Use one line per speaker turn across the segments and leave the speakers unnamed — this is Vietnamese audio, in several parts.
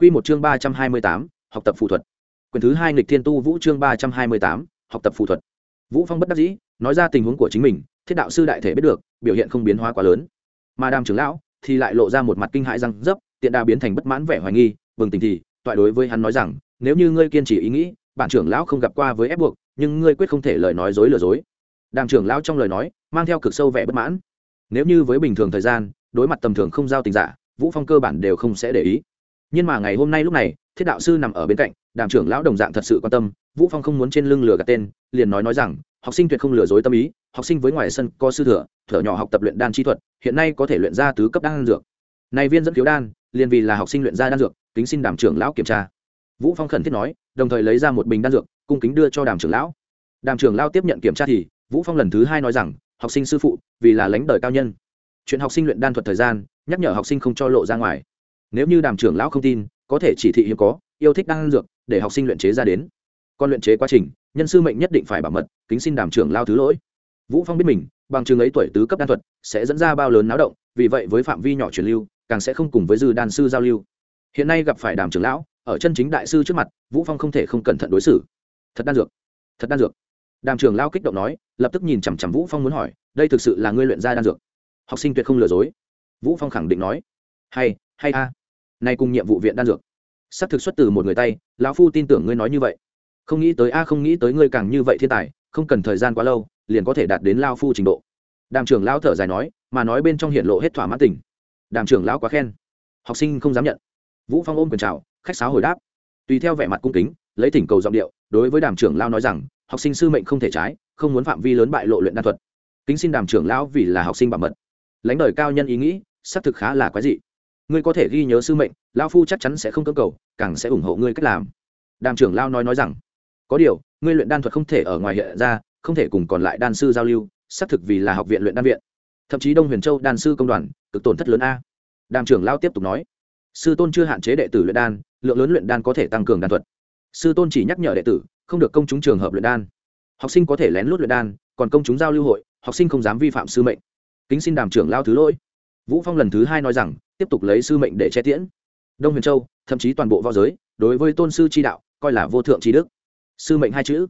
Quy một chương ba trăm hai mươi tám, học tập phù thuật. Quyền thứ hai nghịch thiên tu vũ chương ba trăm hai mươi tám, học tập phù thuật. Vũ phong bất đắc dĩ, nói ra tình huống của chính mình, thiết đạo sư đại thể biết được, biểu hiện không biến hóa quá lớn. Mà đàm trưởng lão thì lại lộ ra một mặt kinh hãi răng dấp, tiện đa biến thành bất mãn vẻ hoài nghi, bừng tỉnh thì, toại đối với hắn nói rằng, nếu như ngươi kiên trì ý nghĩ, bản trưởng lão không gặp qua với ép buộc, nhưng ngươi quyết không thể lời nói dối lừa dối. Đàm trưởng lão trong lời nói, mang theo cực sâu vẻ bất mãn. Nếu như với bình thường thời gian, đối mặt tầm thường không giao tình giả, vũ phong cơ bản đều không sẽ để ý nhưng mà ngày hôm nay lúc này, thiết đạo sư nằm ở bên cạnh, đàm trưởng lão đồng dạng thật sự quan tâm, vũ phong không muốn trên lưng lừa gạt tên, liền nói nói rằng, học sinh tuyệt không lừa dối tâm ý, học sinh với ngoài sân có sư thừa, thở nhỏ học tập luyện đan chi thuật, hiện nay có thể luyện ra tứ cấp đan dược. Này viên dẫn thiếu đan, liền vì là học sinh luyện ra đan dược, kính xin đàm trưởng lão kiểm tra. Vũ phong khẩn thiết nói, đồng thời lấy ra một bình đan dược, cung kính đưa cho đàm trưởng lão. Đàm trưởng lão tiếp nhận kiểm tra thì, vũ phong lần thứ hai nói rằng, học sinh sư phụ, vì là lãnh đời cao nhân. Chuyện học sinh luyện đan thuật thời gian, nhắc nhở học sinh không cho lộ ra ngoài nếu như đàm trưởng lão không tin, có thể chỉ thị hiếm có, yêu thích đan dược, để học sinh luyện chế ra đến. Còn luyện chế quá trình, nhân sư mệnh nhất định phải bảo mật, kính xin đàm trưởng lao thứ lỗi. Vũ phong biết mình, bằng chứng ấy tuổi tứ cấp đan thuật, sẽ dẫn ra bao lớn náo động, vì vậy với phạm vi nhỏ truyền lưu, càng sẽ không cùng với dư đan sư giao lưu. Hiện nay gặp phải đàm trưởng lão, ở chân chính đại sư trước mặt, vũ phong không thể không cẩn thận đối xử. Thật đan dược, thật đan dược. Đàm trưởng lao kích động nói, lập tức nhìn chằm chằm vũ phong muốn hỏi, đây thực sự là ngươi luyện ra đan dược? Học sinh tuyệt không lừa dối. Vũ phong khẳng định nói, hay hay a nay cùng nhiệm vụ viện đan dược. Sắp thực xuất từ một người tay, lão phu tin tưởng ngươi nói như vậy. Không nghĩ tới a, không nghĩ tới ngươi càng như vậy thiên tài, không cần thời gian quá lâu, liền có thể đạt đến lao phu trình độ. Đàm trưởng lão thở dài nói, mà nói bên trong hiện lộ hết thỏa mãn tình. Đàm trưởng lão quá khen. Học sinh không dám nhận. Vũ phong ôm quyền chào, khách sáo hồi đáp. Tùy theo vẻ mặt cung kính, lấy thỉnh cầu giọng điệu, đối với đàm trưởng lão nói rằng, học sinh sư mệnh không thể trái, không muốn phạm vi lớn bại lộ luyện đan thuật. Kính xin đàm trưởng lão vì là học sinh bảo mật. Lãnh đời cao nhân ý nghĩ, xác thực khá là quái dị ngươi có thể ghi nhớ sư mệnh lao phu chắc chắn sẽ không cơ cầu, càng sẽ ủng hộ ngươi cách làm. Đàm trưởng lao nói nói rằng, có điều, ngươi luyện đan thuật không thể ở ngoài hiện ra, không thể cùng còn lại đan sư giao lưu, xác thực vì là học viện luyện đan viện. Thậm chí đông huyền châu đan sư công đoàn, cực tổn thất lớn a. Đàm trưởng lao tiếp tục nói, sư tôn chưa hạn chế đệ tử luyện đan, lượng lớn luyện đan có thể tăng cường đan thuật. Sư tôn chỉ nhắc nhở đệ tử, không được công chúng trường hợp luyện đan. Học sinh có thể lén lút luyện đan, còn công chúng giao lưu hội, học sinh không dám vi phạm sư mệnh. Kính xin đàm trưởng lao thứ lỗi. Vũ phong lần thứ hai nói rằng tiếp tục lấy sư mệnh để che tiễn. Đông huyền châu, thậm chí toàn bộ võ giới, đối với tôn sư tri đạo, coi là vô thượng tri đức. Sư mệnh hai chữ.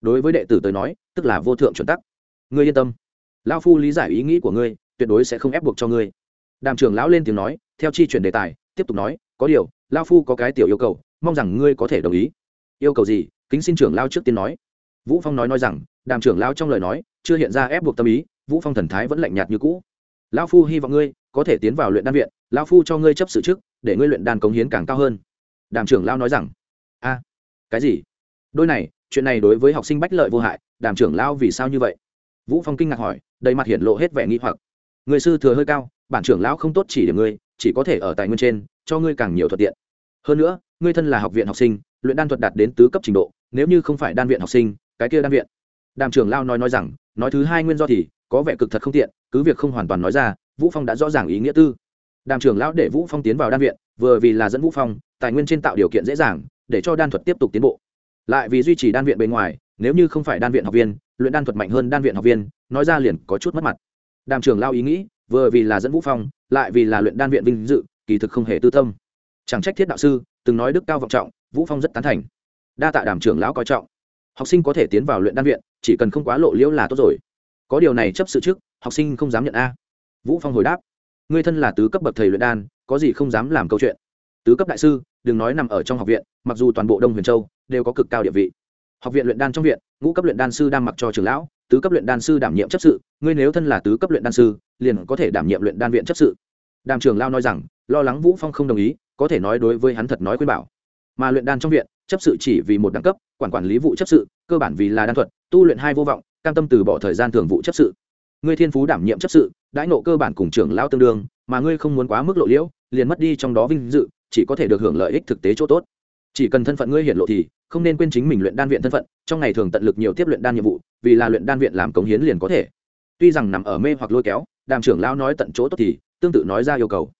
Đối với đệ tử tới nói, tức là vô thượng chuẩn tắc. Ngươi yên tâm. Lão phu lý giải ý nghĩ của ngươi, tuyệt đối sẽ không ép buộc cho ngươi. Đàm trưởng lão lên tiếng nói, theo chi chuyển đề tài, tiếp tục nói, có điều, lão phu có cái tiểu yêu cầu, mong rằng ngươi có thể đồng ý. Yêu cầu gì? Kính xin trưởng lao trước tiên nói. Vũ phong nói nói rằng, đàm trưởng lao trong lời nói, chưa hiện ra ép buộc tâm ý, vũ phong thần thái vẫn lạnh nhạt như cũ. Lão phu hy vọng ngươi có thể tiến vào luyện đan viện, lão phu cho ngươi chấp sự chức để ngươi luyện đan cống hiến càng cao hơn. Đàm trưởng lao nói rằng. A, cái gì? Đôi này, chuyện này đối với học sinh bách lợi vô hại, đàm trưởng lao vì sao như vậy? Vũ phong kinh ngạc hỏi, đầy mặt hiển lộ hết vẻ nghi hoặc. Người sư thừa hơi cao, bản trưởng lão không tốt chỉ điểm ngươi, chỉ có thể ở tài nguyên trên, cho ngươi càng nhiều thuận tiện. Hơn nữa, ngươi thân là học viện học sinh, luyện đan thuật đạt đến tứ cấp trình độ, nếu như không phải đan viện học sinh, cái kia đan viện. Đàm trưởng lao nói nói rằng, nói thứ hai nguyên do thì có vẻ cực thật không tiện, cứ việc không hoàn toàn nói ra vũ phong đã rõ ràng ý nghĩa tư. Đàm trưởng lão để vũ phong tiến vào đan viện, vừa vì là dẫn vũ phong, tài nguyên trên tạo điều kiện dễ dàng, để cho đan thuật tiếp tục tiến bộ. Lại vì duy trì đan viện bên ngoài, nếu như không phải đan viện học viên, luyện đan thuật mạnh hơn đan viện học viên, nói ra liền có chút mất mặt. Đàm trưởng lao ý nghĩ, vừa vì là dẫn vũ phong, lại vì là luyện đan viện vinh dự, kỳ thực không hề tư tâm. Chẳng trách thiết đạo sư, từng nói đức cao vọng trọng, vũ phong rất tán thành. Đa tạ đàm trưởng lão coi trọng. Học sinh có thể tiến vào luyện đan viện, chỉ cần không quá lộ liễu là tốt rồi. Có điều này chấp sự trước, học sinh không dám nhận a vũ phong hồi đáp, ngươi thân là tứ cấp bậc thầy luyện đan, có gì không dám làm câu chuyện? Tứ cấp đại sư, đừng nói nằm ở trong học viện, mặc dù toàn bộ đông huyền châu đều có cực cao địa vị. Học viện luyện đan trong viện, ngũ cấp luyện đan sư đang mặc cho trường lão, tứ cấp luyện đan sư đảm nhiệm chấp sự, ngươi nếu thân là tứ cấp luyện đan sư, liền có thể đảm nhiệm luyện đan viện chấp sự. Đàm trường lao nói rằng, lo lắng vũ phong không đồng ý, có thể nói đối với hắn thật nói khuyên bảo. Mà luyện đan trong viện, chấp sự chỉ vì một đẳng cấp, quản quản lý vụ chấp sự, cơ bản vì là đan thuật, tu luyện hai vô vọng, cam tâm từ bỏ thời gian thường vụ chấp sự ngươi thiên phú đảm nhiệm chấp sự, đãi nộ cơ bản cùng trưởng lao tương đương, mà ngươi không muốn quá mức lộ liễu, liền mất đi trong đó vinh dự, chỉ có thể được hưởng lợi ích thực tế chỗ tốt. Chỉ cần thân phận ngươi hiện lộ thì, không nên quên chính mình luyện đan viện thân phận, trong ngày thường tận lực nhiều tiếp luyện đan nhiệm vụ, vì là luyện đan viện làm cống hiến liền có thể. Tuy rằng nằm ở mê hoặc lôi kéo, đàm trưởng lao nói tận chỗ tốt thì, tương tự nói ra yêu cầu.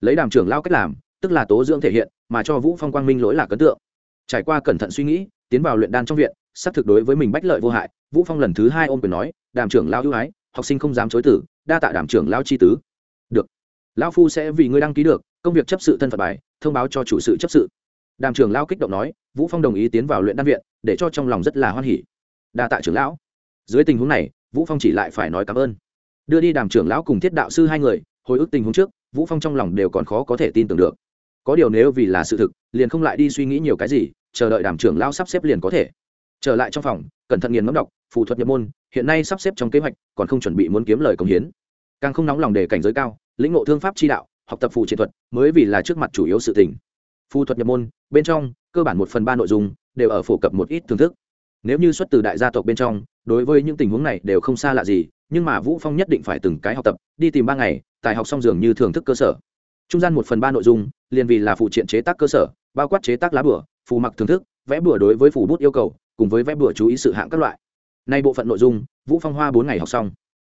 Lấy đàm trưởng lao cách làm, tức là tố dưỡng thể hiện, mà cho vũ phong quang minh lỗi là cấn tượng. Trải qua cẩn thận suy nghĩ, tiến vào luyện đan trong viện sắp thực đối với mình bách lợi vô hại, vũ phong lần thứ hai ôm quyền nói, đàm trưởng lao ưu ái học sinh không dám chối tử đa tạ đảm trưởng lao chi tứ. Được. Lão phu sẽ vì ngươi đăng ký được, công việc chấp sự thân phận bài, thông báo cho chủ sự chấp sự. Đàm trưởng lão kích động nói, vũ phong đồng ý tiến vào luyện đan viện, để cho trong lòng rất là hoan hỉ. Đa tạ trưởng lão. Dưới tình huống này, vũ phong chỉ lại phải nói cảm ơn. Đưa đi đàm trưởng lão cùng thiết đạo sư hai người, hồi ức tình huống trước, vũ phong trong lòng đều còn khó có thể tin tưởng được. Có điều nếu vì là sự thực, liền không lại đi suy nghĩ nhiều cái gì, chờ đợi đàm trưởng lão sắp xếp liền có thể. Trở lại trong phòng, cẩn thận nghiền ngẫm đọc phù thuật nhập môn, hiện nay sắp xếp trong kế hoạch, còn không chuẩn bị muốn kiếm lời công hiến. Càng không nóng lòng để cảnh giới cao, lĩnh ngộ thương pháp chi đạo, học tập phù chiến thuật, mới vì là trước mặt chủ yếu sự tình. Phù thuật nhập môn, bên trong, cơ bản một phần ba nội dung, đều ở phổ cập một ít thưởng thức. Nếu như xuất từ đại gia tộc bên trong, đối với những tình huống này đều không xa lạ gì, nhưng mà vũ phong nhất định phải từng cái học tập, đi tìm ba ngày, tài học xong dường như thưởng thức cơ sở. Trung gian một phần ba nội dung, liền vì là phụ triện chế tác cơ sở, bao quát chế tác lá bửa, phù mặc thưởng thức, vẽ bửa đối với phù bút yêu cầu, cùng với vẽ bửa chú ý sự hạng các loại nay bộ phận nội dung, vũ phong hoa bốn ngày học xong.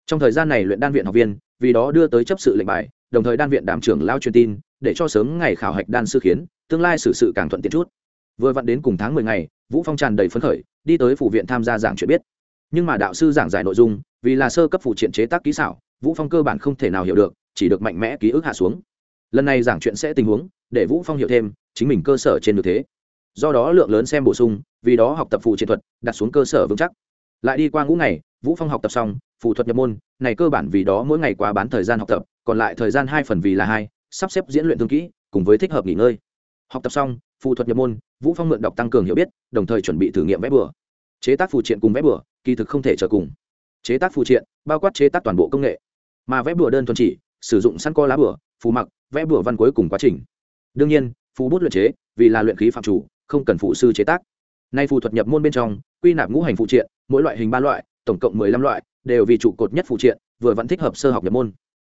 Trong thời gian này luyện đan viện học viên, vì đó đưa tới chấp sự lệnh bài, đồng thời đan viện đảm trưởng lao truyền tin, để cho sớm ngày khảo hạch đan sư khiến, tương lai xử sự càng thuận tiện chút. Vừa vặn đến cùng tháng mười ngày, vũ phong tràn đầy phấn khởi, đi tới phủ viện tham gia giảng chuyện biết. Nhưng mà đạo sư giảng giải nội dung, vì là sơ cấp phụ triện chế tác kỹ xảo, vũ phong cơ bản không thể nào hiểu được, chỉ được mạnh mẽ ký ức hạ xuống. Lần này giảng chuyện sẽ tình huống, để vũ phong hiểu thêm, chính mình cơ sở trên được thế. Do đó lượng lớn xem bổ sung, vì đó học tập phụ triện thuật, đặt xuống cơ sở vững chắc lại đi qua ngũ ngày, vũ phong học tập xong phụ thuật nhập môn, này cơ bản vì đó mỗi ngày quá bán thời gian học tập, còn lại thời gian hai phần vì là hai, sắp xếp diễn luyện thương kỹ, cùng với thích hợp nghỉ ngơi. Học tập xong phụ thuật nhập môn, vũ phong mượn đọc tăng cường hiểu biết, đồng thời chuẩn bị thử nghiệm vẽ bừa. Chế tác phụ triện cùng vẽ bừa, kỳ thực không thể trở cùng. Chế tác phụ triện, bao quát chế tác toàn bộ công nghệ. Mà vẽ bừa đơn thuần chỉ, sử dụng sẵn co lá bừa, phù mặc, vẽ bừa văn cuối cùng quá trình. Đương nhiên, phù bút luyện chế, vì là luyện khí phạm chủ, không cần phụ sư chế tác. Nay phù thuật nhập môn bên trong quy nạp ngũ hành phụ triện, mỗi loại hình ba loại, tổng cộng mười lăm loại, đều vì trụ cột nhất phụ triện, vừa vẫn thích hợp sơ học nhập môn.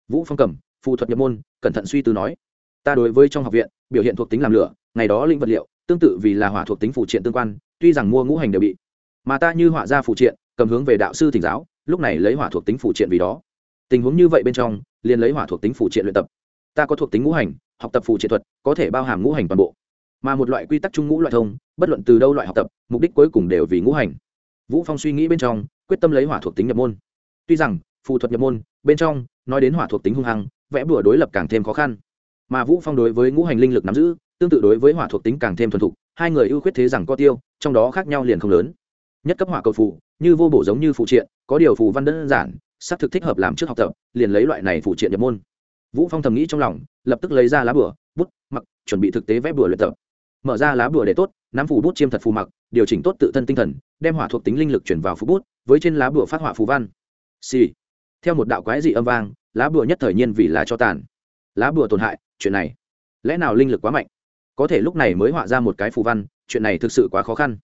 Vũ phong cẩm, phù thuật nhập môn, cẩn thận suy tư nói, ta đối với trong học viện, biểu hiện thuộc tính làm lửa, ngày đó linh vật liệu, tương tự vì là hỏa thuộc tính phụ triện tương quan, tuy rằng mua ngũ hành đều bị, mà ta như họa ra phụ triện, cầm hướng về đạo sư thỉnh giáo, lúc này lấy hỏa thuộc tính phụ triện vì đó. Tình huống như vậy bên trong, liền lấy hỏa thuộc tính phụ triện luyện tập. Ta có thuộc tính ngũ hành, học tập phụ triện thuật, có thể bao hàm ngũ hành toàn bộ mà một loại quy tắc chung ngũ loại thông, bất luận từ đâu loại học tập, mục đích cuối cùng đều vì ngũ hành. Vũ phong suy nghĩ bên trong, quyết tâm lấy hỏa thuộc tính nhập môn. Tuy rằng, phù thuật nhập môn, bên trong, nói đến hỏa thuộc tính hung hăng, vẽ bùa đối lập càng thêm khó khăn. Mà vũ phong đối với ngũ hành linh lực nắm giữ, tương tự đối với hỏa thuộc tính càng thêm thuần thục, hai người ưu khuyết thế rằng có tiêu, trong đó khác nhau liền không lớn. Nhất cấp hỏa cầu phù, như vô bổ giống như phụ triện, có điều phù văn đơn giản, xác thực thích hợp làm trước học tập, liền lấy loại này phụ triện nhập môn. Vũ phong thầm nghĩ trong lòng, lập tức lấy ra lá bửa bút, mặc, chuẩn bị thực tế vẽ bửa luyện tập mở ra lá bùa để tốt, nắm phù bút chiêm thật phù mặc, điều chỉnh tốt tự thân tinh thần, đem hỏa thuộc tính linh lực chuyển vào phù bút, với trên lá bùa phát hỏa phù văn. Xì、sì. theo một đạo quái dị âm vang, lá bùa nhất thời nhiên vì là cho tàn. Lá bùa tổn hại, chuyện này, lẽ nào linh lực quá mạnh? Có thể lúc này mới họa ra một cái phù văn, chuyện này thực sự quá khó khăn.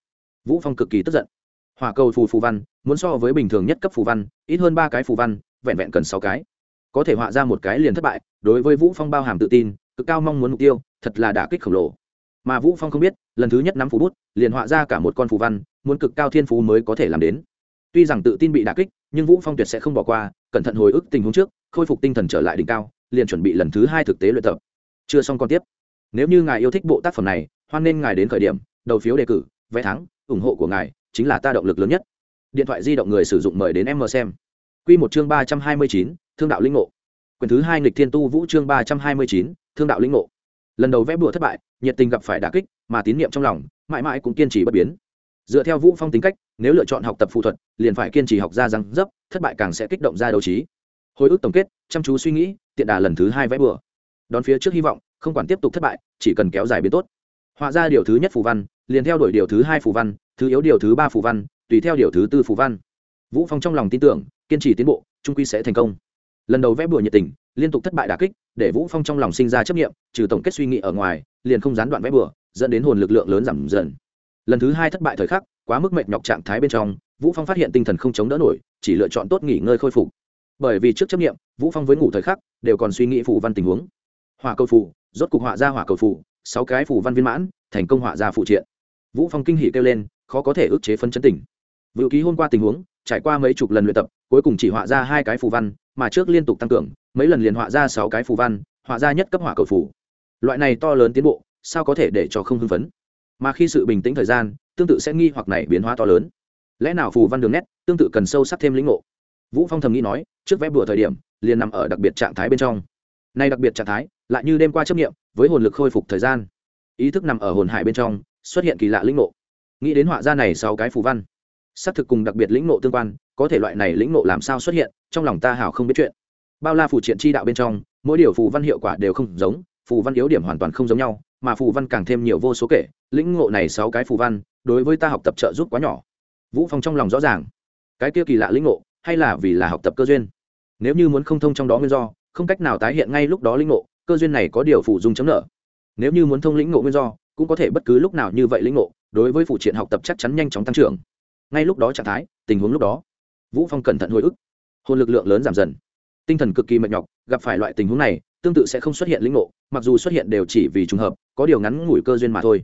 Vũ phong cực kỳ tức giận. Hỏa cầu phù phù văn, muốn so với bình thường nhất cấp phù văn, ít hơn ba cái phù văn, vẹn vẹn cần sáu cái. Có thể họa ra một cái liền thất bại, đối với vũ phong bao hàm tự tin, cực cao mong muốn mục tiêu, thật là đả kích khổng lồ mà vũ phong không biết lần thứ nhất nắm phù bút liền họa ra cả một con phù văn muốn cực cao thiên phú mới có thể làm đến tuy rằng tự tin bị đả kích nhưng vũ phong tuyệt sẽ không bỏ qua cẩn thận hồi ức tình huống trước khôi phục tinh thần trở lại đỉnh cao liền chuẩn bị lần thứ hai thực tế luyện tập chưa xong còn tiếp nếu như ngài yêu thích bộ tác phẩm này hoan nên ngài đến khởi điểm đầu phiếu đề cử vé thắng ủng hộ của ngài chính là ta động lực lớn nhất điện thoại di động người sử dụng mời đến em mờ xem Quy một chương ba trăm hai mươi chín thương đạo linh ngộ Quyển thứ hai nghịch thiên tu vũ chương ba trăm hai mươi chín thương đạo linh ngộ lần đầu vẽ bùa thất bại, nhiệt tình gặp phải đà kích, mà tín nhiệm trong lòng, mãi mãi cũng kiên trì bất biến. Dựa theo vũ phong tính cách, nếu lựa chọn học tập phụ thuật, liền phải kiên trì học ra răng dấp, thất bại càng sẽ kích động ra đấu trí. Hồi ức tổng kết, chăm chú suy nghĩ, tiện đà lần thứ hai vẽ bùa. Đón phía trước hy vọng, không quản tiếp tục thất bại, chỉ cần kéo dài biến tốt. Họa ra điều thứ nhất phù văn, liền theo đuổi điều thứ hai phù văn, thứ yếu điều thứ ba phù văn, tùy theo điều thứ tư phù văn. Vũ phong trong lòng tin tưởng, kiên trì tiến bộ, trung quy sẽ thành công lần đầu vẽ bùa nhiệt tình, liên tục thất bại đà kích, để vũ phong trong lòng sinh ra chấp nghiệm trừ tổng kết suy nghĩ ở ngoài, liền không gián đoạn vẽ bùa, dẫn đến hồn lực lượng lớn giảm dần. Lần thứ hai thất bại thời khắc, quá mức mệt nhọc trạng thái bên trong, vũ phong phát hiện tinh thần không chống đỡ nổi, chỉ lựa chọn tốt nghỉ ngơi khôi phục. Bởi vì trước chấp nghiệm vũ phong với ngủ thời khắc, đều còn suy nghĩ phù văn tình huống. Hỏa cầu phù, rốt cục họa ra hỏa cầu phù, sáu cái phù văn viên mãn, thành công họa ra phụ triện. Vũ phong kinh hỉ kêu lên, khó có thể ức chế phân chấn tỉnh Vũ ký hôm qua tình huống, trải qua mấy chục lần luyện tập, cuối cùng chỉ họa ra hai cái phù văn mà trước liên tục tăng cường, mấy lần liền họa ra sáu cái phù văn, họa ra nhất cấp hỏa cầu phù. Loại này to lớn tiến bộ, sao có thể để cho không hưng phấn? Mà khi sự bình tĩnh thời gian, tương tự sẽ nghi hoặc này biến hóa to lớn. Lẽ nào phù văn đường nét, tương tự cần sâu sắc thêm lĩnh ngộ? Vũ phong thầm nghĩ nói, trước vẽ bùa thời điểm, liền nằm ở đặc biệt trạng thái bên trong. Nay đặc biệt trạng thái, lại như đêm qua chấp nghiệm với hồn lực khôi phục thời gian. Ý thức nằm ở hồn hải bên trong, xuất hiện kỳ lạ lĩnh ngộ. Nghĩ đến họa ra này sáu cái phù văn, xác thực cùng đặc biệt lĩnh ngộ tương quan có thể loại này lĩnh ngộ làm sao xuất hiện, trong lòng ta hảo không biết chuyện. Bao la phù triện chi đạo bên trong, mỗi điều phù văn hiệu quả đều không giống, phù văn yếu điểm hoàn toàn không giống nhau, mà phù văn càng thêm nhiều vô số kể, lĩnh ngộ này sáu cái phù văn, đối với ta học tập trợ giúp quá nhỏ. Vũ phong trong lòng rõ ràng, cái kia kỳ lạ lĩnh ngộ, hay là vì là học tập cơ duyên. Nếu như muốn không thông trong đó nguyên do, không cách nào tái hiện ngay lúc đó lĩnh ngộ, cơ duyên này có điều phù dung chấm nợ. Nếu như muốn thông lĩnh ngộ nguyên do, cũng có thể bất cứ lúc nào như vậy lĩnh ngộ, đối với phụ triện học tập chắc chắn nhanh chóng tăng trưởng. Ngay lúc đó trạng thái, tình huống lúc đó vũ phong cẩn thận hồi ức. Hồn lực lượng lớn giảm dần. Tinh thần cực kỳ mệt nhọc, gặp phải loại tình huống này, tương tự sẽ không xuất hiện lĩnh ngộ, mặc dù xuất hiện đều chỉ vì trùng hợp, có điều ngắn ngủi cơ duyên mà thôi.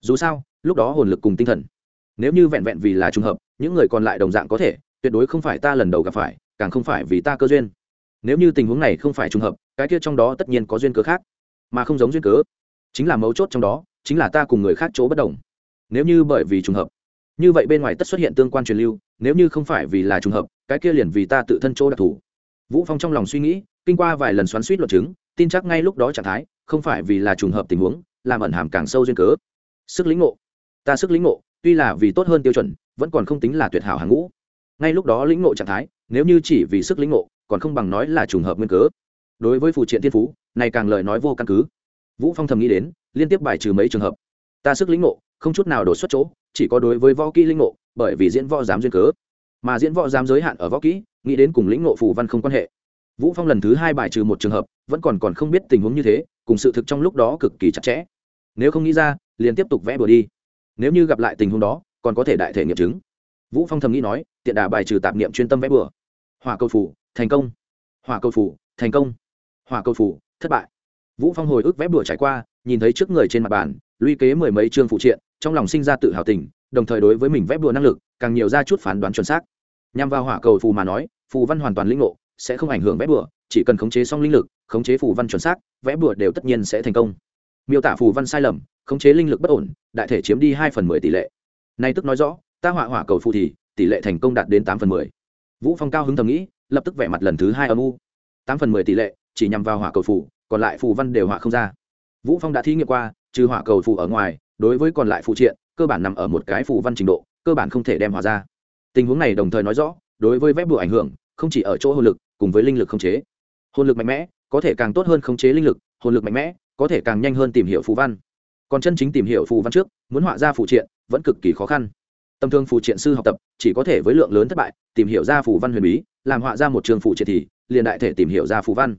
Dù sao, lúc đó hồn lực cùng tinh thần, nếu như vẹn vẹn vì là trùng hợp, những người còn lại đồng dạng có thể, tuyệt đối không phải ta lần đầu gặp phải, càng không phải vì ta cơ duyên. Nếu như tình huống này không phải trùng hợp, cái kia trong đó tất nhiên có duyên cớ khác, mà không giống duyên cớ. Chính là mấu chốt trong đó, chính là ta cùng người khác chỗ bất đồng. Nếu như bởi vì trùng hợp như vậy bên ngoài tất xuất hiện tương quan truyền lưu, nếu như không phải vì là trùng hợp, cái kia liền vì ta tự thân chỗ đặc thù. Vũ phong trong lòng suy nghĩ, kinh qua vài lần xoắn suýt luận chứng, tin chắc ngay lúc đó trạng thái, không phải vì là trùng hợp tình huống, làm ẩn hàm càng sâu duyên cớ. Sức lĩnh ngộ. Ta sức lĩnh ngộ, tuy là vì tốt hơn tiêu chuẩn, vẫn còn không tính là tuyệt hảo hàng ngũ. Ngay lúc đó lĩnh ngộ trạng thái, nếu như chỉ vì sức lĩnh ngộ, còn không bằng nói là trùng hợp nguyên cớ. Đối với phụ triện thiên phú, này càng lời nói vô căn cứ. Vũ phong thầm nghĩ đến, liên tiếp bài trừ mấy trường hợp ta sức lĩnh ngộ, không chút nào đột xuất chỗ, chỉ có đối với võ kỹ lĩnh ngộ, bởi vì diễn võ dám duyên cớ. Mà diễn võ dám giới hạn ở võ kỹ, nghĩ đến cùng lĩnh ngộ phù văn không quan hệ. Vũ phong lần thứ hai bài trừ một trường hợp, vẫn còn còn không biết tình huống như thế, cùng sự thực trong lúc đó cực kỳ chặt chẽ. Nếu không nghĩ ra, liền tiếp tục vẽ bừa đi. Nếu như gặp lại tình huống đó, còn có thể đại thể nghiệm chứng. Vũ phong thầm nghĩ nói, tiện đà bài trừ tạp niệm chuyên tâm vẽ bừa. Hỏa cầu phủ thành công. Hỏa cầu phủ thành công. Hỏa cầu phủ thất bại. Vũ phong hồi ức vẽ bừa trải qua, nhìn thấy trước người trên mặt bàn luy kế mười mấy chương phụ triện, trong lòng sinh ra tự hào tình, đồng thời đối với mình vẽ bừa năng lực, càng nhiều ra chút phán đoán chuẩn xác. Nhằm vào hỏa cầu phù mà nói, phù văn hoàn toàn linh ngộ, sẽ không ảnh hưởng vẽ bừa chỉ cần khống chế xong linh lực, khống chế phù văn chuẩn xác vẽ bừa đều tất nhiên sẽ thành công. Miêu tả phù văn sai lầm, khống chế linh lực bất ổn, đại thể chiếm đi hai phần mười tỷ lệ. Nay tức nói rõ, ta hỏa hỏa cầu phù thì, tỷ lệ thành công đạt đến tám phần mười. Vũ phong cao hứng thầm nghĩ, lập tức vẻ mặt lần thứ hai âm u. Tám phần mười tỷ lệ, chỉ nhằm vào hỏa cầu phù, còn lại phù văn đều hỏa không ra. Vũ phong đã thí nghiệm qua trừ hỏa cầu phù ở ngoài, đối với còn lại phụ triện, cơ bản nằm ở một cái phù văn trình độ, cơ bản không thể đem hòa ra. Tình huống này đồng thời nói rõ, đối với vép bùa ảnh hưởng, không chỉ ở chỗ hồn lực, cùng với linh lực không chế. Hồn lực mạnh mẽ, có thể càng tốt hơn khống chế linh lực, hồn lực mạnh mẽ, có thể càng nhanh hơn tìm hiểu phù văn. Còn chân chính tìm hiểu phù văn trước, muốn họa ra phụ triện, vẫn cực kỳ khó khăn. Tầm thương phụ triện sư học tập, chỉ có thể với lượng lớn thất bại, tìm hiểu ra phù văn huyền bí, làm họa ra một trường phụ triện thì liền đại thể tìm hiểu ra phù văn.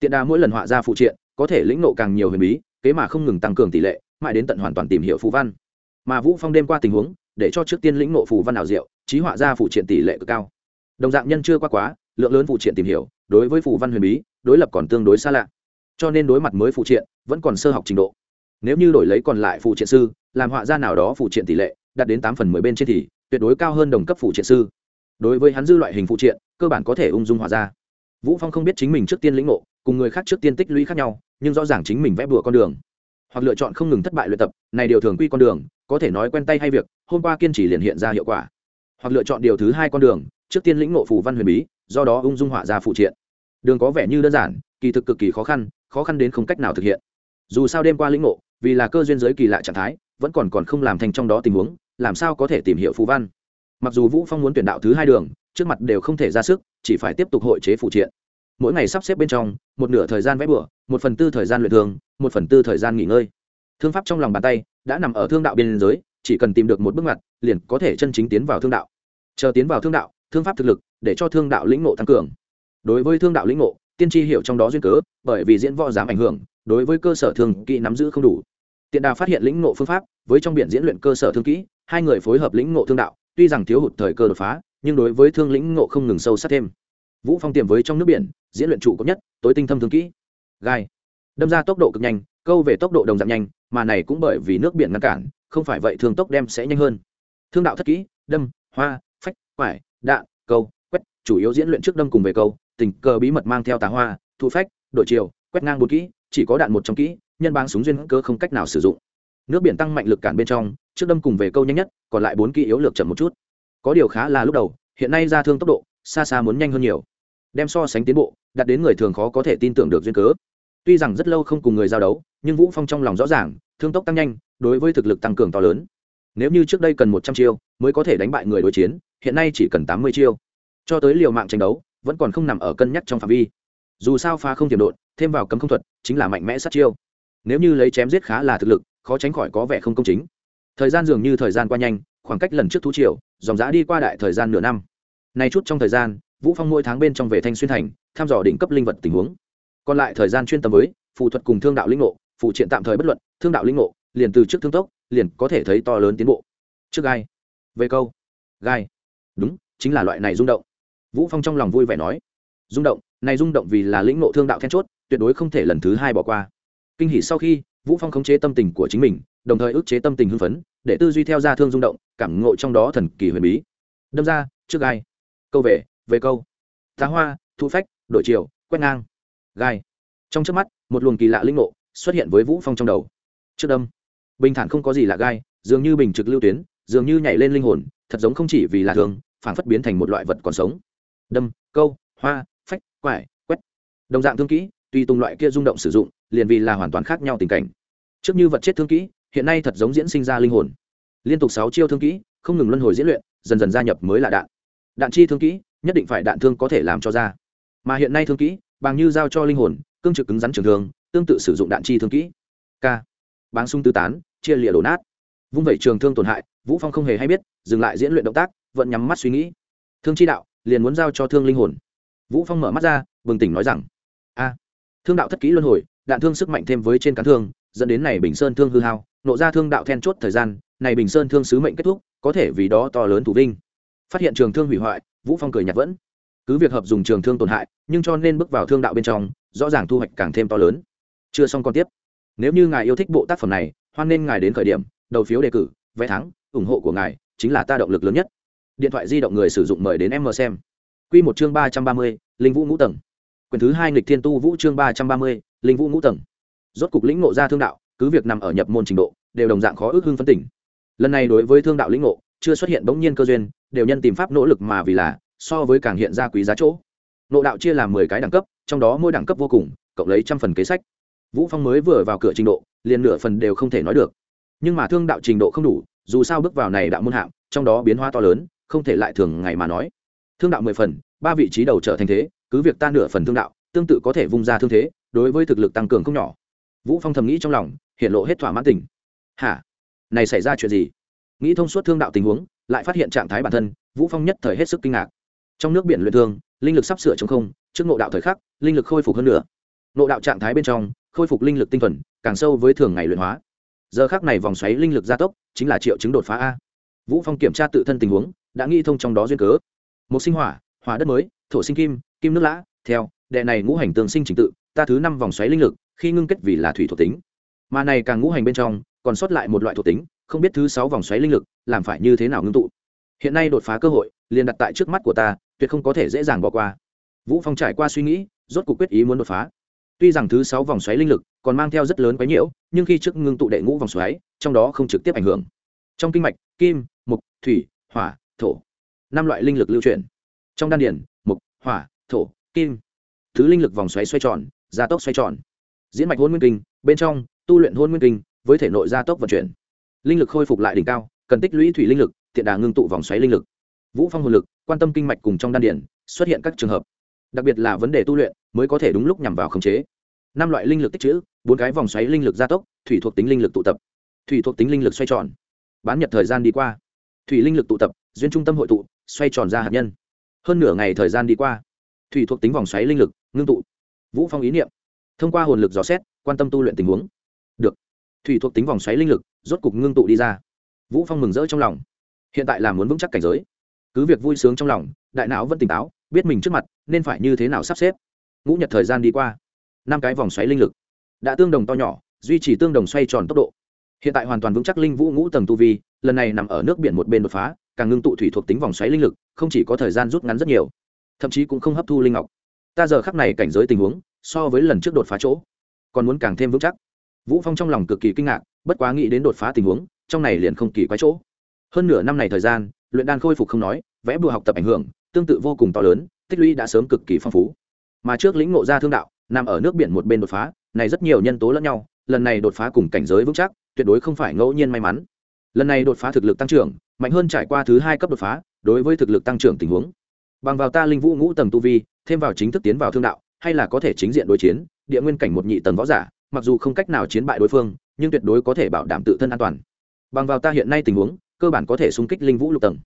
Tiện đa mỗi lần họa ra phụ triện, có thể lĩnh nộ càng nhiều huyền bí kế mà không ngừng tăng cường tỷ lệ, mãi đến tận hoàn toàn tìm hiểu phù văn. Mà vũ phong đêm qua tình huống, để cho trước tiên lĩnh nộ phù văn ảo diệu, trí họa ra phụ triện tỷ lệ cực cao. Đồng dạng nhân chưa qua quá, lượng lớn phụ triện tìm hiểu, đối với phù văn huyền bí, đối lập còn tương đối xa lạ. Cho nên đối mặt mới phụ triện, vẫn còn sơ học trình độ. Nếu như đổi lấy còn lại phụ triện sư, làm họa ra nào đó phụ triện tỷ lệ, đạt đến tám phần mười bên trên thì tuyệt đối cao hơn đồng cấp phụ triện sư. Đối với hắn dư loại hình phụ triện, cơ bản có thể ung dung họa ra. Vũ phong không biết chính mình trước tiên lĩnh ngộ cùng người khác trước tiên tích lũy khác nhau, nhưng rõ ràng chính mình vẽ bùa con đường. Hoặc lựa chọn không ngừng thất bại luyện tập, này điều thường quy con đường, có thể nói quen tay hay việc, hôm qua kiên trì liền hiện ra hiệu quả. Hoặc lựa chọn điều thứ hai con đường, trước tiên lĩnh ngộ phù văn huyền bí, do đó ung dung họa ra phụ triện. Đường có vẻ như đơn giản, kỳ thực cực kỳ khó khăn khó khăn đến không cách nào thực hiện. Dù sao đêm qua lĩnh ngộ, vì là cơ duyên giới kỳ lạ trạng thái, vẫn còn còn không làm thành trong đó tình huống, làm sao có thể tìm hiểu phù văn? Mặc dù vũ phong muốn tuyển đạo thứ hai đường, trước mặt đều không thể ra sức, chỉ phải tiếp tục hội chế phụ triện mỗi ngày sắp xếp bên trong, một nửa thời gian vẽ bửa một phần tư thời gian luyện thường, một phần tư thời gian nghỉ ngơi. Thương pháp trong lòng bàn tay đã nằm ở thương đạo biên giới, chỉ cần tìm được một bước ngoặt, liền có thể chân chính tiến vào thương đạo. Chờ tiến vào thương đạo, thương pháp thực lực để cho thương đạo lĩnh ngộ tăng cường. Đối với thương đạo lĩnh ngộ, tiên tri hiểu trong đó duyên cớ, bởi vì diễn võ dám ảnh hưởng, đối với cơ sở thương kỹ nắm giữ không đủ. Tiện đà phát hiện lĩnh ngộ phương pháp, với trong biển diễn luyện cơ sở thương kỹ, hai người phối hợp lĩnh ngộ thương đạo, tuy rằng thiếu hụt thời cơ đột phá, nhưng đối với thương lĩnh ngộ không ngừng sâu sắc thêm. Vũ phong tiềm với trong nước biển diễn luyện trụ cấp nhất, tối tinh thâm thương kỹ. Gai. Đâm ra tốc độ cực nhanh, câu về tốc độ đồng dạng nhanh, mà này cũng bởi vì nước biển ngăn cản, không phải vậy thương tốc đem sẽ nhanh hơn. Thương đạo thất kỹ, đâm, hoa, phách, quải, đạn, câu, quét, chủ yếu diễn luyện trước đâm cùng về câu, tình cờ bí mật mang theo tà hoa, thu phách đội chiều, quét ngang bốn kỹ, chỉ có đạn một trong kỹ, nhân bang súng duyên cơ không cách nào sử dụng. Nước biển tăng mạnh lực cản bên trong, trước đâm cùng về câu nhanh nhất, còn lại bốn kỹ yếu lược chậm một chút. Có điều khá là lúc đầu, hiện nay ra thương tốc độ, xa xa muốn nhanh hơn nhiều đem so sánh tiến bộ, đạt đến người thường khó có thể tin tưởng được duyên cớ. Tuy rằng rất lâu không cùng người giao đấu, nhưng vũ phong trong lòng rõ ràng, thương tốc tăng nhanh, đối với thực lực tăng cường to lớn. Nếu như trước đây cần một trăm chiêu mới có thể đánh bại người đối chiến, hiện nay chỉ cần tám mươi chiêu. Cho tới liều mạng tranh đấu, vẫn còn không nằm ở cân nhắc trong phạm vi. Dù sao pha không tiềm độn, thêm vào cấm không thuật, chính là mạnh mẽ sát chiêu. Nếu như lấy chém giết khá là thực lực, khó tránh khỏi có vẻ không công chính. Thời gian dường như thời gian qua nhanh, khoảng cách lần trước thú triều, dòng giã đi qua đại thời gian nửa năm. Nay chút trong thời gian vũ phong mỗi tháng bên trong về thanh xuyên thành, thăm dò đỉnh cấp linh vật tình huống. Còn lại thời gian chuyên tâm với phụ thuật cùng thương đạo linh ngộ phụ triện tạm thời bất luận, thương đạo linh ngộ, liền từ trước thương tốc, liền có thể thấy to lớn tiến bộ. Trước gai, về câu, gai. Đúng, chính là loại này rung động. Vũ phong trong lòng vui vẻ nói, rung động, này rung động vì là lĩnh ngộ thương đạo then chốt, tuyệt đối không thể lần thứ hai bỏ qua. Kinh hỉ sau khi, vũ phong khống chế tâm tình của chính mình, đồng thời ức chế tâm tình hưng phấn, để tư duy theo ra thương rung động, cảm ngộ trong đó thần kỳ huyền bí. Đâm ra, trước gai, câu về về câu. Tá hoa, thu phách, đổi chiều, quét ngang. Gai. Trong trước mắt, một luồng kỳ lạ linh ngộ xuất hiện với vũ phong trong đầu. Trước đâm. Bình thản không có gì lạ gai, dường như bình trực lưu tuyến, dường như nhảy lên linh hồn, thật giống không chỉ vì là thường phản phất biến thành một loại vật còn sống. Đâm, câu, hoa, phách, quải, quét. Đồng dạng thương kỹ tùy tùng loại kia rung động sử dụng, liền vì là hoàn toàn khác nhau tình cảnh. Trước như vật chết thương kỹ, hiện nay thật giống diễn sinh ra linh hồn. Liên tục sáu chiêu thương kỹ, không ngừng luân hồi diễn luyện, dần dần gia nhập mới là đạn. Đạn chi thương kỹ nhất định phải đạn thương có thể làm cho ra. Mà hiện nay thương kỹ, bằng như giao cho linh hồn, cương trực cứng rắn trường thương, tương tự sử dụng đạn chi thương kỹ. K. Báng sung tư tán, chia lịa đổ nát. Vung vẩy trường thương tổn hại, vũ phong không hề hay biết, dừng lại diễn luyện động tác, vẫn nhắm mắt suy nghĩ. Thương chi đạo, liền muốn giao cho thương linh hồn. Vũ phong mở mắt ra, bừng tỉnh nói rằng, a, thương đạo thất kỹ luân hồi, đạn thương sức mạnh thêm với trên cán thương, dẫn đến này bình sơn thương hư hao, nộ ra thương đạo then chốt thời gian, này bình sơn thương sứ mệnh kết thúc, có thể vì đó to lớn thủ vinh phát hiện trường thương hủy hoại, vũ phong cười nhạt vẫn. Cứ việc hợp dùng trường thương tổn hại, nhưng cho nên bước vào thương đạo bên trong, rõ ràng thu hoạch càng thêm to lớn. Chưa xong còn tiếp. Nếu như ngài yêu thích bộ tác phẩm này, hoan nên ngài đến khởi điểm, đầu phiếu đề cử, vé thắng, ủng hộ của ngài chính là ta động lực lớn nhất. Điện thoại di động người sử dụng mời đến em mờ xem. Quy một chương ba trăm ba mươi, linh vũ ngũ tầng. Quyển thứ hai nghịch thiên tu vũ chương ba trăm ba mươi, linh vũ ngũ tầng. Rốt cục lĩnh ngộ ra thương đạo, cứ việc nằm ở nhập môn trình độ, đều đồng dạng khó ước hưng phấn tỉnh. Lần này đối với thương đạo lĩnh ngộ chưa xuất hiện bỗng nhiên cơ duyên, đều nhân tìm pháp nỗ lực mà vì là, so với càng hiện ra quý giá chỗ. Nộ đạo chia làm mười cái đẳng cấp, trong đó mỗi đẳng cấp vô cùng, cộng lấy trăm phần kế sách. Vũ phong mới vừa vào cửa trình độ, liền nửa phần đều không thể nói được. Nhưng mà thương đạo trình độ không đủ, dù sao bước vào này đạo môn hạng, trong đó biến hóa to lớn, không thể lại thường ngày mà nói. Thương đạo mười phần, ba vị trí đầu trở thành thế, cứ việc ta nửa phần thương đạo, tương tự có thể vung ra thương thế, đối với thực lực tăng cường không nhỏ. Vũ phong thầm nghĩ trong lòng, hiện lộ hết thỏa mãn tình. Hả? Này xảy ra chuyện gì? Nghĩ thông suốt thương đạo tình huống, lại phát hiện trạng thái bản thân, vũ phong nhất thời hết sức kinh ngạc. Trong nước biển luyện thương, linh lực sắp sửa chống không, trước ngộ đạo thời khắc, linh lực khôi phục hơn nữa. Ngộ đạo trạng thái bên trong, khôi phục linh lực tinh thuần, càng sâu với thường ngày luyện hóa. Giờ khắc này vòng xoáy linh lực gia tốc, chính là triệu chứng đột phá a. Vũ phong kiểm tra tự thân tình huống, đã nghi thông trong đó duyên cớ. Một sinh hỏa hỏa đất mới, thổ sinh kim kim nước lã, theo, đệ này ngũ hành tương sinh trình tự, ta thứ năm vòng xoáy linh lực, khi ngưng kết vì là thủy thuộc tính. Mà này càng ngũ hành bên trong, còn sót lại một loại thuộc tính không biết thứ sáu vòng xoáy linh lực làm phải như thế nào ngưng tụ. Hiện nay đột phá cơ hội, liền đặt tại trước mắt của ta, tuyệt không có thể dễ dàng bỏ qua. Vũ phong trải qua suy nghĩ, rốt cuộc quyết ý muốn đột phá. Tuy rằng thứ sáu vòng xoáy linh lực còn mang theo rất lớn quái nhiễu, nhưng khi trước ngưng tụ đệ ngũ vòng xoáy, trong đó không trực tiếp ảnh hưởng. Trong kinh mạch, kim, mục, thủy, hỏa, thổ, năm loại linh lực lưu chuyển. Trong đan điển mục, hỏa, thổ, kim, thứ linh lực vòng xoáy xoay tròn, gia tốc xoay tròn. Diễn mạch hôn nguyên kinh, bên trong, tu luyện hôn nguyên kinh, với thể nội gia tốc vận chuyển linh lực khôi phục lại đỉnh cao, cần tích lũy thủy linh lực, tiện đà ngưng tụ vòng xoáy linh lực. Vũ phong hồn lực, quan tâm kinh mạch cùng trong đan điển, xuất hiện các trường hợp. Đặc biệt là vấn đề tu luyện, mới có thể đúng lúc nhằm vào khống chế. Năm loại linh lực tích trữ, bốn cái vòng xoáy linh lực gia tốc, thủy thuộc tính linh lực tụ tập. Thủy thuộc tính linh lực xoay tròn. Bán nhật thời gian đi qua. Thủy linh lực tụ tập, duyên trung tâm hội tụ, xoay tròn ra hạt nhân. Hơn nửa ngày thời gian đi qua, thủy thuộc tính vòng xoáy linh lực ngưng tụ. Vũ phong ý niệm. Thông qua hồn lực dò xét, quan tâm tu luyện tình huống thủy thuộc tính vòng xoáy linh lực, rốt cục ngưng tụ đi ra. Vũ phong mừng rỡ trong lòng. Hiện tại là muốn vững chắc cảnh giới. Cứ việc vui sướng trong lòng, đại não vẫn tỉnh táo, biết mình trước mặt nên phải như thế nào sắp xếp. Ngũ nhật thời gian đi qua. Năm cái vòng xoáy linh lực đã tương đồng to nhỏ, duy trì tương đồng xoay tròn tốc độ. Hiện tại hoàn toàn vững chắc linh vũ ngũ tầng tu vi, lần này nằm ở nước biển một bên đột phá, càng ngưng tụ thủy thuộc tính vòng xoáy linh lực, không chỉ có thời gian rút ngắn rất nhiều, thậm chí cũng không hấp thu linh ngọc. Ta giờ khắc này cảnh giới tình huống, so với lần trước đột phá chỗ, còn muốn càng thêm vững chắc vũ phong trong lòng cực kỳ kinh ngạc, bất quá nghĩ đến đột phá tình huống, trong này liền không kỳ quái chỗ. Hơn nửa năm này thời gian, luyện đan khôi phục không nói, vẽ bùa học tập ảnh hưởng, tương tự vô cùng to lớn, tích lũy đã sớm cực kỳ phong phú. Mà trước lĩnh ngộ ra thương đạo, nằm ở nước biển một bên đột phá, này rất nhiều nhân tố lẫn nhau, lần này đột phá cùng cảnh giới vững chắc, tuyệt đối không phải ngẫu nhiên may mắn. Lần này đột phá thực lực tăng trưởng, mạnh hơn trải qua thứ hai cấp đột phá, đối với thực lực tăng trưởng tình huống. Bằng vào ta linh vũ ngũ tầng tu vi, thêm vào chính thức tiến vào thương đạo, hay là có thể chính diện đối chiến, địa nguyên cảnh một nhị tầng võ giả mặc dù không cách nào chiến bại đối phương, nhưng tuyệt đối có thể bảo đảm tự thân an toàn. Bằng vào ta hiện nay tình huống, cơ bản có thể xung kích linh vũ lục tầng.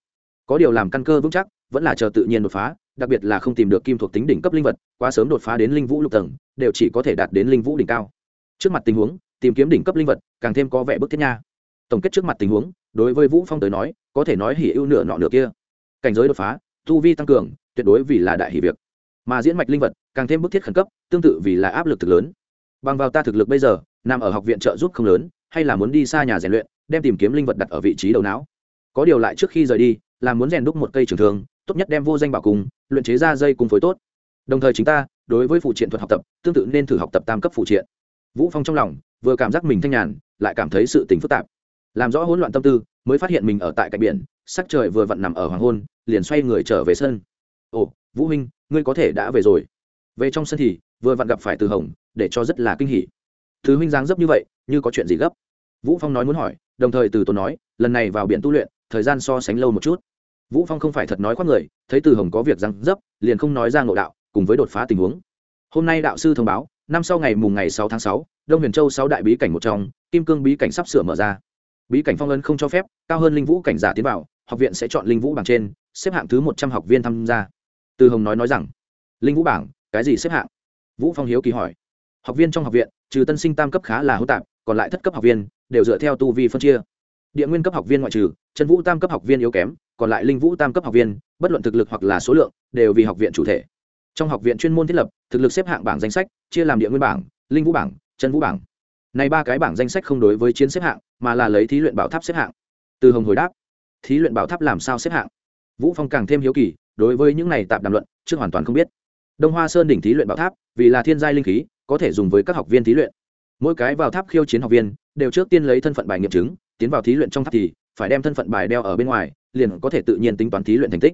Có điều làm căn cơ vững chắc, vẫn là chờ tự nhiên đột phá, đặc biệt là không tìm được kim thuộc tính đỉnh cấp linh vật, quá sớm đột phá đến linh vũ lục tầng, đều chỉ có thể đạt đến linh vũ đỉnh cao. Trước mặt tình huống, tìm kiếm đỉnh cấp linh vật, càng thêm có vẻ bức thiết nha. Tổng kết trước mặt tình huống, đối với vũ phong tới nói, có thể nói hỉ ưu nửa nọ nửa kia. Cảnh giới đột phá, tu vi tăng cường, tuyệt đối vì là đại hỷ việc. Mà diễn mạch linh vật, càng thêm bức thiết khẩn cấp, tương tự vì là áp lực thực lớn bằng vào ta thực lực bây giờ, nằm ở học viện trợ giúp không lớn, hay là muốn đi xa nhà rèn luyện, đem tìm kiếm linh vật đặt ở vị trí đầu não. Có điều lại trước khi rời đi, là muốn rèn đúc một cây trường thương, tốt nhất đem vô danh bảo cùng luyện chế ra dây cùng phối tốt. Đồng thời chính ta, đối với phụ triện thuật học tập, tương tự nên thử học tập tam cấp phụ triện. Vũ phong trong lòng, vừa cảm giác mình thanh nhàn, lại cảm thấy sự tình phức tạp. Làm rõ hỗn loạn tâm tư, mới phát hiện mình ở tại cạnh biển, sắc trời vừa vặn nằm ở hoàng hôn, liền xoay người trở về sân. Ồ, vũ huynh, ngươi có thể đã về rồi. Về trong sân thì, vừa vặn gặp phải từ hồng để cho rất là kinh hỉ. Thứ huynh dáng dấp như vậy như có chuyện gì gấp? Vũ phong nói muốn hỏi đồng thời từ tốn nói lần này vào biển tu luyện thời gian so sánh lâu một chút. Vũ phong không phải thật nói khoác người thấy từ hồng có việc răng dấp liền không nói ra ngộ đạo cùng với đột phá tình huống. Hôm nay đạo sư thông báo năm sau ngày mùng ngày 6 tháng 6, đông huyền châu sáu đại bí cảnh một trong kim cương bí cảnh sắp sửa mở ra. Bí cảnh phong ấn không cho phép cao hơn linh vũ cảnh giả tiến vào học viện sẽ chọn linh vũ bảng trên xếp hạng thứ một trăm học viên tham gia. Từ hồng nói nói rằng linh vũ bảng cái gì xếp hạng? Vũ phong hiếu kỳ hỏi học viên trong học viện, trừ tân sinh tam cấp khá là hỗn tạp, còn lại thất cấp học viên đều dựa theo tu vi phân chia. Địa nguyên cấp học viên ngoại trừ, chân vũ tam cấp học viên yếu kém, còn lại linh vũ tam cấp học viên, bất luận thực lực hoặc là số lượng, đều vì học viện chủ thể. Trong học viện chuyên môn thiết lập, thực lực xếp hạng bảng danh sách, chia làm địa nguyên bảng, linh vũ bảng, chân vũ bảng. Này ba cái bảng danh sách không đối với chiến xếp hạng, mà là lấy thí luyện bảo tháp xếp hạng. Từ hồng hồi đáp, thí luyện bảo tháp làm sao xếp hạng? Vũ phong càng thêm hiếu kỳ, đối với những này tạm đàm luận chưa hoàn toàn không biết. Đông hoa sơn đỉnh thí luyện bảo tháp, vì là thiên giai linh khí có thể dùng với các học viên thí luyện. Mỗi cái vào tháp khiêu chiến học viên đều trước tiên lấy thân phận bài nghiệm chứng, tiến vào thí luyện trong tháp thì phải đem thân phận bài đeo ở bên ngoài, liền có thể tự nhiên tính toán thí luyện thành tích.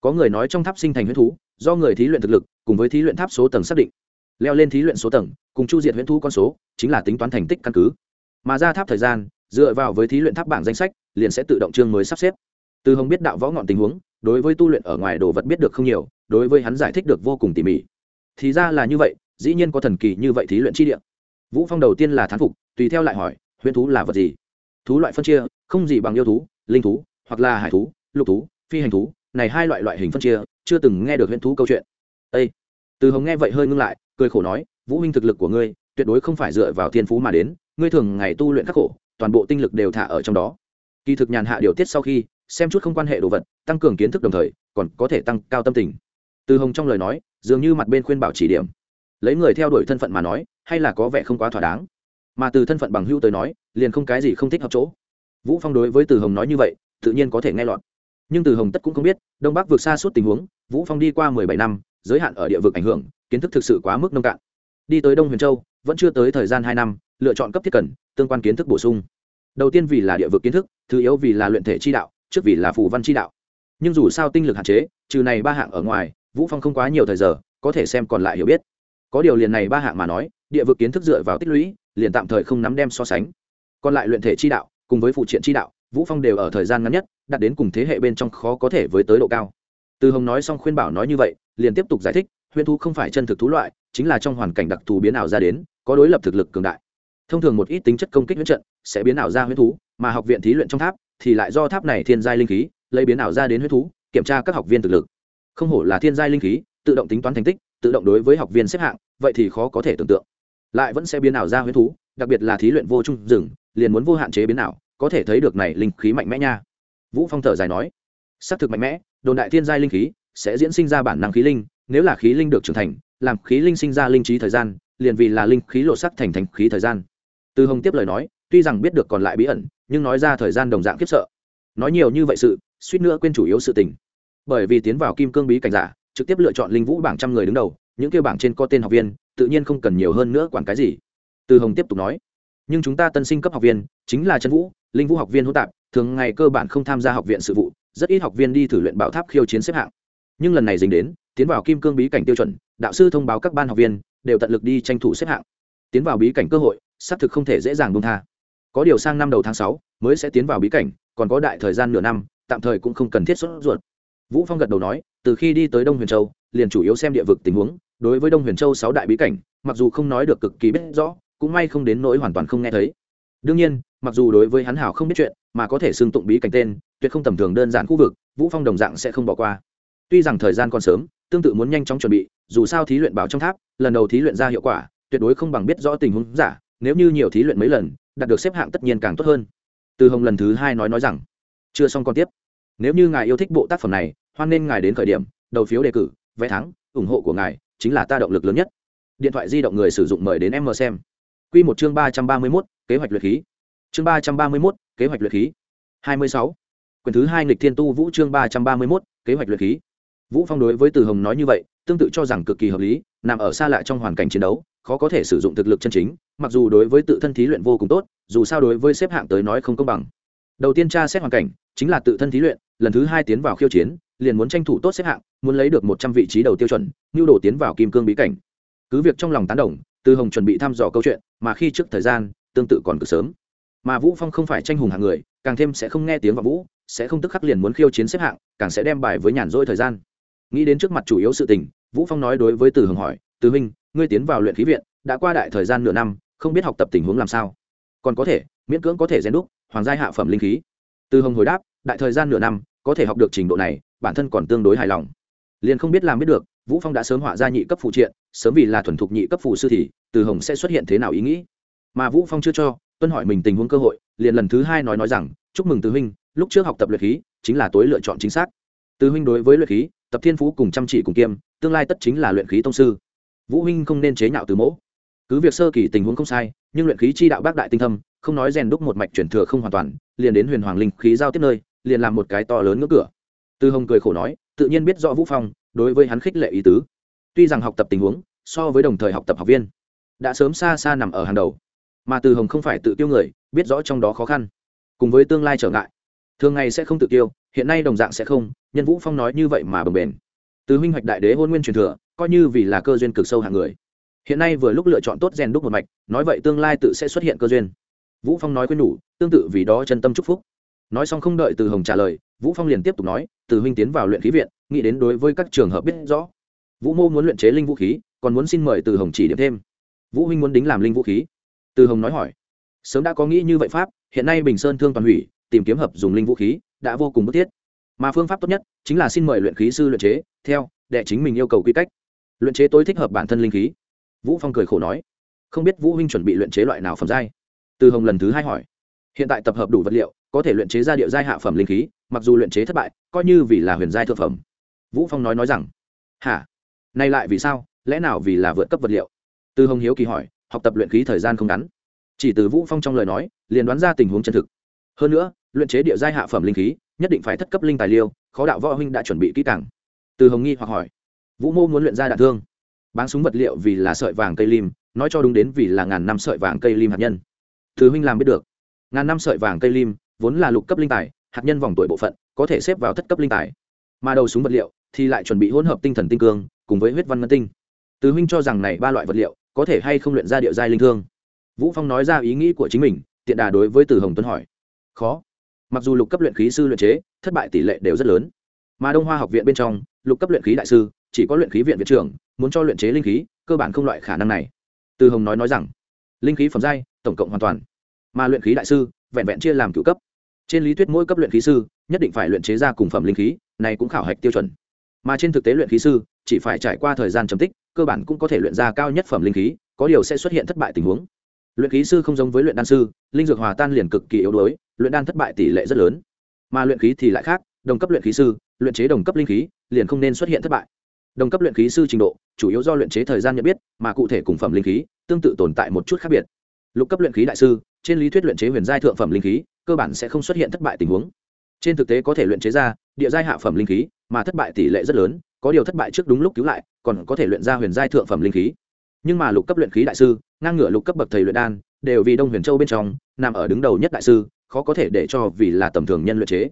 Có người nói trong tháp sinh thành huyễn thú, do người thí luyện thực lực, cùng với thí luyện tháp số tầng xác định. Leo lên thí luyện số tầng, cùng chu diệt huyễn thú con số, chính là tính toán thành tích căn cứ. Mà ra tháp thời gian, dựa vào với thí luyện tháp bảng danh sách, liền sẽ tự động chương mới sắp xếp. Từ hồng biết đạo võ ngọn tình huống, đối với tu luyện ở ngoài đồ vật biết được không nhiều, đối với hắn giải thích được vô cùng tỉ mỉ thì ra là như vậy, dĩ nhiên có thần kỳ như vậy thí luyện chi địa. Vũ phong đầu tiên là thán phục, tùy theo lại hỏi, huyễn thú là vật gì? Thú loại phân chia, không gì bằng yêu thú, linh thú, hoặc là hải thú, lục thú, phi hành thú, này hai loại loại hình phân chia, chưa từng nghe được huyễn thú câu chuyện. Ê! từ hồng nghe vậy hơi ngưng lại, cười khổ nói, vũ huynh thực lực của ngươi, tuyệt đối không phải dựa vào thiên phú mà đến, ngươi thường ngày tu luyện khắc khổ, toàn bộ tinh lực đều thả ở trong đó. Kỳ thực nhàn hạ điều tiết sau khi, xem chút không quan hệ đồ vật, tăng cường kiến thức đồng thời, còn có thể tăng cao tâm tình. Từ hồng trong lời nói dường như mặt bên khuyên bảo chỉ điểm. Lấy người theo đuổi thân phận mà nói, hay là có vẻ không quá thỏa đáng. Mà từ thân phận bằng hữu tới nói, liền không cái gì không thích hợp chỗ. Vũ phong đối với từ hồng nói như vậy, tự nhiên có thể nghe lọt. Nhưng từ hồng tất cũng không biết, đông bắc vượt xa suốt tình huống, vũ phong đi qua 17 năm, giới hạn ở địa vực ảnh hưởng, kiến thức thực sự quá mức nông cạn. Đi tới đông huyền châu, vẫn chưa tới thời gian hai năm, lựa chọn cấp thiết cần, tương quan kiến thức bổ sung. Đầu tiên vì là địa vực kiến thức, thứ yếu vì là luyện thể chi đạo, trước vì là phù văn chi đạo. Nhưng dù sao tinh lực hạn chế, trừ này ba hạng ở ngoài vũ phong không quá nhiều thời giờ, có thể xem còn lại hiểu biết. Có điều liền này ba hạng mà nói, địa vực kiến thức dựa vào tích lũy, liền tạm thời không nắm đem so sánh. Còn lại luyện thể chi đạo, cùng với phụ triện chi đạo, vũ phong đều ở thời gian ngắn nhất, đạt đến cùng thế hệ bên trong khó có thể với tới độ cao. Từ hồng nói xong khuyên bảo nói như vậy, liền tiếp tục giải thích, huyễn thú không phải chân thực thú loại, chính là trong hoàn cảnh đặc thù biến ảo ra đến, có đối lập thực lực cường đại. Thông thường một ít tính chất công kích huyễn trận sẽ biến ảo ra huyễn thú, mà học viện thí luyện trong tháp thì lại do tháp này thiên giai linh khí, lấy biến ảo ra đến huyễn thú, kiểm tra các học viên thực lực không hổ là thiên giai linh khí, tự động tính toán thành tích, tự động đối với học viên xếp hạng, vậy thì khó có thể tưởng tượng. Lại vẫn sẽ biến ảo ra huyễn thú, đặc biệt là thí luyện vô trung rừng, liền muốn vô hạn chế biến ảo, có thể thấy được này linh khí mạnh mẽ nha. Vũ phong thở dài nói xác thực mạnh mẽ, đồn đại thiên giai linh khí sẽ diễn sinh ra bản năng khí linh, nếu là khí linh được trưởng thành, làm khí linh sinh ra linh trí thời gian, liền vì là linh khí lộ sắc thành thành khí thời gian. Từ hồng tiếp lời nói, tuy rằng biết được còn lại bí ẩn, nhưng nói ra thời gian đồng dạng khiếp sợ. Nói nhiều như vậy sự, suýt nữa quên chủ yếu sự tình bởi vì tiến vào kim cương bí cảnh giả, trực tiếp lựa chọn linh vũ bảng trăm người đứng đầu, những kêu bảng trên có tên học viên, tự nhiên không cần nhiều hơn nữa quản cái gì. Từ hồng tiếp tục nói, nhưng chúng ta tân sinh cấp học viên chính là chân vũ, linh vũ học viên hỗn tạp, thường ngày cơ bản không tham gia học viện sự vụ, rất ít học viên đi thử luyện bảo tháp khiêu chiến xếp hạng. Nhưng lần này dính đến, tiến vào kim cương bí cảnh tiêu chuẩn, đạo sư thông báo các ban học viên đều tận lực đi tranh thủ xếp hạng. Tiến vào bí cảnh cơ hội, xác thực không thể dễ dàng buông tha. Có điều sang năm đầu tháng sáu mới sẽ tiến vào bí cảnh, còn có đại thời gian nửa năm, tạm thời cũng không cần thiết xuất ruột vũ phong gật đầu nói, từ khi đi tới đông huyền châu, liền chủ yếu xem địa vực tình huống, đối với đông huyền châu sáu đại bí cảnh, mặc dù không nói được cực kỳ biết rõ, cũng may không đến nỗi hoàn toàn không nghe thấy. Đương nhiên, mặc dù đối với hắn hảo không biết chuyện, mà có thể xưng tụng bí cảnh tên, tuyệt không tầm thường đơn giản khu vực, vũ phong đồng dạng sẽ không bỏ qua. Tuy rằng thời gian còn sớm, tương tự muốn nhanh chóng chuẩn bị, dù sao thí luyện bảo trong tháp, lần đầu thí luyện ra hiệu quả, tuyệt đối không bằng biết rõ tình huống giả, nếu như nhiều thí luyện mấy lần, đạt được xếp hạng tất nhiên càng tốt hơn. Từ hồng lần thứ hai nói nói rằng, chưa xong còn tiếp nếu như ngài yêu thích bộ tác phẩm này hoan nên ngài đến khởi điểm đầu phiếu đề cử vé thắng ủng hộ của ngài chính là ta động lực lớn nhất điện thoại di động người sử dụng mời đến em mờ xem Quy một chương ba trăm ba mươi mốt kế hoạch luyện khí. Chương ba trăm ba mươi mốt kế hoạch luyện khí. Hai mươi sáu. Quyền thứ hai nghịch thiên tu vũ chương ba trăm ba mươi mốt kế hoạch luyện khí. Vũ Phong đối với Từ Hồng nói như vậy, tương tự cho rằng cực kỳ hợp lý, nằm ở xa lại trong hoàn cảnh chiến đấu, khó có thể sử dụng thực lực chân chính, mặc dù đối với tự thân thí luyện vô cùng tốt, dù sao đối với xếp hạng tới nói không công bằng. Đầu tiên tra xét hoàn cảnh, chính là tự thân thí luyện, lần thứ hai tiến vào khiêu chiến, liền muốn tranh thủ tốt xếp hạng, muốn lấy được một trăm vị trí đầu tiêu chuẩn, nhu đồ tiến vào kim cương bí cảnh. Cứ việc trong lòng tán đồng, Từ Hồng chuẩn bị thăm dò câu chuyện, mà khi trước thời gian, tương tự còn cực sớm. Mà Vũ Phong không phải tranh hùng hạng người, càng thêm sẽ không nghe tiếng vào vũ, sẽ không tức khắc liền muốn khiêu chiến xếp hạng, càng sẽ đem bài với nhàn rỗi thời gian. Nghĩ đến trước mặt chủ yếu sự tình, Vũ Phong nói đối với Từ Hồng hỏi, "Từ huynh, ngươi tiến vào luyện khí viện, đã qua đại thời gian nửa năm, không biết học tập tình huống làm sao?" Còn có thể, miễn cưỡng có thể rèn đúc hoàng giai hạ phẩm linh khí. Từ Hồng hồi đáp, đại thời gian nửa năm, có thể học được trình độ này, bản thân còn tương đối hài lòng. Liền không biết làm biết được vũ phong đã sớm họa ra nhị cấp phụ triện sớm vì là thuần thục nhị cấp phụ sư thì từ hồng sẽ xuất hiện thế nào ý nghĩ? Mà vũ phong chưa cho tuân hỏi mình tình huống cơ hội liền lần thứ hai nói nói rằng chúc mừng từ huynh lúc trước học tập luyện khí chính là tối lựa chọn chính xác. Từ huynh đối với luyện khí tập thiên phú cùng chăm chỉ cùng kiêm tương lai tất chính là luyện khí tông sư. Vũ huynh không nên chế nhạo từ mẫu cứ việc sơ kỳ tình huống không sai nhưng luyện khí chi đạo bác đại tinh thâm không nói rèn đúc một mạch chuyển thừa không hoàn toàn liền đến huyền hoàng linh khí giao tiếp nơi, liền làm một cái to lớn ngưỡng cửa. Tư hồng cười khổ nói, tự nhiên biết rõ vũ phong, đối với hắn khích lệ ý tứ. Tuy rằng học tập tình huống, so với đồng thời học tập học viên, đã sớm xa xa nằm ở hàng đầu. Mà từ hồng không phải tự tiêu người, biết rõ trong đó khó khăn. Cùng với tương lai trở ngại, thường ngày sẽ không tự tiêu hiện nay đồng dạng sẽ không, nhân vũ phong nói như vậy mà bồng bền. Từ huynh hoạch đại đế hôn nguyên truyền thừa, coi như vì là cơ duyên cực sâu hạng người. Hiện nay vừa lúc lựa chọn tốt rèn đúc một mạch, nói vậy tương lai tự sẽ xuất hiện cơ duyên vũ phong nói quên nhủ, tương tự vì đó chân tâm chúc phúc. Nói xong không đợi từ hồng trả lời, vũ phong liền tiếp tục nói, từ huynh tiến vào luyện khí viện, nghĩ đến đối với các trường hợp biết rõ. Vũ mô muốn luyện chế linh vũ khí, còn muốn xin mời từ hồng chỉ điểm thêm. Vũ huynh muốn đính làm linh vũ khí. Từ hồng nói hỏi. Sớm đã có nghĩ như vậy pháp, hiện nay bình sơn thương toàn hủy, tìm kiếm hợp dùng linh vũ khí, đã vô cùng bức thiết. Mà phương pháp tốt nhất chính là xin mời luyện khí sư luyện chế, theo đệ chính mình yêu cầu quy cách. Luyện chế tối thích hợp bản thân linh khí. Vũ phong cười khổ nói. Không biết vũ huynh chuẩn bị luyện chế loại nào phẩm giai từ hồng lần thứ hai hỏi, hiện tại tập hợp đủ vật liệu, có thể luyện chế ra địa giai hạ phẩm linh khí, mặc dù luyện chế thất bại, coi như vì là huyền giai thượng phẩm. Vũ phong nói nói rằng, hả? Nay lại vì sao? Lẽ nào vì là vượt cấp vật liệu? Từ hồng hiếu kỳ hỏi, học tập luyện khí thời gian không ngắn? Chỉ từ vũ phong trong lời nói, liền đoán ra tình huống chân thực. Hơn nữa, luyện chế địa giai hạ phẩm linh khí, nhất định phải thất cấp linh tài liêu khó đạo võ huynh đã chuẩn bị kỹ càng. Từ hồng nghi hoặc hỏi, vũ mô muốn luyện ra đạn thương bán súng vật liệu vì là sợi vàng cây lim, nói cho đúng đến vì là ngàn năm sợi vàng cây lim hạt nhân thứ huynh làm biết được. Ngàn năm sợi vàng cây lim, vốn là lục cấp linh tài, hạt nhân vòng tuổi bộ phận, có thể xếp vào thất cấp linh tài. Mà đầu súng vật liệu thì lại chuẩn bị hỗn hợp tinh thần tinh cương, cùng với huyết văn ngân tinh. Tứ huynh cho rằng này ba loại vật liệu có thể hay không luyện ra điệu giai linh thương. Vũ phong nói ra ý nghĩ của chính mình, tiện đà đối với từ hồng tuấn hỏi. Khó. Mặc dù lục cấp luyện khí sư luyện chế, thất bại tỷ lệ đều rất lớn. Mà đông hoa học viện bên trong, lục cấp luyện khí đại sư, chỉ có luyện khí viện viện trưởng, muốn cho luyện chế linh khí, cơ bản không loại khả năng này. Từ hồng nói nói rằng, linh khí phẩm giai tổng cộng hoàn toàn. Mà luyện khí đại sư, vẹn vẹn chia làm cửu cấp. Trên lý thuyết mỗi cấp luyện khí sư, nhất định phải luyện chế ra cùng phẩm linh khí, này cũng khảo hạch tiêu chuẩn. Mà trên thực tế luyện khí sư, chỉ phải trải qua thời gian chấm tích, cơ bản cũng có thể luyện ra cao nhất phẩm linh khí, có điều sẽ xuất hiện thất bại tình huống. Luyện khí sư không giống với luyện đan sư, linh dược hòa tan liền cực kỳ yếu đuối, luyện đan thất bại tỷ lệ rất lớn. Mà luyện khí thì lại khác, đồng cấp luyện khí sư, luyện chế đồng cấp linh khí, liền không nên xuất hiện thất bại. Đồng cấp luyện khí sư trình độ, chủ yếu do luyện chế thời gian nhận biết, mà cụ thể cùng phẩm linh khí, tương tự tồn tại một chút khác biệt lục cấp luyện khí đại sư, trên lý thuyết luyện chế huyền giai thượng phẩm linh khí, cơ bản sẽ không xuất hiện thất bại tình huống. Trên thực tế có thể luyện chế ra địa giai hạ phẩm linh khí, mà thất bại tỷ lệ rất lớn, có điều thất bại trước đúng lúc cứu lại, còn có thể luyện ra huyền giai thượng phẩm linh khí. Nhưng mà lục cấp luyện khí đại sư, ngang ngửa lục cấp bậc thầy luyện đan, đều vì đông huyền châu bên trong, nằm ở đứng đầu nhất đại sư, khó có thể để cho vì là tầm thường nhân luyện chế.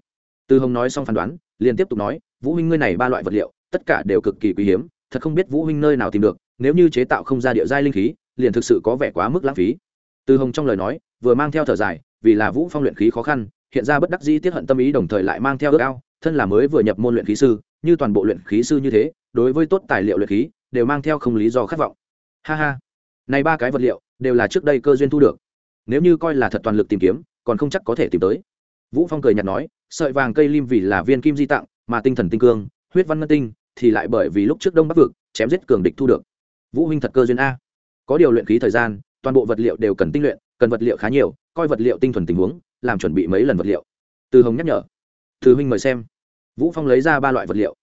Từ hồng nói xong phán đoán, liền tiếp tục nói, vũ huynh ngươi này ba loại vật liệu, tất cả đều cực kỳ quý hiếm, thật không biết vũ huynh nơi nào tìm được, nếu như chế tạo không ra địa giai linh khí, liền thực sự có vẻ quá mức lãng phí từ hồng trong lời nói, vừa mang theo thở dài, vì là vũ phong luyện khí khó khăn, hiện ra bất đắc dĩ tiết hận tâm ý đồng thời lại mang theo ước ao, thân là mới vừa nhập môn luyện khí sư, như toàn bộ luyện khí sư như thế, đối với tốt tài liệu luyện khí, đều mang theo không lý do khát vọng. Ha ha. Này ba cái vật liệu, đều là trước đây cơ duyên thu được. Nếu như coi là thật toàn lực tìm kiếm, còn không chắc có thể tìm tới. Vũ phong cười nhạt nói, sợi vàng cây lim vì là viên kim di tặng, mà tinh thần tinh cương, huyết văn ngân tinh, thì lại bởi vì lúc trước đông bắc vực, chém giết cường địch thu được. Vũ huynh thật cơ duyên a. Có điều luyện khí thời gian toàn bộ vật liệu đều cần tinh luyện, cần vật liệu khá nhiều, coi vật liệu tinh thuần tình huống, làm chuẩn bị mấy lần vật liệu. Từ hồng nhắc nhở. Từ huynh mời xem. Vũ phong lấy ra ba loại vật liệu.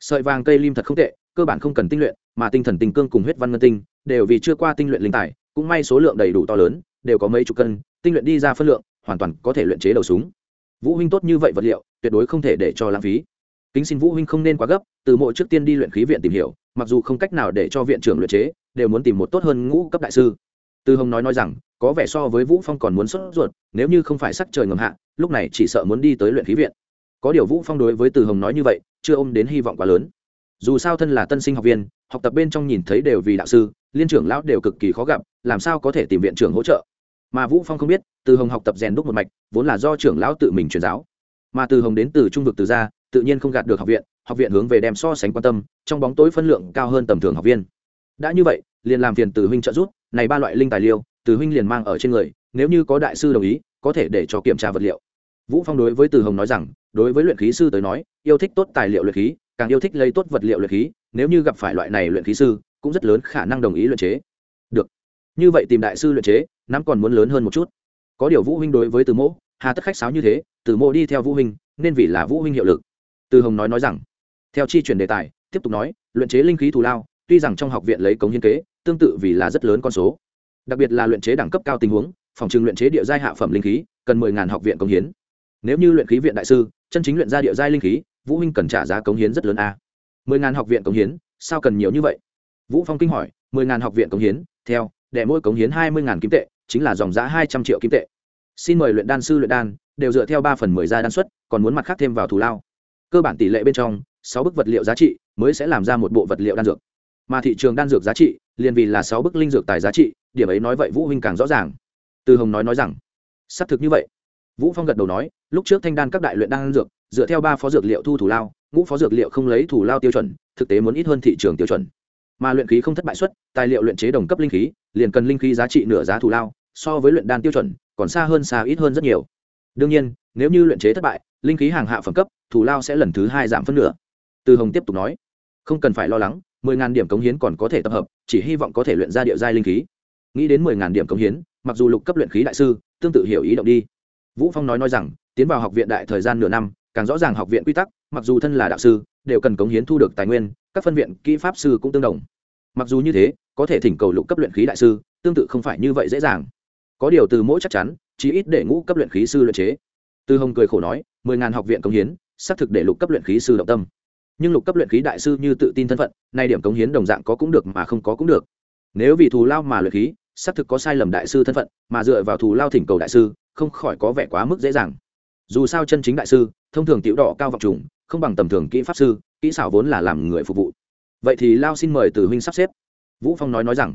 Sợi vàng cây lim thật không tệ, cơ bản không cần tinh luyện, mà tinh thần tình cương cùng huyết văn ngân tinh, đều vì chưa qua tinh luyện linh tài, cũng may số lượng đầy đủ to lớn, đều có mấy chục cân, tinh luyện đi ra phân lượng, hoàn toàn có thể luyện chế đầu súng. Vũ huynh tốt như vậy vật liệu, tuyệt đối không thể để cho lãng phí. Kính xin vũ huynh không nên quá gấp, từ mộ trước tiên đi luyện khí viện tìm hiểu, mặc dù không cách nào để cho viện trưởng luyện chế, đều muốn tìm một tốt hơn ngũ cấp đại sư tư hồng nói nói rằng, có vẻ so với vũ phong còn muốn xuất ruột, nếu như không phải sắc trời ngầm hạ, lúc này chỉ sợ muốn đi tới luyện khí viện. Có điều vũ phong đối với từ hồng nói như vậy, chưa ôm đến hy vọng quá lớn. Dù sao thân là tân sinh học viên, học tập bên trong nhìn thấy đều vì đạo sư, liên trưởng lão đều cực kỳ khó gặp, làm sao có thể tìm viện trưởng hỗ trợ? Mà vũ phong không biết từ hồng học tập rèn đúc một mạch, vốn là do trưởng lão tự mình truyền giáo. Mà từ hồng đến từ trung vực từ gia, tự nhiên không gạt được học viện học viện hướng về đem so sánh quan tâm, trong bóng tối phân lượng cao hơn tầm thường học viên. Đã như vậy, liền làm phiền từ huynh trợ giúp này ba loại linh tài liêu từ huynh liền mang ở trên người, nếu như có đại sư đồng ý, có thể để cho kiểm tra vật liệu. Vũ phong đối với từ hồng nói rằng, đối với luyện khí sư tới nói, yêu thích tốt tài liệu luyện khí, càng yêu thích lấy tốt vật liệu luyện khí, nếu như gặp phải loại này luyện khí sư, cũng rất lớn khả năng đồng ý luyện chế. Được. Như vậy tìm đại sư luyện chế, nắm còn muốn lớn hơn một chút. Có điều vũ huynh đối với từ mỗ hà tất khách sáo như thế, từ mỗ đi theo vũ huynh, nên vì là vũ huynh hiệu lực. Từ hồng nói nói rằng, theo chi chuyển đề tài, tiếp tục nói, luyện chế linh khí thù lao, tuy rằng trong học viện lấy cống hiến kế tương tự vì là rất lớn con số. Đặc biệt là luyện chế đẳng cấp cao tình huống, phòng trường luyện chế địa giai hạ phẩm linh khí, cần mười ngàn học viện cống hiến. Nếu như luyện khí viện đại sư, chân chính luyện ra địa giai linh khí, vũ huynh cần trả giá cống hiến rất lớn a. mười ngàn học viện cống hiến, sao cần nhiều như vậy? Vũ phong kinh hỏi, mười ngàn học viện cống hiến, theo, để mỗi cống hiến hai mươi ngàn kim tệ, chính là dòng giá hai trăm triệu kim tệ. Xin mời luyện đan sư luyện đan, đều dựa theo ba phần mười gia đan suất, còn muốn mặt khác thêm vào thù lao. Cơ bản tỷ lệ bên trong, sáu bức vật liệu giá trị mới sẽ làm ra một bộ vật liệu đan dược. Mà thị trường đan dược giá trị liền vì là sáu bức linh dược tài giá trị, điểm ấy nói vậy vũ huynh càng rõ ràng. Từ hồng nói nói rằng xác thực như vậy. Vũ phong gật đầu nói, lúc trước thanh đan các đại luyện đan dược, dựa theo ba phó dược liệu thu thủ lao, ngũ phó dược liệu không lấy thủ lao tiêu chuẩn, thực tế muốn ít hơn thị trường tiêu chuẩn. Mà luyện khí không thất bại xuất tài liệu luyện chế đồng cấp linh khí, liền cần linh khí giá trị nửa giá thủ lao, so với luyện đan tiêu chuẩn, còn xa hơn xa ít hơn rất nhiều. Đương nhiên, nếu như luyện chế thất bại, linh khí hàng hạ phẩm cấp, thủ lao sẽ lần thứ hai giảm phân nửa. Từ hồng tiếp tục nói, không cần phải lo lắng mười ngàn điểm cống hiến còn có thể tập hợp, chỉ hy vọng có thể luyện ra địa giai linh khí. Nghĩ đến mười ngàn điểm cống hiến, mặc dù lục cấp luyện khí đại sư, tương tự hiểu ý động đi. Vũ phong nói nói rằng, tiến vào học viện đại thời gian nửa năm, càng rõ ràng học viện quy tắc, mặc dù thân là đạo sư, đều cần cống hiến thu được tài nguyên, các phân viện kỹ pháp sư cũng tương đồng. Mặc dù như thế, có thể thỉnh cầu lục cấp luyện khí đại sư, tương tự không phải như vậy dễ dàng. Có điều từ mỗi chắc chắn chỉ ít để ngũ cấp luyện khí sư luyện chế. Tư hồng cười khổ nói, mười ngàn học viện cống hiến, xác thực để lục cấp luyện khí sư động tâm nhưng lục cấp luyện khí đại sư như tự tin thân phận, nay điểm cống hiến đồng dạng có cũng được mà không có cũng được. Nếu vì thù lao mà luyện khí, xác thực có sai lầm đại sư thân phận, mà dựa vào thù lao thỉnh cầu đại sư, không khỏi có vẻ quá mức dễ dàng. Dù sao chân chính đại sư, thông thường tiểu đỏ cao vọng trùng, không bằng tầm thường kỹ pháp sư, kỹ xảo vốn là làm người phục vụ. Vậy thì lao xin mời từ huynh sắp xếp. Vũ phong nói nói rằng,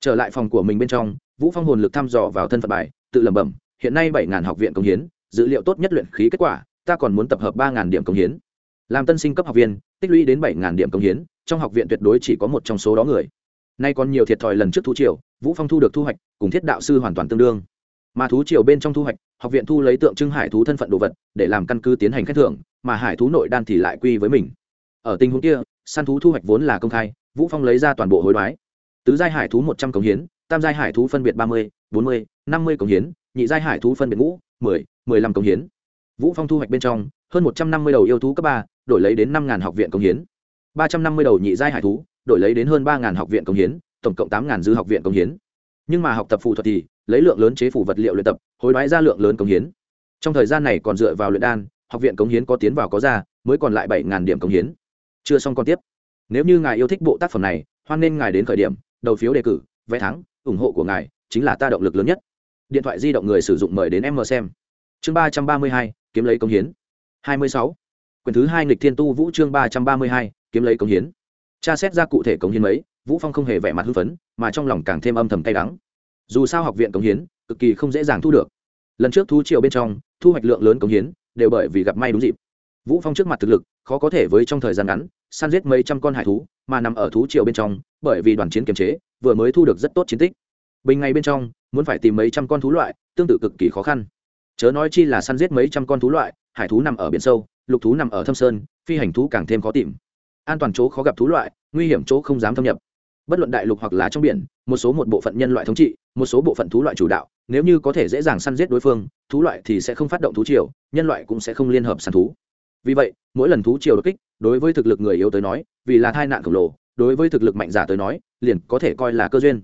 trở lại phòng của mình bên trong, vũ phong hồn lực thăm dò vào thân phận bài, tự lẩm bẩm, hiện nay bảy ngàn học viện công hiến, dữ liệu tốt nhất luyện khí kết quả, ta còn muốn tập hợp ba ngàn điểm công hiến làm tân sinh cấp học viên, tích lũy đến bảy ngàn điểm công hiến, trong học viện tuyệt đối chỉ có một trong số đó người. Nay còn nhiều thiệt thòi lần trước thu triều, vũ phong thu được thu hoạch, cùng thiết đạo sư hoàn toàn tương đương. Mà thú triều bên trong thu hoạch, học viện thu lấy tượng trưng hải thú thân phận đồ vật, để làm căn cứ tiến hành khen thưởng, mà hải thú nội đan thì lại quy với mình. Ở tình huống kia săn thú thu hoạch vốn là công khai, vũ phong lấy ra toàn bộ hối đoái. Tứ giai hải thú một trăm cống hiến, tam giai hải thú phân biệt ba mươi, bốn mươi, năm mươi cống hiến, nhị giai hải thú phân biệt ngũ, mười mười lăm cống hiến. Vũ phong thu hoạch bên trong hơn một trăm năm mươi đầu yêu thú cấp ba, đổi lấy đến năm ngàn học viện công hiến. ba trăm năm mươi đầu nhị giai hải thú, đổi lấy đến hơn ba ngàn học viện công hiến, tổng cộng tám ngàn dư học viện công hiến. Nhưng mà học tập phù thuật thì, lấy lượng lớn chế phủ vật liệu luyện tập, hối đoái ra lượng lớn công hiến. Trong thời gian này còn dựa vào luyện đan, học viện cống hiến có tiến vào có ra, mới còn lại bảy điểm cống hiến. Chưa xong còn tiếp. Nếu như ngài yêu thích bộ tác phẩm này, hoan nên ngài đến khởi điểm, đầu phiếu đề cử, vé thắng, ủng hộ của ngài chính là ta động lực lớn nhất. Điện thoại di động người sử dụng mời đến em mờ xem. Chương ba trăm ba mươi hai, kiếm lấy cống hiến hai mươi sáu. Thứ hai nghịch thiên tu vũ chương ba trăm ba mươi hai, kiếm lấy cống hiến. Tra xét ra cụ thể cống hiến mấy, vũ phong không hề vẻ mặt hưng phấn, mà trong lòng càng thêm âm thầm cay đắng. Dù sao học viện cống hiến, cực kỳ không dễ dàng thu được. Lần trước thú triều bên trong, thu hoạch lượng lớn cống hiến, đều bởi vì gặp may đúng dịp. Vũ phong trước mặt thực lực, khó có thể với trong thời gian ngắn, săn giết mấy trăm con hải thú, mà nằm ở thú triều bên trong, bởi vì đoàn chiến kiềm chế, vừa mới thu được rất tốt chiến tích. Bình ngày bên trong, muốn phải tìm mấy trăm con thú loại, tương tự cực kỳ khó khăn. Chớ nói chi là săn giết mấy trăm con thú loại hải thú nằm ở biển sâu, lục thú nằm ở thâm sơn, phi hành thú càng thêm khó tìm. An toàn chỗ khó gặp thú loại, nguy hiểm chỗ không dám thâm nhập. Bất luận đại lục hoặc là trong biển, một số một bộ phận nhân loại thống trị, một số bộ phận thú loại chủ đạo, nếu như có thể dễ dàng săn giết đối phương, thú loại thì sẽ không phát động thú triều, nhân loại cũng sẽ không liên hợp săn thú. Vì vậy, mỗi lần thú triều đột kích, đối với thực lực người yếu tới nói, vì là tai nạn khổng lồ, đối với thực lực mạnh giả tới nói, liền có thể coi là cơ duyên.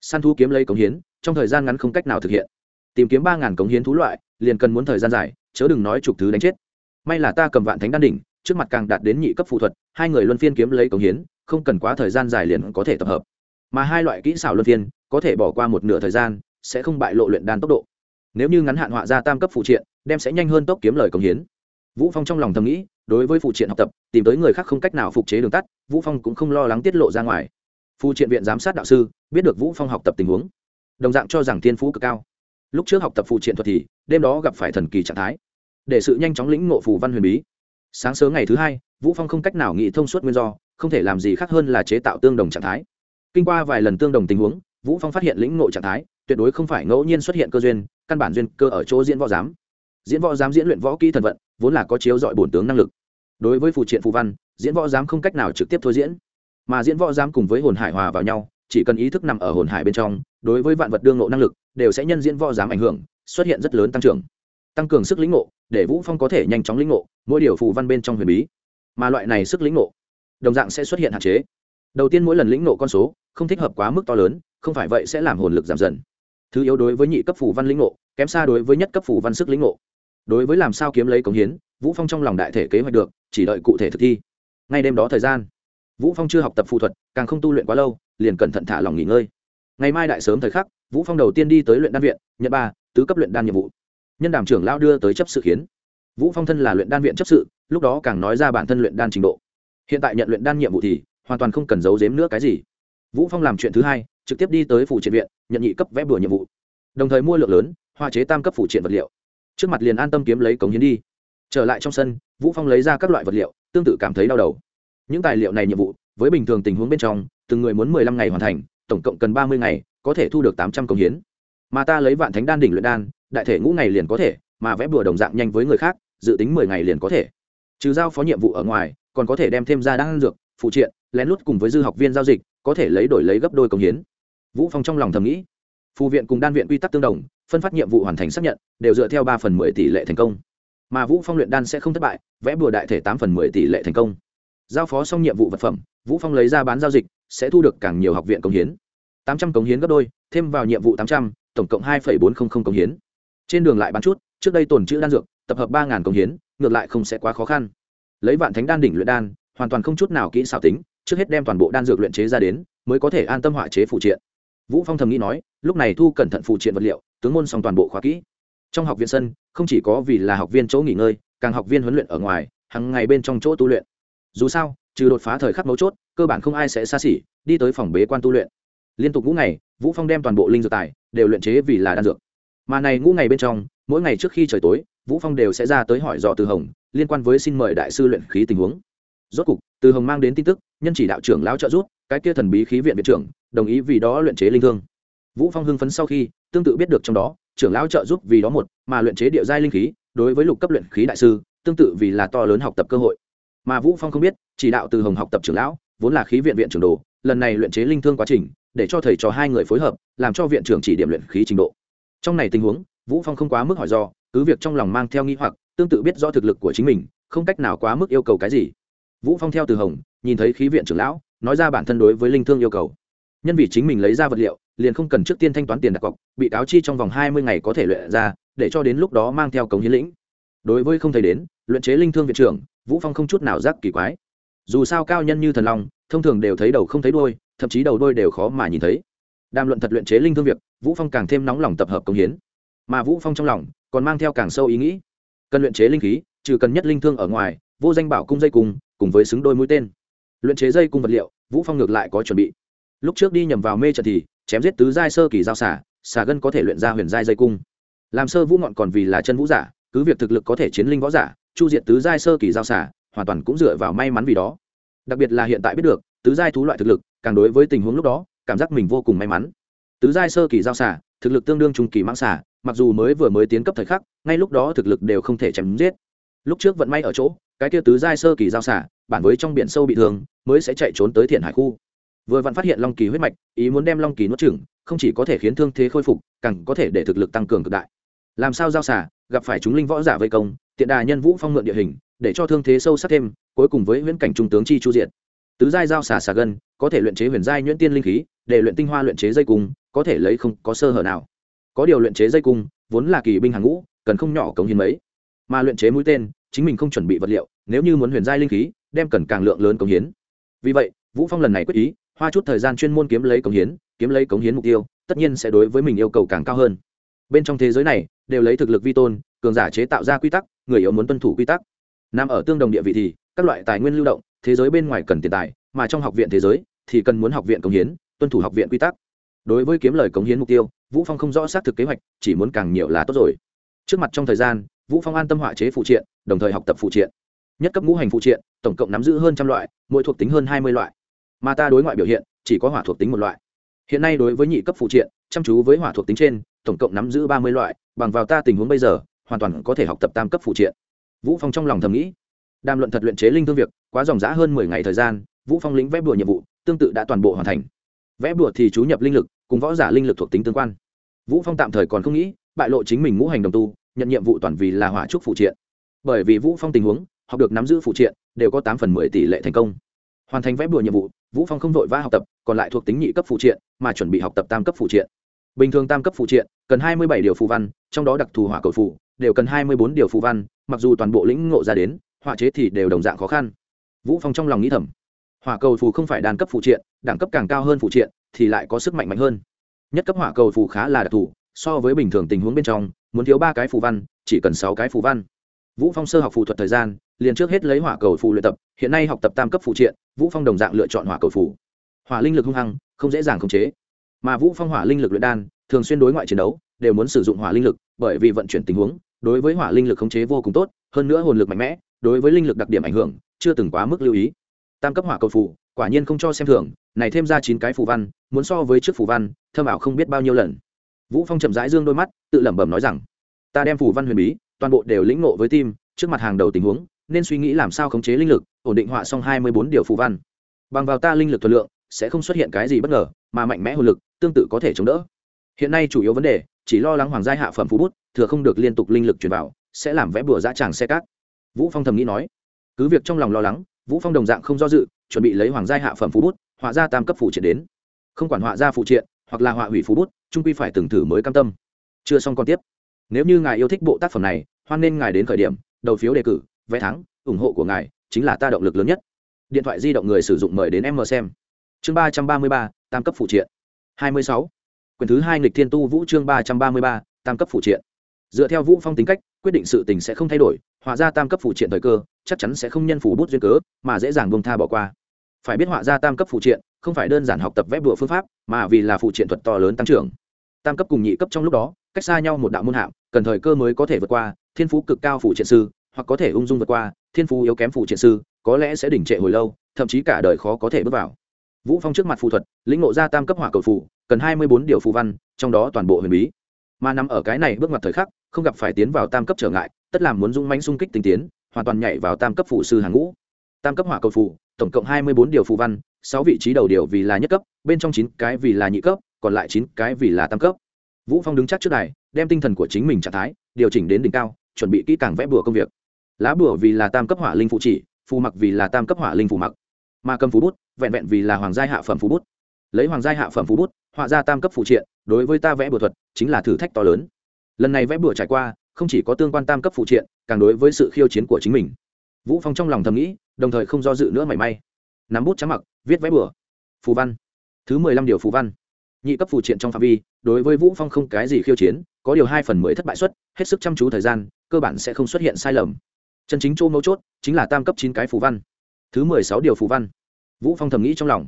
Săn thú kiếm lấy cống hiến, trong thời gian ngắn không cách nào thực hiện. Tìm kiếm ba ngàn cống hiến thú loại, liền cần muốn thời gian dài chớ đừng nói chục thứ đánh chết. May là ta cầm vạn thánh đan đỉnh, trước mặt càng đạt đến nhị cấp phụ thuật, hai người luân phiên kiếm lấy cống hiến, không cần quá thời gian dài liền có thể tập hợp. Mà hai loại kỹ xảo luân phiên, có thể bỏ qua một nửa thời gian, sẽ không bại lộ luyện đan tốc độ. Nếu như ngắn hạn họa ra tam cấp phụ triện, đem sẽ nhanh hơn tốc kiếm lời cống hiến. Vũ phong trong lòng thầm nghĩ, đối với phụ triện học tập, tìm tới người khác không cách nào phục chế đường tắt, vũ phong cũng không lo lắng tiết lộ ra ngoài. Phụ triện viện giám sát đạo sư, biết được vũ phong học tập tình huống. Đồng dạng cho rằng thiên phú cực cao. Lúc trước học tập phụ triện thuật thì, đêm đó gặp phải thần kỳ trạng thái để sự nhanh chóng lĩnh ngộ phù văn huyền bí. Sáng sớm ngày thứ hai, vũ phong không cách nào nghĩ thông suốt nguyên do, không thể làm gì khác hơn là chế tạo tương đồng trạng thái. Kinh qua vài lần tương đồng tình huống, vũ phong phát hiện lĩnh ngộ trạng thái, tuyệt đối không phải ngẫu nhiên xuất hiện cơ duyên, căn bản duyên cơ ở chỗ diễn võ giám. Diễn võ giám diễn luyện võ kỹ thần vận, vốn là có chiếu dọi bổn tướng năng lực. Đối với phù triện phù văn, diễn võ giám không cách nào trực tiếp thôi diễn. Mà diễn võ giám cùng với hồn hải hòa vào nhau, chỉ cần ý thức nằm ở hồn hải bên trong, đối với vạn vật đương ngộ năng lực, đều sẽ nhân diễn võ giám ảnh hưởng, xuất hiện rất lớn tăng trưởng tăng cường sức lĩnh ngộ, để vũ phong có thể nhanh chóng lĩnh ngộ, mỗi điều phù văn bên trong huyền bí. Mà loại này sức lĩnh ngộ, đồng dạng sẽ xuất hiện hạn chế. Đầu tiên mỗi lần lĩnh ngộ con số không thích hợp quá mức to lớn, không phải vậy sẽ làm hồn lực giảm dần. Thứ yếu đối với nhị cấp phù văn lĩnh ngộ, kém xa đối với nhất cấp phù văn sức lĩnh ngộ. Đối với làm sao kiếm lấy cống hiến, vũ phong trong lòng đại thể kế hoạch được, chỉ đợi cụ thể thực thi. Ngay đêm đó thời gian, vũ phong chưa học tập phù thuật, càng không tu luyện quá lâu, liền cẩn thận thả lòng nghỉ ngơi. Ngày mai đại sớm thời khắc, vũ phong đầu tiên đi tới luyện đan viện, nhận ba, tứ cấp luyện đan nhiệm vụ nhân đàm trưởng lao đưa tới chấp sự khiến. Vũ phong thân là luyện đan viện chấp sự, lúc đó càng nói ra bản thân luyện đan trình độ. Hiện tại nhận luyện đan nhiệm vụ thì hoàn toàn không cần giấu giếm nữa cái gì. Vũ phong làm chuyện thứ hai, trực tiếp đi tới phủ triện viện, nhận nhị cấp vẽ bừa nhiệm vụ. Đồng thời mua lượng lớn, hoa chế tam cấp phủ triện vật liệu. Trước mặt liền an tâm kiếm lấy cống hiến đi. Trở lại trong sân, vũ phong lấy ra các loại vật liệu, tương tự cảm thấy đau đầu. Những tài liệu này nhiệm vụ, với bình thường tình huống bên trong, từng người muốn 15 ngày hoàn thành, tổng cộng cần 30 ngày, có thể thu được 800 cống hiến. Mà ta lấy vạn thánh đan đỉnh luyện đan đại thể ngũ ngày liền có thể, mà vẽ bừa đồng dạng nhanh với người khác, dự tính 10 ngày liền có thể. Trừ giao phó nhiệm vụ ở ngoài, còn có thể đem thêm ra đan dược, phụ triện, lén lút cùng với dư học viên giao dịch, có thể lấy đổi lấy gấp đôi công hiến. Vũ phong trong lòng thầm nghĩ. Phù viện cùng đan viện quy tắc tương đồng, phân phát nhiệm vụ hoàn thành xác nhận, đều dựa theo ba phần mười tỷ lệ thành công. Mà vũ phong luyện đan sẽ không thất bại, vẽ bùa đại thể tám phần mười tỷ lệ thành công. Giao phó xong nhiệm vụ vật phẩm, vũ phong lấy ra bán giao dịch, sẽ thu được càng nhiều học viện công hiến. Tám trăm công hiến gấp đôi, thêm vào nhiệm vụ tám trăm, tổng cộng hai bốn trăm linh công hiến trên đường lại bán chút, trước đây tồn chữ đan dược, tập hợp ba ngàn công hiến, ngược lại không sẽ quá khó khăn. Lấy vạn thánh đan đỉnh luyện đan, hoàn toàn không chút nào kỹ xảo tính, trước hết đem toàn bộ đan dược luyện chế ra đến, mới có thể an tâm họa chế phụ triện. Vũ phong thầm nghĩ nói, lúc này thu cẩn thận phụ triện vật liệu, tướng môn xong toàn bộ khóa kỹ. Trong học viện sân, không chỉ có vì là học viên chỗ nghỉ ngơi, càng học viên huấn luyện ở ngoài, hàng ngày bên trong chỗ tu luyện. Dù sao, trừ đột phá thời khắc mấu chốt, cơ bản không ai sẽ xa xỉ, đi tới phòng bế quan tu luyện. Liên tục ngũ ngày, vũ phong đem toàn bộ linh dược tài đều luyện chế vì là đan dược mà này ngũ ngày bên trong, mỗi ngày trước khi trời tối, vũ phong đều sẽ ra tới hỏi dò từ hồng, liên quan với xin mời đại sư luyện khí tình huống. Rốt cục, từ hồng mang đến tin tức, nhân chỉ đạo trưởng lão trợ rút cái kia thần bí khí viện viện trưởng, đồng ý vì đó luyện chế linh thương. Vũ phong hưng phấn sau khi, tương tự biết được trong đó, trưởng lão trợ giúp vì đó một, mà luyện chế địa giai linh khí, đối với lục cấp luyện khí đại sư, tương tự vì là to lớn học tập cơ hội. Mà vũ phong không biết, chỉ đạo từ hồng học tập trưởng lão, vốn là khí viện viện trưởng đồ, lần này luyện chế linh thương quá trình, để cho thầy trò hai người phối hợp, làm cho viện trưởng chỉ điểm luyện khí trình độ trong này tình huống, vũ phong không quá mức hỏi do, cứ việc trong lòng mang theo nghi hoặc, tương tự biết rõ thực lực của chính mình, không cách nào quá mức yêu cầu cái gì. Vũ phong theo từ hồng, nhìn thấy khí viện trưởng lão, nói ra bản thân đối với linh thương yêu cầu. Nhân vì chính mình lấy ra vật liệu, liền không cần trước tiên thanh toán tiền đặt cọc, bị cáo chi trong vòng hai mươi ngày có thể luyện ra, để cho đến lúc đó mang theo cống hiến lĩnh. Đối với không thấy đến, luyện chế linh thương viện trưởng, vũ phong không chút nào giác kỳ quái. Dù sao cao nhân như thần long, thông thường đều thấy đầu không thấy đuôi, thậm chí đầu đuôi đều khó mà nhìn thấy. Đàm luận thật luyện chế linh thương việc vũ phong càng thêm nóng lòng tập hợp công hiến. Mà vũ phong trong lòng còn mang theo càng sâu ý nghĩ. Cần luyện chế linh khí, trừ cần nhất linh thương ở ngoài, vô danh bảo cung dây cung, cùng với xứng đôi mũi tên. Luyện chế dây cung vật liệu, vũ phong ngược lại có chuẩn bị. Lúc trước đi nhầm vào mê trận thì, chém giết tứ giai sơ kỳ giao xả xà gân có thể luyện ra huyền giai dây cung. Làm sơ vũ ngọn còn vì là chân vũ giả, cứ việc thực lực có thể chiến linh võ giả, chu diện tứ giai sơ kỳ giao xả, hoàn toàn cũng dựa vào may mắn vì đó. Đặc biệt là hiện tại biết được, tứ giai thú loại thực lực, càng đối với tình huống lúc đó, cảm giác mình vô cùng may mắn tứ giai sơ kỳ giao xả, thực lực tương đương trung kỳ mãng xả, mặc dù mới vừa mới tiến cấp thời khắc, ngay lúc đó thực lực đều không thể chém giết. Lúc trước vận may ở chỗ, cái kia tứ giai sơ kỳ giao xả, bản với trong biển sâu bị thương, mới sẽ chạy trốn tới thiện hải khu. Vừa vặn phát hiện long kỳ huyết mạch, ý muốn đem long kỳ nuốt chửng, không chỉ có thể khiến thương thế khôi phục, càng có thể để thực lực tăng cường cực đại. Làm sao giao xả, gặp phải chúng linh võ giả vây công, tiện đà nhân vũ phong mượn địa hình, để cho thương thế sâu sắc thêm, cuối cùng với huyễn cảnh trung tướng chi chu diện tứ giai giao xà xà gân, có thể luyện chế huyền giai nhuyễn tiên linh khí, để luyện tinh hoa luyện chế dây cung, có thể lấy không có sơ hở nào. Có điều luyện chế dây cung, vốn là kỳ binh hàng ngũ, cần không nhỏ cống hiến mấy. Mà luyện chế mũi tên, chính mình không chuẩn bị vật liệu, nếu như muốn huyền giai linh khí, đem cần càng lượng lớn cống hiến. Vì vậy, vũ phong lần này quyết ý, hoa chút thời gian chuyên môn kiếm lấy cống hiến, kiếm lấy cống hiến mục tiêu, tất nhiên sẽ đối với mình yêu cầu càng cao hơn. Bên trong thế giới này, đều lấy thực lực vi tôn, cường giả chế tạo ra quy tắc, người yếu muốn tuân thủ quy tắc. Nằm ở tương đồng địa vị thì, các loại tài nguyên lưu động thế giới bên ngoài cần tiền tài, mà trong học viện thế giới thì cần muốn học viện cống hiến, tuân thủ học viện quy tắc. Đối với kiếm lời cống hiến mục tiêu, vũ phong không rõ xác thực kế hoạch, chỉ muốn càng nhiều là tốt rồi. Trước mặt trong thời gian, vũ phong an tâm họa chế phụ triện, đồng thời học tập phụ triện. Nhất cấp ngũ hành phụ triện, tổng cộng nắm giữ hơn trăm loại, mỗi thuộc tính hơn hai mươi loại. Mà ta đối ngoại biểu hiện, chỉ có hỏa thuộc tính một loại. Hiện nay đối với nhị cấp phụ triện, chăm chú với hỏa thuộc tính trên, tổng cộng nắm giữ ba mươi loại, bằng vào ta tình huống bây giờ, hoàn toàn có thể học tập tam cấp phụ triện. Vũ phong trong lòng thầm nghĩ đàm luận thật luyện chế linh thương việc, quá dòng giã hơn mười ngày thời gian, vũ phong lĩnh vẽ bùa nhiệm vụ, tương tự đã toàn bộ hoàn thành. Vẽ bùa thì chú nhập linh lực, cùng võ giả linh lực thuộc tính tương quan. Vũ phong tạm thời còn không nghĩ, bại lộ chính mình ngũ hành đồng tu, nhận nhiệm vụ toàn vì là hỏa trúc phụ triện. Bởi vì vũ phong tình huống, học được nắm giữ phụ triện, đều có tám phần mười tỷ lệ thành công. Hoàn thành vẽ bùa nhiệm vụ, vũ phong không vội vã học tập, còn lại thuộc tính nhị cấp phụ triện, mà chuẩn bị học tập tam cấp phụ triện. Bình thường tam cấp phụ triện, cần hai mươi bảy điều phù văn, trong đó đặc thù hỏa cầu phụ đều cần hai mươi bốn điều phù văn, mặc dù toàn bộ lĩnh ngộ ra đến hỏa chế thì đều đồng dạng khó khăn. Vũ phong trong lòng nghĩ thầm, hỏa cầu phù không phải đàn cấp phụ triện, đẳng cấp càng cao hơn phụ triện thì lại có sức mạnh mạnh hơn. Nhất cấp hỏa cầu phù khá là đặc thù, so với bình thường tình huống bên trong, muốn thiếu ba cái phù văn, chỉ cần sáu cái phù văn. Vũ phong sơ học phù thuật thời gian, liền trước hết lấy hỏa cầu phù luyện tập, hiện nay học tập tam cấp phụ triện, vũ phong đồng dạng lựa chọn hỏa cầu phù. Hỏa linh lực hung hăng, không dễ dàng khống chế. Mà vũ phong hỏa linh lực luyện đan, thường xuyên đối ngoại chiến đấu, đều muốn sử dụng hỏa linh lực, bởi vì vận chuyển tình huống, đối với hỏa linh lực khống chế vô cùng tốt, hơn nữa hồn lực mạnh mẽ đối với linh lực đặc điểm ảnh hưởng, chưa từng quá mức lưu ý. Tam cấp hỏa cầu phù, quả nhiên không cho xem thường, này thêm ra chín cái phù văn, muốn so với trước phù văn, thâm ảo không biết bao nhiêu lần. Vũ phong chậm rãi dương đôi mắt, tự lẩm bẩm nói rằng, ta đem phù văn huyền bí, toàn bộ đều lĩnh ngộ với tim, trước mặt hàng đầu tình huống, nên suy nghĩ làm sao khống chế linh lực, ổn định họa xong hai mươi bốn điều phù văn. Bằng vào ta linh lực thuật lượng, sẽ không xuất hiện cái gì bất ngờ, mà mạnh mẽ hồn lực, tương tự có thể chống đỡ. Hiện nay chủ yếu vấn đề, chỉ lo lắng hoàng gia hạ phẩm phú bút, thừa không được liên tục linh lực truyền vào, sẽ làm vẽ bừa dã tràng xe cát vũ phong thầm nghĩ nói. Cứ việc trong lòng lo lắng, vũ phong đồng dạng không do dự, chuẩn bị lấy hoàng gia hạ phẩm phú bút, họa ra tam cấp phụ triện đến. Không quản họa ra phụ triện, hoặc là họa hủy phú bút, trung quy phải từng thử mới cam tâm. Chưa xong còn tiếp. Nếu như ngài yêu thích bộ tác phẩm này, hoan nên ngài đến khởi điểm, đầu phiếu đề cử, vé thắng, ủng hộ của ngài chính là ta động lực lớn nhất. Điện thoại di động người sử dụng mời đến em mờ xem. Chương ba trăm ba mươi ba, tam cấp phụ triện. hai mươi sáu. Quyển thứ hai nghịch thiên tu vũ chương ba trăm ba mươi ba, tam cấp phụ triện. Dựa theo vũ phong tính cách, quyết định sự tình sẽ không thay đổi họa ra tam cấp phụ triện thời cơ, chắc chắn sẽ không nhân phủ bút duyên cớ, mà dễ dàng bông tha bỏ qua. Phải biết họa ra tam cấp phụ triện, không phải đơn giản học tập vẽ đùa phương pháp, mà vì là phụ triện thuật to lớn tăng trưởng. Tam cấp cùng nhị cấp trong lúc đó, cách xa nhau một đạo môn hạng, cần thời cơ mới có thể vượt qua, thiên phú cực cao phụ triện sư, hoặc có thể ung dung vượt qua, thiên phú yếu kém phụ triện sư, có lẽ sẽ đỉnh trệ hồi lâu, thậm chí cả đời khó có thể bước vào. Vũ phong trước mặt phù thuật, lĩnh ngộ ra tam cấp hỏa cầu phù, cần hai mươi bốn điều phù văn, trong đó toàn bộ huyền bí. Mà nằm ở cái này bước ngoặt thời khắc, không gặp phải tiến vào tam cấp trở ngại tất làm muốn dung mãnh xung kích tinh tiến, hoàn toàn nhảy vào tam cấp phụ sư hàng ngũ. Tam cấp hỏa cầu phù tổng cộng hai mươi bốn điều phụ văn, sáu vị trí đầu điều vì là nhất cấp, bên trong chín cái vì là nhị cấp, còn lại chín cái vì là tam cấp. Vũ phong đứng chắc trước đài, đem tinh thần của chính mình trạng thái, điều chỉnh đến đỉnh cao, chuẩn bị kỹ càng vẽ bùa công việc. Lá bùa vì là tam cấp hỏa linh phụ chỉ, phù mặc vì là tam cấp hỏa linh phù mặc. Mà cầm phú bút, vẹn vẹn vì là hoàng gia hạ phẩm phú bút. Lấy hoàng gia hạ phẩm phú bút, họa ra tam cấp phụ triện, đối với ta vẽ bùa thuật, chính là thử thách to lớn. Lần này vẽ bùa trải qua không chỉ có tương quan tam cấp phụ triện càng đối với sự khiêu chiến của chính mình. Vũ phong trong lòng thầm nghĩ đồng thời không do dự nữa mảy may. Nắm bút trắng mặc viết vẽ bừa. phù văn. Thứ mười lăm điều phù văn. Nhị cấp phụ triện trong phạm vi đối với vũ phong không cái gì khiêu chiến có điều hai phần mười thất bại suất, hết sức chăm chú thời gian cơ bản sẽ không xuất hiện sai lầm. Chân chính chỗ mấu chốt chính là tam cấp chín cái phù văn. Thứ mười sáu điều phù văn. Vũ phong thầm nghĩ trong lòng.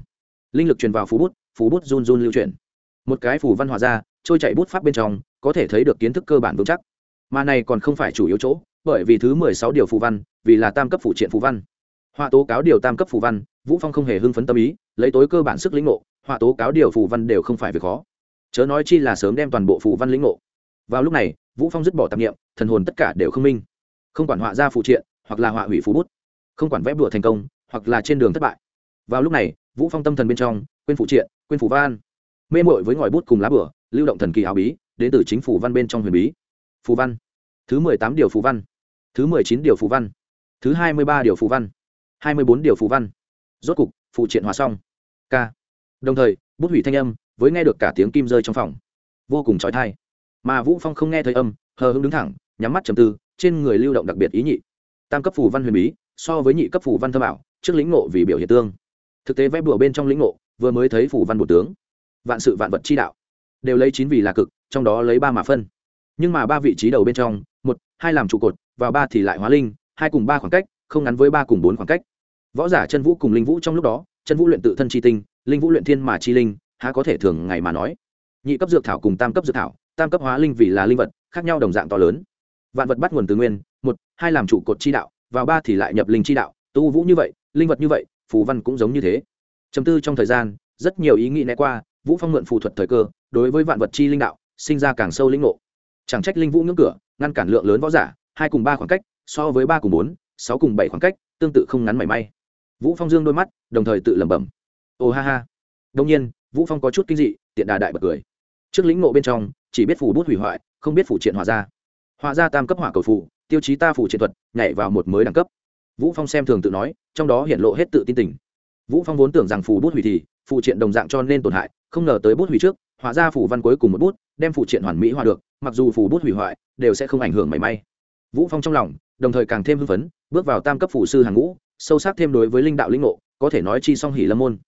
Linh lực truyền vào phú bút phù bút run run lưu chuyển. Một cái phù văn hòa ra trôi chạy bút pháp bên trong có thể thấy được kiến thức cơ bản vững chắc mà này còn không phải chủ yếu chỗ, bởi vì thứ mười sáu điều phù văn, vì là tam cấp phụ triện phù văn. Họa tố cáo điều tam cấp phù văn, vũ phong không hề hưng phấn tâm ý, lấy tối cơ bản sức lĩnh ngộ, họa tố cáo điều phù văn đều không phải việc khó. Chớ nói chi là sớm đem toàn bộ phù văn lĩnh ngộ. Vào lúc này, vũ phong dứt bỏ tạp nghiệm thần hồn tất cả đều không minh. Không quản họa ra phụ triện, hoặc là họa hủy phú bút. Không quản vẽ bùa thành công, hoặc là trên đường thất bại. Vào lúc này, vũ phong tâm thần bên trong, quên phụ triện, quên phù văn. Mê mội với ngòi bút cùng lá bửa lưu động thần kỳ áo bí, đến từ chính phủ văn bên trong huyền bí phù văn. Thứ mười tám điều phù văn. Thứ mười chín điều phù văn. Thứ hai mươi ba điều phù văn. hai mươi bốn điều phù văn. Rốt cục, phụ triện hòa xong. K. Đồng thời, bút hủy thanh âm, với nghe được cả tiếng kim rơi trong phòng. Vô cùng trói thai mà vũ phong không nghe thấy âm, hờ hững đứng thẳng, nhắm mắt trầm tư, trên người lưu động đặc biệt ý nhị. Tam cấp phù văn huyền bí, so với nhị cấp phù văn thơ bảo, trước lĩnh ngộ vì biểu hiện tương. Thực tế vẽ bùa bên trong lĩnh ngộ, vừa mới thấy phù văn bổ tướng. Vạn sự vạn vật chi đạo. Đều lấy chín vị là cực, trong đó lấy ba mà phân nhưng mà ba vị trí đầu bên trong, một, hai làm trụ cột, và ba thì lại hóa linh, hai cùng ba khoảng cách, không ngắn với ba cùng bốn khoảng cách. Võ giả chân vũ cùng linh vũ trong lúc đó chân vũ luyện tự thân chi tinh, linh vũ luyện thiên mà chi linh, há có thể thường ngày mà nói. Nhị cấp dược thảo cùng tam cấp dược thảo, tam cấp hóa linh vì là linh vật, khác nhau đồng dạng to lớn. Vạn vật bắt nguồn từ nguyên, một, hai làm trụ cột chi đạo vào ba thì lại nhập linh chi đạo, tu vũ như vậy, linh vật như vậy, phù văn cũng giống như thế. Chấm tư trong thời gian, rất nhiều ý nghĩ né qua, vũ phong mượn phù thuật thời cơ, đối với vạn vật chi linh đạo, sinh ra càng sâu linh ngộ chẳng trách linh vũ ngưỡng cửa, ngăn cản lượng lớn võ giả, hai cùng ba khoảng cách, so với ba cùng bốn, sáu cùng bảy khoảng cách, tương tự không ngắn mảy may. Vũ phong dương đôi mắt, đồng thời tự lẩm bẩm. Ô ha ha. Đông nhiên, vũ phong có chút kinh dị, tiện đà đại bật cười. Trước lĩnh ngộ bên trong, chỉ biết phủ bút hủy hoại, không biết phủ triện hòa ra. Hòa ra tam cấp hỏa cầu phủ tiêu chí ta phủ triện thuật, nhảy vào một mới đẳng cấp. Vũ phong xem thường tự nói, trong đó hiện lộ hết tự tin tình. Vũ phong vốn tưởng rằng phủ bút hủy thì phụ triện đồng dạng cho nên tổn hại, không ngờ tới bút hủy trước hóa ra phủ văn cuối cùng một bút đem phụ triện hoàn mỹ hòa được, mặc dù phù bút hủy hoại, đều sẽ không ảnh hưởng mảy may. Vũ phong trong lòng, đồng thời càng thêm hưng phấn, bước vào tam cấp phủ sư hàng ngũ, sâu sắc thêm đối với linh đạo linh ngộ, có thể nói chi song hỉ lâm môn.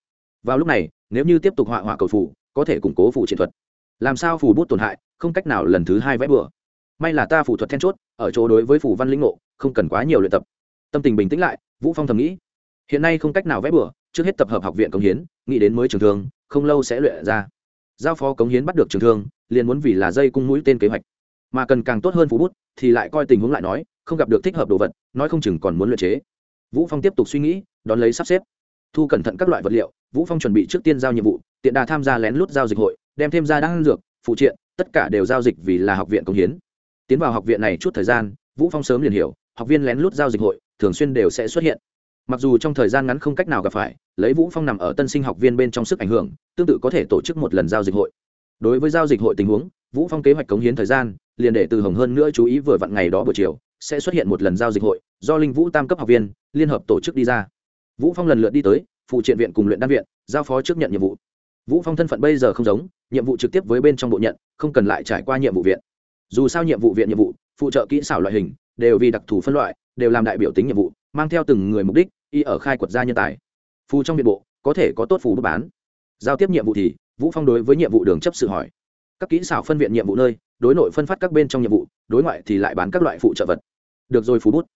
Vào lúc này, nếu như tiếp tục họa họa cầu phủ có thể củng cố phụ triện thuật. Làm sao phủ bút tổn hại, không cách nào lần thứ hai vẽ bừa. May là ta phủ thuật then chốt, ở chỗ đối với phủ văn linh ngộ, không cần quá nhiều luyện tập. Tâm tình bình tĩnh lại, vũ phong thầm nghĩ. Hiện nay không cách nào vẽ bừa, trước hết tập hợp học viện công hiến, nghĩ đến mới trường thương, không lâu sẽ luyện ra. Giao phó cống hiến bắt được trường thương liền muốn vì là dây cung mũi tên kế hoạch. Mà cần càng tốt hơn phú bút, thì lại coi tình huống lại nói, không gặp được thích hợp đồ vật, nói không chừng còn muốn luyện chế. Vũ phong tiếp tục suy nghĩ, đón lấy sắp xếp. Thu cẩn thận các loại vật liệu, vũ phong chuẩn bị trước tiên giao nhiệm vụ, tiện đà tham gia lén lút giao dịch hội, đem thêm ra đan dược, phụ triện, tất cả đều giao dịch vì là học viện công hiến. Tiến vào học viện này chút thời gian, vũ phong sớm liền hiểu, học viên lén lút giao dịch hội, thường xuyên đều sẽ xuất hiện. Mặc dù trong thời gian ngắn không cách nào gặp phải, lấy vũ phong nằm ở tân sinh học viên bên trong sức ảnh hưởng, tương tự có thể tổ chức một lần giao dịch hội đối với giao dịch hội tình huống, vũ phong kế hoạch cống hiến thời gian, liền để từ hồng hơn nữa chú ý vừa vặn ngày đó buổi chiều, sẽ xuất hiện một lần giao dịch hội, do linh vũ tam cấp học viên, liên hợp tổ chức đi ra. Vũ phong lần lượt đi tới, phụ triện viện cùng luyện đan viện, giao phó trước nhận nhiệm vụ. Vũ phong thân phận bây giờ không giống, nhiệm vụ trực tiếp với bên trong bộ nhận, không cần lại trải qua nhiệm vụ viện. Dù sao nhiệm vụ viện nhiệm vụ, phụ trợ kỹ xảo loại hình, đều vì đặc thù phân loại, đều làm đại biểu tính nhiệm vụ, mang theo từng người mục đích, y ở khai quật gia nhân tài. Phù trong viện bộ, có thể có tốt phù bút bán. Giao tiếp nhiệm vụ thì vũ phong đối với nhiệm vụ đường chấp sự hỏi. Các kỹ xảo phân viện nhiệm vụ nơi, đối nội phân phát các bên trong nhiệm vụ, đối ngoại thì lại bán các loại phụ trợ vật. Được rồi, phú bút.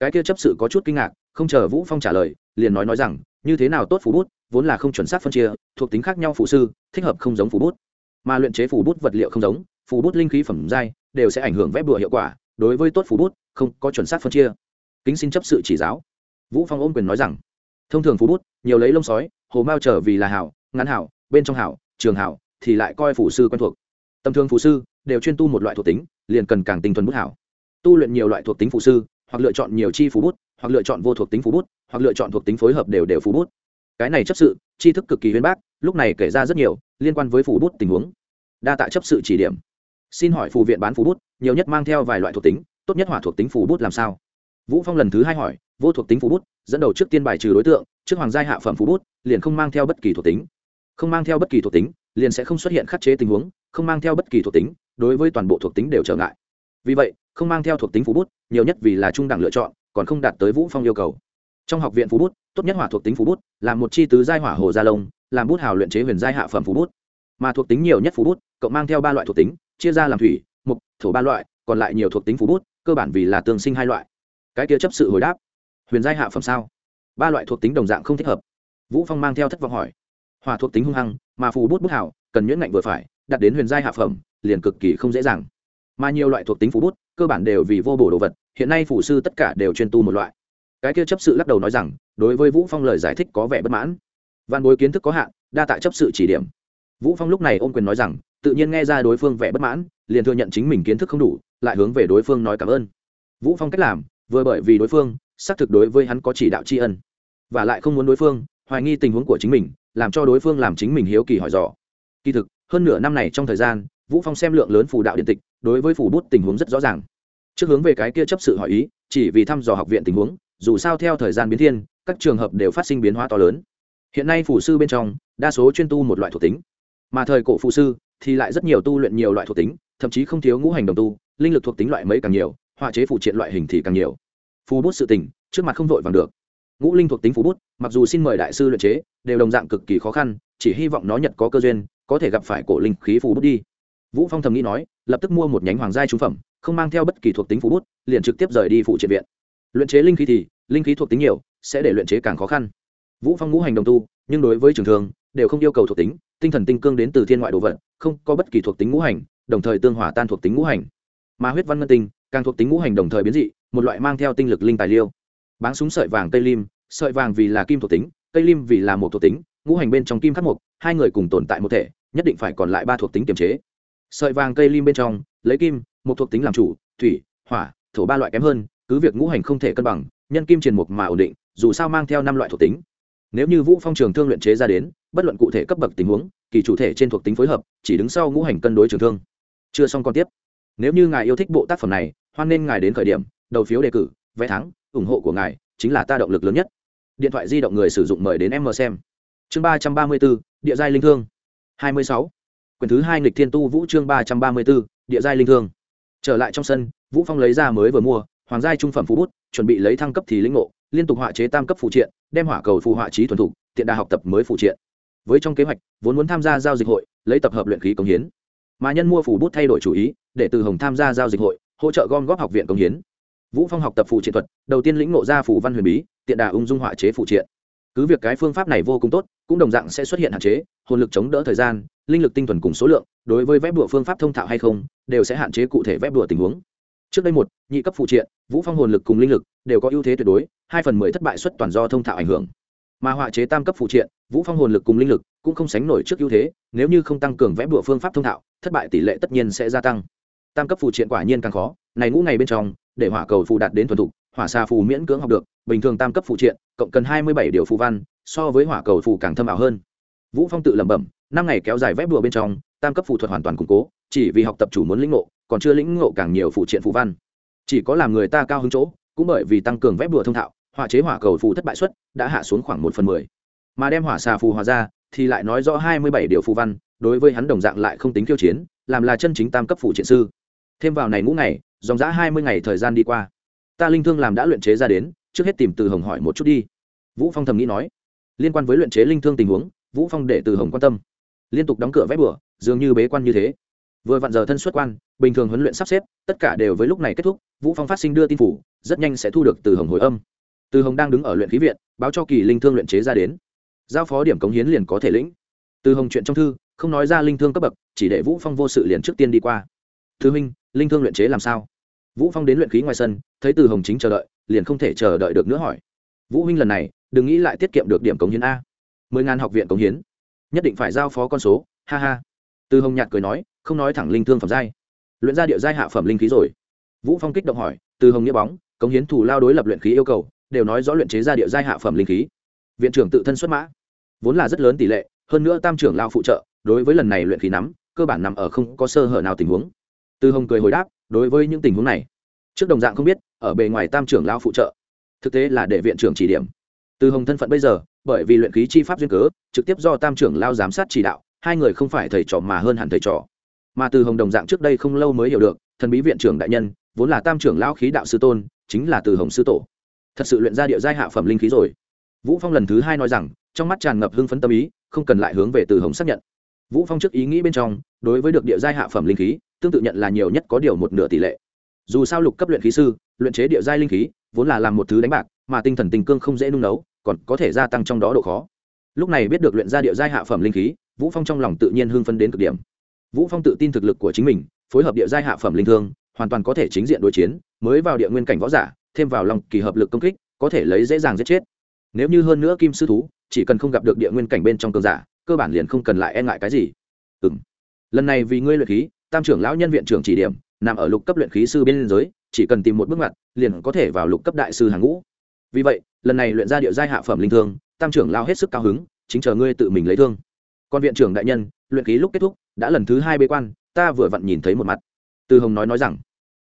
Cái kia chấp sự có chút kinh ngạc, không chờ vũ phong trả lời, liền nói nói rằng, như thế nào tốt phú bút, vốn là không chuẩn xác phân chia, thuộc tính khác nhau phụ sư, thích hợp không giống phú bút. Mà luyện chế phù bút vật liệu không giống phù bút linh khí phẩm giai, đều sẽ ảnh hưởng vẽ bùa hiệu quả, đối với tốt phù bút, không có chuẩn xác phân chia. Kính xin chấp sự chỉ giáo. Vũ phong ôm quyền nói rằng, thông thường phú bút, nhiều lấy lông sói, hồ mao trở vì là hảo, ngắn hảo, bên trong hảo trường hảo thì lại coi phủ sư quen thuộc. Tầm thường phù sư đều chuyên tu một loại thuộc tính, liền cần càng tinh thuần bút hảo. Tu luyện nhiều loại thuộc tính phù sư, hoặc lựa chọn nhiều chi phú bút, hoặc lựa chọn vô thuộc tính phú bút, hoặc lựa chọn thuộc tính phối hợp đều đều phú bút. Cái này chấp sự, tri thức cực kỳ huyên bác, lúc này kể ra rất nhiều, liên quan với phù bút tình huống. Đa tạ chấp sự chỉ điểm. Xin hỏi phù viện bán phù bút, nhiều nhất mang theo vài loại thuộc tính, tốt nhất hỏa thuộc tính phù bút làm sao? Vũ phong lần thứ hai hỏi, vô thuộc tính phú bút, dẫn đầu trước tiên bài trừ đối tượng, trước hoàng gia hạ phẩm phú bút, liền không mang theo bất kỳ thuộc tính không mang theo bất kỳ thuộc tính, liền sẽ không xuất hiện khắc chế tình huống, không mang theo bất kỳ thuộc tính, đối với toàn bộ thuộc tính đều trở ngại. Vì vậy, không mang theo thuộc tính phú bút, nhiều nhất vì là trung đẳng lựa chọn, còn không đạt tới vũ phong yêu cầu. Trong học viện phú bút, tốt nhất hỏa thuộc tính phú bút là một chi tứ giai hỏa hồ gia lông, làm bút hào luyện chế huyền giai hạ phẩm phú bút. Mà thuộc tính nhiều nhất phú bút, cộng mang theo ba loại thuộc tính, chia ra làm thủy, mục, thổ ba loại, còn lại nhiều thuộc tính phú bút, cơ bản vì là tương sinh hai loại. Cái kia chấp sự hồi đáp. Huyền giai hạ phẩm sao? Ba loại thuộc tính đồng dạng không thích hợp. Vũ phong mang theo thất vọng hỏi hòa thuộc tính hung hăng, mà phù bút bút hảo, cần nhuyễn ngạnh vừa phải, đặt đến huyền giai hạ phẩm, liền cực kỳ không dễ dàng. Mà nhiều loại thuộc tính phù bút, cơ bản đều vì vô bổ đồ vật, hiện nay phủ sư tất cả đều chuyên tu một loại. Cái kia chấp sự lắc đầu nói rằng, đối với vũ phong lời giải thích có vẻ bất mãn. Văn bối kiến thức có hạn, đa tại chấp sự chỉ điểm. Vũ phong lúc này ôm quyền nói rằng, tự nhiên nghe ra đối phương vẻ bất mãn, liền thừa nhận chính mình kiến thức không đủ, lại hướng về đối phương nói cảm ơn. Vũ phong cách làm, vừa bởi vì đối phương, xác thực đối với hắn có chỉ đạo tri ân. Và lại không muốn đối phương, hoài nghi tình huống của chính mình làm cho đối phương làm chính mình hiếu kỳ hỏi dò. Kỳ thực, hơn nửa năm này trong thời gian, vũ phong xem lượng lớn phù đạo điện tịch, đối với phù bút tình huống rất rõ ràng. Trước hướng về cái kia chấp sự hỏi ý, chỉ vì thăm dò học viện tình huống, dù sao theo thời gian biến thiên, các trường hợp đều phát sinh biến hóa to lớn. Hiện nay phù sư bên trong, đa số chuyên tu một loại thuộc tính. Mà thời cổ phù sư, thì lại rất nhiều tu luyện nhiều loại thuộc tính, thậm chí không thiếu ngũ hành đồng tu, linh lực thuộc tính loại mấy càng nhiều, họa chế phụ triện loại hình thì càng nhiều. Phù bút sự tình, trước mặt không vội vàng được ngũ linh thuộc tính phù bút, mặc dù xin mời đại sư luyện chế, đều đồng dạng cực kỳ khó khăn, chỉ hy vọng nó nhật có cơ duyên, có thể gặp phải cổ linh khí phù bút đi. Vũ phong thầm nghĩ nói, lập tức mua một nhánh hoàng gia trung phẩm, không mang theo bất kỳ thuộc tính phù bút, liền trực tiếp rời đi phụ triện viện. Luyện chế linh khí thì, linh khí thuộc tính nhiều, sẽ để luyện chế càng khó khăn. Vũ phong ngũ hành đồng tu, nhưng đối với trường thường, đều không yêu cầu thuộc tính, tinh thần tinh cương đến từ thiên ngoại đồ vật, không có bất kỳ thuộc tính ngũ hành, đồng thời tương hỏa tan thuộc tính ngũ hành. Mà huyết văn ngân tinh, càng thuộc tính ngũ hành đồng thời biến dị, một loại mang theo tinh lực linh tài liêu báng súng sợi vàng tây lim, sợi vàng vì là kim thuộc tính tây lim vì là một thuộc tính, ngũ hành bên trong kim khắc mục, hai người cùng tồn tại một thể, nhất định phải còn lại ba thuộc tính kiềm chế. Sợi vàng cây lim bên trong, lấy kim, một thuộc tính làm chủ, thủy, hỏa, thổ ba loại kém hơn, cứ việc ngũ hành không thể cân bằng, nhân kim triền mục mà ổn định, dù sao mang theo năm loại thuộc tính. Nếu như vũ phong trường thương luyện chế ra đến, bất luận cụ thể cấp bậc tình huống, kỳ chủ thể trên thuộc tính phối hợp, chỉ đứng sau ngũ hành cân đối trường thương. Chưa xong còn tiếp. Nếu như ngài yêu thích bộ tác phẩm này, hoan nên ngài đến khởi điểm, đầu phiếu đề cử, vé thắng ủng hộ của ngài chính là ta động lực lớn nhất. Điện thoại di động người sử dụng mời đến em mờ xem. Chương ba trăm ba mươi bốn địa giai linh thương. hai mươi sáu. Quyển thứ hai nghịch thiên tu vũ chương ba trăm ba mươi bốn địa giai linh thương. Trở lại trong sân, vũ phong lấy ra mới vừa mua, hoàng giai trung phẩm phú bút, chuẩn bị lấy thăng cấp thì lĩnh ngộ, liên tục họa chế tam cấp phụ triện, đem hỏa cầu phù họa trí thuần thục, tiện đà học tập mới phụ triện. Với trong kế hoạch, vốn muốn tham gia giao dịch hội, lấy tập hợp luyện khí công hiến. Mà nhân mua phủ bút thay đổi chủ ý, để từ hồng tham gia giao dịch hội, hỗ trợ gom góp học viện công hiến vũ phong học tập phụ triện thuật, đầu tiên lĩnh ngộ ra phủ văn huyền bí, tiện đà ung dung họa chế phụ triện. Cứ việc cái phương pháp này vô cùng tốt, cũng đồng dạng sẽ xuất hiện hạn chế, hồn lực chống đỡ thời gian, linh lực tinh thuần cùng số lượng, đối với vẽ đùa phương pháp thông thạo hay không, đều sẽ hạn chế cụ thể vẽ đùa tình huống. Trước đây một, nhị cấp phụ triện, vũ phong hồn lực cùng linh lực đều có ưu thế tuyệt đối, hai phần mười thất bại xuất toàn do thông thạo ảnh hưởng. Mà họa chế tam cấp phụ triện, vũ phong hồn lực cùng linh lực cũng không sánh nổi trước ưu thế, nếu như không tăng cường vẽ đùa phương pháp thông thạo, thất bại tỷ lệ tất nhiên sẽ gia tăng. Tam cấp phụ triện quả nhiên càng khó, này ngũ ngày bên trong để hỏa cầu phù đạt đến thuần thục, hỏa xa phù miễn cưỡng học được, bình thường tam cấp phụ triện, cộng cần hai mươi bảy điều phù văn, so với hỏa cầu phù càng thâm ảo hơn. Vũ phong tự lẩm bẩm, năm ngày kéo dài vét đùa bên trong, tam cấp phù thuật hoàn toàn củng cố, chỉ vì học tập chủ muốn lĩnh ngộ, còn chưa lĩnh ngộ càng nhiều phụ triện phù văn. Chỉ có làm người ta cao hứng chỗ, cũng bởi vì tăng cường vét đùa thông thạo, hỏa chế hỏa cầu phù thất bại suất đã hạ xuống khoảng một phần mười. Mà đem hỏa xà phù hòa ra, thì lại nói rõ hai mươi bảy điều phù văn, đối với hắn đồng dạng lại không tính khiêu chiến, làm là chân chính tam cấp phụ triện sư thêm vào này ngũ ngày, dòng giã hai mươi ngày thời gian đi qua. Ta linh thương làm đã luyện chế ra đến, trước hết tìm từ hồng hỏi một chút đi. Vũ phong thầm nghĩ nói. Liên quan với luyện chế linh thương tình huống, vũ phong để từ hồng quan tâm. Liên tục đóng cửa vét bửa dường như bế quan như thế. Vừa vặn giờ thân xuất quan, bình thường huấn luyện sắp xếp, tất cả đều với lúc này kết thúc, vũ phong phát sinh đưa tin phủ, rất nhanh sẽ thu được từ hồng hồi âm. Từ hồng đang đứng ở luyện khí viện, báo cho kỳ linh thương luyện chế ra đến. Giao phó điểm cống hiến liền có thể lĩnh. Từ hồng chuyện trong thư, không nói ra linh thương cấp bậc, chỉ để vũ phong vô sự liền trước tiên đi qua thư minh linh thương luyện chế làm sao? Vũ phong đến luyện khí ngoài sân, thấy từ hồng chính chờ đợi, liền không thể chờ đợi được nữa hỏi. Vũ huynh lần này, đừng nghĩ lại tiết kiệm được điểm cống hiến a. Mười ngàn học viện cống hiến. Nhất định phải giao phó con số, ha ha. Từ hồng nhạt cười nói, không nói thẳng linh thương phẩm giai. Luyện ra địa giai hạ phẩm linh khí rồi. Vũ phong kích động hỏi, từ hồng nghĩa bóng, cống hiến thủ lao đối lập luyện khí yêu cầu, đều nói rõ luyện chế ra địa giai hạ phẩm linh khí. Viện trưởng tự thân xuất mã. Vốn là rất lớn tỷ lệ, hơn nữa tam trưởng lao phụ trợ, đối với lần này luyện khí nắm, cơ bản nằm ở không có sơ hở nào tình huống từ hồng cười hồi đáp, đối với những tình huống này, trước đồng dạng không biết, ở bề ngoài tam trưởng lao phụ trợ, thực tế là để viện trưởng chỉ điểm. Từ hồng thân phận bây giờ, bởi vì luyện khí chi pháp duyên cớ, trực tiếp do tam trưởng lao giám sát chỉ đạo, hai người không phải thầy trò mà hơn hẳn thầy trò. Mà từ hồng đồng dạng trước đây không lâu mới hiểu được, thần bí viện trưởng đại nhân, vốn là tam trưởng lao khí đạo sư tôn, chính là từ hồng sư tổ. Thật sự luyện ra địa giai hạ phẩm linh khí rồi. Vũ phong lần thứ hai nói rằng, trong mắt tràn ngập hưng phấn tâm ý, không cần lại hướng về từ hồng xác nhận vũ phong trước ý nghĩ bên trong, đối với được địa giai hạ phẩm linh khí, tương tự nhận là nhiều nhất có điều một nửa tỷ lệ. Dù sao lục cấp luyện khí sư, luyện chế địa giai linh khí, vốn là làm một thứ đánh bạc, mà tinh thần tình cương không dễ nung nấu, còn có thể gia tăng trong đó độ khó. Lúc này biết được luyện ra địa giai hạ phẩm linh khí, vũ phong trong lòng tự nhiên hưng phấn đến cực điểm. Vũ phong tự tin thực lực của chính mình, phối hợp địa giai hạ phẩm linh thương, hoàn toàn có thể chính diện đối chiến, mới vào địa nguyên cảnh võ giả, thêm vào lòng kỳ hợp lực công kích, có thể lấy dễ dàng giết chết. Nếu như hơn nữa kim sư thú, chỉ cần không gặp được địa nguyên cảnh bên trong cường giả cơ bản liền không cần lại e ngại cái gì. Ừm. Lần này vì ngươi luyện khí, tam trưởng lão nhân viện trưởng chỉ điểm, nằm ở lục cấp luyện khí sư bên giới, chỉ cần tìm một bước ngoặt, liền có thể vào lục cấp đại sư hàng ngũ. Vì vậy, lần này luyện ra địa giai hạ phẩm linh thương, tam trưởng lao hết sức cao hứng, chính chờ ngươi tự mình lấy thương. Còn viện trưởng đại nhân, luyện khí lúc kết thúc, đã lần thứ hai bế quan, ta vừa vặn nhìn thấy một mặt. Từ hồng nói nói rằng,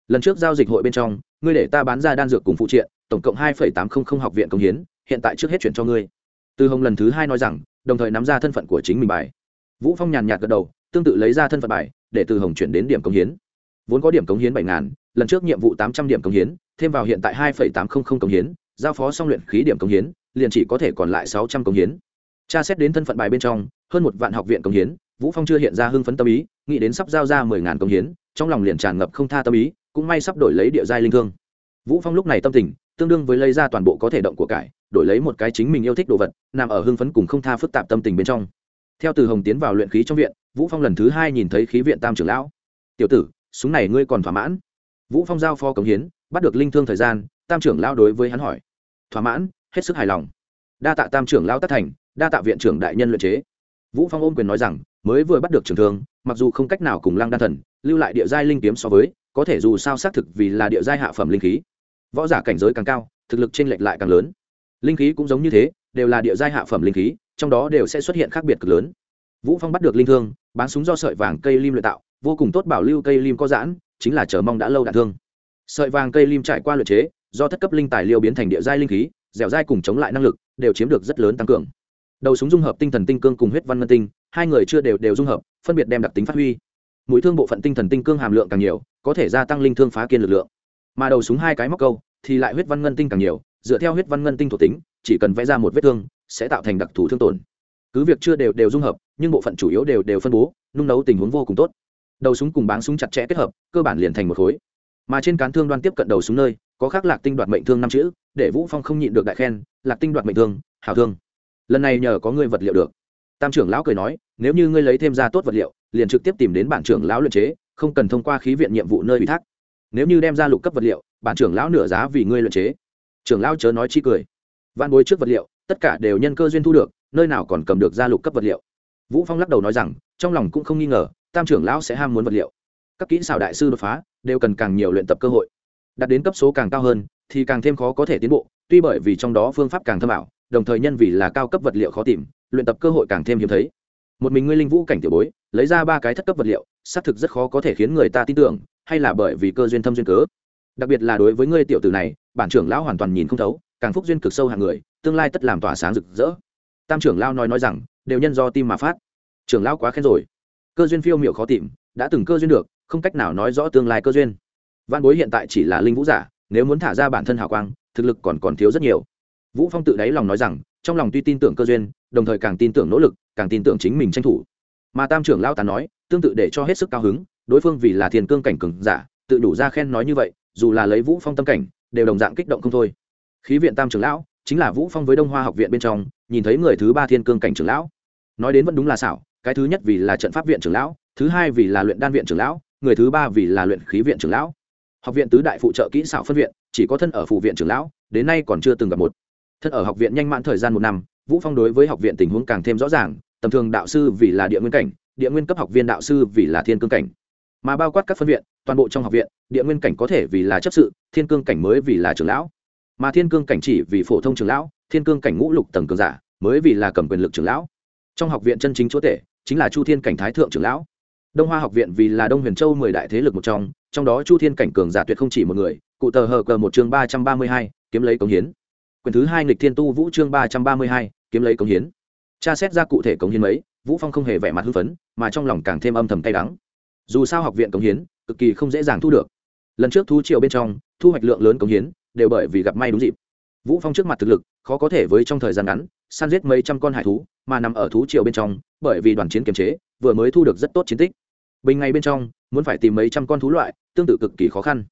lần trước giao dịch hội bên trong, ngươi để ta bán ra đan dược cùng phụ triện, tổng cộng hai tám trăm linh học viện công hiến, hiện tại trước hết chuyển cho ngươi. Từ hồng lần thứ hai nói rằng đồng thời nắm ra thân phận của chính mình bài. Vũ phong nhàn nhạt gật đầu, tương tự lấy ra thân phận bài, để từ hồng chuyển đến điểm công hiến. Vốn có điểm công hiến bảy ngàn, lần trước nhiệm vụ tám trăm điểm công hiến, thêm vào hiện tại hai tám trăm linh công hiến, giao phó xong luyện khí điểm công hiến, liền chỉ có thể còn lại sáu trăm công hiến. Tra xét đến thân phận bài bên trong, hơn một vạn học viện công hiến, vũ phong chưa hiện ra hưng phấn tâm ý, nghĩ đến sắp giao ra mười ngàn công hiến, trong lòng liền tràn ngập không tha tâm ý, cũng may sắp đổi lấy địa giai linh thương. Vũ phong lúc này tâm tình tương đương với lấy ra toàn bộ có thể động của cải, đổi lấy một cái chính mình yêu thích đồ vật, nằm ở hưng phấn cùng không tha phức tạp tâm tình bên trong. Theo từ hồng tiến vào luyện khí trong viện, vũ phong lần thứ hai nhìn thấy khí viện tam trưởng lão. Tiểu tử, súng này ngươi còn thỏa mãn? Vũ phong giao phó cống hiến, bắt được linh thương thời gian, tam trưởng lão đối với hắn hỏi. Thỏa mãn, hết sức hài lòng. Đa tạ tam trưởng lão tất thành, đa tạ viện trưởng đại nhân luyện chế. Vũ phong ôm quyền nói rằng, mới vừa bắt được trường thương, mặc dù không cách nào cùng lăng đan thần, lưu lại địa giai linh kiếm so với, có thể dù sao xác thực vì là địa giai hạ phẩm linh khí võ giả cảnh giới càng cao, thực lực trên lệch lại càng lớn. Linh khí cũng giống như thế, đều là địa giai hạ phẩm linh khí, trong đó đều sẽ xuất hiện khác biệt cực lớn. Vũ phong bắt được linh thương, bán súng do sợi vàng cây lim luyện tạo, vô cùng tốt bảo lưu cây lim có giãn, chính là chờ mong đã lâu đạn thương. Sợi vàng cây lim trải qua luyện chế, do thất cấp linh tài liêu biến thành địa giai linh khí, dẻo dai cùng chống lại năng lực, đều chiếm được rất lớn tăng cường. Đầu súng dung hợp tinh thần tinh cương cùng huyết văn ngân tinh, hai người chưa đều đều dung hợp, phân biệt đem đặc tính phát huy. Mũi thương bộ phận tinh thần tinh cương hàm lượng càng nhiều, có thể gia tăng linh thương phá kiên lực lượng mà đầu súng hai cái móc câu, thì lại huyết văn ngân tinh càng nhiều, dựa theo huyết văn ngân tinh thuộc tính, chỉ cần vẽ ra một vết thương, sẽ tạo thành đặc thù thương tổn. Cứ việc chưa đều đều dung hợp, nhưng bộ phận chủ yếu đều đều phân bố, nung nấu tình huống vô cùng tốt. Đầu súng cùng báng súng chặt chẽ kết hợp, cơ bản liền thành một khối. Mà trên cán thương đoan tiếp cận đầu súng nơi, có khác lạc tinh đoạt mệnh thương năm chữ, để vũ phong không nhịn được đại khen, lạc tinh đoạt mệnh thương, hảo thương. Lần này nhờ có ngươi vật liệu được. Tam trưởng lão cười nói, nếu như ngươi lấy thêm ra tốt vật liệu, liền trực tiếp tìm đến bản trưởng lão luyện chế, không cần thông qua khí viện nhiệm vụ nơi ủy thác nếu như đem ra lục cấp vật liệu, bản trưởng lão nửa giá vì ngươi luyện chế. Trưởng lão chớ nói chi cười. Văn bối trước vật liệu, tất cả đều nhân cơ duyên thu được, nơi nào còn cầm được ra lục cấp vật liệu? Vũ phong lắc đầu nói rằng, trong lòng cũng không nghi ngờ, tam trưởng lão sẽ ham muốn vật liệu. Các kỹ xảo đại sư đột phá, đều cần càng nhiều luyện tập cơ hội. Đạt đến cấp số càng cao hơn, thì càng thêm khó có thể tiến bộ, tuy bởi vì trong đó phương pháp càng thâm ảo, đồng thời nhân vì là cao cấp vật liệu khó tìm, luyện tập cơ hội càng thêm hiếm thấy. Một mình ngươi linh vũ cảnh tiểu bối, lấy ra ba cái thất cấp vật liệu, xác thực rất khó có thể khiến người ta tin tưởng hay là bởi vì cơ duyên thâm duyên cớ? Đặc biệt là đối với ngươi tiểu tử này, bản trưởng lão hoàn toàn nhìn không thấu, càng phúc duyên cực sâu hàng người, tương lai tất làm tỏa sáng rực rỡ. Tam trưởng lão nói nói rằng, đều nhân do tim mà phát. Trưởng lão quá khen rồi. Cơ duyên phiêu miệu khó tìm, đã từng cơ duyên được, không cách nào nói rõ tương lai cơ duyên. Văn bối hiện tại chỉ là linh vũ giả, nếu muốn thả ra bản thân hào quang, thực lực còn còn thiếu rất nhiều. Vũ phong tự đáy lòng nói rằng, trong lòng tuy tin tưởng cơ duyên, đồng thời càng tin tưởng nỗ lực, càng tin tưởng chính mình tranh thủ. Mà tam trưởng lao tán nói, tương tự để cho hết sức cao hứng đối phương vì là thiên cương cảnh cường giả, tự đủ ra khen nói như vậy, dù là lấy vũ phong tâm cảnh, đều đồng dạng kích động không thôi. Khí viện tam trưởng lão, chính là vũ phong với đông hoa học viện bên trong, nhìn thấy người thứ ba thiên cương cảnh trưởng lão. Nói đến vẫn đúng là xảo, cái thứ nhất vì là trận pháp viện trưởng lão, thứ hai vì là luyện đan viện trưởng lão, người thứ ba vì là luyện khí viện trưởng lão. Học viện tứ đại phụ trợ kỹ xảo phân viện, chỉ có thân ở phụ viện trưởng lão, đến nay còn chưa từng gặp một. Thân ở học viện nhanh mãn thời gian một năm, vũ phong đối với học viện tình huống càng thêm rõ ràng, tầm thường đạo sư vì là địa nguyên cảnh, địa nguyên cấp học viên đạo sư vì là thiên cương cảnh mà bao quát các phân viện, toàn bộ trong học viện, địa nguyên cảnh có thể vì là chấp sự, thiên cương cảnh mới vì là trưởng lão. Mà thiên cương cảnh chỉ vì phổ thông trưởng lão, thiên cương cảnh ngũ lục tầng cường giả mới vì là cầm quyền lực trưởng lão. Trong học viện chân chính chúa tể chính là chu thiên cảnh thái thượng trưởng lão. Đông hoa học viện vì là đông huyền châu mười đại thế lực một trong trong đó chu thiên cảnh cường giả tuyệt không chỉ một người, cụ tờ hờ cờ một chương ba trăm ba mươi hai, kiếm lấy cống hiến. Quyền thứ hai nghịch thiên tu vũ chương ba trăm ba mươi hai, kiếm lấy cống hiến. Tra xét ra cụ thể cống hiến mấy, vũ phong không hề vẻ mặt hưng phấn, mà trong lòng càng thêm âm thầm cay đắng dù sao học viện cống hiến, cực kỳ không dễ dàng thu được. Lần trước thu triệu bên trong, thu hoạch lượng lớn cống hiến, đều bởi vì gặp may đúng dịp. Vũ phong trước mặt thực lực, khó có thể với trong thời gian ngắn, săn giết mấy trăm con hải thú, mà nằm ở thú triệu bên trong, bởi vì đoàn chiến kiềm chế, vừa mới thu được rất tốt chiến tích. Bình ngày bên trong, muốn phải tìm mấy trăm con thú loại, tương tự cực kỳ khó khăn.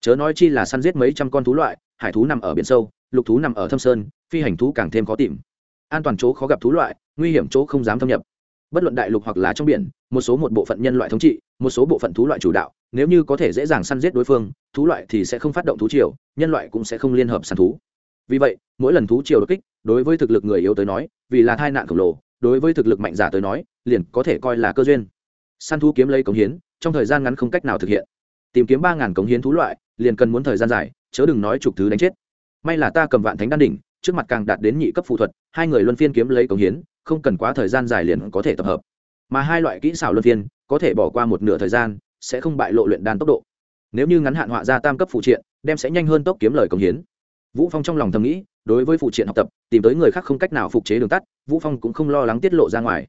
Chớ nói chi là săn giết mấy trăm con thú loại, hải thú nằm ở biển sâu, lục thú nằm ở thâm sơn, phi hành thú càng thêm khó tìm. An toàn chỗ khó gặp thú loại, nguy hiểm chỗ không dám thâm nhập bất luận đại lục hoặc là trong biển, một số một bộ phận nhân loại thống trị, một số bộ phận thú loại chủ đạo, nếu như có thể dễ dàng săn giết đối phương, thú loại thì sẽ không phát động thú triều, nhân loại cũng sẽ không liên hợp săn thú. Vì vậy, mỗi lần thú triều đột kích, đối với thực lực người yếu tới nói, vì là tai nạn khổng lồ, đối với thực lực mạnh giả tới nói, liền có thể coi là cơ duyên. Săn thú kiếm lấy cống hiến, trong thời gian ngắn không cách nào thực hiện. Tìm kiếm ba ngàn cống hiến thú loại, liền cần muốn thời gian dài, chớ đừng nói chục thứ đánh chết. May là ta cầm vạn thánh đan đỉnh, trước mặt càng đạt đến nhị cấp phụ thuật, hai người luân phiên kiếm lấy cống hiến không cần quá thời gian dài liền có thể tập hợp. Mà hai loại kỹ xảo luân phiên có thể bỏ qua một nửa thời gian, sẽ không bại lộ luyện đan tốc độ. Nếu như ngắn hạn họa ra tam cấp phụ triện, đem sẽ nhanh hơn tốc kiếm lời công hiến. Vũ phong trong lòng thầm nghĩ, đối với phụ triện học tập, tìm tới người khác không cách nào phục chế đường tắt, vũ phong cũng không lo lắng tiết lộ ra ngoài.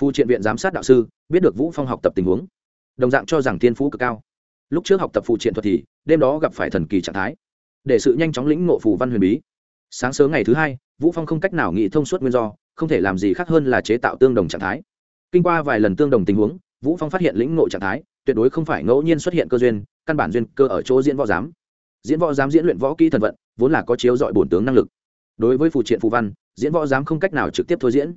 Phụ triện viện giám sát đạo sư, biết được vũ phong học tập tình huống. Đồng dạng cho rằng thiên phú cực cao. Lúc trước học tập phụ triện thuật thì, đêm đó gặp phải thần kỳ trạng thái. Để sự nhanh chóng lĩnh ngộ phù văn huyền bí. Sáng sớm ngày thứ hai, vũ phong không cách nào nghĩ thông suốt nguyên do không thể làm gì khác hơn là chế tạo tương đồng trạng thái. Kinh qua vài lần tương đồng tình huống, vũ phong phát hiện lĩnh ngộ trạng thái, tuyệt đối không phải ngẫu nhiên xuất hiện cơ duyên, căn bản duyên cơ ở chỗ diễn võ giám. Diễn võ giám diễn luyện võ kỹ thần vận, vốn là có chiếu dọi bổn tướng năng lực. Đối với phụ triện phù văn, diễn võ giám không cách nào trực tiếp thôi diễn.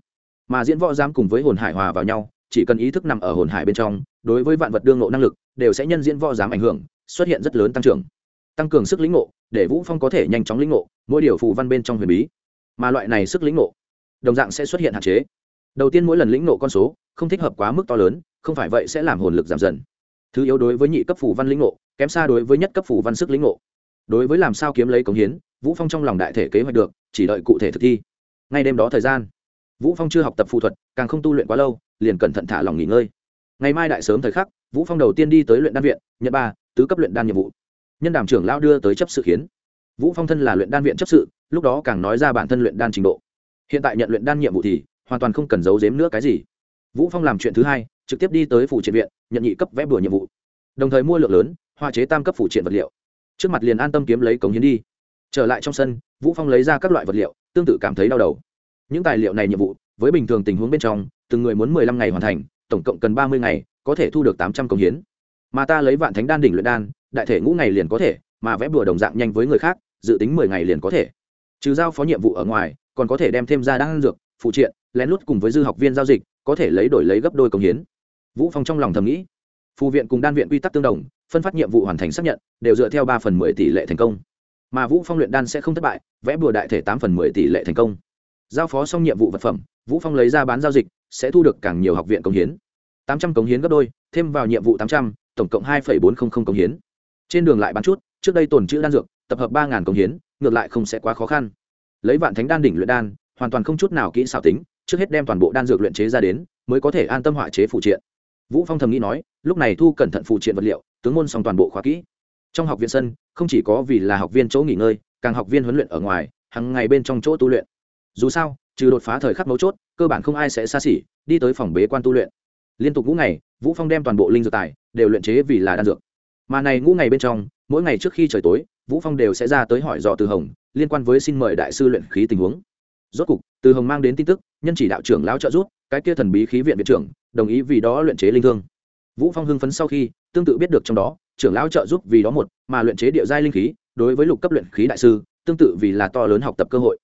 Mà diễn võ giám cùng với hồn hải hòa vào nhau, chỉ cần ý thức nằm ở hồn hải bên trong, đối với vạn vật đương ngộ năng lực, đều sẽ nhân diễn võ giám ảnh hưởng, xuất hiện rất lớn tăng trưởng. Tăng cường sức lĩnh ngộ, để vũ phong có thể nhanh chóng lĩnh ngộ, mỗi điều phù văn bên trong huyền bí. Mà loại này sức lĩnh ngộ đồng dạng sẽ xuất hiện hạn chế. Đầu tiên mỗi lần lĩnh ngộ con số, không thích hợp quá mức to lớn, không phải vậy sẽ làm hồn lực giảm dần. Thứ yếu đối với nhị cấp phù văn lĩnh ngộ, kém xa đối với nhất cấp phù văn sức lĩnh ngộ. Đối với làm sao kiếm lấy cống hiến, vũ phong trong lòng đại thể kế hoạch được, chỉ đợi cụ thể thực thi. Ngay đêm đó thời gian, vũ phong chưa học tập phù thuật, càng không tu luyện quá lâu, liền cẩn thận thả lòng nghỉ ngơi. Ngày mai đại sớm thời khắc, vũ phong đầu tiên đi tới luyện đan viện, nhận ba, tứ cấp luyện đan nhiệm vụ. Nhân đàm trưởng lao đưa tới chấp sự khiến. Vũ phong thân là luyện đan viện chấp sự, lúc đó càng nói ra bản thân luyện đan trình độ hiện tại nhận luyện đan nhiệm vụ thì hoàn toàn không cần giấu giếm nữa cái gì. Vũ phong làm chuyện thứ hai, trực tiếp đi tới phủ triện viện, nhận nhị cấp vẽ bừa nhiệm vụ. Đồng thời mua lượng lớn, hoa chế tam cấp phủ triện vật liệu. Trước mặt liền an tâm kiếm lấy cống hiến đi. Trở lại trong sân, vũ phong lấy ra các loại vật liệu, tương tự cảm thấy đau đầu. Những tài liệu này nhiệm vụ, với bình thường tình huống bên trong, từng người muốn 15 ngày hoàn thành, tổng cộng cần 30 ngày, có thể thu được 800 cống hiến. Mà ta lấy vạn thánh đan đỉnh luyện đan, đại thể ngũ ngày liền có thể, mà vẽ bừa đồng dạng nhanh với người khác, dự tính 10 ngày liền có thể trừ giao phó nhiệm vụ ở ngoài, còn có thể đem thêm ra đan dược, phụ triện, lén lút cùng với dư học viên giao dịch, có thể lấy đổi lấy gấp đôi công hiến. Vũ phong trong lòng thầm nghĩ, phù viện cùng đan viện quy tắc tương đồng, phân phát nhiệm vụ hoàn thành xác nhận, đều dựa theo ba phần mười tỷ lệ thành công. Mà vũ phong luyện đan sẽ không thất bại, vẽ bùa đại thể tám phần mười tỷ lệ thành công. Giao phó xong nhiệm vụ vật phẩm, vũ phong lấy ra bán giao dịch, sẽ thu được càng nhiều học viện công hiến. Tám trăm cống hiến gấp đôi, thêm vào nhiệm vụ tám trăm, tổng cộng hai bốn trăm linh cống hiến. Trên đường lại bán chút, trước đây tồn chữ đan dược, tập hợp ba ngàn cống hiến ngược lại không sẽ quá khó khăn. Lấy vạn thánh đan đỉnh luyện đan, hoàn toàn không chút nào kỹ xảo tính, trước hết đem toàn bộ đan dược luyện chế ra đến, mới có thể an tâm họa chế phụ triện. Vũ phong thầm nghĩ nói, lúc này thu cẩn thận phụ triện vật liệu, tướng môn xong toàn bộ khóa kỹ. Trong học viện sân, không chỉ có vì là học viên chỗ nghỉ ngơi, càng học viên huấn luyện ở ngoài, hàng ngày bên trong chỗ tu luyện. Dù sao, trừ đột phá thời khắc mấu chốt, cơ bản không ai sẽ xa xỉ, đi tới phòng bế quan tu luyện. Liên tục ngũ ngày, vũ phong đem toàn bộ linh dược tài, đều luyện chế vì là đan dược. Mà này ngũ ngày bên trong mỗi ngày trước khi trời tối, vũ phong đều sẽ ra tới hỏi dò từ hồng, liên quan với xin mời đại sư luyện khí tình huống. Rốt cục, từ hồng mang đến tin tức, nhân chỉ đạo trưởng lão trợ giúp, cái kia thần bí khí viện viện trưởng, đồng ý vì đó luyện chế linh thương. Vũ phong hưng phấn sau khi, tương tự biết được trong đó, trưởng lão trợ giúp vì đó một, mà luyện chế địa giai linh khí, đối với lục cấp luyện khí đại sư, tương tự vì là to lớn học tập cơ hội.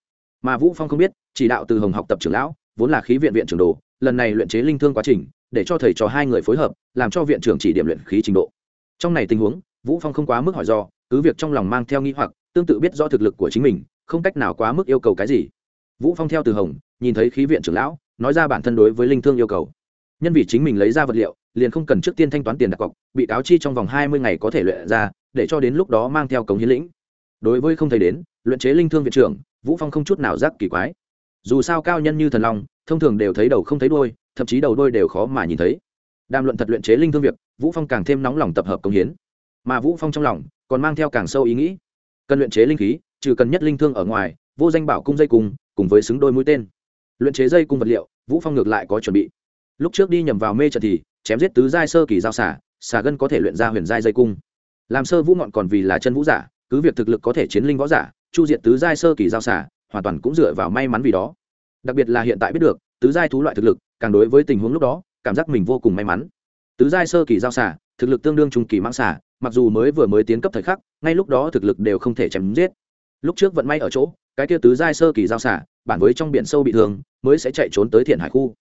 Mà vũ phong không biết, chỉ đạo từ hồng học tập trưởng lão, vốn là khí viện viện trưởng đồ, lần này luyện chế linh thương quá trình, để cho thầy trò hai người phối hợp, làm cho viện trưởng chỉ điểm luyện khí trình độ. Trong này tình huống vũ phong không quá mức hỏi do, cứ việc trong lòng mang theo nghi hoặc, tương tự biết rõ thực lực của chính mình, không cách nào quá mức yêu cầu cái gì. Vũ phong theo từ hồng, nhìn thấy khí viện trưởng lão, nói ra bản thân đối với linh thương yêu cầu. Nhân vì chính mình lấy ra vật liệu, liền không cần trước tiên thanh toán tiền đặt cọc, bị cáo chi trong vòng hai mươi ngày có thể luyện ra, để cho đến lúc đó mang theo cống hiến lĩnh. Đối với không thấy đến, luyện chế linh thương viện trưởng, vũ phong không chút nào giác kỳ quái. Dù sao cao nhân như thần long, thông thường đều thấy đầu không thấy đôi thậm chí đầu đôi đều khó mà nhìn thấy. Đàm luận thật luyện chế linh thương việc, vũ phong càng thêm nóng lòng tập hợp cống hiến mà vũ phong trong lòng còn mang theo càng sâu ý nghĩ cần luyện chế linh khí trừ cần nhất linh thương ở ngoài vô danh bảo cung dây cung cùng với xứng đôi mũi tên luyện chế dây cung vật liệu vũ phong ngược lại có chuẩn bị lúc trước đi nhầm vào mê trận thì chém giết tứ giai sơ kỳ giao xả xà gân có thể luyện ra huyền giai dây cung làm sơ vũ ngọn còn vì là chân vũ giả cứ việc thực lực có thể chiến linh võ giả chu diệt tứ giai sơ kỳ giao xả hoàn toàn cũng dựa vào may mắn vì đó đặc biệt là hiện tại biết được tứ giai thú loại thực lực càng đối với tình huống lúc đó cảm giác mình vô cùng may mắn tứ giai sơ kỳ giao xả thực lực tương đương trung kỳ mãng xả mặc dù mới vừa mới tiến cấp thời khắc, ngay lúc đó thực lực đều không thể chém giết. Lúc trước vận may ở chỗ, cái kia tứ giai sơ kỳ giao xả, bản với trong biển sâu bị thương, mới sẽ chạy trốn tới thiện hải khu.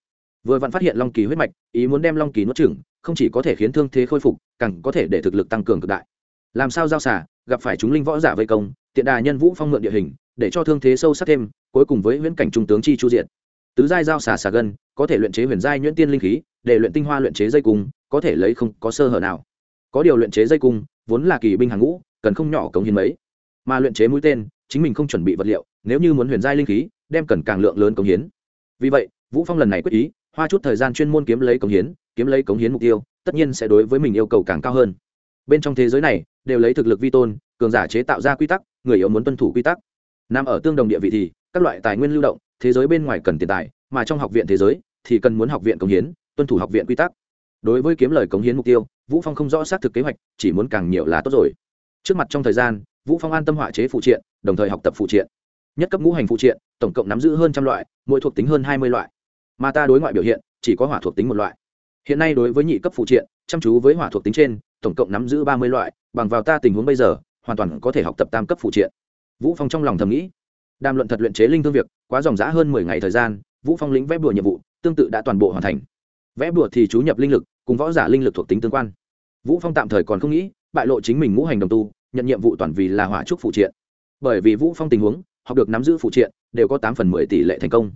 Vừa vặn phát hiện long kỳ huyết mạch, ý muốn đem long kỳ nuốt chửng, không chỉ có thể khiến thương thế khôi phục, càng có thể để thực lực tăng cường cực đại. Làm sao giao xả, gặp phải chúng linh võ giả vây công, tiện đà nhân vũ phong mượn địa hình, để cho thương thế sâu sắc thêm, cuối cùng với huyễn cảnh trung tướng chi chu diện tứ giai giao xả xả gân, có thể luyện chế huyền giai nhuyễn tiên linh khí, để luyện tinh hoa luyện chế dây cung, có thể lấy không có sơ hở nào có điều luyện chế dây cung, vốn là kỳ binh hàng ngũ, cần không nhỏ cống hiến mấy. Mà luyện chế mũi tên, chính mình không chuẩn bị vật liệu, nếu như muốn huyền giai linh khí, đem cần càng lượng lớn cống hiến. Vì vậy, vũ phong lần này quyết ý, hoa chút thời gian chuyên môn kiếm lấy cống hiến, kiếm lấy cống hiến mục tiêu, tất nhiên sẽ đối với mình yêu cầu càng cao hơn. Bên trong thế giới này, đều lấy thực lực vi tôn, cường giả chế tạo ra quy tắc, người yếu muốn tuân thủ quy tắc. Nằm ở tương đồng địa vị thì, các loại tài nguyên lưu động, thế giới bên ngoài cần tiền tài, mà trong học viện thế giới, thì cần muốn học viện cống hiến, tuân thủ học viện quy tắc đối với kiếm lời cống hiến mục tiêu, vũ phong không rõ xác thực kế hoạch, chỉ muốn càng nhiều là tốt rồi. Trước mặt trong thời gian, vũ phong an tâm họa chế phụ triện, đồng thời học tập phụ triện. Nhất cấp ngũ hành phụ triện, tổng cộng nắm giữ hơn trăm loại, mỗi thuộc tính hơn hai mươi loại. Mà ta đối ngoại biểu hiện, chỉ có hỏa thuộc tính một loại. Hiện nay đối với nhị cấp phụ triện, chăm chú với hỏa thuộc tính trên, tổng cộng nắm giữ ba mươi loại, bằng vào ta tình huống bây giờ, hoàn toàn có thể học tập tam cấp phụ triện. Vũ phong trong lòng thầm nghĩ. Đàm luận thật luyện chế linh thương việc, quá dòng dã hơn mười ngày thời gian, vũ phong lĩnh vẽ bùa nhiệm vụ, tương tự đã toàn bộ hoàn thành. Vẽ bùa thì chú nhập linh lực cùng võ giả linh lực thuộc tính tương quan. Vũ phong tạm thời còn không nghĩ, bại lộ chính mình ngũ hành đồng tu, nhận nhiệm vụ toàn vì là hỏa trúc phụ triện. Bởi vì vũ phong tình huống, học được nắm giữ phụ triện, đều có tám phần mười tỷ lệ thành công.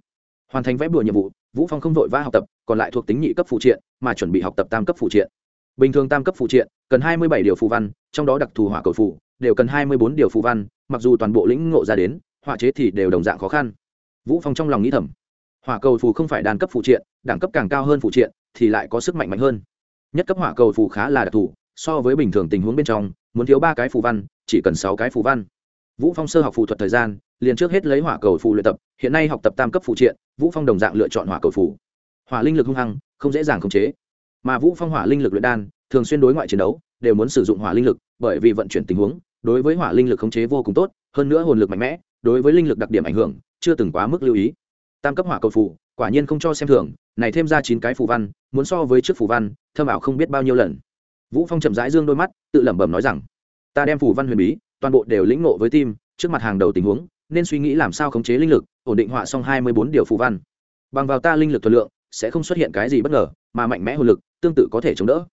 Hoàn thành vẽ bùa nhiệm vụ, vũ phong không vội vã học tập, còn lại thuộc tính nhị cấp phụ triện, mà chuẩn bị học tập tam cấp phụ triện. Bình thường tam cấp phụ triện, cần hai mươi bảy điều phù văn, trong đó đặc thù hỏa cầu phụ đều cần hai mươi bốn điều phù văn, mặc dù toàn bộ lĩnh ngộ ra đến, hỏa chế thì đều đồng dạng khó khăn. Vũ phong trong lòng nghĩ thầm, hỏa cầu phù không phải đàn cấp phụ triện, đẳng cấp càng cao hơn phụ triện thì lại có sức mạnh mạnh hơn. Nhất cấp hỏa cầu phù khá là đặc thù, so với bình thường tình huống bên trong, muốn thiếu ba cái phù văn, chỉ cần sáu cái phù văn. Vũ phong sơ học phù thuật thời gian, liền trước hết lấy hỏa cầu phù luyện tập, hiện nay học tập tam cấp phụ triện, vũ phong đồng dạng lựa chọn hỏa cầu phù. Hỏa linh lực hung hăng, không dễ dàng khống chế. Mà vũ phong hỏa linh lực luyện đan, thường xuyên đối ngoại chiến đấu, đều muốn sử dụng hỏa linh lực, bởi vì vận chuyển tình huống, đối với hỏa linh lực khống chế vô cùng tốt, hơn nữa hồn lực mạnh mẽ, đối với linh lực đặc điểm ảnh hưởng, chưa từng quá mức lưu ý. Tam cấp hỏa cầu phù, quả nhiên không cho xem thường, này thêm ra chín cái phù văn muốn so với trước phủ văn, thâm ảo không biết bao nhiêu lần. Vũ phong chậm rãi dương đôi mắt, tự lẩm bẩm nói rằng, ta đem phủ văn huyền bí, toàn bộ đều lĩnh ngộ với tim, trước mặt hàng đầu tình huống, nên suy nghĩ làm sao khống chế linh lực, ổn định họa xong hai mươi bốn điều phù văn. Bằng vào ta linh lực thuật lượng, sẽ không xuất hiện cái gì bất ngờ, mà mạnh mẽ hồn lực, tương tự có thể chống đỡ.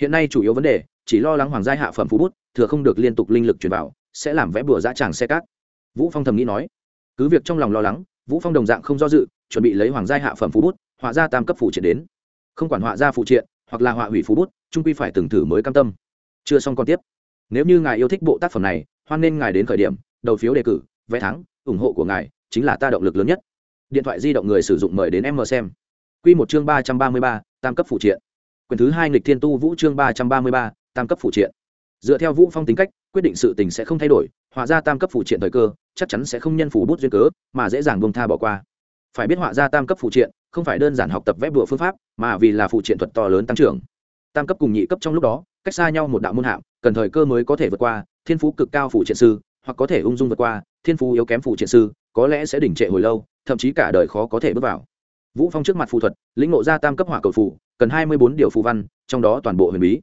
Hiện nay chủ yếu vấn đề, chỉ lo lắng hoàng gia hạ phẩm phú bút, thừa không được liên tục linh lực truyền vào, sẽ làm vẽ bùa dã tràng xe cát. Vũ phong thầm nghĩ nói. Cứ việc trong lòng lo lắng, vũ phong đồng dạng không do dự, chuẩn bị lấy hoàng gia hạ phẩm phú bút, họa ra tam cấp phủ triển đến không quản họa ra phụ triện, hoặc là họa hủy phú bút, trung quy phải từng thử mới cam tâm. Chưa xong còn tiếp. Nếu như ngài yêu thích bộ tác phẩm này, hoan nên ngài đến khởi điểm, đầu phiếu đề cử, vé thắng, ủng hộ của ngài chính là ta động lực lớn nhất. Điện thoại di động người sử dụng mời đến em mờ xem. Q một chương ba trăm ba mươi ba, tam cấp phụ triện. Quyền thứ hai nghịch thiên tu vũ chương ba trăm ba mươi ba, tam cấp phụ triện. Dựa theo vũ phong tính cách, quyết định sự tình sẽ không thay đổi, họa ra tam cấp phụ triện thời cơ, chắc chắn sẽ không nhân phủ bút duyên cớ, mà dễ dàng bông tha bỏ qua phải biết họa ra tam cấp phụ triện, không phải đơn giản học tập vẽ bùa phương pháp, mà vì là phụ triện thuật to lớn tăng trưởng. Tam cấp cùng nhị cấp trong lúc đó, cách xa nhau một đạo môn hạng cần thời cơ mới có thể vượt qua, thiên phú cực cao phụ triện sư, hoặc có thể ung dung vượt qua, thiên phú yếu kém phụ triện sư, có lẽ sẽ đỉnh trệ hồi lâu, thậm chí cả đời khó có thể bước vào. Vũ phong trước mặt phù thuật, lĩnh ngộ ra tam cấp hỏa cầu phù, cần hai mươi bốn điều phù văn, trong đó toàn bộ huyền bí.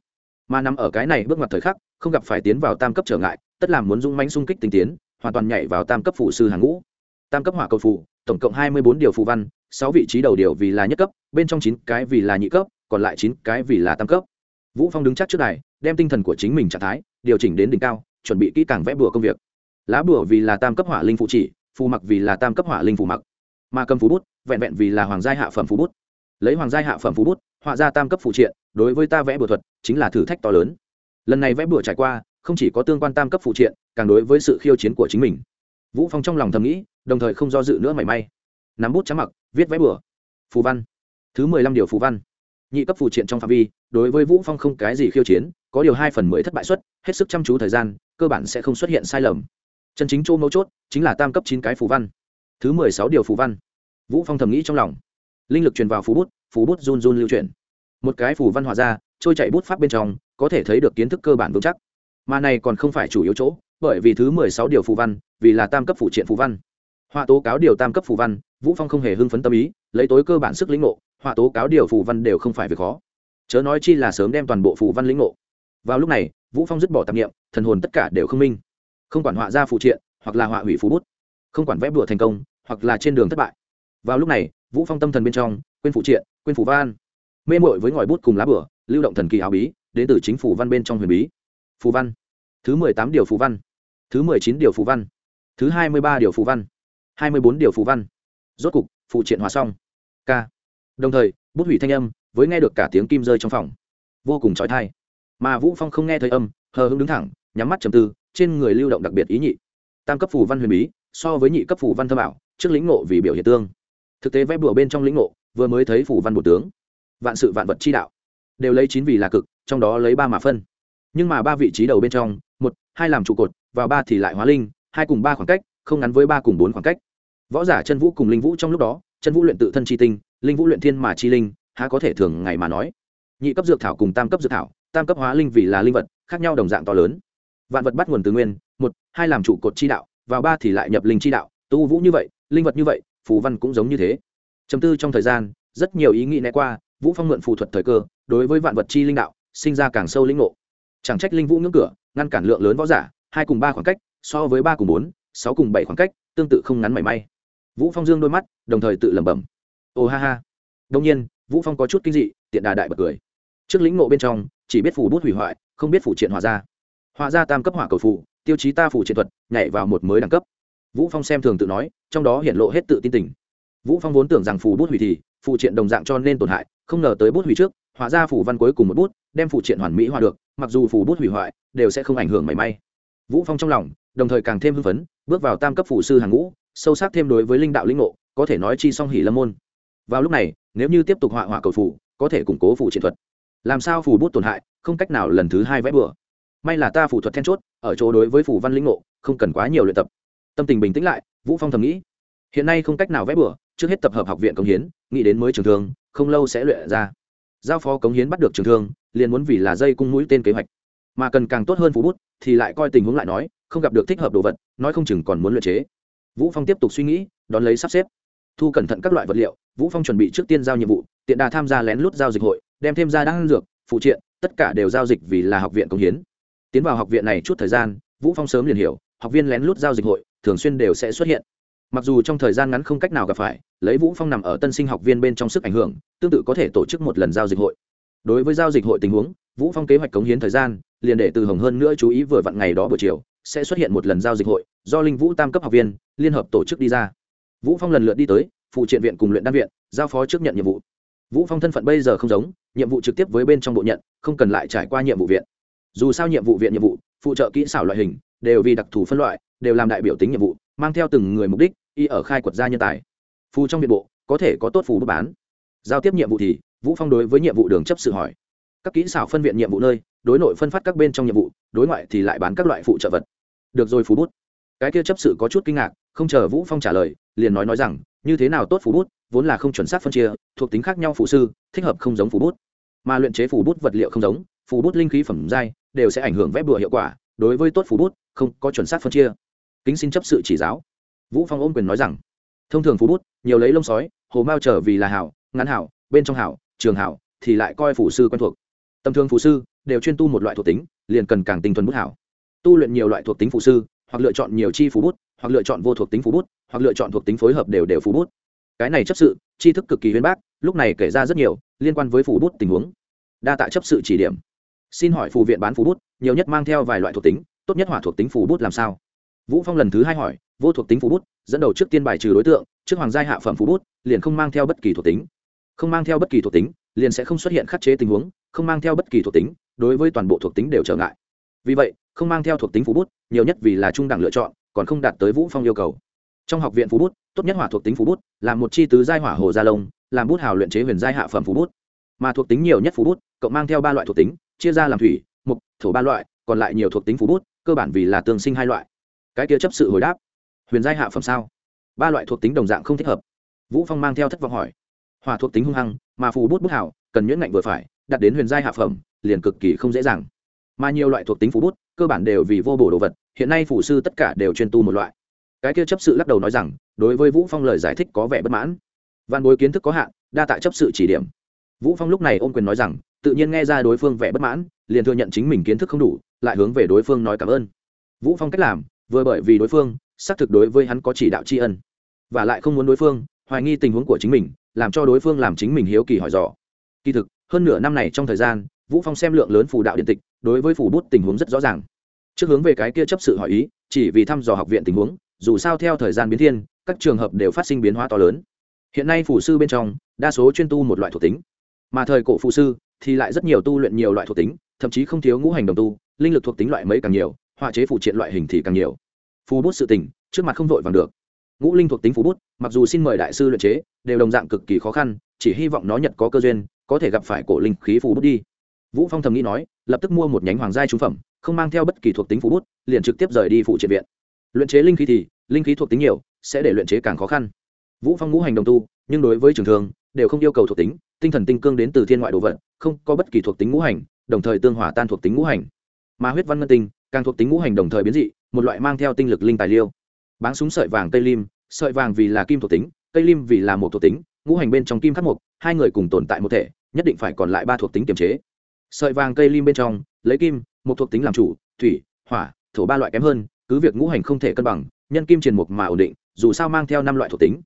Mà nằm ở cái này bước ngoặt thời khắc, không gặp phải tiến vào tam cấp trở ngại, tất làm muốn dung manh xung kích tinh tiến, hoàn toàn nhảy vào tam cấp phụ sư hàng ngũ tam cấp hỏa cầu phù, tổng cộng hai mươi bốn điều phù văn, sáu vị trí đầu điều vì là nhất cấp, bên trong chín cái vì là nhị cấp, còn lại chín cái vì là tam cấp. Vũ phong đứng chắc trước này đem tinh thần của chính mình trạng thái, điều chỉnh đến đỉnh cao, chuẩn bị kỹ càng vẽ bùa công việc. Lá bùa vì là tam cấp hỏa linh phụ chỉ, phù mặc vì là tam cấp hỏa linh phù mặc. Mà cầm phú bút, vẹn vẹn vì là hoàng gia hạ phẩm phú bút. Lấy hoàng gia hạ phẩm phú bút, họa ra tam cấp phụ triện, đối với ta vẽ bùa thuật, chính là thử thách to lớn. Lần này vẽ bùa trải qua, không chỉ có tương quan tam cấp phụ triện, càng đối với sự khiêu chiến của chính mình vũ phong trong lòng thầm nghĩ, đồng thời không do dự nữa mảy may. Nắm bút trắng mặc, viết vẽ bừa. Phù văn. Thứ mười lăm điều phù văn. Nhị cấp phù triện trong phạm vi, đối với vũ phong không cái gì khiêu chiến, có điều hai phần mười thất bại suất hết sức chăm chú thời gian, cơ bản sẽ không xuất hiện sai lầm. Chân chính chỗ mấu chốt, chính là tam cấp chín cái phù văn. Thứ mười sáu điều phù văn. Vũ phong thầm nghĩ trong lòng. Linh lực truyền vào phù bút phù bút run run lưu chuyển. Một cái phù văn hòa ra, trôi chạy bút pháp bên trong, có thể thấy được kiến thức cơ bản vững chắc. Mà này còn không phải chủ yếu chỗ bởi vì thứ mười sáu điều phù văn, vì là tam cấp phụ triện phù văn. Họa tố cáo điều tam cấp phù văn, vũ phong không hề hưng phấn tâm ý, lấy tối cơ bản sức lĩnh ngộ, họa tố cáo điều phù văn đều không phải việc khó. Chớ nói chi là sớm đem toàn bộ phù văn lĩnh ngộ. Vào lúc này, vũ phong dứt bỏ tạp nghiệm thần hồn tất cả đều không minh. Không quản họa ra phụ triện, hoặc là họa hủy phú bút, không quản vẽ bùa thành công, hoặc là trên đường thất bại. Vào lúc này, vũ phong tâm thần bên trong, quên phụ triện, quên phủ văn. Mê mội với ngòi bút cùng lá bửa, lưu động thần kỳ áo bí, đến từ chính phủ văn bên trong huyền bí. Phù văn. Thứ mười tám điều phù văn thứ mười chín điều phù văn. Thứ hai mươi ba điều phù văn. hai mươi bốn điều phù văn. Rốt cục, phụ triện hòa xong. K. Đồng thời, bút hủy thanh âm, với nghe được cả tiếng kim rơi trong phòng. Vô cùng trói thai mà vũ phong không nghe thấy âm, hờ hững đứng thẳng, nhắm mắt trầm tư, trên người lưu động đặc biệt ý nhị. Tam cấp phù văn huyền bí, so với nhị cấp phù văn thâm ảo, trước lĩnh ngộ vì biểu hiện tương. Thực tế vẽ bùa bên trong lĩnh ngộ, vừa mới thấy phù văn bổ tướng. Vạn sự vạn vật chi đạo. Đều lấy chín vì là cực, trong đó lấy ba mà phân. Nhưng mà ba vị trí đầu bên trong, một, hai làm trụ cột vào ba thì lại hóa linh, hai cùng ba khoảng cách, không ngắn với ba cùng bốn khoảng cách. Võ giả chân vũ cùng linh vũ trong lúc đó, chân vũ luyện tự thân chi tinh, linh vũ luyện thiên mà chi linh, há có thể thường ngày mà nói. Nhị cấp dược thảo cùng tam cấp dược thảo, tam cấp hóa linh vì là linh vật, khác nhau đồng dạng to lớn. Vạn vật bắt nguồn từ nguyên, một, hai làm trụ cột chi đạo, vào ba thì lại nhập linh chi đạo, tu vũ như vậy, linh vật như vậy, phù văn cũng giống như thế. Chấm tư trong thời gian, rất nhiều ý nghĩ né qua, vũ phong mượn phù thuật thời cơ, đối với vạn vật chi linh đạo, sinh ra càng sâu linh ngộ. Chẳng trách linh vũ ngưỡng cửa, ngăn cản lượng lớn võ giả hai cùng ba khoảng cách so với ba cùng bốn sáu cùng bảy khoảng cách tương tự không ngắn mảy may. Vũ phong dương đôi mắt đồng thời tự lẩm bẩm. Ồ ha ha. Đông nhiên vũ phong có chút kinh dị tiện đà đại bật cười. Trước lĩnh ngộ bên trong chỉ biết phủ bút hủy hoại không biết phủ triện hòa ra. Hòa ra tam cấp hỏa cầu phủ, tiêu chí ta phủ triện thuật nhảy vào một mới đẳng cấp. Vũ phong xem thường tự nói trong đó hiện lộ hết tự tin tình. Vũ phong vốn tưởng rằng phủ bút hủy thì phụ triện đồng dạng cho nên tổn hại không ngờ tới bút hủy trước hòa ra phủ văn cuối cùng một bút đem phụ triện hoàn mỹ hòa được mặc dù phủ bút hủy hoại đều sẽ không ảnh hưởng mảy may vũ phong trong lòng, đồng thời càng thêm hưng phấn, bước vào tam cấp phụ sư hàng ngũ, sâu sắc thêm đối với linh đạo linh ngộ, có thể nói chi song hỉ lâm môn. Vào lúc này, nếu như tiếp tục họa họa cầu phủ, có thể củng cố phụ chiến thuật. Làm sao phù bút tổn hại, không cách nào lần thứ hai vẽ bừa. May là ta phù thuật then chốt, ở chỗ đối với phù văn linh ngộ, không cần quá nhiều luyện tập. Tâm tình bình tĩnh lại, vũ phong thầm nghĩ, hiện nay không cách nào vẽ bừa, trước hết tập hợp học viện công hiến, nghĩ đến mới trường thương, không lâu sẽ luyện ra. Giao phó cống hiến bắt được trường thương, liền muốn vì là dây cung mũi tên kế hoạch mà cần càng tốt hơn phú bút, thì lại coi tình huống lại nói, không gặp được thích hợp đồ vật, nói không chừng còn muốn luyện chế. Vũ phong tiếp tục suy nghĩ, đón lấy sắp xếp. Thu cẩn thận các loại vật liệu, vũ phong chuẩn bị trước tiên giao nhiệm vụ, tiện đà tham gia lén lút giao dịch hội, đem thêm ra đăng dược, phụ triện, tất cả đều giao dịch vì là học viện công hiến. Tiến vào học viện này chút thời gian, vũ phong sớm liền hiểu, học viên lén lút giao dịch hội, thường xuyên đều sẽ xuất hiện. Mặc dù trong thời gian ngắn không cách nào gặp phải, lấy vũ phong nằm ở tân sinh học viên bên trong sức ảnh hưởng, tương tự có thể tổ chức một lần giao dịch hội. Đối với giao dịch hội tình huống vũ phong kế hoạch cống hiến thời gian, liền để từ hồng hơn nữa chú ý vừa vặn ngày đó buổi chiều, sẽ xuất hiện một lần giao dịch hội, do linh vũ tam cấp học viên, liên hợp tổ chức đi ra. Vũ phong lần lượt đi tới, phụ triện viện cùng luyện đan viện, giao phó trước nhận nhiệm vụ. Vũ phong thân phận bây giờ không giống, nhiệm vụ trực tiếp với bên trong bộ nhận, không cần lại trải qua nhiệm vụ viện. Dù sao nhiệm vụ viện nhiệm vụ, phụ trợ kỹ xảo loại hình, đều vì đặc thù phân loại, đều làm đại biểu tính nhiệm vụ, mang theo từng người mục đích, y ở khai quật gia nhân tài. Phù trong viện bộ, có thể có tốt phù bán. Giao tiếp nhiệm vụ thì, vũ phong đối với nhiệm vụ đường chấp sự hỏi các kỹ xảo phân viện nhiệm vụ nơi, đối nội phân phát các bên trong nhiệm vụ, đối ngoại thì lại bán các loại phụ trợ vật. Được rồi, phú bút. Cái kia chấp sự có chút kinh ngạc, không chờ vũ phong trả lời, liền nói nói rằng, như thế nào tốt phú bút, vốn là không chuẩn xác phân chia, thuộc tính khác nhau phụ sư, thích hợp không giống phú bút. Mà luyện chế phú bút vật liệu không giống, phú bút linh khí phẩm giai, đều sẽ ảnh hưởng vẽ bùa hiệu quả, đối với tốt phú bút, không có chuẩn xác phân chia. Kính xin chấp sự chỉ giáo. Vũ phong ôm quyền nói rằng, thông thường phú bút, nhiều lấy lông sói, hồ mao trở vì là hảo, ngắn hảo, bên trong hảo, trường hảo, thì lại coi phủ sư quen thuộc tầm thường phù sư đều chuyên tu một loại thuộc tính, liền cần càng tinh thuần bút hảo. Tu luyện nhiều loại thuộc tính phù sư, hoặc lựa chọn nhiều chi phù bút, hoặc lựa chọn vô thuộc tính phù bút, hoặc lựa chọn thuộc tính phối hợp đều đều phù bút. Cái này chấp sự, tri thức cực kỳ huyên bác, lúc này kể ra rất nhiều, liên quan với phù bút tình huống. Đa tạ chấp sự chỉ điểm. Xin hỏi phù viện bán phù bút, nhiều nhất mang theo vài loại thuộc tính, tốt nhất hỏa thuộc tính phù bút làm sao? Vũ phong lần thứ hai hỏi, vô thuộc tính phù bút, dẫn đầu trước tiên bài trừ đối tượng, trước hoàng gia hạ phẩm phù bút, liền không mang theo bất kỳ thuộc tính. Không mang theo bất kỳ thuộc tính liền sẽ không xuất hiện khắc chế tình huống, không mang theo bất kỳ thuộc tính, đối với toàn bộ thuộc tính đều trở ngại. Vì vậy, không mang theo thuộc tính phú bút, nhiều nhất vì là trung đẳng lựa chọn, còn không đạt tới vũ phong yêu cầu. Trong học viện phú bút, tốt nhất hỏa thuộc tính phú bút là một chi tứ giai hỏa hồ gia lông làm bút hào luyện chế huyền giai hạ phẩm phú bút. Mà thuộc tính nhiều nhất phú bút, cộng mang theo ba loại thuộc tính, chia ra làm thủy, mục, thổ ba loại, còn lại nhiều thuộc tính phú bút, cơ bản vì là tương sinh hai loại. Cái kia chấp sự hồi đáp. Huyền giai hạ phẩm sao? Ba loại thuộc tính đồng dạng không thích hợp. Vũ phong mang theo thất vọng hỏi hỏa thuộc tính hung hăng, mà phù bút bút hảo, cần nhuyễn ngạnh vừa phải, đặt đến huyền giai hạ phẩm, liền cực kỳ không dễ dàng. Mà nhiều loại thuộc tính phù bút, cơ bản đều vì vô bổ đồ vật, hiện nay phủ sư tất cả đều chuyên tu một loại. Cái kia chấp sự lắc đầu nói rằng, đối với vũ phong lời giải thích có vẻ bất mãn. Văn bối kiến thức có hạn, đa tại chấp sự chỉ điểm. Vũ phong lúc này ôm quyền nói rằng, tự nhiên nghe ra đối phương vẻ bất mãn, liền thừa nhận chính mình kiến thức không đủ, lại hướng về đối phương nói cảm ơn. Vũ phong cách làm, vừa bởi vì đối phương, xác thực đối với hắn có chỉ đạo tri ân. Và lại không muốn đối phương, hoài nghi tình huống của chính mình làm cho đối phương làm chính mình hiếu kỳ hỏi dò. Kỳ thực, hơn nửa năm này trong thời gian, vũ phong xem lượng lớn phù đạo điện tịch, đối với phù bút tình huống rất rõ ràng. Trước hướng về cái kia chấp sự hỏi ý, chỉ vì thăm dò học viện tình huống, dù sao theo thời gian biến thiên, các trường hợp đều phát sinh biến hóa to lớn. Hiện nay phù sư bên trong, đa số chuyên tu một loại thuộc tính. Mà thời cổ phù sư, thì lại rất nhiều tu luyện nhiều loại thuộc tính, thậm chí không thiếu ngũ hành đồng tu, linh lực thuộc tính loại mấy càng nhiều, họa chế phụ triện loại hình thì càng nhiều. Phù bút sự tình, trước mặt không vội vàng được ngũ linh thuộc tính phú bút, mặc dù xin mời đại sư luyện chế, đều đồng dạng cực kỳ khó khăn, chỉ hy vọng nó nhật có cơ duyên, có thể gặp phải cổ linh khí phú bút đi. Vũ phong thầm nghĩ nói, lập tức mua một nhánh hoàng gia trung phẩm, không mang theo bất kỳ thuộc tính phú bút, liền trực tiếp rời đi phụ triện viện. Luyện chế linh khí thì, linh khí thuộc tính nhiều, sẽ để luyện chế càng khó khăn. Vũ phong ngũ hành đồng tu, nhưng đối với trường thường, đều không yêu cầu thuộc tính, tinh thần tinh cương đến từ thiên ngoại đồ vật, không có bất kỳ thuộc tính ngũ hành, đồng thời tương hỏa tan thuộc tính ngũ hành. Mà huyết văn ngân tinh, càng thuộc tính ngũ hành đồng thời biến dị, một loại mang theo tinh lực linh tài liêu báng súng sợi vàng tây lim, sợi vàng vì là kim thuộc tính, tây lim vì là một thuộc tính, ngũ hành bên trong kim khắc mục, hai người cùng tồn tại một thể, nhất định phải còn lại ba thuộc tính kiềm chế. Sợi vàng cây lim bên trong, lấy kim, một thuộc tính làm chủ, thủy, hỏa, thổ ba loại kém hơn, cứ việc ngũ hành không thể cân bằng, nhân kim truyền mục mà ổn định, dù sao mang theo năm loại thuộc tính.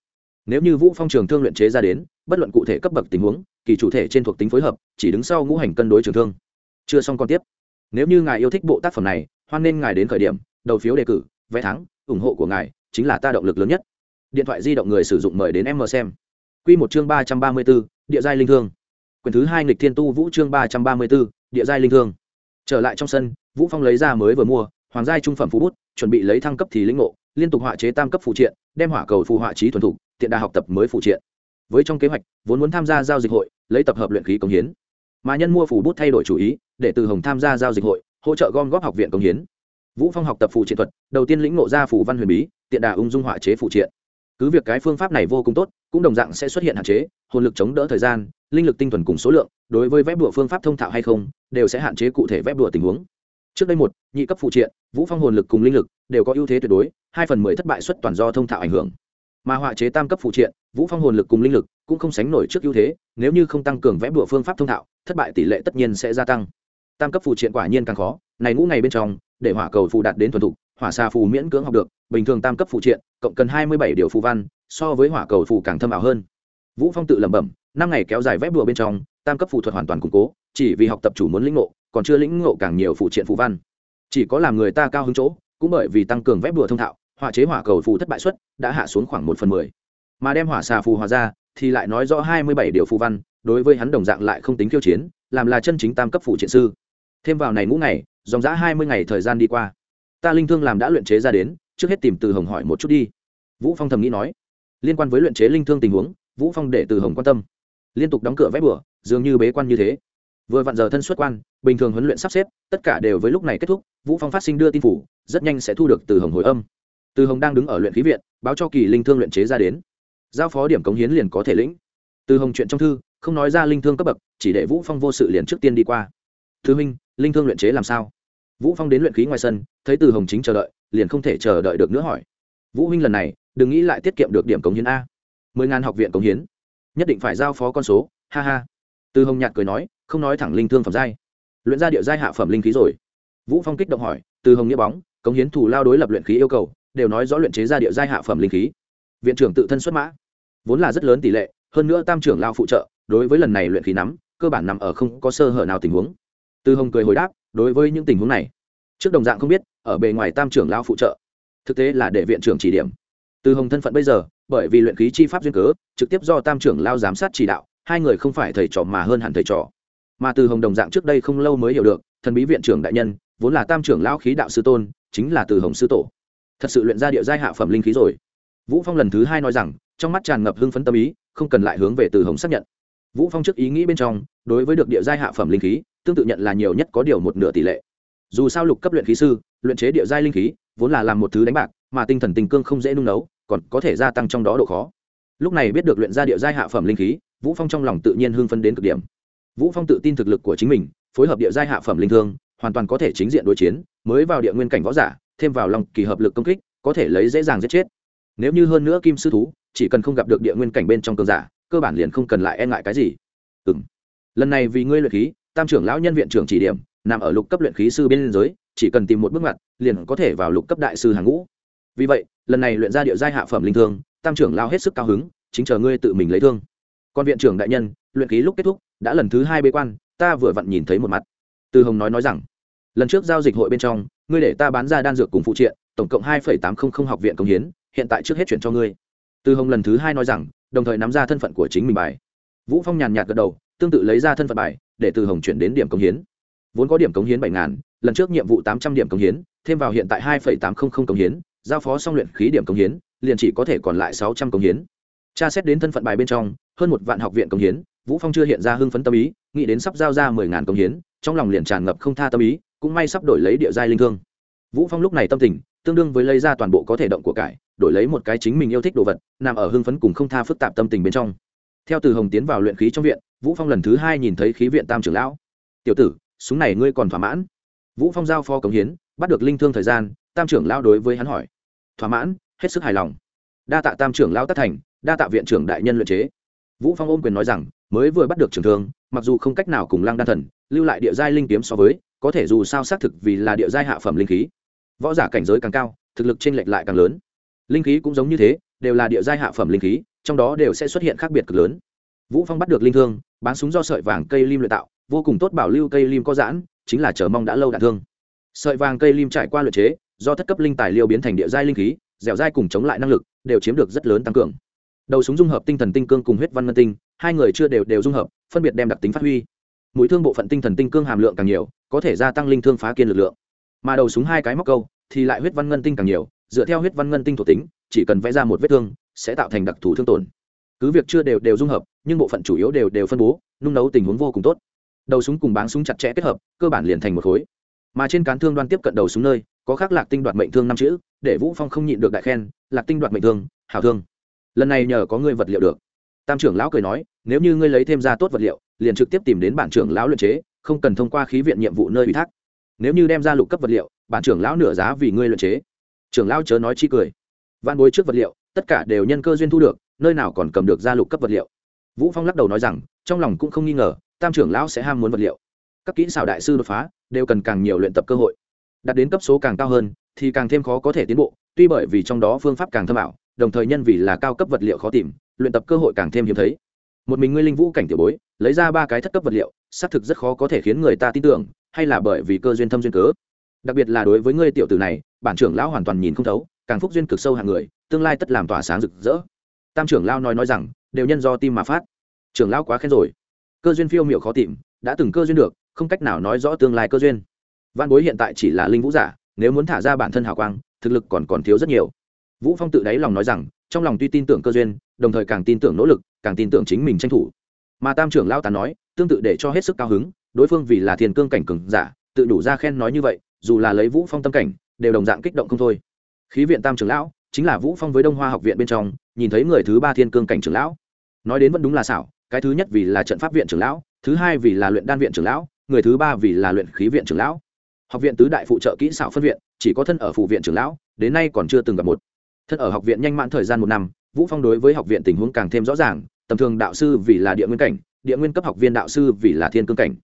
Nếu như vũ phong trường thương luyện chế ra đến, bất luận cụ thể cấp bậc tình huống, kỳ chủ thể trên thuộc tính phối hợp, chỉ đứng sau ngũ hành cân đối trường thương. Chưa xong còn tiếp. Nếu như ngài yêu thích bộ tác phẩm này, hoan nên ngài đến khởi điểm, đầu phiếu đề cử, vé thắng ủng hộ của ngài chính là ta động lực lớn nhất. Điện thoại di động người sử dụng mời đến em mờ xem. Q một chương ba trăm ba mươi b ố địa giai linh thương. Quyền thứ hai nghịch thiên tu vũ chương ba trăm ba mươi b ố địa giai linh thương. Trở lại trong sân, vũ phong lấy ra mới vừa mua, hoàng giai trung phẩm phú bút, chuẩn bị lấy thăng cấp thì lĩnh ngộ, liên tục họa chế tam cấp phụ triện, đem hỏa cầu phù họa trí thuần thục, tiện đà học tập mới phụ triện. Với trong kế hoạch, vốn muốn tham gia giao dịch hội, lấy tập hợp luyện khí công hiến. Mà nhân mua phủ bút thay đổi chủ ý, để từ hồng tham gia giao dịch hội, hỗ trợ gom góp học viện công hiến vũ phong học tập phụ triện thuật, đầu tiên lĩnh ngộ ra phủ văn huyền bí, tiện đà ung dung họa chế phụ triện. Cứ việc cái phương pháp này vô cùng tốt, cũng đồng dạng sẽ xuất hiện hạn chế, hồn lực chống đỡ thời gian, linh lực tinh thuần cùng số lượng, đối với vẽ bùa phương pháp thông thạo hay không, đều sẽ hạn chế cụ thể vẽ bùa tình huống. Trước đây một, nhị cấp phụ triện, vũ phong hồn lực cùng linh lực đều có ưu thế tuyệt đối, hai phần mười thất bại xuất toàn do thông thạo ảnh hưởng. Mà họa chế tam cấp phụ triện, vũ phong hồn lực cùng linh lực cũng không sánh nổi trước ưu thế, nếu như không tăng cường vẽ bùa phương pháp thông thạo, thất bại tỷ lệ tất nhiên sẽ gia tăng. Tam cấp phụ triện quả nhiên càng khó, này ngũ ngày bên trong để hỏa cầu phù đạt đến thuần thục, hỏa xa phù miễn cưỡng học được, bình thường tam cấp phụ triện, cộng cần hai mươi bảy điều phù văn, so với hỏa cầu phù càng thâm ảo hơn. Vũ phong tự lẩm bẩm, năm ngày kéo dài vét đùa bên trong, tam cấp phụ thuật hoàn toàn củng cố, chỉ vì học tập chủ muốn lĩnh ngộ, còn chưa lĩnh ngộ càng nhiều phụ triện phù văn. Chỉ có làm người ta cao hứng chỗ, cũng bởi vì tăng cường vét đùa thông thạo hỏa chế hỏa cầu phù thất bại suất đã hạ xuống khoảng một phần mười. Mà đem hỏa xà phù hòa ra, thì lại nói rõ hai mươi bảy điều phù văn, đối với hắn đồng dạng lại không tính khiêu chiến, làm là chân chính tam cấp phụ triện sư. Thêm vào này ngũ ngày dòng giã hai mươi ngày thời gian đi qua. Ta linh thương làm đã luyện chế ra đến, trước hết tìm từ hồng hỏi một chút đi. Vũ phong thầm nghĩ nói. Liên quan với luyện chế linh thương tình huống, vũ phong để từ hồng quan tâm. Liên tục đóng cửa vẽ bữa dường như bế quan như thế. Vừa vặn giờ thân xuất quan, bình thường huấn luyện sắp xếp, tất cả đều với lúc này kết thúc, vũ phong phát sinh đưa tin phủ, rất nhanh sẽ thu được từ hồng hồi âm. Từ hồng đang đứng ở luyện khí viện, báo cho kỳ linh thương luyện chế ra đến. Giao phó điểm cống hiến liền có thể lĩnh. Từ hồng chuyện trong thư, không nói ra linh thương cấp bậc, chỉ để vũ phong vô sự liền trước tiên đi qua thứ minh, linh thương luyện chế làm sao? Vũ phong đến luyện khí ngoài sân, thấy từ hồng chính chờ đợi, liền không thể chờ đợi được nữa hỏi. Vũ huynh lần này, đừng nghĩ lại tiết kiệm được điểm cống hiến a. Mười ngàn học viện cống hiến. Nhất định phải giao phó con số, ha ha. Từ hồng nhạt cười nói, không nói thẳng linh thương phẩm giai. Luyện ra địa giai hạ phẩm linh khí rồi. Vũ phong kích động hỏi, từ hồng nghĩa bóng, cống hiến thủ lao đối lập luyện khí yêu cầu, đều nói rõ luyện chế ra địa giai hạ phẩm linh khí. Viện trưởng tự thân xuất mã. Vốn là rất lớn tỷ lệ, hơn nữa tam trưởng lao phụ trợ, đối với lần này luyện khí nắm, cơ bản nằm ở không có sơ hở nào tình huống tư hồng cười hồi đáp, đối với những tình huống này, trước đồng dạng không biết, ở bề ngoài tam trưởng lao phụ trợ, thực tế là để viện trưởng chỉ điểm. Tư hồng thân phận bây giờ, bởi vì luyện khí chi pháp duyên cớ, trực tiếp do tam trưởng lao giám sát chỉ đạo, hai người không phải thầy trò mà hơn hẳn thầy trò. Mà từ hồng đồng dạng trước đây không lâu mới hiểu được, thần bí viện trưởng đại nhân, vốn là tam trưởng lao khí đạo sư tôn, chính là từ hồng sư tổ. Thật sự luyện ra địa giai hạ phẩm linh khí rồi. Vũ phong lần thứ hai nói rằng, trong mắt tràn ngập hưng phấn tâm ý, không cần lại hướng về từ hồng xác nhận. Vũ phong trước ý nghĩ bên trong, đối với được địa giai hạ phẩm linh khí tương tự nhận là nhiều nhất có điều một nửa tỷ lệ. Dù sao lục cấp luyện khí sư, luyện chế địa giai linh khí, vốn là làm một thứ đánh bạc, mà tinh thần tình cương không dễ nung nấu, còn có thể gia tăng trong đó độ khó. Lúc này biết được luyện ra địa giai hạ phẩm linh khí, vũ phong trong lòng tự nhiên hưng phấn đến cực điểm. Vũ phong tự tin thực lực của chính mình, phối hợp địa giai hạ phẩm linh thương, hoàn toàn có thể chính diện đối chiến, mới vào địa nguyên cảnh võ giả, thêm vào lòng kỳ hợp lực công kích, có thể lấy dễ dàng giết chết. Nếu như hơn nữa kim sư thú, chỉ cần không gặp được địa nguyên cảnh bên trong cường giả, cơ bản liền không cần lại e ngại cái gì. Ừ lần này vì ngươi luyện khí tam trưởng lão nhân viện trưởng chỉ điểm nằm ở lục cấp luyện khí sư bên giới chỉ cần tìm một bước ngoặt, liền có thể vào lục cấp đại sư hàng ngũ. Vì vậy lần này luyện ra địa giai hạ phẩm linh thương tam trưởng lao hết sức cao hứng chính chờ ngươi tự mình lấy thương. Còn viện trưởng đại nhân luyện ký lúc kết thúc đã lần thứ hai bế quan ta vừa vặn nhìn thấy một mặt. Từ hồng nói nói rằng lần trước giao dịch hội bên trong ngươi để ta bán ra đan dược cùng phụ triện tổng cộng hai tám trăm linh học viện công hiến hiện tại trước hết chuyển cho ngươi. Từ hồng lần thứ hai nói rằng đồng thời nắm ra thân phận của chính mình bài. Vũ phong nhàn nhạt gật đầu tương tự lấy ra thân phận bài, để từ hồng chuyển đến điểm công hiến. Vốn có điểm công hiến bảy ngàn, lần trước nhiệm vụ tám trăm điểm công hiến, thêm vào hiện tại hai tám trăm linh công hiến, giao phó xong luyện khí điểm công hiến, liền chỉ có thể còn lại sáu trăm công hiến. Tra xét đến thân phận bài bên trong, hơn một vạn học viện công hiến, vũ phong chưa hiện ra hưng phấn tâm ý, nghĩ đến sắp giao ra mười ngàn công hiến, trong lòng liền tràn ngập không tha tâm ý, cũng may sắp đổi lấy địa giai linh thương. Vũ phong lúc này tâm tình, tương đương với lấy ra toàn bộ có thể động của cải, đổi lấy một cái chính mình yêu thích đồ vật, nằm ở hưng phấn cùng không tha phức tạp tâm tình bên trong theo từ hồng tiến vào luyện khí trong viện, vũ phong lần thứ hai nhìn thấy khí viện tam trưởng lão. Tiểu tử, súng này ngươi còn thỏa mãn? Vũ phong giao phó cống hiến, bắt được linh thương thời gian, tam trưởng lão đối với hắn hỏi. Thỏa mãn, hết sức hài lòng. Đa tạ tam trưởng lão tất thành, đa tạ viện trưởng đại nhân luyện chế. Vũ phong ôm quyền nói rằng, mới vừa bắt được trưởng thương, mặc dù không cách nào cùng lăng đan thần, lưu lại địa giai linh kiếm so với, có thể dù sao xác thực vì là địa giai hạ phẩm linh khí. Võ giả cảnh giới càng cao, thực lực trên lệch lại càng lớn. Linh khí cũng giống như thế, đều là địa giai hạ phẩm linh khí trong đó đều sẽ xuất hiện khác biệt cực lớn. Vũ phong bắt được linh thương, bán súng do sợi vàng cây lim luyện tạo, vô cùng tốt bảo lưu cây lim có giãn, chính là chờ mong đã lâu đạn thương. Sợi vàng cây lim trải qua luyện chế, do thất cấp linh tài liêu biến thành địa giai linh khí, dẻo dai cùng chống lại năng lực, đều chiếm được rất lớn tăng cường. Đầu súng dung hợp tinh thần tinh cương cùng huyết văn ngân tinh, hai người chưa đều đều dung hợp, phân biệt đem đặc tính phát huy. Mũi thương bộ phận tinh thần tinh cương hàm lượng càng nhiều, có thể gia tăng linh thương phá kiên lực lượng. Mà đầu súng hai cái móc câu, thì lại huyết văn ngân tinh càng nhiều, dựa theo huyết văn ngân tinh thuộc tính, chỉ cần vẽ ra một vết thương sẽ tạo thành đặc thù thương tổn. Cứ việc chưa đều đều dung hợp, nhưng bộ phận chủ yếu đều đều phân bố, nung nấu tình huống vô cùng tốt. Đầu súng cùng báng súng chặt chẽ kết hợp, cơ bản liền thành một khối. Mà trên cán thương đoan tiếp cận đầu súng nơi, có khác lạc tinh đoạt mệnh thương năm chữ, để vũ phong không nhịn được đại khen, lạc tinh đoạt mệnh thương, hảo thương. Lần này nhờ có ngươi vật liệu được. Tam trưởng lão cười nói, nếu như ngươi lấy thêm ra tốt vật liệu, liền trực tiếp tìm đến bản trưởng lão luyện chế, không cần thông qua khí viện nhiệm vụ nơi ủy thác. Nếu như đem ra lục cấp vật liệu, bản trưởng lão nửa giá vì ngươi luyện chế. Trưởng lão chớ nói chi cười. Văn bối trước vật liệu tất cả đều nhân cơ duyên thu được, nơi nào còn cầm được ra lục cấp vật liệu. Vũ phong lắc đầu nói rằng, trong lòng cũng không nghi ngờ, tam trưởng lão sẽ ham muốn vật liệu. Các kỹ xảo đại sư đột phá, đều cần càng nhiều luyện tập cơ hội. Đạt đến cấp số càng cao hơn, thì càng thêm khó có thể tiến bộ, tuy bởi vì trong đó phương pháp càng thâm ảo, đồng thời nhân vì là cao cấp vật liệu khó tìm, luyện tập cơ hội càng thêm hiếm thấy. Một mình ngươi linh vũ cảnh tiểu bối, lấy ra ba cái thất cấp vật liệu, xác thực rất khó có thể khiến người ta tin tưởng, hay là bởi vì cơ duyên thâm duyên cớ? Đặc biệt là đối với ngươi tiểu tử này, bản trưởng lão hoàn toàn nhìn không thấu, càng phúc duyên cực sâu hàng người tương lai tất làm tỏa sáng rực rỡ. Tam trưởng lão nói nói rằng, đều nhân do tim mà phát. Trưởng lão quá khen rồi. Cơ duyên phiêu miệu khó tìm, đã từng cơ duyên được, không cách nào nói rõ tương lai cơ duyên. Văn bối hiện tại chỉ là linh vũ giả, nếu muốn thả ra bản thân hào quang, thực lực còn còn thiếu rất nhiều. Vũ phong tự đáy lòng nói rằng, trong lòng tuy tin tưởng cơ duyên, đồng thời càng tin tưởng nỗ lực, càng tin tưởng chính mình tranh thủ. Mà tam trưởng lao tàn nói, tương tự để cho hết sức cao hứng, đối phương vì là thiền cương cảnh cường giả, tự đủ ra khen nói như vậy, dù là lấy vũ phong tâm cảnh, đều đồng dạng kích động không thôi. Khí viện tam trưởng lão chính là vũ phong với đông hoa học viện bên trong, nhìn thấy người thứ ba thiên cương cảnh trưởng lão. Nói đến vẫn đúng là xảo, cái thứ nhất vì là trận pháp viện trưởng lão, thứ hai vì là luyện đan viện trưởng lão, người thứ ba vì là luyện khí viện trưởng lão. Học viện tứ đại phụ trợ kỹ xảo phân viện, chỉ có thân ở phụ viện trưởng lão, đến nay còn chưa từng gặp một. Thân ở học viện nhanh mãn thời gian một năm, vũ phong đối với học viện tình huống càng thêm rõ ràng, tầm thường đạo sư vì là địa nguyên cảnh, địa nguyên cấp học viên đạo sư vì là thiên cương cảnh.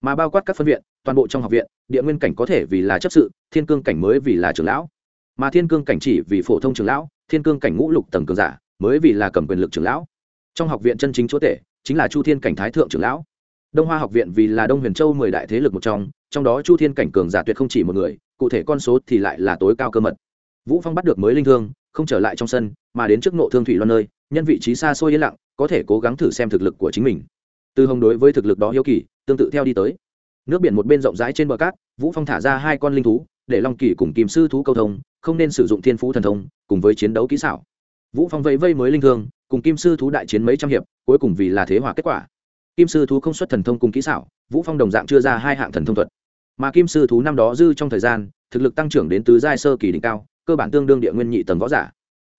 Mà bao quát các phân viện, toàn bộ trong học viện, địa nguyên cảnh có thể vì là chấp sự, thiên cương cảnh mới vì là trưởng lão mà thiên cương cảnh chỉ vì phổ thông trưởng lão, thiên cương cảnh ngũ lục tầng cường giả, mới vì là cầm quyền lực trưởng lão. Trong học viện chân chính chúa tể, chính là chu thiên cảnh thái thượng trưởng lão. Đông hoa học viện vì là đông huyền châu mười đại thế lực một trong trong đó chu thiên cảnh cường giả tuyệt không chỉ một người, cụ thể con số thì lại là tối cao cơ mật. Vũ phong bắt được mới linh thương, không trở lại trong sân, mà đến trước nộ thương thủy loan nơi, nhân vị trí xa xôi yên lặng, có thể cố gắng thử xem thực lực của chính mình. Từ hồng đối với thực lực đó hiếu kỳ, tương tự theo đi tới. Nước biển một bên rộng rãi trên bờ cát, vũ phong thả ra hai con linh thú để long kỳ cùng kim sư thú câu thông, không nên sử dụng thiên phú thần thông cùng với chiến đấu kỹ xảo. Vũ phong vẫy vây mới linh thương, cùng kim sư thú đại chiến mấy trăm hiệp, cuối cùng vì là thế hòa kết quả. Kim sư thú không xuất thần thông cùng kỹ xảo, vũ phong đồng dạng chưa ra hai hạng thần thông thuật. Mà kim sư thú năm đó dư trong thời gian, thực lực tăng trưởng đến tứ giai sơ kỳ đỉnh cao, cơ bản tương đương địa nguyên nhị tầng võ giả.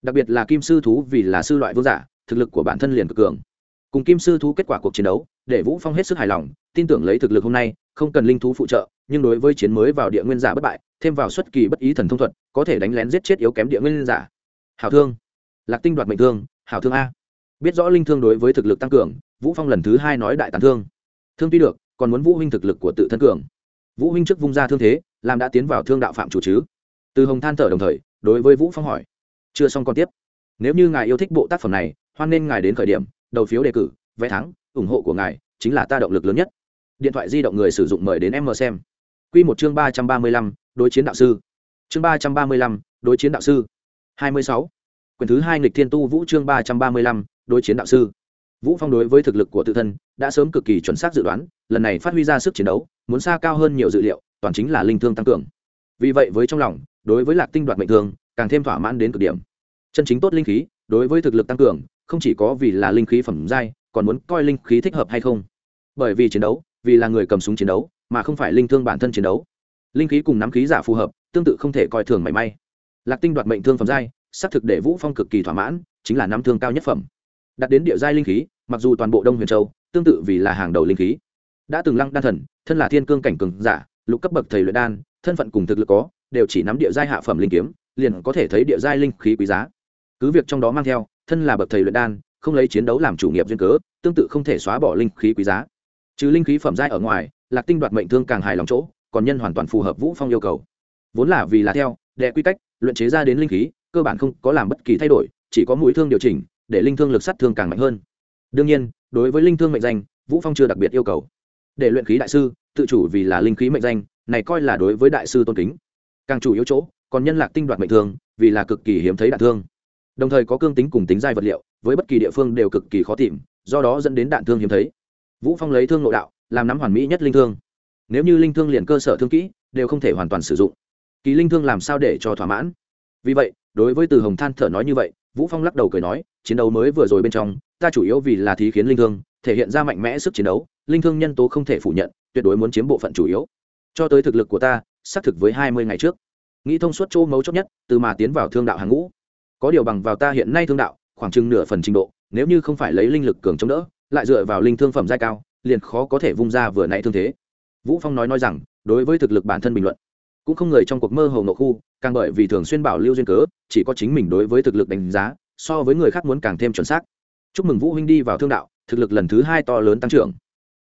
Đặc biệt là kim sư thú vì là sư loại vương giả, thực lực của bản thân liền cực cường cùng kim sư thú kết quả cuộc chiến đấu, để vũ phong hết sức hài lòng, tin tưởng lấy thực lực hôm nay, không cần linh thú phụ trợ, nhưng đối với chiến mới vào địa nguyên giả bất bại, thêm vào xuất kỳ bất ý thần thông thuật, có thể đánh lén giết chết yếu kém địa nguyên giả. Hảo thương. Lạc tinh đoạt mệnh thương, hảo thương a. Biết rõ linh thương đối với thực lực tăng cường, vũ phong lần thứ hai nói đại tàn thương. Thương tuy được, còn muốn vũ huynh thực lực của tự thân cường. Vũ huynh trước vung ra thương thế, làm đã tiến vào thương đạo phạm chủ chứ. Từ hồng than thở đồng thời, đối với vũ phong hỏi. Chưa xong còn tiếp. Nếu như ngài yêu thích bộ tác phẩm này, hoan nên ngài đến khởi điểm đầu phiếu đề cử, vé thắng, ủng hộ của ngài, chính là ta động lực lớn nhất. Điện thoại di động người sử dụng mời đến em mờ xem. Q một chương ba trăm ba mươi lăm, đối chiến đạo sư. Chương ba trăm ba mươi lăm, đối chiến đạo sư. Hai mươi sáu. Quyển thứ hai nghịch thiên tu vũ chương ba trăm ba mươi lăm, đối chiến đạo sư. Vũ phong đối với thực lực của tự thân đã sớm cực kỳ chuẩn xác dự đoán, lần này phát huy ra sức chiến đấu, muốn xa cao hơn nhiều dự liệu, toàn chính là linh thương tăng cường. Vì vậy với trong lòng, đối với lạc tinh đoạt mệnh thương, càng thêm thỏa mãn đến cực điểm. Chân chính tốt linh khí, đối với thực lực tăng cường không chỉ có vì là linh khí phẩm giai, còn muốn coi linh khí thích hợp hay không. Bởi vì chiến đấu, vì là người cầm súng chiến đấu, mà không phải linh thương bản thân chiến đấu. Linh khí cùng nắm khí giả phù hợp, tương tự không thể coi thường mảy may. Lạc tinh đoạt mệnh thương phẩm giai, xác thực để vũ phong cực kỳ thỏa mãn, chính là nắm thương cao nhất phẩm. Đặt đến địa giai linh khí, mặc dù toàn bộ đông huyền châu, tương tự vì là hàng đầu linh khí. Đã từng lăng đan thần, thân là thiên cương cảnh cường giả, lục cấp bậc thầy luyện đan, thân phận cùng thực lực có, đều chỉ nắm địa giai hạ phẩm linh kiếm, liền có thể thấy địa giai linh khí quý giá. Cứ việc trong đó mang theo thân là bậc thầy luyện đan, không lấy chiến đấu làm chủ nghiệp duyên cớ, tương tự không thể xóa bỏ linh khí quý giá. Trừ linh khí phẩm giai ở ngoài, lạc tinh đoạt mệnh thương càng hài lòng chỗ, còn nhân hoàn toàn phù hợp vũ phong yêu cầu. Vốn là vì là theo, đệ quy cách, luyện chế ra đến linh khí, cơ bản không có làm bất kỳ thay đổi, chỉ có mũi thương điều chỉnh, để linh thương lực sát thương càng mạnh hơn. Đương nhiên, đối với linh thương mệnh danh, vũ phong chưa đặc biệt yêu cầu. Để luyện khí đại sư, tự chủ vì là linh khí mệnh danh, này coi là đối với đại sư tôn kính. Càng chủ yếu chỗ, còn nhân lạc tinh đoạt mệnh thương, vì là cực kỳ hiếm thấy đạn thương đồng thời có cương tính cùng tính giai vật liệu, với bất kỳ địa phương đều cực kỳ khó tìm, do đó dẫn đến đạn thương hiếm thấy. Vũ phong lấy thương nội đạo, làm nắm hoàn mỹ nhất linh thương. Nếu như linh thương liền cơ sở thương kỹ, đều không thể hoàn toàn sử dụng. Kỳ linh thương làm sao để cho thỏa mãn? Vì vậy, đối với từ hồng than thở nói như vậy, vũ phong lắc đầu cười nói, chiến đấu mới vừa rồi bên trong, ta chủ yếu vì là thí khiến linh thương, thể hiện ra mạnh mẽ sức chiến đấu, linh thương nhân tố không thể phủ nhận, tuyệt đối muốn chiếm bộ phận chủ yếu. Cho tới thực lực của ta, xác thực với hai mươi ngày trước. Nghĩ thông suốt chỗ mấu chốt nhất, từ mà tiến vào thương đạo hàng ngũ có điều bằng vào ta hiện nay thương đạo, khoảng chừng nửa phần trình độ, nếu như không phải lấy linh lực cường chống đỡ, lại dựa vào linh thương phẩm giai cao, liền khó có thể vung ra vừa nãy thương thế. Vũ phong nói nói rằng, đối với thực lực bản thân bình luận, cũng không người trong cuộc mơ hồ ngộ khu, càng bởi vì thường xuyên bảo lưu duyên cớ, chỉ có chính mình đối với thực lực đánh giá, so với người khác muốn càng thêm chuẩn xác. Chúc mừng vũ huynh đi vào thương đạo, thực lực lần thứ hai to lớn tăng trưởng.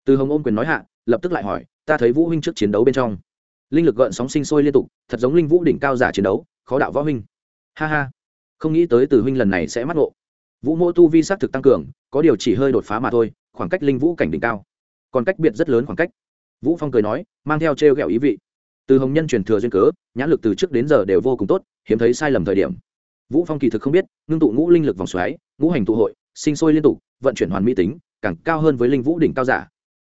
Từ hồng ôm quyền nói hạ, lập tức lại hỏi, ta thấy vũ huynh trước chiến đấu bên trong, linh lực gợn sóng sinh sôi liên tục, thật giống linh vũ đỉnh cao giả chiến đấu, khó đạo võ huynh. Ha ha không nghĩ tới từ huynh lần này sẽ mắc ngộ. Vũ mô tu vi s á c thực tăng cường, có điều chỉ hơi đột phá mà thôi, khoảng cách linh vũ cảnh đỉnh cao. Còn cách biệt rất lớn khoảng cách. Vũ phong cười nói, mang theo t r e o g ẹ o ý vị. Từ hồng nhân truyền thừa duyên cớ, nhãn lực từ trước đến giờ đều vô cùng tốt, hiếm thấy sai lầm thời điểm. Vũ phong kỳ thực không biết, ngưng tụ ngũ linh lực vòng xoáy, ngũ hành tụ hội, sinh sôi liên tục, vận chuyển hoàn mỹ tính, càng cao hơn với linh vũ đỉnh cao giả.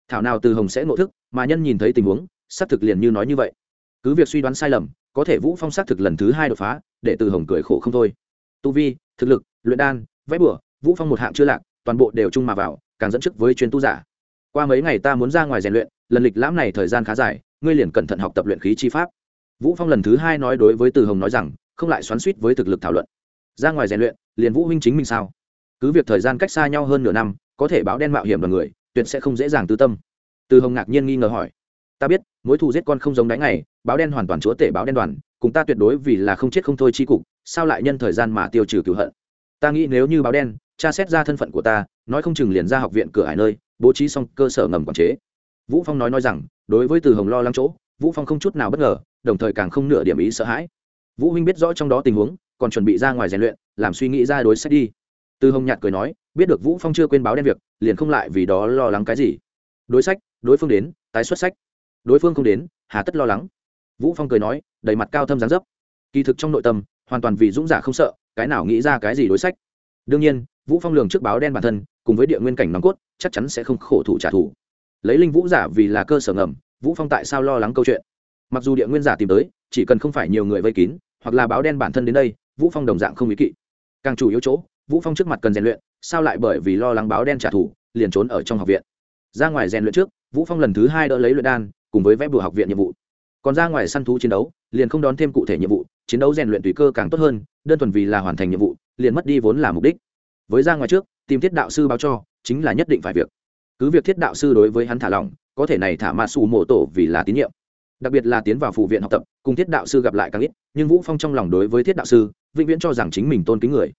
Thảo nào từ hồng sẽ ngộ thức, mà nhân nhìn thấy tình huống, xác thực liền như nói như vậy. Cứ việc suy đoán sai lầm, có thể vũ phong xác thực lần thứ hai đột phá, để từ hồng cười khổ không thôi tu vi, thực lực, luyện đan, vẽ bửa vũ phong một hạng chưa lạc, toàn bộ đều chung mà vào, càng dẫn trước với chuyên tu giả. Qua mấy ngày ta muốn ra ngoài rèn luyện, lần lịch lãm này thời gian khá dài, ngươi liền cẩn thận học tập luyện khí chi pháp. Vũ phong lần thứ hai nói đối với từ hồng nói rằng, không lại xoắn suýt với thực lực thảo luận. Ra ngoài rèn luyện, liền vũ huynh chính mình sao? Cứ việc thời gian cách xa nhau hơn nửa năm, có thể báo đen mạo hiểm đoàn người, tuyệt sẽ không dễ dàng tư tâm. Từ hồng ngạc nhiên nghi ngờ hỏi. Ta biết, mối thù giết con không giống đánh ngày, báo đen hoàn toàn chúa tể báo đen đoàn cùng ta tuyệt đối vì là không chết không thôi chi cục, sao lại nhân thời gian mà tiêu trừ cửu hận? Ta nghĩ nếu như báo đen, tra xét ra thân phận của ta, nói không chừng liền ra học viện cửa hải nơi, bố trí xong cơ sở ngầm quản chế. Vũ phong nói nói rằng, đối với từ hồng lo lắng chỗ, vũ phong không chút nào bất ngờ, đồng thời càng không nửa điểm ý sợ hãi. Vũ huynh biết rõ trong đó tình huống, còn chuẩn bị ra ngoài rèn luyện, làm suy nghĩ ra đối sách đi. Từ hồng nhạt cười nói, biết được vũ phong chưa quên báo đen việc, liền không lại vì đó lo lắng cái gì. Đối sách, đối phương đến, tái xuất sách. Đối phương không đến, hà tất lo lắng vũ phong cười nói, đầy mặt cao thâm dáng dấp. Kỳ thực trong nội tâm, hoàn toàn vì dũng giả không sợ, cái nào nghĩ ra cái gì đối sách. Đương nhiên, vũ phong lường trước báo đen bản thân, cùng với địa nguyên cảnh nòng cốt, chắc chắn sẽ không khổ thủ trả thù. Lấy linh vũ giả vì là cơ sở ngầm, vũ phong tại sao lo lắng câu chuyện? Mặc dù địa nguyên giả tìm tới, chỉ cần không phải nhiều người vây kín, hoặc là báo đen bản thân đến đây, vũ phong đồng dạng không ý kỵ. Càng chủ yếu chỗ, vũ phong trước mặt cần rèn luyện, sao lại bởi vì lo lắng báo đen trả thù, liền trốn ở trong học viện? Ra ngoài rèn luyện trước, vũ phong lần thứ hai đỡ lấy luyện đan, cùng với vẽ bùa học viện nhiệm vụ còn ra ngoài săn thú chiến đấu, liền không đón thêm cụ thể nhiệm vụ, chiến đấu rèn luyện tùy cơ càng tốt hơn, đơn thuần vì là hoàn thành nhiệm vụ, liền mất đi vốn là mục đích. Với ra ngoài trước, tìm thiết đạo sư báo cho, chính là nhất định phải việc. Cứ việc thiết đạo sư đối với hắn thả lỏng, có thể này thả mạ xù mộ tổ vì là tín nhiệm. Đặc biệt là tiến vào phụ viện học tập, cùng thiết đạo sư gặp lại càng ít, nhưng vũ phong trong lòng đối với thiết đạo sư, vĩnh viễn cho rằng chính mình tôn kính người.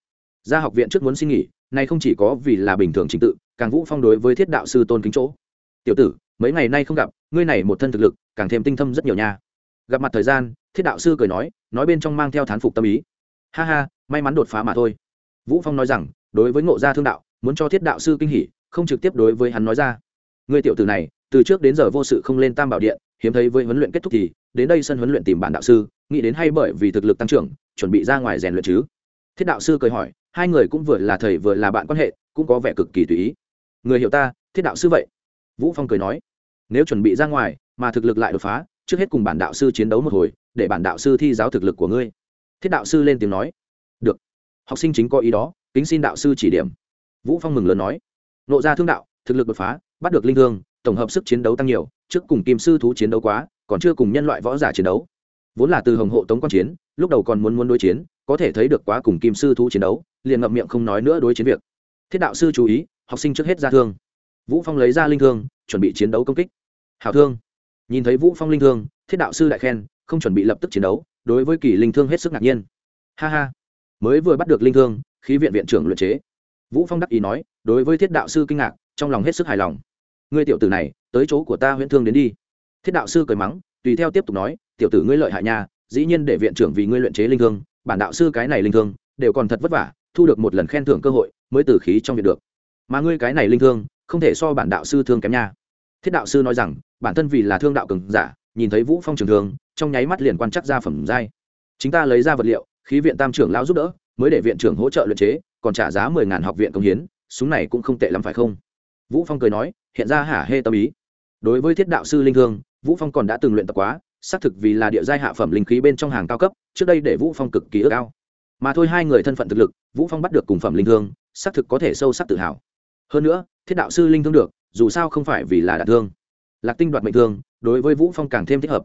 Ra học viện trước muốn xin nghỉ này không chỉ có vì là bình thường trình tự, càng vũ phong đối với thiết đạo sư tôn kính chỗ. Tiểu tử, mấy ngày nay không gặp, ngươi này một thân thực lực càng thêm tinh thâm rất nhiều nha. Gặp mặt thời gian, thiết đạo sư cười nói nói bên trong mang theo thán phục tâm ý. Ha ha, may mắn đột phá mà thôi. Vũ phong nói rằng, đối với ngộ gia thương đạo, muốn cho thiết đạo sư kinh hỉ, không trực tiếp đối với hắn nói ra. Người tiểu tử này, từ trước đến giờ vô sự không lên tam bảo điện, hiếm thấy với huấn luyện kết thúc thì, đến đây sân huấn luyện tìm bản đạo sư, nghĩ đến hay bởi vì thực lực tăng trưởng, chuẩn bị ra ngoài rèn luyện chứ. Thiết đạo sư cười hỏi, hai người cũng vừa là thầy vừa là bạn quan hệ, cũng có vẻ cực kỳ tùy ý. Người hiểu ta, thiết đạo sư vậy? Vũ phong cười nói, nếu chuẩn bị ra ngoài mà thực lực lại đột phá, trước hết cùng bản đạo sư chiến đấu một hồi, để bản đạo sư thi giáo thực lực của ngươi. Thiết đạo sư lên tiếng nói. Được. Học sinh chính có ý đó, kính xin đạo sư chỉ điểm. Vũ phong mừng lớn nói. Nộ ra thương đạo, thực lực đột phá, bắt được linh thương tổng hợp sức chiến đấu tăng nhiều, trước cùng kim sư thú chiến đấu quá, còn chưa cùng nhân loại võ giả chiến đấu. Vốn là từ hồng hộ tống quan chiến, lúc đầu còn muốn muốn đối chiến, có thể thấy được quá cùng kim sư thú chiến đấu, liền ngậm miệng không nói nữa đối chiến việc. Thiết đạo sư chú ý, học sinh trước hết ra thương. Vũ phong lấy ra linh thương, chuẩn bị chiến đấu công kích. Hảo thương nhìn thấy vũ phong linh thương, thiết đạo sư đại khen, không chuẩn bị lập tức chiến đấu, đối với kỳ linh thương hết sức ngạc nhiên. Ha ha, mới vừa bắt được linh thương, khí viện viện trưởng luyện chế. Vũ phong đắc ý nói, đối với thiết đạo sư kinh ngạc, trong lòng hết sức hài lòng. Ngươi tiểu tử này, tới chỗ của ta huyễn thương đến đi. Thiết đạo sư cười mắng, tùy theo tiếp tục nói, tiểu tử ngươi lợi hại nha, dĩ nhiên để viện trưởng vì ngươi luyện chế linh thương, bản đạo sư cái này linh thương, đều còn thật vất vả, thu được một lần khen thưởng cơ hội, mới từ khí trong việc được. Mà ngươi cái này linh thương, không thể so bản đạo sư thương kém nha thiết đạo sư nói rằng, bản thân vì là thương đạo cường giả, nhìn thấy vũ phong trường thương, trong nháy mắt liền quan chắc ra phẩm giai. Chính ta lấy ra vật liệu, khí viện tam trưởng lão giúp đỡ, mới để viện trưởng hỗ trợ luyện chế, còn trả giá mười ngàn học viện công hiến, súng này cũng không tệ lắm phải không? Vũ phong cười nói, hiện ra hả hê tâm ý. Đối với thiết đạo sư linh thương, vũ phong còn đã từng luyện tập quá, xác thực vì là địa giai hạ phẩm linh khí bên trong hàng cao cấp, trước đây để vũ phong cực kỳ ước ao. Mà thôi hai người thân phận thực lực, vũ phong bắt được cùng phẩm linh thương, xác thực có thể sâu sắc tự hào. Hơn nữa, thiết đạo sư linh thương được dù sao không phải vì là đạn thương. Lạc tinh đoạt mệnh thương, đối với vũ phong càng thêm thích hợp.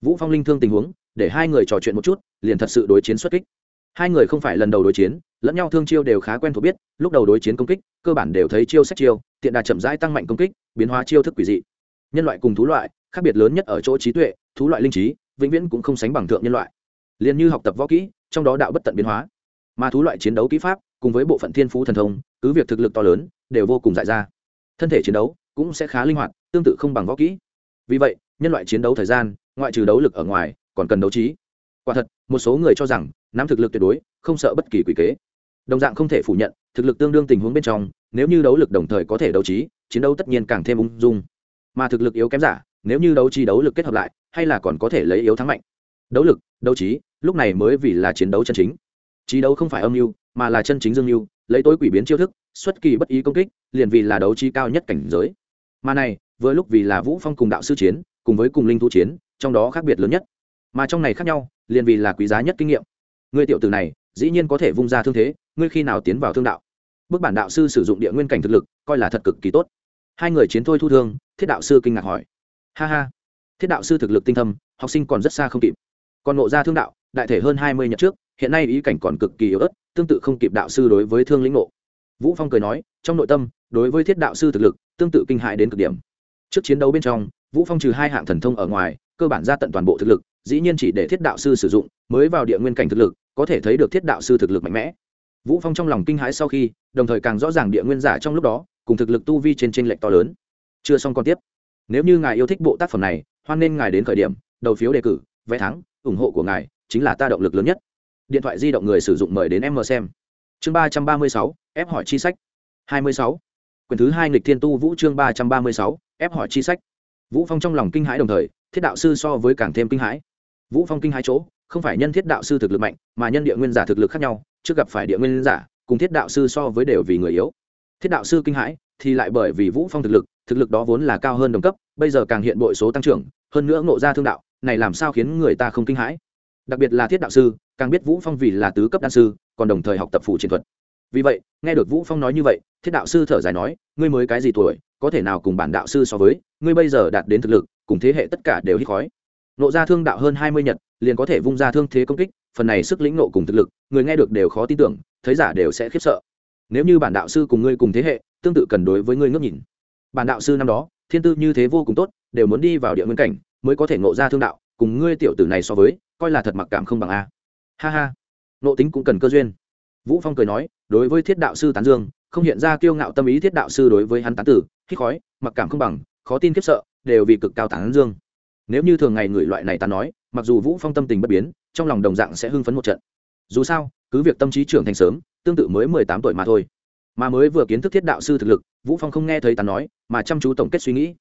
Vũ phong linh thương tình huống, để hai người trò chuyện một chút, liền thật sự đối chiến xuất kích. Hai người không phải lần đầu đối chiến, lẫn nhau thương chiêu đều khá quen thuộc biết, lúc đầu đối chiến công kích, cơ bản đều thấy chiêu sách chiêu, tiện đà chậm rãi tăng mạnh công kích, biến hóa chiêu thức quỷ dị. Nhân loại cùng thú loại, khác biệt lớn nhất ở chỗ trí tuệ, thú loại linh trí, vĩnh viễn cũng không sánh bằng thượng nhân loại. Liền như học tập võ kỹ, trong đó đạo bất tận biến hóa. Mà thú loại chiến đấu kỹ pháp, cùng với bộ phận thiên phú thần thông, cứ việc thực lực to lớn, đều vô cùng dại ra thân thể chiến đấu cũng sẽ khá linh hoạt, tương tự không bằng võ kỹ. Vì vậy, nhân loại chiến đấu thời gian, ngoại trừ đấu lực ở ngoài, còn cần đấu trí. Quả thật, một số người cho rằng, nắm thực lực tuyệt đối, không sợ bất kỳ quỷ kế. Đồng dạng không thể phủ nhận, thực lực tương đương tình huống bên trong, nếu như đấu lực đồng thời có thể đấu trí, chiến đấu tất nhiên càng thêm ung dung. Mà thực lực yếu kém giả, nếu như đấu trí đấu lực kết hợp lại, hay là còn có thể lấy yếu thắng mạnh. Đấu lực, đấu trí, lúc này mới vì là chiến đấu chân chính. Trí đấu không phải âm mưu, mà là chân chính dương mưu lấy tối quỷ biến chiêu thức, xuất kỳ bất ý công kích, liền vì là đấu trí cao nhất cảnh giới. Mà này, vừa lúc vì là vũ phong cùng đạo sư chiến, cùng với cùng linh thu chiến, trong đó khác biệt lớn nhất. Mà trong này khác nhau, liền vì là quý giá nhất kinh nghiệm. Người tiểu tử này, dĩ nhiên có thể vung ra thương thế, ngươi khi nào tiến vào thương đạo? Bức bản đạo sư sử dụng địa nguyên cảnh thực lực, coi là thật cực kỳ tốt. Hai người chiến thôi thu thương, thiết đạo sư kinh ngạc hỏi. Ha ha, thiết đạo sư thực lực tinh thâm, học sinh còn rất xa không kịp. Còn nộ ra thương đạo, đại thể hơn hai mươi nhật trước hiện nay ý cảnh còn cực kỳ yếu ớt, tương tự không kịp đạo sư đối với thương lĩnh ngộ. Vũ phong cười nói, trong nội tâm, đối với thiết đạo sư thực lực, tương tự kinh hại đến cực điểm. Trước chiến đấu bên trong, vũ phong trừ hai hạng thần thông ở ngoài, cơ bản ra tận toàn bộ thực lực, dĩ nhiên chỉ để thiết đạo sư sử dụng, mới vào địa nguyên cảnh thực lực, có thể thấy được thiết đạo sư thực lực mạnh mẽ. Vũ phong trong lòng kinh hãi sau khi, đồng thời càng rõ ràng địa nguyên giả trong lúc đó, cùng thực lực tu vi trên trên lệch to lớn. Chưa xong còn tiếp. Nếu như ngài yêu thích bộ tác phẩm này, hoan nên ngài đến khởi điểm, đầu phiếu đề cử, vé thắng, ủng hộ của ngài chính là ta động lực lớn nhất điện thoại di động người sử dụng mời đến em mờ xem. Chương ba trăm ba mươi sáu, ép hỏi chi sách. hai mươi sáu. Quyển thứ hai nghịch thiên tu vũ chương ba trăm ba mươi sáu, ép hỏi chi sách. Vũ phong trong lòng kinh hãi đồng thời, thiết đạo sư so với càng thêm kinh hãi. Vũ phong kinh hãi chỗ, không phải nhân thiết đạo sư thực lực mạnh, mà nhân địa nguyên giả thực lực khác nhau, trước gặp phải địa nguyên giả, cùng thiết đạo sư so với đều vì người yếu. Thiết đạo sư kinh hãi, thì lại bởi vì vũ phong thực lực thực lực đó vốn là cao hơn đồng cấp, bây giờ càng hiện bội số tăng trưởng, hơn nữa ngộ ra thương đạo, này làm sao khiến người ta không kinh hãi? Đặc biệt là thiết đạo sư càng biết vũ phong vì là tứ cấp đan sư, còn đồng thời học tập phủ chiến thuật. Vì vậy, nghe được vũ phong nói như vậy, thiết đạo sư thở dài nói, ngươi mới cái gì tuổi, có thể nào cùng bản đạo sư so với, ngươi bây giờ đạt đến thực lực, cùng thế hệ tất cả đều hít khói. Nộ ra thương đạo hơn hai mươi nhật, liền có thể vung ra thương thế công kích, phần này sức lĩnh nộ cùng thực lực, người nghe được đều khó tin tưởng, thấy giả đều sẽ khiếp sợ. Nếu như bản đạo sư cùng ngươi cùng thế hệ, tương tự cần đối với ngươi ngước nhìn. Bản đạo sư năm đó, thiên tư như thế vô cùng tốt, đều muốn đi vào địa nguyên cảnh, mới có thể ngộ ra thương đạo, cùng ngươi tiểu tử này so với, coi là thật mặc cảm không bằng a ha ha. Nộ tính cũng cần cơ duyên. Vũ phong cười nói, đối với thiết đạo sư tán dương, không hiện ra kiêu ngạo tâm ý thiết đạo sư đối với hắn tán tử hít khói, mặc cảm không bằng, khó tin khiếp sợ, đều vì cực cao tán dương. Nếu như thường ngày người loại này tán nói, mặc dù vũ phong tâm tình bất biến, trong lòng đồng dạng sẽ hưng phấn một trận. Dù sao, cứ việc tâm trí trưởng thành sớm, tương tự mới mười tám tuổi mà thôi. Mà mới vừa kiến thức thiết đạo sư thực lực, vũ phong không nghe thấy tán nói, mà chăm chú tổng kết suy nghĩ.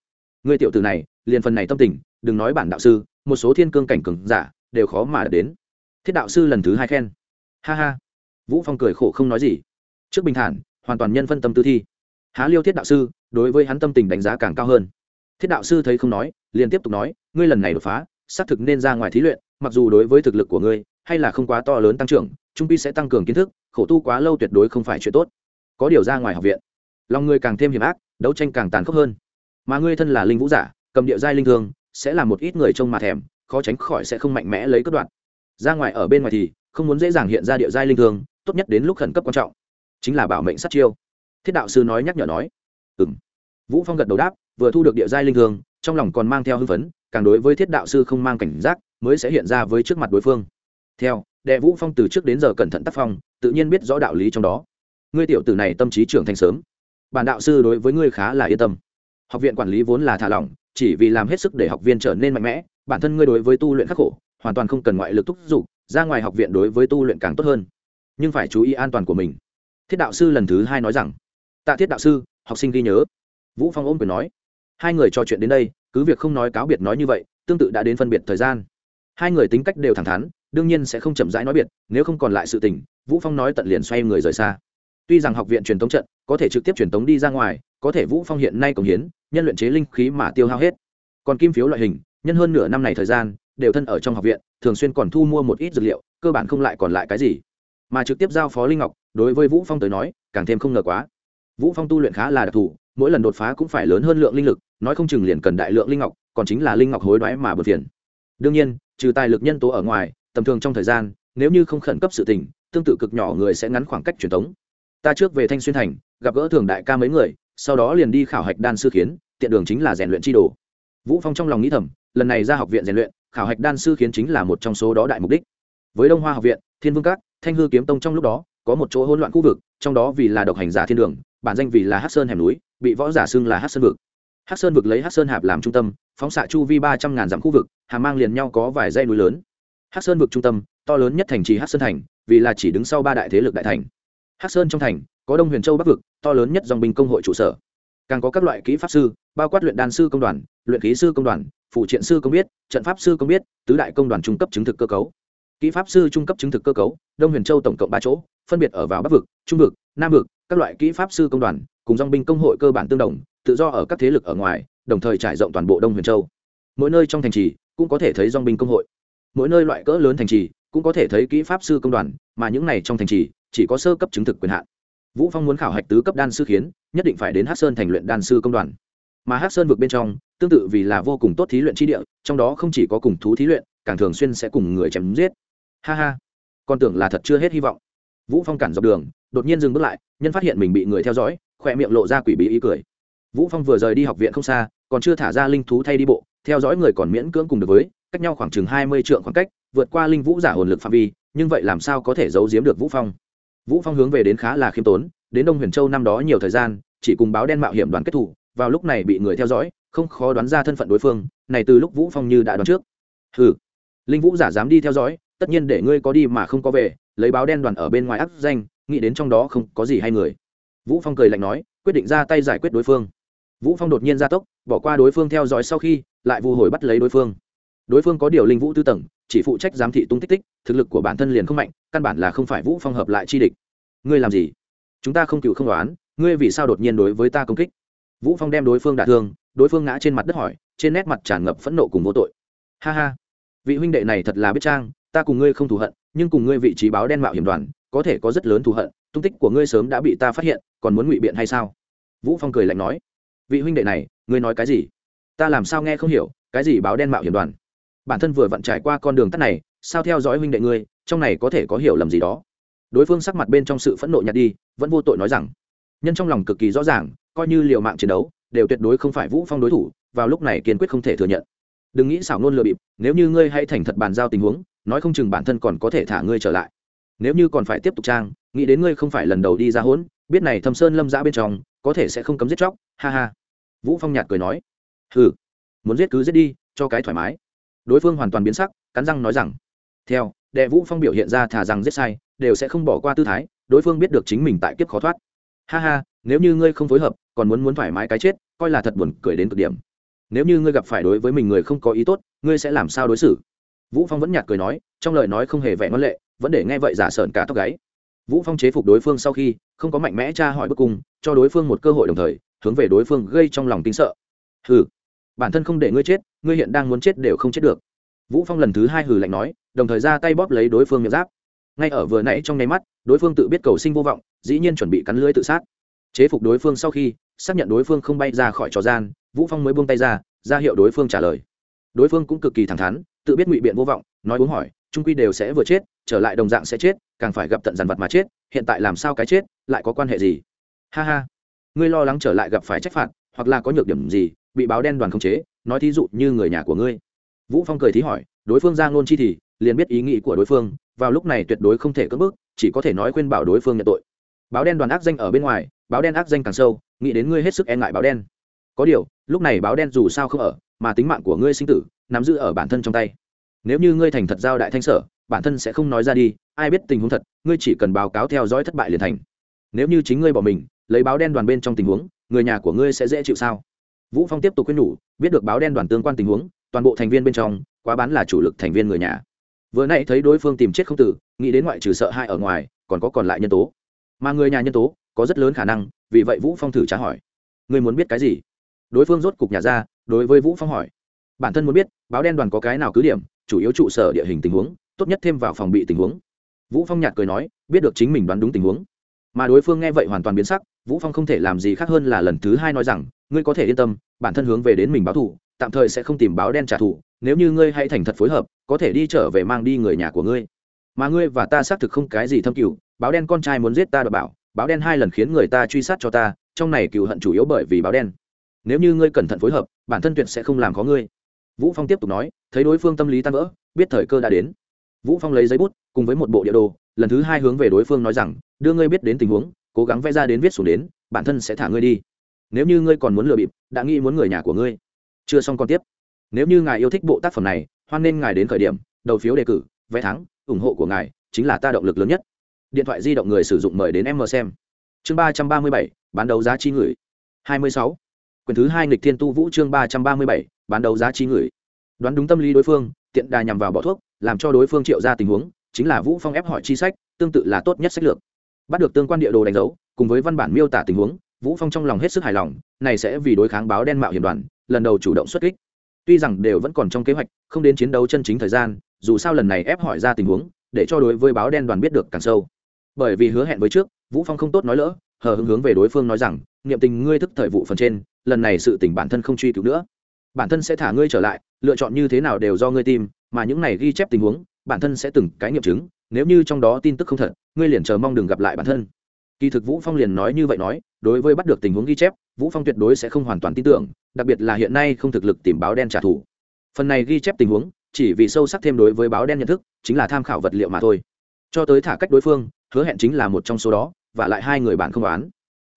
Người tiểu tử này, liền phần này tâm tình, đừng nói bản đạo sư, một số thiên cương cảnh cường giả, đều khó mà đến thiết đạo sư lần thứ hai khen. Ha ha. Vũ phong cười khổ không nói gì. Trước bình thản, hoàn toàn nhân phân tâm tư thi. Há liêu thiết đạo sư, đối với hắn tâm tình đánh giá càng cao hơn. Thiết đạo sư thấy không nói, liền tiếp tục nói, ngươi lần này đột phá, xác thực nên ra ngoài thí luyện, mặc dù đối với thực lực của ngươi, hay là không quá to lớn tăng trưởng, trung pi sẽ tăng cường kiến thức, khổ tu quá lâu tuyệt đối không phải chuyện tốt. Có điều ra ngoài học viện, lòng ngươi càng thêm hiểm ác, đấu tranh càng tàn khốc hơn. Mà ngươi thân là linh vũ giả, cầm địa giai linh thương sẽ là một ít người trông mà thèm, khó tránh khỏi sẽ không mạnh mẽ lấy cất đoạn ra ngoài ở bên ngoài thì không muốn dễ dàng hiện ra địa giai linh thương tốt nhất đến lúc khẩn cấp quan trọng, chính là bảo mệnh sát chiêu. Thiết đạo sư nói nhắc nhở nói. Ừ m vũ phong gật đầu đáp, vừa thu được địa giai linh thương trong lòng còn mang theo hưng phấn, càng đối với thiết đạo sư không mang cảnh giác, mới sẽ hiện ra với trước mặt đối phương. Theo, đệ vũ phong từ trước đến giờ cẩn thận tác phong, tự nhiên biết rõ đạo lý trong đó. Ngươi tiểu tử này tâm trí trưởng thành sớm. Bản đạo sư đối với ngươi khá là yên tâm. Học viện quản lý vốn là thả lỏng, chỉ vì làm hết sức để học viên trở nên mạnh mẽ, bản thân ngươi đối với tu luyện khắc khổ hoàn toàn không cần ngoại lực thúc giục, ra ngoài học viện đối với tu luyện càng tốt hơn. Nhưng phải chú ý an toàn của mình. Thiết đạo sư lần thứ hai nói rằng, tạ thiết đạo sư, học sinh ghi nhớ. Vũ phong ôm quyền nói, hai người trò chuyện đến đây, cứ việc không nói cáo biệt nói như vậy, tương tự đã đến phân biệt thời gian. Hai người tính cách đều thẳng thắn, đương nhiên sẽ không chậm rãi nói biệt, nếu không còn lại sự tình. Vũ phong nói tận liền xoay người rời xa. Tuy rằng học viện truyền thống trận, có thể trực tiếp truyền thống đi ra ngoài, có thể vũ phong hiện nay cống hiến, nhân luyện chế linh khí mà tiêu hao hết. Còn kim phiếu loại hình, nhân hơn nửa năm này thời gian đều thân ở trong học viện, thường xuyên còn thu mua một ít dược liệu, cơ bản không lại còn lại cái gì. Mà trực tiếp giao phó linh ngọc, đối với vũ phong tới nói, càng thêm không ngờ quá. Vũ phong tu luyện khá là đặc thù, mỗi lần đột phá cũng phải lớn hơn lượng linh lực, nói không chừng liền cần đại lượng linh ngọc, còn chính là linh ngọc hối đoái mà bật phiền. Đương nhiên, trừ tài lực nhân tố ở ngoài, tầm thường trong thời gian, nếu như không khẩn cấp sự tình, tương tự cực nhỏ người sẽ ngắn khoảng cách truyền thống ta trước về thanh xuyên thành, gặp gỡ thường đại ca mấy người, sau đó liền đi khảo hạch đan sư khiến, tiện đường chính là rèn luyện chi đồ. Vũ phong trong lòng nghĩ thầm, lần này ra học viện rèn luyện khảo hạch đan sư khiến chính là một trong số đó đại mục đích. Với đông hoa học viện, thiên vương các, thanh hư kiếm tông trong lúc đó, có một chỗ hỗn loạn khu vực, trong đó vì là độc hành giả thiên đường, bản danh vì là hát sơn hẻm núi, bị võ giả xưng là hát sơn vực. Hát sơn vực lấy hát sơn hạp làm trung tâm, phóng xạ chu vi ba trăm ngàn dặm khu vực, hà mang liền nhau có vài dây núi lớn. Hát sơn vực trung tâm, to lớn nhất thành trì hát sơn thành, vì là chỉ đứng sau ba đại thế lực đại thành. Hát sơn trong thành, có đông huyền châu bắc vực, to lớn nhất dòng binh công hội trụ sở càng có các loại kỹ pháp sư, bao quát luyện đan sư công đoàn, luyện khí sư công đoàn, phụ triện sư công biết, trận pháp sư công biết, tứ đại công đoàn trung cấp chứng thực cơ cấu. Kỹ pháp sư trung cấp chứng thực cơ cấu, đông huyền châu tổng cộng ba chỗ, phân biệt ở vào bắc vực, trung vực, nam vực, các loại kỹ pháp sư công đoàn, cùng dong binh công hội cơ bản tương đồng, tự do ở các thế lực ở ngoài, đồng thời trải rộng toàn bộ đông huyền châu. Mỗi nơi trong thành trì cũng có thể thấy dong binh công hội. Mỗi nơi loại cỡ lớn thành trì cũng có thể thấy kỹ pháp sư công đoàn, mà những này trong thành trì chỉ có sơ cấp chứng thực quyền hạn vũ phong muốn khảo hạch tứ cấp đan sư khiến, nhất định phải đến hát sơn thành luyện đan sư công đoàn. Mà hát sơn vực bên trong, tương tự vì là vô cùng tốt thí luyện chi địa, trong đó không chỉ có cùng thú thí luyện, càng thường xuyên sẽ cùng người chém giết. Ha ha. Con tưởng là thật chưa hết hy vọng. Vũ phong cản dọc đường, đột nhiên dừng bước lại, nhân phát hiện mình bị người theo dõi, khỏe miệng lộ ra quỷ bí ý cười. Vũ phong vừa rời đi học viện không xa, còn chưa thả ra linh thú thay đi bộ, theo dõi người còn miễn cưỡng cùng được với, cách nhau khoảng chừng hai mươi trượng khoảng cách, vượt qua linh vũ giả hồn lực phạm vi, nhưng vậy làm sao có thể giấu giếm được vũ phong? Vũ phong hướng về đến khá là khiêm tốn, đến đông huyền châu năm đó nhiều thời gian, chỉ cùng báo đen mạo hiểm đoàn kết thủ, vào lúc này bị người theo dõi, không khó đoán ra thân phận đối phương, này từ lúc vũ phong như đã đoán trước. Hừ, linh vũ giả dám đi theo dõi, tất nhiên để ngươi có đi mà không có về, lấy báo đen đoàn ở bên ngoài áp danh, nghĩ đến trong đó không có gì hay người. Vũ phong cười lạnh nói, quyết định ra tay giải quyết đối phương. Vũ phong đột nhiên ra tốc, bỏ qua đối phương theo dõi sau khi, lại vu hồi bắt lấy đối phương. Đối phương có điều linh vũ tư tầng chỉ phụ trách giám thị tung tích tích, thực lực của bản thân liền không mạnh, căn bản là không phải vũ phong hợp lại chi địch. Ngươi làm gì? Chúng ta không cựu không đoán, ngươi vì sao đột nhiên đối với ta công kích? Vũ phong đem đối phương đả thương, đối phương ngã trên mặt đất hỏi, trên nét mặt tràn ngập phẫn nộ cùng vô tội. Ha ha, vị huynh đệ này thật là biết trang, ta cùng ngươi không thù hận, nhưng cùng ngươi vị trí báo đen mạo hiểm đoàn, có thể có rất lớn thù hận, tung tích của ngươi sớm đã bị ta phát hiện, còn muốn ngụy biện hay sao? Vũ phong cười lạnh nói, vị huynh đệ này, ngươi nói cái gì? Ta làm sao nghe không hiểu, cái gì báo đen mạo hiểm đoàn? Bản thân vừa vặn trải qua con đường tắt này, sao theo dõi huynh đệ ngươi, trong này có thể có hiểu lầm gì đó? Đối phương sắc mặt bên trong sự phẫn nộ nhạt đi, vẫn vô tội nói rằng, nhân trong lòng cực kỳ rõ ràng, coi như liều mạng chiến đấu, đều tuyệt đối không phải vũ phong đối thủ, vào lúc này kiên quyết không thể thừa nhận. Đừng nghĩ xảo ngôn lừa bịp, nếu như ngươi hãy thành thật bàn giao tình huống, nói không chừng bản thân còn có thể thả ngươi trở lại. Nếu như còn phải tiếp tục trang, nghĩ đến ngươi không phải lần đầu đi ra hỗn biết này thâm sơn lâm giã bên trong, có thể sẽ không cấm giết chóc, ha ha. Vũ phong nhạt cười nói, hừ, muốn giết cứ giết đi, cho cái thoải mái đối phương hoàn toàn biến sắc, cắn răng nói rằng, theo, đệ vũ phong biểu hiện ra thả rằng giết sai, đều sẽ không bỏ qua tư thái, đối phương biết được chính mình tại kiếp khó thoát. Ha ha, nếu như ngươi không phối hợp, còn muốn muốn thoải mái cái chết, coi là thật buồn cười đến cực điểm. Nếu như ngươi gặp phải đối với mình người không có ý tốt, ngươi sẽ làm sao đối xử? Vũ phong vẫn nhạt cười nói, trong lời nói không hề vẻ ngon lệ, vẫn để nghe vậy giả sợn cả tóc gáy. Vũ phong chế phục đối phương sau khi, không có mạnh mẽ tra hỏi bức cung, cho đối phương một cơ hội đồng thời, hướng về đối phương gây trong lòng kinh sợ. Hừ bản thân không để ngươi chết, ngươi hiện đang muốn chết đều không chết được. Vũ phong lần thứ hai hừ lạnh nói, đồng thời ra tay bóp lấy đối phương miệng giáp. Ngay ở vừa nãy trong nháy mắt, đối phương tự biết cầu sinh vô vọng, dĩ nhiên chuẩn bị cắn lưỡi tự sát. Chế phục đối phương sau khi, xác nhận đối phương không bay ra khỏi trò gian, vũ phong mới buông tay ra ra hiệu đối phương trả lời. Đối phương cũng cực kỳ thẳng thắn, tự biết ngụy biện vô vọng, nói uống hỏi, trung quy đều sẽ vừa chết, trở lại đồng dạng sẽ chết, càng phải gặp tận dàn vật mà chết, hiện tại làm sao cái chết, lại có quan hệ gì? Ha ha. Ngươi lo lắng trở lại gặp phải trách phạt hoặc là có nhược điểm gì, bị báo đen đoàn khống chế, nói thí dụ như người nhà của ngươi. Vũ phong cười thí hỏi, đối phương ra ngôn chi thì, liền biết ý nghĩ của đối phương, vào lúc này tuyệt đối không thể cưỡng bức, chỉ có thể nói khuyên bảo đối phương nhận tội. Báo đen đoàn ác danh ở bên ngoài, báo đen ác danh càng sâu, nghĩ đến ngươi hết sức e ngại báo đen. Có điều, lúc này báo đen dù sao không ở, mà tính mạng của ngươi sinh tử, nắm giữ ở bản thân trong tay. Nếu như ngươi thành thật giao đại thanh sở, bản thân sẽ không nói ra đi, ai biết tình huống thật, ngươi chỉ cần báo cáo theo dõi thất bại liền thành. Nếu như chính ngươi bỏ mình, lấy báo đen đoàn bên trong tình huống người nhà của ngươi sẽ dễ chịu sao? Vũ phong tiếp tục khuyên nhủ, biết được báo đen đoàn tương quan tình huống, toàn bộ thành viên bên trong, quá bán là chủ lực thành viên người nhà. Vừa nãy thấy đối phương tìm chết không tử, nghĩ đến ngoại trừ sợ hại ở ngoài, còn có còn lại nhân tố. Mà người nhà nhân tố, có rất lớn khả năng, vì vậy vũ phong thử trả hỏi. Ngươi muốn biết cái gì? Đối phương rốt cục nhà ra, đối với vũ phong hỏi. Bản thân muốn biết, báo đen đoàn có cái nào cứ điểm, chủ yếu trụ sở địa hình tình huống, tốt nhất thêm vào phòng bị tình huống. Vũ phong nhạt cười nói, biết được chính mình đoán đúng tình huống. Mà đối phương nghe vậy hoàn toàn biến sắc vũ phong không thể làm gì khác hơn là lần thứ hai nói rằng, ngươi có thể yên tâm, bản thân hướng về đến mình báo thù, tạm thời sẽ không tìm báo đen trả thù, nếu như ngươi hay thành thật phối hợp, có thể đi trở về mang đi người nhà của ngươi. Mà ngươi và ta xác thực không cái gì thâm cửu báo đen con trai muốn giết ta đọc bảo, báo đen hai lần khiến người ta truy sát cho ta, trong này cựu hận chủ yếu bởi vì báo đen. Nếu như ngươi cẩn thận phối hợp, bản thân tuyệt sẽ không làm khó ngươi. Vũ phong tiếp tục nói, thấy đối phương tâm lý tan vỡ, biết thời cơ đã đến. Vũ phong lấy giấy bút, cùng với một bộ địa đồ, lần thứ hai hướng về đối phương nói rằng, đưa ngươi biết đến tình huống cố gắng vẽ ra đến viết xuống đến, bản thân sẽ thả ngươi đi. Nếu như ngươi còn muốn lừa bịp, đã nghĩ muốn người nhà của ngươi. Chưa xong còn tiếp. Nếu như ngài yêu thích bộ tác phẩm này, hoan nên ngài đến khởi điểm, đầu phiếu đề cử, vé thắng, ủng hộ của ngài chính là ta động lực lớn nhất. Điện thoại di động người sử dụng mời đến em mờ xem. Chương ba trăm ba mươi bảy, bán đấu giá chi người. hai mươi sáu. Quyển thứ hai nghịch thiên tu vũ chương ba trăm ba mươi bảy, bán đấu giá chi người. Đoán đúng tâm lý đối phương, tiện đà nhằm vào bỏ thuốc, làm cho đối phương triệu ra tình huống, chính là vũ phong ép hỏi chi sách, tương tự là tốt nhất sách lược bắt được tương quan địa đồ đánh dấu, cùng với văn bản miêu tả tình huống, vũ phong trong lòng hết sức hài lòng, này sẽ vì đối kháng báo đen mạo hiểm đoàn, lần đầu chủ động xuất kích. Tuy rằng đều vẫn còn trong kế hoạch, không đến chiến đấu chân chính thời gian, dù sao lần này ép hỏi ra tình huống, để cho đối với báo đen đoàn biết được càng sâu. Bởi vì hứa hẹn với trước, vũ phong không tốt nói lỡ, hờ hứng hướng về đối phương nói rằng, niệm tình ngươi thức thời vụ phần trên, lần này sự tình bản thân không truy cứu nữa. Bản thân sẽ thả ngươi trở lại, lựa chọn như thế nào đều do ngươi tìm, mà những này ghi chép tình huống, bản thân sẽ từng cái nghiệm chứng nếu như trong đó tin tức không thật, ngươi liền chờ mong đừng gặp lại bản thân. Kỳ thực vũ phong liền nói như vậy nói, đối với bắt được tình huống ghi chép, vũ phong tuyệt đối sẽ không hoàn toàn tin tưởng, đặc biệt là hiện nay không thực lực tìm báo đen trả thù. Phần này ghi chép tình huống, chỉ vì sâu sắc thêm đối với báo đen nhận thức, chính là tham khảo vật liệu mà thôi. Cho tới thả cách đối phương, hứa hẹn chính là một trong số đó, và lại hai người bạn không đoán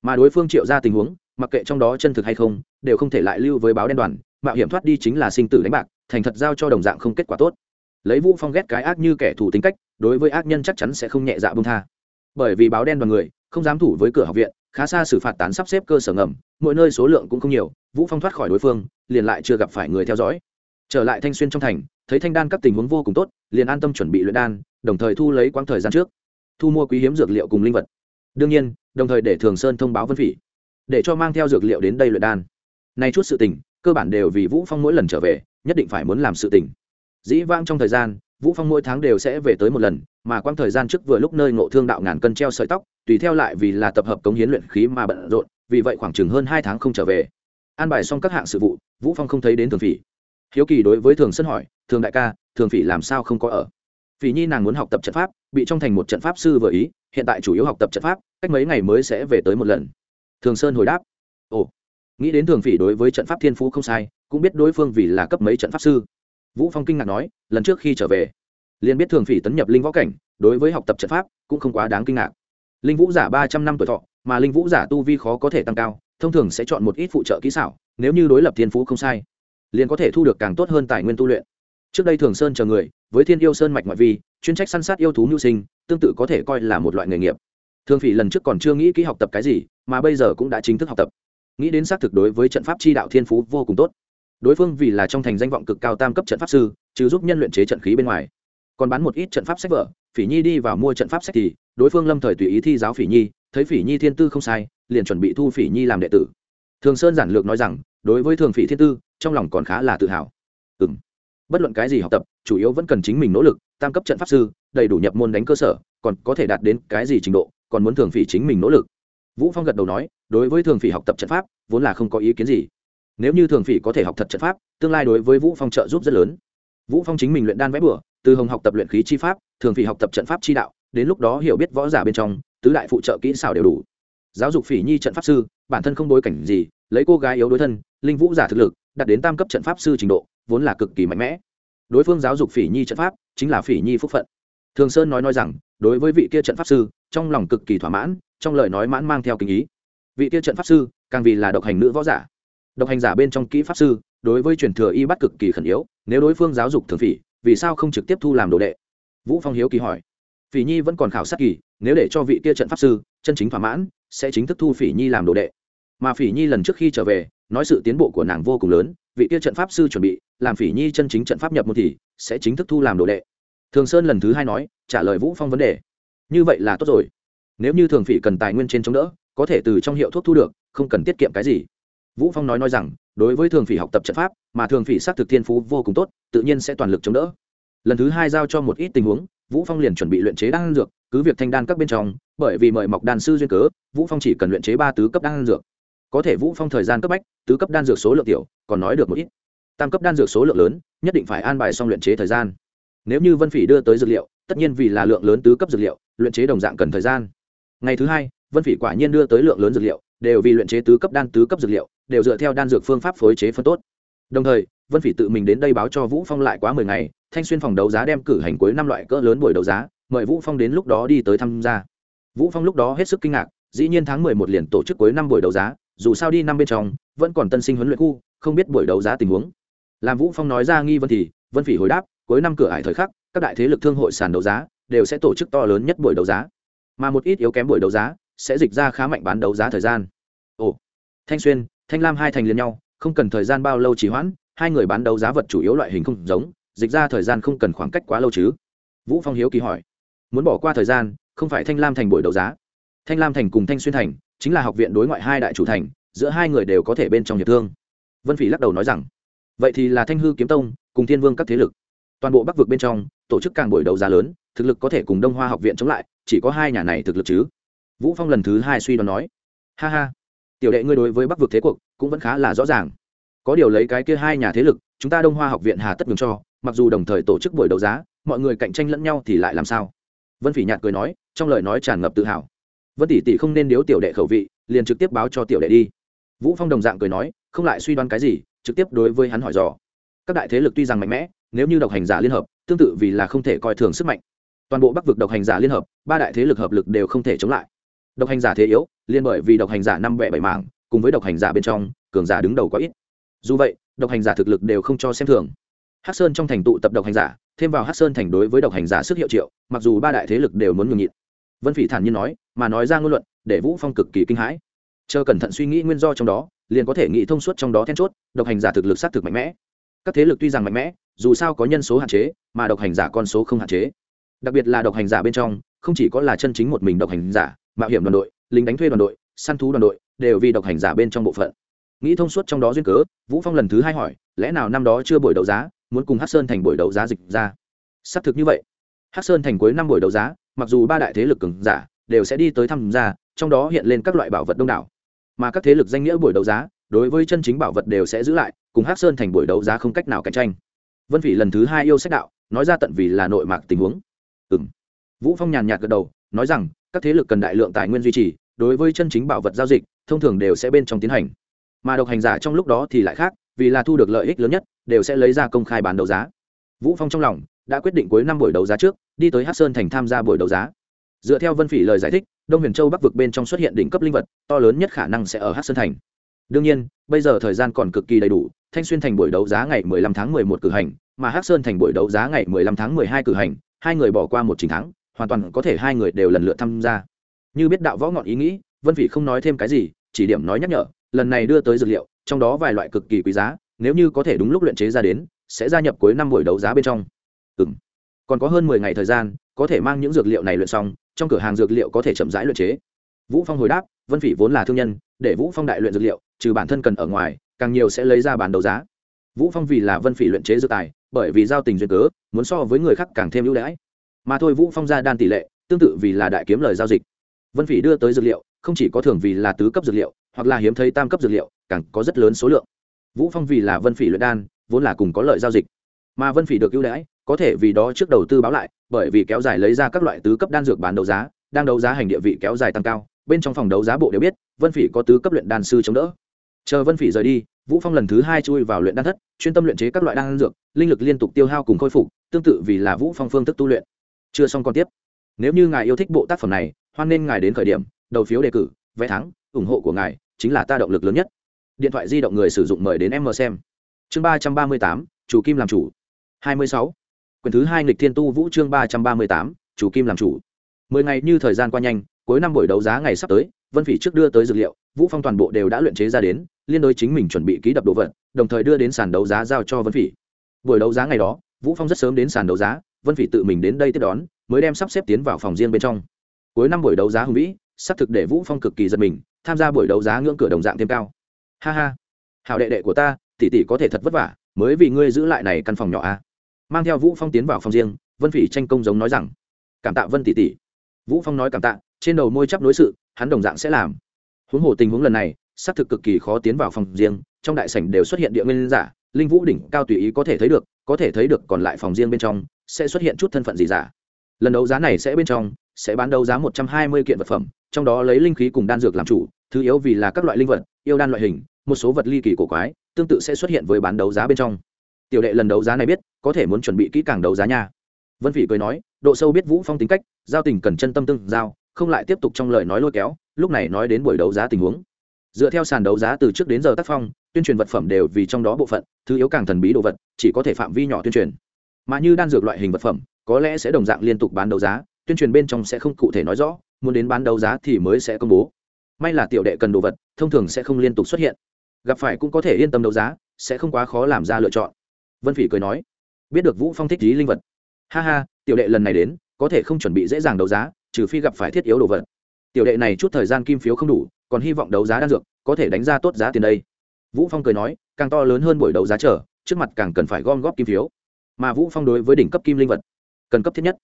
mà đối phương triệu ra tình huống, mặc kệ trong đó chân thực hay không, đều không thể lại lưu với báo đen đoàn, mạo hiểm thoát đi chính là sinh tử đánh bạc, thành thật giao cho đồng dạng không kết quả tốt. Lấy vũ phong ghét cái ác như kẻ thù tính cách đối với ác nhân chắc chắn sẽ không nhẹ dạ bông tha. Bởi vì báo đen đoàn người, không dám thủ với cửa học viện, khá xa xử phạt tán sắp xếp cơ sở ngầm, mỗi nơi số lượng cũng không nhiều, vũ phong thoát khỏi đối phương, liền lại chưa gặp phải người theo dõi. Trở lại thanh xuyên trong thành, thấy thanh đan các tình huống vô cùng tốt, liền an tâm chuẩn bị luyện đan, đồng thời thu lấy quãng thời gian trước, thu mua quý hiếm dược liệu cùng linh vật. Đương nhiên, đồng thời để thường sơn thông báo vân phỉ, để cho mang theo dược liệu đến đây luyện đan. Nay chút sự tình, cơ bản đều vì vũ phong mỗi lần trở về, nhất định phải muốn làm sự tình. Dĩ vãng trong thời gian vũ phong mỗi tháng đều sẽ về tới một lần, mà quang thời gian trước vừa lúc nơi ngộ thương đạo ngàn cân treo sợi tóc, tùy theo lại vì là tập hợp cống hiến luyện khí mà bận rộn, vì vậy khoảng chừng hơn hai tháng không trở về. An bài xong các hạng sự vụ, vũ phong không thấy đến thường phỉ. Hiếu kỳ đối với thường sân hỏi, thường đại ca, thường phỉ làm sao không có ở? Phỉ nhi nàng muốn học tập trận pháp, bị trong thành một trận pháp sư vừa ý, hiện tại chủ yếu học tập trận pháp, cách mấy ngày mới sẽ về tới một lần. Thường sơn hồi đáp, ồ, nghĩ đến thường phỉ đối với trận pháp thiên phú không sai, cũng biết đối phương vì là cấp mấy trận pháp sư vũ phong kinh ngạc nói, lần trước khi trở về, liền biết thường phỉ tấn nhập linh võ cảnh, đối với học tập trận pháp cũng không quá đáng kinh ngạc. Linh vũ giả ba trăm năm tuổi thọ, mà linh vũ giả tu vi khó có thể tăng cao, thông thường sẽ chọn một ít phụ trợ kỹ xảo, nếu như đối lập thiên phú không sai, liền có thể thu được càng tốt hơn tài nguyên tu luyện. Trước đây thường sơn chờ người, với thiên yêu sơn mạch ngoại vi, chuyên trách săn sát yêu thú nhu sinh, tương tự có thể coi là một loại nghề nghiệp. Thường phỉ lần trước còn chưa nghĩ kỹ học tập cái gì, mà bây giờ cũng đã chính thức học tập. Nghĩ đến xác thực đối với trận pháp chi đạo thiên phú vô cùng tốt đối phương vì là trong thành danh vọng cực cao tam cấp trận pháp sư, chứ giúp nhân luyện chế trận khí bên ngoài. Còn bán một ít trận pháp sách vở, phỉ nhi đi vào mua trận pháp sách thì, đối phương lâm thời tùy ý thi giáo phỉ nhi, thấy phỉ nhi thiên tư không sai, liền chuẩn bị thu phỉ nhi làm đệ tử. Thường sơn giản lược nói rằng, đối với thường phỉ thiên tư, trong lòng còn khá là tự hào. Ừ m bất luận cái gì học tập, chủ yếu vẫn cần chính mình nỗ lực, tam cấp trận pháp sư, đầy đủ nhập môn đánh cơ sở, còn có thể đạt đến cái gì trình độ, còn muốn thường phỉ chính mình nỗ lực. Vũ phong gật đầu nói, đối với thường phỉ học tập trận pháp, vốn là không có ý kiến gì nếu như thường phỉ có thể học thật trận pháp, tương lai đối với vũ phong trợ giúp rất lớn. Vũ phong chính mình luyện đan vẽ bửa từ hồng học tập luyện khí chi pháp, thường phỉ học tập trận pháp chi đạo, đến lúc đó hiểu biết võ giả bên trong, tứ đại phụ trợ kỹ xảo đều đủ. Giáo dục phỉ nhi trận pháp sư, bản thân không đối cảnh gì, lấy cô gái yếu đối thân, linh vũ giả thực lực, đạt đến tam cấp trận pháp sư trình độ, vốn là cực kỳ mạnh mẽ. Đối phương giáo dục phỉ nhi trận pháp, chính là phỉ nhi phúc phận. Thường sơn nói nói rằng, đối với vị kia trận pháp sư, trong lòng cực kỳ thỏa mãn, trong lời nói mãn mang theo kinh ý. Vị kia trận pháp sư, càng vì là độc hành nữ võ giả độc hành giả bên trong kỹ pháp sư, đối với truyền thừa y bắt cực kỳ khẩn yếu, nếu đối phương giáo dục thường phỉ, vì sao không trực tiếp thu làm đồ đệ? Vũ phong hiếu kỳ hỏi. Phỉ nhi vẫn còn khảo sát kỳ, nếu để cho vị kia trận pháp sư, chân chính thỏa mãn, sẽ chính thức thu phỉ nhi làm đồ đệ. Mà phỉ nhi lần trước khi trở về, nói sự tiến bộ của nàng vô cùng lớn, vị kia trận pháp sư chuẩn bị, làm phỉ nhi chân chính trận pháp nhập một thì, sẽ chính thức thu làm đồ đệ. Thường sơn lần thứ hai nói, trả lời vũ phong vấn đề. Như vậy là tốt rồi. Nếu như thường phỉ cần tài nguyên trên chống đỡ, có thể từ trong hiệu thuốc thu được, không cần tiết kiệm cái gì vũ phong nói nói rằng, đối với thường phỉ học tập trận pháp, mà thường phỉ xác thực thiên phú vô cùng tốt, tự nhiên sẽ toàn lực chống đỡ. Lần thứ hai giao cho một ít tình huống, vũ phong liền chuẩn bị luyện chế đan dược, cứ việc thanh đan các bên trong, bởi vì mời mọc đan sư duyên cớ, vũ phong chỉ cần luyện chế ba tứ cấp đan dược. Có thể vũ phong thời gian cấp bách, tứ cấp đan dược số lượng tiểu, còn nói được một ít. Tam cấp đan dược số lượng lớn, nhất định phải an bài xong luyện chế thời gian. Nếu như vân phỉ đưa tới dược liệu, tất nhiên vì là lượng lớn tứ cấp dược liệu, luyện chế đồng dạng cần thời gian. Ngày thứ hai, vân phỉ quả nhiên đưa tới lượng lớn dược liệu, đều vì luyện chế tứ cấp đan, tứ cấp dược liệu đều dựa theo đan dược phương pháp phối chế phân tốt. Đồng thời, vân phỉ tự mình đến đây báo cho vũ phong lại quá mười ngày, thanh xuyên phòng đấu giá đem cử hành cuối năm loại cỡ lớn buổi đấu giá, mời vũ phong đến lúc đó đi tới tham gia. Vũ phong lúc đó hết sức kinh ngạc, dĩ nhiên tháng mười một liền tổ chức cuối năm buổi đấu giá, dù sao đi năm bên trong, vẫn còn tân sinh huấn luyện khu, không biết buổi đấu giá tình huống. Làm vũ phong nói ra nghi vấn thì, vân phỉ hồi đáp, cuối năm cửa ải thời khắc, các đại thế lực thương hội sàn đấu giá, đều sẽ tổ chức to lớn nhất buổi đấu giá. Mà một ít yếu kém buổi đấu giá, sẽ dịch ra khá mạnh bán đấu giá thời gian. Ồ, thanh xuyên thanh lam hai thành liền nhau, không cần thời gian bao lâu trì hoãn, hai người bán đấu giá vật chủ yếu loại hình không giống, dịch ra thời gian không cần khoảng cách quá lâu chứ? Vũ phong hiếu kỳ hỏi. Muốn bỏ qua thời gian, không phải thanh lam thành buổi đấu giá. Thanh lam thành cùng thanh xuyên thành, chính là học viện đối ngoại hai đại chủ thành, giữa hai người đều có thể bên trong hiệp thương. Vân phỉ lắc đầu nói rằng, vậy thì là thanh hư kiếm tông, cùng thiên vương các thế lực. Toàn bộ bắc vực bên trong, tổ chức càng buổi đấu giá lớn, thực lực có thể cùng đông hoa học viện chống lại, chỉ có hai nhà này thực lực chứ? Vũ phong lần thứ hai suy đoán nói. Ha ha tiểu đệ ngươi đối với bắc vực thế cuộc cũng vẫn khá là rõ ràng. Có điều lấy cái kia hai nhà thế lực, chúng ta đông hoa học viện hà tất ngừng cho, mặc dù đồng thời tổ chức buổi đấu giá, mọi người cạnh tranh lẫn nhau thì lại làm sao? Vân phỉ nhạt cười nói, trong lời nói tràn ngập tự hào. Vân tỷ tỷ không nên điếu tiểu đệ khẩu vị, liền trực tiếp báo cho tiểu đệ đi. Vũ phong đồng dạng cười nói, không lại suy đoán cái gì, trực tiếp đối với hắn hỏi dò. Các đại thế lực tuy rằng mạnh mẽ, nếu như độc hành giả liên hợp, tương tự vì là không thể coi thường sức mạnh. Toàn bộ bắc vực độc hành giả liên hợp, ba đại thế lực hợp lực đều không thể chống lại. Độc hành giả thế yếu liên bởi vì độc hành giả năm bẹ bảy mảng, cùng với độc hành giả bên trong, cường giả đứng đầu có ít. Dù vậy, độc hành giả thực lực đều không cho xem thường. Hắc sơn trong thành tụ tập độc hành giả, thêm vào hắc sơn thành đối với độc hành giả sức hiệu triệu, mặc dù ba đại thế lực đều muốn nhường nhịn. Vân phỉ thản nhiên nói, mà nói ra ngôn luận, để vũ phong cực kỳ kinh hãi. Chờ cẩn thận suy nghĩ nguyên do trong đó, liền có thể nghĩ thông suốt trong đó then chốt, độc hành giả thực lực xác thực mạnh mẽ. Các thế lực tuy rằng mạnh mẽ, dù sao có nhân số hạn chế, mà độc hành giả con số không hạn chế. Đặc biệt là độc hành giả bên trong, không chỉ có là chân chính một mình độc hành giả, mạo hiểm đoàn đội lính đánh thuê đoàn đội, săn thú đoàn đội, đều vì độc hành giả bên trong bộ phận. Nghĩ thông suốt trong đó duyên cớ, vũ phong lần thứ hai hỏi, lẽ nào năm đó chưa buổi đấu giá, muốn cùng hát sơn thành buổi đấu giá dịch ra? Xác thực như vậy. Hát sơn thành cuối năm buổi đấu giá, mặc dù ba đại thế lực cường giả đều sẽ đi tới tham gia, trong đó hiện lên các loại bảo vật đông đảo. Mà các thế lực danh nghĩa buổi đấu giá, đối với chân chính bảo vật đều sẽ giữ lại, cùng hát sơn thành buổi đấu giá không cách nào cạnh tranh. Vân phỉ lần thứ hai yêu sách đạo, nói ra tận vì là nội mạc tình huống. Ừ vũ phong nhàn nhạt gật đầu, nói rằng, các thế lực cần đại lượng tài nguyên duy trì đối với chân chính bảo vật giao dịch, thông thường đều sẽ bên trong tiến hành. Mà độc hành giả trong lúc đó thì lại khác, vì là thu được lợi ích lớn nhất, đều sẽ lấy ra công khai bán đấu giá. Vũ phong trong lòng đã quyết định cuối năm buổi đấu giá trước, đi tới hát sơn thành tham gia buổi đấu giá. Dựa theo vân phỉ lời giải thích, đông huyền châu bắc vực bên trong xuất hiện đỉnh cấp linh vật, to lớn nhất khả năng sẽ ở hát sơn thành. Đương nhiên, bây giờ thời gian còn cực kỳ đầy đủ, thanh xuyên thành buổi đấu giá ngày 15 tháng 11 cử hành, mà hát sơn thành buổi đấu giá ngày 15 tháng 12 cử hành, hai người bỏ qua một trình thắng, hoàn toàn có thể hai người đều lần lượt tham gia như biết đạo võ ngọn ý nghĩ, vân phỉ không nói thêm cái gì, chỉ điểm nói nhắc nhở, lần này đưa tới dược liệu, trong đó vài loại cực kỳ quý giá, nếu như có thể đúng lúc luyện chế ra đến, sẽ gia nhập cuối năm buổi đấu giá bên trong. Ừ m còn có hơn mười ngày thời gian, có thể mang những dược liệu này luyện xong, trong cửa hàng dược liệu có thể chậm rãi luyện chế. Vũ phong hồi đáp, vân phỉ vốn là thương nhân, để vũ phong đại luyện dược liệu, trừ bản thân cần ở ngoài, càng nhiều sẽ lấy ra bán đấu giá. Vũ phong vì là vân phỉ luyện chế dược tài, bởi vì giao tình duyên cớ, muốn so với người khác càng thêm ưu đãi. Mà thôi vũ phong ra đan tỷ lệ, tương tự vì là đại kiếm lời giao dịch vân phỉ đưa tới dược liệu, không chỉ có thường vì là tứ cấp dược liệu, hoặc là hiếm thấy tam cấp dược liệu, càng có rất lớn số lượng. Vũ phong vì là vân phỉ luyện đan, vốn là cùng có lợi giao dịch. Mà vân phỉ được ưu đãi, có thể vì đó trước đầu tư báo lại, bởi vì kéo dài lấy ra các loại tứ cấp đan dược bán đấu giá, đang đấu giá hành địa vị kéo dài tăng cao, bên trong phòng đấu giá bộ đều biết, vân phỉ có tứ cấp luyện đan sư chống đỡ. Chờ vân phỉ rời đi, vũ phong lần thứ hai chui vào luyện đan thất, chuyên tâm luyện chế các loại đan dược, linh lực liên tục tiêu hao cùng khôi phục, tương tự vì là vũ phong phương thức tu luyện. Chưa xong còn tiếp. Nếu như ngài yêu thích bộ tác phẩm này hoan nên ngài đến khởi điểm, đầu phiếu đề cử, vé thắng, ủng hộ của ngài chính là ta động lực lớn nhất. Điện thoại di động người sử dụng mời đến em mờ xem. Chương ba trăm ba mươi tám, chủ kim làm chủ. hai mươi sáu. Quyển thứ hai nghịch thiên tu vũ chương ba trăm ba mươi tám, chủ kim làm chủ. Mười ngày như thời gian qua nhanh, cuối năm buổi đấu giá ngày sắp tới, vân phỉ trước đưa tới dược liệu, vũ phong toàn bộ đều đã luyện chế ra đến, liên đối chính mình chuẩn bị ký đập đồ vật, đồng thời đưa đến sàn đấu giá giao cho vân phỉ. Buổi đấu giá ngày đó, vũ phong rất sớm đến sàn đấu giá, vân phỉ tự mình đến đây tiếp đón, mới đem sắp xếp tiến vào phòng riêng bên trong cuối năm buổi đấu giá hùng vĩ, sắp thực để vũ phong cực kỳ giật mình, tham gia buổi đấu giá ngưỡng cửa đồng dạng thêm cao. Ha ha. Hảo đệ đệ của ta, tỷ tỷ có thể thật vất vả, mới vì ngươi giữ lại này căn phòng nhỏ a à? mang theo vũ phong tiến vào phòng riêng, vân phỉ tranh công giống nói rằng, cảm tạ vân tỷ tỷ. Vũ phong nói cảm tạ, trên đầu môi chắp nối sự, hắn đồng dạng sẽ làm. Huống hồ tình huống lần này xác thực cực kỳ khó tiến vào phòng riêng, trong đại sảnh đều xuất hiện địa nguyên giả, linh vũ đỉnh cao tùy ý có thể thấy được, có thể thấy được còn lại phòng riêng bên trong, sẽ xuất hiện chút thân phận gì giả. Lần đấu giá này sẽ bên trong sẽ bán đấu giá một trăm hai mươi kiện vật phẩm, trong đó lấy linh khí cùng đan dược làm chủ, thứ yếu vì là các loại linh vật, yêu đan loại hình, một số vật ly kỳ cổ quái, tương tự sẽ xuất hiện với bán đấu giá bên trong. Tiểu đệ lần đấu giá này biết, có thể muốn chuẩn bị kỹ càng đấu giá nha. Vân phỉ cười nói, độ sâu biết vũ phong tính cách, giao tình cần chân tâm tương giao, không lại tiếp tục trong lời nói lôi kéo, lúc này nói đến buổi đấu giá tình huống. Dựa theo sàn đấu giá từ trước đến giờ tác phong, tuyên truyền vật phẩm đều vì trong đó bộ phận, thứ yếu càng thần bí đồ vật, chỉ có thể phạm vi nhỏ tuyên truyền. Mà như đan dược loại hình vật phẩm, có lẽ sẽ đồng dạng liên tục bán đấu giá tuyên truyền bên trong sẽ không cụ thể nói rõ, muốn đến bán đấu giá thì mới sẽ công bố. May là tiểu đệ cần đồ vật, thông thường sẽ không liên tục xuất hiện. Gặp phải cũng có thể yên tâm đấu giá, sẽ không quá khó làm ra lựa chọn. Vân phỉ cười nói. Biết được vũ phong thích lý linh vật. Ha ha, tiểu đệ lần này đến, có thể không chuẩn bị dễ dàng đấu giá, trừ phi gặp phải thiết yếu đồ vật. Tiểu đệ này chút thời gian kim phiếu không đủ, còn hy vọng đấu giá đan dược, có thể đánh ra tốt giá tiền đây. Vũ phong cười nói, càng to lớn hơn buổi đấu giá trở trước mặt càng cần phải gom góp kim phiếu. Mà vũ phong đối với đỉnh cấp kim linh vật, cần cấp thiết nhất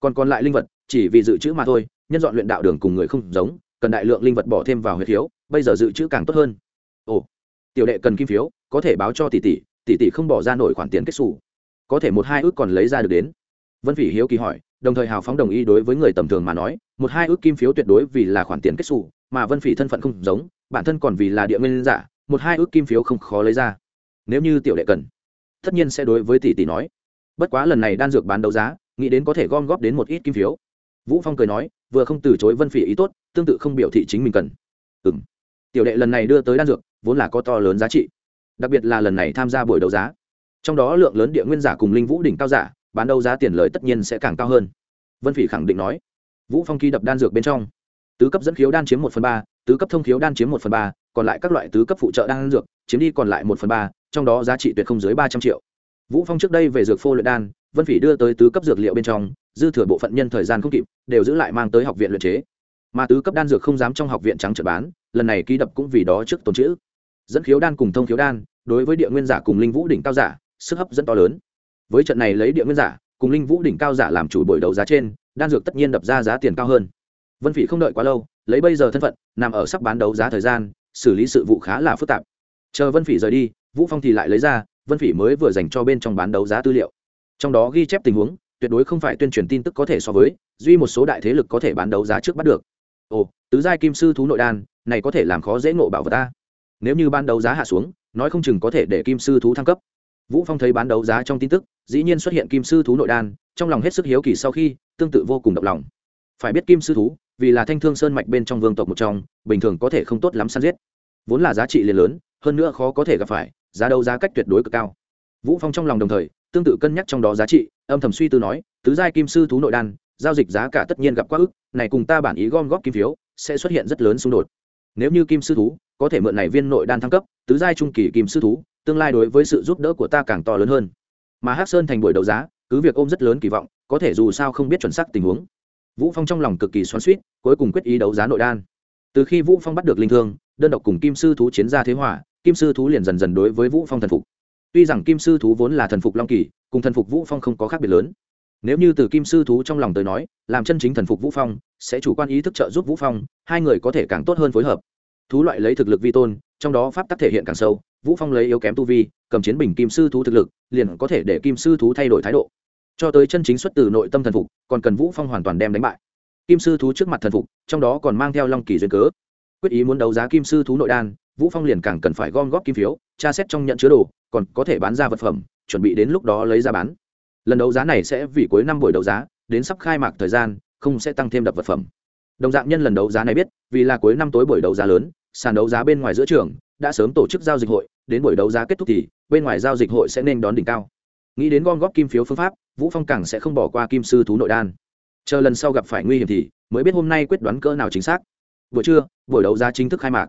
còn còn lại linh vật, chỉ vì dự trữ mà thôi, nhân dọn luyện đạo đường cùng người không giống, cần đại lượng linh vật bỏ thêm vào huyệt phiếu bây giờ dự trữ càng tốt hơn. Ồ, tiểu đệ cần kim phiếu, có thể báo cho tỷ tỷ tỷ tỷ không bỏ ra nổi khoản tiền kết xù. Có thể một hai ước còn lấy ra được đến. Vân phỉ hiếu kỳ hỏi, đồng thời hào phóng đồng ý đối với người tầm thường mà nói, một hai ước kim phiếu tuyệt đối vì là khoản tiền kết xù, mà vân phỉ thân phận không giống, bản thân còn vì là địa nguyên giả, một hai ước kim phiếu không khó lấy ra. Nếu như tiểu đệ cần, tất nhiên sẽ đối với tỷ tỷ nói. Bất quá lần này đan dược bán đấu giá nghĩ đến có thể gom góp đến một ít kim phiếu. Vũ phong cười nói, vừa không từ chối vân phỉ ý tốt, tương tự không biểu thị chính mình cần. Ừ m tiểu đệ lần này đưa tới đan dược, vốn là có to lớn giá trị. Đặc biệt là lần này tham gia buổi đấu giá. Trong đó lượng lớn địa nguyên giả cùng linh vũ đỉnh cao giả, bán đấu giá tiền lời tất nhiên sẽ càng cao hơn. Vân phỉ khẳng định nói. Vũ phong ký đập đan dược bên trong. Tứ cấp dẫn khiếu đan chiếm một phần ba, tứ cấp thông khiếu đan chiếm một phần ba, còn lại các loại tứ cấp phụ trợ đan dược, chiếm đi còn lại một phần ba, trong đó giá trị tuyệt không dưới ba trăm triệu. Vũ phong trước đây về dược phô luyện đan vân phỉ đưa tới tứ cấp dược liệu bên trong, dư thừa bộ phận nhân thời gian không kịp, đều giữ lại mang tới học viện luyện chế. Mà tứ cấp đan dược không dám trong học viện trắng trợ bán, lần này ký đập cũng vì đó trước tồn chữ dẫn khiếu đan cùng thông khiếu đan, đối với địa nguyên giả cùng linh vũ đỉnh cao giả, sức hấp dẫn to lớn. Với trận này lấy địa nguyên giả cùng linh vũ đỉnh cao giả làm chủ buổi đấu giá trên, đan dược tất nhiên đập ra giá tiền cao hơn. Vân phỉ không đợi quá lâu, lấy bây giờ thân phận, nằm ở sắp bán đấu giá thời gian, xử lý sự vụ khá là phức tạp. Chờ vân phỉ rời đi, vũ phong thì lại lấy ra, vân phỉ mới vừa dành cho bên trong bán đấu giá tư liệu trong đó ghi chép tình huống, tuyệt đối không phải tuyên truyền tin tức có thể so với, duy một số đại thế lực có thể bán đấu giá trước bắt được. Ồ, tứ giai kim sư thú nội đan, này có thể làm khó dễ ngộ bảo vật ta. Nếu như ban đấu giá hạ xuống, nói không chừng có thể để kim sư thú thăng cấp. Vũ phong thấy bán đấu giá trong tin tức, dĩ nhiên xuất hiện kim sư thú nội đan, trong lòng hết sức hiếu kỳ sau khi, tương tự vô cùng động lòng. Phải biết kim sư thú, vì là thanh thương sơn mạch bên trong vương tộc một trong, bình thường có thể không tốt lắm săn giết. Vốn là giá trị liền lớn, hơn nữa khó có thể gặp phải, giá đấu giá cách tuyệt đối cực cao. Vũ phong trong lòng đồng thời tương tự cân nhắc trong đó giá trị, âm thầm suy tư nói, tứ giai kim sư thú nội đan, giao dịch giá cả tất nhiên gặp quá ức, này cùng ta bản ý gom góp kim phiếu, sẽ xuất hiện rất lớn xung đột. Nếu như kim sư thú có thể mượn này viên nội đan thăng cấp, tứ giai trung kỳ kim sư thú, tương lai đối với sự giúp đỡ của ta càng to lớn hơn. Mà hắc sơn thành buổi đấu giá, cứ việc ôm rất lớn kỳ vọng, có thể dù sao không biết chuẩn xác tình huống. Vũ phong trong lòng cực kỳ xoắn xuýt, cuối cùng quyết ý đấu giá nội đan. Từ khi vũ phong bắt được linh thương, đơn độc cùng kim sư thú chiến ra thế hỏa kim sư thú liền dần dần đối với vũ phong thần phục tuy rằng kim sư thú vốn là thần phục long kỳ, cùng thần phục vũ phong không có khác biệt lớn. Nếu như từ kim sư thú trong lòng tới nói, làm chân chính thần phục vũ phong, sẽ chủ quan ý thức trợ giúp vũ phong, hai người có thể càng tốt hơn phối hợp. Thú loại lấy thực lực vi tôn, trong đó pháp tắc thể hiện càng sâu, vũ phong lấy yếu kém tu vi, cầm chiến bình kim sư thú thực lực, liền có thể để kim sư thú thay đổi thái độ. Cho tới chân chính xuất từ nội tâm thần phục, còn cần vũ phong hoàn toàn đem đánh bại. Kim sư thú trước mặt thần phục, trong đó còn mang theo long kỳ duyên cớ. Quyết ý muốn đấu giá kim sư thú nội đan vũ phong liền càng cần phải gom góp kim phiếu, tra xét trong nhận chứa đồ, còn có thể bán ra vật phẩm, chuẩn bị đến lúc đó lấy ra bán. Lần đấu giá này sẽ vì cuối năm buổi đấu giá, đến sắp khai mạc thời gian, không sẽ tăng thêm đập vật phẩm. Đồng dạng nhân lần đấu giá này biết, vì là cuối năm tối buổi đấu giá lớn, sàn đấu giá bên ngoài giữa trường, đã sớm tổ chức giao dịch hội, đến buổi đấu giá kết thúc thì, bên ngoài giao dịch hội sẽ nên đón đỉnh cao. Nghĩ đến gom góp kim phiếu phương pháp, vũ phong càng sẽ không bỏ qua kim sư thú nội đan. Chờ lần sau gặp phải nguy hiểm thì, mới biết hôm nay quyết đoán cỡ nào chính xác. Buổi trưa, buổi đấu giá chính thức khai mạc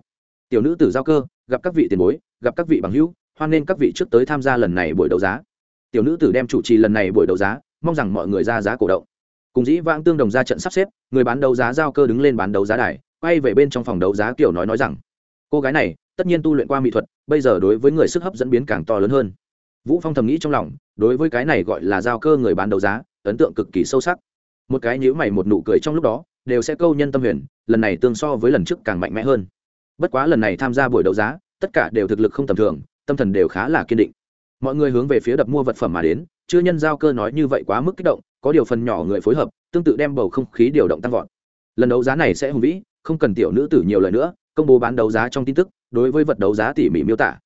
tiểu nữ tử giao cơ, gặp các vị tiền bối, gặp các vị bằng hữu, hoan nên các vị trước tới tham gia lần này buổi đấu giá. Tiểu nữ tử đem chủ trì lần này buổi đấu giá, mong rằng mọi người ra giá cổ động. Cùng dĩ vãng tương đồng ra trận sắp xếp, người bán đấu giá giao cơ đứng lên bán đấu giá đài, quay về bên trong phòng đấu giá kiểu nói nói rằng, cô gái này, tất nhiên tu luyện qua mỹ thuật, bây giờ đối với người sức hấp dẫn biến càng to lớn hơn. Vũ phong thầm nghĩ trong lòng, đối với cái này gọi là giao cơ người bán đấu giá, ấn tượng cực kỳ sâu sắc. Một cái nhíu mày một nụ cười trong lúc đó, đều sẽ câu nhân tâm huyền, lần này tương so với lần trước càng mạnh mẽ hơn bất quá lần này tham gia buổi đấu giá, tất cả đều thực lực không tầm thường, tâm thần đều khá là kiên định. Mọi người hướng về phía đập mua vật phẩm mà đến, chưa nhân giao cơ nói như vậy quá mức kích động, có điều phần nhỏ người phối hợp, tương tự đem bầu không khí điều động tăng vọt. Lần đấu giá này sẽ hùng vĩ, không cần tiểu nữ tử nhiều lời nữa, công bố bán đấu giá trong tin tức, đối với vật đấu giá tỉ mỉ miêu tả.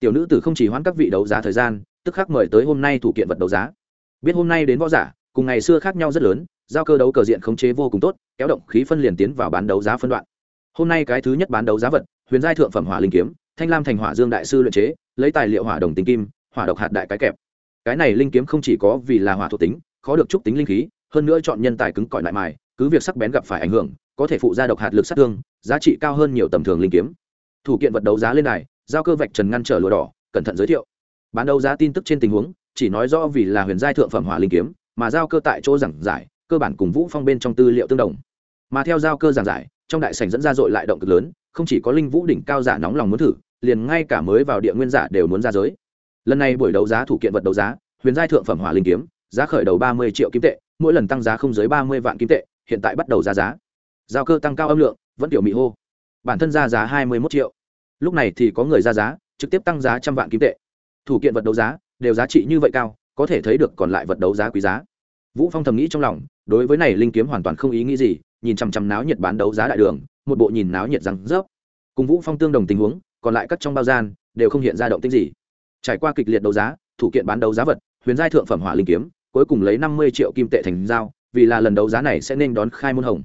Tiểu nữ tử không chỉ hoãn các vị đấu giá thời gian, tức khắc mời tới hôm nay thủ kiện vật đấu giá. Biết hôm nay đến võ giả, cùng ngày xưa khác nhau rất lớn, giao cơ đấu cờ diện khống chế vô cùng tốt, kéo động khí phân liền tiến vào bán đấu giá phân đoạn hôm nay cái thứ nhất bán đấu giá vật, huyền giai thượng phẩm hỏa linh kiếm, thanh lam thành hỏa dương đại sư luyện chế, lấy tài liệu hỏa đồng tinh kim, hỏa độc hạt đại cái kẹp. Cái này linh kiếm không chỉ có vì là hỏa thuộc tính, khó được trúc tính linh khí, hơn nữa chọn nhân tài cứng cỏi lại mài, cứ việc sắc bén gặp phải ảnh hưởng, có thể phụ ra độc hạt lực sát thương, giá trị cao hơn nhiều tầm thường linh kiếm. Thủ kiện vật đấu giá lên này giao cơ vạch trần ngăn trở lụa đỏ, cẩn thận giới thiệu. Bán đấu giá tin tức trên tình huống, chỉ nói rõ vì là huyền giai thượng phẩm hỏa linh kiếm, mà giao cơ tại chỗ giảng giải, cơ bản cùng vũ phong bên trong tư liệu tương đồng. Mà theo giao cơ giảng giải trong đại sảnh dẫn ra dội lại động cực lớn, không chỉ có linh vũ đỉnh cao giả nóng lòng muốn thử, liền ngay cả mới vào địa nguyên giả đều muốn ra giới. Lần này buổi đấu giá thủ kiện vật đấu giá, huyền giai thượng phẩm hỏa linh kiếm, giá khởi đầu ba mươi triệu kim tệ, mỗi lần tăng giá không dưới ba mươi vạn kim tệ, hiện tại bắt đầu ra giá. Giao cơ tăng cao âm lượng, vẫn tiểu mỹ hô. Bản thân ra giá hai mươi một triệu. Lúc này thì có người ra giá, trực tiếp tăng giá trăm vạn kim tệ. Thủ kiện vật đấu giá, đều giá trị như vậy cao, có thể thấy được còn lại vật đấu giá quý giá. Vũ phong thầm nghĩ trong lòng, đối với này linh kiếm hoàn toàn không ý nghĩ gì nhìn chằm chằm náo nhiệt bán đấu giá đại đường, một bộ nhìn náo nhiệt răng rớp. Cùng vũ phong tương đồng tình huống, còn lại các trong bao gian, đều không hiện ra động tích gì. Trải qua kịch liệt đấu giá, thủ kiện bán đấu giá vật, huyền giai thượng phẩm hỏa linh kiếm, cuối cùng lấy năm mươi triệu kim tệ thành giao, vì là lần đấu giá này sẽ nên đón khai môn hồng.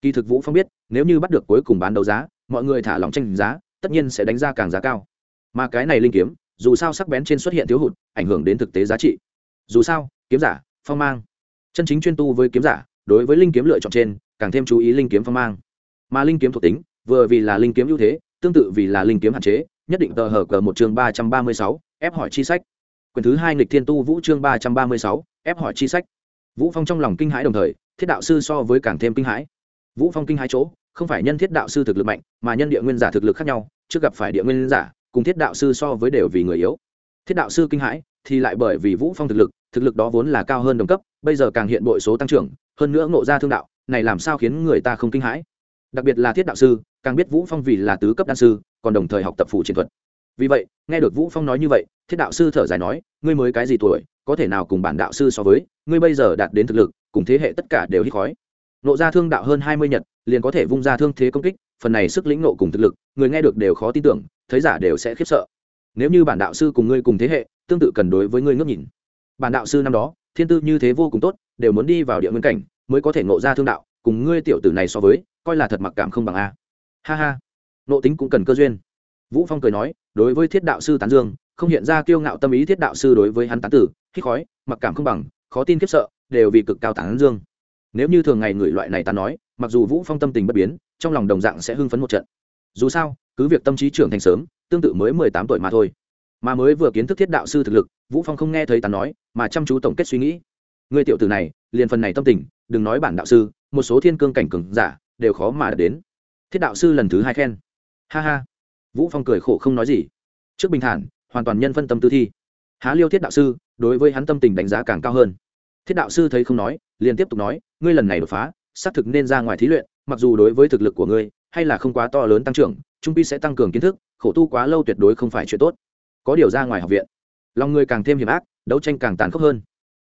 Kỳ thực vũ phong biết, nếu như bắt được cuối cùng bán đấu giá, mọi người thả lòng tranh giá, tất nhiên sẽ đánh ra càng giá cao. Mà cái này linh kiếm, dù sao sắc bén trên xuất hiện thiếu hụt, ảnh hưởng đến thực tế giá trị. Dù sao, kiếm giả, phong mang. Chân chính chuyên tu với kiếm giả, đối với linh kiếm lựa chọn trên càng thêm chú ý linh kiếm phong mang. Mà linh kiếm thuộc tính, vừa vì là linh kiếm ưu thế, tương tự vì là linh kiếm hạn chế, nhất định tờ hở cờ một chương ba trăm ba mươi sáu, ép hỏi chi sách. Quyển thứ hai nghịch thiên tu vũ chương ba trăm ba mươi sáu, ép hỏi chi sách. Vũ phong trong lòng kinh hãi đồng thời, thiết đạo sư so với càng thêm kinh hãi. Vũ phong kinh hãi chỗ, không phải nhân thiết đạo sư thực lực mạnh, mà nhân địa nguyên giả thực lực khác nhau, trước gặp phải địa nguyên giả, cùng thiết đạo sư so với đều vì người yếu. Thiết đạo sư kinh hãi, thì lại bởi vì vũ phong thực lực thực lực đó vốn là cao hơn đồng cấp, bây giờ càng hiện bội số tăng trưởng, hơn nữa ngộ ra thương đạo này làm sao khiến người ta không kinh hãi? Đặc biệt là thiết đạo sư, càng biết vũ phong vì là tứ cấp đan sư, còn đồng thời học tập phủ chiến thuật. Vì vậy, nghe được vũ phong nói như vậy, thiết đạo sư thở dài nói, ngươi mới cái gì tuổi, có thể nào cùng bản đạo sư so với, ngươi bây giờ đạt đến thực lực, cùng thế hệ tất cả đều hít khói. Nộ ra thương đạo hơn hai mươi nhật, liền có thể vung ra thương thế công kích, phần này sức lĩnh nộ cùng thực lực, người nghe được đều khó tin tưởng, thấy giả đều sẽ khiếp sợ. Nếu như bản đạo sư cùng ngươi cùng thế hệ, tương tự cần đối với ngươi ngước nhìn. Bản đạo sư năm đó, thiên tư như thế vô cùng tốt, đều muốn đi vào địa nguyên cảnh mới có thể ngộ ra thương đạo, cùng ngươi tiểu tử này so với, coi là thật mặc cảm không bằng a. Ha ha. Nộ tính cũng cần cơ duyên. Vũ phong cười nói, đối với thiết đạo sư tán dương, không hiện ra kiêu ngạo tâm ý thiết đạo sư đối với hắn tán tử hít khói, mặc cảm không bằng, khó tin kiếp sợ, đều vì cực cao tán dương. Nếu như thường ngày người loại này ta nói, mặc dù vũ phong tâm tình bất biến, trong lòng đồng dạng sẽ hưng phấn một trận. Dù sao, cứ việc tâm trí trưởng thành sớm, tương tự mới mười tám tuổi mà thôi. Mà mới vừa kiến thức thiết đạo sư thực lực, vũ phong không nghe thấy ta nói, mà chăm chú tổng kết suy nghĩ. Người tiểu tử này liền phần này tâm tình, đừng nói bản đạo sư, một số thiên cương cảnh cường giả, đều khó mà đạt đến. Thiết đạo sư lần thứ hai khen. Ha ha. Vũ phong cười khổ không nói gì. Trước bình thản, hoàn toàn nhân phân tâm tư thi. Há liêu thiết đạo sư, đối với hắn tâm tình đánh giá càng cao hơn. Thiết đạo sư thấy không nói, liền tiếp tục nói, ngươi lần này đột phá, xác thực nên ra ngoài thí luyện, mặc dù đối với thực lực của ngươi, hay là không quá to lớn tăng trưởng, trung pi sẽ tăng cường kiến thức, khổ tu quá lâu tuyệt đối không phải chuyện tốt. Có điều ra ngoài học viện, lòng ngươi càng thêm hiểm ác, đấu tranh càng tàn khốc hơn.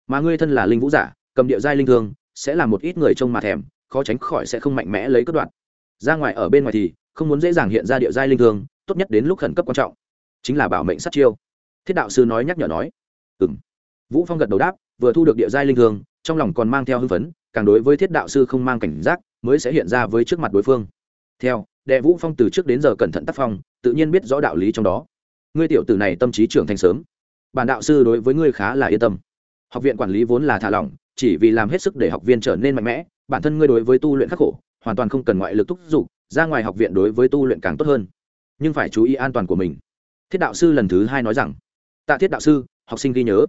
Mà ngươi thân là linh vũ giả cầm địa giai linh thương, sẽ là một ít người trông mà thèm, khó tránh khỏi sẽ không mạnh mẽ lấy cất đoạn ra ngoài ở bên ngoài thì, không muốn dễ dàng hiện ra địa giai linh thương, tốt nhất đến lúc khẩn cấp quan trọng. Chính là bảo mệnh sát chiêu. Thiết đạo sư nói nhắc nhở nói. Ừ m vũ phong gật đầu đáp, vừa thu được địa giai linh thương, trong lòng còn mang theo hưng phấn, càng đối với thiết đạo sư không mang cảnh giác, mới sẽ hiện ra với trước mặt đối phương. Theo, đệ vũ phong từ trước đến giờ cẩn thận tác phong, tự nhiên biết rõ đạo lý trong đó. Ngươi tiểu tử này tâm trí trưởng thành sớm. Bản đạo sư đối với ngươi khá là yên tâm. Học viện quản lý vốn là thả lỏng chỉ vì làm hết sức để học viên trở nên mạnh mẽ, bản thân ngươi đối với tu luyện khắc khổ, hoàn toàn không cần ngoại lực thúc giục, ra ngoài học viện đối với tu luyện càng tốt hơn. Nhưng phải chú ý an toàn của mình. Thiết đạo sư lần thứ hai nói rằng. Tạ thiết đạo sư, học sinh ghi nhớ.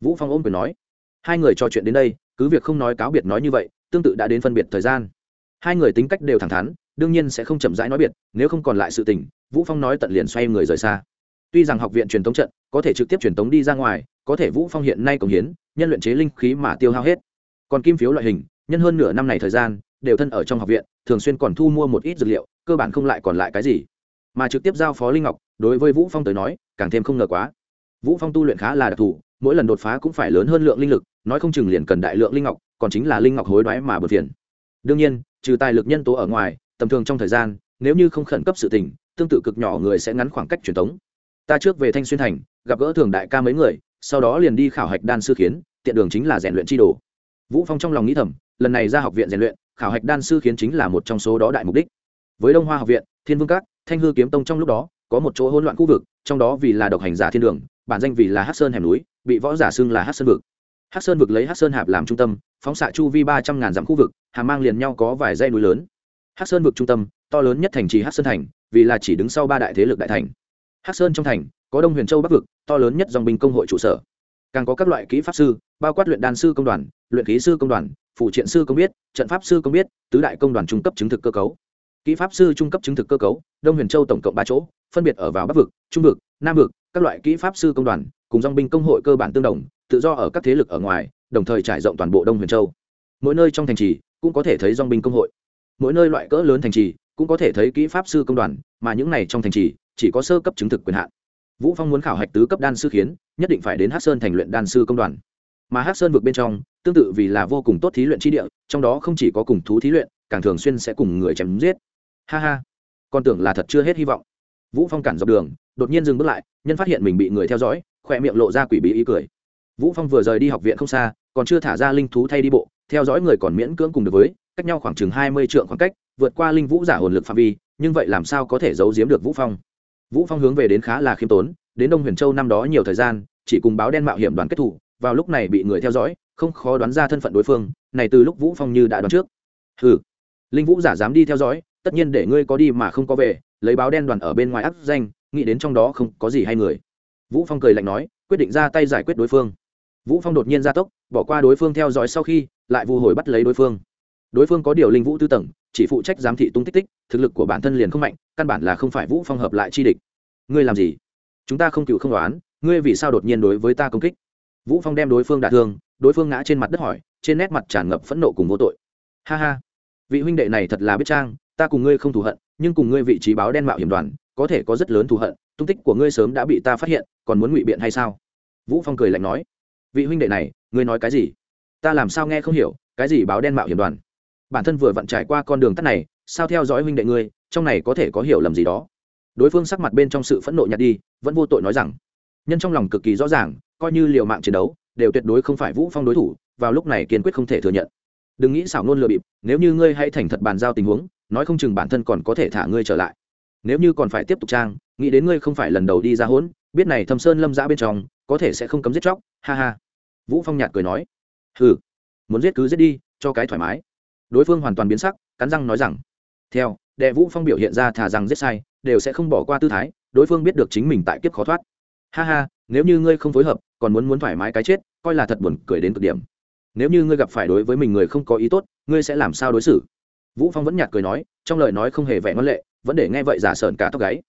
Vũ phong ôm quyền nói. Hai người trò chuyện đến đây, cứ việc không nói cáo biệt nói như vậy, tương tự đã đến phân biệt thời gian. Hai người tính cách đều thẳng thắn, đương nhiên sẽ không chậm rãi nói biệt, nếu không còn lại sự tình. Vũ phong nói tận liền xoay người rời xa. Tuy rằng học viện truyền thống trận có thể trực tiếp truyền thống đi ra ngoài, có thể vũ phong hiện nay cống hiến nhân luyện chế linh khí mà tiêu hao hết. Còn kim phiếu loại hình, nhân hơn nửa năm này thời gian, đều thân ở trong học viện, thường xuyên còn thu mua một ít dược liệu, cơ bản không lại còn lại cái gì. Mà trực tiếp giao phó linh ngọc, đối với vũ phong tới nói, càng thêm không ngờ quá. Vũ phong tu luyện khá là đặc thù, mỗi lần đột phá cũng phải lớn hơn lượng linh lực, nói không chừng liền cần đại lượng linh ngọc, còn chính là linh ngọc hối đoái mà bật phiền. Đương nhiên, trừ tài lực nhân tố ở ngoài, tầm thường trong thời gian, nếu như không khẩn cấp sự tình, tương tự cực nhỏ người sẽ ngắn khoảng cách truyền thống. Ta trước về thanh xuyên thành, gặp gỡ thường đại ca mấy người sau đó liền đi khảo hạch đan sư khiến, tiện đường chính là rèn luyện chi đồ. Vũ phong trong lòng nghĩ thầm, lần này ra học viện rèn luyện, khảo hạch đan sư khiến chính là một trong số đó đại mục đích. Với đông hoa học viện, thiên vương các, thanh hư kiếm tông trong lúc đó, có một chỗ hỗn loạn khu vực, trong đó vì là độc hành giả thiên đường, bản danh vì là hát sơn hẻm núi, bị võ giả xưng là hát sơn vực. Hát sơn vực lấy hát sơn hạp làm trung tâm, phóng xạ chu vi ba trăm ngàn dặm khu vực hàm mang liền nhau có vài dây núi lớn. Hát sơn vực trung tâm, to lớn nhất thành trì hát sơn thành, vì là chỉ đứng sau ba đại thế lực đại thành. Hắc sơn trong thành, có đông huyền châu bắc vực, to lớn nhất dòng binh công hội trụ sở. Càng có các loại kỹ pháp sư, bao quát luyện đan sư công đoàn, luyện khí sư công đoàn phụ triện sư công biết, trận pháp sư công biết, tứ đại công đoàn trung cấp chứng thực cơ cấu. Kỹ pháp sư trung cấp chứng thực cơ cấu, đông huyền châu tổng cộng ba chỗ, phân biệt ở vào bắc vực, trung vực, nam vực, các loại kỹ pháp sư công đoàn, cùng dòng binh công hội cơ bản tương đồng, tự do ở các thế lực ở ngoài, đồng thời trải rộng toàn bộ đông huyền châu. Mỗi nơi trong thành trì cũng có thể thấy dòng binh công hội. Mỗi nơi loại cỡ lớn thành trì cũng có thể thấy kỹ pháp sư công đoàn, mà những này trong thành trì chỉ có sơ cấp chứng thực quyền hạn. Vũ phong muốn khảo hạch tứ cấp đan sư khiến, nhất định phải đến hát sơn thành luyện đan sư công đoàn. Mà hát sơn vượt bên trong, tương tự vì là vô cùng tốt thí luyện chi địa, trong đó không chỉ có cùng thú thí luyện, càng thường xuyên sẽ cùng người chém giết. Ha ha, con tưởng là thật chưa hết hy vọng. Vũ phong cản dọc đường, đột nhiên dừng bước lại, nhân phát hiện mình bị người theo dõi, khỏe miệng lộ ra quỷ bí ý cười. Vũ phong vừa rời đi học viện không xa, còn chưa thả ra linh thú thay đi bộ, theo dõi người còn miễn cưỡng cùng được với, cách nhau khoảng chừng hai mươi trượng khoảng cách, vượt qua linh vũ giả hồn lực phạm vi, nhưng vậy làm sao có thể giấu giếm được vũ phong? Vũ phong hướng về đến khá là khiêm tốn, đến đông huyền châu năm đó nhiều thời gian, chỉ cùng báo đen mạo hiểm đoàn kết thủ, vào lúc này bị người theo dõi, không khó đoán ra thân phận đối phương, này từ lúc vũ phong như đã đoán trước. Hừ, linh vũ giả dám đi theo dõi, tất nhiên để ngươi có đi mà không có về, lấy báo đen đoàn ở bên ngoài áp danh, nghĩ đến trong đó không có gì hay người. Vũ phong cười lạnh nói, quyết định ra tay giải quyết đối phương. Vũ phong đột nhiên ra tốc, bỏ qua đối phương theo dõi sau khi, lại vu hồi bắt lấy đối phương đối phương có điều linh vũ tư tầng, chỉ phụ trách giám thị tung tích tích, thực lực của bản thân liền không mạnh, căn bản là không phải vũ phong hợp lại chi địch. Ngươi làm gì? Chúng ta không cựu không đoán, ngươi vì sao đột nhiên đối với ta công kích? Vũ phong đem đối phương đả thương, đối phương ngã trên mặt đất hỏi, trên nét mặt tràn ngập phẫn nộ cùng vô tội. Ha ha, vị huynh đệ này thật là biết trang, ta cùng ngươi không thù hận, nhưng cùng ngươi vị trí báo đen mạo hiểm đoàn, có thể có rất lớn thù hận, tung tích của ngươi sớm đã bị ta phát hiện, còn muốn ngụy biện hay sao? Vũ phong cười lạnh nói, vị huynh đệ này, ngươi nói cái gì? Ta làm sao nghe không hiểu, cái gì báo đen mạo hiểm đoàn? Bản thân vừa vặn trải qua con đường tắt này, sao theo dõi huynh đệ ngươi, trong này có thể có hiểu lầm gì đó? Đối phương sắc mặt bên trong sự phẫn nộ nhạt đi, vẫn vô tội nói rằng, nhân trong lòng cực kỳ rõ ràng, coi như liều mạng chiến đấu, đều tuyệt đối không phải vũ phong đối thủ, vào lúc này kiên quyết không thể thừa nhận. Đừng nghĩ xảo ngôn lừa bịp, nếu như ngươi hay thành thật bàn giao tình huống, nói không chừng bản thân còn có thể thả ngươi trở lại. Nếu như còn phải tiếp tục trang, nghĩ đến ngươi không phải lần đầu đi ra hỗn biết này thâm sơn lâm giã bên trong, có thể sẽ không cấm giết chóc, ha ha. Vũ phong nhạt cười nói, hừ, muốn giết cứ giết đi, cho cái thoải mái đối phương hoàn toàn biến sắc, cắn răng nói rằng, theo, đệ vũ phong biểu hiện ra thà rằng giết sai, đều sẽ không bỏ qua tư thái, đối phương biết được chính mình tại kiếp khó thoát. Ha ha, nếu như ngươi không phối hợp, còn muốn muốn thoải mái cái chết, coi là thật buồn cười đến cực điểm. Nếu như ngươi gặp phải đối với mình người không có ý tốt, ngươi sẽ làm sao đối xử? Vũ phong vẫn nhạt cười nói, trong lời nói không hề vẻ ngân lệ, vẫn để nghe vậy giả sợn cả tóc gáy.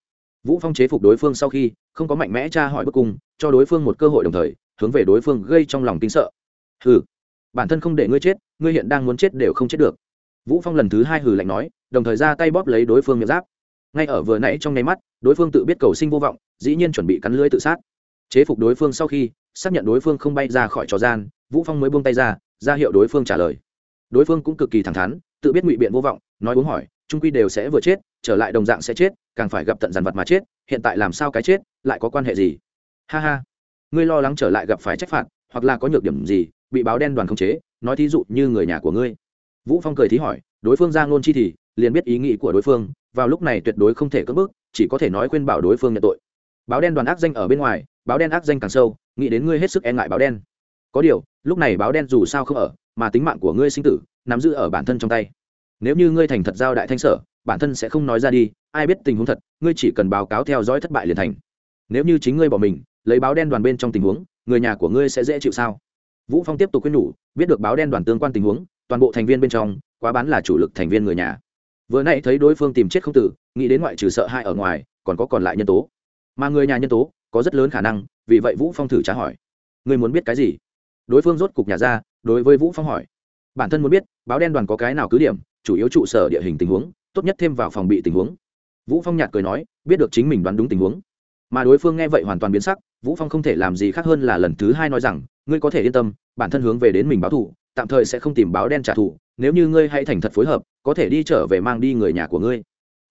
Vũ phong chế phục đối phương sau khi, không có mạnh mẽ tra hỏi bức cung, cho đối phương một cơ hội đồng thời, hướng về đối phương gây trong lòng kinh sợ. Hừ bản thân không để ngươi chết, ngươi hiện đang muốn chết đều không chết được. Vũ phong lần thứ hai hừ lạnh nói, đồng thời ra tay bóp lấy đối phương miệng giáp. Ngay ở vừa nãy trong nháy mắt, đối phương tự biết cầu sinh vô vọng, dĩ nhiên chuẩn bị cắn lưỡi tự sát. Chế phục đối phương sau khi, xác nhận đối phương không bay ra khỏi trò gian, vũ phong mới buông tay ra ra hiệu đối phương trả lời. Đối phương cũng cực kỳ thẳng thắn, tự biết ngụy biện vô vọng, nói uống hỏi, trung quy đều sẽ vừa chết, trở lại đồng dạng sẽ chết, càng phải gặp tận dàn vật mà chết, hiện tại làm sao cái chết, lại có quan hệ gì? Ha ha, ngươi lo lắng trở lại gặp phải trách phạt, hoặc là có nhược điểm gì bị báo đen đoàn khống chế, nói thí dụ như người nhà của ngươi. Vũ phong cười thí hỏi, đối phương ra ngôn chi thì, liền biết ý nghĩ của đối phương, vào lúc này tuyệt đối không thể cưỡng bức, chỉ có thể nói khuyên bảo đối phương nhận tội. Báo đen đoàn ác danh ở bên ngoài, báo đen ác danh càng sâu, nghĩ đến ngươi hết sức e ngại báo đen. Có điều, lúc này báo đen dù sao không ở, mà tính mạng của ngươi sinh tử, nắm giữ ở bản thân trong tay. Nếu như ngươi thành thật giao đại thanh sở, bản thân sẽ không nói ra đi, ai biết tình huống thật, ngươi chỉ cần báo cáo theo dõi thất bại liền thành. Nếu như chính ngươi bỏ mình, lấy báo đen đoàn bên trong tình huống, người nhà của ngươi sẽ dễ chịu sao? Vũ phong tiếp tục khuyên nhủ, biết được báo đen đoàn tương quan tình huống, toàn bộ thành viên bên trong, quá bán là chủ lực thành viên người nhà. Vừa nãy thấy đối phương tìm chết không tử, nghĩ đến ngoại trừ sợ hãi ở ngoài, còn có còn lại nhân tố. Mà người nhà nhân tố, có rất lớn khả năng, vì vậy vũ phong thử trả hỏi. Người muốn biết cái gì? Đối phương rốt cục nhà ra, đối với vũ phong hỏi. Bản thân muốn biết, báo đen đoàn có cái nào cứ điểm, chủ yếu trụ sở địa hình tình huống, tốt nhất thêm vào phòng bị tình huống. Vũ phong nhạt cười nói, biết được chính mình đoán đúng tình huống. Mà đối phương nghe vậy hoàn toàn biến sắc, vũ phong không thể làm gì khác hơn là lần thứ hai nói rằng ngươi có thể yên tâm bản thân hướng về đến mình báo thù tạm thời sẽ không tìm báo đen trả thù nếu như ngươi hay thành thật phối hợp có thể đi trở về mang đi người nhà của ngươi.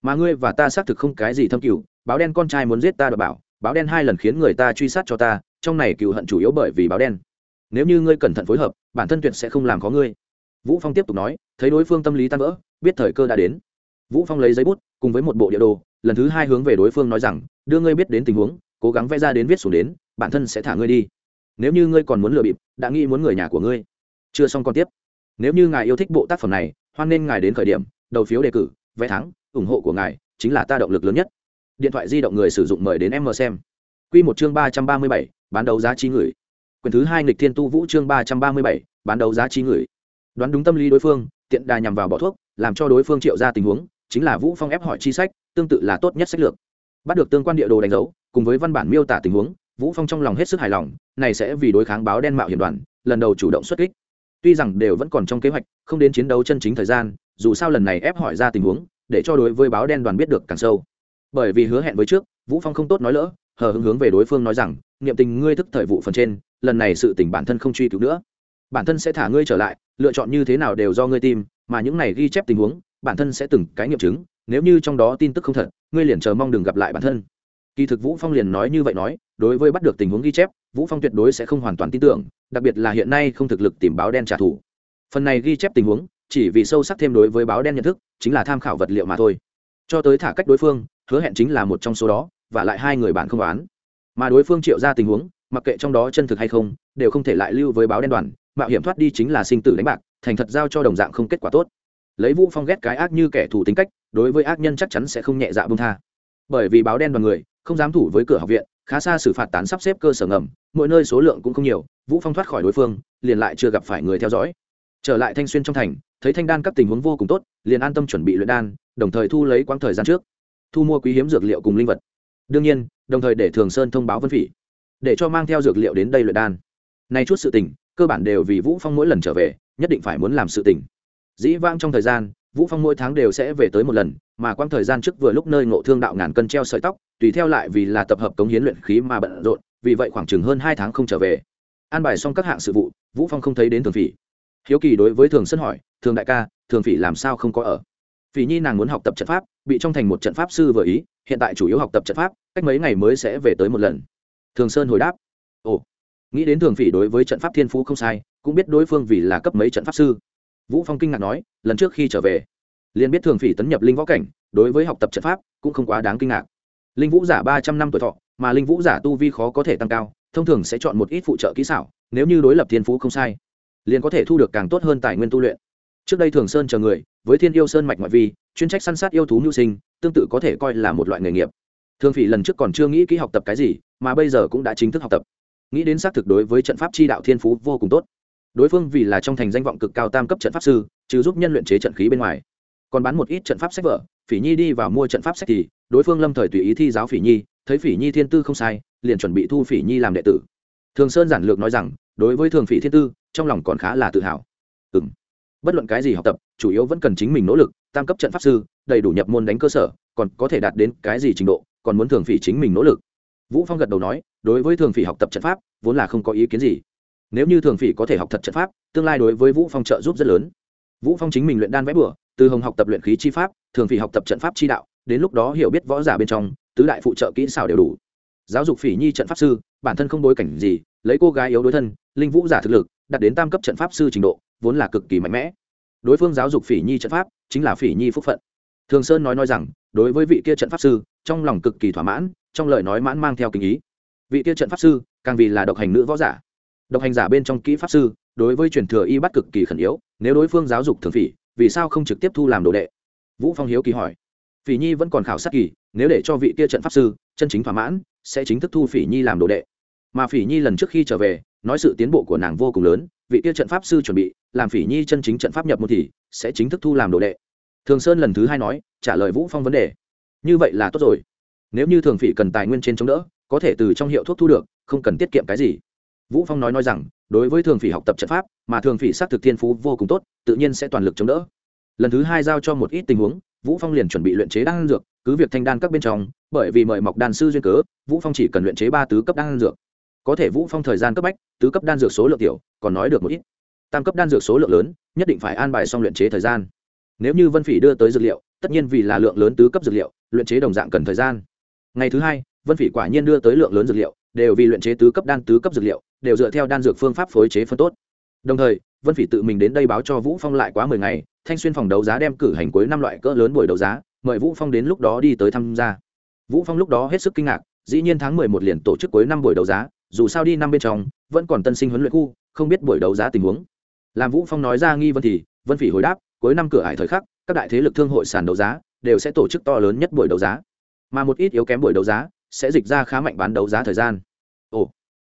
Mà ngươi và ta xác thực không cái gì thâm cừu, báo đen con trai muốn giết ta đ bảo báo đen hai lần khiến người ta truy sát cho ta trong này cựu hận chủ yếu bởi vì báo đen. Nếu như ngươi cẩn thận phối hợp bản thân tuyệt sẽ không làm có ngươi. Vũ phong tiếp tục nói thấy đối phương tâm lý tan vỡ biết thời cơ đã đến. Vũ phong lấy giấy bút cùng với một bộ địa đồ lần thứ hai hướng về đối phương nói rằng đưa ngươi biết đến tình huống cố gắng vẽ ra đến viết xuống đến bản thân sẽ thả ngươi đi nếu như ngươi còn muốn lừa bịp, đã nghĩ muốn người nhà của ngươi. Chưa xong còn tiếp. Nếu như ngài yêu thích bộ tác phẩm này, hoan nên ngài đến khởi điểm, đầu phiếu đề cử, vé thắng, ủng hộ của ngài chính là ta động lực lớn nhất. Điện thoại di động người sử dụng mời đến em mờ xem. Q một chương ba trăm ba mươi bảy, bán đấu giá trí người quyền thứ hai nghịch thiên tu vũ chương ba trăm ba mươi bảy, bán đấu giá trí người đoán đúng tâm lý đối phương, tiện đà nhằm vào bỏ thuốc, làm cho đối phương triệu ra tình huống, chính là vũ phong ép hỏi chi sách, tương tự là tốt nhất sách lược. Bắt được tương quan địa đồ đánh dấu, cùng với văn bản miêu tả tình huống vũ phong trong lòng hết sức hài lòng, này sẽ vì đối kháng báo đen mạo hiểm đoàn, lần đầu chủ động xuất kích. Tuy rằng đều vẫn còn trong kế hoạch, không đến chiến đấu chân chính thời gian, dù sao lần này ép hỏi ra tình huống, để cho đối với báo đen đoàn biết được càng sâu. Bởi vì hứa hẹn với trước, vũ phong không tốt nói lỡ, hờ hứng hướng về đối phương nói rằng, niệm tình ngươi thức thời vụ phần trên, lần này sự tình bản thân không truy cứu nữa. Bản thân sẽ thả ngươi trở lại, lựa chọn như thế nào đều do ngươi tìm, mà những này ghi chép tình huống, bản thân sẽ từng cái nghiệm chứng, nếu như trong đó tin tức không thật, ngươi liền chờ mong đừng gặp lại bản thân kỳ thực vũ phong liền nói như vậy nói, đối với bắt được tình huống ghi chép, vũ phong tuyệt đối sẽ không hoàn toàn tin tưởng, đặc biệt là hiện nay không thực lực tìm báo đen trả thù. Phần này ghi chép tình huống, chỉ vì sâu sắc thêm đối với báo đen nhận thức, chính là tham khảo vật liệu mà thôi. Cho tới thả cách đối phương, hứa hẹn chính là một trong số đó, và lại hai người bạn không đoán mà đối phương triệu ra tình huống, mặc kệ trong đó chân thực hay không, đều không thể lại lưu với báo đen đoàn, mạo hiểm thoát đi chính là sinh tử đánh bạc, thành thật giao cho đồng dạng không kết quả tốt. Lấy vũ phong ghét cái ác như kẻ thù tính cách, đối với ác nhân chắc chắn sẽ không nhẹ dạ bông tha. Bởi vì báo đen đoàn người không dám thủ với cửa học viện, khá xa xử phạt tán sắp xếp cơ sở ngầm, mỗi nơi số lượng cũng không nhiều, vũ phong thoát khỏi đối phương, liền lại chưa gặp phải người theo dõi. Trở lại thanh xuyên trong thành, thấy thanh đan các tình huống vô cùng tốt, liền an tâm chuẩn bị luyện đan, đồng thời thu lấy quãng thời gian trước, thu mua quý hiếm dược liệu cùng linh vật. Đương nhiên, đồng thời để thường sơn thông báo vân phỉ, để cho mang theo dược liệu đến đây luyện đan. Nay chút sự tình, cơ bản đều vì vũ phong mỗi lần trở về, nhất định phải muốn làm sự tình. Dĩ vãng trong thời gian vũ phong mỗi tháng đều sẽ về tới một lần, mà quãng thời gian trước vừa lúc nơi ngộ thương đạo ngàn cân treo sợi tóc, tùy theo lại vì là tập hợp cống hiến luyện khí mà bận rộn, vì vậy khoảng chừng hơn hai tháng không trở về. An bài xong các hạng sự vụ, vũ phong không thấy đến thường phỉ. Hiếu kỳ đối với thường sân hỏi, thường đại ca, thường phỉ làm sao không có ở? Phỉ nhi nàng muốn học tập trận pháp, bị trong thành một trận pháp sư vừa ý, hiện tại chủ yếu học tập trận pháp, cách mấy ngày mới sẽ về tới một lần. Thường sơn hồi đáp, ồ, nghĩ đến thường phỉ đối với trận pháp thiên phú không sai, cũng biết đối phương vì là cấp mấy trận pháp sư vũ phong kinh ngạc nói, lần trước khi trở về, liền biết thường phỉ tấn nhập linh võ cảnh, đối với học tập trận pháp cũng không quá đáng kinh ngạc. Linh vũ giả ba trăm năm tuổi thọ, mà linh vũ giả tu vi khó có thể tăng cao, thông thường sẽ chọn một ít phụ trợ kỹ xảo, nếu như đối lập thiên phú không sai, liền có thể thu được càng tốt hơn tài nguyên tu luyện. Trước đây thường sơn chờ người, với thiên yêu sơn mạch ngoại vi, chuyên trách săn sát yêu thú mưu sinh, tương tự có thể coi là một loại nghề nghiệp. Thường phỉ lần trước còn chưa nghĩ kỹ học tập cái gì, mà bây giờ cũng đã chính thức học tập. Nghĩ đến xác thực đối với trận pháp chi đạo thiên phú vô cùng tốt đối phương vì là trong thành danh vọng cực cao tam cấp trận pháp sư, chứ giúp nhân luyện chế trận khí bên ngoài. Còn bán một ít trận pháp sách vở, phỉ nhi đi vào mua trận pháp sách thì, đối phương lâm thời tùy ý thi giáo phỉ nhi, thấy phỉ nhi thiên tư không sai, liền chuẩn bị thu phỉ nhi làm đệ tử. Thường sơn giản lược nói rằng, đối với thường phỉ thiên tư, trong lòng còn khá là tự hào. Ừ m bất luận cái gì học tập, chủ yếu vẫn cần chính mình nỗ lực, tam cấp trận pháp sư, đầy đủ nhập môn đánh cơ sở, còn có thể đạt đến cái gì trình độ, còn muốn thường phỉ chính mình nỗ lực. Vũ phong gật đầu nói, đối với thường phỉ học tập trận pháp, vốn là không có ý kiến gì nếu như thường phỉ có thể học thật trận pháp, tương lai đối với vũ phong trợ giúp rất lớn. Vũ phong chính mình luyện đan vẽ bửa từ hồng học tập luyện khí chi pháp, thường phỉ học tập trận pháp chi đạo, đến lúc đó hiểu biết võ giả bên trong, tứ đại phụ trợ kỹ xảo đều đủ. Giáo dục phỉ nhi trận pháp sư, bản thân không bối cảnh gì, lấy cô gái yếu đối thân, linh vũ giả thực lực, đạt đến tam cấp trận pháp sư trình độ, vốn là cực kỳ mạnh mẽ. Đối phương giáo dục phỉ nhi trận pháp, chính là phỉ nhi phúc phận. Thường sơn nói nói rằng, đối với vị kia trận pháp sư, trong lòng cực kỳ thỏa mãn, trong lời nói mãn mang theo kinh ý. Vị kia trận pháp sư, càng vì là độc hành nữ võ giả độc hành giả bên trong kỹ pháp sư, đối với truyền thừa y bắt cực kỳ khẩn yếu, nếu đối phương giáo dục thường phỉ, vì sao không trực tiếp thu làm đồ đệ? Vũ phong hiếu kỳ hỏi. Phỉ nhi vẫn còn khảo sát kỳ, nếu để cho vị kia trận pháp sư, chân chính thỏa mãn, sẽ chính thức thu phỉ nhi làm đồ đệ. Mà phỉ nhi lần trước khi trở về, nói sự tiến bộ của nàng vô cùng lớn, vị kia trận pháp sư chuẩn bị, làm phỉ nhi chân chính trận pháp nhập một thì, sẽ chính thức thu làm đồ đệ. Thường sơn lần thứ hai nói, trả lời vũ phong vấn đề. Như vậy là tốt rồi. Nếu như thường phỉ cần tài nguyên trên chống đỡ, có thể từ trong hiệu thuốc thu được, không cần tiết kiệm cái gì vũ phong nói nói rằng, đối với thường phỉ học tập trận pháp, mà thường phỉ xác thực thiên phú vô cùng tốt, tự nhiên sẽ toàn lực chống đỡ. Lần thứ hai giao cho một ít tình huống, vũ phong liền chuẩn bị luyện chế đan dược, cứ việc thanh đan các bên trong, bởi vì mời mọc đan sư duyên cớ, vũ phong chỉ cần luyện chế ba tứ cấp đan dược. Có thể vũ phong thời gian cấp bách, tứ cấp đan dược số lượng tiểu, còn nói được một ít. Tam cấp đan dược số lượng lớn, nhất định phải an bài xong luyện chế thời gian. Nếu như vân phỉ đưa tới dược liệu, tất nhiên vì là lượng lớn tứ cấp dược liệu, luyện chế đồng dạng cần thời gian. Ngày thứ hai, vân phỉ quả nhiên đưa tới lượng lớn dược liệu, đều vì luyện chế tứ cấp đan tứ cấp dược liệu đều dựa theo đan dược phương pháp phối chế phân tốt. Đồng thời, vân phỉ tự mình đến đây báo cho vũ phong lại quá mười ngày, thanh xuyên phòng đấu giá đem cử hành cuối năm loại cỡ lớn buổi đấu giá, mời vũ phong đến lúc đó đi tới tham gia. Vũ phong lúc đó hết sức kinh ngạc, dĩ nhiên tháng mười một liền tổ chức cuối năm buổi đấu giá, dù sao đi năm bên trong, vẫn còn tân sinh huấn luyện khu, không biết buổi đấu giá tình huống. Làm vũ phong nói ra nghi vân thì, vân phỉ hồi đáp, cuối năm cửa hải thời khắc, các đại thế lực thương hội sàn đấu giá, đều sẽ tổ chức to lớn nhất buổi đấu giá. Mà một ít yếu kém buổi đấu giá, sẽ dịch ra khá mạnh bán đấu giá thời gian. Ồ,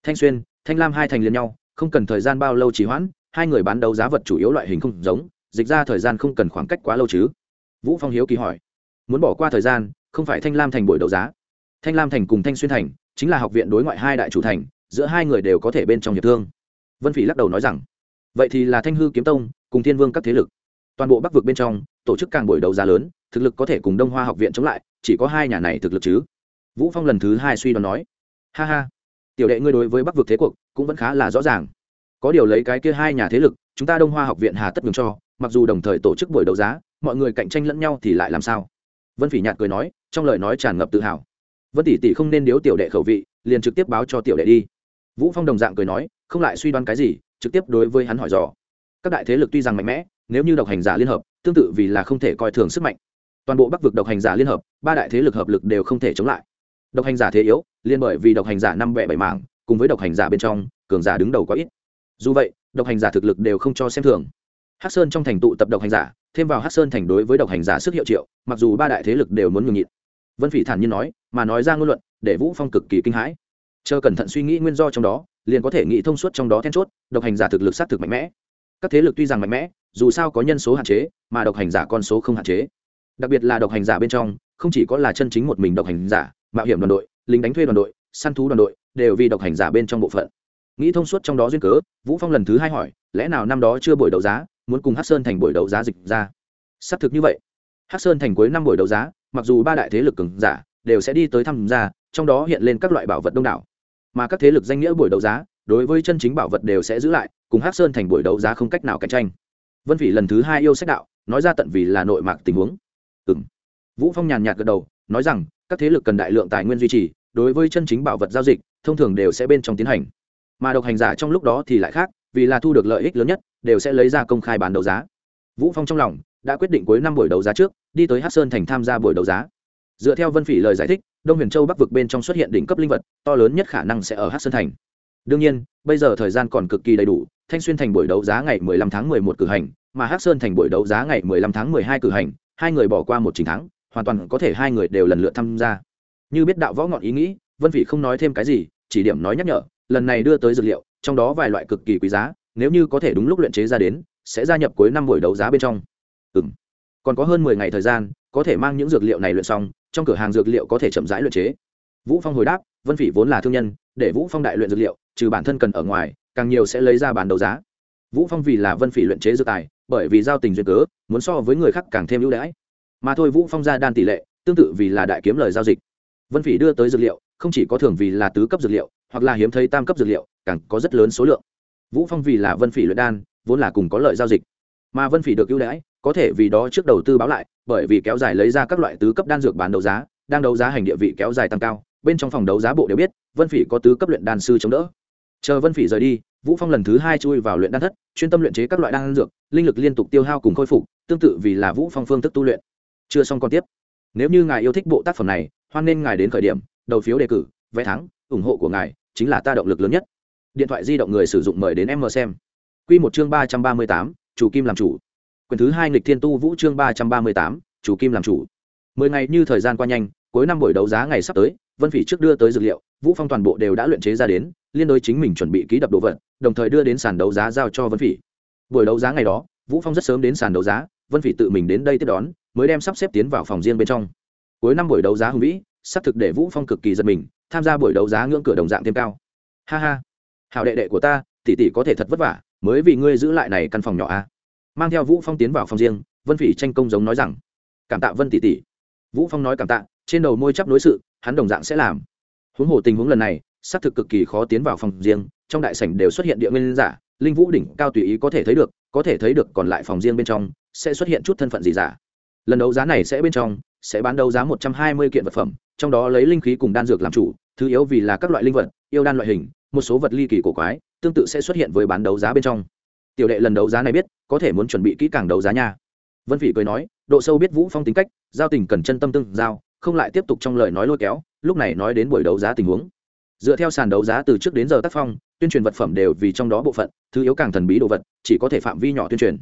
thanh xuyên thanh lam hai thành liền nhau, không cần thời gian bao lâu trì hoãn, hai người bán đấu giá vật chủ yếu loại hình không giống, dịch ra thời gian không cần khoảng cách quá lâu chứ? Vũ phong hiếu kỳ hỏi. Muốn bỏ qua thời gian, không phải thanh lam thành buổi đấu giá. Thanh lam thành cùng thanh xuyên thành, chính là học viện đối ngoại hai đại chủ thành, giữa hai người đều có thể bên trong hiệp thương. Vân phỉ lắc đầu nói rằng, vậy thì là thanh hư kiếm tông, cùng thiên vương các thế lực. Toàn bộ bắc vực bên trong, tổ chức càng buổi đấu giá lớn, thực lực có thể cùng đông hoa học viện chống lại, chỉ có hai nhà này thực lực chứ. Vũ phong lần thứ hai suy đoán nói, ha ha tiểu đệ ngươi đối với bắc vực thế cuộc cũng vẫn khá là rõ ràng. Có điều lấy cái kia hai nhà thế lực, chúng ta đông hoa học viện hà tất ngừng cho, mặc dù đồng thời tổ chức buổi đấu giá, mọi người cạnh tranh lẫn nhau thì lại làm sao? Vân phỉ nhạt cười nói, trong lời nói tràn ngập tự hào. Vân tỷ tỷ không nên điếu tiểu đệ khẩu vị, liền trực tiếp báo cho tiểu đệ đi. Vũ phong đồng dạng cười nói, không lại suy đoán cái gì, trực tiếp đối với hắn hỏi dò. Các đại thế lực tuy rằng mạnh mẽ, nếu như độc hành giả liên hợp, tương tự vì là không thể coi thường sức mạnh. Toàn bộ bắc vực độc hành giả liên hợp, ba đại thế lực hợp lực đều không thể chống lại độc hành giả thế yếu, liên bởi vì độc hành giả năm vẻ bảy mảng, cùng với độc hành giả bên trong, cường giả đứng đầu có ít. Dù vậy, độc hành giả thực lực đều không cho xem thường. Hắc sơn trong thành tụ tập độc hành giả, thêm vào hắc sơn thành đối với độc hành giả sức hiệu triệu, mặc dù ba đại thế lực đều muốn nhường nhịn. Vân phỉ thản nhiên nói, mà nói ra ngôn luận, để vũ phong cực kỳ kinh hãi. Chờ cẩn thận suy nghĩ nguyên do trong đó, liền có thể nghĩ thông suốt trong đó then chốt, độc hành giả thực lực xác thực mạnh mẽ. Các thế lực tuy rằng mạnh mẽ, dù sao có nhân số hạn chế, mà độc hành giả con số không hạn chế. Đặc biệt là độc hành giả bên trong, không chỉ có là chân chính một mình độc hành giả mạo hiểm đoàn đội, lính đánh thuê đoàn đội, săn thú đoàn đội đều vì độc hành giả bên trong bộ phận. Nghĩ thông suốt trong đó duyên cớ, vũ phong lần thứ hai hỏi, lẽ nào năm đó chưa buổi đấu giá, muốn cùng hát sơn thành buổi đấu giá dịch ra? Xác thực như vậy. Hát sơn thành cuối năm buổi đấu giá, mặc dù ba đại thế lực cường giả đều sẽ đi tới tham gia, trong đó hiện lên các loại bảo vật đông đảo. Mà các thế lực danh nghĩa buổi đấu giá, đối với chân chính bảo vật đều sẽ giữ lại, cùng hát sơn thành buổi đấu giá không cách nào cạnh tranh. Vân phỉ lần thứ hai yêu sách đạo, nói ra tận vì là nội mạc tình huống. Ừ vũ phong nhàn nhạt gật đầu, nói rằng các thế lực cần đại lượng tài nguyên duy trì, đối với chân chính bảo vật giao dịch, thông thường đều sẽ bên trong tiến hành. Mà độc hành giả trong lúc đó thì lại khác, vì là thu được lợi ích lớn nhất, đều sẽ lấy ra công khai bán đấu giá. Vũ phong trong lòng đã quyết định cuối năm buổi đấu giá trước, đi tới hát sơn thành tham gia buổi đấu giá. Dựa theo vân phỉ lời giải thích, đông huyền châu bắc vực bên trong xuất hiện đỉnh cấp linh vật, to lớn nhất khả năng sẽ ở hát sơn thành. Đương nhiên, bây giờ thời gian còn cực kỳ đầy đủ, thanh xuyên thành buổi đấu giá ngày 15 tháng 11 cử hành, mà hắc sơn thành buổi đấu giá ngày 15 tháng 12 cử hành, hai người bỏ qua một trình tháng hoàn toàn có thể hai người đều lần lượt tham gia. Như biết đạo võ ngọn ý nghĩ, vân phỉ không nói thêm cái gì, chỉ điểm nói nhắc nhở, lần này đưa tới dược liệu, trong đó vài loại cực kỳ quý giá, nếu như có thể đúng lúc luyện chế ra đến, sẽ gia nhập cuối năm buổi đấu giá bên trong. Ừ m còn có hơn mười ngày thời gian, có thể mang những dược liệu này luyện xong, trong cửa hàng dược liệu có thể chậm rãi luyện chế. Vũ phong hồi đáp, vân phỉ vốn là thương nhân, để vũ phong đại luyện dược liệu, trừ bản thân cần ở ngoài, càng nhiều sẽ lấy ra bán đấu giá. Vũ phong vì là vân phỉ luyện chế dược tài, bởi vì giao tình duyên cớ, muốn so với người khác càng thêm ưu đãi mà thôi vũ phong ra đan tỷ lệ tương tự vì là đại kiếm lời giao dịch. Vân phỉ đưa tới dược liệu, không chỉ có thường vì là tứ cấp dược liệu, hoặc là hiếm thấy tam cấp dược liệu, càng có rất lớn số lượng. Vũ phong vì là vân phỉ luyện đan, vốn là cùng có lợi giao dịch. Mà vân phỉ được ưu đãi, có thể vì đó trước đầu tư báo lại, bởi vì kéo dài lấy ra các loại tứ cấp đan dược bán đấu giá, đang đấu giá hành địa vị kéo dài tăng cao, bên trong phòng đấu giá bộ đều biết, vân phỉ có tứ cấp luyện đan sư chống đỡ. Chờ vân phỉ rời đi, vũ phong lần thứ hai chui vào luyện đan thất, chuyên tâm luyện chế các loại đan dược, linh lực liên tục tiêu hao cùng khôi phục, tương tự vì là vũ phong phương thức tu luyện chưa xong còn tiếp. Nếu như ngài yêu thích bộ tác phẩm này, hoan nên ngài đến khởi điểm, đầu phiếu đề cử, vé thắng, ủng hộ của ngài chính là ta động lực lớn nhất. Điện thoại di động người sử dụng mời đến em mờ xem. Quy một chương ba trăm ba mươi tám, chủ kim làm chủ. Quyền thứ hai nghịch thiên tu vũ chương ba trăm ba mươi tám, chủ kim làm chủ. Mười ngày như thời gian qua nhanh, cuối năm buổi đấu giá ngày sắp tới, vân phỉ trước đưa tới dược liệu, vũ phong toàn bộ đều đã luyện chế ra đến, liên đối chính mình chuẩn bị ký đập đồ vật, đồng thời đưa đến sàn đấu giá giao cho vân phỉ. Buổi đấu giá ngày đó, vũ phong rất sớm đến sàn đấu giá, vân phỉ tự mình đến đây tiếp đón mới đem sắp xếp tiến vào phòng riêng bên trong. Cuối năm buổi đấu giá hùng vĩ xác thực để vũ phong cực kỳ giật mình, tham gia buổi đấu giá ngưỡng cửa đồng dạng thêm cao. Ha ha. Hào đệ đệ của ta, tỷ tỷ có thể thật vất vả, mới vì ngươi giữ lại này căn phòng nhỏ a. Mang theo vũ phong tiến vào phòng riêng, vân phỉ tranh công giống nói rằng, cảm tạ vân tỷ tỷ. Vũ phong nói cảm tạ, trên đầu môi chắp nối sự, hắn đồng dạng sẽ làm. Huống hồ tình huống lần này xác thực cực kỳ khó tiến vào phòng riêng, trong đại sảnh đều xuất hiện địa nguyên giả, linh vũ đỉnh cao tùy ý có thể thấy được, có thể thấy được còn lại phòng riêng bên trong, sẽ xuất hiện chút thân phận gì giả lần đấu giá này sẽ bên trong, sẽ bán đấu giá một trăm hai mươi kiện vật phẩm, trong đó lấy linh khí cùng đan dược làm chủ, thứ yếu vì là các loại linh vật, yêu đan loại hình, một số vật ly kỳ cổ quái, tương tự sẽ xuất hiện với bán đấu giá bên trong. Tiểu đệ lần đấu giá này biết, có thể muốn chuẩn bị kỹ càng đấu giá nha. Vân phỉ cười nói, độ sâu biết vũ phong tính cách, giao tình cần chân tâm tương giao, không lại tiếp tục trong lời nói lôi kéo, lúc này nói đến buổi đấu giá tình huống. Dựa theo sàn đấu giá từ trước đến giờ tác phong, tuyên truyền vật phẩm đều vì trong đó bộ phận, thứ yếu càng thần bí đồ vật, chỉ có thể phạm vi nhỏ tuyên truyền.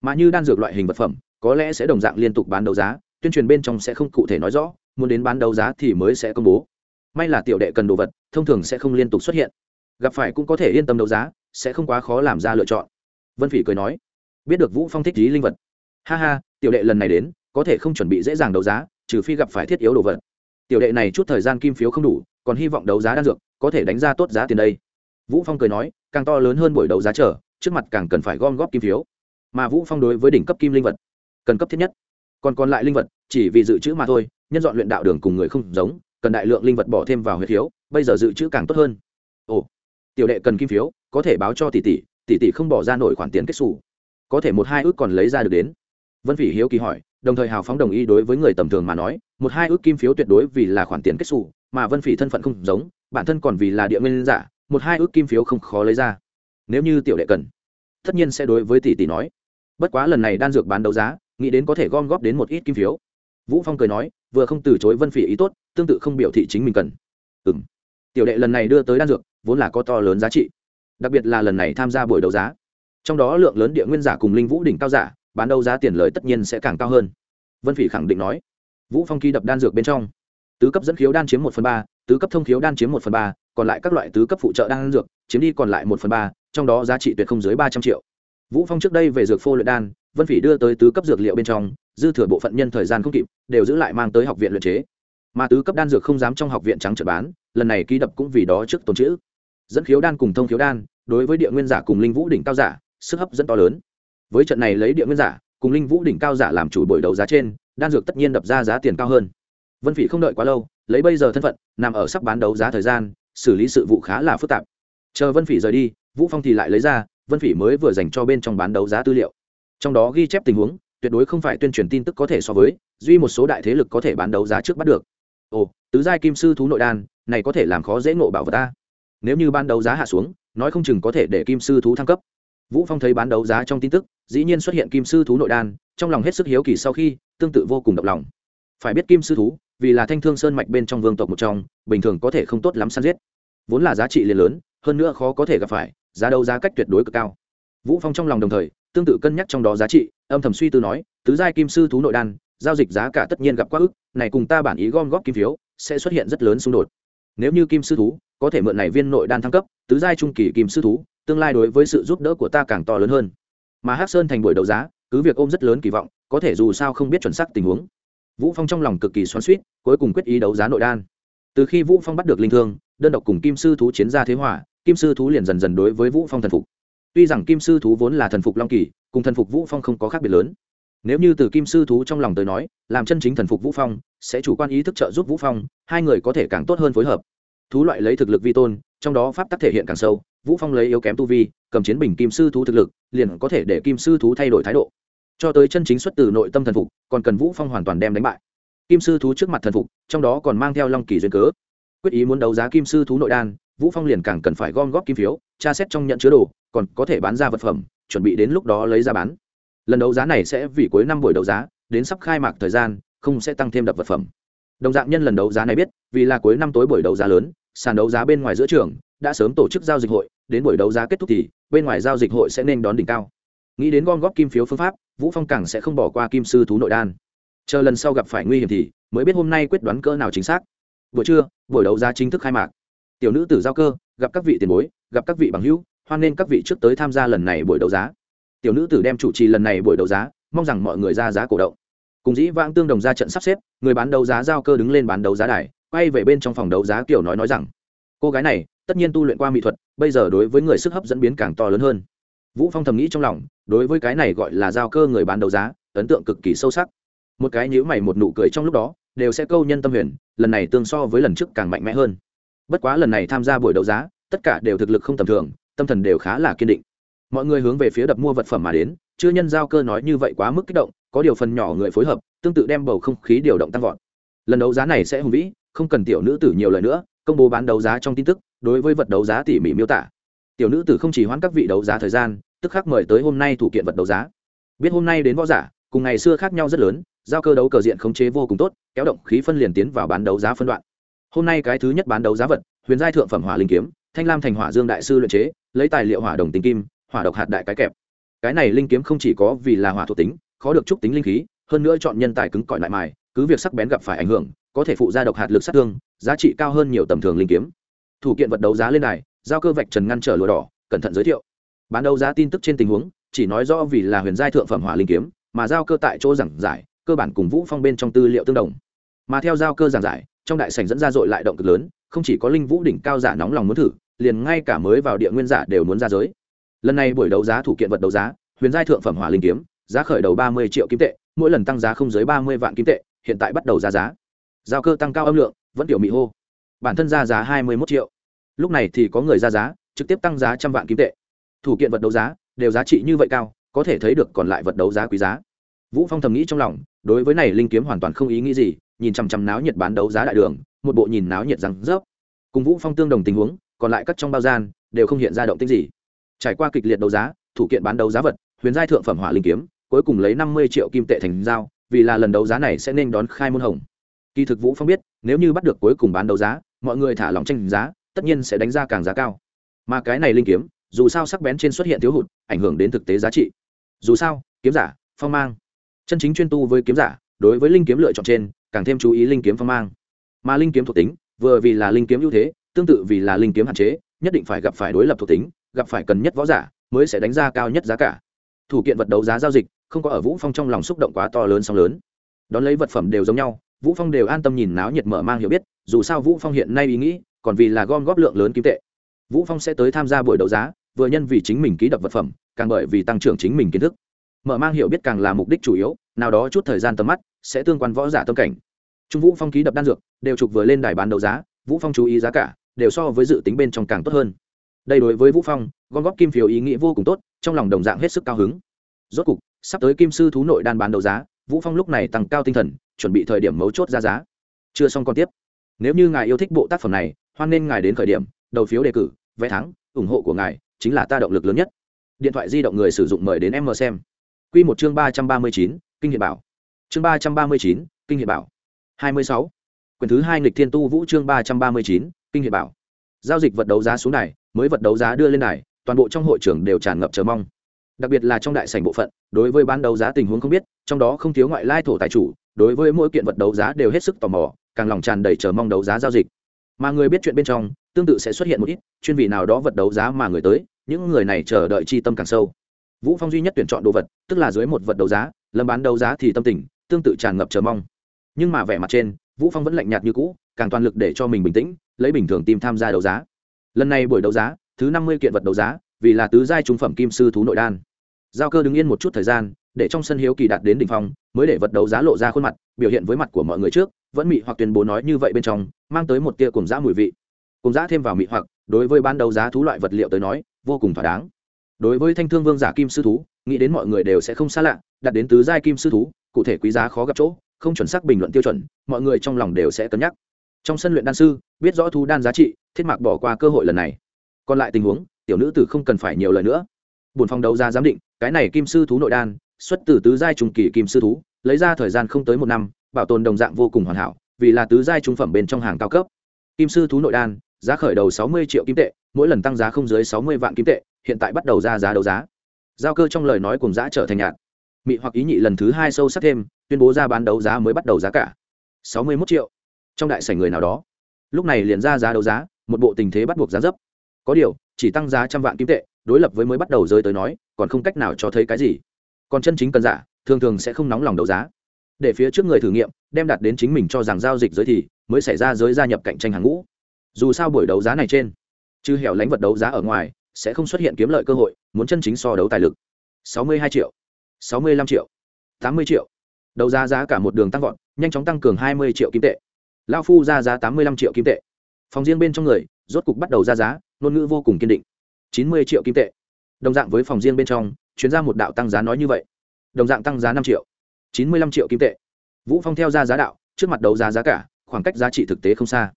Mà như đan dược loại hình vật phẩm có lẽ sẽ đồng dạng liên tục bán đấu giá, tuyên truyền bên trong sẽ không cụ thể nói rõ, muốn đến bán đấu giá thì mới sẽ công bố. May là tiểu đệ cần đồ vật, thông thường sẽ không liên tục xuất hiện. Gặp phải cũng có thể yên tâm đấu giá, sẽ không quá khó làm ra lựa chọn. Vân phỉ cười nói. Biết được vũ phong thích lý linh vật. Ha ha, tiểu đệ lần này đến, có thể không chuẩn bị dễ dàng đấu giá, trừ phi gặp phải thiết yếu đồ vật. Tiểu đệ này chút thời gian kim phiếu không đủ, còn hy vọng đấu giá đan dược, có thể đánh ra tốt giá tiền đây. Vũ phong cười nói, càng to lớn hơn buổi đấu giá trở trước mặt càng cần phải gom góp kim phiếu. Mà vũ phong đối với đỉnh cấp kim linh vật cần cấp thiết nhất. Còn còn lại linh vật, chỉ vì dự trữ mà thôi, nhân dọn luyện đạo đường cùng người không giống, cần đại lượng linh vật bỏ thêm vào huyệt phiếu bây giờ dự trữ càng tốt hơn. Ồ, tiểu đệ cần kim phiếu, có thể báo cho tỷ tỷ tỷ tỷ không bỏ ra nổi khoản tiền kết xù. Có thể một hai ước còn lấy ra được đến. Vân phỉ hiếu kỳ hỏi, đồng thời hào phóng đồng ý đối với người tầm thường mà nói, một hai ước kim phiếu tuyệt đối vì là khoản tiền kết xù, mà vân phỉ thân phận không giống, bản thân còn vì là địa nguyên giả, một hai ước kim phiếu không khó lấy ra. Nếu như tiểu đệ cần, tất nhiên sẽ đối với tỷ tỷ nói. Bất quá lần này đan dược bán đấu giá nghĩ đến có thể gom góp đến một ít kim phiếu. Vũ phong cười nói vừa không từ chối vân phỉ ý tốt tương tự không biểu thị chính mình cần. Ừm, tiểu đệ lần này đưa tới đan dược vốn là có to lớn giá trị. Đặc biệt là lần này tham gia buổi đấu giá. Trong đó lượng lớn địa nguyên giả cùng linh vũ đỉnh cao giả bán đấu giá tiền lời tất nhiên sẽ càng cao hơn. Vân phỉ khẳng định nói. Vũ phong ký đập đan dược bên trong. Tứ cấp dẫn khiếu đan chiếm một phần ba tứ cấp thông khiếu đan chiếm một phần ba còn lại các loại tứ cấp phụ trợ đan dược chiếm đi còn lại một phần ba trong đó giá trị tuyệt không dưới ba trăm triệu vũ phong trước đây về dược phô luyện đan, vân phỉ đưa tới tứ cấp dược liệu bên trong, dư thừa bộ phận nhân thời gian không kịp, đều giữ lại mang tới học viện luyện chế. Mà tứ cấp đan dược không dám trong học viện trắng trợ bán, lần này ký đập cũng vì đó trước tồn chữ dẫn khiếu đan cùng thông khiếu đan, đối với địa nguyên giả cùng linh vũ đỉnh cao giả, sức hấp dẫn to lớn. Với trận này lấy địa nguyên giả cùng linh vũ đỉnh cao giả làm chủ buổi đấu giá trên, đan dược tất nhiên đập ra giá tiền cao hơn. Vân phỉ không đợi quá lâu, lấy bây giờ thân phận, nằm ở sắp bán đấu giá thời gian, xử lý sự vụ khá là phức tạp. Chờ vân phỉ rời đi, vũ phong thì lại lấy ra vân phỉ mới vừa dành cho bên trong bán đấu giá tư liệu. Trong đó ghi chép tình huống, tuyệt đối không phải tuyên truyền tin tức có thể so với, duy một số đại thế lực có thể bán đấu giá trước bắt được. Ồ, tứ giai kim sư thú nội đan, này có thể làm khó dễ ngộ bảo vật ta. Nếu như ban đấu giá hạ xuống, nói không chừng có thể để kim sư thú thăng cấp. Vũ phong thấy bán đấu giá trong tin tức, dĩ nhiên xuất hiện kim sư thú nội đan, trong lòng hết sức hiếu kỳ sau khi, tương tự vô cùng động lòng. Phải biết kim sư thú, vì là thanh thương sơn mạch bên trong vương tộc một trong, bình thường có thể không tốt lắm săn giết. Vốn là giá trị liền lớn, hơn nữa khó có thể gặp phải giá đấu giá cách tuyệt đối cực cao. Vũ phong trong lòng đồng thời, tương tự cân nhắc trong đó giá trị, âm thầm suy tư nói, tứ giai kim sư thú nội đan, giao dịch giá cả tất nhiên gặp quá ức, này cùng ta bản ý gom góp kim phiếu, sẽ xuất hiện rất lớn xung đột. Nếu như kim sư thú có thể mượn này viên nội đan thăng cấp, tứ giai trung kỳ kim sư thú, tương lai đối với sự giúp đỡ của ta càng to lớn hơn. Mà hắc sơn thành buổi đấu giá, cứ việc ôm rất lớn kỳ vọng, có thể dù sao không biết chuẩn xác tình huống. Vũ phong trong lòng cực kỳ xoắn xuýt, cuối cùng quyết ý đấu giá nội đan. Từ khi vũ phong bắt được linh thương, đơn độc cùng kim sư thú chiến ra thế hỏa kim sư thú liền dần dần đối với vũ phong thần phục. Tuy rằng kim sư thú vốn là thần phục long kỳ, cùng thần phục vũ phong không có khác biệt lớn. Nếu như từ kim sư thú trong lòng tới nói, làm chân chính thần phục vũ phong, sẽ chủ quan ý thức trợ giúp vũ phong, hai người có thể càng tốt hơn phối hợp. Thú loại lấy thực lực vi tôn, trong đó pháp tắc thể hiện càng sâu, vũ phong lấy yếu kém tu vi, cầm chiến bình kim sư thú thực lực, liền có thể để kim sư thú thay đổi thái độ. Cho tới chân chính xuất từ nội tâm thần phục, còn cần vũ phong hoàn toàn đem đánh bại. Kim sư thú trước mặt thần phục, trong đó còn mang theo long kỳ duyên cớ. Quyết ý muốn đấu giá kim sư thú nội đan vũ phong liền càng cần phải gom góp kim phiếu, tra xét trong nhận chứa đồ, còn có thể bán ra vật phẩm, chuẩn bị đến lúc đó lấy ra bán. Lần đấu giá này sẽ vì cuối năm buổi đấu giá, đến sắp khai mạc thời gian, không sẽ tăng thêm đập vật phẩm. Đồng dạng nhân lần đấu giá này biết, vì là cuối năm tối buổi đấu giá lớn, sàn đấu giá bên ngoài giữa trường, đã sớm tổ chức giao dịch hội, đến buổi đấu giá kết thúc thì, bên ngoài giao dịch hội sẽ nên đón đỉnh cao. Nghĩ đến gom góp kim phiếu phương pháp, vũ phong càng sẽ không bỏ qua kim sư thú nội đan. Chờ lần sau gặp phải nguy hiểm thì, mới biết hôm nay quyết đoán cỡ nào chính xác. Buổi trưa, buổi đấu giá chính thức khai mạc tiểu nữ tử giao cơ, gặp các vị tiền bối, gặp các vị bằng hữu, hoan nên các vị trước tới tham gia lần này buổi đấu giá. Tiểu nữ tử đem chủ trì lần này buổi đấu giá, mong rằng mọi người ra giá cổ động. Cùng dĩ vãng tương đồng ra trận sắp xếp, người bán đấu giá giao cơ đứng lên bán đấu giá đài, quay về bên trong phòng đấu giá kiểu nói nói rằng, cô gái này, tất nhiên tu luyện qua mỹ thuật, bây giờ đối với người sức hấp dẫn biến càng to lớn hơn. Vũ phong thầm nghĩ trong lòng, đối với cái này gọi là giao cơ người bán đấu giá, ấn tượng cực kỳ sâu sắc. Một cái nhíu mày một nụ cười trong lúc đó, đều sẽ câu nhân tâm huyền, lần này tương so với lần trước càng mạnh mẽ hơn bất quá lần này tham gia buổi đấu giá, tất cả đều thực lực không tầm thường, tâm thần đều khá là kiên định. Mọi người hướng về phía đập mua vật phẩm mà đến, chưa nhân giao cơ nói như vậy quá mức kích động, có điều phần nhỏ người phối hợp, tương tự đem bầu không khí điều động tăng vọt. Lần đấu giá này sẽ hùng vĩ, không cần tiểu nữ tử nhiều lời nữa, công bố bán đấu giá trong tin tức, đối với vật đấu giá tỉ mỉ miêu tả. Tiểu nữ tử không chỉ hoãn các vị đấu giá thời gian, tức khắc mời tới hôm nay thủ kiện vật đấu giá. Biết hôm nay đến võ giả, cùng ngày xưa khác nhau rất lớn, giao cơ đấu cờ diện khống chế vô cùng tốt, kéo động khí phân liền tiến vào bán đấu giá phân đoạn hôm nay cái thứ nhất bán đấu giá vật, huyền giai thượng phẩm hỏa linh kiếm, thanh lam thành hỏa dương đại sư luyện chế, lấy tài liệu hỏa đồng tinh kim, hỏa độc hạt đại cái kẹp. Cái này linh kiếm không chỉ có vì là hỏa thuộc tính, khó được trúc tính linh khí, hơn nữa chọn nhân tài cứng cỏi lại mài cứ việc sắc bén gặp phải ảnh hưởng, có thể phụ ra độc hạt lực sát thương, giá trị cao hơn nhiều tầm thường linh kiếm. Thủ kiện vật đấu giá lên này giao cơ vạch trần ngăn trở lụa đỏ, cẩn thận giới thiệu. Bán đấu giá tin tức trên tình huống, chỉ nói rõ vì là huyền giai thượng phẩm hỏa linh kiếm, mà giao cơ tại chỗ giảng giải, cơ bản cùng vũ phong bên trong tư liệu tương đồng. Mà theo giao cơ giảng giải trong đại sảnh dẫn ra dội lại động cực lớn, không chỉ có linh vũ đỉnh cao giả nóng lòng muốn thử, liền ngay cả mới vào địa nguyên giả đều muốn ra giới. Lần này buổi đấu giá thủ kiện vật đấu giá, huyền giai thượng phẩm hỏa linh kiếm, giá khởi đầu ba mươi triệu kim tệ, mỗi lần tăng giá không dưới ba mươi vạn kim tệ, hiện tại bắt đầu ra giá. Giao cơ tăng cao âm lượng, vẫn tiểu mỹ hô. Bản thân ra giá hai mươi một triệu. Lúc này thì có người ra giá, trực tiếp tăng giá trăm vạn kim tệ. Thủ kiện vật đấu giá, đều giá trị như vậy cao, có thể thấy được còn lại vật đấu giá quý giá. Vũ phong thầm nghĩ trong lòng, đối với này linh kiếm hoàn toàn không ý nghĩ gì nhìn chằm chằm náo nhiệt bán đấu giá đại đường, một bộ nhìn náo nhiệt răng rớp. Cùng vũ phong tương đồng tình huống, còn lại các trong bao gian, đều không hiện ra động tích gì. Trải qua kịch liệt đấu giá, thủ kiện bán đấu giá vật, huyền giai thượng phẩm hỏa linh kiếm, cuối cùng lấy năm mươi triệu kim tệ thành giao, vì là lần đấu giá này sẽ nên đón khai môn hồng. Kỳ thực vũ phong biết, nếu như bắt được cuối cùng bán đấu giá, mọi người thả lỏng tranh giá, tất nhiên sẽ đánh ra càng giá cao. Mà cái này linh kiếm, dù sao sắc bén trên xuất hiện thiếu hụt, ảnh hưởng đến thực tế giá trị. Dù sao, kiếm giả, phong mang. Chân chính chuyên tu với kiếm giả, đối với linh kiếm lựa chọn trên càng thêm chú ý linh kiếm phong mang. Mà linh kiếm thuộc tính, vừa vì là linh kiếm ưu thế, tương tự vì là linh kiếm hạn chế, nhất định phải gặp phải đối lập thuộc tính, gặp phải cần nhất võ giả mới sẽ đánh ra cao nhất giá cả. Thủ kiện vật đấu giá giao dịch, không có ở vũ phong trong lòng xúc động quá to lớn song lớn. Đón lấy vật phẩm đều giống nhau, vũ phong đều an tâm nhìn náo nhiệt mở mang hiểu biết, dù sao vũ phong hiện nay ý nghĩ, còn vì là gom góp lượng lớn kim tệ. Vũ phong sẽ tới tham gia buổi đấu giá, vừa nhân vì chính mình ký đập vật phẩm, càng bởi vì tăng trưởng chính mình kiến thức. Mở mang hiểu biết càng là mục đích chủ yếu, nào đó chút thời gian tầm mắt sẽ tương quan võ giả tâm cảnh. Trung vũ phong ký đập đan dược, đều trục vừa lên đài bán đấu giá, vũ phong chú ý giá cả, đều so với dự tính bên trong càng tốt hơn. Đây đối với vũ phong, gom góp kim phiếu ý nghĩa vô cùng tốt, trong lòng đồng dạng hết sức cao hứng. Rốt cục, sắp tới kim sư thú nội đan bán đấu giá, vũ phong lúc này tăng cao tinh thần, chuẩn bị thời điểm mấu chốt ra giá. Chưa xong còn tiếp. Nếu như ngài yêu thích bộ tác phẩm này, hoan nên ngài đến khởi điểm, đầu phiếu đề cử, vé thắng, ủng hộ của ngài chính là ta động lực lớn nhất. Điện thoại di động người sử dụng mời đến em mờ xem. Quy một chương ba trăm ba mươi chín, kinh hiện bảo chương ba trăm ba mươi chín, kinh hiện bảo. hai mươi sáu. Quyển thứ hai nghịch thiên tu vũ chương ba trăm ba mươi chín, kinh hiện bảo. Giao dịch vật đấu giá xuống này mới vật đấu giá đưa lên này toàn bộ trong hội trường đều tràn ngập chờ mong. Đặc biệt là trong đại sảnh bộ phận, đối với bán đấu giá tình huống không biết, trong đó không thiếu ngoại lai thổ tài chủ, đối với mỗi kiện vật đấu giá đều hết sức tò mò, càng lòng tràn đầy chờ mong đấu giá giao dịch. Mà người biết chuyện bên trong, tương tự sẽ xuất hiện một ít, chuyên vị nào đó vật đấu giá mà người tới, những người này chờ đợi chi tâm càng sâu. Vũ phong duy nhất tuyển chọn đồ vật, tức là dưới một vật đấu giá, lâm bán đấu giá thì tâm tình tương tự tràn ngập chờ mong. Nhưng mà vẻ mặt trên, vũ phong vẫn lạnh nhạt như cũ, càng toàn lực để cho mình bình tĩnh, lấy bình thường tìm tham gia đấu giá. Lần này buổi đấu giá, thứ năm mươi kiện vật đấu giá, vì là tứ giai trung phẩm kim sư thú nội đan. Giao cơ đứng yên một chút thời gian, để trong sân hiếu kỳ đạt đến đỉnh phong, mới để vật đấu giá lộ ra khuôn mặt, biểu hiện với mặt của mọi người trước, vẫn mị hoặc tuyên bố nói như vậy bên trong, mang tới một tia cùng giã mùi vị. Cùng giã thêm vào mị hoặc, đối với ban đấu giá thú loại vật liệu tới nói, vô cùng thỏa đáng. Đối với thanh thương vương giả kim sư thú, nghĩ đến mọi người đều sẽ không xa lạ đặt đến tứ giai kim sư thú cụ thể quý giá khó gặp chỗ, không chuẩn xác bình luận tiêu chuẩn, mọi người trong lòng đều sẽ cân nhắc. Trong sân luyện đan sư, biết rõ thú đan giá trị, thiết mạc bỏ qua cơ hội lần này. Còn lại tình huống, tiểu nữ tử không cần phải nhiều lời nữa. Buồn phong đấu ra giám định, cái này kim sư thú nội đan, xuất từ tứ giai trùng kỳ kim sư thú, lấy ra thời gian không tới một năm, bảo tồn đồng dạng vô cùng hoàn hảo, vì là tứ giai trung phẩm bên trong hàng cao cấp. Kim sư thú nội đan, giá khởi đầu sáu mươi triệu kim tệ, mỗi lần tăng giá không dưới sáu mươi vạn kim tệ, hiện tại bắt đầu ra giá đấu giá. Giao cơ trong lời nói cùng giá trở thành nhạt mị hoặc ý nhị lần thứ hai sâu sắc thêm, tuyên bố ra bán đấu giá mới bắt đầu giá cả. Sáu mươi mốt triệu. Trong đại sảnh người nào đó. Lúc này liền ra giá đấu giá, một bộ tình thế bắt buộc giá dấp. Có điều, chỉ tăng giá trăm vạn kim tệ, đối lập với mới bắt đầu rơi tới nói, còn không cách nào cho thấy cái gì. Còn chân chính cần giả, thường thường sẽ không nóng lòng đấu giá. Để phía trước người thử nghiệm, đem đặt đến chính mình cho rằng giao dịch giới thì, mới xảy ra giới gia nhập cạnh tranh hàng ngũ. Dù sao buổi đấu giá này trên chứ hẻo lánh vật đấu giá ở ngoài, sẽ không xuất hiện kiếm lợi cơ hội, muốn chân chính so đấu tài lực. Sáu mươi hai triệu sáu mươi lăm triệu. Tám mươi triệu. Đấu giá giá cả một đường tăng vọt, nhanh chóng tăng cường hai mươi triệu kim tệ. Lao phu ra giá tám mươi lăm triệu kim tệ. Phòng riêng bên trong người, rốt cục bắt đầu ra giá, ngôn ngữ vô cùng kiên định. Chín mươi triệu kim tệ. Đồng dạng với phòng riêng bên trong, chuyên ra một đạo tăng giá nói như vậy. Đồng dạng tăng giá năm triệu. Chín mươi lăm triệu kim tệ. Vũ phong theo ra giá đạo, trước mặt đấu giá giá cả, khoảng cách giá trị thực tế không xa.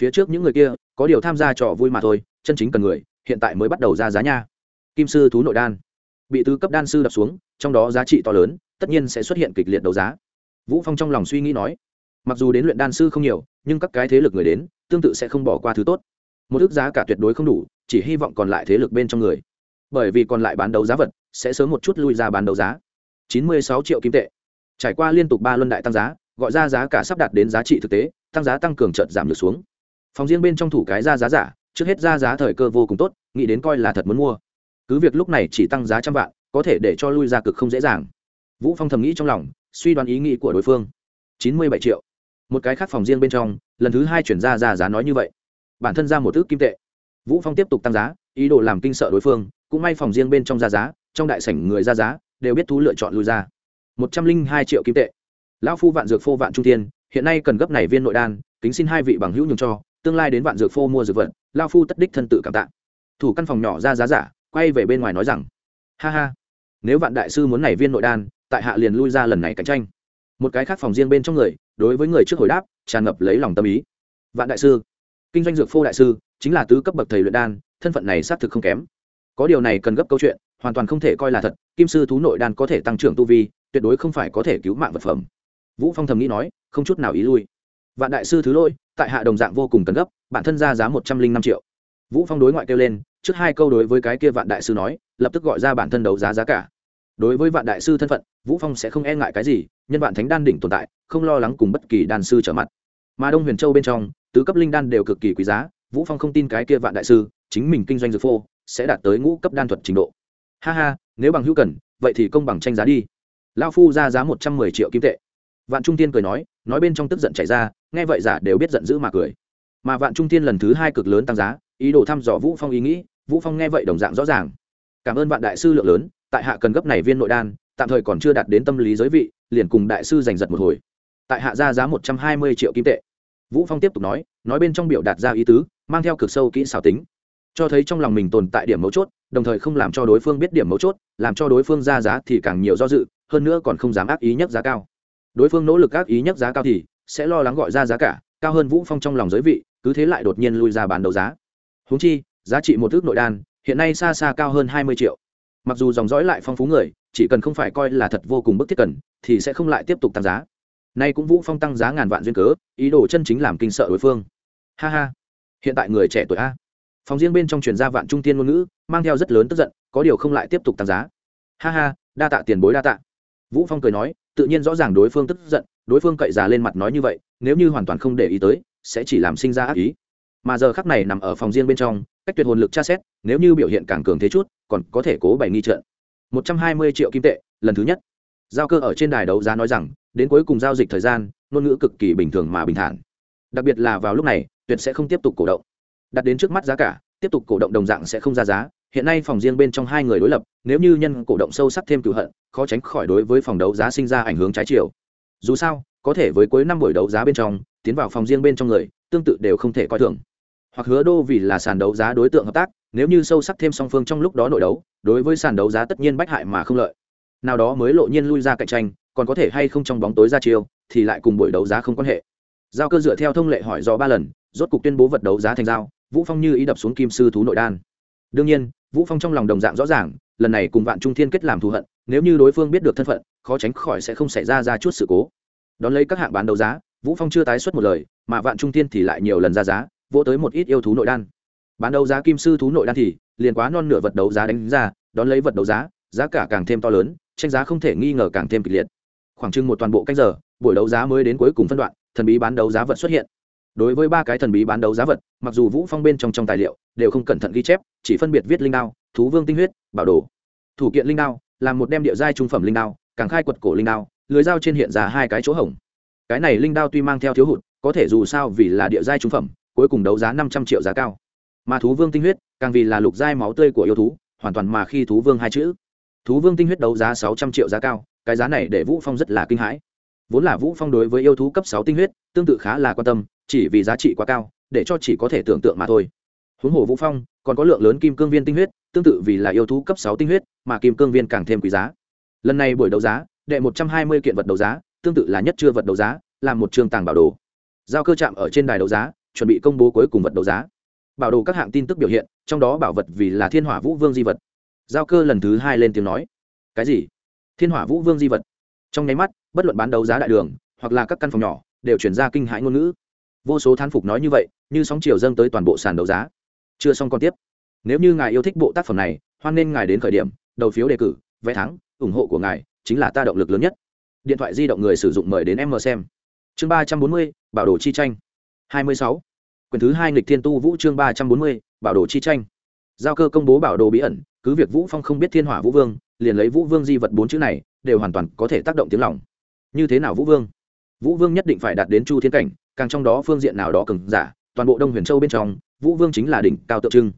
Phía trước những người kia, có điều tham gia trò vui mà thôi, chân chính cần người, hiện tại mới bắt đầu ra giá nha. Kim sư thú nội đan bị tứ cấp đan sư đập xuống, trong đó giá trị to lớn, tất nhiên sẽ xuất hiện kịch liệt đấu giá. Vũ phong trong lòng suy nghĩ nói, mặc dù đến luyện đan sư không nhiều, nhưng các cái thế lực người đến, tương tự sẽ không bỏ qua thứ tốt. Một ước giá cả tuyệt đối không đủ, chỉ hy vọng còn lại thế lực bên trong người. Bởi vì còn lại bán đấu giá vật, sẽ sớm một chút lui ra bán đấu giá. Chín mươi sáu triệu kim tệ. Trải qua liên tục ba luân đại tăng giá, gọi ra giá cả sắp đạt đến giá trị thực tế, tăng giá tăng cường chợt giảm được xuống. Phòng riêng bên trong thủ cái ra giá giả, trước hết ra giá thời cơ vô cùng tốt, nghĩ đến coi là thật muốn mua cứ việc lúc này chỉ tăng giá trăm vạn, có thể để cho lui ra cực không dễ dàng. Vũ phong thầm nghĩ trong lòng, suy đoán ý nghĩ của đối phương. Chín mươi bảy triệu. Một cái khác phòng riêng bên trong, lần thứ hai chuyển ra ra giá nói như vậy. Bản thân ra một thước kim tệ. Vũ phong tiếp tục tăng giá, ý đồ làm kinh sợ đối phương, cũng may phòng riêng bên trong ra giá, trong đại sảnh người ra giá, đều biết thú lựa chọn lui ra. Một trăm linh hai triệu kim tệ. Lão phu vạn dược phô vạn trung tiên hiện nay cần gấp này viên nội đan, kính xin hai vị bằng hữu nhường cho, tương lai đến vạn dược phô mua dược vật lao phu tất đích thân tự cảm tạ. Thủ căn phòng nhỏ ra giá giả quay về bên ngoài nói rằng, ha ha, nếu vạn đại sư muốn này viên nội đan, tại hạ liền lui ra lần này cạnh tranh. Một cái khác phòng riêng bên trong người, đối với người trước hồi đáp, tràn ngập lấy lòng tâm ý. Vạn đại sư, kinh doanh dược phô đại sư, chính là tứ cấp bậc thầy luyện đan, thân phận này xác thực không kém. Có điều này cần gấp câu chuyện, hoàn toàn không thể coi là thật, kim sư thú nội đan có thể tăng trưởng tu vi, tuyệt đối không phải có thể cứu mạng vật phẩm. Vũ phong thầm nghĩ nói, không chút nào ý lui. Vạn đại sư thứ lỗi, tại hạ đồng dạng vô cùng cần gấp, bản thân ra giá một trăm linh năm triệu. Vũ phong đối ngoại kêu lên trước hai câu đối với cái kia vạn đại sư nói, lập tức gọi ra bản thân đấu giá giá cả. Đối với vạn đại sư thân phận, vũ phong sẽ không e ngại cái gì, nhân vạn thánh đan đỉnh tồn tại, không lo lắng cùng bất kỳ đan sư trở mặt. Mà đông huyền châu bên trong, tứ cấp linh đan đều cực kỳ quý giá, vũ phong không tin cái kia vạn đại sư, chính mình kinh doanh dược phô, sẽ đạt tới ngũ cấp đan thuật trình độ. Ha ha, nếu bằng hữu cần, vậy thì công bằng tranh giá đi. Lao phu ra giá một trăm mười triệu kim tệ. Vạn trung tiên cười nói nói bên trong tức giận chảy ra, nghe vậy giả đều biết giận dữ mà cười. Mà vạn trung tiên lần thứ hai cực lớn tăng giá, ý đồ thăm dò vũ phong ý nghĩ vũ phong nghe vậy đồng dạng rõ ràng. Cảm ơn vạn đại sư lượng lớn, tại hạ cần gấp này viên nội đan, tạm thời còn chưa đạt đến tâm lý giới vị, liền cùng đại sư giành giật một hồi. Tại hạ ra giá một trăm hai mươi triệu kim tệ. Vũ phong tiếp tục nói nói bên trong biểu đạt ra ý tứ, mang theo cực sâu kỹ xảo tính. Cho thấy trong lòng mình tồn tại điểm mấu chốt, đồng thời không làm cho đối phương biết điểm mấu chốt, làm cho đối phương ra giá thì càng nhiều do dự, hơn nữa còn không dám ác ý nhất giá cao. Đối phương nỗ lực ác ý nhất giá cao thì sẽ lo lắng gọi ra giá cả, cao hơn vũ phong trong lòng giới vị, cứ thế lại đột nhiên lui ra bán đấu giá. Huống chi giá trị một thước nội đan, hiện nay xa xa cao hơn hai mươi triệu. Mặc dù dòng dõi lại phong phú người, chỉ cần không phải coi là thật vô cùng bức thiết cần, thì sẽ không lại tiếp tục tăng giá. Nay cũng vũ phong tăng giá ngàn vạn duyên cớ, ý đồ chân chính làm kinh sợ đối phương. Ha ha. Hiện tại người trẻ tuổi a. Phòng riêng bên trong truyền gia vạn trung tiên ngôn ngữ, mang theo rất lớn tức giận, có điều không lại tiếp tục tăng giá. Ha ha, đa tạ tiền bối đa tạ. Vũ phong cười nói, tự nhiên rõ ràng đối phương tức giận, đối phương cậy già lên mặt nói như vậy, nếu như hoàn toàn không để ý tới, sẽ chỉ làm sinh ra ác ý mà giờ khắc này nằm ở phòng riêng bên trong, cách tuyệt hồn lực tra xét, nếu như biểu hiện càng cường thế chút, còn có thể cố bày nghi trận. Một trăm hai mươi triệu kim tệ, lần thứ nhất. Giao cơ ở trên đài đấu giá nói rằng, đến cuối cùng giao dịch thời gian, ngôn ngữ cực kỳ bình thường mà bình thản. Đặc biệt là vào lúc này, tuyệt sẽ không tiếp tục cổ động. Đặt đến trước mắt giá cả, tiếp tục cổ động đồng dạng sẽ không ra giá. Hiện nay phòng riêng bên trong hai người đối lập, nếu như nhân cổ động sâu sắc thêm cựu hận, khó tránh khỏi đối với phòng đấu giá sinh ra ảnh hướng trái chiều. Dù sao, có thể với cuối năm buổi đấu giá bên trong, tiến vào phòng riêng bên trong người, tương tự đều không thể coi thường hoặc hứa đô vì là sàn đấu giá đối tượng hợp tác, nếu như sâu sắc thêm song phương trong lúc đó nội đấu, đối với sàn đấu giá tất nhiên bách hại mà không lợi. Nào đó mới lộ nhiên lui ra cạnh tranh, còn có thể hay không trong bóng tối ra chiêu, thì lại cùng buổi đấu giá không quan hệ. Giao cơ dựa theo thông lệ hỏi do ba lần, rốt cục tuyên bố vật đấu giá thành giao, vũ phong như ý đập xuống kim sư thú nội đan. Đương nhiên, vũ phong trong lòng đồng dạng rõ ràng, lần này cùng vạn trung thiên kết làm thù hận, nếu như đối phương biết được thân phận, khó tránh khỏi sẽ không xảy ra ra chút sự cố. Đón lấy các hạng bán đấu giá, vũ phong chưa tái xuất một lời, mà vạn trung thiên thì lại nhiều lần ra giá vỗ tới một ít yêu thú nội đan. Bán đấu giá kim sư thú nội đan thì, liền quá non nửa vật đấu giá đánh ra, đón lấy vật đấu giá giá cả càng thêm to lớn, tranh giá không thể nghi ngờ càng thêm kịch liệt. Khoảng chừng một toàn bộ canh giờ, buổi đấu giá mới đến cuối cùng phân đoạn, thần bí bán đấu giá vật xuất hiện. Đối với ba cái thần bí bán đấu giá vật, mặc dù vũ phong bên trong trong tài liệu đều không cẩn thận ghi chép, chỉ phân biệt viết linh đao, thú vương tinh huyết, bảo đồ. Thủ kiện linh đao, là một đem địa giai trung phẩm linh đao, càng khai quật cổ linh đao, lưới dao trên hiện ra hai cái chỗ hổng. Cái này linh đao tuy mang theo thiếu hụt, có thể dù sao vì là địa giai trung phẩm cuối cùng đấu giá năm trăm triệu giá cao. Mà thú vương tinh huyết, càng vì là lục giai máu tươi của yêu thú, hoàn toàn mà khi thú vương hai chữ. Thú vương tinh huyết đấu giá sáu trăm triệu giá cao, cái giá này để vũ phong rất là kinh hãi. Vốn là vũ phong đối với yêu thú cấp sáu tinh huyết, tương tự khá là quan tâm, chỉ vì giá trị quá cao, để cho chỉ có thể tưởng tượng mà thôi. Huống hồ vũ phong còn có lượng lớn kim cương viên tinh huyết, tương tự vì là yêu thú cấp sáu tinh huyết, mà kim cương viên càng thêm quý giá. Lần này buổi đấu giá, đệ một trăm hai mươi kiện vật đấu giá, tương tự là nhất chưa vật đấu giá làm một trường tàng bảo đồ. Giao cơ chạm ở trên đài đấu giá chuẩn bị công bố cuối cùng vật đấu giá. Bảo đồ các hạng tin tức biểu hiện, trong đó bảo vật vì là thiên hỏa vũ vương di vật. Giao cơ lần thứ hai lên tiếng nói, cái gì? Thiên hỏa vũ vương di vật? Trong nháy mắt, bất luận bán đấu giá đại đường, hoặc là các căn phòng nhỏ, đều chuyển ra kinh hãi ngôn ngữ. Vô số thán phục nói như vậy, như sóng chiều dâng tới toàn bộ sàn đấu giá. Chưa xong còn tiếp. Nếu như ngài yêu thích bộ tác phẩm này, hoan nên ngài đến khởi điểm, đầu phiếu đề cử, vé thắng, ủng hộ của ngài chính là ta động lực lớn nhất. Điện thoại di động người sử dụng mời đến em mờ xem. Chương ba trăm bốn mươi, bảo đồ chi tranh hai mươi sáu. Quyển thứ hai nghịch thiên tu vũ chương ba trăm bốn mươi bảo đồ chi tranh. Giao cơ công bố bảo đồ bí ẩn cứ việc vũ phong không biết thiên hỏa vũ vương liền lấy vũ vương di vật bốn chữ này đều hoàn toàn có thể tác động tiếng lòng. Như thế nào vũ vương? Vũ vương nhất định phải đạt đến chu thiên cảnh càng trong đó phương diện nào đó cứng giả toàn bộ đông huyền châu bên trong vũ vương chính là đỉnh cao tượng trưng.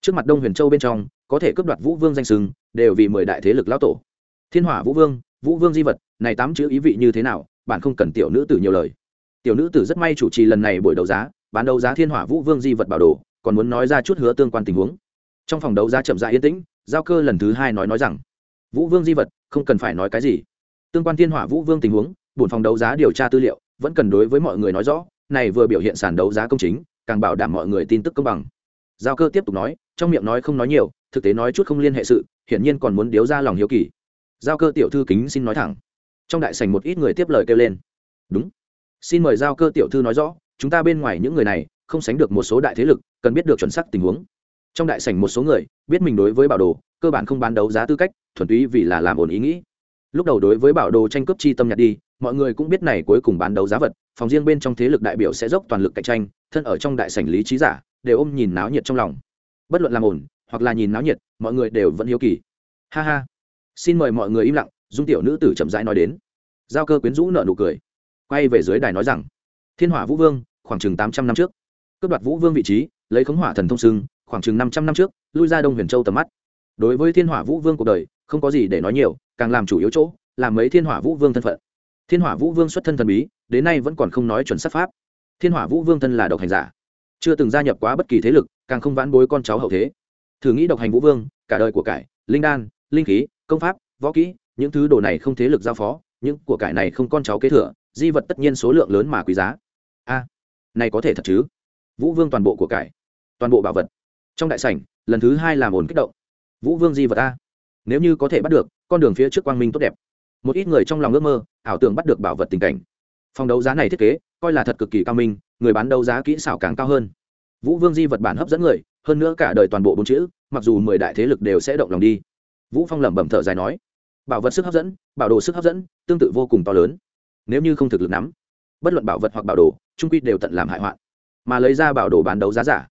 Trước mặt đông huyền châu bên trong có thể cướp đoạt vũ vương danh xưng, đều vì mười đại thế lực lão tổ. Thiên hỏa vũ vương vũ vương di vật này tám chữ ý vị như thế nào bạn không cần tiểu nữ tử nhiều lời tiểu nữ tử rất may chủ trì lần này buổi đấu giá, bán đấu giá thiên hỏa vũ vương di vật bảo đồ, còn muốn nói ra chút hứa tương quan tình huống. Trong phòng đấu giá chậm rãi yên tĩnh, giao cơ lần thứ hai nói nói rằng, vũ vương di vật, không cần phải nói cái gì. Tương quan thiên hỏa vũ vương tình huống, bổn phòng đấu giá điều tra tư liệu, vẫn cần đối với mọi người nói rõ, này vừa biểu hiện sàn đấu giá công chính, càng bảo đảm mọi người tin tức công bằng. Giao cơ tiếp tục nói, trong miệng nói không nói nhiều, thực tế nói chút không liên hệ sự, hiển nhiên còn muốn điếu ra lòng hiếu kỳ. Giao cơ tiểu thư kính xin nói thẳng. Trong đại sảnh một ít người tiếp lời kêu lên. Đúng xin mời giao cơ tiểu thư nói rõ, chúng ta bên ngoài những người này không sánh được một số đại thế lực, cần biết được chuẩn xác tình huống. Trong đại sảnh một số người biết mình đối với bảo đồ, cơ bản không bán đấu giá tư cách, thuần túy vì là làm ổn ý nghĩ. Lúc đầu đối với bảo đồ tranh cướp chi tâm nhặt đi, mọi người cũng biết này cuối cùng bán đấu giá vật, phòng riêng bên trong thế lực đại biểu sẽ dốc toàn lực cạnh tranh, thân ở trong đại sảnh lý trí giả, đều ôm nhìn náo nhiệt trong lòng. Bất luận làm ổn, hoặc là nhìn náo nhiệt, mọi người đều vẫn hiếu kỳ. Ha ha. Xin mời mọi người im lặng, dung tiểu nữ tử chậm rãi nói đến. Giao cơ quyến rũ nợ nụ cười quay về dưới đài nói rằng, thiên hỏa vũ vương, khoảng chừng tám trăm năm trước. Cướp đoạt vũ vương vị trí, lấy khống hỏa thần thông sưng khoảng chừng năm trăm năm trước, lui ra đông huyền châu tầm mắt. Đối với thiên hỏa vũ vương cuộc đời, không có gì để nói nhiều, càng làm chủ yếu chỗ làm mấy thiên hỏa vũ vương thân phận. Thiên hỏa vũ vương xuất thân thần bí, đến nay vẫn còn không nói chuẩn sắc pháp. Thiên hỏa vũ vương thân là độc hành giả, chưa từng gia nhập quá bất kỳ thế lực, càng không vãn bối con cháu hậu thế. Thử nghĩ độc hành vũ vương, cả đời của cải, linh đan, linh khí, công pháp, võ kỹ, những thứ đồ này không thế lực giao phó, những của cải này không con cháu kế thừa di vật tất nhiên số lượng lớn mà quý giá. A, này có thể thật chứ? Vũ vương toàn bộ của cải, toàn bộ bảo vật. Trong đại sảnh, lần thứ hai làm ồn kích động. Vũ vương di vật a, nếu như có thể bắt được, con đường phía trước quang minh tốt đẹp. Một ít người trong lòng ước mơ, ảo tưởng bắt được bảo vật tình cảnh. Phòng đấu giá này thiết kế, coi là thật cực kỳ cao minh, người bán đấu giá kỹ xảo càng cao hơn. Vũ vương di vật bản hấp dẫn người, hơn nữa cả đời toàn bộ bốn chữ, mặc dù mười đại thế lực đều sẽ động lòng đi. Vũ phong lẩm bẩm thở dài nói, bảo vật sức hấp dẫn, bảo đồ sức hấp dẫn, tương tự vô cùng to lớn nếu như không thực lực nắm, bất luận bảo vật hoặc bảo đồ, trung quy đều tận làm hại hoạn. Mà lấy ra bảo đồ bán đấu giá giả,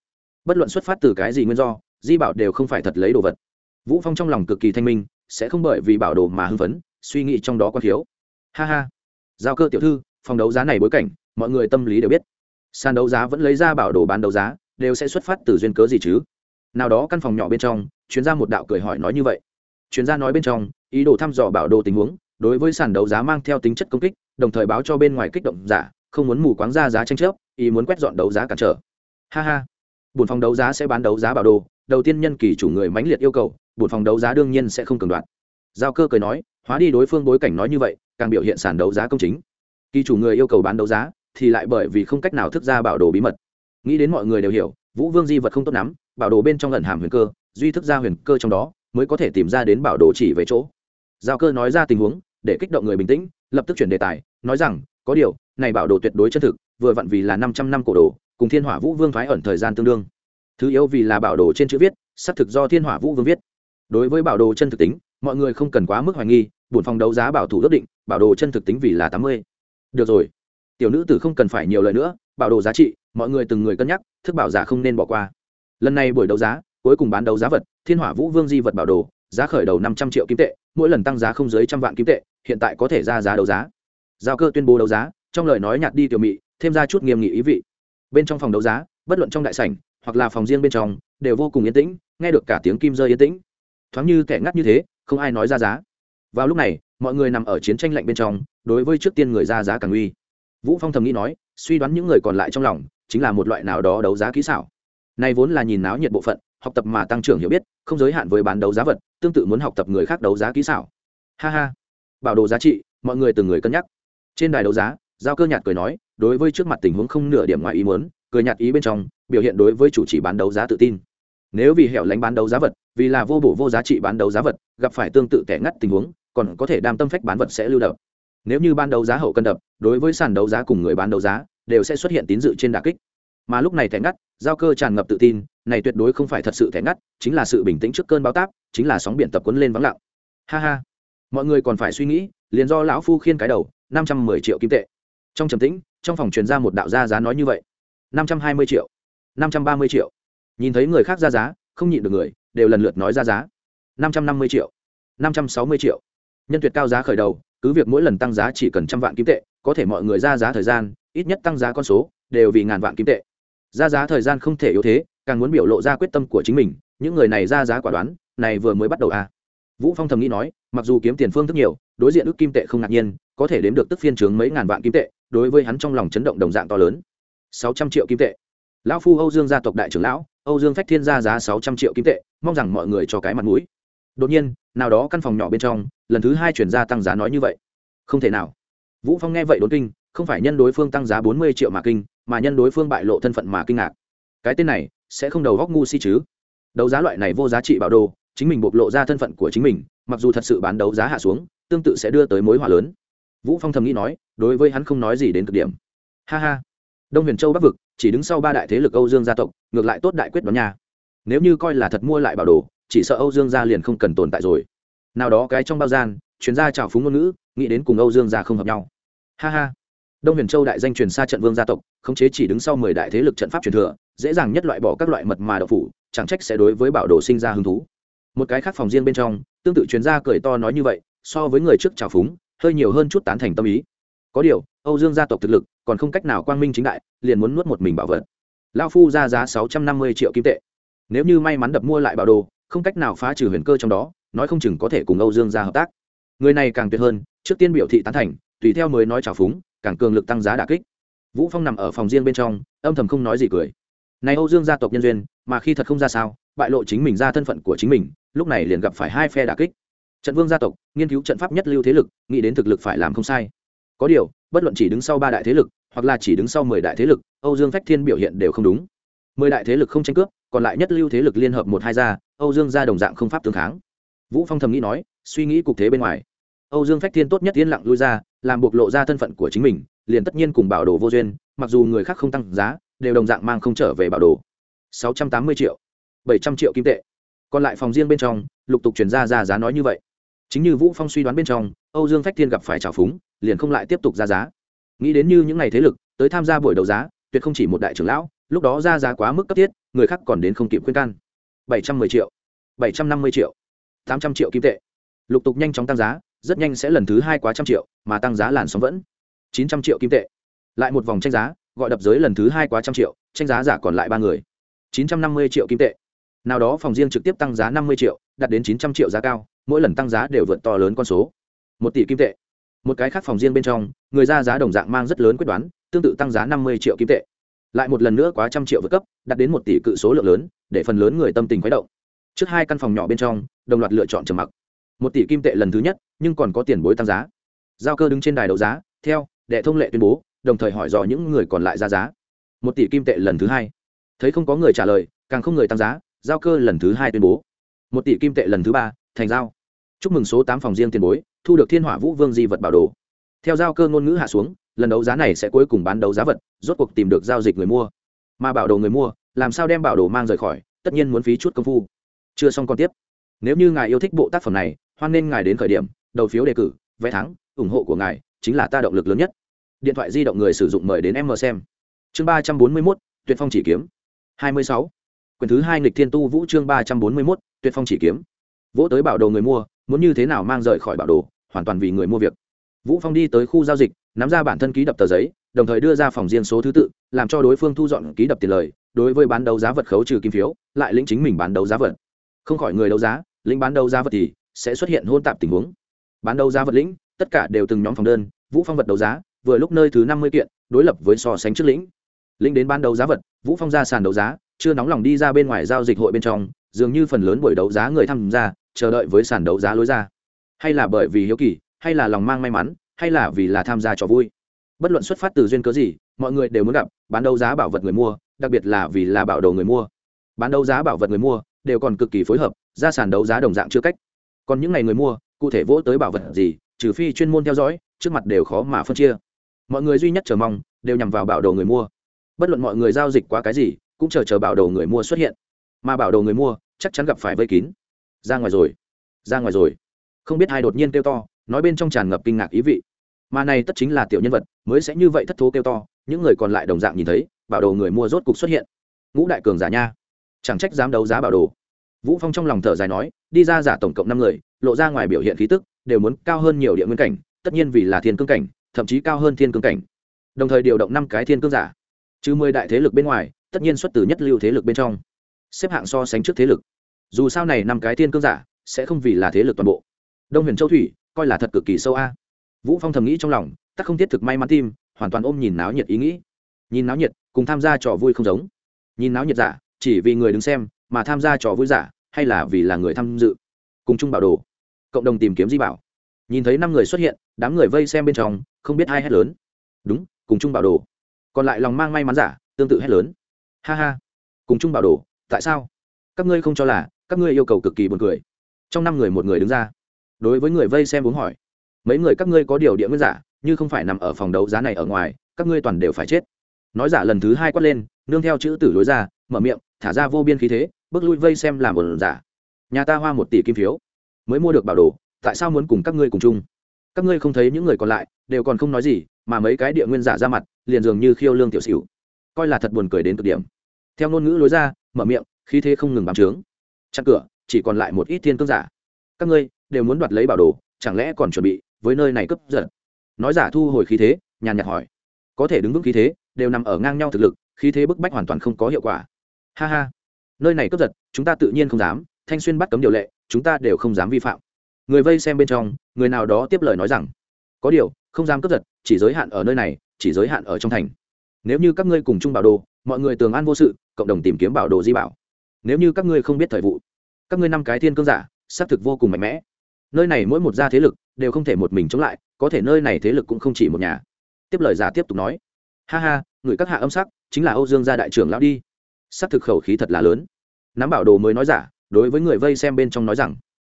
bất luận xuất phát từ cái gì nguyên do, di bảo đều không phải thật lấy đồ vật. Vũ phong trong lòng cực kỳ thanh minh, sẽ không bởi vì bảo đồ mà hưng phấn, suy nghĩ trong đó có thiếu. Ha ha. Giao cơ tiểu thư, phòng đấu giá này bối cảnh, mọi người tâm lý đều biết. Sàn đấu giá vẫn lấy ra bảo đồ bán đấu giá, đều sẽ xuất phát từ duyên cớ gì chứ? Nào đó căn phòng nhỏ bên trong, chuyên gia một đạo cười hỏi nói như vậy. Chuyên gia nói bên trong, ý đồ thăm dò bảo đồ tình huống, đối với sàn đấu giá mang theo tính chất công kích đồng thời báo cho bên ngoài kích động giả, không muốn mù quáng ra giá tranh chấp, ý muốn quét dọn đấu giá cản trở. Ha ha. Bùn phòng đấu giá sẽ bán đấu giá bảo đồ, đầu tiên nhân kỳ chủ người mãnh liệt yêu cầu bùn phòng đấu giá đương nhiên sẽ không cường đoạt. Giao cơ cười nói, hóa đi đối phương bối cảnh nói như vậy, càng biểu hiện sàn đấu giá công chính. Kỳ chủ người yêu cầu bán đấu giá, thì lại bởi vì không cách nào thức ra bảo đồ bí mật. Nghĩ đến mọi người đều hiểu, vũ vương di vật không tốt lắm, bảo đồ bên trong lần hàm huyền cơ, duy thức ra huyền cơ trong đó, mới có thể tìm ra đến bảo đồ chỉ về chỗ. Giao cơ nói ra tình huống, để kích động người bình tĩnh, lập tức chuyển đề tài nói rằng, có điều, này bảo đồ tuyệt đối chân thực, vừa vặn vì là năm trăm năm cổ đồ, cùng thiên hỏa vũ vương thoái ẩn thời gian tương đương. Thứ yếu vì là bảo đồ trên chữ viết, xác thực do thiên hỏa vũ vương viết. Đối với bảo đồ chân thực tính, mọi người không cần quá mức hoài nghi, bổn phòng đấu giá bảo thủ ước định, bảo đồ chân thực tính vì là tám mươi. Được rồi. Tiểu nữ tử không cần phải nhiều lời nữa, bảo đồ giá trị, mọi người từng người cân nhắc, thức bảo giả không nên bỏ qua. Lần này buổi đấu giá, cuối cùng bán đấu giá vật, thiên hỏa vũ vương di vật bảo đồ, giá khởi đầu năm trăm triệu kim tệ, mỗi lần tăng giá không dưới trăm vạn kim tệ, hiện tại có thể ra giá đấu giá giao cơ tuyên bố đấu giá, trong lời nói nhạt đi tiểu mị, thêm ra chút nghiêm nghị ý vị. Bên trong phòng đấu giá, bất luận trong đại sảnh, hoặc là phòng riêng bên trong, đều vô cùng yên tĩnh, nghe được cả tiếng kim rơi yên tĩnh. Thoáng như kẻ ngắt như thế, không ai nói ra giá. Vào lúc này, mọi người nằm ở chiến tranh lạnh bên trong, đối với trước tiên người ra giá càng uy. Vũ phong thầm nghĩ nói, suy đoán những người còn lại trong lòng, chính là một loại nào đó đấu giá kỹ xảo. Này vốn là nhìn náo nhiệt bộ phận, học tập mà tăng trưởng hiểu biết, không giới hạn với bán đấu giá vật, tương tự muốn học tập người khác đấu giá kỹ xảo. Ha ha. Bảo đồ giá trị, mọi người từng người cân nhắc trên đài đấu giá, giao cơ nhạt cười nói, đối với trước mặt tình huống không nửa điểm ngoài ý muốn, cười nhạt ý bên trong, biểu hiện đối với chủ chỉ bán đấu giá tự tin. Nếu vì hẻo lánh bán đấu giá vật, vì là vô bổ vô giá trị bán đấu giá vật, gặp phải tương tự kẻ ngắt tình huống, còn có thể đam tâm phách bán vật sẽ lưu đập. Nếu như ban đấu giá hậu cân đập, đối với sàn đấu giá cùng người bán đấu giá, đều sẽ xuất hiện tín dự trên đà kích. Mà lúc này thẻ ngắt, giao cơ tràn ngập tự tin, này tuyệt đối không phải thật sự thẻ ngắt, chính là sự bình tĩnh trước cơn bao táp, chính là sóng biển tập quấn lên vắng lặng. Ha ha. Mọi người còn phải suy nghĩ, liền do lão phu khiên cái đầu năm trăm mười triệu kim tệ. Trong trầm tĩnh, trong phòng truyền ra một đạo gia giá nói như vậy. năm trăm hai mươi triệu, năm trăm ba mươi triệu. Nhìn thấy người khác ra giá, không nhịn được người, đều lần lượt nói ra giá. năm trăm năm mươi triệu, năm trăm sáu mươi triệu. Nhân tuyệt cao giá khởi đầu, cứ việc mỗi lần tăng giá chỉ cần trăm vạn kim tệ, có thể mọi người ra giá thời gian, ít nhất tăng giá con số, đều vì ngàn vạn kim tệ. Ra giá thời gian không thể yếu thế, càng muốn biểu lộ ra quyết tâm của chính mình, những người này ra giá quả đoán, này vừa mới bắt đầu à vũ phong thầm nghĩ nói, mặc dù kiếm tiền phương thức nhiều, đối diện ước kim tệ không ngạc nhiên, có thể đếm được tức phiên trướng mấy ngàn vạn kim tệ, đối với hắn trong lòng chấn động đồng dạng to lớn. Sáu trăm triệu kim tệ. Lão phu âu dương gia tộc đại trưởng lão, âu dương phách thiên gia giá sáu trăm triệu kim tệ, mong rằng mọi người cho cái mặt mũi. Đột nhiên, nào đó căn phòng nhỏ bên trong, lần thứ hai chuyển ra tăng giá nói như vậy. Không thể nào. Vũ phong nghe vậy đốn kinh, không phải nhân đối phương tăng giá bốn mươi triệu mà kinh, mà nhân đối phương bại lộ thân phận mà kinh ngạc. Cái tên này, sẽ không đầu góc ngu si chứ. Đấu giá loại này vô giá trị bảo đồ chính mình bộc lộ ra thân phận của chính mình, mặc dù thật sự bán đấu giá hạ xuống, tương tự sẽ đưa tới mối hỏa lớn. Vũ phong thầm nghĩ nói, đối với hắn không nói gì đến cực điểm. Ha ha. Đông huyền châu bắc vực, chỉ đứng sau ba đại thế lực âu dương gia tộc, ngược lại tốt đại quyết đoán nha. Nếu như coi là thật mua lại bảo đồ, chỉ sợ âu dương gia liền không cần tồn tại rồi. Nào đó cái trong bao gian, chuyên gia trào phúng ngôn ngữ, nghĩ đến cùng âu dương gia không hợp nhau. Ha ha. Đông huyền châu đại danh truyền xa trận vương gia tộc, khống chế chỉ đứng sau mười đại thế lực trận pháp truyền thừa, dễ dàng nhất loại bỏ các loại mật mà độc phủ, chẳng trách sẽ đối với bảo đồ sinh ra hứng thú một cái khác phòng riêng bên trong, tương tự chuyên gia cười to nói như vậy, so với người trước trào phúng, hơi nhiều hơn chút tán thành tâm ý. Có điều, âu dương gia tộc thực lực còn không cách nào quang minh chính đại, liền muốn nuốt một mình bảo vật. Lao phu ra giá sáu trăm năm mươi triệu kim tệ. Nếu như may mắn đập mua lại bảo đồ, không cách nào phá trừ huyền cơ trong đó, nói không chừng có thể cùng âu dương gia hợp tác. Người này càng tuyệt hơn, trước tiên biểu thị tán thành, tùy theo mới nói trào phúng, càng cường lực tăng giá đà kích. Vũ phong nằm ở phòng riêng bên trong, âm thầm không nói gì cười này âu dương gia tộc nhân duyên, mà khi thật không ra sao, bại lộ chính mình ra thân phận của chính mình, lúc này liền gặp phải hai phe đà kích. Trận vương gia tộc, nghiên cứu trận pháp nhất lưu thế lực, nghĩ đến thực lực phải làm không sai. Có điều, bất luận chỉ đứng sau ba đại thế lực, hoặc là chỉ đứng sau mười đại thế lực, âu dương phách thiên biểu hiện đều không đúng. Mười đại thế lực không tranh cướp, còn lại nhất lưu thế lực liên hợp một hai gia, âu dương gia đồng dạng không pháp tương kháng. Vũ phong thầm nghĩ nói, suy nghĩ cục thế bên ngoài. Âu dương phách thiên tốt nhất yên lặng lui ra, làm bộc lộ ra thân phận của chính mình, liền tất nhiên cùng bảo đồ vô duyên, mặc dù người khác không tăng giá đều đồng dạng mang không trở về bảo đồ. Sáu trăm tám mươi triệu, bảy trăm triệu kim tệ. Còn lại phòng riêng bên trong, lục tục chuyển ra ra giá nói như vậy. Chính như vũ phong suy đoán bên trong, âu dương phách thiên gặp phải trào phúng, liền không lại tiếp tục ra giá. Nghĩ đến như những ngày thế lực, tới tham gia buổi đấu giá, tuyệt không chỉ một đại trưởng lão, lúc đó ra giá quá mức cấp thiết, người khác còn đến không kịp khuyên can. Bảy trăm mười triệu, bảy trăm năm mươi triệu, tám trăm triệu kim tệ. Lục tục nhanh chóng tăng giá, rất nhanh sẽ lần thứ hai quá trăm triệu, mà tăng giá làn sóng vẫn chín trăm triệu kim tệ. Lại một vòng tranh giá gọi đập giới lần thứ hai quá trăm triệu, tranh giá giả còn lại ba người. Chín trăm năm mươi triệu kim tệ. Nào đó phòng riêng trực tiếp tăng giá năm mươi triệu, đạt đến chín trăm triệu giá cao, mỗi lần tăng giá đều vượt to lớn con số. Một tỷ kim tệ. Một cái khác phòng riêng bên trong, người ra giá đồng dạng mang rất lớn quyết đoán, tương tự tăng giá năm mươi triệu kim tệ. Lại một lần nữa quá trăm triệu vượt cấp, đạt đến một tỷ cự số lượng lớn, để phần lớn người tâm tình khuấy động. Trước hai căn phòng nhỏ bên trong, đồng loạt lựa chọn trầm mặc. Một tỷ kim tệ lần thứ nhất, nhưng còn có tiền bối tăng giá. Giao cơ đứng trên đài đấu giá, theo, đệ thông lệ tuyên bố đồng thời hỏi dò những người còn lại ra giá. Một tỷ kim tệ lần thứ hai. Thấy không có người trả lời, càng không người tăng giá, giao cơ lần thứ hai tuyên bố. Một tỷ kim tệ lần thứ ba, thành giao. Chúc mừng số tám phòng riêng tiền bối, thu được thiên hỏa vũ vương di vật bảo đồ. Theo giao cơ ngôn ngữ hạ xuống, lần đấu giá này sẽ cuối cùng bán đấu giá vật, rốt cuộc tìm được giao dịch người mua. Mà bảo đồ người mua, làm sao đem bảo đồ mang rời khỏi, tất nhiên muốn phí chút công phu. Chưa xong còn tiếp. Nếu như ngài yêu thích bộ tác phẩm này, hoan nên ngài đến khởi điểm, đầu phiếu đề cử, vé thắng, ủng hộ của ngài, chính là ta động lực lớn nhất điện thoại di động người sử dụng mời đến em mờ xem. Chương ba trăm bốn mươi mốt, tuyệt phong chỉ kiếm. hai mươi sáu. Quyển thứ hai nghịch thiên tu vũ chương ba trăm bốn mươi mốt, tuyệt phong chỉ kiếm. Vỗ tới bảo đồ người mua, muốn như thế nào mang rời khỏi bảo đồ, hoàn toàn vì người mua việc. Vũ phong đi tới khu giao dịch, nắm ra bản thân ký đập tờ giấy, đồng thời đưa ra phòng riêng số thứ tự, làm cho đối phương thu dọn ký đập tiền lời, đối với bán đấu giá vật khấu trừ kim phiếu, lại lĩnh chính mình bán đấu giá vật. Không khỏi người đấu giá, lĩnh bán đấu giá vật thì sẽ xuất hiện hôn tạp tình huống. Bán đấu giá vật lĩnh, tất cả đều từng nhóm phòng đơn, vũ phong vật đấu giá vừa lúc nơi thứ năm mươi kiện, đối lập với so sánh trước lĩnh. Lĩnh đến ban đầu giá vật, vũ phong ra sàn đấu giá, chưa nóng lòng đi ra bên ngoài giao dịch hội bên trong, dường như phần lớn buổi đấu giá người tham gia, chờ đợi với sàn đấu giá lối ra. Hay là bởi vì hiếu kỳ, hay là lòng mang may mắn, hay là vì là tham gia trò vui. Bất luận xuất phát từ duyên cớ gì, mọi người đều muốn gặp, bán đấu giá bảo vật người mua, đặc biệt là vì là bảo đồ người mua. Bán đấu giá bảo vật người mua, đều còn cực kỳ phối hợp, ra sàn đấu giá đồng dạng chưa cách. Còn những ngày người mua, cụ thể vỗ tới bảo vật gì, trừ phi chuyên môn theo dõi, trước mặt đều khó mà phân chia mọi người duy nhất chờ mong đều nhằm vào bảo đồ người mua. Bất luận mọi người giao dịch qua cái gì, cũng chờ chờ bảo đồ người mua xuất hiện. Mà bảo đồ người mua chắc chắn gặp phải vây kín. Ra ngoài rồi, ra ngoài rồi. Không biết ai đột nhiên kêu to, nói bên trong tràn ngập kinh ngạc ý vị. Mà này tất chính là tiểu nhân vật, mới sẽ như vậy thất thố kêu to, những người còn lại đồng dạng nhìn thấy, bảo đồ người mua rốt cục xuất hiện. Ngũ đại cường giả nha. Chẳng trách dám đấu giá bảo đồ. Vũ phong trong lòng thở dài nói, đi ra giả tổng cộng năm người, lộ ra ngoài biểu hiện khí tức, đều muốn cao hơn nhiều địa nguyên cảnh, tất nhiên vì là thiên cương cảnh thậm chí cao hơn thiên cương cảnh. Đồng thời điều động năm cái thiên cương giả. Trừ mười đại thế lực bên ngoài, tất nhiên xuất từ nhất lưu thế lực bên trong. Xếp hạng so sánh trước thế lực. Dù sao này năm cái thiên cương giả sẽ không vì là thế lực toàn bộ. Đông huyền châu thủy, coi là thật cực kỳ sâu a. Vũ phong thầm nghĩ trong lòng tắc không thiết thực may mắn tim, hoàn toàn ôm nhìn náo nhiệt ý nghĩ. Nhìn náo nhiệt, cùng tham gia trò vui không giống. Nhìn náo nhiệt giả, chỉ vì người đứng xem, mà tham gia trò vui giả, hay là vì là người tham dự. Cùng chung bảo đồ. Cộng đồng tìm kiếm di bảo nhìn thấy năm người xuất hiện, đám người vây xem bên trong, không biết ai hét lớn. Đúng, cùng chung bảo đồ. Còn lại lòng mang may mắn giả, tương tự hét lớn. Ha ha. Cùng chung bảo đồ, tại sao? Các ngươi không cho là, các ngươi yêu cầu cực kỳ buồn cười. Trong năm người một người đứng ra. Đối với người vây xem uống hỏi. Mấy người các ngươi có điều địa nguyên giả, như không phải nằm ở phòng đấu giá này ở ngoài, các ngươi toàn đều phải chết. Nói giả lần thứ hai quát lên, nương theo chữ tử lối ra, mở miệng, thả ra vô biên khí thế, bước lui vây xem làm một giả. Nhà ta hoa một tỷ kim phiếu. Mới mua được bảo đồ tại sao muốn cùng các ngươi cùng chung? Các ngươi không thấy những người còn lại, đều còn không nói gì, mà mấy cái địa nguyên giả ra mặt, liền dường như khiêu lương tiểu xỉu. Coi là thật buồn cười đến cực điểm. Theo ngôn ngữ lối ra, mở miệng, khí thế không ngừng bám trướng. Chặn cửa, chỉ còn lại một ít thiên cương giả. Các ngươi đều muốn đoạt lấy bảo đồ, chẳng lẽ còn chuẩn bị với nơi này cấp giật? Nói giả thu hồi khí thế, nhàn nhạt hỏi. Có thể đứng vững khí thế, đều nằm ở ngang nhau thực lực, khí thế bức bách hoàn toàn không có hiệu quả. Ha ha. Nơi này cướp giật, chúng ta tự nhiên không dám, thanh xuyên bắt cấm điều lệ, chúng ta đều không dám vi phạm người vây xem bên trong, người nào đó tiếp lời nói rằng, có điều, không dám cướp giật, chỉ giới hạn ở nơi này, chỉ giới hạn ở trong thành. Nếu như các ngươi cùng chung bảo đồ, mọi người tường an vô sự, cộng đồng tìm kiếm bảo đồ di bảo. Nếu như các ngươi không biết thời vụ, các ngươi năm cái thiên cương giả, xác thực vô cùng mạnh mẽ. Nơi này mỗi một gia thế lực đều không thể một mình chống lại, có thể nơi này thế lực cũng không chỉ một nhà. Tiếp lời giả tiếp tục nói, ha ha, người các hạ âm sắc, chính là âu dương gia đại trưởng lão đi. Xác thực khẩu khí thật là lớn. Nắm bảo đồ mới nói giả, đối với người vây xem bên trong nói rằng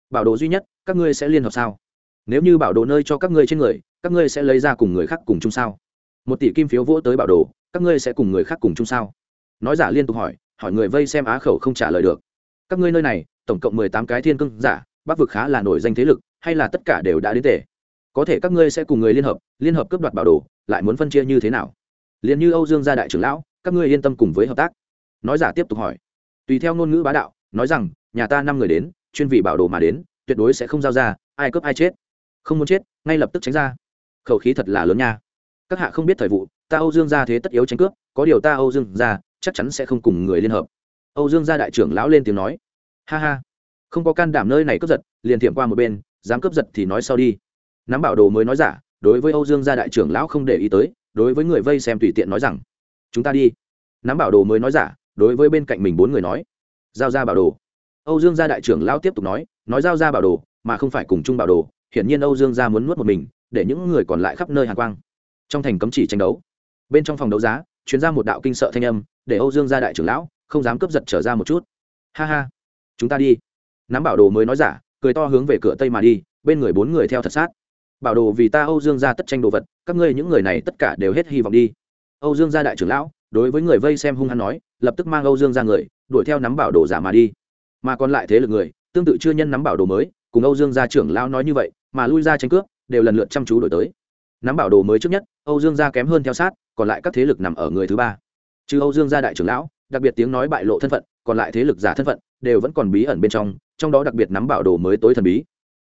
bảo đồ duy nhất, các ngươi sẽ liên hợp sao? Nếu như bảo đồ nơi cho các ngươi trên người, các ngươi sẽ lấy ra cùng người khác cùng chung sao? Một tỷ kim phiếu vỗ tới bảo đồ, các ngươi sẽ cùng người khác cùng chung sao? Nói giả liên tục hỏi hỏi người vây xem á khẩu không trả lời được. Các ngươi nơi này, tổng cộng mười tám cái thiên cưng giả, bắc vực khá là nổi danh thế lực, hay là tất cả đều đã đến tể có thể các ngươi sẽ cùng người liên hợp liên hợp cướp đoạt bảo đồ, lại muốn phân chia như thế nào? Liền như âu dương gia đại trưởng lão, các ngươi yên tâm cùng với hợp tác. Nói giả tiếp tục hỏi. Tùy theo ngôn ngữ bá đạo, nói rằng, nhà ta năm người đến chuyên vị bảo đồ mà đến, tuyệt đối sẽ không giao ra, ai cướp ai chết. Không muốn chết, ngay lập tức tránh ra. Khẩu khí thật là lớn nha. Các hạ không biết thời vụ, ta âu dương gia thế tất yếu tránh cướp, có điều ta âu dương gia, chắc chắn sẽ không cùng người liên hợp. Âu dương gia đại trưởng lão lên tiếng nói. Ha ha. Không có can đảm nơi này cướp giật, liền thiệm qua một bên, dám cướp giật thì nói sau đi. Nắm bảo đồ mới nói giả, đối với âu dương gia đại trưởng lão không để ý tới, đối với người vây xem tùy tiện nói rằng, chúng ta đi. Nắm bảo đồ mới nói giả, đối với bên cạnh mình bốn người nói, giao ra bảo đồ âu dương gia đại trưởng lão tiếp tục nói nói giao ra bảo đồ, mà không phải cùng chung bảo đồ, hiển nhiên âu dương gia muốn nuốt một mình, để những người còn lại khắp nơi hàn quang. Trong thành cấm chỉ tranh đấu, bên trong phòng đấu giá, truyền ra một đạo kinh sợ thanh âm, để âu dương gia đại trưởng lão không dám cướp giật trở ra một chút. Ha ha, chúng ta đi. Nắm bảo đồ mới nói giả, cười to hướng về cửa tây mà đi, bên người bốn người theo thật sát. Bảo đồ vì ta âu dương gia tất tranh đồ vật, các ngươi những người này tất cả đều hết hy vọng đi. Âu dương gia đại trưởng lão, đối với người vây xem hung hăng nói, lập tức mang âu dương gia người, đuổi theo nắm bảo đồ giả mà đi mà còn lại thế lực người, tương tự chưa nhân nắm bảo đồ mới, cùng âu dương gia trưởng lão nói như vậy, mà lui ra tranh cướp, đều lần lượt chăm chú đổi tới. Nắm bảo đồ mới trước nhất, âu dương gia kém hơn theo sát, còn lại các thế lực nằm ở người thứ ba. Trừ âu dương gia đại trưởng lão, đặc biệt tiếng nói bại lộ thân phận, còn lại thế lực giả thân phận, đều vẫn còn bí ẩn bên trong trong đó đặc biệt nắm bảo đồ mới tối thần bí.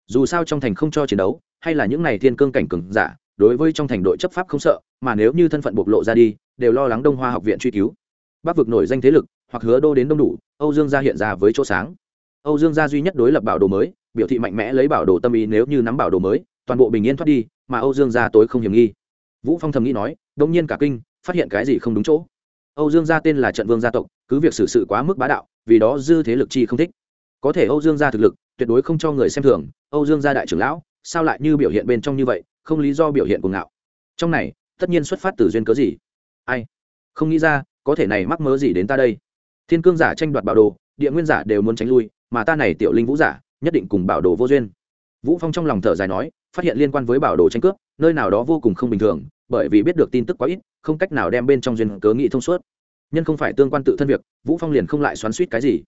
Dù sao trong thành không cho chiến đấu, hay là những này thiên cương cảnh cường giả, đối với trong thành đội chấp pháp không sợ, mà nếu như thân phận bộc lộ ra đi, đều lo lắng đông hoa học viện truy cứu. Bắc vực nổi danh thế lực hoặc hứa đô đến đông đủ, âu dương gia hiện ra với chỗ sáng. Âu dương gia duy nhất đối lập bảo đồ mới, biểu thị mạnh mẽ lấy bảo đồ tâm ý nếu như nắm bảo đồ mới, toàn bộ bình yên thoát đi, mà âu dương gia tối không hiểm nghi. Vũ phong thầm nghĩ nói, đông nhiên cả kinh, phát hiện cái gì không đúng chỗ? Âu dương gia tên là trận vương gia tộc, cứ việc xử sự quá mức bá đạo, vì đó dư thế lực chi không thích. Có thể âu dương gia thực lực, tuyệt đối không cho người xem thường, âu dương gia đại trưởng lão, sao lại như biểu hiện bên trong như vậy, không lý do biểu hiện cuồng ngạo. Trong này, tất nhiên xuất phát từ duyên cớ gì? Ai? Không nghĩ ra, có thể này mắc mớ gì đến ta đây? Thiên cương giả tranh đoạt bảo đồ, địa nguyên giả đều muốn tránh lui, mà ta này tiểu linh vũ giả, nhất định cùng bảo đồ vô duyên. Vũ phong trong lòng thở dài nói, phát hiện liên quan với bảo đồ tranh cướp, nơi nào đó vô cùng không bình thường, bởi vì biết được tin tức quá ít, không cách nào đem bên trong duyên cớ nghị thông suốt. Nhân không phải tương quan tự thân việc, vũ phong liền không lại xoắn suýt cái gì.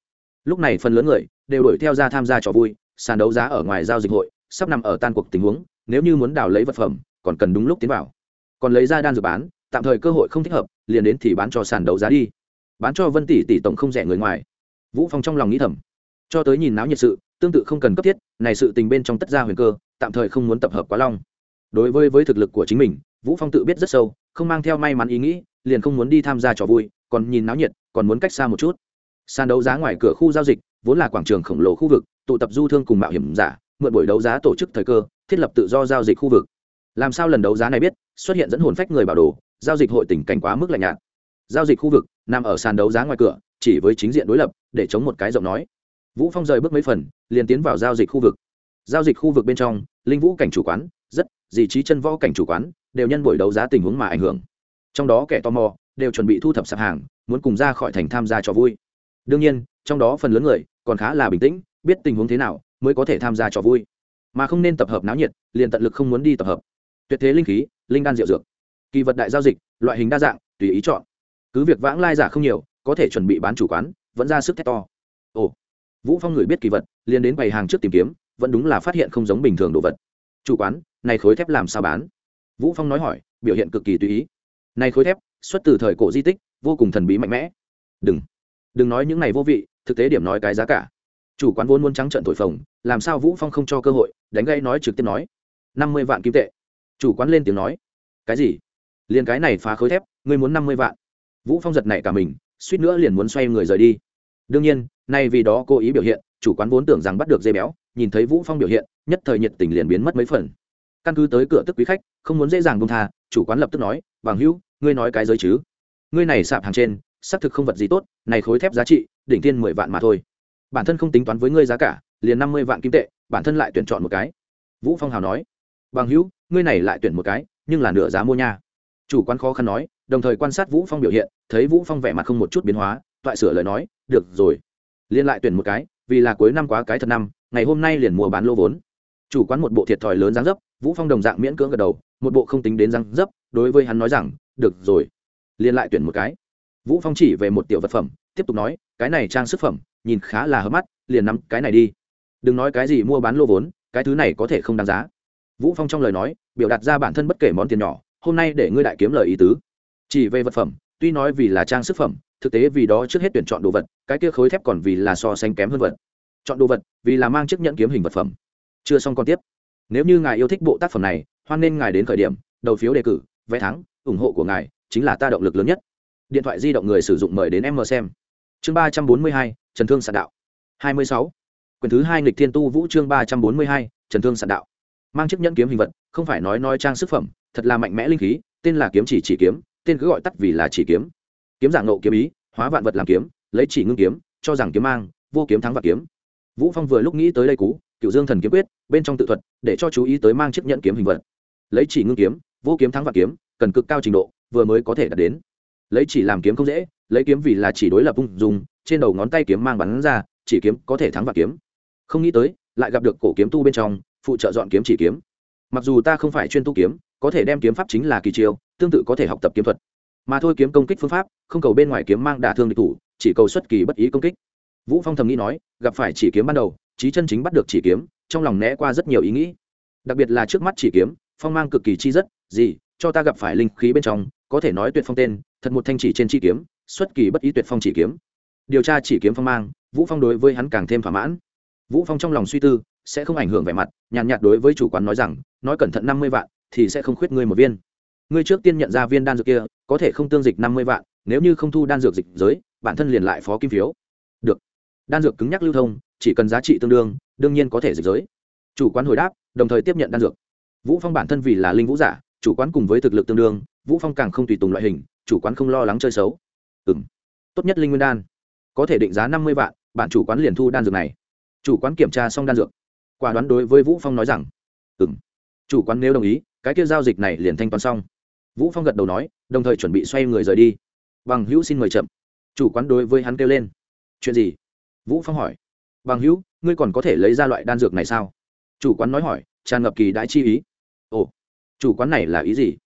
Lúc này phần lớn người, đều đuổi theo ra tham gia trò vui, sàn đấu giá ở ngoài giao dịch hội, sắp nằm ở tan cuộc tình huống, nếu như muốn đào lấy vật phẩm, còn cần đúng lúc tiến vào. Còn lấy ra đan dược bán, tạm thời cơ hội không thích hợp, liền đến thì bán cho sàn đấu giá đi bán cho vân tỷ tỷ tổng không rẻ người ngoài. Vũ phong trong lòng nghĩ thầm. Cho tới nhìn náo nhiệt sự, tương tự không cần cấp thiết, này sự tình bên trong tất gia huyền cơ, tạm thời không muốn tập hợp quá long. Đối với với thực lực của chính mình, vũ phong tự biết rất sâu, không mang theo may mắn ý nghĩ, liền không muốn đi tham gia trò vui, còn nhìn náo nhiệt, còn muốn cách xa một chút. Sàn đấu giá ngoài cửa khu giao dịch, vốn là quảng trường khổng lồ khu vực, tụ tập du thương cùng mạo hiểm giả, mượn buổi đấu giá tổ chức thời cơ, thiết lập tự do giao dịch khu vực. Làm sao lần đấu giá này biết, xuất hiện dẫn hồn phách người bảo đồ, giao dịch hội tỉnh cảnh quá mức lạnh nhạt giao dịch khu vực, nằm ở sàn đấu giá ngoài cửa, chỉ với chính diện đối lập, để chống một cái giọng nói. Vũ phong rời bước mấy phần, liền tiến vào giao dịch khu vực. Giao dịch khu vực bên trong, linh vũ cảnh chủ quán, rất dị trí chân võ cảnh chủ quán, đều nhân buổi đấu giá tình huống mà ảnh hưởng. Trong đó kẻ tò mò, đều chuẩn bị thu thập sạp hàng, muốn cùng ra khỏi thành tham gia trò vui. Đương nhiên, trong đó phần lớn người, còn khá là bình tĩnh, biết tình huống thế nào, mới có thể tham gia trò vui. Mà không nên tập hợp náo nhiệt, liền tận lực không muốn đi tập hợp. Tuyệt thế linh khí, linh đan rượu dược. Kỳ vật đại giao dịch, loại hình đa dạng, tùy ý chọn cứ việc vãng lai giả không nhiều, có thể chuẩn bị bán chủ quán, vẫn ra sức thét to. Ồ, vũ phong người biết kỳ vật, liền đến bày hàng trước tìm kiếm, vẫn đúng là phát hiện không giống bình thường đồ vật. Chủ quán, này khối thép làm sao bán? Vũ phong nói hỏi, biểu hiện cực kỳ tùy ý. Này khối thép, xuất từ thời cổ di tích, vô cùng thần bí mạnh mẽ. Đừng đừng nói những này vô vị, thực tế điểm nói cái giá cả. Chủ quán vốn muốn trắng trận thổi phồng, làm sao vũ phong không cho cơ hội, đánh gây nói trực tiếp nói. Năm mươi vạn kim tệ. Chủ quán lên tiếng nói. Cái gì? Liền cái này phá khối thép, ngươi muốn năm mươi vạn vũ phong giật này cả mình, suýt nữa liền muốn xoay người rời đi. Đương nhiên, nay vì đó cố ý biểu hiện, chủ quán vốn tưởng rằng bắt được dây béo, nhìn thấy vũ phong biểu hiện, nhất thời nhiệt tình liền biến mất mấy phần. Căn cứ tới cửa tức quý khách, không muốn dễ dàng buông tha, chủ quán lập tức nói bằng hữu, ngươi nói cái giới chứ? Ngươi này sạp hàng trên, xác thực không vật gì tốt, này khối thép giá trị, đỉnh tiên mười vạn mà thôi. Bản thân không tính toán với ngươi giá cả, liền năm mươi vạn kim tệ, bản thân lại tuyển chọn một cái. Vũ phong hào nói bằng hữu, ngươi này lại tuyển một cái, nhưng là nửa giá mua nha. Chủ quán khó khăn nói đồng thời quan sát vũ phong biểu hiện, thấy vũ phong vẻ mặt không một chút biến hóa, toại sửa lời nói, được rồi, liên lại tuyển một cái, vì là cuối năm quá cái thật năm, ngày hôm nay liền mua bán lô vốn. Chủ quán một bộ thiệt thòi lớn dáng dấp, vũ phong đồng dạng miễn cưỡng gật đầu, một bộ không tính đến răng dấp, đối với hắn nói rằng, được rồi, liên lại tuyển một cái. Vũ phong chỉ về một tiểu vật phẩm, tiếp tục nói, cái này trang sức phẩm, nhìn khá là hớp mắt, liền nắm cái này đi. Đừng nói cái gì mua bán lô vốn, cái thứ này có thể không đáng giá. Vũ phong trong lời nói, biểu đạt ra bản thân bất kể món tiền nhỏ, hôm nay để ngươi đại kiếm lời ý tứ chỉ về vật phẩm, tuy nói vì là trang sức phẩm, thực tế vì đó trước hết tuyển chọn đồ vật, cái kia khối thép còn vì là so sánh kém hơn vật. Chọn đồ vật vì là mang chiếc nhẫn kiếm hình vật phẩm. Chưa xong còn tiếp. Nếu như ngài yêu thích bộ tác phẩm này, hoan nên ngài đến khởi điểm, đầu phiếu đề cử, vé thắng, ủng hộ của ngài chính là ta động lực lớn nhất. Điện thoại di động người sử dụng mời đến em mờ xem. Chương ba trăm bốn mươi hai, trần thương sạn đạo. hai mươi sáu. Quyển thứ hai nghịch thiên tu vũ chương ba trăm bốn mươi hai, trần thương sạn đạo. Mang chiếc nhẫn kiếm hình vật, không phải nói nói trang sức phẩm, thật là mạnh mẽ linh khí, tên là kiếm chỉ chỉ kiếm tên cứ gọi tắt vì là chỉ kiếm. Kiếm dạng nộ kiếm ý, hóa vạn vật làm kiếm, lấy chỉ ngưng kiếm, cho rằng kiếm mang, vô kiếm thắng và kiếm. Vũ phong vừa lúc nghĩ tới đây cú cựu dương thần kiếm quyết, bên trong tự thuật, để cho chú ý tới mang chiếc nhẫn kiếm hình vật. Lấy chỉ ngưng kiếm, vô kiếm thắng và kiếm, cần cực cao trình độ, vừa mới có thể đạt đến. Lấy chỉ làm kiếm không dễ, lấy kiếm vì là chỉ đối lập ung dùng trên đầu ngón tay kiếm mang bắn ra, chỉ kiếm có thể thắng và kiếm. Không nghĩ tới, lại gặp được cổ kiếm tu bên trong, phụ trợ dọn kiếm chỉ kiếm. Mặc dù ta không phải chuyên tu kiếm, có thể đem kiếm pháp chính là kỳ chiêu tương tự có thể học tập kiếm thuật. Mà thôi kiếm công kích phương pháp, không cầu bên ngoài kiếm mang đả thương địch thủ, chỉ cầu xuất kỳ bất ý công kích. Vũ phong thầm nghĩ nói, gặp phải chỉ kiếm ban đầu, trí chân chính bắt được chỉ kiếm, trong lòng né qua rất nhiều ý nghĩ. Đặc biệt là trước mắt chỉ kiếm, phong mang cực kỳ chi rất, gì, cho ta gặp phải linh khí bên trong, có thể nói tuyệt phong tên, thật một thanh chỉ trên chi kiếm, xuất kỳ bất ý tuyệt phong chỉ kiếm. Điều tra chỉ kiếm phong mang, vũ phong đối với hắn càng thêm thỏa mãn. Vũ phong trong lòng suy tư, sẽ không ảnh hưởng vẻ mặt, nhàn nhạt đối với chủ quán nói rằng, nói cẩn thận năm mươi vạn, thì sẽ không khuyết ngươi một viên ngươi trước tiên nhận ra viên đan dược kia, có thể không tương dịch năm mươi vạn, nếu như không thu đan dược dịch giới, bản thân liền lại phó kim phiếu. Được. Đan dược cứng nhắc lưu thông, chỉ cần giá trị tương đương đương nhiên có thể dịch giới. Chủ quán hồi đáp, đồng thời tiếp nhận đan dược. Vũ phong bản thân vì là linh vũ giả, chủ quán cùng với thực lực tương đương, vũ phong càng không tùy tùng loại hình, chủ quán không lo lắng chơi xấu. Ừm. Tốt nhất linh nguyên đan. Có thể định giá năm mươi vạn, bạn chủ quán liền thu đan dược này. Chủ quán kiểm tra xong đan dược. Quả đoán đối với vũ phong nói rằng, ừm. Chủ quán nếu đồng ý, cái kia giao dịch này liền thanh toán xong vũ phong gật đầu nói, đồng thời chuẩn bị xoay người rời đi. Bằng hữu xin mời chậm. Chủ quán đối với hắn kêu lên. Chuyện gì? Vũ phong hỏi. Bằng hữu, ngươi còn có thể lấy ra loại đan dược này sao? Chủ quán nói hỏi, tràn ngập kỳ đãi chi ý. Ồ, chủ quán này là ý gì?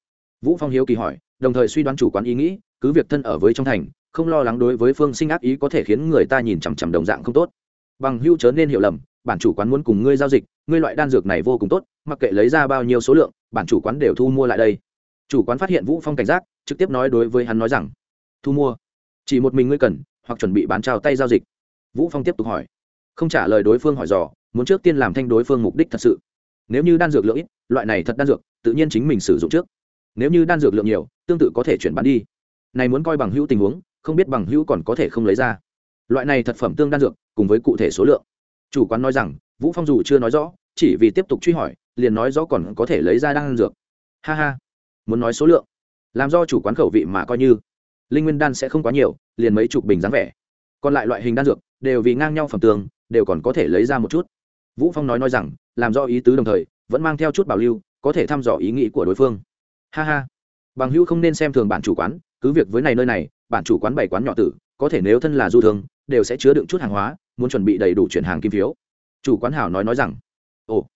Vũ phong hiếu kỳ hỏi, đồng thời suy đoán chủ quán ý nghĩ, cứ việc thân ở với trong thành, không lo lắng đối với phương sinh ác ý có thể khiến người ta nhìn chằm chằm đồng dạng không tốt. Bằng hữu chớ nên hiểu lầm, bản chủ quán muốn cùng ngươi giao dịch, ngươi loại đan dược này vô cùng tốt, mặc kệ lấy ra bao nhiêu số lượng, bản chủ quán đều thu mua lại đây chủ quán phát hiện vũ phong cảnh giác, trực tiếp nói đối với hắn nói rằng, thu mua. Chỉ một mình ngươi cần, hoặc chuẩn bị bán trao tay giao dịch. Vũ phong tiếp tục hỏi. Không trả lời đối phương hỏi dò, muốn trước tiên làm thanh đối phương mục đích thật sự. Nếu như đan dược lượng ít, loại này thật đan dược, tự nhiên chính mình sử dụng trước. Nếu như đan dược lượng nhiều, tương tự có thể chuyển bán đi. Này muốn coi bằng hữu tình huống, không biết bằng hữu còn có thể không lấy ra. Loại này thật phẩm tương đan dược, cùng với cụ thể số lượng. Chủ quán nói rằng, vũ phong dù chưa nói rõ, chỉ vì tiếp tục truy hỏi, liền nói rõ còn có thể lấy ra đan dược. Ha ha muốn nói số lượng. Làm do chủ quán khẩu vị mà coi như. Linh nguyên đan sẽ không quá nhiều, liền mấy chục bình dáng vẻ. Còn lại loại hình đan dược, đều vì ngang nhau phẩm tường, đều còn có thể lấy ra một chút. Vũ phong nói nói rằng, làm do ý tứ đồng thời, vẫn mang theo chút bảo lưu, có thể thăm dò ý nghĩ của đối phương. Ha ha. Bằng hữu không nên xem thường bản chủ quán, cứ việc với này nơi này, bản chủ quán bảy quán nhỏ tử, có thể nếu thân là du thương, đều sẽ chứa đựng chút hàng hóa, muốn chuẩn bị đầy đủ chuyển hàng kim phiếu. Chủ quán hảo nói nói rằng, ồ,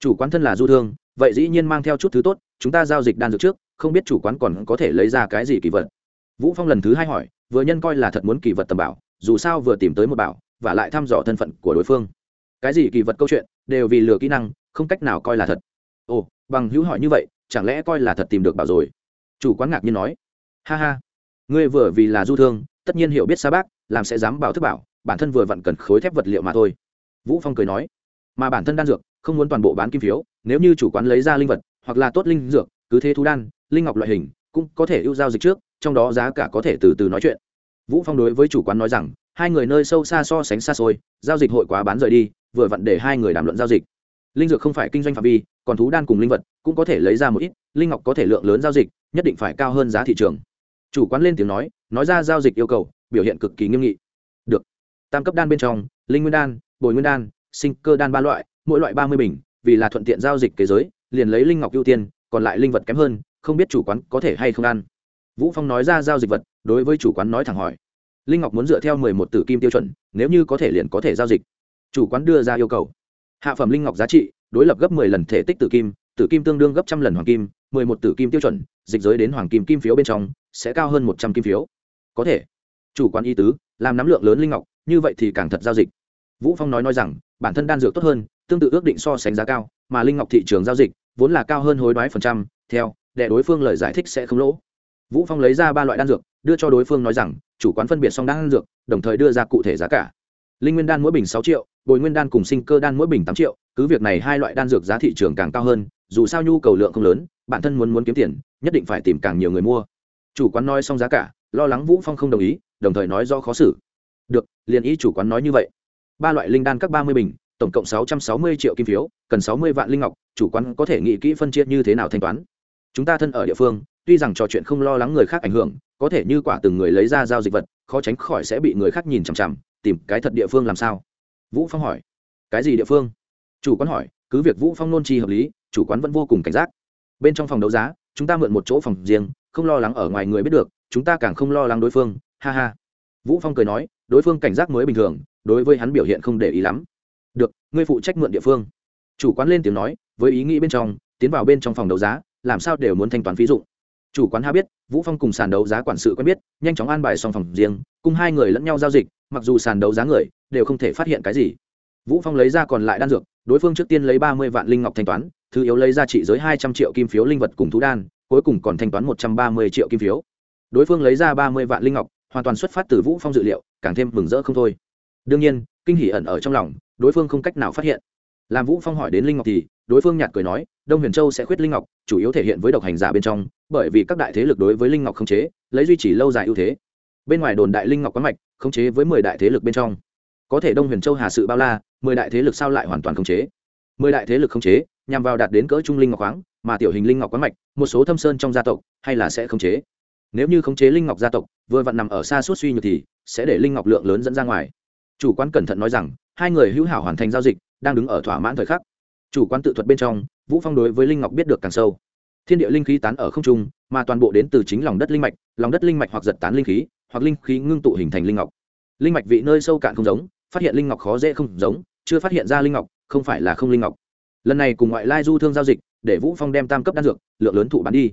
chủ quán thân là du thương vậy dĩ nhiên mang theo chút thứ tốt, chúng ta giao dịch đan dược trước, không biết chủ quán còn có thể lấy ra cái gì kỳ vật. Vũ phong lần thứ hai hỏi, vừa nhân coi là thật muốn kỳ vật tầm bảo, dù sao vừa tìm tới một bảo, và lại thăm dò thân phận của đối phương. Cái gì kỳ vật câu chuyện, đều vì lừa kỹ năng, không cách nào coi là thật. Ồ, bằng hữu hỏi như vậy, chẳng lẽ coi là thật tìm được bảo rồi? Chủ quán ngạc nhiên nói. Ha ha, ngươi vừa vì là du thương, tất nhiên hiểu biết xa bác, làm sẽ dám bảo thức bảo, bản thân vừa vặn cần khối thép vật liệu mà thôi. Vũ phong cười nói. Mà bản thân đan dược, không muốn toàn bộ bán kim phiếu nếu như chủ quán lấy ra linh vật, hoặc là tốt linh dược, cứ thế thú đan, linh ngọc loại hình, cũng có thể ưu giao dịch trước, trong đó giá cả có thể từ từ nói chuyện. Vũ phong đối với chủ quán nói rằng, hai người nơi sâu xa so sánh xa xôi, giao dịch hội quá bán rời đi, vừa vặn để hai người đàm luận giao dịch. Linh dược không phải kinh doanh phạm vi, còn thú đan cùng linh vật, cũng có thể lấy ra một ít, linh ngọc có thể lượng lớn giao dịch, nhất định phải cao hơn giá thị trường. Chủ quán lên tiếng nói nói ra giao dịch yêu cầu, biểu hiện cực kỳ nghiêm nghị. Được. Tam cấp đan bên trong, linh nguyên đan, bồi nguyên đan, sinh cơ đan ba loại, mỗi loại ba mươi bình vì là thuận tiện giao dịch kế giới, liền lấy linh ngọc ưu tiên, còn lại linh vật kém hơn, không biết chủ quán có thể hay không ăn. Vũ phong nói ra giao dịch vật, đối với chủ quán nói thẳng hỏi. Linh ngọc muốn dựa theo mười một tử kim tiêu chuẩn, nếu như có thể liền có thể giao dịch. Chủ quán đưa ra yêu cầu. Hạ phẩm linh ngọc giá trị, đối lập gấp mười lần thể tích tử kim tử kim tương đương gấp trăm lần hoàng kim, mười một tử kim tiêu chuẩn, dịch giới đến hoàng kim kim phiếu bên trong, sẽ cao hơn một trăm kim phiếu. Có thể. Chủ quán y tứ, làm nắm lượng lớn linh ngọc, như vậy thì càng thật giao dịch. Vũ phong nói nói rằng bản thân đan dược tốt hơn, tương tự ước định so sánh giá cao, mà linh ngọc thị trường giao dịch vốn là cao hơn hối đoái phần trăm, theo, để đối phương lời giải thích sẽ không lỗ. Vũ phong lấy ra ba loại đan dược, đưa cho đối phương nói rằng, chủ quán phân biệt xong đan dược, đồng thời đưa ra cụ thể giá cả. Linh nguyên đan mỗi bình sáu triệu, bồi nguyên đan cùng sinh cơ đan mỗi bình tám triệu, cứ việc này hai loại đan dược giá thị trường càng cao hơn, dù sao nhu cầu lượng không lớn, bản thân muốn muốn kiếm tiền, nhất định phải tìm càng nhiều người mua. Chủ quán nói xong giá cả, lo lắng vũ phong không đồng ý, đồng thời nói do khó xử. Được, liền ý chủ quán nói như vậy ba loại linh đan các ba mươi bình, tổng cộng sáu trăm sáu mươi triệu kim phiếu, cần sáu mươi vạn linh ngọc, chủ quán có thể nghĩ kỹ phân chia như thế nào thanh toán. Chúng ta thân ở địa phương, tuy rằng trò chuyện không lo lắng người khác ảnh hưởng, có thể như quả từng người lấy ra giao dịch vật, khó tránh khỏi sẽ bị người khác nhìn chằm chằm, tìm cái thật địa phương làm sao? Vũ phong hỏi. Cái gì địa phương? Chủ quán hỏi, cứ việc vũ phong nôn chi hợp lý, chủ quán vẫn vô cùng cảnh giác. Bên trong phòng đấu giá, chúng ta mượn một chỗ phòng riêng, không lo lắng ở ngoài người biết được, chúng ta càng không lo lắng đối phương, ha ha. Vũ phong cười nói, đối phương cảnh giác mới bình thường đối với hắn biểu hiện không để ý lắm. Được, ngươi phụ trách mượn địa phương. Chủ quán lên tiếng nói, với ý nghĩ bên trong, tiến vào bên trong phòng đấu giá, làm sao đều muốn thanh toán phí dụ. chủ quán ha biết, vũ phong cùng sàn đấu giá quản sự quen biết, nhanh chóng an bài xong phòng riêng, cùng hai người lẫn nhau giao dịch, mặc dù sàn đấu giá người, đều không thể phát hiện cái gì. Vũ phong lấy ra còn lại đan dược, đối phương trước tiên lấy ba mươi vạn linh ngọc thanh toán, thứ yếu lấy ra trị giới hai trăm triệu kim phiếu linh vật cùng thú đan, cuối cùng còn thanh toán một trăm ba mươi triệu kim phiếu. Đối phương lấy ra ba mươi vạn linh ngọc, hoàn toàn xuất phát từ vũ phong dự liệu, càng thêm mừng rỡ không thôi đương nhiên, kinh hỉ ẩn ở trong lòng, đối phương không cách nào phát hiện. Làm vũ phong hỏi đến linh ngọc thì, đối phương nhạt cười nói, đông huyền châu sẽ khuyết linh ngọc, chủ yếu thể hiện với độc hành giả bên trong, bởi vì các đại thế lực đối với linh ngọc không chế, lấy duy trì lâu dài ưu thế. Bên ngoài đồn đại linh ngọc quán mạch không chế với mười đại thế lực bên trong. Có thể đông huyền châu hà sự bao la, mười đại thế lực sao lại hoàn toàn không chế? Mười đại thế lực không chế, nhằm vào đạt đến cỡ trung linh ngọc khoáng, mà tiểu hình linh ngọc quán mạch, một số thâm sơn trong gia tộc, hay là sẽ không chế. Nếu như khống chế linh ngọc gia tộc, vừa vặn nằm ở xa suốt suy nhược thì, sẽ để linh ngọc lượng lớn dẫn ra ngoài chủ quán cẩn thận nói rằng, hai người hữu hảo hoàn thành giao dịch, đang đứng ở thỏa mãn thời khắc. Chủ quán tự thuật bên trong, vũ phong đối với linh ngọc biết được càng sâu. Thiên địa linh khí tán ở không trung, mà toàn bộ đến từ chính lòng đất linh mạch, lòng đất linh mạch hoặc giật tán linh khí, hoặc linh khí ngưng tụ hình thành linh ngọc. Linh mạch vị nơi sâu cạn không giống, phát hiện linh ngọc khó dễ không giống, chưa phát hiện ra linh ngọc, không phải là không linh ngọc. Lần này cùng ngoại lai du thương giao dịch, để vũ phong đem tam cấp đan dược, lượng lớn thụ bán đi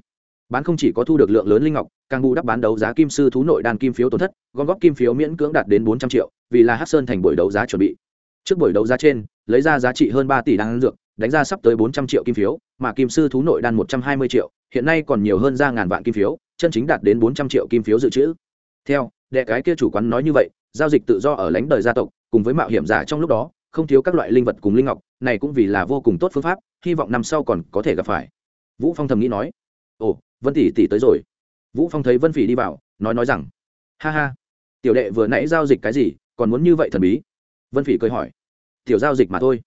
bán không chỉ có thu được lượng lớn linh ngọc, càng bù đắp bán đấu giá kim sư thú nội đan kim phiếu tổn thất, gom góp kim phiếu miễn cưỡng đạt đến bốn trăm triệu, vì là hát sơn thành buổi đấu giá chuẩn bị. Trước buổi đấu giá trên, lấy ra giá trị hơn ba tỷ đan dược, đánh ra sắp tới bốn trăm triệu kim phiếu, mà kim sư thú nội đan một trăm hai mươi triệu, hiện nay còn nhiều hơn ra ngàn vạn kim phiếu, chân chính đạt đến bốn trăm triệu kim phiếu dự trữ. Theo, đệ cái kia chủ quán nói như vậy, giao dịch tự do ở lãnh đời gia tộc, cùng với mạo hiểm giả trong lúc đó, không thiếu các loại linh vật cùng linh ngọc, này cũng vì là vô cùng tốt phương pháp, hy vọng năm sau còn có thể gặp phải. Vũ phong thầm nghĩ nói, ồ vân tỷ tỷ tới rồi. Vũ phong thấy vân phỉ đi vào, nói nói rằng, ha ha, tiểu đệ vừa nãy giao dịch cái gì, còn muốn như vậy thần bí? Vân phỉ cười hỏi, tiểu giao dịch mà thôi.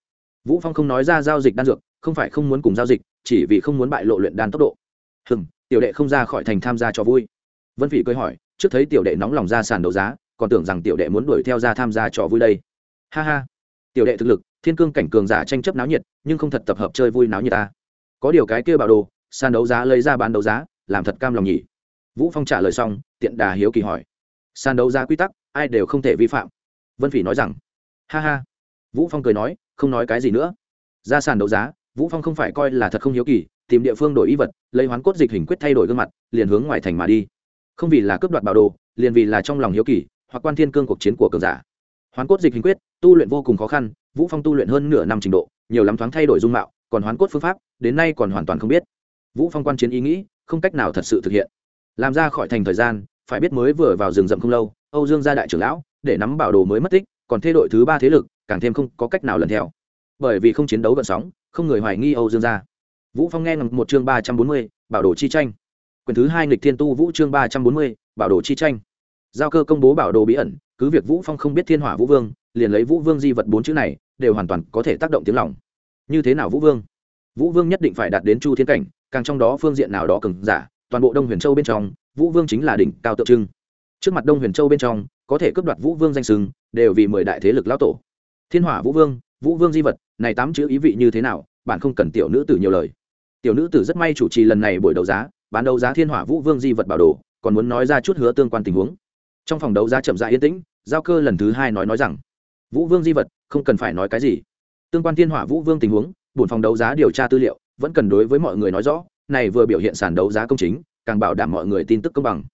Vũ phong không nói ra giao dịch đan dược, không phải không muốn cùng giao dịch, chỉ vì không muốn bại lộ luyện đan tốc độ. Hừm, tiểu đệ không ra khỏi thành tham gia cho vui. Vân phỉ cười hỏi, trước thấy tiểu đệ nóng lòng ra sàn đấu giá, còn tưởng rằng tiểu đệ muốn đuổi theo ra tham gia trò vui đây. Ha ha, tiểu đệ thực lực, thiên cương cảnh cường giả tranh chấp náo nhiệt, nhưng không thật tập hợp chơi vui náo nhiệt ta. Có điều cái kia bảo đồ sàn đấu giá lấy ra bán đấu giá, làm thật cam lòng nhỉ. Vũ phong trả lời xong, tiện đà hiếu kỳ hỏi. Sàn đấu giá quy tắc, ai đều không thể vi phạm. Vân phỉ nói rằng, ha ha. Vũ phong cười nói, không nói cái gì nữa. Ra sàn đấu giá, vũ phong không phải coi là thật không hiếu kỳ, tìm địa phương đổi y vật, lấy hoán cốt dịch hình quyết thay đổi gương mặt, liền hướng ngoài thành mà đi. Không vì là cướp đoạt bảo đồ, liền vì là trong lòng hiếu kỳ, hoặc quan thiên cương cuộc chiến của cường giả. Hoán cốt dịch hình quyết, tu luyện vô cùng khó khăn, vũ phong tu luyện hơn nửa năm trình độ, nhiều lắm thoáng thay đổi dung mạo, còn hoán cốt phương pháp, đến nay còn hoàn toàn không biết vũ phong quan chiến ý nghĩ không cách nào thật sự thực hiện. Làm ra khỏi thành thời gian, phải biết mới vừa vào rừng rậm không lâu, âu dương gia đại trưởng lão, để nắm bảo đồ mới mất tích, còn thê đội thứ ba thế lực, càng thêm không có cách nào lần theo. Bởi vì không chiến đấu gần sóng, không người hoài nghi âu dương gia. Vũ phong nghe ngầm một chương ba trăm bốn mươi, bảo đồ chi tranh. Quyển thứ hai nghịch thiên tu vũ chương ba trăm bốn mươi, bảo đồ chi tranh. Giao cơ công bố bảo đồ bí ẩn, cứ việc vũ phong không biết thiên hỏa vũ vương, liền lấy vũ vương di vật bốn chữ này, đều hoàn toàn có thể tác động tiếng lòng. Như thế nào vũ vương? Vũ vương nhất định phải đạt đến chu thiên cảnh càng trong đó phương diện nào đó cường giả, toàn bộ đông huyền châu bên trong, vũ vương chính là đỉnh cao tượng trưng. Trước mặt đông huyền châu bên trong, có thể cướp đoạt vũ vương danh sừng đều vì mười đại thế lực lão tổ. Thiên hỏa vũ vương vũ vương di vật, này tám chữ ý vị như thế nào, bạn không cần tiểu nữ tử nhiều lời. Tiểu nữ tử rất may chủ trì lần này buổi đấu giá, bán đấu giá thiên hỏa vũ vương di vật bảo đồ, còn muốn nói ra chút hứa tương quan tình huống. Trong phòng đấu giá chậm rãi yên tĩnh, giao cơ lần thứ hai nói nói rằng, vũ vương di vật, không cần phải nói cái gì. Tương quan thiên hỏa vũ vương tình huống, bổn phòng đấu giá điều tra tư liệu vẫn cần đối với mọi người nói rõ, này vừa biểu hiện sàn đấu giá công chính, càng bảo đảm mọi người tin tức công bằng.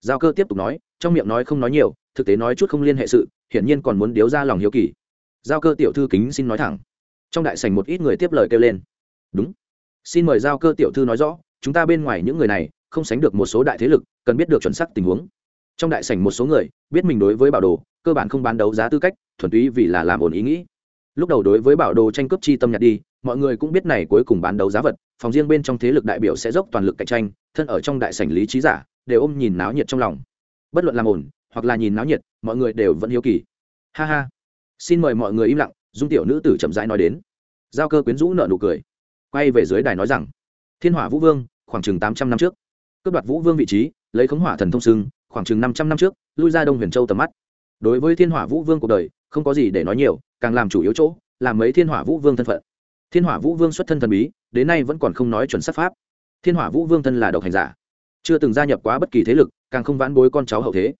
Giao cơ tiếp tục nói, trong miệng nói không nói nhiều, thực tế nói chút không liên hệ sự, hiển nhiên còn muốn điếu ra lòng hiếu kỳ. Giao cơ tiểu thư kính xin nói thẳng. Trong đại sảnh một ít người tiếp lời kêu lên. Đúng. Xin mời giao cơ tiểu thư nói rõ, chúng ta bên ngoài những người này, không sánh được một số đại thế lực, cần biết được chuẩn xác tình huống. Trong đại sảnh một số người, biết mình đối với bảo đồ, cơ bản không bán đấu giá tư cách, thuần túy vì là làm ổn ý nghĩ. Lúc đầu đối với bảo đồ tranh cướp chi tâm nhặt đi mọi người cũng biết này cuối cùng bán đấu giá vật, phòng riêng bên trong thế lực đại biểu sẽ dốc toàn lực cạnh tranh, thân ở trong đại sảnh lý trí giả, đều ôm nhìn náo nhiệt trong lòng. Bất luận làm ổn, hoặc là nhìn náo nhiệt, mọi người đều vẫn hiếu kỳ. Ha ha. Xin mời mọi người im lặng, dung tiểu nữ tử chậm rãi nói đến. Giao cơ quyến rũ nợ nụ cười. Quay về dưới đài nói rằng, thiên hỏa vũ vương, khoảng chừng tám trăm năm trước. Cướp đoạt vũ vương vị trí, lấy khống hỏa thần thông sưng khoảng chừng năm trăm năm trước, lui ra đông huyền châu tầm mắt. Đối với thiên hỏa vũ vương cuộc đời, không có gì để nói nhiều, càng làm chủ yếu chỗ làm mấy thiên hỏa vũ vương thân phận thiên hỏa vũ vương xuất thân thần bí, đến nay vẫn còn không nói chuẩn sắc pháp. Thiên hỏa vũ vương thân là độc hành giả, chưa từng gia nhập quá bất kỳ thế lực, càng không vãn bối con cháu hậu thế.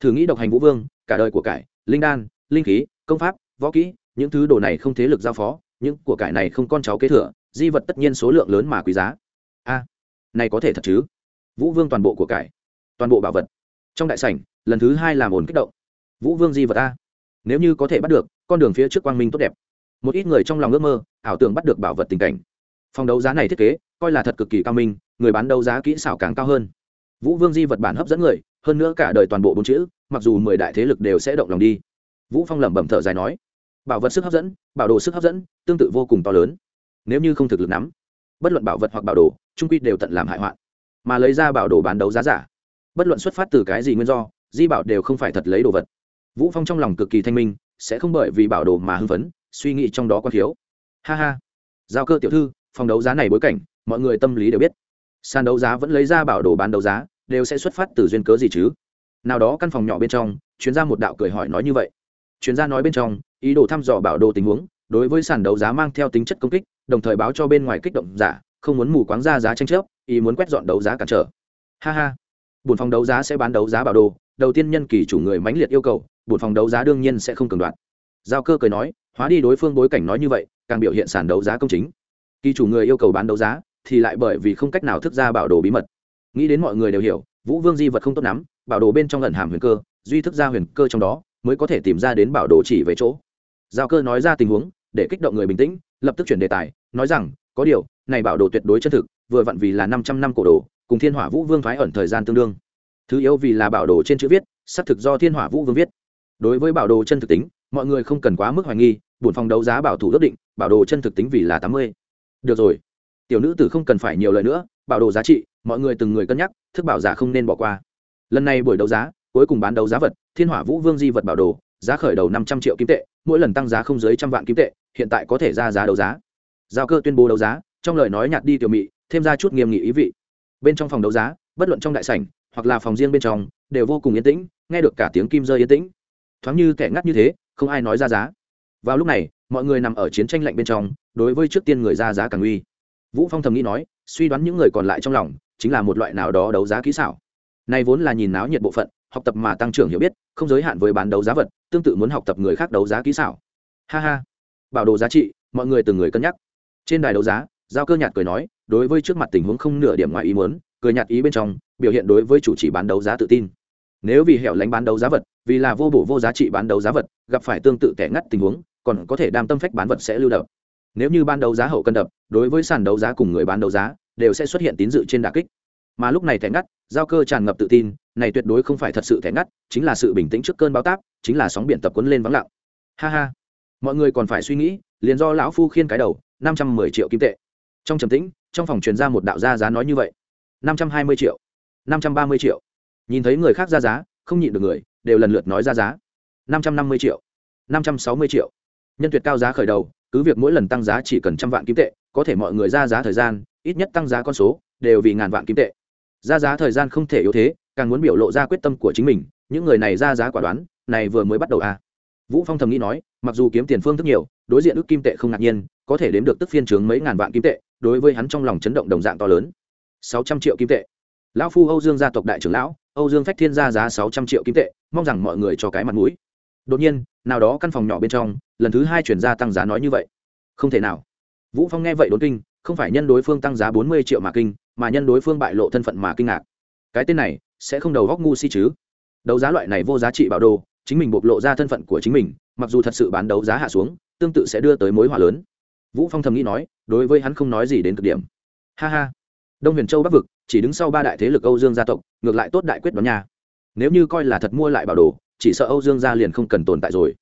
Thử nghĩ độc hành vũ vương, cả đời của cải, linh đan, linh khí, công pháp, võ kỹ, những thứ đồ này không thế lực giao phó, những của cải này không con cháu kế thừa, di vật tất nhiên số lượng lớn mà quý giá. A, này có thể thật chứ? Vũ vương toàn bộ của cải, toàn bộ bảo vật. Trong đại sảnh, lần thứ hai làm ồn kích động. Vũ vương di vật a, nếu như có thể bắt được, con đường phía trước quang minh tốt đẹp một ít người trong lòng ước mơ, ảo tưởng bắt được bảo vật tình cảnh. Phòng đấu giá này thiết kế, coi là thật cực kỳ cao minh, người bán đấu giá kỹ xảo càng cao hơn. Vũ vương di vật bản hấp dẫn người, hơn nữa cả đời toàn bộ bốn chữ, mặc dù mười đại thế lực đều sẽ động lòng đi. Vũ phong lẩm bẩm thở dài nói, bảo vật sức hấp dẫn, bảo đồ sức hấp dẫn, tương tự vô cùng to lớn. Nếu như không thực lực nắm, bất luận bảo vật hoặc bảo đồ trung quy đều tận làm hại hoạn. Mà lấy ra bảo đồ bán đấu giá giả, bất luận xuất phát từ cái gì nguyên do, di bảo đều không phải thật lấy đồ vật. Vũ phong trong lòng cực kỳ thanh minh, sẽ không bởi vì bảo đồ mà hưng phấn suy nghĩ trong đó có thiếu ha ha. Giao cơ tiểu thư, phòng đấu giá này bối cảnh, mọi người tâm lý đều biết. Sàn đấu giá vẫn lấy ra bảo đồ bán đấu giá, đều sẽ xuất phát từ duyên cớ gì chứ? Nào đó căn phòng nhỏ bên trong, chuyên gia một đạo cười hỏi nói như vậy. Chuyên gia nói bên trong, ý đồ thăm dò bảo đồ tình huống, đối với sàn đấu giá mang theo tính chất công kích, đồng thời báo cho bên ngoài kích động giả, không muốn mù quáng ra giá tranh chấp, ý muốn quét dọn đấu giá cản trở. Ha ha. Bùn phòng đấu giá sẽ bán đấu giá bảo đồ, đầu tiên nhân kỳ chủ người mãnh liệt yêu cầu bùn phòng đấu giá đương nhiên sẽ không cường đoạt. Giao cơ cười nói hóa đi đối phương bối cảnh nói như vậy, càng biểu hiện sản đấu giá công chính. Kỳ chủ người yêu cầu bán đấu giá, thì lại bởi vì không cách nào thức ra bảo đồ bí mật. Nghĩ đến mọi người đều hiểu, vũ vương di vật không tốt lắm, bảo đồ bên trong lần hàm huyền cơ, duy thức ra huyền cơ trong đó, mới có thể tìm ra đến bảo đồ chỉ về chỗ. Giao cơ nói ra tình huống, để kích động người bình tĩnh, lập tức chuyển đề tài, nói rằng, có điều, này bảo đồ tuyệt đối chân thực, vừa vặn vì là năm trăm năm cổ đồ, cùng thiên hỏa vũ vương thoái ẩn thời gian tương đương. Thứ yếu vì là bảo đồ trên chữ viết, xác thực do thiên hỏa vũ vương viết. Đối với bảo đồ chân thực tính mọi người không cần quá mức hoài nghi, bổn phòng đấu giá bảo thủ ước định, bảo đồ chân thực tính vì là tám mươi. Được rồi. Tiểu nữ tử không cần phải nhiều lời nữa, bảo đồ giá trị, mọi người từng người cân nhắc, thức bảo giả không nên bỏ qua. Lần này buổi đấu giá, cuối cùng bán đấu giá vật, thiên hỏa vũ vương di vật bảo đồ, giá khởi đầu năm trăm triệu kim tệ, mỗi lần tăng giá không dưới trăm vạn kim tệ, hiện tại có thể ra giá đấu giá. Giao cơ tuyên bố đấu giá, trong lời nói nhạt đi tiểu mị, thêm ra chút nghiêm nghị ý vị. Bên trong phòng đấu giá, bất luận trong đại sảnh, hoặc là phòng riêng bên trong, đều vô cùng yên tĩnh, nghe được cả tiếng kim rơi yên tĩnh. Thoáng như kẻ ngắt như thế không ai nói ra giá. Vào lúc này, mọi người nằm ở chiến tranh lạnh bên trong, đối với trước tiên người ra giá càng uy. Vũ phong thầm nghĩ nói, suy đoán những người còn lại trong lòng, chính là một loại nào đó đấu giá kỹ xảo. Này vốn là nhìn náo nhiệt bộ phận, học tập mà tăng trưởng hiểu biết, không giới hạn với bán đấu giá vật, tương tự muốn học tập người khác đấu giá kỹ xảo. Ha ha. Bảo đồ giá trị, mọi người từng người cân nhắc. Trên đài đấu giá, giao cơ nhạt cười nói, đối với trước mặt tình huống không nửa điểm ngoài ý muốn, cười nhạt ý bên trong, biểu hiện đối với chủ chỉ bán đấu giá tự tin nếu vì hẻo lánh bán đấu giá vật, vì là vô bổ vô giá trị bán đấu giá vật, gặp phải tương tự kẻ ngắt tình huống, còn có thể đam tâm phách bán vật sẽ lưu đập. Nếu như ban đấu giá hậu cân đập, đối với sàn đấu giá cùng người bán đấu giá, đều sẽ xuất hiện tín dự trên đà kích. Mà lúc này thẻ ngắt, giao cơ tràn ngập tự tin, này tuyệt đối không phải thật sự thẻ ngắt, chính là sự bình tĩnh trước cơn báo táp, chính là sóng biển tập quấn lên vắng lặng. Ha ha. Mọi người còn phải suy nghĩ, liền do lão phu khiên cái đầu, năm trăm mười triệu kim tệ. Trong trầm tĩnh, trong phòng truyền ra một đạo gia giá nói như vậy. năm trăm hai mươi triệu, năm trăm ba mươi triệu nhìn thấy người khác ra giá, không nhịn được người, đều lần lượt nói ra giá. Năm trăm năm mươi triệu, năm trăm sáu mươi triệu. Nhân tuyệt cao giá khởi đầu, cứ việc mỗi lần tăng giá chỉ cần trăm vạn kim tệ, có thể mọi người ra giá thời gian, ít nhất tăng giá con số, đều vì ngàn vạn kim tệ. Ra giá thời gian không thể yếu thế, càng muốn biểu lộ ra quyết tâm của chính mình, những người này ra giá quả đoán, này vừa mới bắt đầu à. vũ phong thầm nghĩ nói, mặc dù kiếm tiền phương thức nhiều, đối diện ước kim tệ không ngạc nhiên, có thể đếm được tức phiên trướng mấy ngàn vạn kim tệ, đối với hắn trong lòng chấn động đồng dạng to lớn. Sáu trăm triệu kim tệ. Lão phu âu dương gia tộc đại trưởng lão âu dương phách thiên ra giá sáu trăm triệu kim tệ, mong rằng mọi người cho cái mặt mũi. Đột nhiên, nào đó căn phòng nhỏ bên trong, lần thứ hai chuyển ra tăng giá nói như vậy. Không thể nào. Vũ phong nghe vậy đốn kinh, không phải nhân đối phương tăng giá bốn mươi triệu mà kinh, mà nhân đối phương bại lộ thân phận mà kinh ngạc. Cái tên này, sẽ không đầu góc ngu si chứ? Đấu giá loại này vô giá trị bảo đồ, chính mình bộc lộ ra thân phận của chính mình, mặc dù thật sự bán đấu giá hạ xuống, tương tự sẽ đưa tới mối hỏa lớn. Vũ phong thầm nghĩ nói, đối với hắn không nói gì đến cực điểm. Ha ha đông huyền châu bắc vực, chỉ đứng sau ba đại thế lực âu dương gia tộc, ngược lại tốt đại quyết đoán nha. Nếu như coi là thật mua lại bảo đồ, chỉ sợ âu dương gia liền không cần tồn tại rồi.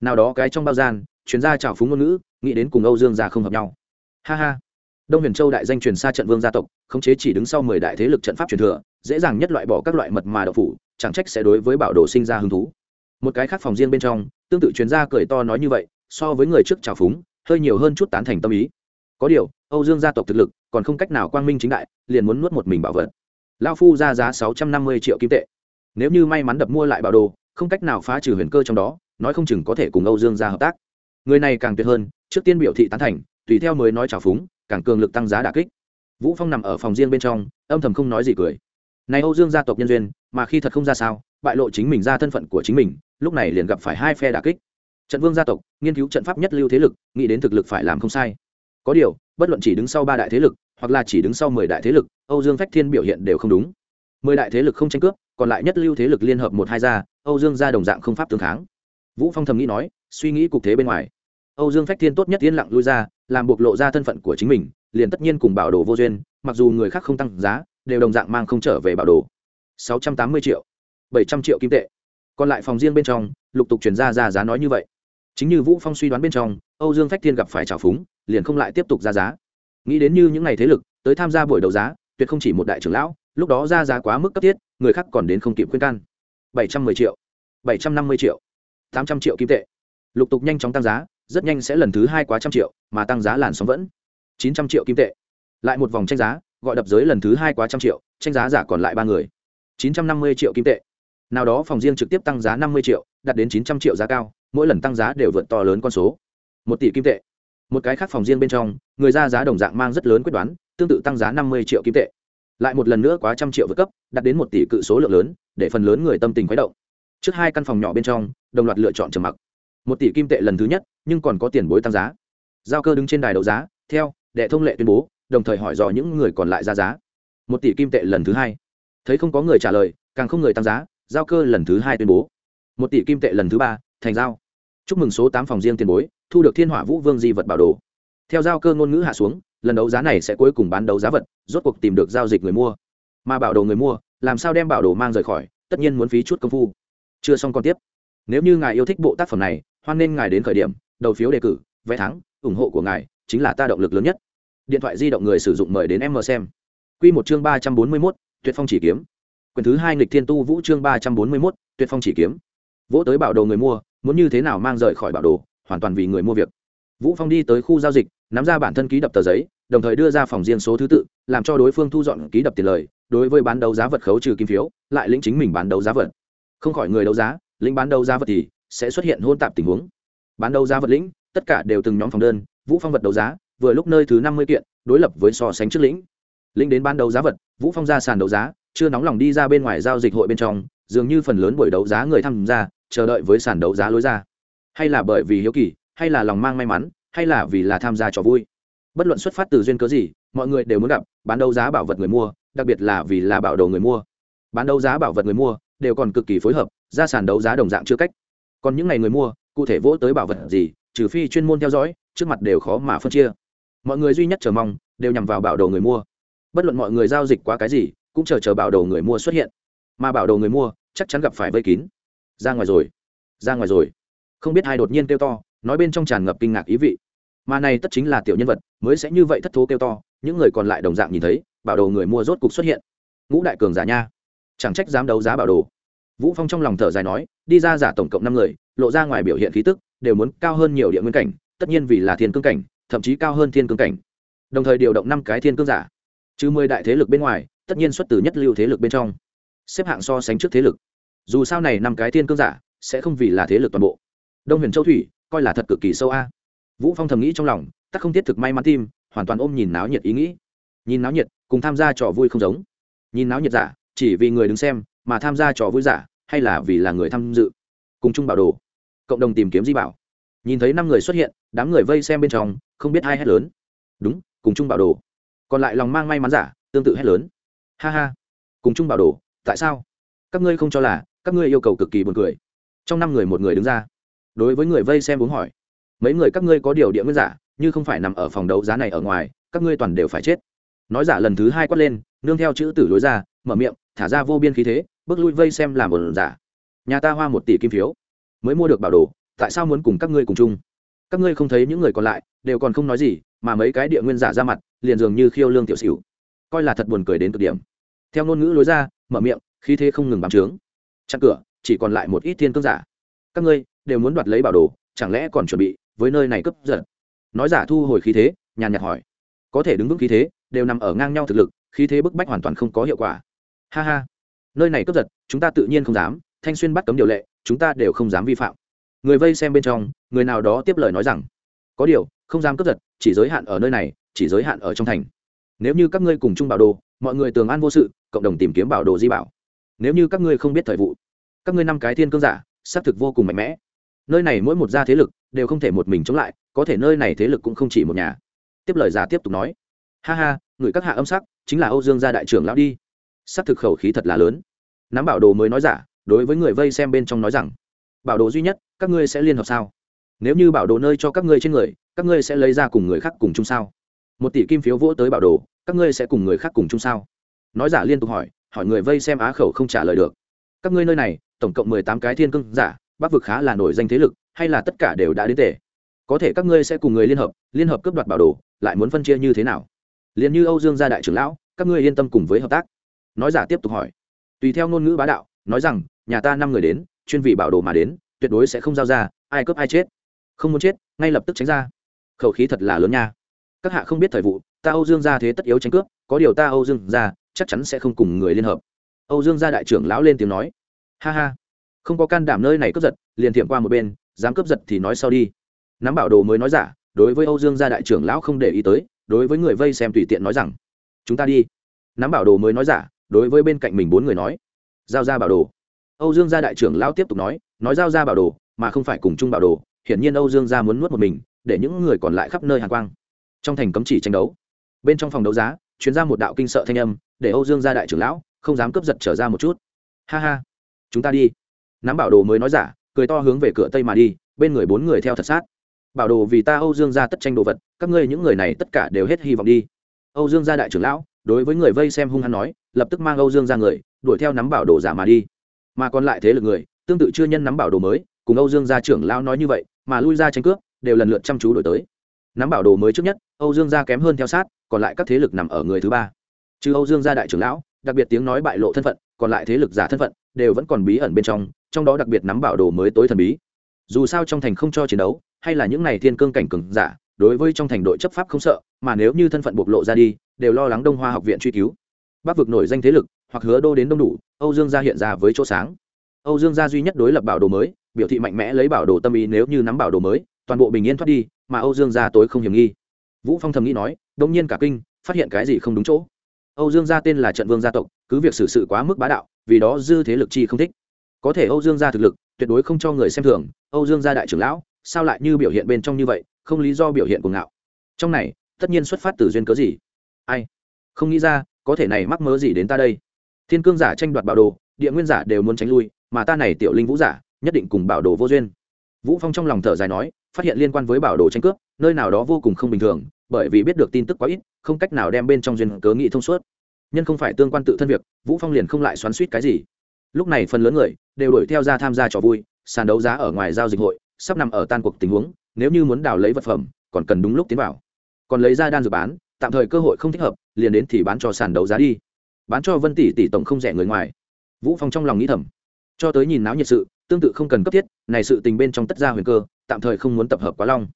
Nào đó cái trong bao gian, chuyên gia trào phúng ngôn ngữ, nghĩ đến cùng âu dương gia không hợp nhau. Ha ha. Đông huyền châu đại danh truyền xa trận vương gia tộc, khống chế chỉ đứng sau mười đại thế lực trận pháp truyền thừa, dễ dàng nhất loại bỏ các loại mật mà đậu phủ, chẳng trách sẽ đối với bảo đồ sinh ra hứng thú. Một cái khác phòng riêng bên trong, tương tự chuyên gia cười to nói như vậy, so với người trước trào phúng, hơi nhiều hơn chút tán thành tâm ý. Có điều, âu dương gia tộc thực lực còn không cách nào quang minh chính đại, liền muốn nuốt một mình bảo vật. Lao phu ra giá sáu trăm năm mươi triệu kim tệ. Nếu như may mắn đập mua lại bảo đồ, không cách nào phá trừ huyền cơ trong đó, nói không chừng có thể cùng âu dương gia hợp tác. Người này càng tuyệt hơn, trước tiên biểu thị tán thành, tùy theo mới nói trào phúng, càng cường lực tăng giá đà kích. Vũ phong nằm ở phòng riêng bên trong, âm thầm không nói gì cười. Này âu dương gia tộc nhân duyên, mà khi thật không ra sao, bại lộ chính mình ra thân phận của chính mình, lúc này liền gặp phải hai phe đà kích. Trận vương gia tộc, nghiên cứu trận pháp nhất lưu thế lực, nghĩ đến thực lực phải làm không sai có điều, bất luận chỉ đứng sau ba đại thế lực, hoặc là chỉ đứng sau mười đại thế lực, âu dương phách thiên biểu hiện đều không đúng. Mười đại thế lực không tranh cướp, còn lại nhất lưu thế lực liên hợp một hai gia âu dương gia đồng dạng không pháp tương kháng. Vũ phong thầm nghĩ nói, suy nghĩ cục thế bên ngoài. Âu dương phách thiên tốt nhất yên lặng lui ra, làm bộc lộ ra thân phận của chính mình, liền tất nhiên cùng bảo đồ vô duyên, mặc dù người khác không tăng giá, đều đồng dạng mang không trở về bảo đồ. Sáu trăm tám mươi triệu, bảy trăm triệu kim tệ. Còn lại phòng riêng bên trong, lục tục chuyển ra ra giá nói như vậy. Chính như vũ phong suy đoán bên trong, âu dương phách thiên gặp phải trào phúng liền không lại tiếp tục ra giá. Nghĩ đến như những ngày thế lực tới tham gia buổi đấu giá, tuyệt không chỉ một đại trưởng lão, lúc đó ra giá quá mức cấp thiết, người khác còn đến không kịp khuyên can. Bảy trăm mười triệu, bảy trăm năm mươi triệu, tám trăm triệu kim tệ. Lục tục nhanh chóng tăng giá, rất nhanh sẽ lần thứ hai quá trăm triệu, mà tăng giá làn sóng vẫn chín trăm triệu kim tệ. Lại một vòng tranh giá, gọi đập giới lần thứ hai quá trăm triệu, tranh giá giả còn lại ba người, chín trăm năm mươi triệu kim tệ. Nào đó phòng riêng trực tiếp tăng giá năm mươi triệu, đạt đến chín trăm triệu giá cao, mỗi lần tăng giá đều vượt to lớn con số. Một tỷ kim tệ một cái khác phòng riêng bên trong, người ra giá đồng dạng mang rất lớn quyết đoán, tương tự tăng giá năm mươi triệu kim tệ. Lại một lần nữa quá trăm triệu vượt cấp, đạt đến một tỷ cự số lượng lớn, để phần lớn người tâm tình khuấy động. Trước hai căn phòng nhỏ bên trong, đồng loạt lựa chọn trầm mặc. Một tỷ kim tệ lần thứ nhất, nhưng còn có tiền bối tăng giá. Giao cơ đứng trên đài đấu giá, theo, đệ thông lệ tuyên bố, đồng thời hỏi dò những người còn lại ra giá. Một tỷ kim tệ lần thứ hai. Thấy không có người trả lời, càng không người tăng giá, giao cơ lần thứ hai tuyên bố. Một tỷ kim tệ lần thứ ba, thành giao. Chúc mừng số tám phòng riêng tiền bối thu được thiên hỏa vũ vương di vật bảo đồ. Theo giao cơ ngôn ngữ hạ xuống, lần đấu giá này sẽ cuối cùng bán đấu giá vật, rốt cuộc tìm được giao dịch người mua. Mà bảo đồ người mua, làm sao đem bảo đồ mang rời khỏi, tất nhiên muốn phí chút công phu. Chưa xong còn tiếp. Nếu như ngài yêu thích bộ tác phẩm này, hoan nên ngài đến khởi điểm, đầu phiếu đề cử, vé thắng, ủng hộ của ngài chính là ta động lực lớn nhất. Điện thoại di động người sử dụng mời đến em mờ xem. Q một chương ba trăm bốn mươi mốt, tuyệt phong chỉ kiếm. Quyển thứ hai nghịch thiên tu vũ chương ba trăm bốn mươi mốt, tuyệt phong chỉ kiếm. Vỗ tới bảo đồ người mua, muốn như thế nào mang rời khỏi bảo đồ hoàn toàn vì người mua việc. Vũ phong đi tới khu giao dịch, nắm ra bản thân ký đập tờ giấy, đồng thời đưa ra phòng riêng số thứ tự, làm cho đối phương thu dọn ký đập tiền lời, đối với bán đấu giá vật khấu trừ kim phiếu, lại lĩnh chính mình bán đấu giá vật. Không khỏi người đấu giá, lĩnh bán đấu giá vật thì sẽ xuất hiện hôn tạp tình huống. Bán đấu giá vật lĩnh, tất cả đều từng nhóm phòng đơn, vũ phong vật đấu giá, vừa lúc nơi thứ năm mươi kiện, đối lập với so sánh trước lĩnh. Lĩnh đến bán đấu giá vật, vũ phong ra sàn đấu giá, chưa nóng lòng đi ra bên ngoài giao dịch hội bên trong, dường như phần lớn buổi đấu giá người tham gia, chờ đợi với sàn đấu giá lối ra hay là bởi vì hiếu kỳ, hay là lòng mang may mắn, hay là vì là tham gia trò vui. Bất luận xuất phát từ duyên cớ gì, mọi người đều muốn gặp, bán đấu giá bảo vật người mua, đặc biệt là vì là bảo đồ người mua. Bán đấu giá bảo vật người mua, đều còn cực kỳ phối hợp ra sàn đấu giá đồng dạng chưa cách. Còn những ngày người mua, cụ thể vỗ tới bảo vật gì, trừ phi chuyên môn theo dõi, trước mặt đều khó mà phân chia. Mọi người duy nhất chờ mong, đều nhằm vào bảo đồ người mua. Bất luận mọi người giao dịch qua cái gì, cũng chờ chờ bảo đồ người mua xuất hiện. Mà bảo đồ người mua, chắc chắn gặp phải vây kín. Ra ngoài rồi. Ra ngoài rồi không biết ai đột nhiên kêu to, nói bên trong tràn ngập kinh ngạc ý vị. Mà này tất chính là tiểu nhân vật, mới sẽ như vậy thất thố kêu to, những người còn lại đồng dạng nhìn thấy, bảo đồ người mua rốt cục xuất hiện. Ngũ đại cường giả nha. Chẳng trách dám đấu giá bảo đồ. Vũ phong trong lòng thở dài nói, đi ra giả tổng cộng năm người, lộ ra ngoài biểu hiện khí tức, đều muốn cao hơn nhiều địa nguyên cảnh, tất nhiên vì là thiên cương cảnh, thậm chí cao hơn thiên cương cảnh. Đồng thời điều động năm cái thiên cương giả. Trừ mười đại thế lực bên ngoài, tất nhiên xuất từ nhất lưu thế lực bên trong. Xếp hạng so sánh trước thế lực. Dù sao này năm cái thiên cương giả, sẽ không vì là thế lực toàn bộ đông huyền châu thủy, coi là thật cực kỳ sâu a. Vũ phong thầm nghĩ trong lòng, tắc không thiết thực may mắn tim, hoàn toàn ôm nhìn náo nhiệt ý nghĩ. Nhìn náo nhiệt, cùng tham gia trò vui không giống. Nhìn náo nhiệt giả, chỉ vì người đứng xem, mà tham gia trò vui giả, hay là vì là người tham dự. Cùng chung bảo đồ. Cộng đồng tìm kiếm di bảo. Nhìn thấy năm người xuất hiện, đám người vây xem bên trong, không biết ai hét lớn. Đúng, cùng chung bảo đồ. Còn lại lòng mang may mắn giả, tương tự hét lớn. Ha ha. Cùng chung bảo đồ, tại sao? Các ngươi không cho là, các ngươi yêu cầu cực kỳ buồn cười. Trong năm người một người đứng ra đối với người vây xem uống hỏi. Mấy người các ngươi có điều địa nguyên giả, như không phải nằm ở phòng đấu giá này ở ngoài, các ngươi toàn đều phải chết. Nói giả lần thứ hai quát lên, nương theo chữ tử lối ra, mở miệng, thả ra vô biên khí thế, bước lui vây xem làm một giả. Nhà ta hoa một tỷ kim phiếu. Mới mua được bảo đồ, tại sao muốn cùng các ngươi cùng chung? Các ngươi không thấy những người còn lại, đều còn không nói gì, mà mấy cái địa nguyên giả ra mặt, liền dường như khiêu lương tiểu xỉu. Coi là thật buồn cười đến cực điểm. Theo ngôn ngữ lối ra, mở miệng, khí thế không ngừng bám trướng. Chặn cửa, chỉ còn lại một ít thiên cương giả. Các ngươi đều muốn đoạt lấy bảo đồ, chẳng lẽ còn chuẩn bị với nơi này cướp giật? Nói giả thu hồi khí thế, nhàn nhạt hỏi. Có thể đứng vững khí thế, đều nằm ở ngang nhau thực lực, khí thế bức bách hoàn toàn không có hiệu quả. Ha ha. Nơi này cướp giật, chúng ta tự nhiên không dám, thanh xuyên bắt cấm điều lệ, chúng ta đều không dám vi phạm. Người vây xem bên trong, người nào đó tiếp lời nói rằng, có điều, không dám cướp giật, chỉ giới hạn ở nơi này, chỉ giới hạn ở trong thành. Nếu như các ngươi cùng chung bảo đồ, mọi người tường an vô sự, cộng đồng tìm kiếm bảo đồ di bảo. Nếu như các ngươi không biết thời vụ, các ngươi năm cái thiên cương giả, xác thực vô cùng mạnh mẽ nơi này mỗi một gia thế lực đều không thể một mình chống lại, có thể nơi này thế lực cũng không chỉ một nhà. Tiếp lời giả tiếp tục nói, ha ha, người các hạ âm sắc, chính là âu dương gia đại trưởng lão đi. Xác thực khẩu khí thật là lớn. Nắm bảo đồ mới nói giả, đối với người vây xem bên trong nói rằng, bảo đồ duy nhất, các ngươi sẽ liên hợp sao? Nếu như bảo đồ nơi cho các ngươi trên người, các ngươi sẽ lấy ra cùng người khác cùng chung sao? Một tỷ kim phiếu vỗ tới bảo đồ, các ngươi sẽ cùng người khác cùng chung sao? Nói giả liên tục hỏi hỏi người vây xem á khẩu không trả lời được. Các ngươi nơi này, tổng cộng mười tám cái thiên cưng giả bắc vực khá là nổi danh thế lực, hay là tất cả đều đã đến tề. Có thể các ngươi sẽ cùng người liên hợp liên hợp cướp đoạt bảo đồ, lại muốn phân chia như thế nào? Liền như âu dương gia đại trưởng lão, các ngươi yên tâm cùng với hợp tác. Nói giả tiếp tục hỏi. Tùy theo ngôn ngữ bá đạo, nói rằng, nhà ta năm người đến, chuyên vị bảo đồ mà đến, tuyệt đối sẽ không giao ra, ai cướp ai chết. Không muốn chết, ngay lập tức tránh ra. Khẩu khí thật là lớn nha. Các hạ không biết thời vụ, ta âu dương gia thế tất yếu tranh cướp, có điều ta âu dương gia chắc chắn sẽ không cùng người liên hợp. Âu dương gia đại trưởng lão lên tiếng nói. Ha ha không có can đảm nơi này cướp giật, liền thiệm qua một bên, dám cướp giật thì nói sau đi. Nắm bảo đồ mới nói giả, đối với âu dương gia đại trưởng lão không để ý tới, đối với người vây xem tùy tiện nói rằng, chúng ta đi. Nắm bảo đồ mới nói giả, đối với bên cạnh mình bốn người nói, giao ra bảo đồ. Âu dương gia đại trưởng lão tiếp tục nói nói giao ra bảo đồ, mà không phải cùng chung bảo đồ, hiển nhiên âu dương gia muốn nuốt một mình, để những người còn lại khắp nơi hàn quang. Trong thành cấm chỉ tranh đấu. Bên trong phòng đấu giá chuyến ra một đạo kinh sợ thanh âm, để âu dương gia đại trưởng lão không dám cướp giật trở ra một chút. Ha ha, chúng ta đi nắm bảo đồ mới nói giả, cười to hướng về cửa tây mà đi, bên người bốn người theo thật sát. Bảo đồ vì ta âu dương gia tất tranh đồ vật, các ngươi những người này tất cả đều hết hy vọng đi. Âu dương gia đại trưởng lão, đối với người vây xem hung hăng nói, lập tức mang âu dương ra người, đuổi theo nắm bảo đồ giả mà đi. Mà còn lại thế lực người, tương tự chưa nhân nắm bảo đồ mới, cùng âu dương gia trưởng lão nói như vậy, mà lui ra tranh cướp, đều lần lượt chăm chú đổi tới. Nắm bảo đồ mới trước nhất, âu dương gia kém hơn theo sát, còn lại các thế lực nằm ở người thứ ba. Trừ âu dương gia đại trưởng lão, đặc biệt tiếng nói bại lộ thân phận, còn lại thế lực giả thân phận, đều vẫn còn bí ẩn bên trong trong đó đặc biệt nắm bảo đồ mới tối thần bí. Dù sao trong thành không cho chiến đấu, hay là những này thiên cương cảnh cường giả, đối với trong thành đội chấp pháp không sợ, mà nếu như thân phận bộc lộ ra đi, đều lo lắng đông hoa học viện truy cứu. Bắc vực nổi danh thế lực, hoặc hứa đô đến đông đủ, âu dương gia hiện ra với chỗ sáng. Âu dương gia duy nhất đối lập bảo đồ mới, biểu thị mạnh mẽ lấy bảo đồ tâm ý nếu như nắm bảo đồ mới, toàn bộ bình yên thoát đi, mà âu dương gia tối không hiểm nghi. Vũ phong thầm nghĩ nói, đông nhiên cả kinh, phát hiện cái gì không đúng chỗ. Âu dương gia tên là trận vương gia tộc, cứ việc xử sự quá mức bá đạo, vì đó dư thế lực chi không thích có thể âu dương gia thực lực, tuyệt đối không cho người xem thường, âu dương gia đại trưởng lão, sao lại như biểu hiện bên trong như vậy, không lý do biểu hiện cuồng ngạo. Trong này, tất nhiên xuất phát từ duyên cớ gì? Ai? Không nghĩ ra, có thể này mắc mớ gì đến ta đây? Thiên cương giả tranh đoạt bảo đồ, địa nguyên giả đều muốn tránh lui, mà ta này tiểu linh vũ giả, nhất định cùng bảo đồ vô duyên. Vũ phong trong lòng thở dài nói, phát hiện liên quan với bảo đồ tranh cướp, nơi nào đó vô cùng không bình thường, bởi vì biết được tin tức quá ít, không cách nào đem bên trong duyên cớ nghị thông suốt. Nhân không phải tương quan tự thân việc, vũ phong liền không lại xoắn suýt cái gì. Lúc này phần lớn người đều đuổi theo ra tham gia trò vui, sàn đấu giá ở ngoài giao dịch hội, sắp nằm ở tan cuộc tình huống, nếu như muốn đào lấy vật phẩm, còn cần đúng lúc tiến vào. Còn lấy ra đan dược bán, tạm thời cơ hội không thích hợp, liền đến thì bán cho sàn đấu giá đi. Bán cho vân tỷ tỷ tổng không rẻ người ngoài. Vũ phong trong lòng nghĩ thầm. Cho tới nhìn náo nhiệt sự, tương tự không cần cấp thiết, này sự tình bên trong tất gia huyền cơ, tạm thời không muốn tập hợp quá long.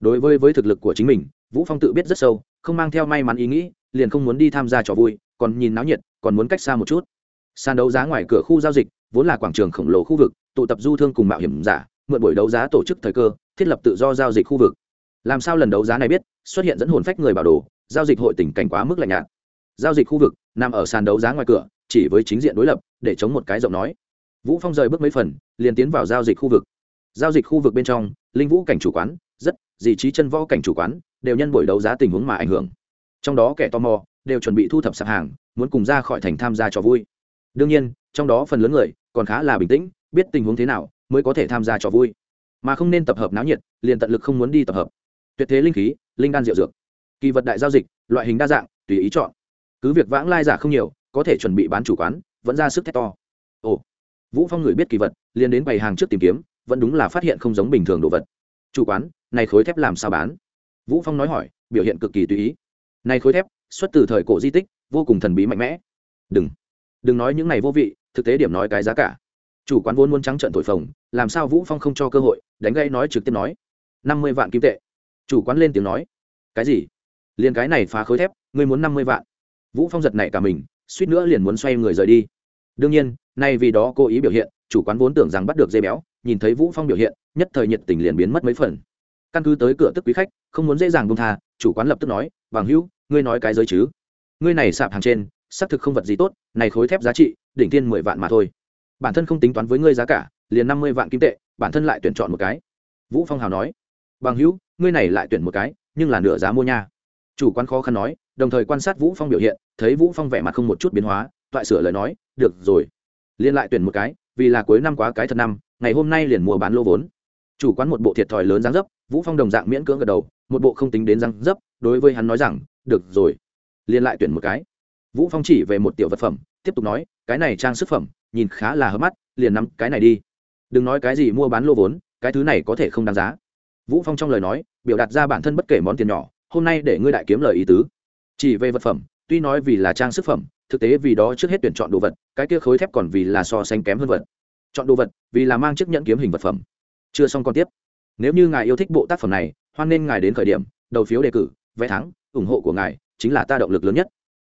Đối với với thực lực của chính mình, vũ phong tự biết rất sâu, không mang theo may mắn ý nghĩ, liền không muốn đi tham gia trò vui, còn nhìn náo nhiệt, còn muốn cách xa một chút. Sàn đấu giá ngoài cửa khu giao dịch vốn là quảng trường khổng lồ khu vực, tụ tập du thương cùng mạo hiểm giả, mượn buổi đấu giá tổ chức thời cơ, thiết lập tự do giao dịch khu vực. Làm sao lần đấu giá này biết, xuất hiện dẫn hồn phách người bảo đồ, giao dịch hội tỉnh cảnh quá mức lạnh nhạt. Giao dịch khu vực, nằm ở sàn đấu giá ngoài cửa, chỉ với chính diện đối lập, để chống một cái giọng nói. Vũ phong rời bước mấy phần, liền tiến vào giao dịch khu vực. Giao dịch khu vực bên trong, linh vũ cảnh chủ quán, rất dị trí chân võ cảnh chủ quán, đều nhân buổi đấu giá tình huống mà ảnh hưởng. Trong đó kẻ tò mò, đều chuẩn bị thu thập sạp hàng, muốn cùng ra khỏi thành tham gia trò vui. Đương nhiên trong đó phần lớn người còn khá là bình tĩnh, biết tình huống thế nào mới có thể tham gia trò vui. Mà không nên tập hợp náo nhiệt, liền tận lực không muốn đi tập hợp. Tuyệt thế linh khí, linh đan diệu dược. Kỳ vật đại giao dịch, loại hình đa dạng, tùy ý chọn. Cứ việc vãng lai giả không nhiều, có thể chuẩn bị bán chủ quán, vẫn ra sức thét to. Ồ, vũ phong người biết kỳ vật, liền đến bày hàng trước tìm kiếm, vẫn đúng là phát hiện không giống bình thường đồ vật. Chủ quán, này khối thép làm sao bán? Vũ phong nói hỏi, biểu hiện cực kỳ tùy ý. Này khối thép, xuất từ thời cổ di tích, vô cùng thần bí mạnh mẽ. Đừng đừng nói những này vô vị, thực tế điểm nói cái giá cả. Chủ quán vốn muốn trắng trận thổi phồng, làm sao vũ phong không cho cơ hội, đánh gây nói trực tiếp nói. Năm mươi vạn kim tệ. Chủ quán lên tiếng nói. Cái gì? Liền cái này phá khối thép, ngươi muốn năm mươi vạn. Vũ phong giật này cả mình, suýt nữa liền muốn xoay người rời đi. Đương nhiên, nay vì đó cố ý biểu hiện, chủ quán vốn tưởng rằng bắt được dây béo, nhìn thấy vũ phong biểu hiện, nhất thời nhiệt tình liền biến mất mấy phần. Căn cứ tới cửa tức quý khách, không muốn dễ dàng buông tha, chủ quán lập tức nói, bằng hữu, ngươi nói cái giới chứ? Ngươi này sạp hàng trên xác thực không vật gì tốt, này khối thép giá trị, đỉnh tiên mười vạn mà thôi. Bản thân không tính toán với ngươi giá cả, liền năm mươi vạn kim tệ, bản thân lại tuyển chọn một cái. Vũ phong hào nói. Bằng hữu, ngươi này lại tuyển một cái, nhưng là nửa giá mua nha. Chủ quán khó khăn nói, đồng thời quan sát vũ phong biểu hiện, thấy vũ phong vẻ mặt không một chút biến hóa, toại sửa lời nói, được rồi liên lại tuyển một cái, vì là cuối năm quá cái thật năm, ngày hôm nay liền mua bán lô vốn. Chủ quán một bộ thiệt thòi lớn dáng dấp, vũ phong đồng dạng miễn cưỡng gật đầu, một bộ không tính đến răng dấp, đối với hắn nói rằng, được rồi liên lại tuyển một cái vũ phong chỉ về một tiểu vật phẩm, tiếp tục nói, cái này trang sức phẩm, nhìn khá là hớp mắt, liền nắm cái này đi. Đừng nói cái gì mua bán lô vốn, cái thứ này có thể không đáng giá. Vũ phong trong lời nói, biểu đạt ra bản thân bất kể món tiền nhỏ, hôm nay để ngươi đại kiếm lời ý tứ. Chỉ về vật phẩm, tuy nói vì là trang sức phẩm, thực tế vì đó trước hết tuyển chọn đồ vật, cái kia khối thép còn vì là so sánh kém hơn vật. Chọn đồ vật, vì là mang chiếc nhẫn kiếm hình vật phẩm. Chưa xong còn tiếp. Nếu như ngài yêu thích bộ tác phẩm này, hoan nên ngài đến khởi điểm, đầu phiếu đề cử, vé thắng, ủng hộ của ngài chính là ta động lực lớn nhất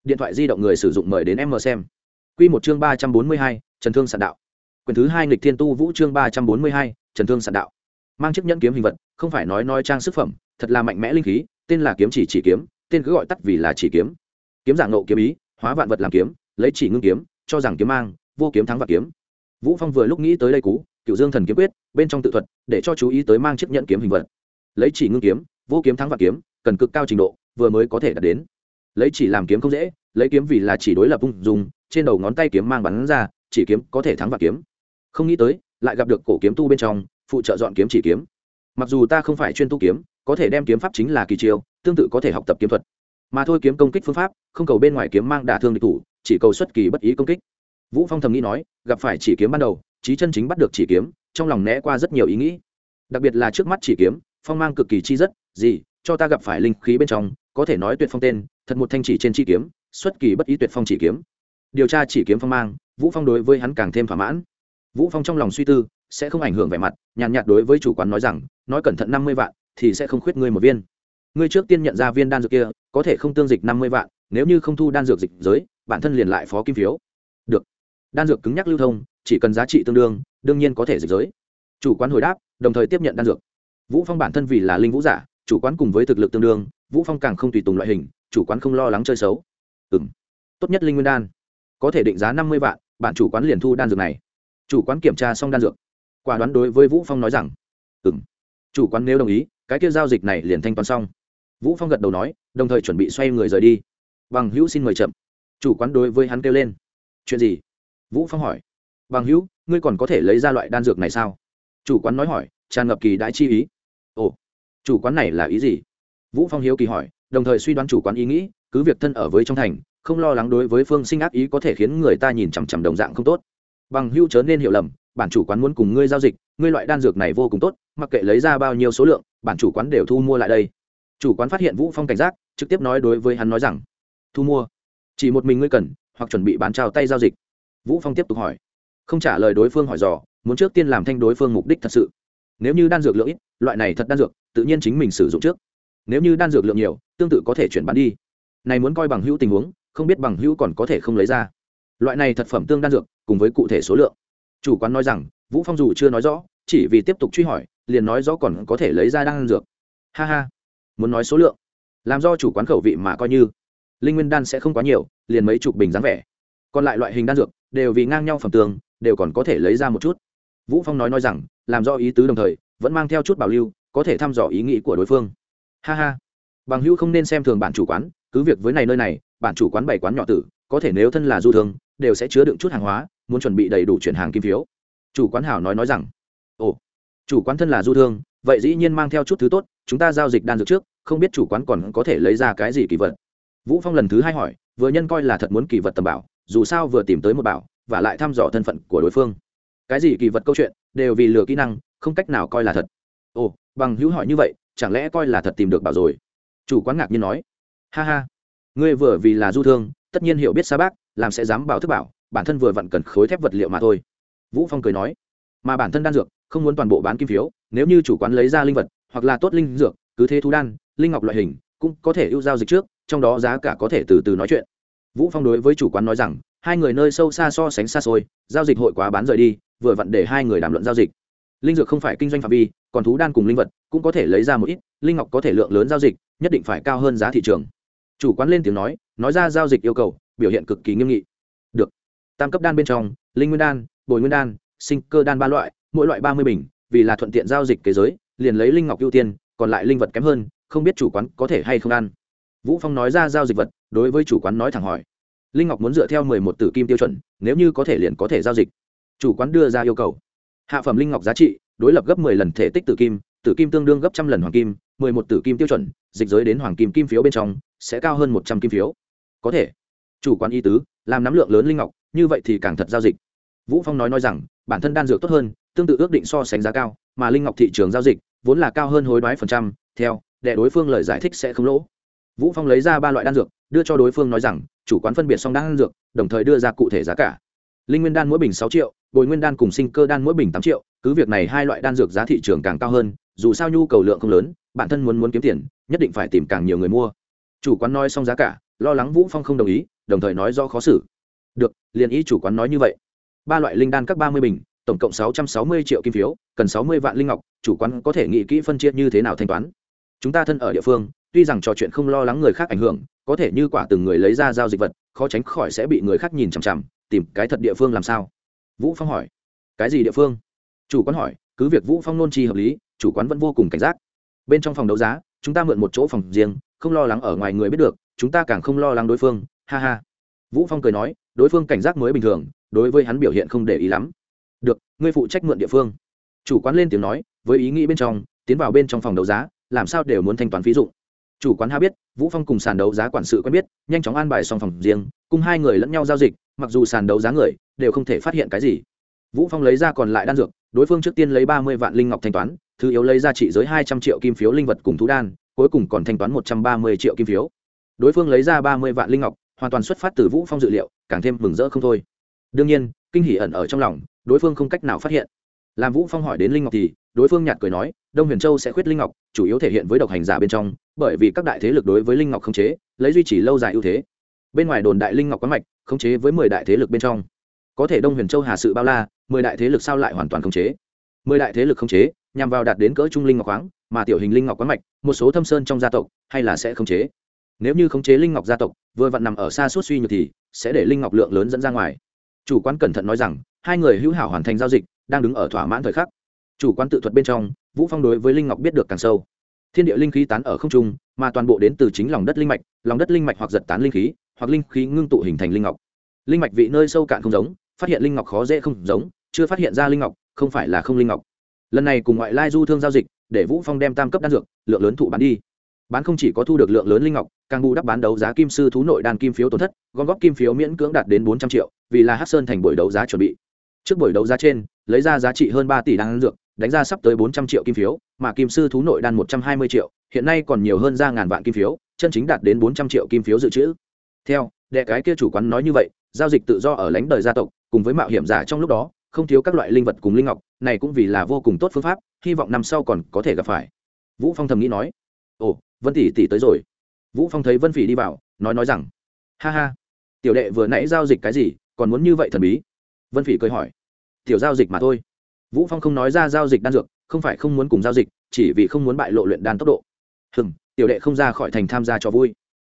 điện thoại di động người sử dụng mời đến em mờ xem. Q một chương ba trăm bốn mươi hai, trần thương sạn đạo. Quyền thứ hai nghịch thiên tu vũ chương ba trăm bốn mươi hai, trần thương sạn đạo. Mang chiếc nhẫn kiếm hình vật, không phải nói nói trang sức phẩm, thật là mạnh mẽ linh khí, tên là kiếm chỉ chỉ kiếm, tên cứ gọi tắt vì là chỉ kiếm. Kiếm giảng nộ kiếm ý, hóa vạn vật làm kiếm, lấy chỉ ngưng kiếm, cho rằng kiếm mang, vô kiếm thắng và kiếm. Vũ phong vừa lúc nghĩ tới đây cú, cựu dương thần kiếm quyết, bên trong tự thuật, để cho chú ý tới mang chiếc nhẫn kiếm hình vật. Lấy chỉ ngưng kiếm, vô kiếm thắng và kiếm, cần cực cao trình độ, vừa mới có thể đạt đến lấy chỉ làm kiếm không dễ, lấy kiếm vì là chỉ đối lập ung dùng trên đầu ngón tay kiếm mang bắn ra, chỉ kiếm có thể thắng và kiếm. Không nghĩ tới, lại gặp được cổ kiếm tu bên trong, phụ trợ dọn kiếm chỉ kiếm. Mặc dù ta không phải chuyên tu kiếm, có thể đem kiếm pháp chính là kỳ chiêu, tương tự có thể học tập kiếm thuật. Mà thôi kiếm công kích phương pháp, không cầu bên ngoài kiếm mang đả thương địch thủ, chỉ cầu xuất kỳ bất ý công kích. Vũ phong thầm nghĩ nói, gặp phải chỉ kiếm ban đầu, trí chân chính bắt được chỉ kiếm, trong lòng né qua rất nhiều ý nghĩ. Đặc biệt là trước mắt chỉ kiếm, phong mang cực kỳ chi rất, gì, cho ta gặp phải linh khí bên trong, có thể nói tuyệt phong tên thật một thanh chỉ trên chi kiếm, xuất kỳ bất ý tuyệt phong chỉ kiếm. Điều tra chỉ kiếm phong mang, vũ phong đối với hắn càng thêm thỏa mãn. Vũ phong trong lòng suy tư, sẽ không ảnh hưởng vẻ mặt, nhàn nhạt đối với chủ quán nói rằng, nói cẩn thận năm mươi vạn, thì sẽ không khuyết ngươi một viên. Ngươi trước tiên nhận ra viên đan dược kia, có thể không tương dịch năm mươi vạn, nếu như không thu đan dược dịch giới, bản thân liền lại phó kim phiếu. Được. Đan dược cứng nhắc lưu thông, chỉ cần giá trị tương đương đương nhiên có thể dịch giới. Chủ quán hồi đáp, đồng thời tiếp nhận đan dược. Vũ phong bản thân vì là linh vũ giả, chủ quán cùng với thực lực tương đương, vũ phong càng không tùy tùng loại hình chủ quán không lo lắng chơi xấu. Ừ tốt nhất linh nguyên đan. Có thể định giá năm mươi vạn, bạn chủ quán liền thu đan dược này. Chủ quán kiểm tra xong đan dược. Quả đoán đối với vũ phong nói rằng ừ chủ quán nếu đồng ý, cái kia giao dịch này liền thanh toán xong. Vũ phong gật đầu nói, đồng thời chuẩn bị xoay người rời đi. Bằng hữu xin mời chậm. Chủ quán đối với hắn kêu lên, chuyện gì? Vũ phong hỏi. Bằng hữu, ngươi còn có thể lấy ra loại đan dược này sao? Chủ quán nói hỏi, tràn ngập kỳ đãi chi ý. Ồ, chủ quán này là ý gì? Vũ phong hiếu kỳ hỏi đồng thời suy đoán chủ quán ý nghĩ, cứ việc thân ở với trong thành, không lo lắng đối với phương sinh ác ý có thể khiến người ta nhìn chằm chằm đồng dạng không tốt. Bằng hữu chớ nên hiểu lầm, bản chủ quán muốn cùng ngươi giao dịch, ngươi loại đan dược này vô cùng tốt, mặc kệ lấy ra bao nhiêu số lượng, bản chủ quán đều thu mua lại đây. Chủ quán phát hiện vũ phong cảnh giác, trực tiếp nói đối với hắn nói rằng, thu mua. Chỉ một mình ngươi cần, hoặc chuẩn bị bán trao tay giao dịch. Vũ phong tiếp tục hỏi. Không trả lời đối phương hỏi dò, muốn trước tiên làm thanh đối phương mục đích thật sự. Nếu như đan dược lượng ít, loại này thật đan dược, tự nhiên chính mình sử dụng trước nếu như đan dược lượng nhiều, tương tự có thể chuyển bán đi. Này muốn coi bằng hữu tình huống, không biết bằng hữu còn có thể không lấy ra. Loại này thật phẩm tương đan dược, cùng với cụ thể số lượng. Chủ quán nói rằng, vũ phong dù chưa nói rõ, chỉ vì tiếp tục truy hỏi, liền nói rõ còn có thể lấy ra đan dược. Ha ha. Muốn nói số lượng, làm do chủ quán khẩu vị mà coi như. Linh nguyên đan sẽ không quá nhiều, liền mấy chục bình dáng vẻ. Còn lại loại hình đan dược, đều vì ngang nhau phẩm tường, đều còn có thể lấy ra một chút. Vũ phong nói nói rằng, làm do ý tứ đồng thời, vẫn mang theo chút bảo lưu, có thể thăm dò ý nghĩ của đối phương ha ha. Bằng hữu không nên xem thường bản chủ quán, cứ việc với này nơi này, bản chủ quán bảy quán nhỏ tử, có thể nếu thân là du thương, đều sẽ chứa đựng chút hàng hóa, muốn chuẩn bị đầy đủ chuyển hàng kim phiếu. Chủ quán hảo nói nói rằng, ồ, chủ quán thân là du thương, vậy dĩ nhiên mang theo chút thứ tốt, chúng ta giao dịch đan dược trước, không biết chủ quán còn có thể lấy ra cái gì kỳ vật. Vũ phong lần thứ hai hỏi, vừa nhân coi là thật muốn kỳ vật tầm bảo, dù sao vừa tìm tới một bảo, và lại thăm dò thân phận của đối phương. Cái gì kỳ vật câu chuyện, đều vì lừa kỹ năng, không cách nào coi là thật. Ồ, bằng hữu hỏi như vậy chẳng lẽ coi là thật tìm được bảo rồi? Chủ quán ngạc nhiên nói. Ha ha. Ngươi vừa vì là du thương, tất nhiên hiểu biết xa bác, làm sẽ dám bảo thức bảo, bản thân vừa vặn cần khối thép vật liệu mà thôi. Vũ phong cười nói. Mà bản thân đan dược, không muốn toàn bộ bán kim phiếu, nếu như chủ quán lấy ra linh vật, hoặc là tốt linh dược, cứ thế thú đan, linh ngọc loại hình, cũng có thể ưu giao dịch trước, trong đó giá cả có thể từ từ nói chuyện. Vũ phong đối với chủ quán nói rằng, hai người nơi sâu xa so sánh xa xôi, giao dịch hội quá bán rời đi, vừa vặn để hai người đàm luận giao dịch linh dược không phải kinh doanh phạm vi, còn thú đan cùng linh vật cũng có thể lấy ra một ít, linh ngọc có thể lượng lớn giao dịch, nhất định phải cao hơn giá thị trường. Chủ quán lên tiếng nói nói ra giao dịch yêu cầu, biểu hiện cực kỳ nghiêm nghị. Được. Tam cấp đan bên trong, linh nguyên đan, bồi nguyên đan, sinh cơ đan ba loại, mỗi loại ba mươi bình, vì là thuận tiện giao dịch thế giới, liền lấy linh ngọc ưu tiên, còn lại linh vật kém hơn, không biết chủ quán có thể hay không ăn. Vũ phong nói ra giao dịch vật, đối với chủ quán nói thẳng hỏi. Linh ngọc muốn dựa theo mười một tử kim tiêu chuẩn, nếu như có thể liền có thể giao dịch. Chủ quán đưa ra yêu cầu hạ phẩm linh ngọc giá trị, đối lập gấp mười lần thể tích tử kim tử kim tương đương gấp trăm lần hoàng kim, mười một tử kim tiêu chuẩn, dịch giới đến hoàng kim kim phiếu bên trong, sẽ cao hơn một trăm kim phiếu. Có thể. Chủ quán y tứ, làm nắm lượng lớn linh ngọc, như vậy thì càng thật giao dịch. Vũ phong nói nói rằng, bản thân đan dược tốt hơn, tương tự ước định so sánh giá cao, mà linh ngọc thị trường giao dịch, vốn là cao hơn hối đoái phần trăm, theo, để đối phương lời giải thích sẽ không lỗ. Vũ phong lấy ra ba loại đan dược, đưa cho đối phương nói rằng, chủ quán phân biệt xong đan dược, đồng thời đưa ra cụ thể giá cả linh nguyên đan mỗi bình sáu triệu, bồi nguyên đan cùng sinh cơ đan mỗi bình tám triệu, cứ việc này hai loại đan dược giá thị trường càng cao hơn, dù sao nhu cầu lượng không lớn, bản thân muốn muốn kiếm tiền, nhất định phải tìm càng nhiều người mua. Chủ quán nói xong giá cả, lo lắng vũ phong không đồng ý, đồng thời nói do khó xử. Được, liền ý chủ quán nói như vậy. Ba loại linh đan các ba mươi bình, tổng cộng sáu trăm sáu mươi triệu kim phiếu, cần sáu mươi vạn linh ngọc, chủ quán có thể nghĩ kỹ phân chia như thế nào thanh toán. Chúng ta thân ở địa phương, tuy rằng trò chuyện không lo lắng người khác ảnh hưởng, có thể như quả từng người lấy ra giao dịch vật, khó tránh khỏi sẽ bị người khác nhìn chằm chằm tìm cái thật địa phương làm sao? Vũ phong hỏi. Cái gì địa phương? Chủ quán hỏi, cứ việc vũ phong nôn chi hợp lý, chủ quán vẫn vô cùng cảnh giác. Bên trong phòng đấu giá, chúng ta mượn một chỗ phòng riêng, không lo lắng ở ngoài người biết được, chúng ta càng không lo lắng đối phương, ha ha. Vũ phong cười nói, đối phương cảnh giác mới bình thường, đối với hắn biểu hiện không để ý lắm. Được, ngươi phụ trách mượn địa phương. Chủ quán lên tiếng nói, với ý nghĩ bên trong, tiến vào bên trong phòng đấu giá, làm sao đều muốn thanh toán phí dụng chủ quán ha biết, vũ phong cùng sàn đấu giá quản sự quen biết, nhanh chóng an bài xong phòng riêng, cùng hai người lẫn nhau giao dịch, mặc dù sàn đấu giá người đều không thể phát hiện cái gì. Vũ phong lấy ra còn lại đan dược, đối phương trước tiên lấy ba mươi vạn linh ngọc thanh toán, thứ yếu lấy ra trị giới hai trăm triệu kim phiếu linh vật cùng thú đan, cuối cùng còn thanh toán một trăm ba mươi triệu kim phiếu. Đối phương lấy ra ba mươi vạn linh ngọc, hoàn toàn xuất phát từ vũ phong dự liệu, càng thêm mừng rỡ không thôi. Đương nhiên, kinh hỉ ẩn ở trong lòng, đối phương không cách nào phát hiện. Làm vũ phong hỏi đến linh ngọc thì đối phương nhạt cười nói, đông huyền châu sẽ khuyết linh ngọc, chủ yếu thể hiện với độc hành giả bên trong, bởi vì các đại thế lực đối với linh ngọc khống chế, lấy duy trì lâu dài ưu thế. Bên ngoài đồn đại linh ngọc quán mạch, khống chế với mười đại thế lực bên trong. Có thể đông huyền châu hà sự bao la, mười đại thế lực sao lại hoàn toàn khống chế? Mười đại thế lực khống chế, nhằm vào đạt đến cỡ trung linh ngọc khoáng, mà tiểu hình linh ngọc quán mạch, một số thâm sơn trong gia tộc, hay là sẽ khống chế. Nếu như khống chế linh ngọc gia tộc, vừa vặn nằm ở xa suốt suy nhược thì, sẽ để linh ngọc lượng lớn dẫn ra ngoài. Chủ quán cẩn thận nói rằng, hai người hữu hảo hoàn thành giao dịch, đang đứng ở thỏa mãn thời khắc chủ quan tự thuật bên trong, vũ phong đối với linh ngọc biết được càng sâu. Thiên địa linh khí tán ở không trung, mà toàn bộ đến từ chính lòng đất linh mạch, lòng đất linh mạch hoặc giật tán linh khí, hoặc linh khí ngưng tụ hình thành linh ngọc. Linh mạch vị nơi sâu cạn không giống, phát hiện linh ngọc khó dễ không giống, chưa phát hiện ra linh ngọc, không phải là không linh ngọc. Lần này cùng ngoại lai du thương giao dịch, để vũ phong đem tam cấp đan dược, lượng lớn thụ bán đi. Bán không chỉ có thu được lượng lớn linh ngọc, càng bù đắp bán đấu giá kim sư thú nội đan kim phiếu tổn thất, gom góp kim phiếu miễn cưỡng đạt đến bốn trăm triệu, vì là hát sơn thành buổi đấu giá chuẩn bị. Trước buổi đấu giá trên, lấy ra giá trị hơn ba tỷ đan dược đánh ra sắp tới bốn trăm triệu kim phiếu, mà kim sư thú nội đan một trăm hai mươi triệu, hiện nay còn nhiều hơn ra ngàn vạn kim phiếu, chân chính đạt đến bốn trăm triệu kim phiếu dự trữ. Theo, đệ cái kia chủ quán nói như vậy, giao dịch tự do ở lãnh đời gia tộc, cùng với mạo hiểm giả trong lúc đó, không thiếu các loại linh vật cùng linh ngọc, này cũng vì là vô cùng tốt phương pháp, hy vọng năm sau còn có thể gặp phải. Vũ phong thầm nghĩ nói. Ồ, vân tỷ tỷ tới rồi. Vũ phong thấy vân phỉ đi vào, nói nói rằng, ha ha, tiểu đệ vừa nãy giao dịch cái gì, còn muốn như vậy thần bí? Vân phỉ cười hỏi. Tiểu giao dịch mà thôi vũ phong không nói ra giao dịch đan dược, không phải không muốn cùng giao dịch, chỉ vì không muốn bại lộ luyện đan tốc độ. Hừm, tiểu đệ không ra khỏi thành tham gia cho vui.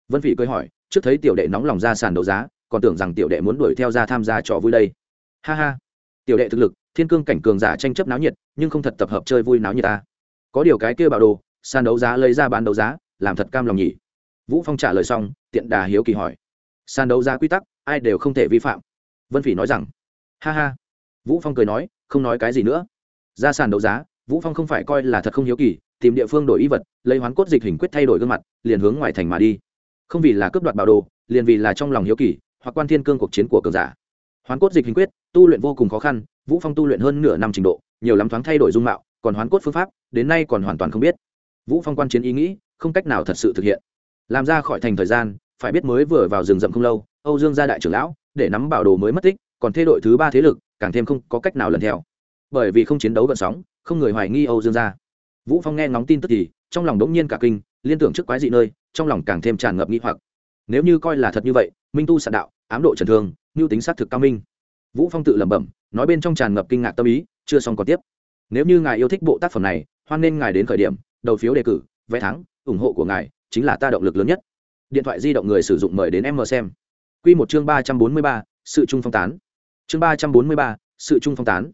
Vân phỉ cười hỏi, trước thấy tiểu đệ nóng lòng ra sàn đấu giá, còn tưởng rằng tiểu đệ muốn đuổi theo ra tham gia trò vui đây. Ha ha. Tiểu đệ thực lực, thiên cương cảnh cường giả tranh chấp náo nhiệt, nhưng không thật tập hợp chơi vui náo nhiệt ta. Có điều cái kia bảo đồ, sàn đấu giá lấy ra bán đấu giá, làm thật cam lòng nhỉ. Vũ phong trả lời xong, tiện đà hiếu kỳ hỏi. Sàn đấu giá quy tắc, ai đều không thể vi phạm. Vân phỉ nói rằng, ha ha vũ phong cười nói, không nói cái gì nữa. Ra sàn đấu giá, vũ phong không phải coi là thật không hiếu kỳ, tìm địa phương đổi y vật, lấy hoán cốt dịch hình quyết thay đổi gương mặt, liền hướng ngoài thành mà đi. Không vì là cướp đoạt bảo đồ, liền vì là trong lòng hiếu kỳ, hoặc quan thiên cương cuộc chiến của cường giả. Hoán cốt dịch hình quyết, tu luyện vô cùng khó khăn, vũ phong tu luyện hơn nửa năm trình độ, nhiều lắm thoáng thay đổi dung mạo, còn hoán cốt phương pháp, đến nay còn hoàn toàn không biết. Vũ phong quan chiến ý nghĩ, không cách nào thật sự thực hiện. Làm ra khỏi thành thời gian, phải biết mới vừa vào rừng rậm không lâu, âu dương gia đại trưởng lão, để nắm bảo đồ mới mất tích, còn thay đổi thứ ba thế lực càng thêm không có cách nào lần theo. Bởi vì không chiến đấu vận sóng không người hoài nghi âu dương gia. Vũ phong nghe ngóng tin tức thì trong lòng đống nhiên cả kinh liên tưởng trước quái dị nơi trong lòng càng thêm tràn ngập nghi hoặc. Nếu như coi là thật như vậy minh tu sạn đạo ám độ trần thương như tính xác thực cao minh. Vũ phong tự lẩm bẩm nói bên trong tràn ngập kinh ngạc tâm ý chưa xong còn tiếp. Nếu như ngài yêu thích bộ tác phẩm này hoan nên ngài đến khởi điểm đầu phiếu đề cử vé thắng ủng hộ của ngài chính là ta động lực lớn nhất. Điện thoại di động người sử dụng mời đến em mờ xem. Quy một chương ba trăm bốn mươi ba, sự trung phong tán chương ba trăm bốn mươi ba, sự trung phong tán.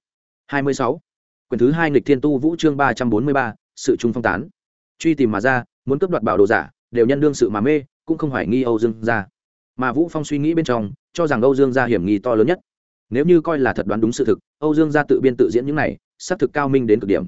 hai mươi sáu, quyển thứ hai nghịch thiên tu vũ chương ba trăm bốn mươi ba, sự trung phong tán. Truy tìm mà ra muốn cướp đoạt bảo đồ giả đều nhân đương sự mà mê cũng không hoài nghi âu dương gia. Mà vũ phong suy nghĩ bên trong cho rằng âu dương gia hiểm nghi to lớn nhất. Nếu như coi là thật đoán đúng sự thực âu dương gia tự biên tự diễn những này xác thực cao minh đến cực điểm.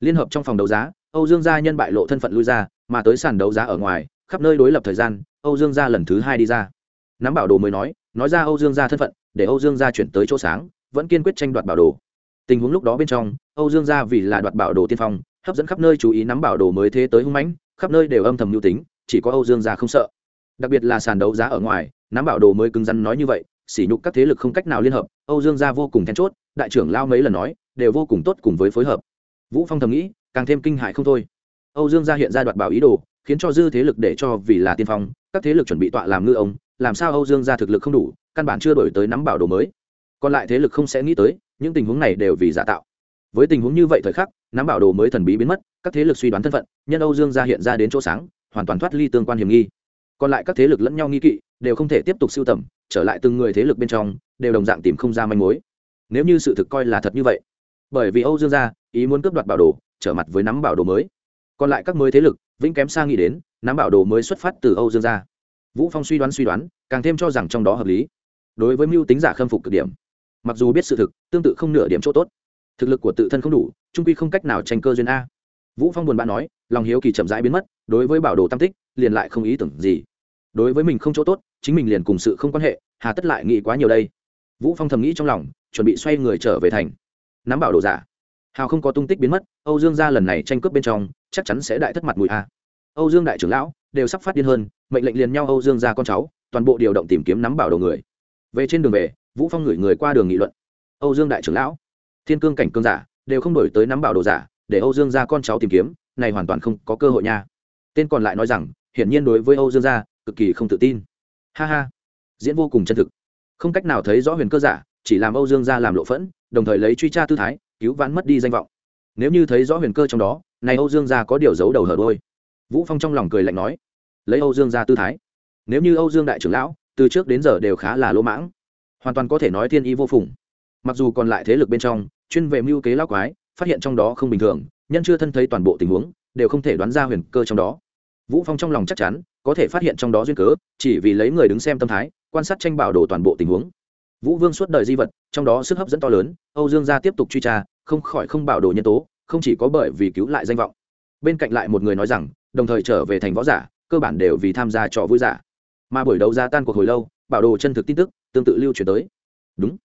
Liên hợp trong phòng đấu giá âu dương gia nhân bại lộ thân phận lui ra mà tới sàn đấu giá ở ngoài khắp nơi đối lập thời gian âu dương gia lần thứ hai đi ra. Nắm bảo đồ mới nói nói ra âu dương gia thân phận, để âu dương gia chuyển tới chỗ sáng, vẫn kiên quyết tranh đoạt bảo đồ. Tình huống lúc đó bên trong, âu dương gia vì là đoạt bảo đồ tiên phong, hấp dẫn khắp nơi chú ý nắm bảo đồ mới thế tới hung mãnh, khắp nơi đều âm thầm lưu tính, chỉ có âu dương gia không sợ. Đặc biệt là sàn đấu giá ở ngoài, nắm bảo đồ mới cứng rắn nói như vậy, sỉ nhục các thế lực không cách nào liên hợp, âu dương gia vô cùng then chốt, đại trưởng lao mấy lần nói, đều vô cùng tốt cùng với phối hợp. Vũ phong thầm nghĩ, càng thêm kinh hại không thôi. Âu dương gia hiện ra đoạt bảo ý đồ, khiến cho dư thế lực để cho vì là tiên phong, các thế lực chuẩn bị tọa làm ngư ông làm sao âu dương gia thực lực không đủ, căn bản chưa đổi tới nắm bảo đồ mới. Còn lại thế lực không sẽ nghĩ tới, những tình huống này đều vì giả tạo. Với tình huống như vậy thời khắc, nắm bảo đồ mới thần bí biến mất, các thế lực suy đoán thân phận, nhân âu dương gia hiện ra đến chỗ sáng, hoàn toàn thoát ly tương quan hiểm nghi. Còn lại các thế lực lẫn nhau nghi kỵ, đều không thể tiếp tục siêu tầm, trở lại từng người thế lực bên trong, đều đồng dạng tìm không ra manh mối. Nếu như sự thực coi là thật như vậy, bởi vì âu dương gia ý muốn cướp đoạt bảo đồ, trở mặt với nắm bảo đồ mới. Còn lại các mới thế lực, vĩnh kém xa nghĩ đến, nắm bảo đồ mới xuất phát từ âu dương gia vũ phong suy đoán suy đoán, càng thêm cho rằng trong đó hợp lý. Đối với mưu tính giả khâm phục cực điểm, mặc dù biết sự thực, tương tự không nửa điểm chỗ tốt. Thực lực của tự thân không đủ, trung quy không cách nào tranh cơ duyên a. Vũ phong buồn bã nói, lòng hiếu kỳ chậm rãi biến mất, đối với bảo đồ tam tích, liền lại không ý tưởng gì. Đối với mình không chỗ tốt, chính mình liền cùng sự không quan hệ, hà tất lại nghĩ quá nhiều đây. Vũ phong thầm nghĩ trong lòng, chuẩn bị xoay người trở về thành. Nắm bảo đồ giả. Hào không có tung tích biến mất, âu dương gia lần này tranh cướp bên trong, chắc chắn sẽ đại thất mặt mùi a. Âu dương đại trưởng lão đều sắp phát điên hơn, mệnh lệnh liền nhau âu dương gia con cháu, toàn bộ điều động tìm kiếm nắm bảo đồ người. Về trên đường về, vũ phong gửi người qua đường nghị luận. Âu dương đại trưởng lão, thiên cương cảnh cương giả, đều không đổi tới nắm bảo đồ giả, để âu dương gia con cháu tìm kiếm, này hoàn toàn không có cơ hội nha. Tên còn lại nói rằng, hiển nhiên đối với âu dương gia, cực kỳ không tự tin. Ha ha, diễn vô cùng chân thực. Không cách nào thấy rõ huyền cơ giả, chỉ làm âu dương gia làm lộ phẫn, đồng thời lấy truy tra tư thái, cứu vãn mất đi danh vọng. Nếu như thấy rõ huyền cơ trong đó, này âu dương gia có điều giấu đầu hở đôi vũ phong trong lòng cười lạnh nói lấy âu dương gia tư thái. Nếu như âu dương đại trưởng lão, từ trước đến giờ đều khá là lỗ mãng, hoàn toàn có thể nói thiên y vô phùng. Mặc dù còn lại thế lực bên trong, chuyên về mưu kế lao quái, phát hiện trong đó không bình thường, nhân chưa thân thấy toàn bộ tình huống, đều không thể đoán ra huyền cơ trong đó. Vũ phong trong lòng chắc chắn, có thể phát hiện trong đó duyên cớ, chỉ vì lấy người đứng xem tâm thái, quan sát tranh bảo đồ toàn bộ tình huống. Vũ vương suốt đời di vật, trong đó sức hấp dẫn to lớn, âu dương gia tiếp tục truy tra, không khỏi không bảo đồ nhân tố, không chỉ có bởi vì cứu lại danh vọng. Bên cạnh lại một người nói rằng, đồng thời trở về thành võ giả cơ bản đều vì tham gia trò vui giả. Mà buổi đấu giá tan cuộc hồi lâu, bảo đồ chân thực tin tức, tương tự lưu truyền tới. Đúng.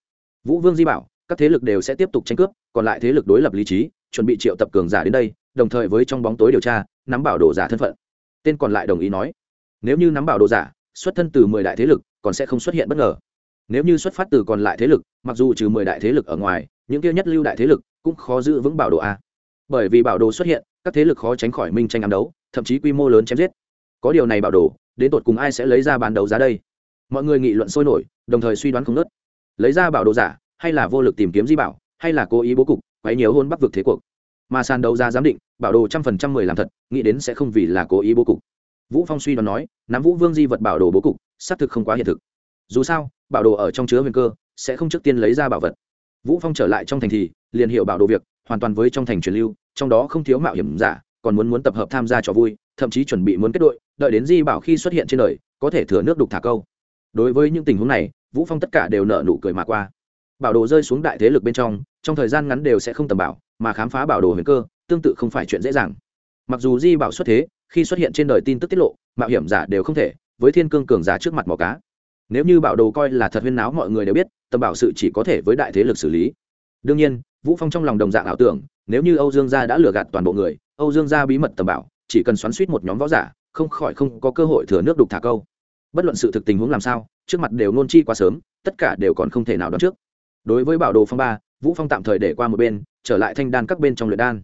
Vũ vương di bảo, các thế lực đều sẽ tiếp tục tranh cướp, còn lại thế lực đối lập lý trí, chuẩn bị triệu tập cường giả đến đây, đồng thời với trong bóng tối điều tra, nắm bảo đồ giả thân phận. Tên còn lại đồng ý nói, nếu như nắm bảo đồ giả xuất thân từ mười đại thế lực, còn sẽ không xuất hiện bất ngờ. Nếu như xuất phát từ còn lại thế lực, mặc dù trừ mười đại thế lực ở ngoài, những kia nhất lưu đại thế lực cũng khó giữ vững bảo đồ a. Bởi vì bảo đồ xuất hiện, các thế lực khó tránh khỏi minh tranh ám đấu, thậm chí quy mô lớn chém giết có điều này bảo đồ, đến tột cùng ai sẽ lấy ra bán đấu giá đây? Mọi người nghị luận sôi nổi, đồng thời suy đoán không nớt lấy ra bảo đồ giả, hay là vô lực tìm kiếm di bảo, hay là cố ý bố cục, quấy nhiều hôn bắc vực thế cuộc. Mà sàn đấu giá giám định, bảo đồ trăm phần trăm mười làm thật, nghĩ đến sẽ không vì là cố ý bố cục. Vũ phong suy đoán nói, nắm vũ vương di vật bảo đồ bố cục, xác thực không quá hiện thực. Dù sao, bảo đồ ở trong chứa huyền cơ, sẽ không trước tiên lấy ra bảo vật. Vũ phong trở lại trong thành thì, liền hiệu bảo đồ việc, hoàn toàn với trong thành truyền lưu, trong đó không thiếu mạo hiểm giả còn muốn muốn tập hợp tham gia trò vui, thậm chí chuẩn bị muốn kết đội, đợi đến di bảo khi xuất hiện trên đời, có thể thừa nước đục thả câu. Đối với những tình huống này, vũ phong tất cả đều nợ nụ cười mà qua. Bảo đồ rơi xuống đại thế lực bên trong trong thời gian ngắn đều sẽ không tầm bảo, mà khám phá bảo đồ huyền cơ, tương tự không phải chuyện dễ dàng. Mặc dù di bảo xuất thế, khi xuất hiện trên đời tin tức tiết lộ, mạo hiểm giả đều không thể, với thiên cương cường giả trước mặt mỏ cá. Nếu như bảo đồ coi là thật huyên náo mọi người đều biết, tầm bảo sự chỉ có thể với đại thế lực xử lý. Đương nhiên, vũ phong trong lòng đồng dạng ảo tưởng, nếu như âu dương gia đã lừa gạt toàn bộ người âu dương gia bí mật tầm bảo, chỉ cần xoắn suýt một nhóm võ giả, không khỏi không có cơ hội thừa nước đục thả câu. Bất luận sự thực tình huống làm sao, trước mặt đều nôn chi quá sớm, tất cả đều còn không thể nào đoán trước. Đối với bảo đồ phong ba, vũ phong tạm thời để qua một bên, trở lại thanh đan các bên trong luyện đan.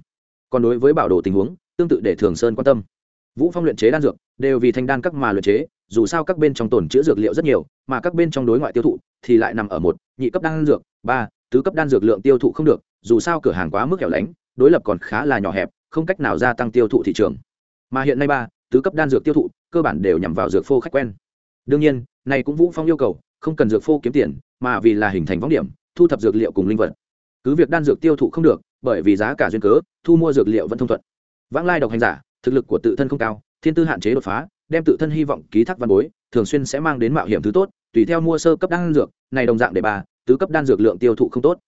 Còn đối với bảo đồ tình huống, tương tự để thường sơn quan tâm. Vũ phong luyện chế đan dược, đều vì thanh đan các mà luyện chế, dù sao các bên trong tồn chữa dược liệu rất nhiều, mà các bên trong đối ngoại tiêu thụ thì lại nằm ở một, nhị cấp đan dược, ba, tứ cấp đan dược lượng tiêu thụ không được, dù sao cửa hàng quá mức hẻo lánh, đối lập còn khá là nhỏ hẹp không cách nào gia tăng tiêu thụ thị trường. Mà hiện nay ba, tứ cấp đan dược tiêu thụ, cơ bản đều nhằm vào dược phô khách quen. Đương nhiên, này cũng vũ phong yêu cầu, không cần dược phô kiếm tiền, mà vì là hình thành võng điểm, thu thập dược liệu cùng linh vật. Cứ việc đan dược tiêu thụ không được, bởi vì giá cả duyên cớ, thu mua dược liệu vẫn thông thuận. Vãng lai độc hành giả, thực lực của tự thân không cao, thiên tư hạn chế đột phá, đem tự thân hy vọng, ký thác văn bối, thường xuyên sẽ mang đến mạo hiểm thứ tốt, tùy theo mua sơ cấp đan dược, này đồng dạng để bà tứ cấp đan dược lượng tiêu thụ không tốt.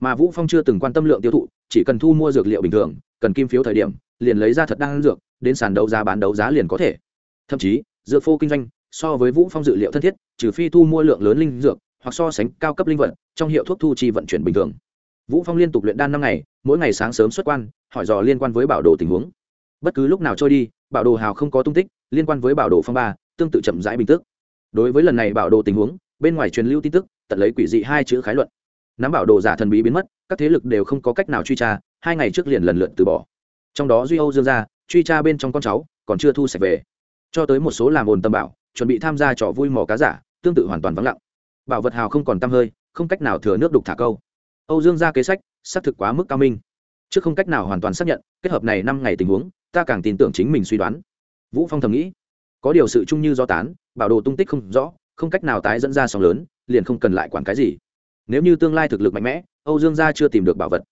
Mà vũ phong chưa từng quan tâm lượng tiêu thụ, chỉ cần thu mua dược liệu bình thường cần kim phiếu thời điểm, liền lấy ra thật đan dược, đến sàn đấu giá bán đấu giá liền có thể. Thậm chí, dược phô kinh doanh, so với vũ phong dự liệu thân thiết, trừ phi thu mua lượng lớn linh dược, hoặc so sánh cao cấp linh vật, trong hiệu thuốc thu chi vận chuyển bình thường. Vũ phong liên tục luyện đan năm ngày, mỗi ngày sáng sớm xuất quan, hỏi dò liên quan với bảo đồ tình huống. Bất cứ lúc nào trôi đi, bảo đồ hào không có tung tích, liên quan với bảo đồ phong ba, tương tự chậm rãi bình tức đối với lần này bảo đồ tình huống, bên ngoài truyền lưu tin tức, tận lấy quỷ dị hai chữ khái luận. Nắm bảo đồ giả thần bí biến mất, các thế lực đều không có cách nào truy tra hai ngày trước liền lần lượt từ bỏ. Trong đó duy âu dương gia, truy tra bên trong con cháu, còn chưa thu sạch về. Cho tới một số làm ồn tâm bảo, chuẩn bị tham gia trò vui mò cá giả, tương tự hoàn toàn vắng lặng. Bảo vật hào không còn tăm hơi, không cách nào thừa nước đục thả câu. Âu dương gia kế sách, xác thực quá mức cao minh. Chứ không cách nào hoàn toàn xác nhận, kết hợp này năm ngày tình huống, ta càng tin tưởng chính mình suy đoán. Vũ phong thầm nghĩ, có điều sự chung như do tán, bảo đồ tung tích không rõ, không cách nào tái dẫn ra sóng lớn, liền không cần lại quản cái gì. Nếu như tương lai thực lực mạnh mẽ, âu dương gia chưa tìm được bảo vật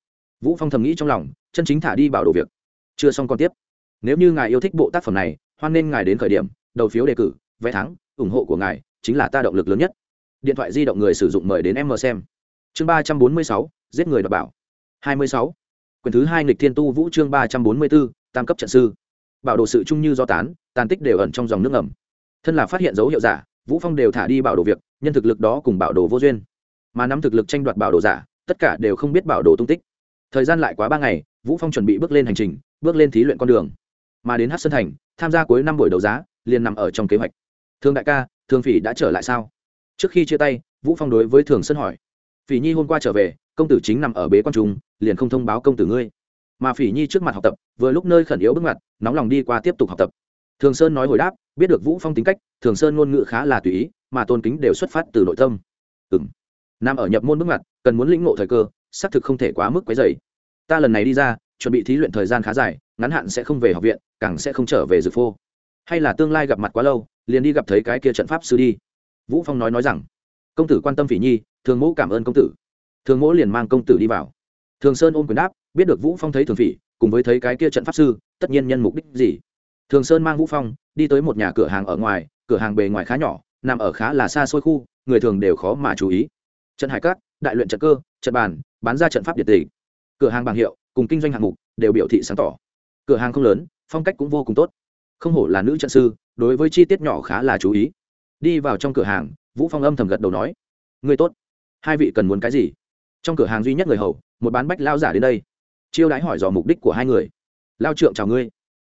vũ phong thầm nghĩ trong lòng, chân chính thả đi bảo đồ việc. Chưa xong còn tiếp. Nếu như ngài yêu thích bộ tác phẩm này, hoan nên ngài đến khởi điểm, đầu phiếu đề cử, vé thắng, ủng hộ của ngài chính là ta động lực lớn nhất. Điện thoại di động người sử dụng mời đến em mờ xem. Chương ba trăm bốn mươi sáu, giết người đọc bảo. Hai mươi sáu. Quyển thứ hai nghịch thiên tu vũ chương ba trăm bốn mươi bốn tam cấp trận sư. Bảo đồ sự chung như do tán, tàn tích đều ẩn trong dòng nước ngầm. Thân là phát hiện dấu hiệu giả, vũ phong đều thả đi bảo đồ việc, nhân thực lực đó cùng bảo đồ vô duyên. Mà nắm thực lực tranh đoạt bảo đồ giả, tất cả đều không biết bảo đồ tung tích thời gian lại quá ba ngày, vũ phong chuẩn bị bước lên hành trình, bước lên thí luyện con đường. Mà đến hát sơn thành, tham gia cuối năm buổi đấu giá, liền nằm ở trong kế hoạch. Thương đại ca, thương phỉ đã trở lại sao? Trước khi chia tay, vũ phong đối với thường sơn hỏi. Phỉ nhi hôm qua trở về, công tử chính nằm ở bế quan trung, liền không thông báo công tử ngươi. Mà phỉ nhi trước mặt học tập, vừa lúc nơi khẩn yếu bước mặt nóng lòng đi qua tiếp tục học tập. Thường sơn nói hồi đáp, biết được vũ phong tính cách, thường sơn ngôn ngữ khá là tùy ý, mà tôn kính đều xuất phát từ nội tâm. Ừ nam nằm ở nhập môn bước mặt cần muốn lĩnh ngộ thời cơ xác thực không thể quá mức quấy dày ta lần này đi ra, chuẩn bị thí luyện thời gian khá dài, ngắn hạn sẽ không về học viện, càng sẽ không trở về dược phô. Hay là tương lai gặp mặt quá lâu, liền đi gặp thấy cái kia trận pháp sư đi. Vũ phong nói nói rằng. Công tử quan tâm phỉ nhi, thường mẫu cảm ơn công tử. Thường mẫu liền mang công tử đi vào. Thường sơn ôm quyền đáp, biết được vũ phong thấy thường phỉ, cùng với thấy cái kia trận pháp sư, tất nhiên nhân mục đích gì. Thường sơn mang vũ phong, đi tới một nhà cửa hàng ở ngoài, cửa hàng bề ngoài khá nhỏ, nằm ở khá là xa xôi khu, người thường đều khó mà chú ý. Trận hải cát, đại luyện trận cơ, trận bàn bán ra trận pháp điện tử cửa hàng bảng hiệu, cùng kinh doanh hạng mục, đều biểu thị sáng tỏ. Cửa hàng không lớn, phong cách cũng vô cùng tốt. Không hổ là nữ trận sư, đối với chi tiết nhỏ khá là chú ý. Đi vào trong cửa hàng, vũ phong âm thầm gật đầu nói, người tốt. Hai vị cần muốn cái gì? Trong cửa hàng duy nhất người hầu, một bán bách lao giả đến đây. Chiêu đãi hỏi dò mục đích của hai người. Lao trượng chào ngươi.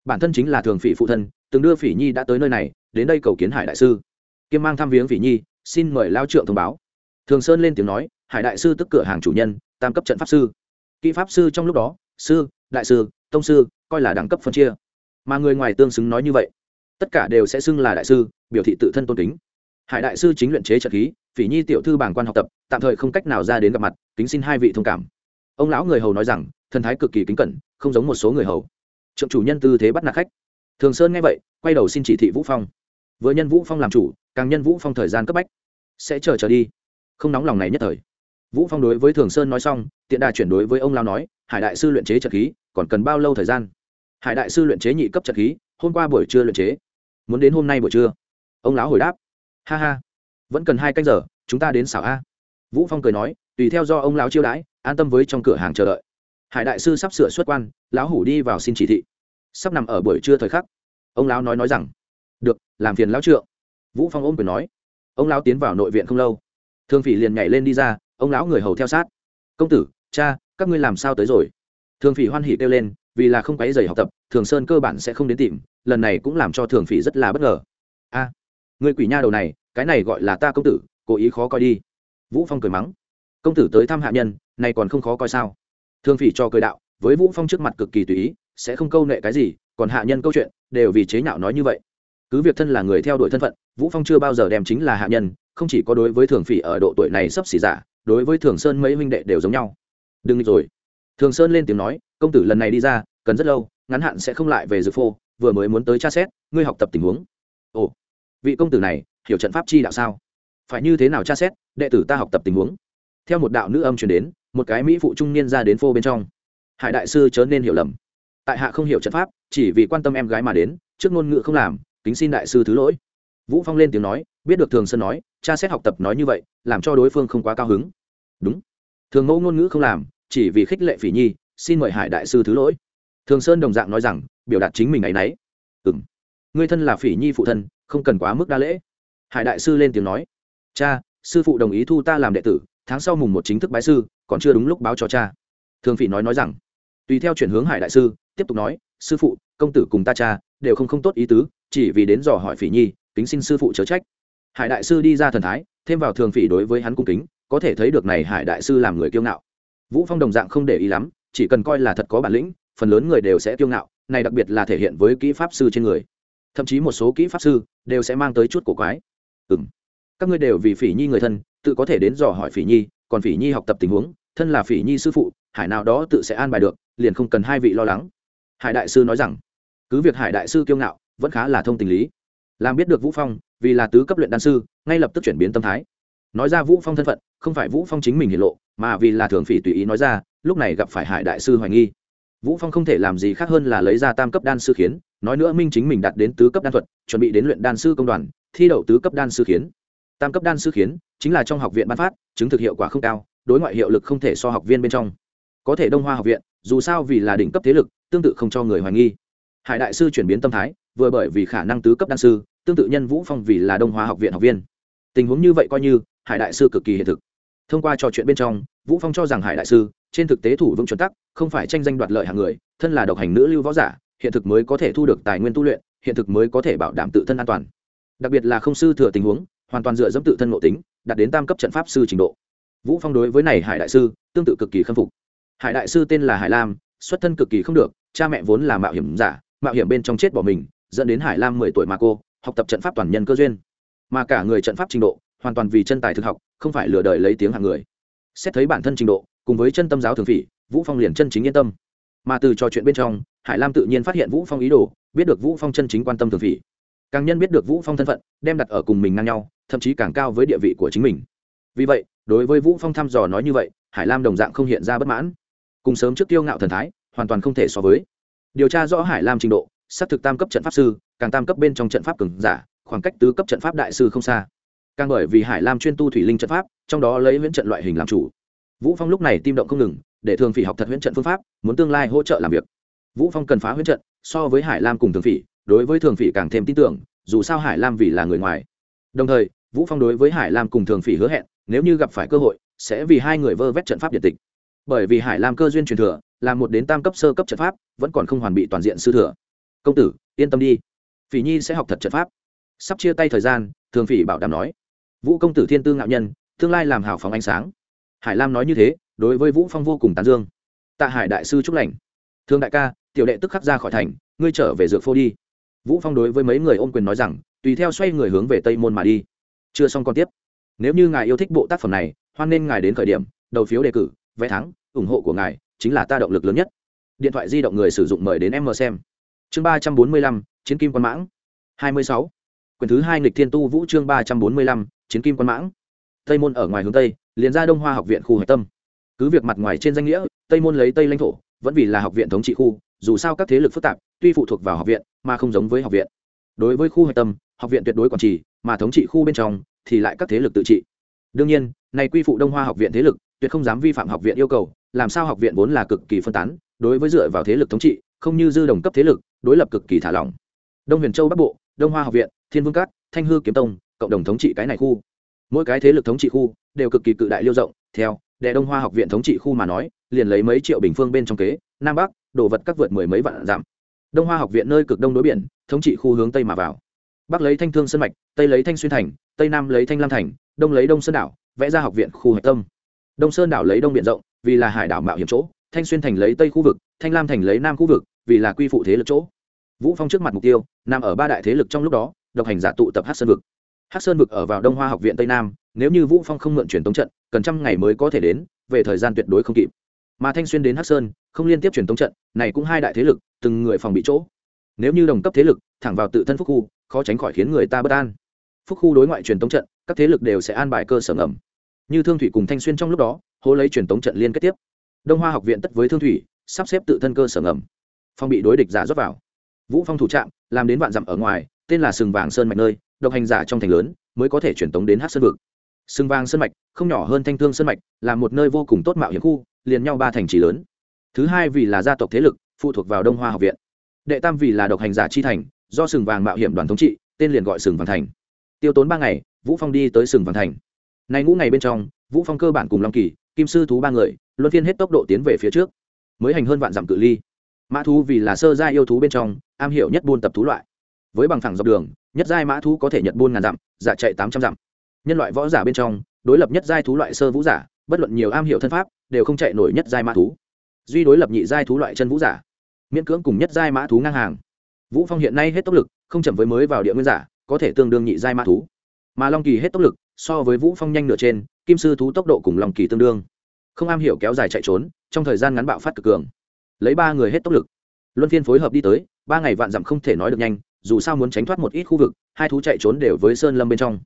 Bản thân chính là thường phỉ phụ thân, từng đưa phỉ nhi đã tới nơi này, đến đây cầu kiến hải đại sư. Kiêm mang thăm viếng phỉ nhi, xin mời lao trượng thông báo. Thường sơn lên tiếng nói hải đại sư tức cửa hàng chủ nhân, tam cấp trận pháp sư. Kỹ pháp sư trong lúc đó, sư, đại sư, tông sư, coi là đẳng cấp phân chia. Mà người ngoài tương xứng nói như vậy. Tất cả đều sẽ xưng là đại sư, biểu thị tự thân tôn kính. Hải đại sư chính luyện chế trận khí, phỉ nhi tiểu thư bảng quan học tập, tạm thời không cách nào ra đến gặp mặt, kính xin hai vị thông cảm. Ông lão người hầu nói rằng, thần thái cực kỳ kính cẩn, không giống một số người hầu. Trượng chủ nhân tư thế bắt nạt khách. Thường sơn nghe vậy, quay đầu xin chỉ thị vũ phong. Vừa nhân vũ phong làm chủ, càng nhân vũ phong thời gian cấp bách. Sẽ chờ trở đi. Không nóng lòng này nhất thời vũ phong đối với thường sơn nói xong, tiện đà chuyển đối với ông lao nói, hải đại sư luyện chế trận khí, còn cần bao lâu thời gian? Hải đại sư luyện chế nhị cấp trận khí, hôm qua buổi trưa luyện chế. Muốn đến hôm nay buổi trưa? Ông lão hồi đáp. Ha ha, vẫn cần hai canh giờ, chúng ta đến xảo a. Vũ phong cười nói, tùy theo do ông lão chiêu đãi, an tâm với trong cửa hàng chờ đợi. Hải đại sư sắp sửa xuất quan, lão hủ đi vào xin chỉ thị. Sắp nằm ở buổi trưa thời khắc, ông lão nói nói rằng, được, làm phiền lão trượng. Vũ phong ôm quyền nói. Ông lão tiến vào nội viện không lâu. Thương phỉ liền nhảy lên đi ra ông lão người hầu theo sát. Công tử, cha, các ngươi làm sao tới rồi? Thường phỉ hoan hỉ kêu lên, vì là không quấy giày học tập, thường sơn cơ bản sẽ không đến tìm, lần này cũng làm cho thường phỉ rất là bất ngờ. A người quỷ nha đầu này, cái này gọi là ta công tử, cố ý khó coi đi. Vũ phong cười mắng. Công tử tới thăm hạ nhân, này còn không khó coi sao? Thường phỉ cho cười đạo, với vũ phong trước mặt cực kỳ tùy ý, sẽ không câu nệ cái gì, còn hạ nhân câu chuyện, đều vì chế nhạo nói như vậy. Cứ việc thân là người theo đuổi thân phận, vũ phong chưa bao giờ đem chính là hạ nhân, không chỉ có đối với thường phỉ ở độ tuổi này sắp xỉ giả đối với thường sơn mấy huynh đệ đều giống nhau. Đừng nghịch rồi. Thường sơn lên tiếng nói, công tử lần này đi ra, cần rất lâu, ngắn hạn sẽ không lại về dược phô, vừa mới muốn tới tra xét, ngươi học tập tình huống. Ồ, vị công tử này, hiểu trận pháp chi đạo sao? Phải như thế nào tra xét, đệ tử ta học tập tình huống? Theo một đạo nữ âm truyền đến, một cái mỹ phụ trung niên ra đến phô bên trong. Hải đại sư chớ nên hiểu lầm. Tại hạ không hiểu trận pháp, chỉ vì quan tâm em gái mà đến, trước ngôn ngữ không làm, kính xin đại sư thứ lỗi. Vũ phong lên tiếng nói biết được thường sơn nói, cha xét học tập nói như vậy, làm cho đối phương không quá cao hứng. Đúng. Thường mẫu ngôn ngữ không làm, chỉ vì khích lệ phỉ nhi, xin mời hải đại sư thứ lỗi. Thường sơn đồng dạng nói rằng, biểu đạt chính mình ấ y n ấ y ừng người thân là phỉ nhi phụ thân, không cần quá mức đa lễ. Hải đại sư lên tiếng nói. Cha, sư phụ đồng ý thu ta làm đệ tử, tháng sau mùng một chính thức bái sư, còn chưa đúng lúc báo cho cha. Thường phỉ nói nói rằng. Tùy theo chuyển hướng hải đại sư, tiếp tục nói, sư phụ, công tử cùng ta cha, đều không không tốt ý tứ, chỉ vì đến dò hỏi phỉ nhi, kính xin sư phụ chớ trách hải đại sư đi ra thần thái, thêm vào thường phỉ đối với hắn cung kính, có thể thấy được này hải đại sư làm người kiêu ngạo. Vũ phong đồng dạng không để ý lắm, chỉ cần coi là thật có bản lĩnh, phần lớn người đều sẽ kiêu ngạo, này đặc biệt là thể hiện với kỹ pháp sư trên người. Thậm chí một số kỹ pháp sư đều sẽ mang tới chút cổ quái. Ừm. Các ngươi đều vì phỉ nhi người thân, tự có thể đến dò hỏi phỉ nhi, còn phỉ nhi học tập tình huống, thân là phỉ nhi sư phụ, hải nào đó tự sẽ an bài được, liền không cần hai vị lo lắng. Hải đại sư nói rằng, cứ việc hải đại sư kiêu ngạo, vẫn khá là thông tình lý làm biết được vũ phong, vì là tứ cấp luyện đan sư, ngay lập tức chuyển biến tâm thái. Nói ra vũ phong thân phận, không phải vũ phong chính mình hiện lộ, mà vì là thường phỉ tùy ý nói ra, lúc này gặp phải hải đại sư hoài nghi. Vũ phong không thể làm gì khác hơn là lấy ra tam cấp đan sư khiến, nói nữa minh chính mình đạt đến tứ cấp đan thuật, chuẩn bị đến luyện đan sư công đoàn, thi đậu tứ cấp đan sư khiến. Tam cấp đan sư khiến, chính là trong học viện ban phát, chứng thực hiệu quả không cao, đối ngoại hiệu lực không thể so học viên bên trong. Có thể đông hoa học viện, dù sao vì là đỉnh cấp thế lực, tương tự không cho người hoài nghi. Hải đại sư chuyển biến tâm thái, vừa bởi vì khả năng tứ cấp đan sư tương tự nhân vũ phong vì là đông hóa học viện học viên tình huống như vậy coi như hải đại sư cực kỳ hiện thực thông qua trò chuyện bên trong vũ phong cho rằng hải đại sư trên thực tế thủ vững chuẩn tắc không phải tranh danh đoạt lợi hàng người thân là độc hành nữ lưu võ giả hiện thực mới có thể thu được tài nguyên tu luyện hiện thực mới có thể bảo đảm tự thân an toàn đặc biệt là không sư thừa tình huống hoàn toàn dựa dẫm tự thân nội tính đạt đến tam cấp trận pháp sư trình độ vũ phong đối với này hải đại sư tương tự cực kỳ khâm phục hải đại sư tên là hải lam xuất thân cực kỳ không được cha mẹ vốn là mạo hiểm giả mạo hiểm bên trong chết bỏ mình dẫn đến hải lam mười tuổi mà cô học tập trận pháp toàn nhân cơ duyên. Mà cả người trận pháp trình độ, hoàn toàn vì chân tài thực học, không phải lừa đời lấy tiếng hạng người. Xét thấy bản thân trình độ, cùng với chân tâm giáo thường phỉ, vũ phong liền chân chính yên tâm. Mà từ trò chuyện bên trong, hải lam tự nhiên phát hiện vũ phong ý đồ, biết được vũ phong chân chính quan tâm thường phỉ. Càng nhân biết được vũ phong thân phận, đem đặt ở cùng mình ngang nhau, thậm chí càng cao với địa vị của chính mình. Vì vậy, đối với vũ phong thăm dò nói như vậy, hải lam đồng dạng không hiện ra bất mãn. Cùng sớm trước tiêu ngạo thần thái, hoàn toàn không thể so với. Điều tra rõ hải lam trình độ xác thực tam cấp trận pháp sư, càng tam cấp bên trong trận pháp cường giả, khoảng cách tứ cấp trận pháp đại sư không xa. Càng bởi vì hải lam chuyên tu thủy linh trận pháp, trong đó lấy huyễn trận loại hình làm chủ. Vũ phong lúc này tim động không ngừng, để thường phỉ học thật huyễn trận phương pháp, muốn tương lai hỗ trợ làm việc. Vũ phong cần phá huyễn trận, so với hải lam cùng thường phỉ, đối với thường phỉ càng thêm tin tưởng, dù sao hải lam vì là người ngoài. Đồng thời, vũ phong đối với hải lam cùng thường phỉ hứa hẹn, nếu như gặp phải cơ hội, sẽ vì hai người vơ vét trận pháp điện tịch. Bởi vì hải lam cơ duyên truyền thừa, là một đến tam cấp sơ cấp trận pháp, vẫn còn không hoàn bị toàn diện sư thừa công tử, yên tâm đi. Phỉ nhi sẽ học thật trận pháp. Sắp chia tay thời gian, thường phỉ bảo đảm nói. Vũ công tử thiên tư ngạo nhân, tương lai làm hào phóng ánh sáng. Hải lam nói như thế, đối với vũ phong vô cùng tán dương. Tạ hải đại sư chúc lành. Thương đại ca, tiểu đệ tức khắc ra khỏi thành, ngươi trở về dược phô đi. Vũ phong đối với mấy người ôm quyền nói rằng, tùy theo xoay người hướng về tây môn mà đi. Chưa xong còn tiếp. Nếu như ngài yêu thích bộ tác phẩm này, hoan nên ngài đến khởi điểm, đầu phiếu đề cử, vé thắng, ủng hộ của ngài, chính là ta động lực lớn nhất. Điện thoại di động người sử dụng mời đến em mờ xem chương ba trăm bốn mươi lăm, chiến kim quan mãng. hai mươi sáu. Quyển thứ hai nghịch thiên tu vũ chương ba trăm bốn mươi lăm, chiến kim quan mãng. Tây môn ở ngoài hướng tây, liền ra đông hoa học viện khu hạch tâm. Cứ việc mặt ngoài trên danh nghĩa, tây môn lấy tây lãnh thổ, vẫn vì là học viện thống trị khu, dù sao các thế lực phức tạp, tuy phụ thuộc vào học viện, mà không giống với học viện. Đối với khu hạch tâm, học viện tuyệt đối quản trì mà thống trị khu bên trong, thì lại các thế lực tự trị. Đương nhiên, này quy phụ đông hoa học viện thế lực, tuyệt không dám vi phạm học viện yêu cầu, làm sao học viện vốn là cực kỳ phân tán, đối với dựa vào thế lực thống trị, không như dư đồng cấp thế lực đối lập cực kỳ thả lỏng. Đông huyền châu bắc bộ, đông hoa học viện, thiên vương cát thanh hư kiếm tông, cộng đồng thống trị cái này khu. Mỗi cái thế lực thống trị khu đều cực kỳ cự đại liêu rộng. Theo đệ đông hoa học viện thống trị khu mà nói, liền lấy mấy triệu bình phương bên trong kế, nam bắc, đồ vật các vượt mười mấy vạn giảm đông hoa học viện nơi cực đông đối biển, thống trị khu hướng tây mà vào. Bắc lấy thanh thương sân mạch, tây lấy thanh xuyên thành, tây nam lấy thanh lam thành, đông lấy đông sơn đảo, vẽ ra học viện khu hạch tâm. Đông sơn đảo lấy đông biển rộng, vì là hải đảo mạo hiểm chỗ, thanh xuyên thành lấy tây khu vực, thanh lam thành lấy nam khu vực vì là quy phụ thế lực chỗ. Vũ phong trước mặt mục tiêu, nằm ở ba đại thế lực trong lúc đó, độc hành giả tụ tập hát sơn vực. Hát sơn vực ở vào đông hoa học viện tây nam, nếu như vũ phong không mượn truyền tống trận, cần trăm ngày mới có thể đến, về thời gian tuyệt đối không kịp. Mà thanh xuyên đến hát sơn, không liên tiếp truyền tống trận, này cũng hai đại thế lực, từng người phòng bị chỗ. Nếu như đồng cấp thế lực, thẳng vào tự thân phúc khu, khó tránh khỏi khiến người ta bất an. Phúc khu đối ngoại truyền tống trận, các thế lực đều sẽ an bài cơ sở ngầm. Như thương thủy cùng thanh xuyên trong lúc đó, hố lấy truyền tống trận liên kết tiếp. Đông hoa học viện tất với thương thủy, sắp xếp tự thân cơ sở ngầm phong bị đối địch giả rót vào. Vũ phong thủ trạm làm đến vạn dặm ở ngoài, tên là sừng vàng sơn mạch nơi, độc hành giả trong thành lớn, mới có thể truyền tống đến hát sơn vực. Sừng vàng sơn mạch, không nhỏ hơn thanh thương sơn mạch, là một nơi vô cùng tốt mạo hiểm khu, liền nhau ba thành trì lớn. Thứ hai vì là gia tộc thế lực, phụ thuộc vào đông hoa học viện. Đệ tam vì là độc hành giả chi thành, do sừng vàng mạo hiểm đoàn thống trị, tên liền gọi sừng vàng thành. Tiêu tốn ba ngày, vũ phong đi tới sừng vàng thành. Nay ngũ ngày bên trong, vũ phong cơ bản cùng long kỳ, kim sư thú ba người, luân phiên hết tốc độ tiến về phía trước. Mới hành hơn vạn dặm cự ly mã thú vì là sơ gia yêu thú bên trong, am hiểu nhất buôn tập thú loại. Với bằng thẳng dọc đường, nhất giai mã thú có thể nhận buôn ngàn dặm giả chạy tám trăm dặm. Nhân loại võ giả bên trong, đối lập nhất giai thú loại sơ vũ giả, bất luận nhiều am hiểu thân pháp, đều không chạy nổi nhất giai mã thú. Duy đối lập nhị giai thú loại chân vũ giả, miễn cưỡng cùng nhất giai mã thú ngang hàng. Vũ phong hiện nay hết tốc lực, không chậm với mới vào địa nguyên giả, có thể tương đương nhị giai mã thú. Mà long kỳ hết tốc lực, so với vũ phong nhanh nửa trên, kim sư thú tốc độ cùng long kỳ tương đương. Không am hiểu kéo dài chạy trốn, trong thời gian ngắn bạo phát cực cường lấy ba người hết tốc lực. Luân phiên phối hợp đi tới, ba ngày vạn dặm không thể nói được nhanh, dù sao muốn tránh thoát một ít khu vực, hai thú chạy trốn đều với sơn lâm bên trong.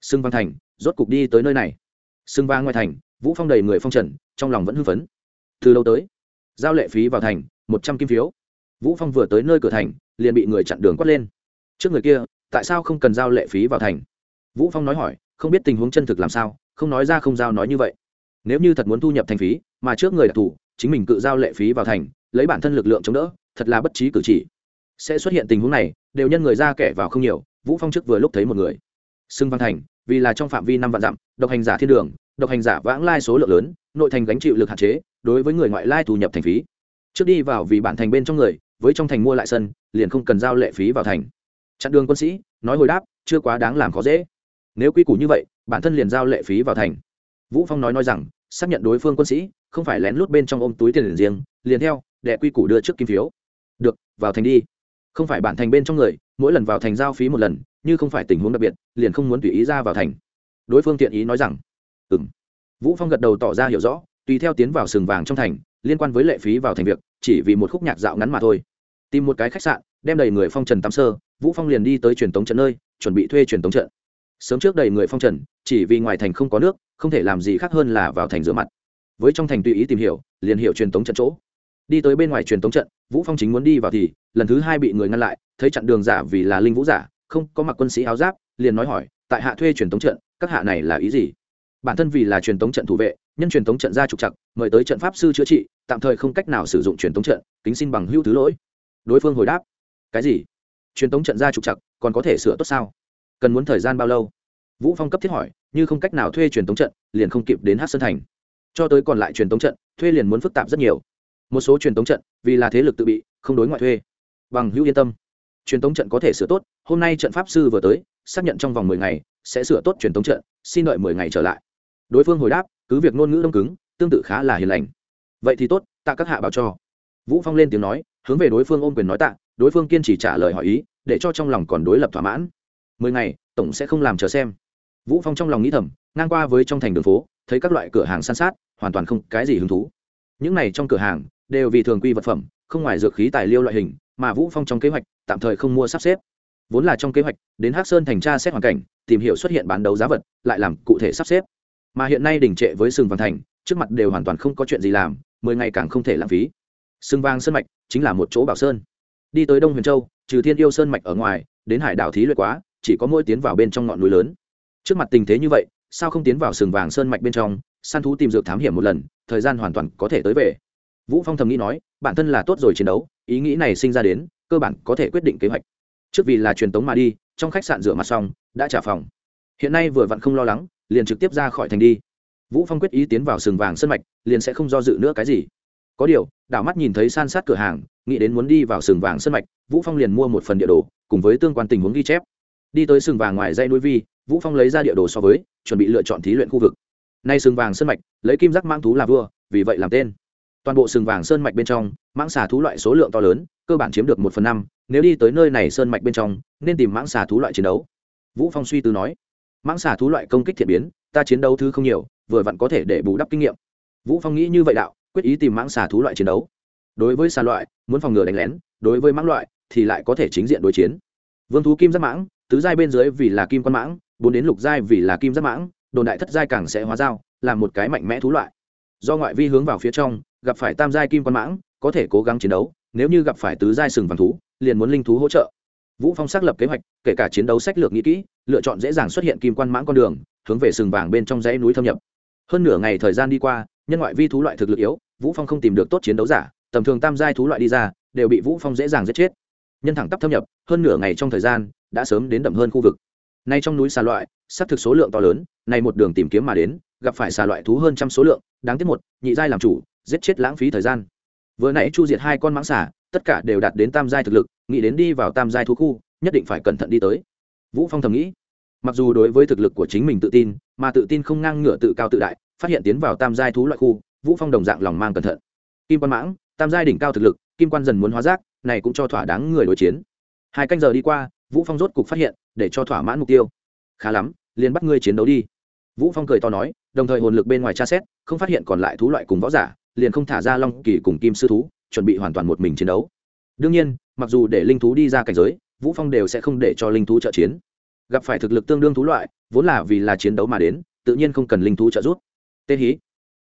Sưng vang thành, rốt cục đi tới nơi này. Sưng vang ngoài thành, vũ phong đầy người phong trần, trong lòng vẫn hưng phấn. Từ lâu tới, giao lệ phí vào thành, một trăm kim phiếu. Vũ phong vừa tới nơi cửa thành, liền bị người chặn đường quát lên. Trước người kia, tại sao không cần giao lệ phí vào thành? Vũ phong nói hỏi, không biết tình huống chân thực làm sao, không nói ra không giao nói như vậy. Nếu như thật muốn thu nhập thành phí, mà trước người đặc thù chính mình cự giao lệ phí vào thành lấy bản thân lực lượng chống đỡ, thật là bất trí cử chỉ. Sẽ xuất hiện tình huống này, đều nhân người ra kẻ vào không nhiều, vũ phong trước vừa lúc thấy một người. Xưng văn thành, vì là trong phạm vi năm vạn dặm, độc hành giả thiên đường, độc hành giả vãng lai số lượng lớn, nội thành gánh chịu lực hạn chế, đối với người ngoại lai thu nhập thành phí. Trước đi vào vì bản thành bên trong người, với trong thành mua lại sân, liền không cần giao lệ phí vào thành. Chặn đường quân sĩ, nói hồi đáp, chưa quá đáng làm khó dễ. Nếu quy củ như vậy, bản thân liền giao lệ phí vào thành. Vũ phong nói nói rằng, xác nhận đối phương quân sĩ, không phải lén lút bên trong ôm túi tiền riêng, liền theo đệ quy củ đưa trước kim phiếu. Được, vào thành đi. Không phải bản thành bên trong người, mỗi lần vào thành giao phí một lần, như không phải tình huống đặc biệt, liền không muốn tùy ý ra vào thành. Đối phương tiện ý nói rằng, ừm. Vũ phong gật đầu tỏ ra hiểu rõ, tùy theo tiến vào sừng vàng trong thành, liên quan với lệ phí vào thành việc, chỉ vì một khúc nhạc dạo ngắn mà thôi. Tìm một cái khách sạn, đem đầy người phong trần tắm sơ, vũ phong liền đi tới truyền tống trận nơi, chuẩn bị thuê truyền tống trận. Sớm trước đầy người phong trần, chỉ vì ngoài thành không có nước, không thể làm gì khác hơn là vào thành rửa mặt. Với trong thành tùy ý tìm hiểu, liền hiểu truyền tống trận chỗ đi tới bên ngoài truyền tống trận, vũ phong chính muốn đi vào thì, lần thứ hai bị người ngăn lại, thấy chặn đường giả vì là linh vũ giả, không có mặc quân sĩ áo giáp, liền nói hỏi, tại hạ thuê truyền tống trận, các hạ này là ý gì? Bản thân vì là truyền tống trận thủ vệ, nhân truyền tống trận ra trục chặt mời tới trận pháp sư chữa trị, tạm thời không cách nào sử dụng truyền tống trận, kính xin bằng hữu thứ lỗi. Đối phương hồi đáp, cái gì? Truyền tống trận ra trục chặt còn có thể sửa tốt sao? Cần muốn thời gian bao lâu? Vũ phong cấp thiết hỏi, như không cách nào thuê truyền tống trận, liền không kịp đến hát sơn thành. Cho tới còn lại truyền tống trận, thuê liền muốn phức tạp rất nhiều một số truyền tống trận, vì là thế lực tự bị, không đối ngoại thuê. Bằng hữu yên tâm. Truyền tống trận có thể sửa tốt, hôm nay trận pháp sư vừa tới, xác nhận trong vòng mười ngày sẽ sửa tốt truyền tống trận, xin đợi mười ngày trở lại. Đối phương hồi đáp, cứ việc ngôn ngữ đông cứng, tương tự khá là hiền lành. Vậy thì tốt, tạ các hạ bảo cho. Vũ phong lên tiếng nói, hướng về đối phương ôm quyền nói tạ, đối phương kiên trì trả lời hỏi ý, để cho trong lòng còn đối lập thỏa mãn. Mười ngày, tổng sẽ không làm chờ xem. Vũ phong trong lòng nghĩ thầm, ngang qua với trong thành đường phố, thấy các loại cửa hàng san sát, hoàn toàn không cái gì hứng thú. Những này trong cửa hàng đều vì thường quy vật phẩm, không ngoài dược khí tài liêu loại hình, mà vũ phong trong kế hoạch tạm thời không mua sắp xếp. Vốn là trong kế hoạch, đến hắc sơn thành tra xét hoàn cảnh, tìm hiểu xuất hiện bán đấu giá vật, lại làm cụ thể sắp xếp. Mà hiện nay đình trệ với sừng vàng thành, trước mặt đều hoàn toàn không có chuyện gì làm, mười ngày càng không thể lãng phí. Sừng vàng sơn mạch chính là một chỗ bảo sơn. Đi tới đông huyền châu, trừ thiên yêu sơn mạch ở ngoài, đến hải đảo thí luyện quá, chỉ có mỗi tiến vào bên trong ngọn núi lớn. Trước mặt tình thế như vậy, sao không tiến vào sừng vàng sơn mạch bên trong, săn thú tìm dược thám hiểm một lần, thời gian hoàn toàn có thể tới về vũ phong thầm nghĩ nói, bản thân là tốt rồi chiến đấu, ý nghĩ này sinh ra đến, cơ bản có thể quyết định kế hoạch. Trước vì là truyền tống mà đi, trong khách sạn rửa mặt xong, đã trả phòng. Hiện nay vừa vặn không lo lắng, liền trực tiếp ra khỏi thành đi. Vũ phong quyết ý tiến vào sừng vàng sân mạch, liền sẽ không do dự nữa cái gì. Có điều, đảo mắt nhìn thấy san sát cửa hàng, nghĩ đến muốn đi vào sừng vàng sân mạch, vũ phong liền mua một phần địa đồ, cùng với tương quan tình huống ghi chép. Đi tới sừng vàng ngoài dây núi vi, vũ phong lấy ra địa đồ so với, chuẩn bị lựa chọn thí luyện khu vực. Nay sừng vàng sân mạch, lấy kim giác mang thú là vua, vì vậy làm tên toàn bộ sừng vàng sơn mạch bên trong, mãng xà thú loại số lượng to lớn, cơ bản chiếm được một phần năm, nếu đi tới nơi này sơn mạch bên trong, nên tìm mãng xà thú loại chiến đấu. Vũ phong suy tư nói. Mãng xà thú loại công kích thiện biến, ta chiến đấu thứ không nhiều, vừa vặn có thể để bù đắp kinh nghiệm. Vũ phong nghĩ như vậy đạo, quyết ý tìm mãng xà thú loại chiến đấu. Đối với xà loại, muốn phòng ngừa đánh lén, đối với mãng loại thì lại có thể chính diện đối chiến. Vương thú kim giáp mãng, tứ giai bên dưới vì là kim quan mãng, bốn đến lục giai vì là kim giáp mãng, đồn đại thất giai càng sẽ hóa dao làm một cái mạnh mẽ thú loại. Do ngoại vi hướng vào phía trong gặp phải tam giai kim quan mãng, có thể cố gắng chiến đấu, nếu như gặp phải tứ giai sừng vàng thú, liền muốn linh thú hỗ trợ. Vũ phong xác lập kế hoạch, kể cả chiến đấu sách lược nghĩ kỹ, lựa chọn dễ dàng xuất hiện kim quan mãng con đường, hướng về sừng vàng bên trong dãy núi thâm nhập. Hơn nửa ngày thời gian đi qua, nhân ngoại vi thú loại thực lực yếu, vũ phong không tìm được tốt chiến đấu giả, tầm thường tam giai thú loại đi ra, đều bị vũ phong dễ dàng giết chết. Nhân thẳng tắp thâm nhập, hơn nửa ngày trong thời gian, đã sớm đến đậm hơn khu vực. Nay trong núi xà loại, xác thực số lượng to lớn, nay một đường tìm kiếm mà đến, gặp phải xà loại thú hơn trăm số lượng, đáng tiếc một, nhị giai làm chủ giết chết lãng phí thời gian. Vừa nãy chu diệt hai con mãng xà tất cả đều đạt đến tam giai thực lực nghĩ đến đi vào tam giai thú khu nhất định phải cẩn thận đi tới. Vũ phong thầm nghĩ mặc dù đối với thực lực của chính mình tự tin mà tự tin không ngang ngửa tự cao tự đại phát hiện tiến vào tam giai thú loại khu vũ phong đồng dạng lòng mang cẩn thận. Kim quan mãng tam giai đỉnh cao thực lực kim quan dần muốn hóa rác, này cũng cho thỏa đáng người đối chiến. Hai canh giờ đi qua vũ phong rốt cục phát hiện để cho thỏa mãn mục tiêu. Khá lắm liền bắt ngươi chiến đấu đi. Vũ phong cười to nói đồng thời hồn lực bên ngoài tra xét không phát hiện còn lại thú loại cùng võ giả liền không thả ra long kỳ cùng kim sư thú, chuẩn bị hoàn toàn một mình chiến đấu. Đương nhiên, mặc dù để linh thú đi ra cảnh giới, vũ phong đều sẽ không để cho linh thú trợ chiến. Gặp phải thực lực tương đương thú loại, vốn là vì là chiến đấu mà đến, tự nhiên không cần linh thú trợ giúp. Tê hí.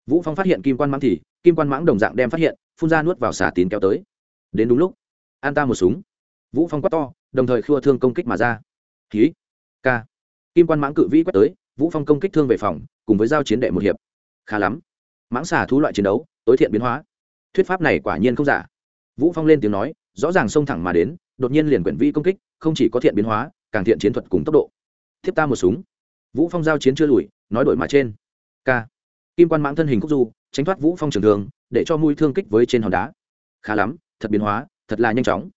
Vũ phong phát hiện kim quan mãng thì, kim quan mãng đồng dạng đem phát hiện, phun ra nuốt vào xả tín kéo tới. Đến đúng lúc, an ta một súng. Vũ phong quát to, đồng thời khua thương công kích mà ra. Hí. K kim quan mãng cự vĩ quét tới, vũ phong công kích thương về phòng, cùng với giao chiến đệ một hiệp. Khá lắm. Mãng xả thú loại chiến đấu tối thiện biến hóa. Thuyết pháp này quả nhiên không giả. Vũ phong lên tiếng nói, rõ ràng xông thẳng mà đến, đột nhiên liền quyển vi công kích, không chỉ có thiện biến hóa, càng thiện chiến thuật cùng tốc độ. Thiếp ta một súng. Vũ phong giao chiến chưa lùi, nói đổi mà trên. K kim quan mãng thân hình khúc du, tránh thoát vũ phong trường thường để cho mũi thương kích với trên hòn đá. Khá lắm, thật biến hóa, thật là nhanh chóng.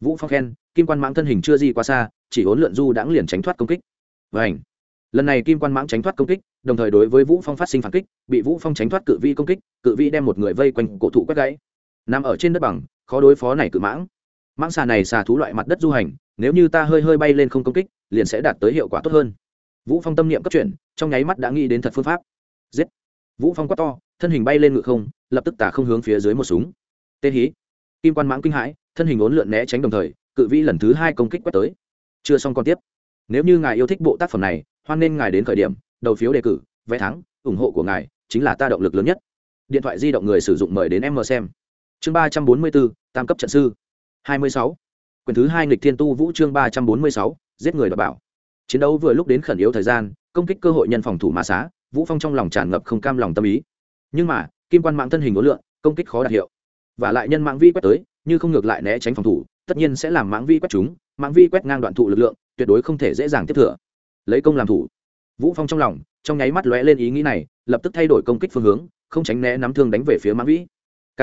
Vũ phong khen, kim quan mãng thân hình chưa di quá xa, chỉ hỗn lượn du đãng liền tránh thoát công kích. Và lần này kim quan mãng tránh thoát công kích, đồng thời đối với vũ phong phát sinh phản kích, bị vũ phong tránh thoát cự vi công kích, cự vi đem một người vây quanh cổ thụ quét gãy. Nằm ở trên đất bằng, khó đối phó này cự mãng. Mãng xà này xà thú loại mặt đất du hành, nếu như ta hơi hơi bay lên không công kích, liền sẽ đạt tới hiệu quả tốt hơn. Vũ phong tâm niệm cấp chuyển, trong nháy mắt đã nghĩ đến thật phương pháp. Giết. Vũ phong quát to, thân hình bay lên ngự không, lập tức tả không hướng phía dưới một súng. Tên hí. Kim quan mãng kinh hãi, thân hình ốn lượn né tránh đồng thời, cự vi lần thứ hai công kích quét tới. Chưa xong còn tiếp. Nếu như ngài yêu thích bộ tác phẩm này hoan nên ngài đến khởi điểm, đầu phiếu đề cử, vé thắng, ủng hộ của ngài chính là ta động lực lớn nhất. Điện thoại di động người sử dụng mời đến em mờ xem. Chương ba trăm bốn mươi bốn, tam cấp trận sư. Hai mươi sáu. Quyển thứ hai nghịch thiên tu vũ chương ba trăm bốn mươi sáu, giết người đọc bảo. Chiến đấu vừa lúc đến khẩn yếu thời gian, công kích cơ hội nhân phòng thủ mã xá, vũ phong trong lòng tràn ngập không cam lòng tâm ý. Nhưng mà, kim quan mạng thân hình ố lượng, công kích khó đạt hiệu. Và lại nhân mạng vi quét tới, như không ngược lại né tránh phòng thủ, tất nhiên sẽ làm mạng vi quét chúng, mạng vi quét ngang đoạn thụ lực lượng, tuyệt đối không thể dễ dàng tiếp thừa lấy công làm thủ. Vũ phong trong lòng, trong nháy mắt lóe lên ý nghĩ này, lập tức thay đổi công kích phương hướng, không tránh né nắm thương đánh về phía mãng vĩ. K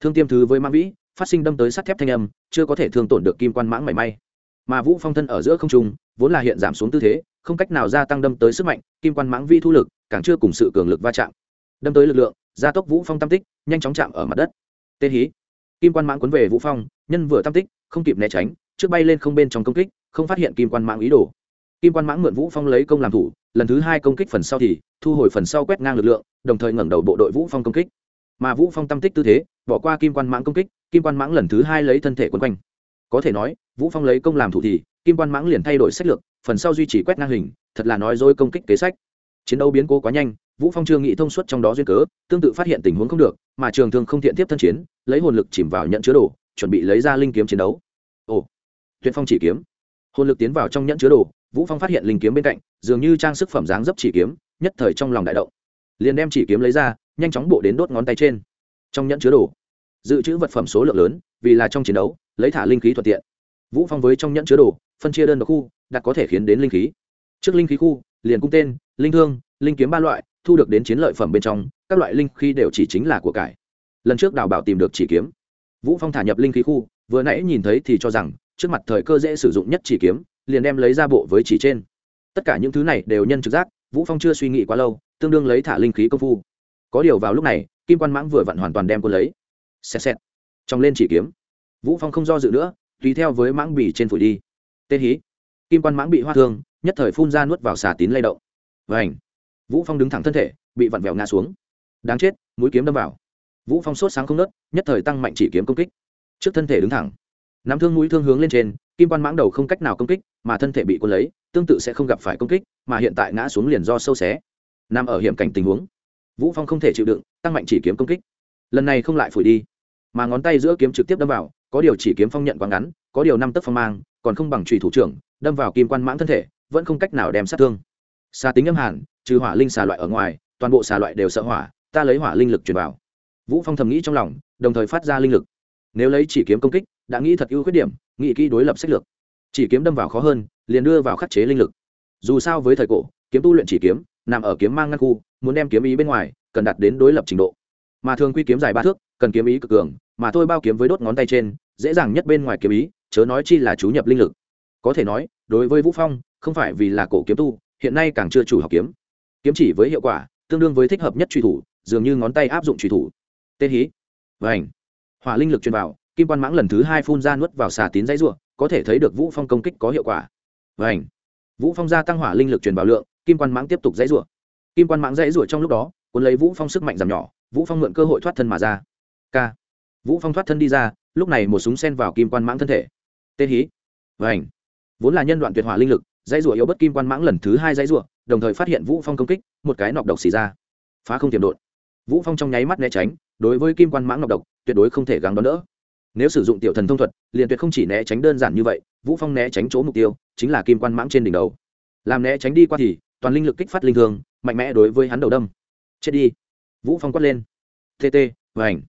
thương tiêm thứ với mãng vĩ, phát sinh đâm tới sắt thép thanh âm, chưa có thể thương tổn được kim quan mãng mảy may. Mà vũ phong thân ở giữa không trung, vốn là hiện giảm xuống tư thế, không cách nào gia tăng đâm tới sức mạnh, kim quan mãng vi thu lực, càng chưa cùng sự cường lực va chạm. Đâm tới lực lượng, gia tốc vũ phong tam tích, nhanh chóng chạm ở mặt đất. Tê hí. Kim quan mãng cuốn về vũ phong, nhân vừa tam tích, không kịp né tránh, trước bay lên không bên trong công kích, không phát hiện kim quan mãng ý đồ kim quan mãng mượn vũ phong lấy công làm thủ, lần thứ hai công kích phần sau thì thu hồi phần sau quét ngang lực lượng, đồng thời ngẩng đầu bộ đội vũ phong công kích. Mà vũ phong tâm tích tư thế, bỏ qua kim quan mãng công kích, kim quan mãng lần thứ hai lấy thân thể quấn quanh. Có thể nói, vũ phong lấy công làm thủ thì, kim quan mãng liền thay đổi sách lược, phần sau duy trì quét ngang hình, thật là nói dối công kích kế sách. Chiến đấu biến cố quá nhanh, vũ phong chưa nghĩ thông suốt trong đó duyên cớ, tương tự phát hiện tình huống không được, mà trường thương không thiện tiếp thân chiến, lấy hồn lực chìm vào nhận chứa đồ, chuẩn bị lấy ra linh kiếm chiến đấu. Ồ, tuyệt phong chỉ kiếm. Hồn lực tiến vào trong nhẫn chứa đồ vũ phong phát hiện linh kiếm bên cạnh, dường như trang sức phẩm dáng dấp chỉ kiếm, nhất thời trong lòng đại động. Liền đem chỉ kiếm lấy ra, nhanh chóng bộ đến đốt ngón tay trên. Trong nhẫn chứa đồ, dự trữ vật phẩm số lượng lớn, vì là trong chiến đấu, lấy thả linh khí thuận tiện. Vũ phong với trong nhẫn chứa đồ, phân chia đơn độc khu, đặt có thể khiến đến linh khí. Trước linh khí khu, liền cung tên, linh thương, linh kiếm ba loại, thu được đến chiến lợi phẩm bên trong, các loại linh khí đều chỉ chính là của cải. Lần trước đào bảo tìm được chỉ kiếm. Vũ phong thả nhập linh khí khu, vừa nãy nhìn thấy thì cho rằng, trước mặt thời cơ dễ sử dụng nhất chỉ kiếm liền đem lấy ra bộ với chỉ trên. Tất cả những thứ này đều nhân trực giác, vũ phong chưa suy nghĩ quá lâu, tương đương lấy thả linh khí công phu. Có điều vào lúc này, kim quan mãng vừa vặn hoàn toàn đem quân lấy. Xẹt xẹt. Trong lên chỉ kiếm, vũ phong không do dự nữa, tùy theo với mãng bỉ trên phủi đi. Tê hí. Kim quan mãng bị hoa thương, nhất thời phun ra nuốt vào xà tín lay động. Vảnh vũ phong đứng thẳng thân thể, bị vặn vẹo ngã xuống. Đáng chết, mũi kiếm đâm vào. Vũ phong sốt sáng không nớt, nhất thời tăng mạnh chỉ kiếm công kích. Trước thân thể đứng thẳng. Nắm thương mũi thương hướng lên trên kim quan mãng đầu không cách nào công kích, mà thân thể bị quân lấy, tương tự sẽ không gặp phải công kích, mà hiện tại ngã xuống liền do sâu xé. Nằm ở hiểm cảnh tình huống. Vũ phong không thể chịu đựng, tăng mạnh chỉ kiếm công kích. Lần này không lại phủi đi, mà ngón tay giữa kiếm trực tiếp đâm vào, có điều chỉ kiếm phong nhận quá ngắn, có điều năm tấc phong mang, còn không bằng trùy thủ trưởng, đâm vào kim quan mãng thân thể, vẫn không cách nào đem sát thương. Xa tính âm hàn, trừ hỏa linh xà loại ở ngoài, toàn bộ xà loại đều sợ hỏa, ta lấy hỏa linh lực truyền vào. Vũ phong thầm nghĩ trong lòng, đồng thời phát ra linh lực. Nếu lấy chỉ kiếm công kích đã nghĩ thật ưu khuyết điểm, nghĩ kỹ đối lập sách lược. Chỉ kiếm đâm vào khó hơn, liền đưa vào khắc chế linh lực. Dù sao với thời cổ, kiếm tu luyện chỉ kiếm, nằm ở kiếm mang ngăn khu, muốn đem kiếm ý bên ngoài, cần đạt đến đối lập trình độ. Mà thường quy kiếm dài ba thước, cần kiếm ý cực cường, mà thôi bao kiếm với đốt ngón tay trên, dễ dàng nhất bên ngoài kiếm ý, chớ nói chi là chú nhập linh lực. Có thể nói, đối với vũ phong, không phải vì là cổ kiếm tu, hiện nay càng chưa chủ học kiếm. Kiếm chỉ với hiệu quả, tương đương với thích hợp nhất truy thủ, dường như ngón tay áp dụng truy thủ. Tê hí. Vảnh hỏa linh lực truyền vào kim quan mãng lần thứ hai phun ra nuốt vào xà tín dãy ruộng có thể thấy được vũ phong công kích có hiệu quả. Vảnh vũ phong gia tăng hỏa linh lực truyền vào lượng, kim quan mãng tiếp tục dãy ruộng kim quan mãng dãy ruộng trong lúc đó, cuốn lấy vũ phong sức mạnh giảm nhỏ, vũ phong mượn cơ hội thoát thân mà ra. K. Vũ phong thoát thân đi ra, lúc này một súng sen vào kim quan mãng thân thể. Tê hí. Vảnh vốn là nhân đoạn tuyệt hỏa linh lực, dãy rủa yếu bất kim quan mãng lần thứ hai dãy rủa, đồng thời phát hiện vũ phong công kích, một cái nọc độc xì ra. Phá không tiềm đột vũ phong trong nháy mắt né tránh, đối với kim quan mãng nọc độc, tuyệt đối không thể gắng đón đỡ nếu sử dụng tiểu thần thông thuật, liền tuyệt không chỉ né tránh đơn giản như vậy, vũ phong né tránh chỗ mục tiêu, chính là kim quan mãng trên đỉnh đầu. Làm né tránh đi qua thì, toàn linh lực kích phát linh thương mạnh mẽ đối với hắn đầu đâm. Chết đi. Vũ phong quát lên. Tt và ảnh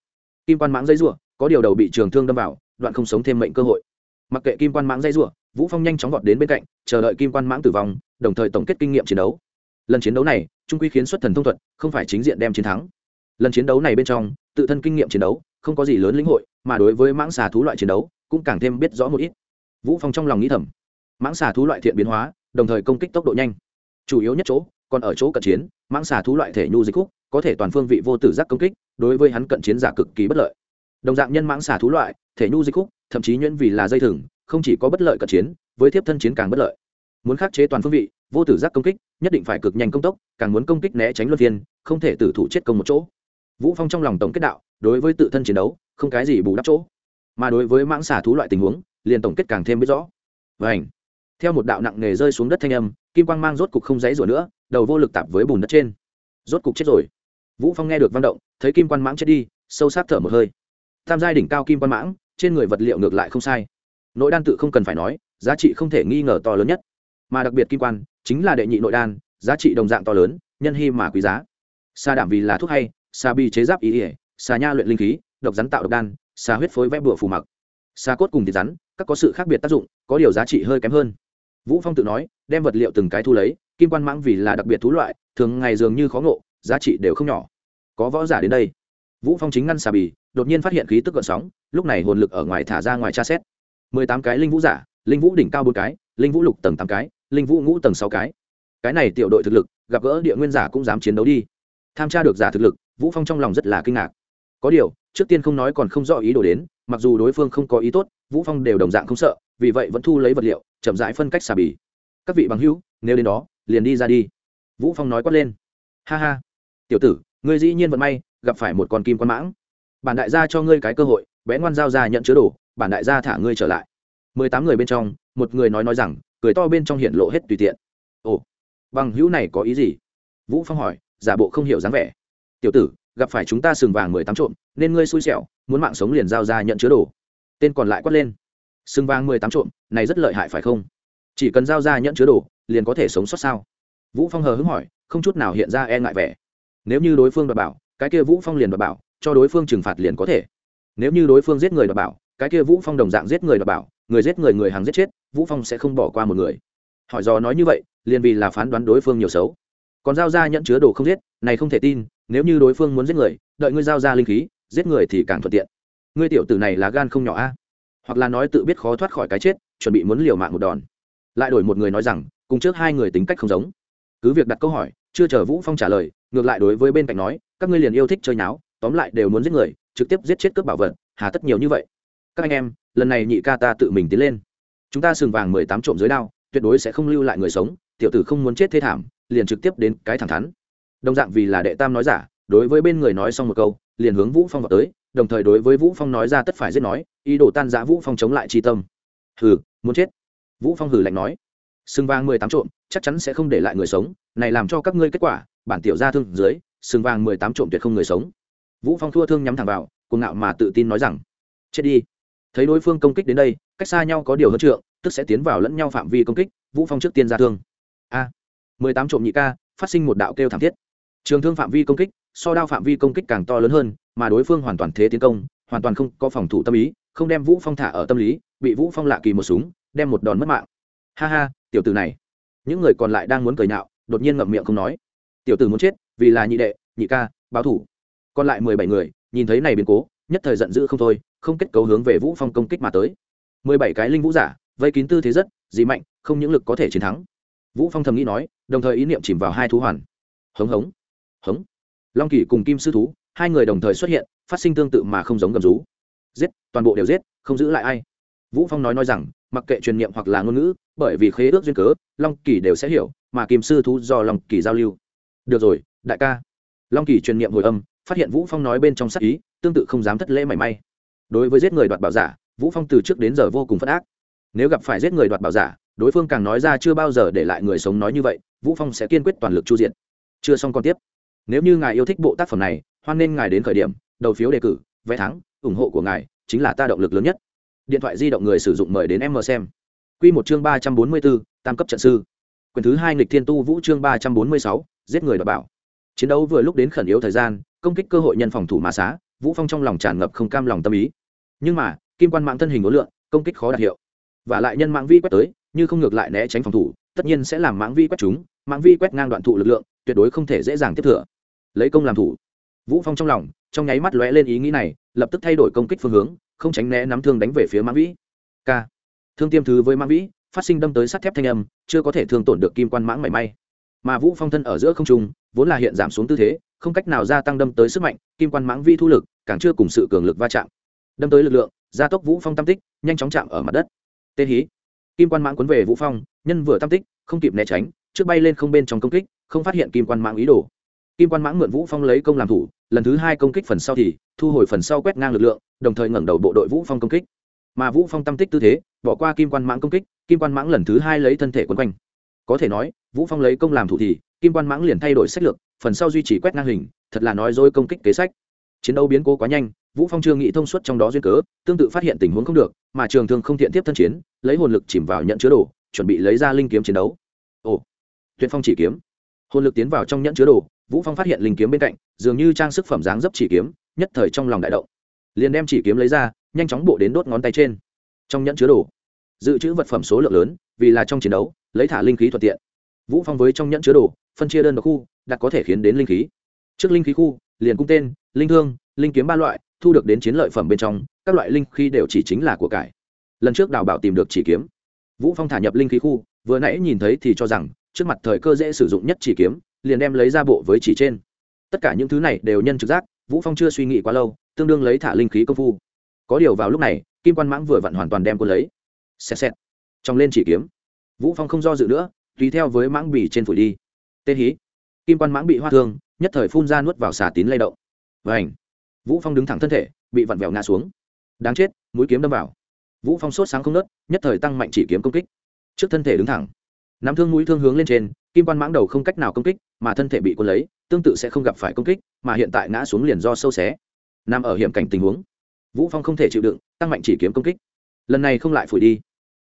kim quan mãng dây rủa, có điều đầu bị trường thương đâm vào, đoạn không sống thêm mệnh cơ hội. Mặc kệ kim quan mãng dây rủa, vũ phong nhanh chóng vọt đến bên cạnh, chờ đợi kim quan mãng tử vong, đồng thời tổng kết kinh nghiệm chiến đấu. Lần chiến đấu này, trung quy khiến xuất thần thông thuật không phải chính diện đem chiến thắng. Lần chiến đấu này bên trong, tự thân kinh nghiệm chiến đấu, không có gì lớn lĩnh hội mà đối với mãng xà thú loại chiến đấu cũng càng thêm biết rõ một ít. Vũ phong trong lòng nghĩ thầm, mãng xà thú loại thiện biến hóa, đồng thời công kích tốc độ nhanh. Chủ yếu nhất chỗ, còn ở chỗ cận chiến, mãng xà thú loại thể nhu dịch khúc có thể toàn phương vị vô tử giác công kích, đối với hắn cận chiến giả cực kỳ bất lợi. Đồng dạng nhân mãng xà thú loại, thể nhu dịch khúc, thậm chí nhuyễn vì là dây thừng, không chỉ có bất lợi cận chiến, với thiếp thân chiến càng bất lợi. Muốn khắc chế toàn phương vị, vô tử giác công kích, nhất định phải cực nhanh công tốc, càng muốn công kích né tránh luân phiên, không thể tử thủ chết công một chỗ. Vũ phong trong lòng tổng kết đạo, đối với tự thân chiến đấu không cái gì bù đắp chỗ. Mà đối với mãng xả thú loại tình huống, liền tổng kết càng thêm biết rõ. Vảnh theo một đạo nặng nề rơi xuống đất thanh âm, kim quang mang rốt cục không dãy rủa nữa, đầu vô lực tạp với bùn đất trên. Rốt cục chết rồi. Vũ phong nghe được văn động, thấy kim quan mãng chết đi, sâu sát thở một hơi. Tam giai đỉnh cao kim quan mãng, trên người vật liệu ngược lại không sai. Nội đan tự không cần phải nói, giá trị không thể nghi ngờ to lớn nhất. Mà đặc biệt kim quan chính là đệ nhị nội đan, giá trị đồng dạng to lớn, nhân hy mà quý giá. Sa đảm vì là thuốc hay, sa bi chế giáp ý ỉa xà nha luyện linh khí độc rắn tạo độc đan, xà huyết phối vẽ bụa phù mặc. Xà cốt cùng thịt rắn, các có sự khác biệt tác dụng, có điều giá trị hơi kém hơn. Vũ phong tự nói, đem vật liệu từng cái thu lấy, kim quan mãng vì là đặc biệt thú loại, thường ngày dường như khó ngộ, giá trị đều không nhỏ. Có võ giả đến đây. Vũ phong chính ngăn xà bì, đột nhiên phát hiện khí tức gợn sóng, lúc này hồn lực ở ngoài thả ra ngoài tra xét. Mười tám cái linh vũ giả, linh vũ đỉnh cao bốn cái, linh vũ lục tầng tám cái, linh vũ ngũ tầng sáu cái. Cái này tiểu đội thực lực, gặp gỡ địa nguyên giả cũng dám chiến đấu đi. Tham tra được giả thực lực, vũ phong trong lòng rất là kinh ngạc. Có điều trước tiên không nói còn không rõ ý đồ đến, mặc dù đối phương không có ý tốt, vũ phong đều đồng dạng không sợ, vì vậy vẫn thu lấy vật liệu, chậm rãi phân cách xà bì. Các vị bằng hữu, nếu đến đó, liền đi ra đi. Vũ phong nói quát lên. Ha ha. Tiểu tử, ngươi dĩ nhiên vận may, gặp phải một con kim quan mãng. Bản đại gia cho ngươi cái cơ hội bé ngoan giao ra nhận chứa đồ, bản đại gia thả ngươi trở lại. Mười tám người bên trong, một người nói nói rằng, cười to bên trong hiện lộ hết tùy tiện. Ồ, bằng hữu này có ý gì? Vũ phong hỏi, giả bộ không hiểu dáng vẻ. Tiểu tử gặp phải chúng ta sừng vàng mười tám trộm, nên ngươi xui xẻo, muốn mạng sống liền giao ra nhận chứa đồ. Tên còn lại quát lên. Sừng vàng mười tám trộm, này rất lợi hại phải không? Chỉ cần giao ra nhận chứa đồ, liền có thể sống sót sao? Vũ phong hờ hứng hỏi, không chút nào hiện ra e ngại vẻ. Nếu như đối phương đoạt bảo, cái kia vũ phong liền đoạt bảo, cho đối phương trừng phạt liền có thể. Nếu như đối phương giết người đoạt bảo, cái kia vũ phong đồng dạng giết người đoạt bảo, người giết người người hàng giết chết, vũ phong sẽ không bỏ qua một người. Hỏi do nói như vậy, liền vì là phán đoán đối phương nhiều xấu còn giao ra nhận chứa đồ không giết, này không thể tin, nếu như đối phương muốn giết người, đợi ngươi giao ra linh khí, giết người thì càng thuận tiện. Ngươi tiểu tử này là gan không nhỏ a. Hoặc là nói tự biết khó thoát khỏi cái chết, chuẩn bị muốn liều mạng một đòn. Lại đổi một người nói rằng, cùng trước hai người tính cách không giống. Cứ việc đặt câu hỏi, chưa chờ vũ phong trả lời, ngược lại đối với bên cạnh nói, các ngươi liền yêu thích chơi nháo, tóm lại đều muốn giết người, trực tiếp giết chết cướp bảo vật, hà tất nhiều như vậy. Các anh em, lần này nhị ca ta tự mình tiến lên. Chúng ta sừng vàng mười tám trộm dưới đao, tuyệt đối sẽ không lưu lại người sống, tiểu tử không muốn chết thê thảm liền trực tiếp đến cái thẳng thắn. Đồng dạng vì là đệ tam nói giả, đối với bên người nói xong một câu, liền hướng vũ phong vào tới, đồng thời đối với vũ phong nói ra tất phải giết nói, ý đồ tan giã vũ phong chống lại chi tâm. Hừ, muốn chết. Vũ phong hừ lạnh nói. Sừng vàng mười tám trộm, chắc chắn sẽ không để lại người sống, này làm cho các ngươi kết quả, bản tiểu gia thương dưới, sừng vàng mười tám trộm tuyệt không người sống. Vũ phong thua thương nhắm thẳng vào, cuồng ngạo mà tự tin nói rằng, chết đi. Thấy đối phương công kích đến đây, cách xa nhau có điều hơn trượng, tức sẽ tiến vào lẫn nhau phạm vi công kích, vũ phong trước tiên ra thương. A mười tám trộm nhị ca, phát sinh một đạo kêu thảm thiết. Trường thương phạm vi công kích, so đao phạm vi công kích càng to lớn hơn, mà đối phương hoàn toàn thế tiến công, hoàn toàn không có phòng thủ tâm ý, không đem vũ phong thả ở tâm lý, bị vũ phong lạ kỳ một súng, đem một đòn mất mạng. Ha ha, tiểu tử này. Những người còn lại đang muốn cười nhạo, đột nhiên ngậm miệng không nói. Tiểu tử muốn chết, vì là nhị đệ, nhị ca, báo thủ. Còn lại mười bảy người, nhìn thấy này biến cố, nhất thời giận dữ không thôi, không kết cấu hướng về vũ phong công kích mà tới. Mười bảy cái linh vũ giả, vây kín tư thế rất, dị mạnh, không những lực có thể chiến thắng vũ phong thầm nghĩ nói, đồng thời ý niệm chìm vào hai thú hoàn. Hống hống hống. Long kỳ cùng kim sư thú, hai người đồng thời xuất hiện, phát sinh tương tự mà không giống gầm rú. Giết, toàn bộ đều giết, không giữ lại ai. Vũ phong nói nói rằng, mặc kệ truyền niệm hoặc là ngôn ngữ, bởi vì khế ước duyên cớ, long kỳ đều sẽ hiểu, mà kim sư thú do long kỳ giao lưu. Được rồi, đại ca. Long kỳ truyền niệm hồi âm, phát hiện vũ phong nói bên trong sắc ý, tương tự không dám thất lễ mảy may. Đối với giết người đoạt bảo giả, vũ phong từ trước đến giờ vô cùng phất ác. Nếu gặp phải giết người đoạt bảo giả đối phương càng nói ra chưa bao giờ để lại người sống nói như vậy vũ phong sẽ kiên quyết toàn lực chu diện chưa xong còn tiếp. Nếu như ngài yêu thích bộ tác phẩm này hoan nên ngài đến khởi điểm đầu phiếu đề cử vé thắng ủng hộ của ngài chính là ta động lực lớn nhất. Điện thoại di động người sử dụng mời đến em mờ xem. Quy một chương ba trăm bốn mươi 344, tam cấp trận sư. Quyền thứ hai nghịch thiên tu vũ chương ba trăm bốn mươi sáu giết người đảm bảo. Chiến đấu vừa lúc đến khẩn yếu thời gian công kích cơ hội nhân phòng thủ mà xá vũ phong trong lòng tràn ngập không cam lòng tâm ý. Nhưng mà kim quan mạng thân hình ngũ lượng công kích khó đạt hiệu. Và lại nhân mạng vi quét tới như không ngược lại né tránh phòng thủ, tất nhiên sẽ làm mãng vi quét chúng, mãng vi quét ngang đoạn thụ lực lượng, tuyệt đối không thể dễ dàng tiếp thừa. Lấy công làm thủ. Vũ phong trong lòng, trong nháy mắt lóe lên ý nghĩ này, lập tức thay đổi công kích phương hướng, không tránh né nắm thương đánh về phía mãng vĩ k. Thương tiêm thứ với mãng vĩ phát sinh đâm tới sắt thép thanh âm, chưa có thể thương tổn được kim quan mãng mảy may. Mà vũ phong thân ở giữa không trung, vốn là hiện giảm xuống tư thế, không cách nào gia tăng đâm tới sức mạnh, kim quan mãng vi thu lực, càng chưa cùng sự cường lực va chạm. Đâm tới lực lượng, gia tốc vũ phong tam tích, nhanh chóng chạm ở mặt đất. Tê hí kim quan mãng cuốn về vũ phong, nhân vừa tam tích, không kịp né tránh, trước bay lên không bên trong công kích, không phát hiện kim quan mãng ý đồ. Kim quan mãng mượn vũ phong lấy công làm thủ, lần thứ hai công kích phần sau thì thu hồi phần sau quét ngang lực lượng, đồng thời ngẩng đầu bộ đội vũ phong công kích. Mà vũ phong tâm tích tư thế, bỏ qua kim quan mãng công kích, kim quan mãng lần thứ hai lấy thân thể quấn quanh. Có thể nói, vũ phong lấy công làm thủ thì kim quan mãng liền thay đổi sách lược, phần sau duy trì quét ngang hình, thật là nói dối công kích kế sách. Chiến đấu biến cố quá nhanh vũ phong chưa nghĩ thông suốt trong đó duyên cớ, tương tự phát hiện tình huống không được, mà trường thương không thiện tiếp thân chiến, lấy hồn lực chìm vào nhận chứa đồ, chuẩn bị lấy ra linh kiếm chiến đấu. Ồ, tuyệt phong chỉ kiếm. Hồn lực tiến vào trong nhẫn chứa đồ, vũ phong phát hiện linh kiếm bên cạnh, dường như trang sức phẩm dáng dấp chỉ kiếm, nhất thời trong lòng đại động. Liền đem chỉ kiếm lấy ra, nhanh chóng bộ đến đốt ngón tay trên. Trong nhẫn chứa đồ, dự trữ vật phẩm số lượng lớn, vì là trong chiến đấu, lấy thả linh khí thuận tiện. Vũ phong với trong nhẫn chứa đồ, phân chia đơn độc khu, đặt có thể khiến đến linh khí. Trước linh khí khu, liền cung tên, linh thương, linh kiếm ba loại thu được đến chiến lợi phẩm bên trong, các loại linh khí đều chỉ chính là của cải. Lần trước đào bảo tìm được chỉ kiếm. Vũ phong thả nhập linh khí khu, vừa nãy nhìn thấy thì cho rằng, trước mặt thời cơ dễ sử dụng nhất chỉ kiếm, liền đem lấy ra bộ với chỉ trên. Tất cả những thứ này đều nhân trực giác, vũ phong chưa suy nghĩ quá lâu, tương đương lấy thả linh khí công phu. Có điều vào lúc này, kim quan mãng vừa vặn hoàn toàn đem cô lấy. Xẹt xẹt. Trong lên chỉ kiếm, vũ phong không do dự nữa, tùy theo với mãng bì trên phủi đi. Tên hí. Kim quan mãng bị hoa thương, nhất thời phun ra nuốt vào xà tín lay động. Vảnh vũ phong đứng thẳng thân thể, bị vặn vẹo ngã xuống. Đáng chết, mũi kiếm đâm vào. Vũ phong sốt sáng không nớt, nhất thời tăng mạnh chỉ kiếm công kích. Trước thân thể đứng thẳng, nắm thương mũi thương hướng lên trên, kim quan mãng đầu không cách nào công kích, mà thân thể bị quân lấy, tương tự sẽ không gặp phải công kích, mà hiện tại ngã xuống liền do sâu xé. Nằm ở hiểm cảnh tình huống, vũ phong không thể chịu đựng, tăng mạnh chỉ kiếm công kích. Lần này không lại phủi đi,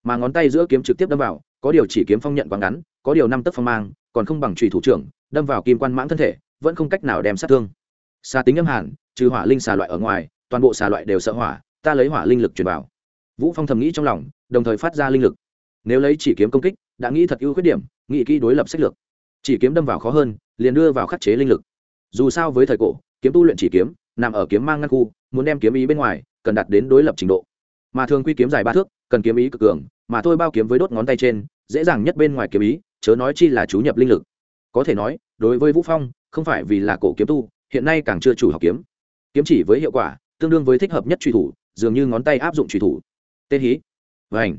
mà ngón tay giữa kiếm trực tiếp đâm vào, có điều chỉ kiếm phong nhận quá ngắn, có điều năm tấc phong mang, còn không bằng trùy thủ trưởng, đâm vào kim quan mãng thân thể, vẫn không cách nào đem sát thương xà tính âm hàn, trừ hỏa linh xà loại ở ngoài, toàn bộ xà loại đều sợ hỏa, ta lấy hỏa linh lực truyền vào. Vũ phong thầm nghĩ trong lòng, đồng thời phát ra linh lực. Nếu lấy chỉ kiếm công kích, đã nghĩ thật ưu khuyết điểm, nghĩ kỹ đối lập sách lược. Chỉ kiếm đâm vào khó hơn, liền đưa vào khắc chế linh lực. Dù sao với thời cổ, kiếm tu luyện chỉ kiếm, nằm ở kiếm mang ngăn khu, muốn đem kiếm ý bên ngoài, cần đạt đến đối lập trình độ. Mà thường quy kiếm dài ba thước, cần kiếm ý cực cường, mà thôi bao kiếm với đốt ngón tay trên, dễ dàng nhất bên ngoài kiếm ý, chớ nói chi là chú nhập linh lực. Có thể nói, đối với vũ phong, không phải vì là cổ kiếm tu hiện nay càng chưa chủ học kiếm. Kiếm chỉ với hiệu quả, tương đương với thích hợp nhất truy thủ, dường như ngón tay áp dụng truy thủ. Tên hí. Vảnh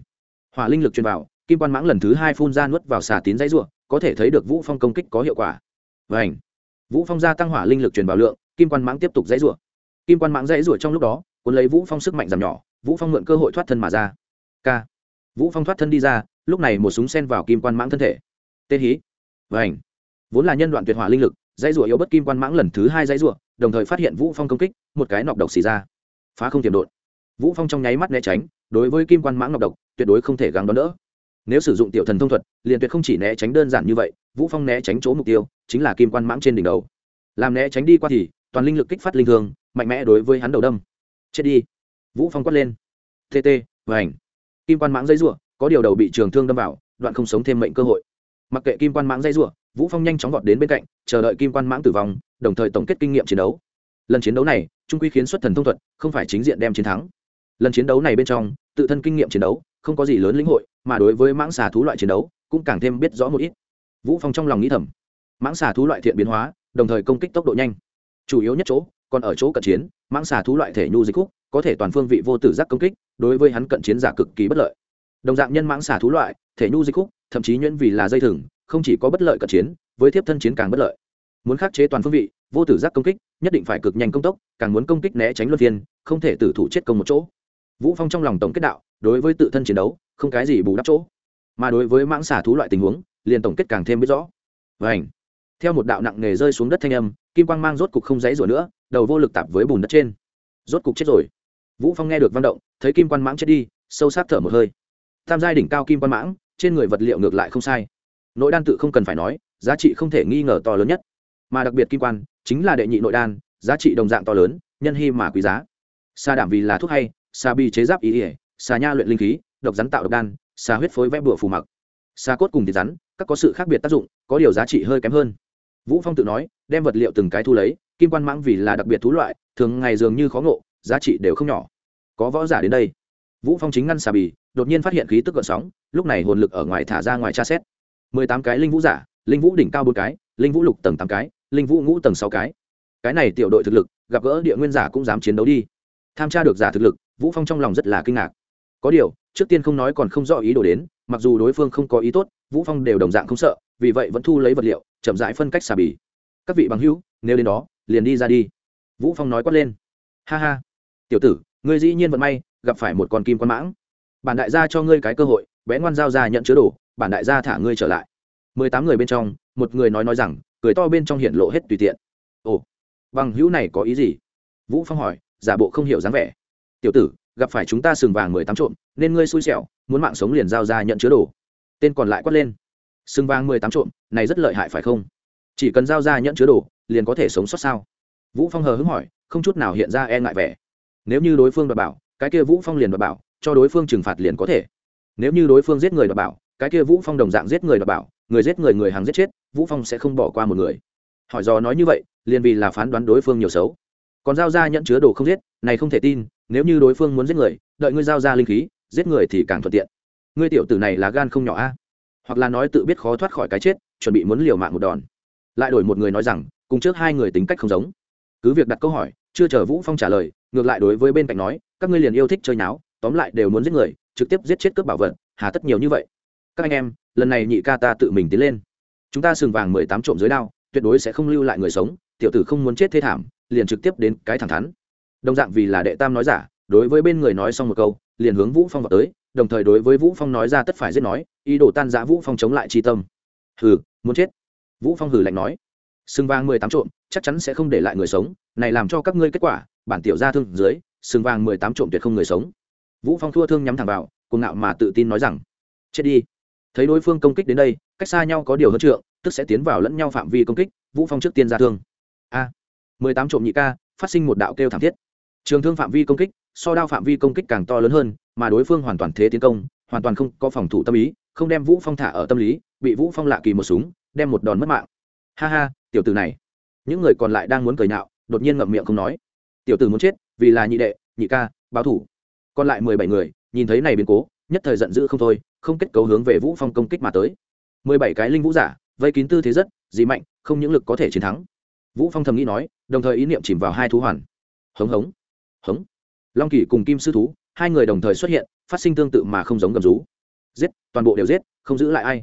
hỏa linh lực truyền vào, kim quan mãng lần thứ hai phun ra nuốt vào xà tín dãy ruộng có thể thấy được vũ phong công kích có hiệu quả. Vảnh vũ phong gia tăng hỏa linh lực truyền vào lượng, kim quan mãng tiếp tục dãy ruộng kim quan mãng dãy ruộng trong lúc đó, cuốn lấy vũ phong sức mạnh giảm nhỏ, vũ phong mượn cơ hội thoát thân mà ra. K vũ phong thoát thân đi ra, lúc này một súng sen vào kim quan mãng thân thể. Tên hí. Vảnh vốn là nhân đoạn tuyệt hỏa linh lực dãy rủa yếu bất kim quan mãng lần thứ hai dãy rủa đồng thời phát hiện vũ phong công kích, một cái nọc độc xì ra. Phá không tiềm đột vũ phong trong nháy mắt né tránh, đối với kim quan mãng nọc độc, tuyệt đối không thể gắng đón đỡ. Nếu sử dụng tiểu thần thông thuật, liền tuyệt không chỉ né tránh đơn giản như vậy, vũ phong né tránh chỗ mục tiêu, chính là kim quan mãng trên đỉnh đầu. Làm né tránh đi qua thì, toàn linh lực kích phát linh thường, mạnh mẽ đối với hắn đầu đâm. Chết đi. Vũ phong quát lên. Tt hành kim quan mãng dây rủa có điều đầu bị trường thương đâm vào, đoạn không sống thêm mệnh cơ hội. Mặc kệ kim quan mãng dây rủa vũ phong nhanh chóng vọt đến bên cạnh, chờ đợi kim quan mãng tử vong, đồng thời tổng kết kinh nghiệm chiến đấu. Lần chiến đấu này, trung quy khiến xuất thần thông thuật không phải chính diện đem chiến thắng. Lần chiến đấu này bên trong, tự thân kinh nghiệm chiến đấu, không có gì lớn lĩnh hội, mà đối với mãng xà thú loại chiến đấu, cũng càng thêm biết rõ một ít. Vũ phong trong lòng nghĩ thầm, mãng xà thú loại thiện biến hóa, đồng thời công kích tốc độ nhanh. Chủ yếu nhất chỗ, còn ở chỗ cận chiến, mãng xà thú loại thể nhu dịch khúc, có thể toàn phương vị vô tử giác công kích, đối với hắn cận chiến giả cực kỳ bất lợi. Đồng dạng nhân mãng xà thú loại, thể nhu dịch khúc, thậm chí nhuyễn vì là dây thừng không chỉ có bất lợi cận chiến, với thiếp thân chiến càng bất lợi. Muốn khắc chế toàn phương vị, vô tử giác công kích, nhất định phải cực nhanh công tốc, càng muốn công kích né tránh luân phiên, không thể tử thủ chết công một chỗ. Vũ phong trong lòng tổng kết đạo, đối với tự thân chiến đấu, không cái gì bù đắp chỗ. Mà đối với mãng xả thú loại tình huống, liền tổng kết càng thêm biết rõ. Vảnh theo một đạo nặng nề rơi xuống đất thanh âm, kim quang mang rốt cục không dãy rủa nữa, đầu vô lực tạp với bùn đất trên. Rốt cục chết rồi. Vũ phong nghe được văn động, thấy kim quan mãng chết đi, sâu sát thở một hơi. Tam giai đỉnh cao kim quan mãng, trên người vật liệu ngược lại không sai nội đan tự không cần phải nói, giá trị không thể nghi ngờ to lớn nhất. Mà đặc biệt kim quan, chính là đệ nhị nội đan, giá trị đồng dạng to lớn, nhân hy mà quý giá. Sa đảm vì là thuốc hay, sa bi chế giáp ý ỉa xà nha luyện linh khí, độc rắn tạo độc đan xà huyết phối vẽ bửa phù mặc. Xà cốt cùng thịt rắn, các có sự khác biệt tác dụng, có điều giá trị hơi kém hơn. Vũ phong tự nói, đem vật liệu từng cái thu lấy, kim quan mãng vì là đặc biệt thú loại, thường ngày dường như khó ngộ, giá trị đều không nhỏ. Có võ giả đến đây. Vũ phong chính ngăn xà bì đột nhiên phát hiện khí tức gợn sóng, lúc này hồn lực ở ngoài thả ra ngoài tra xét mười tám cái linh vũ giả, linh vũ đỉnh cao bốn cái, linh vũ lục tầng tám cái, linh vũ ngũ tầng sáu cái. Cái này tiểu đội thực lực, gặp gỡ địa nguyên giả cũng dám chiến đấu đi. Tham tra được giả thực lực, vũ phong trong lòng rất là kinh ngạc. Có điều, trước tiên không nói còn không rõ ý đồ đến, mặc dù đối phương không có ý tốt, vũ phong đều đồng dạng không sợ, vì vậy vẫn thu lấy vật liệu, chậm rãi phân cách xà bì. Các vị bằng hữu, nếu đến đó, liền đi ra đi. Vũ phong nói quát lên. Ha ha. Tiểu tử, ngươi dĩ nhiên vận may, gặp phải một con kim quan mãng. Bản đại gia cho ngươi cái cơ hội, bé ngoan giao ra nhận chứa đồ bản đại gia thả ngươi trở lại. Mười tám người bên trong, một người nói nói rằng, cười to bên trong hiện lộ hết tùy tiện. Ồ, bằng hữu này có ý gì? Vũ phong hỏi, giả bộ không hiểu dáng vẻ. Tiểu tử, gặp phải chúng ta sừng vàng mười tám trộm, nên ngươi xui xẻo, muốn mạng sống liền giao ra nhận chứa đồ. Tên còn lại quát lên. Sừng vàng mười tám trộm, này rất lợi hại phải không? Chỉ cần giao ra nhận chứa đồ, liền có thể sống sót sao? Vũ phong hờ hững hỏi, không chút nào hiện ra e ngại vẻ. Nếu như đối phương đoạt bảo, cái kia vũ phong liền đoạt bảo, cho đối phương trừng phạt liền có thể. Nếu như đối phương giết người đoạt bảo cái kia vũ phong đồng dạng giết người đoạt bảo, người giết người người hàng giết chết, vũ phong sẽ không bỏ qua một người. Hỏi do nói như vậy, liền vì là phán đoán đối phương nhiều xấu. Còn giao ra nhận chứa đồ không giết, này không thể tin, nếu như đối phương muốn giết người, đợi ngươi giao ra linh khí, giết người thì càng thuận tiện. Ngươi tiểu tử này là gan không nhỏ a. Hoặc là nói tự biết khó thoát khỏi cái chết, chuẩn bị muốn liều mạng một đòn. Lại đổi một người nói rằng, cùng trước hai người tính cách không giống. Cứ việc đặt câu hỏi, chưa chờ vũ phong trả lời, ngược lại đối với bên cạnh nói, các ngươi liền yêu thích chơi náo tóm lại đều muốn giết người, trực tiếp giết chết cướp bảo vật, hà tất nhiều như vậy các anh em, lần này nhị ca ta tự mình tiến lên. Chúng ta sừng vàng mười tám trộm dưới đao, tuyệt đối sẽ không lưu lại người sống, tiểu tử không muốn chết thê thảm, liền trực tiếp đến cái thẳng thắn. Đồng dạng vì là đệ tam nói giả, đối với bên người nói xong một câu, liền hướng vũ phong vào tới, đồng thời đối với vũ phong nói ra tất phải giết nói, ý đồ tan giã vũ phong chống lại chi tâm. Hừ, muốn chết. Vũ phong hừ lạnh nói. Sừng vàng mười tám trộm, chắc chắn sẽ không để lại người sống, này làm cho các ngươi kết quả, bản tiểu gia thương dưới, sừng vàng mười tám trộm tuyệt không người sống. Vũ phong thua thương nhắm thẳng vào, cuồng ngạo mà tự tin nói rằng, chết đi thấy đối phương công kích đến đây, cách xa nhau có điều hơn trượng, tức sẽ tiến vào lẫn nhau phạm vi công kích, vũ phong trước tiên ra thương. A. mười tám trộm nhị ca, phát sinh một đạo kêu thảm thiết. Trường thương phạm vi công kích, so đao phạm vi công kích càng to lớn hơn, mà đối phương hoàn toàn thế tiến công, hoàn toàn không có phòng thủ tâm ý, không đem vũ phong thả ở tâm lý, bị vũ phong lạ kỳ một súng, đem một đòn mất mạng. Ha ha, tiểu tử này. Những người còn lại đang muốn cười nhạo, đột nhiên ngậm miệng không nói. Tiểu tử muốn chết, vì là nhị đệ, nhị ca, báo thủ. Còn lại mười bảy người, nhìn thấy này biến cố nhất thời giận dữ không thôi, không kết cấu hướng về vũ phong công kích mà tới. Mười bảy cái linh vũ giả, vây kín tư thế rất, dị mạnh, không những lực có thể chiến thắng. Vũ phong thầm nghĩ nói, đồng thời ý niệm chìm vào hai thú hoàn. Hống hống hống. Long kỳ cùng kim sư thú, hai người đồng thời xuất hiện, phát sinh tương tự mà không giống gầm rú. Giết, toàn bộ đều giết, không giữ lại ai.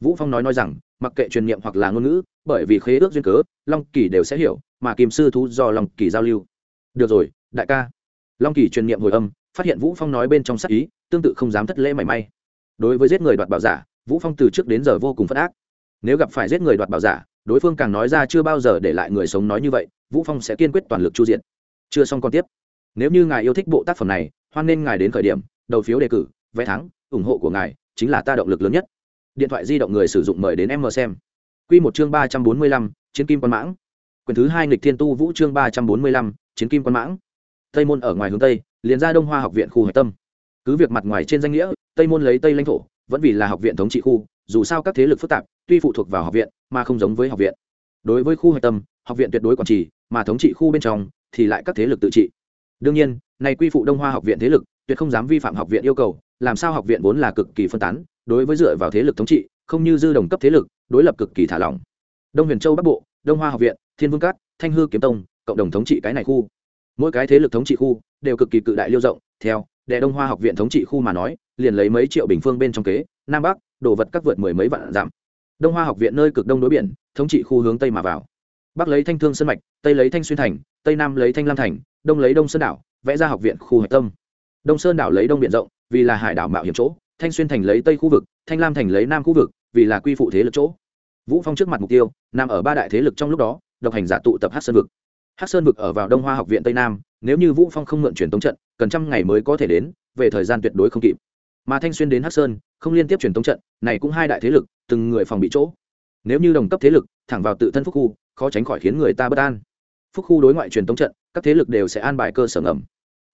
Vũ phong nói nói rằng, mặc kệ truyền niệm hoặc là ngôn ngữ, bởi vì khế ước duyên cớ, long kỳ đều sẽ hiểu, mà kim sư thú do long kỳ giao lưu. Được rồi, đại ca. Long kỳ truyền niệm hồi âm phát hiện vũ phong nói bên trong sắc ý, tương tự không dám thất lễ mảy may. Đối với giết người đoạt bảo giả, vũ phong từ trước đến giờ vô cùng phất ác. Nếu gặp phải giết người đoạt bảo giả, đối phương càng nói ra chưa bao giờ để lại người sống nói như vậy, vũ phong sẽ kiên quyết toàn lực chu diện. Chưa xong còn tiếp. Nếu như ngài yêu thích bộ tác phẩm này, hoan nên ngài đến khởi điểm, đầu phiếu đề cử, vé thắng, ủng hộ của ngài chính là ta động lực lớn nhất. Điện thoại di động người sử dụng mời đến em mờ xem. Quy một chương ba trăm bốn mươi lăm, chiến kim quan mãng. Quyển thứ hai nghịch thiên tu vũ chương ba trăm bốn mươi lăm, chiến kim quan mãng. Tây môn ở ngoài hướng tây liền ra đông hoa học viện khu hải tâm. Cứ việc mặt ngoài trên danh nghĩa, tây môn lấy tây lãnh thổ, vẫn vì là học viện thống trị khu, dù sao các thế lực phức tạp, tuy phụ thuộc vào học viện, mà không giống với học viện. Đối với khu hải tâm, học viện tuyệt đối quản trị, mà thống trị khu bên trong, thì lại các thế lực tự trị. Đương nhiên, này quy phụ đông hoa học viện thế lực, tuyệt không dám vi phạm học viện yêu cầu, làm sao học viện vốn là cực kỳ phân tán, đối với dựa vào thế lực thống trị, không như dư đồng cấp thế lực, đối lập cực kỳ thả lỏng. Đông huyền châu bắc bộ, đông hoa học viện, thiên vương cát, thanh hư kiếm tông, cộng đồng thống trị cái này khu mỗi cái thế lực thống trị khu đều cực kỳ cự đại liêu rộng, theo đệ đông hoa học viện thống trị khu mà nói, liền lấy mấy triệu bình phương bên trong kế, nam bắc, đồ vật các vượt mười mấy vạn giảm đông hoa học viện nơi cực đông đối biển, thống trị khu hướng tây mà vào. Bắc lấy thanh thương sân mạch, tây lấy thanh xuyên thành, tây nam lấy thanh lam thành, đông lấy đông sơn đảo, vẽ ra học viện khu hạch tâm. Đông sơn đảo lấy đông biển rộng, vì là hải đảo mạo hiểm chỗ, thanh xuyên thành lấy tây khu vực, thanh lam thành lấy nam khu vực, vì là quy phụ thế lực chỗ. Vũ phong trước mặt mục tiêu, nằm ở ba đại thế lực trong lúc đó, độc hành giả tụ tập hát sơn vực. Hắc sơn vực ở vào đông hoa học viện tây nam, nếu như vũ phong không mượn truyền tống trận, cần trăm ngày mới có thể đến, về thời gian tuyệt đối không kịp. Mà thanh xuyên đến Hắc sơn, không liên tiếp truyền tống trận, này cũng hai đại thế lực, từng người phòng bị chỗ. Nếu như đồng cấp thế lực, thẳng vào tự thân phúc khu, khó tránh khỏi khiến người ta bất an. Phúc khu đối ngoại truyền tống trận, các thế lực đều sẽ an bài cơ sở ngầm.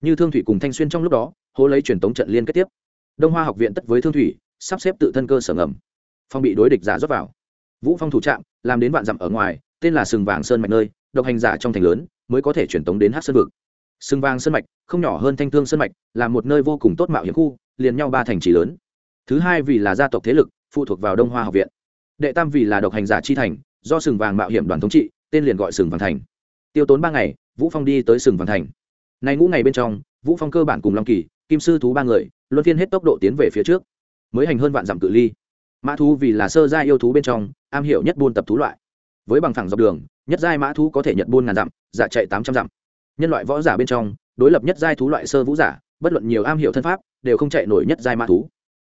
Như thương thủy cùng thanh xuyên trong lúc đó, hố lấy truyền tống trận liên kết tiếp. Đông hoa học viện tất với thương thủy, sắp xếp tự thân cơ sở ngầm. Phong bị đối địch giả rót vào. Vũ phong thủ trạm, làm đến vạn dặm ở ngoài, tên là sừng vàng sơn mạch nơi độc hành giả trong thành lớn mới có thể truyền tống đến hát sơn vực. Sừng vàng sơn mạch, không nhỏ hơn thanh thương sơn mạch, là một nơi vô cùng tốt mạo hiểm khu, liền nhau ba thành trì lớn. Thứ hai vì là gia tộc thế lực, phụ thuộc vào đông hoa học viện. Đệ tam vì là độc hành giả chi thành, do sừng vàng mạo hiểm đoàn thống trị, tên liền gọi sừng vàng thành. Tiêu tốn ba ngày, vũ phong đi tới sừng vàng thành. Nay ngũ ngày bên trong, vũ phong cơ bản cùng long kỳ, kim sư thú ba người, luân phiên hết tốc độ tiến về phía trước. Mới hành hơn vạn dặm cự ly. Mã thú vì là sơ gia yêu thú bên trong, am hiểu nhất buôn tập thú loại. Với bằng thẳng dọc đường nhất giai mã thú có thể nhận buôn ngàn dặm, giả chạy tám trăm dặm. Nhân loại võ giả bên trong, đối lập nhất giai thú loại sơ vũ giả, bất luận nhiều am hiểu thân pháp, đều không chạy nổi nhất giai mã thú.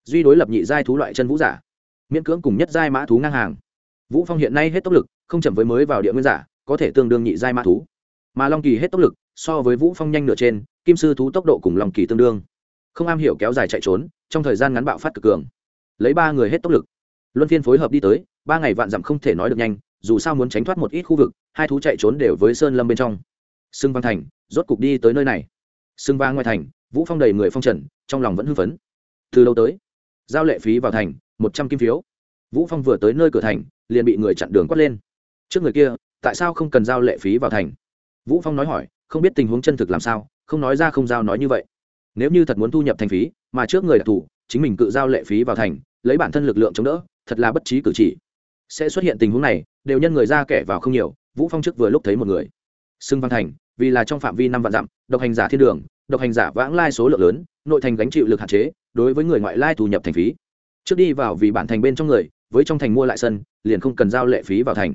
Duy đối lập nhị giai thú loại chân vũ giả, miễn cưỡng cùng nhất giai mã thú ngang hàng. Vũ phong hiện nay hết tốc lực, không chậm với mới vào địa nguyên giả, có thể tương đương nhị giai mã thú. Mà long kỳ hết tốc lực, so với vũ phong nhanh nửa trên, kim sư thú tốc độ cùng long kỳ tương đương. Không am hiểu kéo dài chạy trốn, trong thời gian ngắn bạo phát cực cường. Lấy ba người hết tốc lực. Luân phiên phối hợp đi tới, ba ngày vạn dặm không thể nói được nhanh dù sao muốn tránh thoát một ít khu vực, hai thú chạy trốn đều với sơn lâm bên trong. Sưng văn thành, rốt cục đi tới nơi này. Sưng vang ngoài thành, vũ phong đầy người phong trần, trong lòng vẫn hư phấn. Từ lâu tới, giao lệ phí vào thành, một trăm kim phiếu. Vũ phong vừa tới nơi cửa thành, liền bị người chặn đường quát lên. Trước người kia, tại sao không cần giao lệ phí vào thành? Vũ phong nói hỏi, không biết tình huống chân thực làm sao, không nói ra không giao nói như vậy. Nếu như thật muốn thu nhập thành phí, mà trước người đặc thù chính mình cự giao lệ phí vào thành, lấy bản thân lực lượng chống đỡ, thật là bất trí cử chỉ sẽ xuất hiện tình huống này, đều nhân người ra kẻ vào không nhiều, vũ phong trước vừa lúc thấy một người. Xưng văn thành, vì là trong phạm vi năm vạn dặm, độc hành giả thiên đường, độc hành giả vãng lai số lượng lớn, nội thành gánh chịu lực hạn chế, đối với người ngoại lai thu nhập thành phí. Trước đi vào vì bản thành bên trong người, với trong thành mua lại sân, liền không cần giao lệ phí vào thành.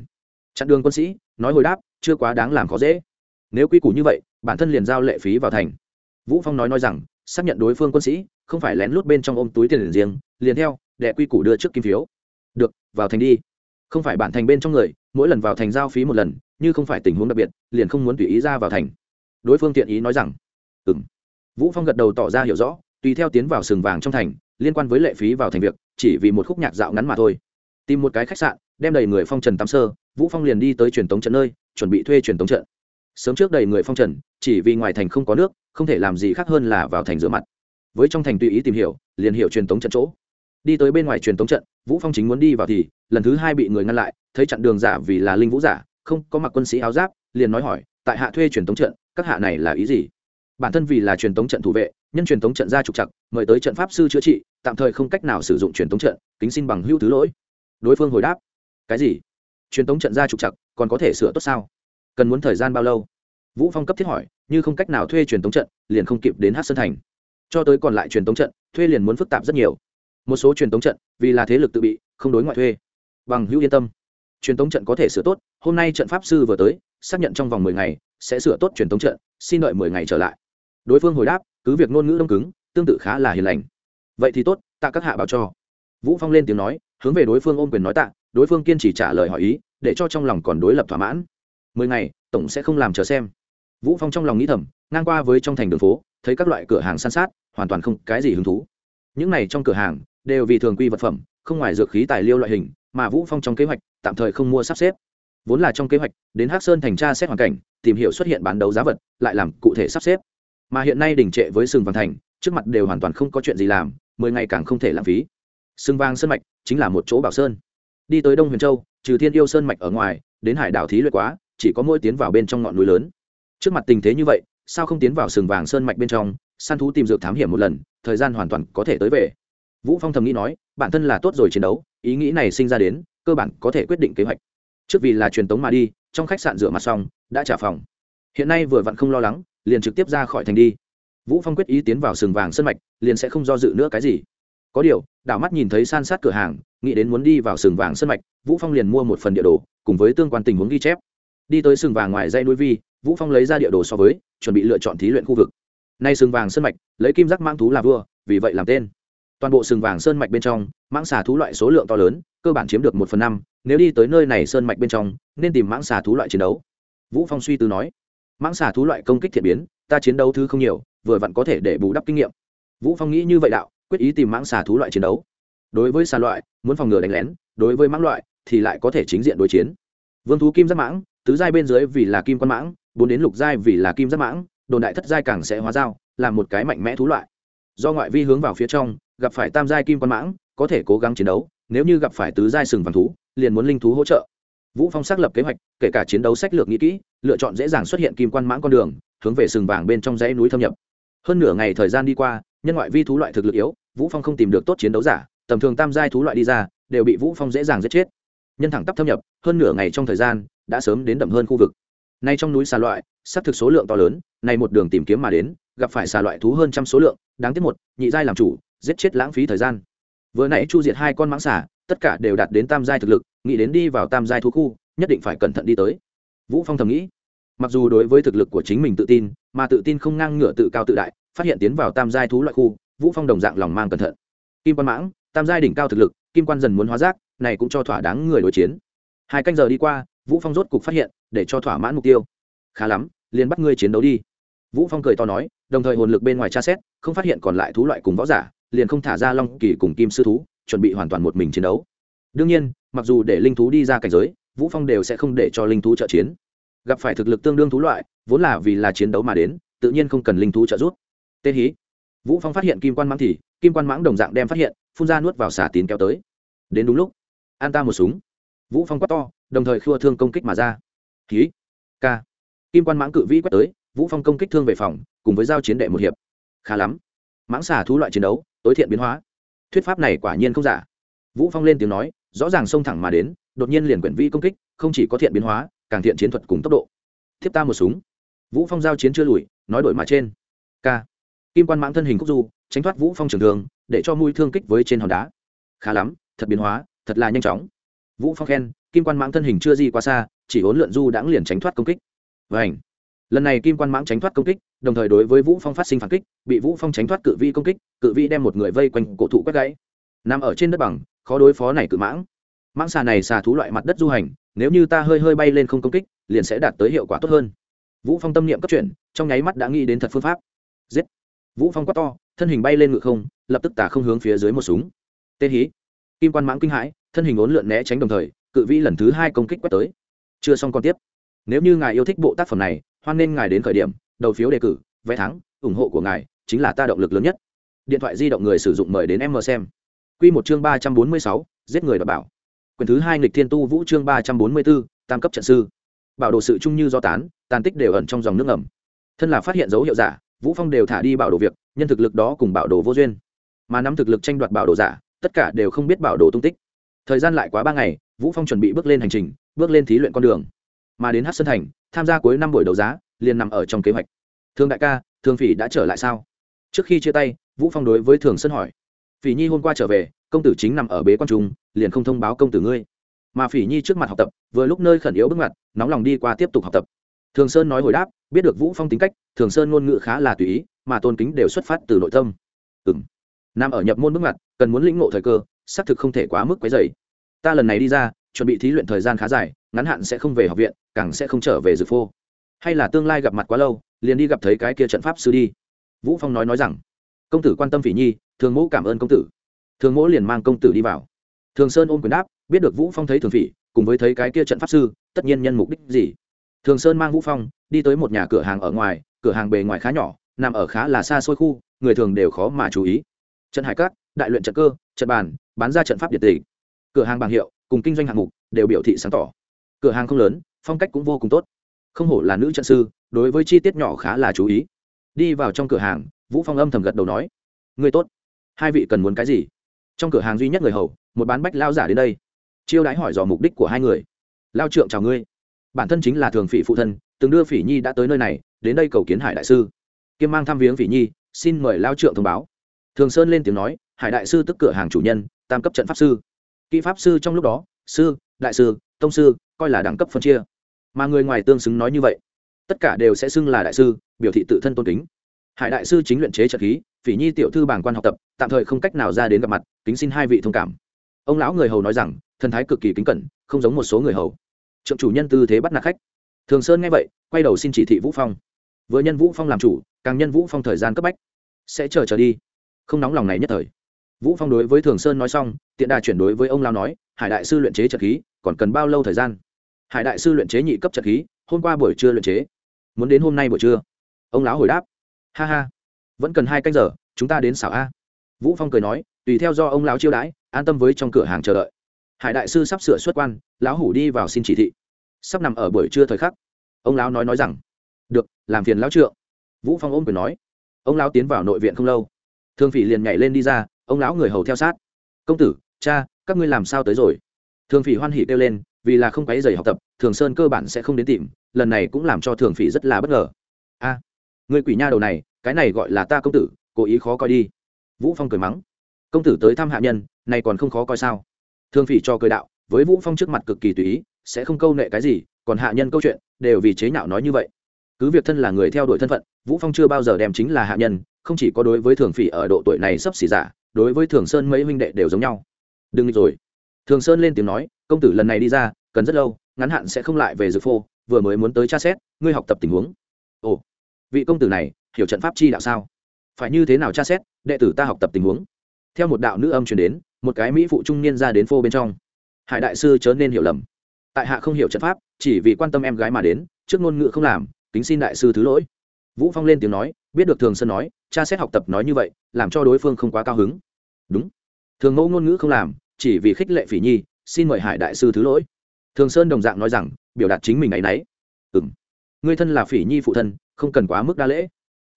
Chặn đường quân sĩ, nói hồi đáp, chưa quá đáng làm khó dễ. Nếu quy củ như vậy, bản thân liền giao lệ phí vào thành. Vũ phong nói nói rằng, xác nhận đối phương quân sĩ, không phải lén lút bên trong ôm túi tiền liền riêng, liền theo đệ quy củ đưa trước kim phiếu. Được, vào thành đi không phải bản thành bên trong người, mỗi lần vào thành giao phí một lần, như không phải tình huống đặc biệt, liền không muốn tùy ý ra vào thành. Đối phương tiện ý nói rằng ừ m vũ phong gật đầu tỏ ra hiểu rõ, tùy theo tiến vào sừng vàng trong thành, liên quan với lệ phí vào thành việc, chỉ vì một khúc nhạc dạo ngắn mà thôi. Tìm một cái khách sạn, đem đầy người phong trần tắm sơ, vũ phong liền đi tới truyền tống trận nơi, chuẩn bị thuê truyền tống trận. Sớm trước đầy người phong trần, chỉ vì ngoài thành không có nước, không thể làm gì khác hơn là vào thành rửa mặt. Với trong thành tùy ý tìm hiểu, liền hiểu truyền tống trận chỗ đi tới bên ngoài truyền tống trận, vũ phong chính muốn đi vào thì, lần thứ hai bị người ngăn lại, thấy chặn đường giả vì là linh vũ giả, không có mặc quân sĩ áo giáp, liền nói hỏi, tại hạ thuê truyền tống trận, các hạ này là ý gì? Bản thân vì là truyền tống trận thủ vệ, nhân truyền tống trận ra trục chặt mời tới trận pháp sư chữa trị, tạm thời không cách nào sử dụng truyền tống trận, kính xin bằng hữu thứ lỗi. Đối phương hồi đáp, cái gì? Truyền tống trận ra trục chặt còn có thể sửa tốt sao? Cần muốn thời gian bao lâu? Vũ phong cấp thiết hỏi, như không cách nào thuê truyền tống trận, liền không kịp đến hát sơn thành. Cho tới còn lại truyền tống trận, thuê liền muốn phức tạp rất nhiều một số truyền tống trận, vì là thế lực tự bị, không đối ngoại thuê. Bằng hữu yên tâm. Truyền tống trận có thể sửa tốt, hôm nay trận pháp sư vừa tới, xác nhận trong vòng mười ngày sẽ sửa tốt truyền tống trận, xin đợi mười ngày trở lại. Đối phương hồi đáp, cứ việc ngôn ngữ đông cứng, tương tự khá là hiền lành. Vậy thì tốt, tạ các hạ bảo cho. Vũ phong lên tiếng nói, hướng về đối phương ôm quyền nói tạ, đối phương kiên trì trả lời hỏi ý, để cho trong lòng còn đối lập thỏa mãn. Mười ngày, tổng sẽ không làm chờ xem. Vũ phong trong lòng nghĩ thầm, ngang qua với trong thành đường phố, thấy các loại cửa hàng san sát, hoàn toàn không cái gì hứng thú. Những này trong cửa hàng đều vì thường quy vật phẩm, không ngoài dược khí tài liêu loại hình, mà vũ phong trong kế hoạch tạm thời không mua sắp xếp. Vốn là trong kế hoạch, đến hắc sơn thành tra xét hoàn cảnh, tìm hiểu xuất hiện bán đấu giá vật, lại làm cụ thể sắp xếp. Mà hiện nay đình trệ với sừng vàng thành, trước mặt đều hoàn toàn không có chuyện gì làm, mười ngày càng không thể lãng phí. Sừng vàng sơn mạch chính là một chỗ bảo sơn. Đi tới đông huyền châu, trừ thiên yêu sơn mạch ở ngoài, đến hải đảo thí luyện quá, chỉ có mỗi tiến vào bên trong ngọn núi lớn. Trước mặt tình thế như vậy, sao không tiến vào sừng vàng sơn mạch bên trong, săn thú tìm dược thám hiểm một lần, thời gian hoàn toàn có thể tới về vũ phong thầm nghĩ nói, bản thân là tốt rồi chiến đấu, ý nghĩ này sinh ra đến, cơ bản có thể quyết định kế hoạch. Trước vì là truyền tống mà đi, trong khách sạn rửa mặt xong, đã trả phòng. Hiện nay vừa vặn không lo lắng, liền trực tiếp ra khỏi thành đi. Vũ phong quyết ý tiến vào sừng vàng sân mạch, liền sẽ không do dự nữa cái gì. Có điều, đảo mắt nhìn thấy san sát cửa hàng, nghĩ đến muốn đi vào sừng vàng sân mạch, vũ phong liền mua một phần địa đồ, cùng với tương quan tình huống ghi chép. Đi tới sừng vàng ngoài dây núi vi, vũ phong lấy ra địa đồ so với, chuẩn bị lựa chọn thí luyện khu vực. Nay sừng vàng sân mạch, lấy kim giác mang thú là vua, vì vậy làm tên toàn bộ sừng vàng sơn mạch bên trong, mãng xà thú loại số lượng to lớn, cơ bản chiếm được một phần năm, nếu đi tới nơi này sơn mạch bên trong, nên tìm mãng xà thú loại chiến đấu. Vũ phong suy tư nói, mãng xà thú loại công kích thiện biến, ta chiến đấu thứ không nhiều, vừa vặn có thể để bù đắp kinh nghiệm. Vũ phong nghĩ như vậy đạo, quyết ý tìm mãng xà thú loại chiến đấu. Đối với xà loại, muốn phòng ngừa đánh lén, đối với mãng loại thì lại có thể chính diện đối chiến. Vương thú kim giáp mãng, tứ giai bên dưới vì là kim quan mãng, bốn đến lục giai vì là kim giáp mãng, đồn đại thất giai càng sẽ hóa dao là một cái mạnh mẽ thú loại do ngoại vi hướng vào phía trong, gặp phải tam giai kim quan mãng, có thể cố gắng chiến đấu, nếu như gặp phải tứ giai sừng vàng thú, liền muốn linh thú hỗ trợ. Vũ phong xác lập kế hoạch, kể cả chiến đấu sách lược nghĩ kỹ, lựa chọn dễ dàng xuất hiện kim quan mãng con đường, hướng về sừng vàng bên trong dãy núi thâm nhập. Hơn nửa ngày thời gian đi qua, nhân ngoại vi thú loại thực lực yếu, vũ phong không tìm được tốt chiến đấu giả, tầm thường tam giai thú loại đi ra, đều bị vũ phong dễ dàng giết chết. Nhân thẳng tắp thâm nhập, hơn nửa ngày trong thời gian, đã sớm đến đậm hơn khu vực. Nay trong núi xà loại, xác thực số lượng to lớn này một đường tìm kiếm mà đến gặp phải xà loại thú hơn trăm số lượng đáng tiếc một nhị giai làm chủ giết chết lãng phí thời gian. Vừa nãy chu diệt hai con mãng xà tất cả đều đạt đến tam giai thực lực nghĩ đến đi vào tam giai thú khu nhất định phải cẩn thận đi tới. Vũ phong thầm nghĩ mặc dù đối với thực lực của chính mình tự tin mà tự tin không ngang ngửa tự cao tự đại phát hiện tiến vào tam giai thú loại khu vũ phong đồng dạng lòng mang cẩn thận. Kim quan mãng tam giai đỉnh cao thực lực kim quan dần muốn hóa rác, này cũng cho thỏa đáng người đối chiến. Hai canh giờ đi qua vũ phong rốt cục phát hiện để cho thỏa mãn mục tiêu. Khá lắm liền bắt ngươi chiến đấu đi vũ phong cười to nói đồng thời hồn lực bên ngoài tra xét không phát hiện còn lại thú loại cùng võ giả liền không thả ra long kỳ cùng kim sư thú chuẩn bị hoàn toàn một mình chiến đấu. Đương nhiên mặc dù để linh thú đi ra cảnh giới vũ phong đều sẽ không để cho linh thú trợ chiến. Gặp phải thực lực tương đương thú loại vốn là vì là chiến đấu mà đến tự nhiên không cần linh thú trợ giúp. Tên hí. Vũ phong phát hiện kim quan mãng thì kim quan mãng đồng dạng đem phát hiện phun ra nuốt vào xả tín kéo tới. Đến đúng lúc an ta một súng. Vũ phong quát to đồng thời khua thương công kích mà ra. Hí. Ca, kim quan mãng cự vĩ quét tới vũ phong công kích thương về phòng, cùng với giao chiến đệ một hiệp. Khá lắm. Mãng xà thú loại chiến đấu, tối thiện biến hóa. Thuyết pháp này quả nhiên không giả. Vũ phong lên tiếng nói, rõ ràng xông thẳng mà đến, đột nhiên liền quyển vi công kích, không chỉ có thiện biến hóa, càng thiện chiến thuật cùng tốc độ. Thiếp ta một súng. Vũ phong giao chiến chưa lùi, nói đổi mà trên. K. Kim quan mãng thân hình khúc du, tránh thoát vũ phong trường thường để cho mũi thương kích với trên hòn đá. Khá lắm, thật biến hóa, thật là nhanh chóng. Vũ phong khen, kim quan mãng thân hình chưa di quá xa, chỉ hỗn lượn du đãng liền tránh thoát công kích. Vảnh lần này kim quan mãng tránh thoát công kích, đồng thời đối với vũ phong phát sinh phản kích, bị vũ phong tránh thoát cự vi công kích, cự vi đem một người vây quanh cổ thụ quét gãy. Nằm ở trên đất bằng, khó đối phó này cự mãng. Mãng xà này xà thú loại mặt đất du hành, nếu như ta hơi hơi bay lên không công kích, liền sẽ đạt tới hiệu quả tốt hơn. Vũ phong tâm niệm cấp chuyển, trong nháy mắt đã nghĩ đến thật phương pháp. Giết. Vũ phong quát to, thân hình bay lên ngự không, lập tức tả không hướng phía dưới một súng. Tê hí. Kim quan mãng kinh hãi, thân hình ốn lượn né tránh đồng thời, cự vĩ lần thứ hai công kích quét tới. Chưa xong còn tiếp nếu như ngài yêu thích bộ tác phẩm này, hoan nên ngài đến khởi điểm, đầu phiếu đề cử, vé thắng, ủng hộ của ngài chính là ta động lực lớn nhất. Điện thoại di động người sử dụng mời đến em mờ xem. Q một chương ba trăm bốn mươi sáu, giết người đ bảo. Quyển thứ hai nghịch thiên tu vũ chương ba trăm bốn mươi bốn tam cấp trận sư. Bảo đồ sự chung như do tán, tàn tích đều ẩn trong dòng nước ngầm. Thân là phát hiện dấu hiệu giả, vũ phong đều thả đi bảo đồ việc, nhân thực lực đó cùng bảo đồ vô duyên. Mà nắm thực lực tranh đoạt bảo đồ giả, tất cả đều không biết bảo đồ tung tích. Thời gian lại quá ba ngày, vũ phong chuẩn bị bước lên hành trình, bước lên thí luyện con đường mà đến hát sân thành, tham gia cuối năm buổi đấu giá, liền nằm ở trong kế hoạch. Thương đại ca thương phỉ đã trở lại sao? Trước khi chia tay, vũ phong đối với thường sơn hỏi. Phỉ nhi hôm qua trở về, công tử chính nằm ở bế quan trung, liền không thông báo công tử ngươi. Mà phỉ nhi trước mặt học tập, vừa lúc nơi khẩn yếu bước mặt nóng lòng đi qua tiếp tục học tập. Thường sơn nói hồi đáp, biết được vũ phong tính cách, thường sơn ngôn ngữ khá là tùy ý, mà tôn kính đều xuất phát từ nội tâm. Ừ nam nằm ở nhập môn bước mặt cần muốn lĩnh ngộ thời cơ, xác thực không thể quá mức quấy dày ta lần này đi ra chuẩn bị thí luyện thời gian khá dài, ngắn hạn sẽ không về học viện, càng sẽ không trở về dược phô. Hay là tương lai gặp mặt quá lâu, liền đi gặp thấy cái kia trận pháp sư đi. Vũ phong nói nói rằng. Công tử quan tâm phỉ nhi, thường mẫu cảm ơn công tử. Thường mẫu liền mang công tử đi vào. Thường sơn ôm quyền đáp, biết được vũ phong thấy thường phỉ, cùng với thấy cái kia trận pháp sư, tất nhiên nhân mục đích gì. Thường sơn mang vũ phong, đi tới một nhà cửa hàng ở ngoài, cửa hàng bề ngoài khá nhỏ, nằm ở khá là xa xôi khu, người thường đều khó mà chú ý. Trận hải cát đại luyện trận cơ, trận bàn, bán ra trận pháp điện tịch cửa hàng bảng hiệu, cùng kinh doanh hạng mục đều biểu thị sáng tỏ. Cửa hàng không lớn, phong cách cũng vô cùng tốt. Không hổ là nữ trận sư, đối với chi tiết nhỏ khá là chú ý. Đi vào trong cửa hàng, vũ phong âm thầm gật đầu nói, người tốt. Hai vị cần muốn cái gì? Trong cửa hàng duy nhất người hầu, một bán bách lao giả đến đây. Chiêu đãi hỏi dò mục đích của hai người. Lao trượng chào ngươi. Bản thân chính là thường phỉ phụ thân, từng đưa phỉ nhi đã tới nơi này, đến đây cầu kiến hải đại sư. Kiêm mang thăm viếng phỉ nhi, xin mời lao trượng thông báo. Thường sơn lên tiếng nói, hải đại sư tức cửa hàng chủ nhân, tam cấp trận pháp sư kỹ pháp sư trong lúc đó, sư, đại sư, tông sư, coi là đẳng cấp phân chia. Mà người ngoài tương xứng nói như vậy, tất cả đều sẽ xưng là đại sư, biểu thị tự thân tôn kính. Hải đại sư chính luyện chế trận khí, phỉ nhi tiểu thư bảng quan học tập, tạm thời không cách nào ra đến gặp mặt, kính xin hai vị thông cảm. Ông lão người hầu nói rằng, thần thái cực kỳ kính cẩn, không giống một số người hầu. Trượng chủ nhân tư thế bắt nạt khách. Thường sơn nghe vậy, quay đầu xin chỉ thị vũ phong. Vừa nhân vũ phong làm chủ, càng nhân vũ phong thời gian cấp bách. Sẽ chờ chờ đi. Không nóng lòng này nhất thời vũ phong đối với thường sơn nói xong, tiện đà chuyển đối với ông lao nói, hải đại sư luyện chế trật khí, còn cần bao lâu thời gian? Hải đại sư luyện chế nhị cấp trật khí, hôm qua buổi trưa luyện chế. Muốn đến hôm nay buổi trưa? Ông lão hồi đáp. Ha ha, vẫn cần hai canh giờ, chúng ta đến xảo a. Vũ phong cười nói, tùy theo do ông lão chiêu đãi, an tâm với trong cửa hàng chờ đợi. Hải đại sư sắp sửa xuất quan, lão hủ đi vào xin chỉ thị. Sắp nằm ở buổi trưa thời khắc, ông lão nói nói rằng, được, làm phiền lão trượng. Vũ phong ôm cười nói. Ông lão tiến vào nội viện không lâu. Thương phỉ liền nhảy lên đi ra ông lão người hầu theo sát. Công tử, cha, các ngươi làm sao tới rồi? Thường phỉ hoan hỉ kêu lên, vì là không quấy giày học tập, thường sơn cơ bản sẽ không đến tìm, lần này cũng làm cho thường phỉ rất là bất ngờ. A người quỷ nha đầu này, cái này gọi là ta công tử, cố ý khó coi đi. Vũ phong cười mắng. Công tử tới thăm hạ nhân, này còn không khó coi sao? Thường phỉ cho cười đạo, với vũ phong trước mặt cực kỳ tùy ý, sẽ không câu nệ cái gì, còn hạ nhân câu chuyện, đều vì chế nhạo nói như vậy. Cứ việc thân là người theo đuổi thân phận, vũ phong chưa bao giờ đem chính là hạ nhân, không chỉ có đối với thường phỉ ở độ tuổi này sắp xỉ giả đối với thường sơn mấy huynh đệ đều giống nhau. Đừng nghịch rồi. Thường sơn lên tiếng nói, công tử lần này đi ra, cần rất lâu, ngắn hạn sẽ không lại về dược phô, vừa mới muốn tới tra xét, ngươi học tập tình huống. Ồ, vị công tử này, hiểu trận pháp chi đạo sao? Phải như thế nào tra xét, đệ tử ta học tập tình huống? Theo một đạo nữ âm truyền đến, một cái mỹ phụ trung niên ra đến phô bên trong. Hải đại sư chớ nên hiểu lầm. Tại hạ không hiểu trận pháp, chỉ vì quan tâm em gái mà đến, trước ngôn ngữ không làm, kính xin đại sư thứ lỗi. Vũ phong lên tiếng nói biết được thường sơn nói, cha xét học tập nói như vậy, làm cho đối phương không quá cao hứng. Đúng. Thường mẫu ngôn ngữ không làm, chỉ vì khích lệ phỉ nhi, xin mời hải đại sư thứ lỗi. Thường sơn đồng dạng nói rằng, biểu đạt chính mình ấ y n ấ y ừng người thân là phỉ nhi phụ thân, không cần quá mức đa lễ.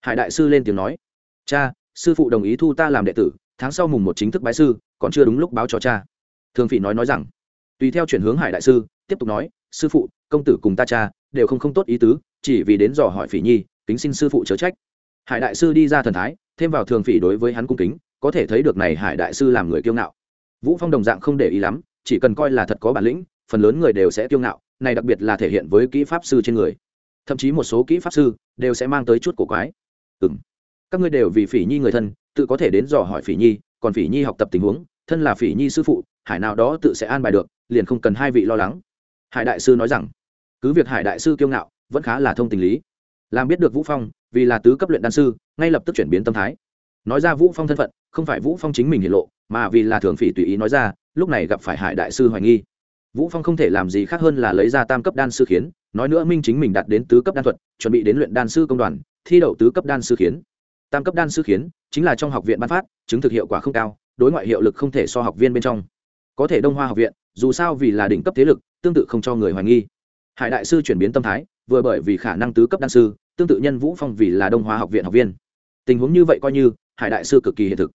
Hải đại sư lên tiếng nói. Cha, sư phụ đồng ý thu ta làm đệ tử, tháng sau mùng một chính thức bái sư, còn chưa đúng lúc báo cho cha. Thường phỉ nói nói rằng. Tùy theo chuyển hướng hải đại sư, tiếp tục nói, sư phụ, công tử cùng ta cha, đều không không tốt ý tứ, chỉ vì đến dò hỏi phỉ nhi, kính xin sư phụ chớ trách hải đại sư đi ra thần thái, thêm vào thường phỉ đối với hắn cung kính, có thể thấy được này hải đại sư làm người kiêu ngạo. Vũ phong đồng dạng không để ý lắm, chỉ cần coi là thật có bản lĩnh, phần lớn người đều sẽ kiêu ngạo, này đặc biệt là thể hiện với kỹ pháp sư trên người. Thậm chí một số kỹ pháp sư đều sẽ mang tới chút cổ quái. Ừ các ngươi đều vì phỉ nhi người thân, tự có thể đến dò hỏi phỉ nhi, còn phỉ nhi học tập tình huống, thân là phỉ nhi sư phụ, hải nào đó tự sẽ an bài được, liền không cần hai vị lo lắng. Hải đại sư nói rằng, cứ việc hải đại sư kiêu ngạo, vẫn khá là thông tình lý làm biết được vũ phong, vì là tứ cấp luyện đan sư, ngay lập tức chuyển biến tâm thái. Nói ra vũ phong thân phận, không phải vũ phong chính mình hiện lộ, mà vì là thường phỉ tùy ý nói ra, lúc này gặp phải hải đại sư hoài nghi. Vũ phong không thể làm gì khác hơn là lấy ra tam cấp đan sư khiến, nói nữa minh chính mình đạt đến tứ cấp đan thuật, chuẩn bị đến luyện đan sư công đoàn, thi đậu tứ cấp đan sư khiến. Tam cấp đan sư khiến, chính là trong học viện ban phát, chứng thực hiệu quả không cao, đối ngoại hiệu lực không thể so học viên bên trong. Có thể đông hoa học viện, dù sao vì là đỉnh cấp thế lực, tương tự không cho người hoài nghi. Hải đại sư chuyển biến tâm thái, vừa bởi vì khả năng tứ cấp đan sư tương tự nhân vũ phong vì là đông hóa học viện học viên tình huống như vậy coi như hải đại sư cực kỳ hiện thực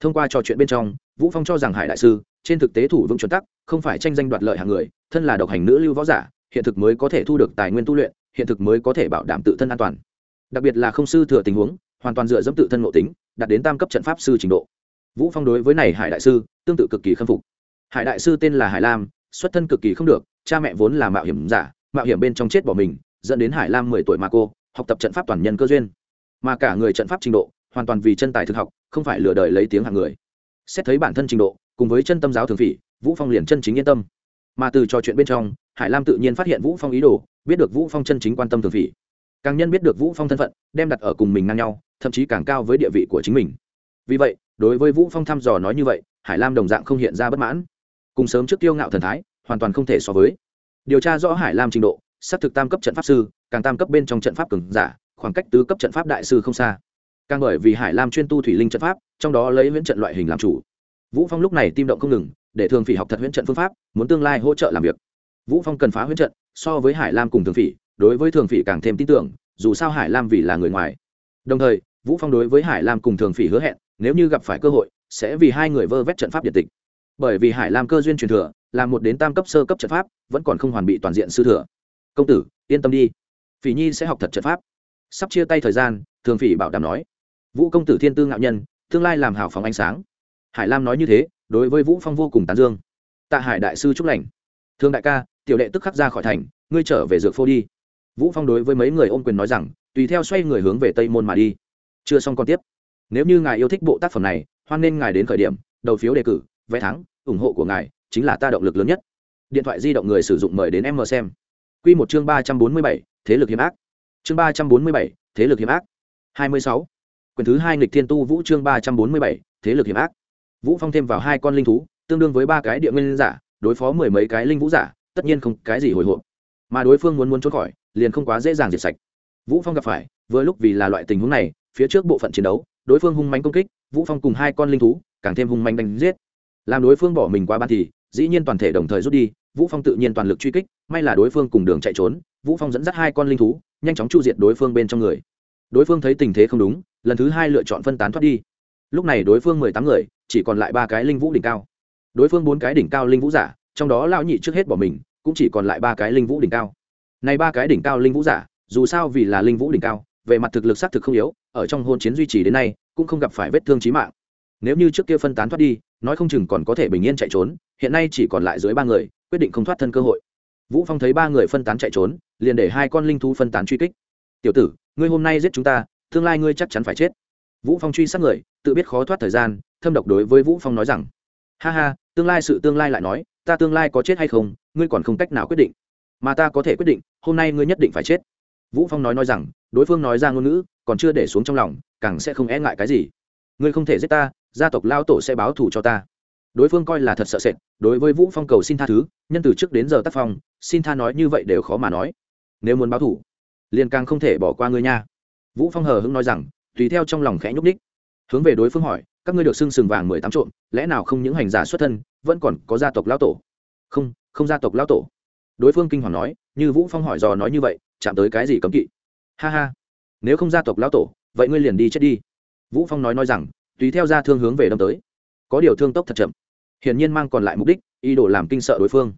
thông qua trò chuyện bên trong vũ phong cho rằng hải đại sư trên thực tế thủ vững chuẩn tắc không phải tranh danh đoạt lợi hàng người thân là độc hành nữ lưu võ giả hiện thực mới có thể thu được tài nguyên tu luyện hiện thực mới có thể bảo đảm tự thân an toàn đặc biệt là không sư thừa tình huống hoàn toàn dựa dẫm tự thân ngộ tính đạt đến tam cấp trận pháp sư trình độ vũ phong đối với này hải đại sư tương tự cực kỳ khâm phục hải đại sư tên là hải lam xuất thân cực kỳ không được cha mẹ vốn là mạo hiểm giả mạo hiểm bên trong chết bỏ mình dẫn đến hải lam mười tuổi mà cô học tập trận pháp toàn nhân cơ duyên. Mà cả người trận pháp trình độ, hoàn toàn vì chân tài thực học, không phải lừa đời lấy tiếng hàng người. Xét thấy bản thân trình độ, cùng với chân tâm giáo thường phỉ, vũ phong liền chân chính yên tâm. Mà từ trò chuyện bên trong, hải lam tự nhiên phát hiện vũ phong ý đồ, biết được vũ phong chân chính quan tâm thường phỉ. Càng nhân biết được vũ phong thân phận, đem đặt ở cùng mình ngang nhau, thậm chí càng cao với địa vị của chính mình. Vì vậy, đối với vũ phong thăm dò nói như vậy, hải lam đồng dạng không hiện ra bất mãn. Cùng sớm trước tiêu ngạo thần thái, hoàn toàn không thể so với. Điều tra rõ hải lam trình độ xác thực tam cấp trận pháp sư, càng tam cấp bên trong trận pháp cường giả, khoảng cách tứ cấp trận pháp đại sư không xa. Càng bởi vì hải lam chuyên tu thủy linh trận pháp, trong đó lấy huyễn trận loại hình làm chủ. Vũ phong lúc này tim động không ngừng, để thường phỉ học thật huyễn trận phương pháp, muốn tương lai hỗ trợ làm việc. Vũ phong cần phá huyễn trận, so với hải lam cùng thường phỉ, đối với thường phỉ càng thêm tin tưởng, dù sao hải lam vì là người ngoài. Đồng thời, vũ phong đối với hải lam cùng thường phỉ hứa hẹn, nếu như gặp phải cơ hội, sẽ vì hai người vơ vét trận pháp điện tịch. Bởi vì hải lam cơ duyên truyền thừa, là một đến tam cấp sơ cấp trận pháp, vẫn còn không hoàn bị toàn diện sư thừa công tử, yên tâm đi. Phỉ nhi sẽ học thật trận pháp. Sắp chia tay thời gian, thường phỉ bảo đảm nói. Vũ công tử thiên tư ngạo nhân, tương lai làm hào phóng ánh sáng. Hải lam nói như thế, đối với vũ phong vô cùng tán dương. Tạ hải đại sư chúc lành. Thương đại ca, tiểu đệ tức khắc ra khỏi thành, ngươi trở về dược phô đi. Vũ phong đối với mấy người ôm quyền nói rằng, tùy theo xoay người hướng về tây môn mà đi. Chưa xong còn tiếp. Nếu như ngài yêu thích bộ tác phẩm này, hoan nên ngài đến khởi điểm, đầu phiếu đề cử, vé thắng, ủng hộ của ngài, chính là ta động lực lớn nhất. Điện thoại di động người sử dụng mời đến em mờ xem. Quy một chương ba trăm bốn mươi bảy, thế lực hiểm ác. Chương ba trăm bốn mươi bảy, thế lực hiểm ác. hai mươi sáu. Quyển thứ hai nghịch thiên tu vũ chương ba trăm bốn mươi bảy, thế lực hiểm ác. Vũ phong thêm vào hai con linh thú, tương đương với ba cái địa nguyên giả, đối phó mười mấy cái linh vũ giả, tất nhiên không cái gì hồi hộp. Mà đối phương muốn muốn trốn khỏi, liền không quá dễ dàng diệt sạch. Vũ phong gặp phải, vừa lúc vì là loại tình huống này, phía trước bộ phận chiến đấu, đối phương hung mãnh công kích, vũ phong cùng hai con linh thú, càng thêm hung mãnh đánh giết. Làm đối phương bỏ mình qua ban thì, dĩ nhiên toàn thể đồng thời rút đi vũ phong tự nhiên toàn lực truy kích, may là đối phương cùng đường chạy trốn, vũ phong dẫn dắt hai con linh thú, nhanh chóng chu diệt đối phương bên trong người. Đối phương thấy tình thế không đúng, lần thứ hai lựa chọn phân tán thoát đi. Lúc này đối phương mười tám người, chỉ còn lại ba cái linh vũ đỉnh cao. Đối phương bốn cái đỉnh cao linh vũ giả, trong đó lão nhị trước hết bỏ mình, cũng chỉ còn lại ba cái linh vũ đỉnh cao. Này ba cái đỉnh cao linh vũ giả, dù sao vì là linh vũ đỉnh cao, về mặt thực lực xác thực không yếu, ở trong hôn chiến duy trì đến nay, cũng không gặp phải vết thương chí mạng. Nếu như trước kia phân tán thoát đi, nói không chừng còn có thể bình yên chạy trốn, hiện nay chỉ còn lại dưới ba người quyết định không thoát thân cơ hội. Vũ phong thấy ba người phân tán chạy trốn, liền để hai con linh thú phân tán truy kích. Tiểu tử, ngươi hôm nay giết chúng ta, tương lai ngươi chắc chắn phải chết. Vũ phong truy sát người, tự biết khó thoát thời gian, thâm độc đối với vũ phong nói rằng, ha ha, tương lai sự tương lai lại nói, ta tương lai có chết hay không, ngươi còn không cách nào quyết định. Mà ta có thể quyết định, hôm nay ngươi nhất định phải chết. Vũ phong nói nói rằng, đối phương nói ra ngôn ngữ, còn chưa để xuống trong lòng, càng sẽ không e ngại cái gì. Ngươi không thể giết ta, gia tộc lao tổ sẽ báo thù cho ta đối phương coi là thật sợ sệt, đối với vũ phong cầu xin tha thứ, nhân từ trước đến giờ tác phong, xin tha nói như vậy đều khó mà nói. Nếu muốn báo thù liền càng không thể bỏ qua ngươi nha. Vũ phong hờ hững nói rằng, tùy theo trong lòng khẽ nhúc ních hướng về đối phương hỏi, các ngươi được xưng sừng vàng mười tám trộm, lẽ nào không những hành giả xuất thân, vẫn còn có gia tộc lão tổ? Không không gia tộc lão tổ. Đối phương kinh hoàng nói, như vũ phong hỏi dò nói như vậy, chạm tới cái gì cấm kỵ? Ha ha, nếu không gia tộc lão tổ, vậy ngươi liền đi chết đi. Vũ phong nói nói rằng, tùy theo ra thương hướng về đâm tới. Có điều thương tốc thật chậm hiển nhiên mang còn lại mục đích, ý đồ làm kinh sợ đối phương.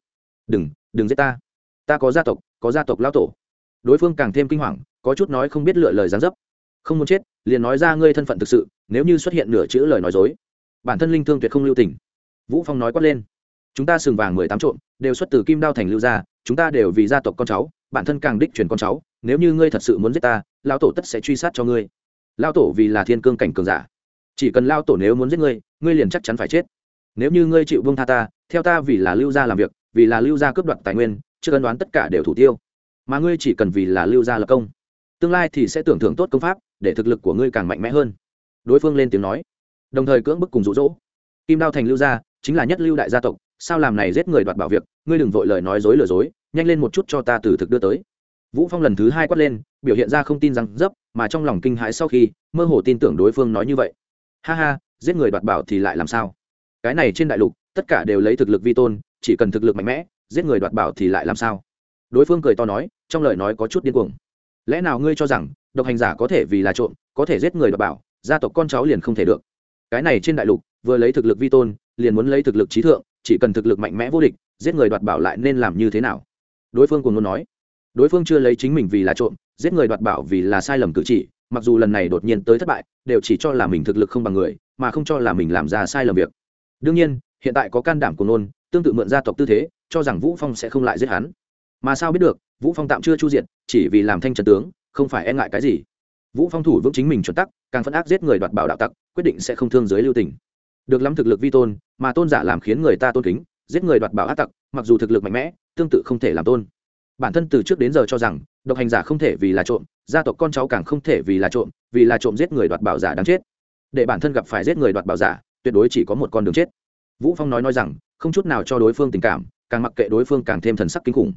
Đừng đừng giết ta. Ta có gia tộc, có gia tộc lao tổ. Đối phương càng thêm kinh hoàng, có chút nói không biết lựa lời gián dấp. Không muốn chết, liền nói ra ngươi thân phận thực sự, nếu như xuất hiện nửa chữ lời nói dối. Bản thân linh thương tuyệt không lưu tình. Vũ phong nói quát lên. Chúng ta sừng vàng mười tám trộn đều xuất từ kim đao thành lưu gia, chúng ta đều vì gia tộc con cháu, bản thân càng đích truyền con cháu, nếu như ngươi thật sự muốn giết ta, lão tổ tất sẽ truy sát cho ngươi. Lão tổ vì là thiên cương cảnh cường giả, chỉ cần lão tổ nếu muốn giết ngươi ngươi liền chắc chắn phải chết nếu như ngươi chịu vương tha ta, theo ta vì là lưu gia làm việc, vì là lưu gia cướp đoạt tài nguyên chưa cần đoán tất cả đều thủ tiêu. Mà ngươi chỉ cần vì là lưu gia lập công, tương lai thì sẽ tưởng thưởng tốt công pháp, để thực lực của ngươi càng mạnh mẽ hơn. Đối phương lên tiếng nói. Đồng thời cưỡng bức cùng rụ rỗ kim đao thành lưu gia chính là nhất lưu đại gia tộc, sao làm này giết người đoạt bảo việc, ngươi đừng vội lời nói dối lừa dối, nhanh lên một chút cho ta từ thực đưa tới. Vũ phong lần thứ hai quát lên, biểu hiện ra không tin rằng dấp, mà trong lòng kinh hãi sau khi, mơ hồ tin tưởng đối phương nói như vậy. Ha ha, giết người đoạt bảo thì lại làm sao? Cái này trên đại lục, tất cả đều lấy thực lực vi tôn, chỉ cần thực lực mạnh mẽ, giết người đoạt bảo thì lại làm sao? Đối phương cười to nói, trong lời nói có chút điên cuồng. Lẽ nào ngươi cho rằng, độc hành giả có thể vì là trộm, có thể giết người đoạt bảo, gia tộc con cháu liền không thể được? Cái này trên đại lục, vừa lấy thực lực vi tôn, liền muốn lấy thực lực trí thượng, chỉ cần thực lực mạnh mẽ vô địch, giết người đoạt bảo lại nên làm như thế nào? Đối phương cùng muốn nói. Đối phương chưa lấy chính mình vì là trộm, giết người đoạt bảo vì là sai lầm cử chỉ, mặc dù lần này đột nhiên tới thất bại, đều chỉ cho là mình thực lực không bằng người, mà không cho là mình làm ra sai lầm việc đương nhiên, hiện tại có can đảm của nôn, tương tự mượn gia tộc tư thế, cho rằng vũ phong sẽ không lại giết hắn. Mà sao biết được, vũ phong tạm chưa chu diện chỉ vì làm thanh trần tướng, không phải e ngại cái gì. Vũ phong thủ vững chính mình chuẩn tắc, càng phân ác giết người đoạt bảo đạo tặc, quyết định sẽ không thương giới lưu tình. Được lắm thực lực vi tôn, mà tôn giả làm khiến người ta tôn kính, giết người đoạt bảo ác tặc, mặc dù thực lực mạnh mẽ, tương tự không thể làm tôn. Bản thân từ trước đến giờ cho rằng, độc hành giả không thể vì là trộm, gia tộc con cháu càng không thể vì là trộm, vì là trộm giết người đoạt bảo giả đáng chết. Để bản thân gặp phải giết người đoạt bảo giả tuyệt đối chỉ có một con đường chết. Vũ phong nói nói rằng, không chút nào cho đối phương tình cảm, càng mặc kệ đối phương càng thêm thần sắc kinh khủng.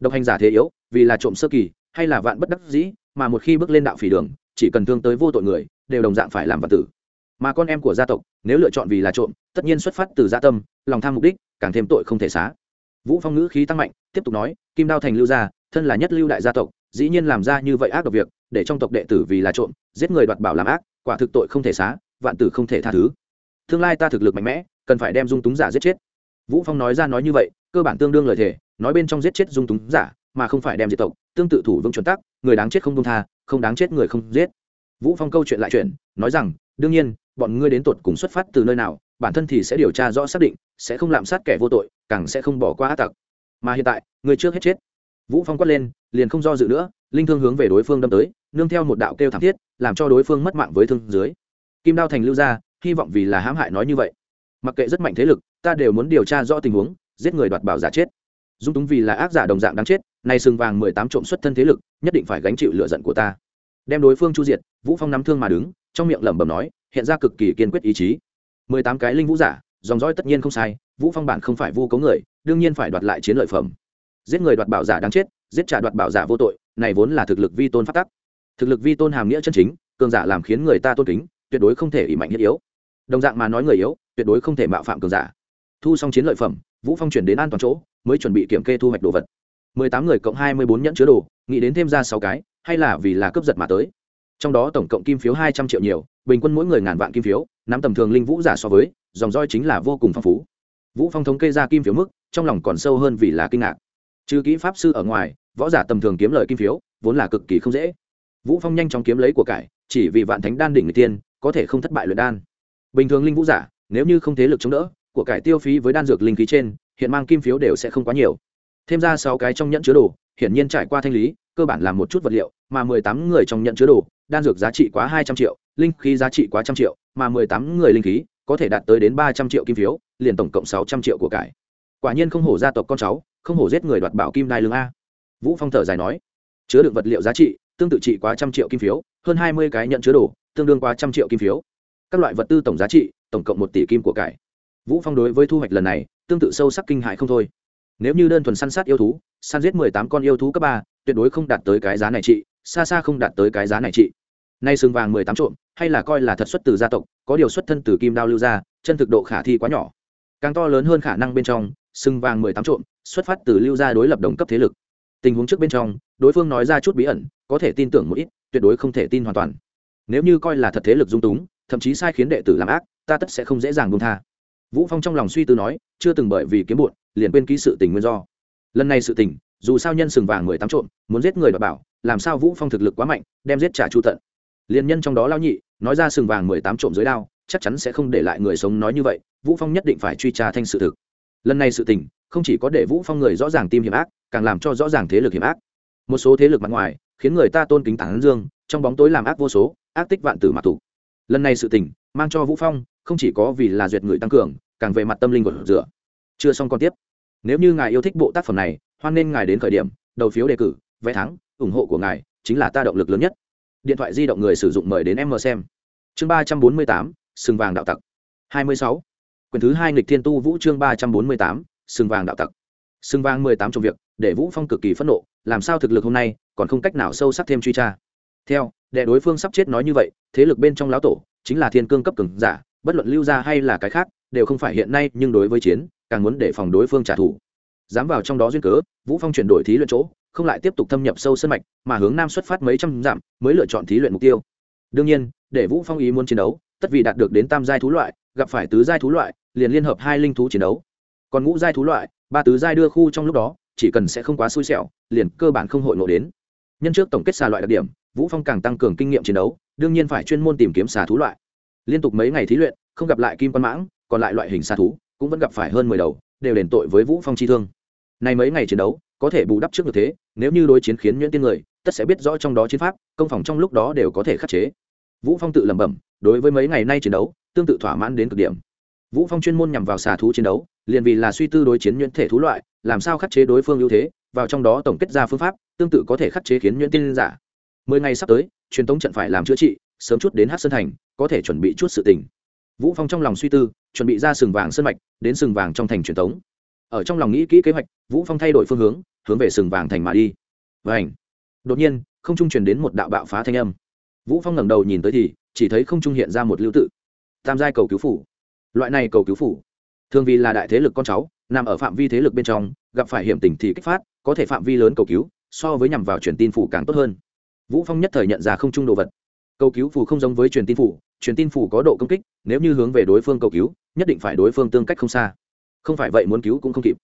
Độc hành giả thế yếu, vì là trộm sơ kỳ, hay là vạn bất đắc dĩ, mà một khi bước lên đạo phỉ đường, chỉ cần thương tới vô tội người, đều đồng dạng phải làm vật tử. Mà con em của gia tộc, nếu lựa chọn vì là trộm, tất nhiên xuất phát từ gia tâm, lòng tham mục đích, càng thêm tội không thể xá. Vũ phong ngữ khí tăng mạnh, tiếp tục nói, kim đao thành lưu gia, thân là nhất lưu đại gia tộc, dĩ nhiên làm ra như vậy ác độc việc, để trong tộc đệ tử vì là trộm, giết người đoạt bảo làm ác, quả thực tội không thể xá, vạn tử không thể tha thứ tương lai ta thực lực mạnh mẽ, cần phải đem dung túng giả giết chết. Vũ phong nói ra nói như vậy, cơ bản tương đương lời thề, nói bên trong giết chết dung túng giả, mà không phải đem diệt tộc, tương tự thủ vững chuẩn tắc, người đáng chết không dung tha, không đáng chết người không giết. Vũ phong câu chuyện lại chuyện nói rằng, đương nhiên, bọn ngươi đến tột cùng xuất phát từ nơi nào, bản thân thì sẽ điều tra rõ xác định, sẽ không lạm sát kẻ vô tội, càng sẽ không bỏ qua ác tặc. Mà hiện tại ngươi trước hết chết. Vũ phong quát lên, liền không do dự nữa, linh thương hướng về đối phương đâm tới, nương theo một đạo kêu thảm thiết, làm cho đối phương mất mạng với thương dưới. Kim đao thành lưu ra hy vọng vì là hãm hại nói như vậy. Mặc kệ rất mạnh thế lực, ta đều muốn điều tra rõ tình huống, giết người đoạt bảo giả chết. Dung túng vì là ác giả đồng dạng đáng chết, nay sừng vàng mười tám trộm xuất thân thế lực, nhất định phải gánh chịu lựa giận của ta. Đem đối phương chu diệt, vũ phong nắm thương mà đứng, trong miệng lẩm bẩm nói, hiện ra cực kỳ kiên quyết ý chí. Mười tám cái linh vũ giả, dòng dõi tất nhiên không sai, vũ phong bản không phải vu cấu người, đương nhiên phải đoạt lại chiến lợi phẩm. Giết người đoạt bảo giả đáng chết, giết trả đoạt bảo giả vô tội, này vốn là thực lực vi tôn phát tắc. Thực lực vi tôn hàm nghĩa chân chính, cường giả làm khiến người ta tôn kính, tuyệt đối không thể ỷ mạnh thiết yếu đồng dạng mà nói người yếu, tuyệt đối không thể mạo phạm cường giả. Thu xong chiến lợi phẩm, vũ phong chuyển đến an toàn chỗ, mới chuẩn bị kiểm kê thu hoạch đồ vật. Mười tám người cộng hai mươi bốn nhẫn chứa đồ, nghĩ đến thêm ra sáu cái, hay là vì là cướp giật mà tới. Trong đó tổng cộng kim phiếu hai trăm triệu nhiều, bình quân mỗi người ngàn vạn kim phiếu, nắm tầm thường linh vũ giả so với, dòng roi chính là vô cùng phong phú. Vũ phong thống kê ra kim phiếu mức, trong lòng còn sâu hơn vì là kinh ngạc. Trừ kỹ pháp sư ở ngoài, võ giả tầm thường kiếm lợi kim phiếu, vốn là cực kỳ không dễ. Vũ phong nhanh chóng kiếm lấy của cải, chỉ vì vạn thánh đan đỉnh người tiên, có thể không thất bại luyện đan bình thường linh vũ giả, nếu như không thế lực chống đỡ, của cải tiêu phí với đan dược linh khí trên, hiện mang kim phiếu đều sẽ không quá nhiều. Thêm ra sáu cái trong nhẫn chứa đồ, hiển nhiên trải qua thanh lý, cơ bản là một chút vật liệu, mà mười tám người trong nhẫn chứa đồ, đan dược giá trị quá hai trăm triệu, linh khí giá trị quá trăm triệu, mà mười tám người linh khí có thể đạt tới đến ba trăm triệu kim phiếu, liền tổng cộng sáu trăm triệu của cải. Quả nhiên không hổ gia tộc con cháu, không hổ giết người đoạt bảo kim đai lương a. Vũ phong thở dài nói, chứa đựng vật liệu giá trị, tương tự trị quá trăm triệu kim phiếu, hơn hai mươi cái nhận chứa đồ, tương đương quá trăm triệu kim phiếu các loại vật tư tổng giá trị, tổng cộng một tỷ kim của cải. Vũ phong đối với thu hoạch lần này, tương tự sâu sắc kinh hại không thôi. Nếu như đơn thuần săn sát yêu thú, săn giết mười tám con yêu thú cấp ba, tuyệt đối không đạt tới cái giá này trị xa xa không đạt tới cái giá này trị nay sừng vàng mười tám trộm, hay là coi là thật xuất từ gia tộc, có điều xuất thân từ kim đao lưu ra chân thực độ khả thi quá nhỏ. Càng to lớn hơn khả năng bên trong, sừng vàng mười tám trộm, xuất phát từ lưu gia đối lập đồng cấp thế lực. Tình huống trước bên trong, đối phương nói ra chút bí ẩn, có thể tin tưởng một ít, tuyệt đối không thể tin hoàn toàn. Nếu như coi là thật thế lực dung túng thậm chí sai khiến đệ tử làm ác, ta tất sẽ không dễ dàng buông tha. Vũ phong trong lòng suy tư nói, chưa từng bởi vì kiếm bụn, liền quên ký sự tình nguyên do. Lần này sự tình, dù sao nhân sừng vàng người tám trộm, muốn giết người đọc bảo, làm sao vũ phong thực lực quá mạnh, đem giết trả chu tận. Liền nhân trong đó lao nhị, nói ra sừng vàng mười tám trộm dưới đao, chắc chắn sẽ không để lại người sống nói như vậy, vũ phong nhất định phải truy tra thanh sự thực. Lần này sự tình, không chỉ có để vũ phong người rõ ràng tim hiểm ác, càng làm cho rõ ràng thế lực hiểm ác. Một số thế lực mặt ngoài, khiến người ta tôn kính tán dương, trong bóng tối làm ác vô số, ác tích vạn tử mà thủ lần này sự tình, mang cho vũ phong, không chỉ có vì là duyệt người tăng cường, càng về mặt tâm linh của rửa. Chưa xong còn tiếp. Nếu như ngài yêu thích bộ tác phẩm này, hoan nên ngài đến khởi điểm, đầu phiếu đề cử, vé thắng, ủng hộ của ngài chính là ta động lực lớn nhất. Điện thoại di động người sử dụng mời đến em mờ xem. Chương ba trăm bốn mươi tám, sừng vàng đạo tặc. hai mươi sáu. Quyển thứ hai nghịch thiên tu vũ chương ba trăm bốn mươi tám, sừng vàng đạo tặc. Sừng vàng mười tám trong việc, để vũ phong cực kỳ phẫn nộ, làm sao thực lực hôm nay còn không cách nào sâu sắc thêm truy tra theo, đệ đối phương sắp chết nói như vậy, thế lực bên trong lão tổ chính là thiên cương cấp cường giả, bất luận lưu gia hay là cái khác, đều không phải hiện nay, nhưng đối với chiến, càng muốn để phòng đối phương trả thù. Dám vào trong đó duyên cớ, vũ phong chuyển đổi thí luyện chỗ, không lại tiếp tục thâm nhập sâu sân mạch, mà hướng nam xuất phát mấy trăm dặm, mới lựa chọn thí luyện mục tiêu. Đương nhiên, để vũ phong ý muốn chiến đấu, tất vì đạt được đến tam giai thú loại, gặp phải tứ giai thú loại, liền liên hợp hai linh thú chiến đấu. Còn ngũ giai thú loại, ba tứ giai đưa khu trong lúc đó, chỉ cần sẽ không quá xui xẻo, liền cơ bản không hội ngộ đến. Nhân trước tổng kết xà loại đặc điểm vũ phong càng tăng cường kinh nghiệm chiến đấu, đương nhiên phải chuyên môn tìm kiếm xà thú loại. Liên tục mấy ngày thí luyện, không gặp lại kim quan mãng, còn lại loại hình xà thú, cũng vẫn gặp phải hơn mười đầu, đều đền tội với vũ phong chi thương. Này mấy ngày chiến đấu, có thể bù đắp trước được thế, nếu như đối chiến khiến nhuyễn tiên người, tất sẽ biết rõ trong đó chiến pháp, công phòng trong lúc đó đều có thể khắc chế. Vũ phong tự lẩm bẩm, đối với mấy ngày nay chiến đấu, tương tự thỏa mãn đến cực điểm. Vũ phong chuyên môn nhằm vào xà thú chiến đấu, liền vì là suy tư đối chiến nhuyễn thể thú loại, làm sao khắc chế đối phương ưu thế, vào trong đó tổng kết ra phương pháp, tương tự có thể khắc chế khiến nhuyễn tiên giả mười ngày sắp tới, truyền thống trận phải làm chữa trị, sớm chút đến hát sơn thành, có thể chuẩn bị chút sự tình. Vũ phong trong lòng suy tư, chuẩn bị ra sừng vàng sân mạch, đến sừng vàng trong thành truyền thống ở trong lòng nghĩ kỹ kế hoạch, vũ phong thay đổi phương hướng hướng về sừng vàng thành mà đi. Và ảnh đột nhiên, không trung truyền đến một đạo bạo phá thanh âm. Vũ phong ngẩng đầu nhìn tới thì, chỉ thấy không trung hiện ra một lưu tự. Tam giai cầu cứu phủ. Loại này cầu cứu phủ, thường vì là đại thế lực con cháu, nằm ở phạm vi thế lực bên trong, gặp phải hiểm tình thì kích phát, có thể phạm vi lớn cầu cứu, so với nhằm vào truyền tin phủ càng tốt hơn vũ phong nhất thời nhận ra không trung đồ vật. Cầu cứu phù không giống với truyền tin phủ truyền tin phủ có độ công kích, nếu như hướng về đối phương cầu cứu, nhất định phải đối phương tương cách không xa. Không phải vậy muốn cứu cũng không kịp.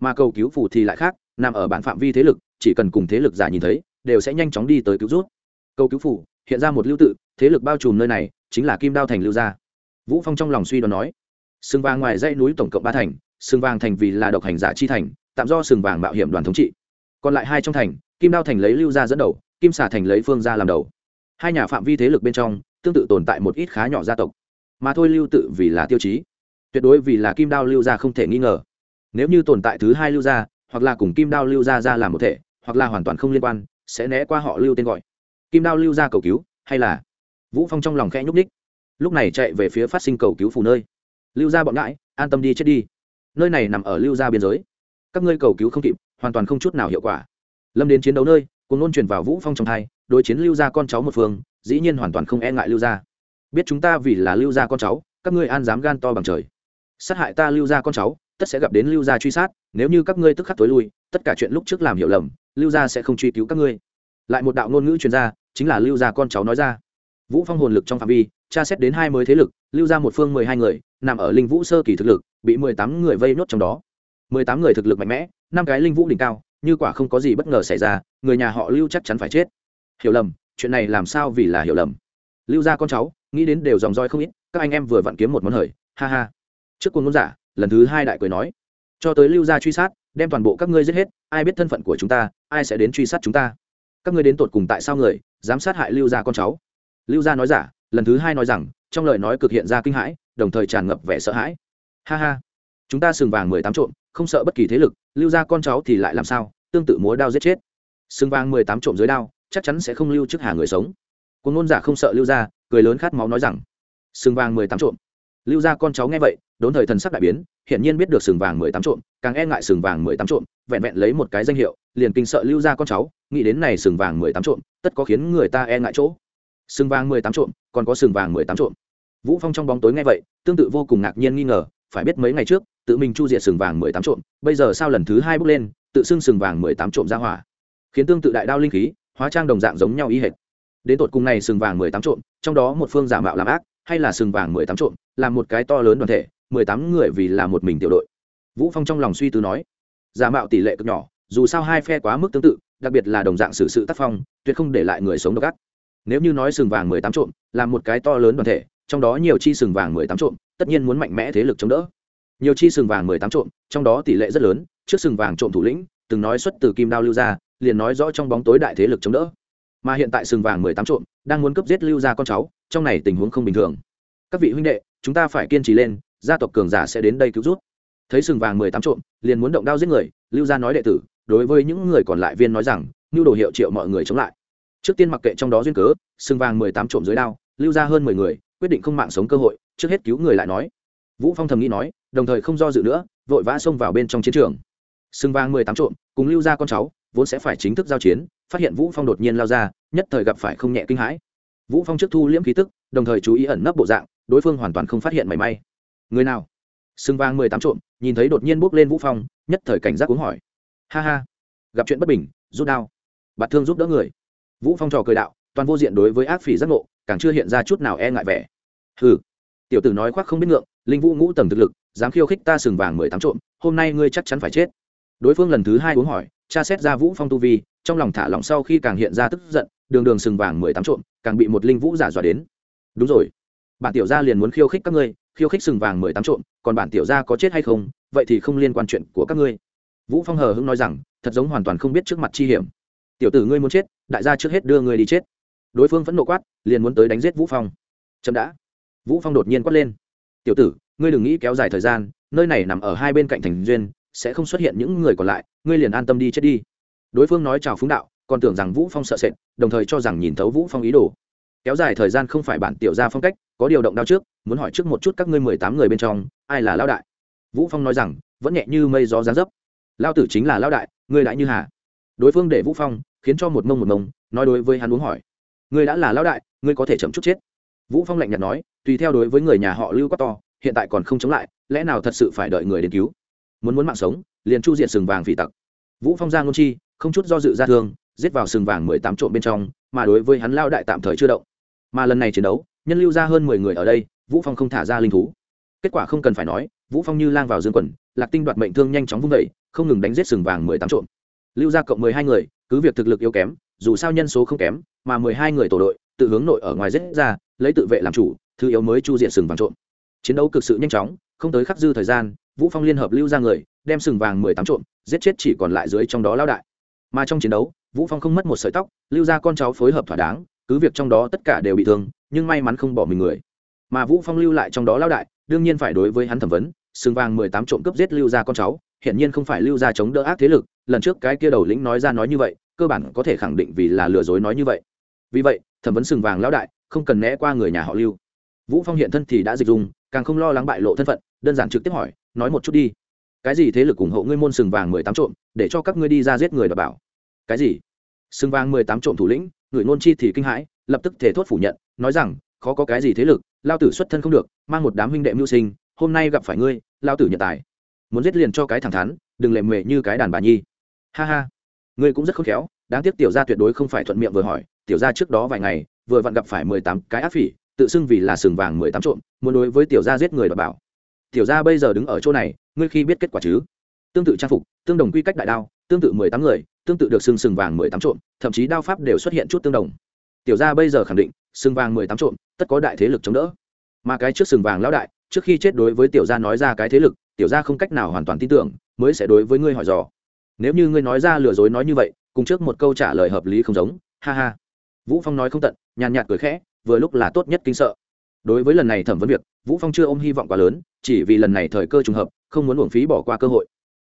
Mà cầu cứu phủ thì lại khác, nằm ở bản phạm vi thế lực, chỉ cần cùng thế lực giả nhìn thấy, đều sẽ nhanh chóng đi tới cứu rút. Cầu cứu phủ hiện ra một lưu tự, thế lực bao trùm nơi này, chính là kim đao thành lưu gia. Vũ phong trong lòng suy đoán nói, sừng vàng ngoài dãy núi tổng cộng ba thành, sừng vàng thành vì là độc hành giả chi thành, tạm do sừng vàng mạo hiểm đoàn thống trị. Còn lại hai trong thành, kim đao thành lấy lưu gia dẫn đầu kim xà thành lấy phương ra làm đầu. Hai nhà phạm vi thế lực bên trong, tương tự tồn tại một ít khá nhỏ gia tộc. Mà thôi lưu tự vì là tiêu chí. Tuyệt đối vì là kim đao lưu gia không thể nghi ngờ. Nếu như tồn tại thứ hai lưu gia, hoặc là cùng kim đao lưu gia ra làm một thể, hoặc là hoàn toàn không liên quan, sẽ né qua họ lưu tên gọi. Kim đao lưu gia cầu cứu, hay là? Vũ phong trong lòng khẽ nhúc ních lúc này chạy về phía phát sinh cầu cứu phù nơi. Lưu gia bọn ngãi, an tâm đi chết đi. Nơi này nằm ở lưu gia biên giới. Các ngươi cầu cứu không kịp, hoàn toàn không chút nào hiệu quả. Lâm đến chiến đấu nơi cùng nôn truyền vào vũ phong trong thai, đối chiến lưu gia con cháu một phương, dĩ nhiên hoàn toàn không e ngại lưu gia. Biết chúng ta vì là lưu gia con cháu, các ngươi an dám gan to bằng trời. Sát hại ta lưu gia con cháu, tất sẽ gặp đến lưu gia truy sát, nếu như các ngươi tức khắc tối lui, tất cả chuyện lúc trước làm hiểu lầm, lưu gia sẽ không truy cứu các ngươi. Lại một đạo ngôn ngữ truyền ra, chính là lưu gia con cháu nói ra. Vũ phong hồn lực trong phạm vi, tra xét đến hai mới thế lực, lưu gia một phương mười hai người, nằm ở linh vũ sơ kỳ thực lực, bị mười tám người vây nốt trong đó. mười tám người thực lực mạnh mẽ, năm cái linh vũ đỉnh cao như quả không có gì bất ngờ xảy ra, người nhà họ lưu chắc chắn phải chết. Hiểu lầm, chuyện này làm sao vì là hiểu lầm? Lưu ra con cháu, nghĩ đến đều dòng roi không ít, các anh em vừa vặn kiếm một món hời, ha ha. Trước quân ngôn giả, lần thứ hai đại cười nói, cho tới lưu gia truy sát, đem toàn bộ các ngươi giết hết, ai biết thân phận của chúng ta, ai sẽ đến truy sát chúng ta? Các ngươi đến tột cùng tại sao người, dám sát hại lưu gia con cháu? Lưu gia nói giả, lần thứ hai nói rằng, trong lời nói cực hiện ra kinh hãi, đồng thời tràn ngập vẻ sợ hãi. Ha ha chúng ta sừng vàng mười tám trộm, không sợ bất kỳ thế lực, lưu ra con cháu thì lại làm sao, tương tự múa đao giết chết. Sừng vàng mười tám trộm dưới đao, chắc chắn sẽ không lưu chức hà người sống. Quân ngôn giả không sợ lưu ra, cười lớn khát máu nói rằng, sừng vàng mười tám trộm. Lưu ra con cháu nghe vậy, đốn thời thần sắc đại biến, hiển nhiên biết được sừng vàng mười tám trộm, càng e ngại sừng vàng mười tám trộm, vẹn vẹn lấy một cái danh hiệu, liền kinh sợ lưu ra con cháu, nghĩ đến này sừng vàng mười tám trộm, tất có khiến người ta e ngại chỗ. Sừng vàng mười tám trộm, còn có sừng vàng mười tám trộm. Vũ phong trong bóng tối nghe vậy, tương tự vô cùng ngạc nhiên nghi ngờ, phải biết mấy ngày trước tự mình chu diệt sừng vàng mười tám trộm, bây giờ sao lần thứ hai bước lên, tự xưng sừng vàng mười tám trộm ra hỏa. Khiến tương tự đại đao linh khí, hóa trang đồng dạng giống nhau ý hệt. Đến tột cùng này sừng vàng mười tám trộm, trong đó một phương giả mạo làm ác, hay là sừng vàng mười tám trộm làm một cái to lớn đoàn thể, mười tám người vì là một mình tiểu đội. Vũ phong trong lòng suy tư nói, giả mạo tỷ lệ cực nhỏ, dù sao hai phe quá mức tương tự, đặc biệt là đồng dạng xử sự tác phong, tuyệt không để lại người sống độc ác. Nếu như nói sừng vàng mười tám trộm là một cái to lớn đoàn thể, trong đó nhiều chi sừng vàng mười tám trộm, tất nhiên muốn mạnh mẽ thế lực chống đỡ nhiều chi sừng vàng mười tám trộm, trong đó tỷ lệ rất lớn, trước sừng vàng trộm thủ lĩnh, từng nói xuất từ kim đao lưu gia, liền nói rõ trong bóng tối đại thế lực chống đỡ. Mà hiện tại sừng vàng mười tám trộm, đang muốn cấp giết lưu gia con cháu, trong này tình huống không bình thường. Các vị huynh đệ, chúng ta phải kiên trì lên, gia tộc cường giả sẽ đến đây cứu rút thấy sừng vàng mười tám trộm, liền muốn động đao giết người, lưu gia nói đệ tử, đối với những người còn lại viên nói rằng, nhu đồ hiệu triệu mọi người chống lại. Trước tiên mặc kệ trong đó duyên cớ, sừng vàng mười tám trộm dưới đao, lưu ra hơn mười người, quyết định không mạng sống cơ hội, trước hết cứu người lại nói. Vũ phong thầm nghĩ nói đồng thời không do dự nữa, vội vã xông vào bên trong chiến trường. Sừng vàng mười tám trộm, cùng lưu ra con cháu, vốn sẽ phải chính thức giao chiến, phát hiện vũ phong đột nhiên lao ra, nhất thời gặp phải không nhẹ kinh hãi. Vũ phong trước thu liễm khí tức, đồng thời chú ý ẩn nấp bộ dạng, đối phương hoàn toàn không phát hiện mảy may. Người nào? Sừng vàng mười tám trộm, nhìn thấy đột nhiên bước lên vũ phong, nhất thời cảnh giác uống hỏi. Ha ha, gặp chuyện bất bình, rút đao. Bạt thương giúp đỡ người. Vũ phong trò cười đạo, toàn vô diện đối với ác phỉ giác ngộ, càng chưa hiện ra chút nào e ngại vẻ. Hừ, tiểu tử nói khoác không biết ngượng, linh vũ ngũ tầng thực lực dám khiêu khích ta sừng vàng mười tám trộm, hôm nay ngươi chắc chắn phải chết. Đối phương lần thứ hai uống hỏi cha xét ra vũ phong tu vi, trong lòng thả lỏng sau khi càng hiện ra tức giận, đường đường sừng vàng mười tám trộm, càng bị một linh vũ giả dọa đến. Đúng rồi, bản tiểu gia liền muốn khiêu khích các ngươi, khiêu khích sừng vàng mười tám trộm, còn bản tiểu gia có chết hay không, vậy thì không liên quan chuyện của các ngươi. Vũ phong hờ hững nói rằng, thật giống hoàn toàn không biết trước mặt chi hiểm. Tiểu tử ngươi muốn chết, đại gia trước hết đưa ngươi đi chết. Đối phương vẫn nộ quát, liền muốn tới đánh giết vũ phong. Chậm đã. Vũ phong đột nhiên quát lên. Tiểu tử ngươi đừng nghĩ kéo dài thời gian, nơi này nằm ở hai bên cạnh thành duyên, sẽ không xuất hiện những người còn lại, ngươi liền an tâm đi chết đi. Đối phương nói chào phúng đạo, còn tưởng rằng vũ phong sợ sệt, đồng thời cho rằng nhìn thấu vũ phong ý đồ. Kéo dài thời gian không phải bản tiểu gia phong cách, có điều động đao trước, muốn hỏi trước một chút các ngươi mười tám người bên trong, ai là Lão đại? Vũ phong nói rằng, vẫn nhẹ như mây gió gián dấp. Lao tử chính là Lão đại, ngươi đại như hà. Đối phương để vũ phong, khiến cho một mông một mông, nói đối với hắn uống hỏi. Ngươi đã là Lão đại, ngươi có thể chậm chút chết. Vũ phong lạnh nhạt nói, tùy theo đối với người nhà họ lưu quá to hiện tại còn không chống lại, lẽ nào thật sự phải đợi người đến cứu? Muốn muốn mạng sống, liền chu diện sừng vàng phỉ tặc. Vũ phong ra ngôn chi, không chút do dự ra thương, giết vào sừng vàng mười tám trộm bên trong, mà đối với hắn lao đại tạm thời chưa động. Mà lần này chiến đấu, nhân lưu ra hơn mười người ở đây, vũ phong không thả ra linh thú. Kết quả không cần phải nói, vũ phong như lang vào dương quần, lạc tinh đoạt mệnh thương nhanh chóng vung vẩy không ngừng đánh giết sừng vàng mười tám trộm. Lưu ra cộng mười hai người, cứ việc thực lực yếu kém, dù sao nhân số không kém, mà mười hai người tổ đội, tự hướng nội ở ngoài giết ra, lấy tự vệ làm chủ, thứ yếu mới chu diện sừng vàng trộm chiến đấu cực sự nhanh chóng, không tới khắc dư thời gian, vũ phong liên hợp lưu ra người, đem sừng vàng mười tám trộm, giết chết chỉ còn lại dưới trong đó lao đại. Mà trong chiến đấu, vũ phong không mất một sợi tóc, lưu ra con cháu phối hợp thỏa đáng, cứ việc trong đó tất cả đều bị thương, nhưng may mắn không bỏ mình người. Mà vũ phong lưu lại trong đó lao đại, đương nhiên phải đối với hắn thẩm vấn, sừng vàng mười tám trộm cướp giết lưu ra con cháu hiện nhiên không phải lưu ra chống đỡ ác thế lực, lần trước cái kia đầu lĩnh nói ra nói như vậy, cơ bản có thể khẳng định vì là lừa dối nói như vậy. Vì vậy, thẩm vấn sừng vàng lão đại, không cần né qua người nhà họ lưu. Vũ phong hiện thân thì đã dịch dùng càng không lo lắng bại lộ thân phận, đơn giản trực tiếp hỏi, nói một chút đi, cái gì thế lực ủng hộ ngươi môn sừng vàng mười tám trộm, để cho các ngươi đi ra giết người đảm bảo? Cái gì? Sừng vàng mười tám trộm thủ lĩnh, người nôn chi thì kinh hãi, lập tức thể thốt phủ nhận, nói rằng, khó có cái gì thế lực, lao tử xuất thân không được, mang một đám huynh đệ mưu sinh, hôm nay gặp phải ngươi, lao tử nhận tài. Muốn giết liền cho cái thẳng thắn, đừng lệ mệ như cái đàn bà nhi. Ha ha, ngươi cũng rất khôn khéo, đáng tiếc tiểu gia tuyệt đối không phải thuận miệng vừa hỏi, tiểu gia trước đó vài ngày, vừa vặn gặp phải mười tám cái ác phỉ tự xưng vì là sừng vàng mười tám trộm, muốn đối với tiểu gia giết người đ bảo. Tiểu gia bây giờ đứng ở chỗ này, ngươi khi biết kết quả chứ? Tương tự trang phục, tương đồng quy cách đại đao, tương tự mười tám người, tương tự được sừng sừng vàng mười tám trộm, thậm chí đao pháp đều xuất hiện chút tương đồng. Tiểu gia bây giờ khẳng định, sừng vàng mười tám trộm, tất có đại thế lực chống đỡ. Mà cái trước sừng vàng lão đại, trước khi chết đối với tiểu gia nói ra cái thế lực, tiểu gia không cách nào hoàn toàn tin tưởng, mới sẽ đối với ngươi hỏi dò. Nếu như ngươi nói ra lừa dối nói như vậy, cùng trước một câu trả lời hợp lý không giống, ha ha. Vũ phong nói không tận, nhàn nhạt cười khẽ vừa lúc là tốt nhất kinh sợ. Đối với lần này thẩm vấn việc, vũ phong chưa ôm hy vọng quá lớn, chỉ vì lần này thời cơ trùng hợp, không muốn uổng phí bỏ qua cơ hội.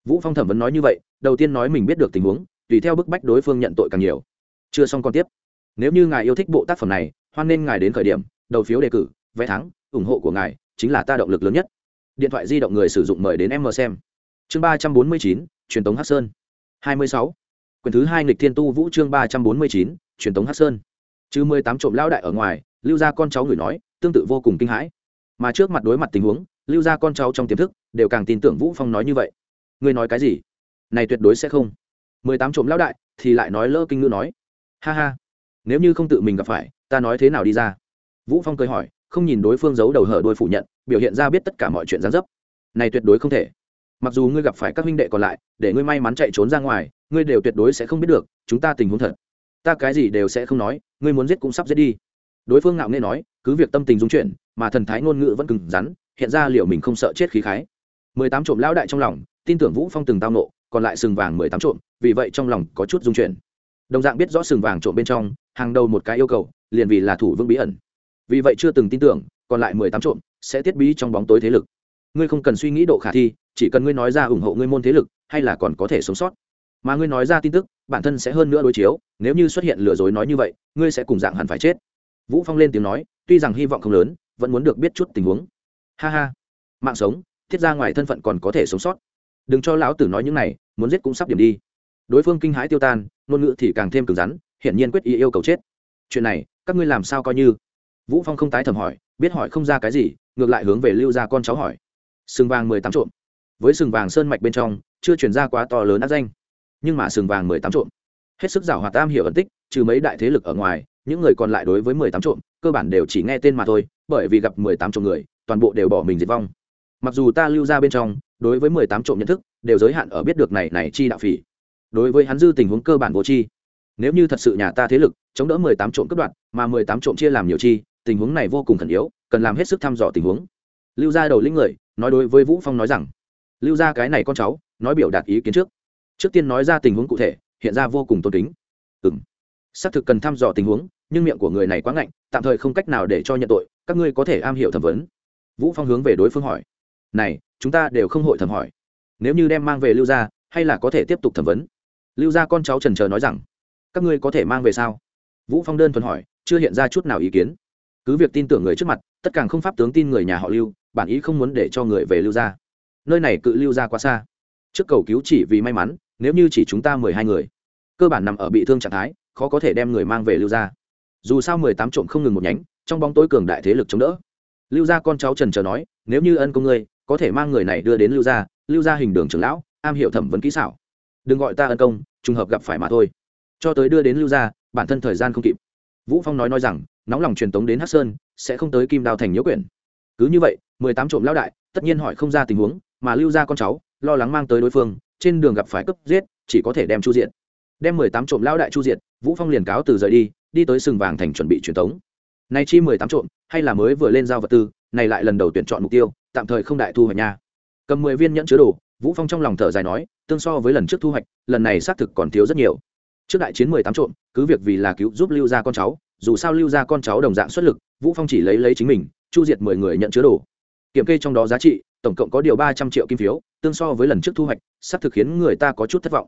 Vũ phong thẩm vấn nói như vậy, đầu tiên nói mình biết được tình huống, tùy theo bức bách đối phương nhận tội càng nhiều. Chưa xong còn tiếp. Nếu như ngài yêu thích bộ tác phẩm này, hoan nên ngài đến khởi điểm, đầu phiếu đề cử, vé thắng, ủng hộ của ngài chính là ta động lực lớn nhất. Điện thoại di động người sử dụng mời đến em mờ xem. Chương ba trăm bốn mươi chín, truyền tống hắc sơn. hai mươi sáu. Quyển thứ hai nghịch thiên tu vũ chương ba trăm bốn mươi chín, truyền tống hắc sơn chứ mười tám trộm lão đại ở ngoài, lưu ra con cháu người nói, tương tự vô cùng kinh hãi. Mà trước mặt đối mặt tình huống, lưu ra con cháu trong tiềm thức, đều càng tin tưởng vũ phong nói như vậy. Ngươi nói cái gì? Này tuyệt đối sẽ không. Mười tám trộm lão đại thì lại nói lỡ kinh ngữ nói. Ha ha. Nếu như không tự mình gặp phải, ta nói thế nào đi ra? Vũ phong cười hỏi, không nhìn đối phương giấu đầu hở đôi phủ nhận, biểu hiện ra biết tất cả mọi chuyện gián dấp. Này tuyệt đối không thể. Mặc dù ngươi gặp phải các huynh đệ còn lại, để ngươi may mắn chạy trốn ra ngoài, ngươi đều tuyệt đối sẽ không biết được, chúng ta tình huống thật ta cái gì đều sẽ không nói, ngươi muốn giết cũng sắp giết đi. Đối phương ngạo nghê nói, cứ việc tâm tình dung chuyển, mà thần thái ngôn ngữ vẫn cứng rắn, hiện ra liệu mình không sợ chết khí khái. Mười tám trộm lão đại trong lòng, tin tưởng vũ phong từng tao nộ, còn lại sừng vàng mười tám trộm, vì vậy trong lòng có chút dung chuyển. Đồng dạng biết rõ sừng vàng trộm bên trong, hàng đầu một cái yêu cầu, liền vì là thủ vương bí ẩn. Vì vậy chưa từng tin tưởng, còn lại mười tám trộm sẽ tiết bí trong bóng tối thế lực. Ngươi không cần suy nghĩ độ khả thi, chỉ cần ngươi nói ra ủng hộ ngươi môn thế lực, hay là còn có thể sống sót. Mà ngươi nói ra tin tức bản thân sẽ hơn nữa đối chiếu, nếu như xuất hiện lừa dối nói như vậy, ngươi sẽ cùng dạng hẳn phải chết. Vũ phong lên tiếng nói, tuy rằng hy vọng không lớn, vẫn muốn được biết chút tình huống. Ha ha, mạng sống, thiết ra ngoài thân phận còn có thể sống sót. Đừng cho lão tử nói những này, muốn giết cũng sắp điểm đi. Đối phương kinh hãi tiêu tan, ngôn ngữ thì càng thêm cứng rắn, hiển nhiên quyết ý yêu cầu chết. Chuyện này, các ngươi làm sao coi như? Vũ phong không tái thầm hỏi, biết hỏi không ra cái gì, ngược lại hướng về lưu ra con cháu hỏi. Sừng vàng mười tám trộm. Với sừng vàng sơn mạch bên trong, chưa chuyển ra quá to lớn áp danh nhưng mà sừng vàng mười tám trộm. Hết sức giảo hòa tam hiểu ẩn tích, trừ mấy đại thế lực ở ngoài, những người còn lại đối với mười tám trộm, cơ bản đều chỉ nghe tên mà thôi, bởi vì gặp mười tám trộm người, toàn bộ đều bỏ mình diệt vong. Mặc dù ta lưu ra bên trong, đối với mười tám trộm nhận thức, đều giới hạn ở biết được này này chi đạo phỉ. Đối với hắn dư tình huống cơ bản vô chi nếu như thật sự nhà ta thế lực, chống đỡ mười tám trộm cướp đoạt, mà mười tám trộm chia làm nhiều chi, tình huống này vô cùng khẩn yếu, cần làm hết sức thăm dò tình huống. Lưu gia đầu lĩnh người, nói đối với vũ phong nói rằng, lưu gia cái này con cháu, nói biểu đạt ý kiến trước trước tiên nói ra tình huống cụ thể, hiện ra vô cùng tôn kính. Ừng xác thực cần thăm dò tình huống, nhưng miệng của người này quá ngạnh, tạm thời không cách nào để cho nhận tội, các ngươi có thể am hiểu thẩm vấn. Vũ phong hướng về đối phương hỏi. Này, chúng ta đều không hội thẩm hỏi. Nếu như đem mang về lưu gia, hay là có thể tiếp tục thẩm vấn? Lưu gia con cháu trần chờ nói rằng, các ngươi có thể mang về sao? Vũ phong đơn thuần hỏi, chưa hiện ra chút nào ý kiến. Cứ việc tin tưởng người trước mặt, tất cả không pháp tướng tin người nhà họ lưu, bản ý không muốn để cho người về lưu gia. Nơi này cự lưu gia quá xa. Trước cầu cứu chỉ vì may mắn nếu như chỉ chúng ta mười hai người, cơ bản nằm ở bị thương trạng thái, khó có thể đem người mang về lưu gia. Dù sao mười tám trộm không ngừng một nhánh, trong bóng tối cường đại thế lực chống đỡ. Lưu gia con cháu trần chờ nói, nếu như ân công ngươi, có thể mang người này đưa đến lưu gia lưu gia hình đường trưởng lão, am hiểu thẩm vấn kỹ xảo. Đừng gọi ta ân công, trùng hợp gặp phải mà thôi. Cho tới đưa đến lưu gia, bản thân thời gian không kịp. Vũ phong nói nói rằng, nóng lòng truyền tống đến hắc sơn, sẽ không tới kim đao thành nhiễu quyển. Cứ như vậy, mười tám trộm lão đại, tất nhiên hỏi không ra tình huống, mà lưu gia con cháu, lo lắng mang tới đối phương trên đường gặp phải cướp giết, chỉ có thể đem chu diện đem mười tám trộm lao đại chu diện vũ phong liền cáo từ rời đi đi tới sừng vàng thành chuẩn bị truyền tống. Nay chi mười tám trộm, hay là mới vừa lên giao vật tư, này lại lần đầu tuyển chọn mục tiêu, tạm thời không đại thu hoạch nha. Cầm mười viên nhẫn chứa đồ, vũ phong trong lòng thở dài nói, tương so với lần trước thu hoạch, lần này xác thực còn thiếu rất nhiều. Trước đại chiến mười tám trộm, cứ việc vì là cứu giúp lưu gia con cháu, dù sao lưu gia con cháu đồng dạng xuất lực, vũ phong chỉ lấy lấy chính mình, chu diệt mười người nhận chứa đồ. Kiểm kê trong đó giá trị tổng cộng có điều ba trăm triệu kim phiếu, tương so với lần trước thu hoạch, sắp thực khiến người ta có chút thất vọng.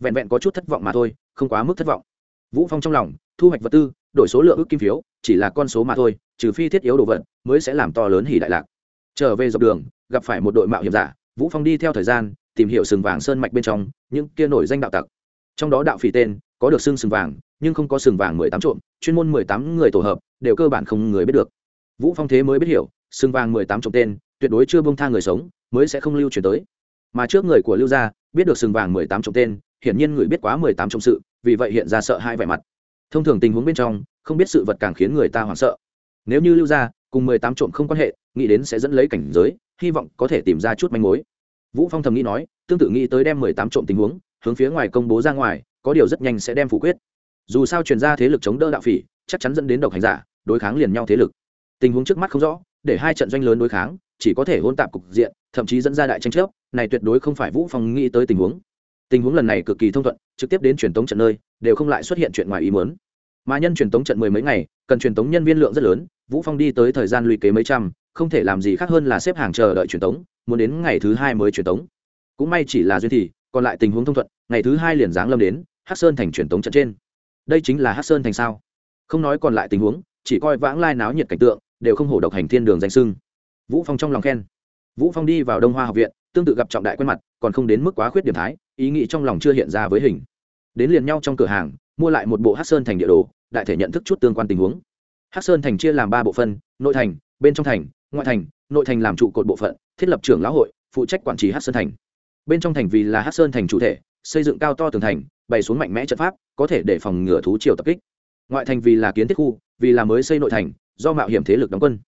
Vẹn vẹn có chút thất vọng mà thôi, không quá mức thất vọng. Vũ phong trong lòng, thu hoạch vật tư, đổi số lượng ước kim phiếu, chỉ là con số mà thôi, trừ phi thiết yếu đồ vật, mới sẽ làm to lớn hỉ đại lạc. Trở về dọc đường, gặp phải một đội mạo hiểm giả, vũ phong đi theo thời gian, tìm hiểu sừng vàng sơn mạch bên trong, những kia nổi danh đạo tặc. Trong đó đạo phỉ tên, có được xương sừng vàng, nhưng không có sừng vàng mười tám trộm, chuyên môn mười tám người tổ hợp, đều cơ bản không người biết được. Vũ phong thế mới biết hiểu, sừng vàng mười tám trộm tên tuyệt đối chưa bông tha người sống, mới sẽ không lưu truyền tới. Mà trước người của lưu gia, biết được sừng vàng mười tám trộm tên, hiển nhiên người biết quá mười tám trộm sự, vì vậy hiện ra sợ hai vẻ mặt. Thông thường tình huống bên trong, không biết sự vật càng khiến người ta hoảng sợ. Nếu như lưu gia cùng mười tám trộm không quan hệ, nghĩ đến sẽ dẫn lấy cảnh giới, hy vọng có thể tìm ra chút manh mối. Vũ phong thầm nghĩ nói, tương tự nghĩ tới đem mười tám trộm tình huống, hướng phía ngoài công bố ra ngoài, có điều rất nhanh sẽ đem phủ quyết. Dù sao truyền ra thế lực chống đỡ đạo phỉ, chắc chắn dẫn đến độc hành giả, đối kháng liền nhau thế lực. Tình huống trước mắt không rõ, để hai trận doanh lớn đối kháng chỉ có thể hôn tạp cục diện, thậm chí dẫn ra đại tranh chấp, này tuyệt đối không phải vũ phong nghĩ tới tình huống. Tình huống lần này cực kỳ thông thuận, trực tiếp đến truyền tống trận nơi, đều không lại xuất hiện chuyện ngoài ý muốn. Mà nhân truyền tống trận mười mấy ngày, cần truyền tống nhân viên lượng rất lớn, vũ phong đi tới thời gian lùi kế mấy trăm, không thể làm gì khác hơn là xếp hàng chờ đợi truyền tống, muốn đến ngày thứ hai mới truyền tống. Cũng may chỉ là duyên thì, còn lại tình huống thông thuận, ngày thứ hai liền giáng lâm đến hắc sơn thành truyền tống trận trên. Đây chính là hắc sơn thành sao? Không nói còn lại tình huống, chỉ coi vãng lai náo nhiệt cảnh tượng, đều không hổ độc hành thiên đường danh sưng vũ phong trong lòng khen. Vũ phong đi vào đông hoa học viện, tương tự gặp trọng đại quen mặt, còn không đến mức quá khuyết điểm thái, ý nghĩ trong lòng chưa hiện ra với hình. Đến liền nhau trong cửa hàng, mua lại một bộ hắc sơn thành địa đồ, đại thể nhận thức chút tương quan tình huống. Hắc sơn thành chia làm ba bộ phân nội thành, bên trong thành, ngoại thành, nội thành làm trụ cột bộ phận, thiết lập trưởng lão hội, phụ trách quản trị hắc sơn thành. Bên trong thành vì là hắc sơn thành chủ thể, xây dựng cao to tường thành, bày xuống mạnh mẽ trận pháp, có thể để phòng ngừa thú triều tập kích. Ngoại thành vì là kiến thiết khu, vì là mới xây nội thành, do mạo hiểm thế lực đóng quân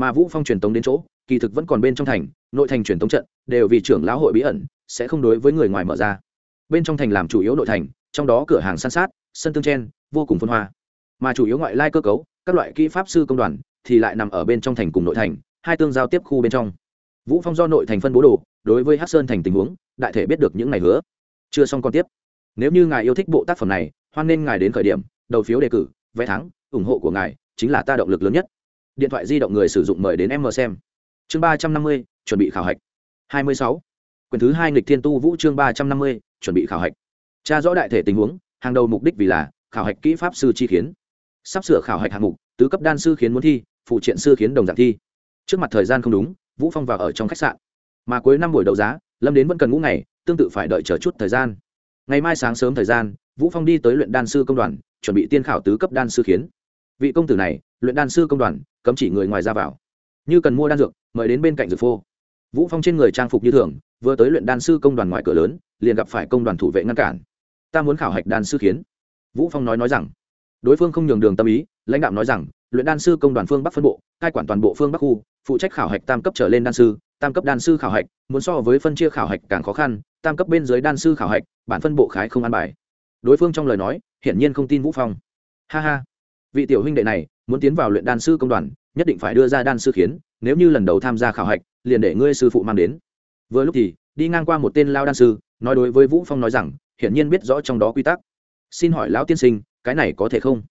mà vũ phong truyền tống đến chỗ, kỳ thực vẫn còn bên trong thành, nội thành truyền tống trận, đều vì trưởng lão hội bí ẩn, sẽ không đối với người ngoài mở ra. Bên trong thành làm chủ yếu nội thành, trong đó cửa hàng san sát, sân tương chen, vô cùng phân hoa. Mà chủ yếu ngoại lai cơ cấu, các loại kỹ pháp sư công đoàn thì lại nằm ở bên trong thành cùng nội thành, hai tương giao tiếp khu bên trong. Vũ phong do nội thành phân bố đồ, đối với hát sơn thành tình huống, đại thể biết được những ngày hứa. Chưa xong còn tiếp. Nếu như ngài yêu thích bộ tác phẩm này, hoan nên ngài đến khởi điểm, đầu phiếu đề cử, vé thắng, ủng hộ của ngài chính là ta động lực lớn nhất điện thoại di động người sử dụng mời đến em mờ xem. Chương ba trăm năm mươi, chuẩn bị khảo hạch. Hai mươi sáu. Quyển thứ hai nghịch thiên tu vũ chương ba trăm năm mươi, chuẩn bị khảo hạch. Tra rõ đại thể tình huống, hàng đầu mục đích vì là khảo hạch kỹ pháp sư chi khiến sắp sửa khảo hạch hạng mục, tứ cấp đan sư khiến muốn thi, phụ triện sư khiến đồng dạng thi. Trước mặt thời gian không đúng, vũ phong vào ở trong khách sạn. Mà cuối năm buổi đấu giá, lâm đến vẫn cần ngũ ngày, tương tự phải đợi chờ chút thời gian. Ngày mai sáng sớm thời gian, vũ phong đi tới luyện đan sư công đoàn, chuẩn bị tiên khảo tứ cấp đan sư khiến. Vị công tử này, luyện đan sư công đoàn cấm chỉ người ngoài ra vào. Như cần mua đan dược, mời đến bên cạnh dược phô. Vũ phong trên người trang phục như thường, vừa tới luyện đan sư công đoàn ngoài cửa lớn, liền gặp phải công đoàn thủ vệ ngăn cản. Ta muốn khảo hạch đan sư khiến. Vũ phong nói nói rằng. Đối phương không nhường đường tâm ý, lãnh đạo nói rằng, luyện đan sư công đoàn phương bắc phân bộ, cai quản toàn bộ phương bắc khu, phụ trách khảo hạch tam cấp trở lên đan sư, tam cấp đan sư khảo hạch, muốn so với phân chia khảo hạch càng khó khăn, tam cấp bên dưới đan sư khảo hạch, bản phân bộ khái không an bài. Đối phương trong lời nói, hiển nhiên không tin vũ phong. Ha ha vị tiểu huynh đệ này muốn tiến vào luyện đan sư công đoàn, nhất định phải đưa ra đan sư khiến, nếu như lần đầu tham gia khảo hạch, liền để ngươi sư phụ mang đến. Vừa lúc thì, đi ngang qua một tên lao đan sư, nói đối với vũ phong nói rằng, hiển nhiên biết rõ trong đó quy tắc. Xin hỏi lão tiên sinh, cái này có thể không?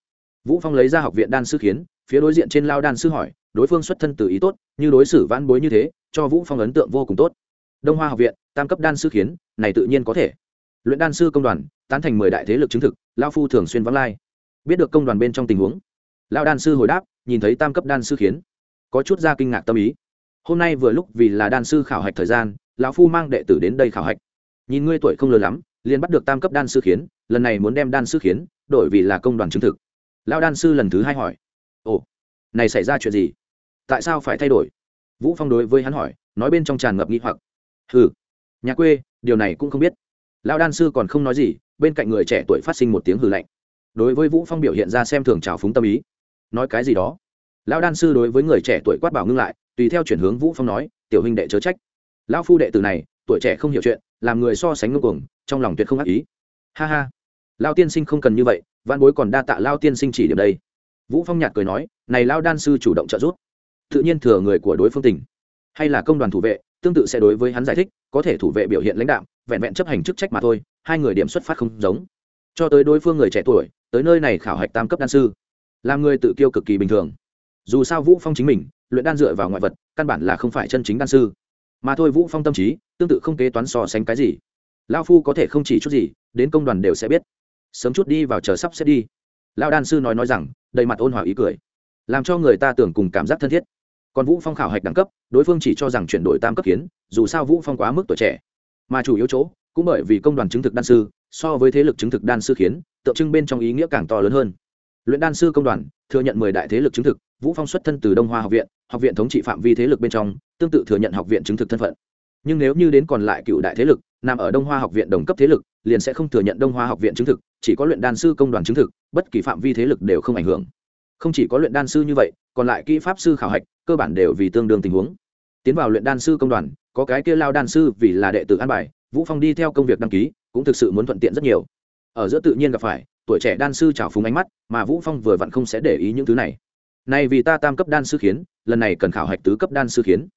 Vũ phong lấy ra học viện đan sư khiến, phía đối diện trên lao đan sư hỏi, đối phương xuất thân từ ý tốt, như đối xử vãn bối như thế, cho vũ phong ấn tượng vô cùng tốt. Đông hoa học viện, tam cấp đan sư khiến, này tự nhiên có thể. Luyện đan sư công đoàn, tán thành mười đại thế lực chứng thực lao phu thường xuyên vắng lai biết được công đoàn bên trong tình huống. Lão đan sư hồi đáp, nhìn thấy tam cấp đan sư khiến, có chút ra kinh ngạc tâm ý. Hôm nay vừa lúc vì là đan sư khảo hạch thời gian, lão phu mang đệ tử đến đây khảo hạch. Nhìn ngươi tuổi không lớn lắm, liền bắt được tam cấp đan sư khiến, lần này muốn đem đan sư khiến, đổi vì là công đoàn chứng thực. Lão đan sư lần thứ hai hỏi, ồ, này xảy ra chuyện gì? Tại sao phải thay đổi? Vũ phong đối với hắn hỏi, nói bên trong tràn ngập nghi hoặc. Hừ, nhà quê, điều này cũng không biết. Lão đan sư còn không nói gì, bên cạnh người trẻ tuổi phát sinh một tiếng hừ lạnh đối với vũ phong biểu hiện ra xem thường trào phúng tâm ý. Nói cái gì đó? Lão đan sư đối với người trẻ tuổi quát bảo ngưng lại, tùy theo chuyển hướng vũ phong nói, tiểu huynh đệ chớ trách. Lão phu đệ tử này, tuổi trẻ không hiểu chuyện, làm người so sánh ngưng cuồng, trong lòng tuyệt không ác ý. Ha ha. Lao tiên sinh không cần như vậy, văn bối còn đa tạ lao tiên sinh chỉ điểm đây. Vũ phong nhạt cười nói, này lao đan sư chủ động trợ giúp. Tự nhiên thừa người của đối phương tỉnh hay là công đoàn thủ vệ, tương tự sẽ đối với hắn giải thích, có thể thủ vệ biểu hiện lãnh đạo vẹn vẹn chấp hành chức trách mà thôi, hai người điểm xuất phát không giống. Cho tới đối phương người trẻ tuổi tới nơi này khảo hạch tam cấp đan sư. Làm người tự kiêu cực kỳ bình thường. Dù sao vũ phong chính mình, luyện đan dựa vào ngoại vật, căn bản là không phải chân chính đan sư. Mà thôi vũ phong tâm trí, tương tự không kế toán so sánh cái gì. Lao phu có thể không chỉ chút gì, đến công đoàn đều sẽ biết. Sớm chút đi vào chờ sắp xếp đi. Lao đan sư nói nói rằng, đầy mặt ôn hòa ý cười. Làm cho người ta tưởng cùng cảm giác thân thiết. Còn vũ phong khảo hạch đẳng cấp, đối phương chỉ cho rằng chuyển đổi tam cấp kiến, dù sao vũ phong quá mức tuổi trẻ. Mà chủ yếu chỗ, cũng bởi vì công đoàn chứng thực đan sư, so với thế lực chứng thực đan sư khiến tượng trưng bên trong ý nghĩa càng to lớn hơn. Luyện đan sư công đoàn thừa nhận mười đại thế lực chứng thực, vũ phong xuất thân từ đông hoa học viện học viện thống trị phạm vi thế lực bên trong, tương tự thừa nhận học viện chứng thực thân phận. Nhưng nếu như đến còn lại cựu đại thế lực, nằm ở đông hoa học viện đồng cấp thế lực, liền sẽ không thừa nhận đông hoa học viện chứng thực, chỉ có luyện đan sư công đoàn chứng thực, bất kỳ phạm vi thế lực đều không ảnh hưởng. Không chỉ có luyện đan sư như vậy, còn lại kỹ pháp sư khảo hạch, cơ bản đều vì tương đương tình huống. Tiến vào luyện đan sư công đoàn, có cái kia lao đan sư vì là đệ tử an bài, vũ phong đi theo công việc đăng ký, cũng thực sự muốn thuận tiện rất nhiều ở giữa tự nhiên gặp phải, tuổi trẻ đan sư trào phúng ánh mắt, mà vũ phong vừa vặn không sẽ để ý những thứ này. Này vì ta tam cấp đan sư khiến, lần này cần khảo hạch tứ cấp đan sư khiến.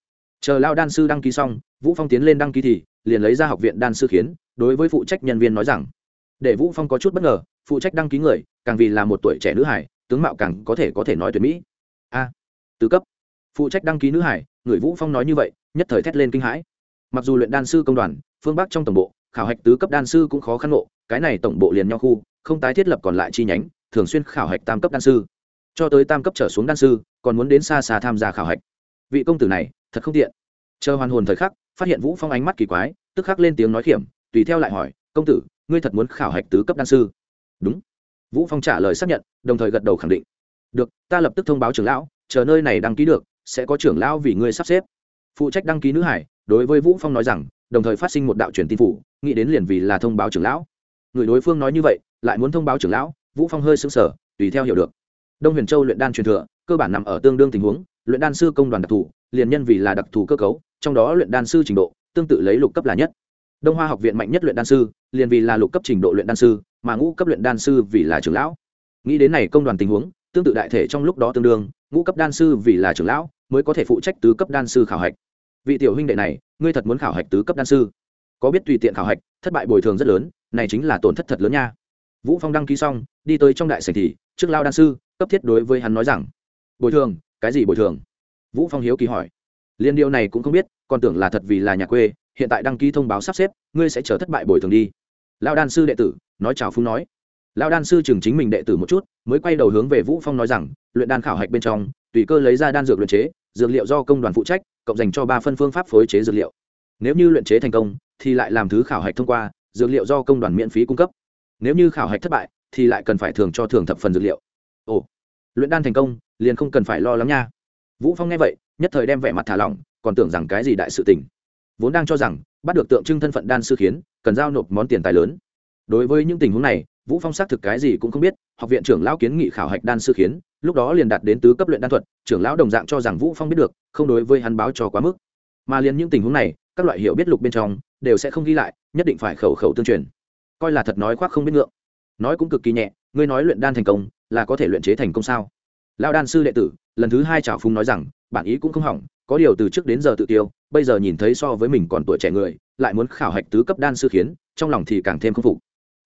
Chờ lao đan sư đăng ký xong, vũ phong tiến lên đăng ký thì, liền lấy ra học viện đan sư khiến, đối với phụ trách nhân viên nói rằng. Để vũ phong có chút bất ngờ, phụ trách đăng ký người, càng vì là một tuổi trẻ nữ hải tướng mạo càng có thể có thể nói tuyệt mỹ. A, tứ cấp. Phụ trách đăng ký nữ hải người vũ phong nói như vậy, nhất thời thét lên kinh hãi. Mặc dù luyện đan sư công đoàn, phương bắc trong tổng bộ khảo hạch tứ cấp đan sư cũng khó khăn ngộ, cái này tổng bộ liền nhau khu, không tái thiết lập còn lại chi nhánh, thường xuyên khảo hạch tam cấp đan sư. Cho tới tam cấp trở xuống đan sư, còn muốn đến xa xa tham gia khảo hạch. Vị công tử này, thật không tiện. Chờ hoàn hồn thời khắc, phát hiện vũ phong ánh mắt kỳ quái, tức khắc lên tiếng nói khiểm, tùy theo lại hỏi, công tử, ngươi thật muốn khảo hạch tứ cấp đan sư? Đúng. Vũ phong trả lời xác nhận, đồng thời gật đầu khẳng định. Được, ta lập tức thông báo trưởng lão, chờ nơi này đăng ký được, sẽ có trưởng lão vì ngươi sắp xếp. Phụ trách đăng ký nữ hải, đối với vũ phong nói rằng, đồng thời phát sinh một đạo truyền tin phủ nghĩ đến liền vì là thông báo trưởng lão. Người đối phương nói như vậy, lại muốn thông báo trưởng lão, vũ phong hơi sững sờ, tùy theo hiểu được. Đông huyền châu luyện đan truyền thừa, cơ bản nằm ở tương đương tình huống, luyện đan sư công đoàn đặc thù, liền nhân vì là đặc thù cơ cấu, trong đó luyện đan sư trình độ, tương tự lấy lục cấp là nhất. Đông hoa học viện mạnh nhất luyện đan sư, liền vì là lục cấp trình độ luyện đan sư, mà ngũ cấp luyện đan sư vì là trưởng lão. Nghĩ đến này công đoàn tình huống, tương tự đại thể trong lúc đó tương đương, ngũ cấp đan sư vì là trưởng lão, mới có thể phụ trách tứ cấp đan sư khảo hạch. Vị tiểu huynh đệ này, ngươi thật muốn khảo hạch tứ cấp đan sư? Có biết tùy tiện khảo hạch, thất bại bồi thường rất lớn, này chính là tổn thất thật lớn nha. Vũ phong đăng ký xong, đi tới trong đại sảnh thì, trước lao đan sư, cấp thiết đối với hắn nói rằng, bồi thường, cái gì bồi thường? Vũ phong hiếu kỳ hỏi. Liên điều này cũng không biết, còn tưởng là thật vì là nhà quê, hiện tại đăng ký thông báo sắp xếp, ngươi sẽ chờ thất bại bồi thường đi. Lao đan sư đệ tử, nói chào phung nói. Lao đan sư chừng chính mình đệ tử một chút, mới quay đầu hướng về vũ phong nói rằng, luyện đan khảo hạch bên trong, tùy cơ lấy ra đan dược luyện chế, dược liệu do công đoàn phụ trách, cộng dành cho ba phân phương pháp phối chế dược liệu. Nếu như luyện chế thành công thì lại làm thứ khảo hạch thông qua, dược liệu do công đoàn miễn phí cung cấp. Nếu như khảo hạch thất bại, thì lại cần phải thường cho thường thập phần dược liệu. Ồ, luyện đan thành công, liền không cần phải lo lắng nha. Vũ phong nghe vậy, nhất thời đem vẻ mặt thả lỏng, còn tưởng rằng cái gì đại sự tình. Vốn đang cho rằng, bắt được tượng trưng thân phận đan sư khiến, cần giao nộp món tiền tài lớn. Đối với những tình huống này, vũ phong xác thực cái gì cũng không biết, học viện trưởng lão kiến nghị khảo hạch đan sư khiến, lúc đó liền đạt đến tứ cấp luyện đan thuật, trưởng lão đồng dạng cho rằng vũ phong biết được, không đối với hắn báo cho quá mức. Mà liền những tình huống này các loại hiểu biết lục bên trong, đều sẽ không ghi lại, nhất định phải khẩu khẩu tương truyền. Coi là thật nói khoác không biết ngượng. Nói cũng cực kỳ nhẹ, ngươi nói luyện đan thành công, là có thể luyện chế thành công sao? Lão đan sư đệ tử, lần thứ hai trào phúng nói rằng, bản ý cũng không hỏng, có điều từ trước đến giờ tự tiêu, bây giờ nhìn thấy so với mình còn tuổi trẻ người, lại muốn khảo hạch tứ cấp đan sư khiến, trong lòng thì càng thêm khâm phục.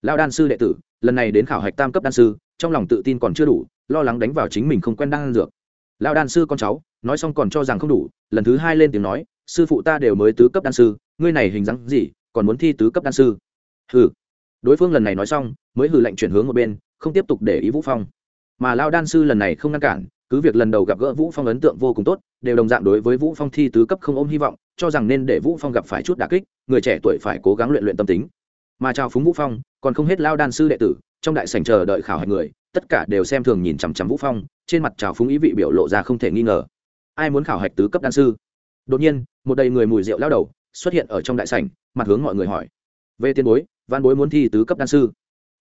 Lão đan sư đệ tử, lần này đến khảo hạch tam cấp đan sư, trong lòng tự tin còn chưa đủ, lo lắng đánh vào chính mình không quen đan dược. Lão đan sư con cháu, nói xong còn cho rằng không đủ, lần thứ hai lên tiếng nói sư phụ ta đều mới tứ cấp đan sư, ngươi này hình dáng gì, còn muốn thi tứ cấp đan sư? Hừ. Đối phương lần này nói xong, mới hừ lệnh chuyển hướng một bên, không tiếp tục để ý vũ phong. Mà lao đan sư lần này không ngăn cản, cứ việc lần đầu gặp gỡ vũ phong ấn tượng vô cùng tốt, đều đồng dạng đối với vũ phong thi tứ cấp không ôm hy vọng, cho rằng nên để vũ phong gặp phải chút đả kích, người trẻ tuổi phải cố gắng luyện luyện tâm tính. Mà chào phúng vũ phong, còn không hết lao đan sư đệ tử, trong đại sảnh chờ đợi khảo hạch người, tất cả đều xem thường nhìn chằm chằm vũ phong, trên mặt chào phúng ý vị biểu lộ ra không thể nghi ngờ. Ai muốn khảo hạch tứ cấp đan sư? Đột nhiên, một đầy người mùi rượu lao đầu xuất hiện ở trong đại sảnh, mặt hướng mọi người hỏi. Về tiền bối, văn bối muốn thi tứ cấp đan sư.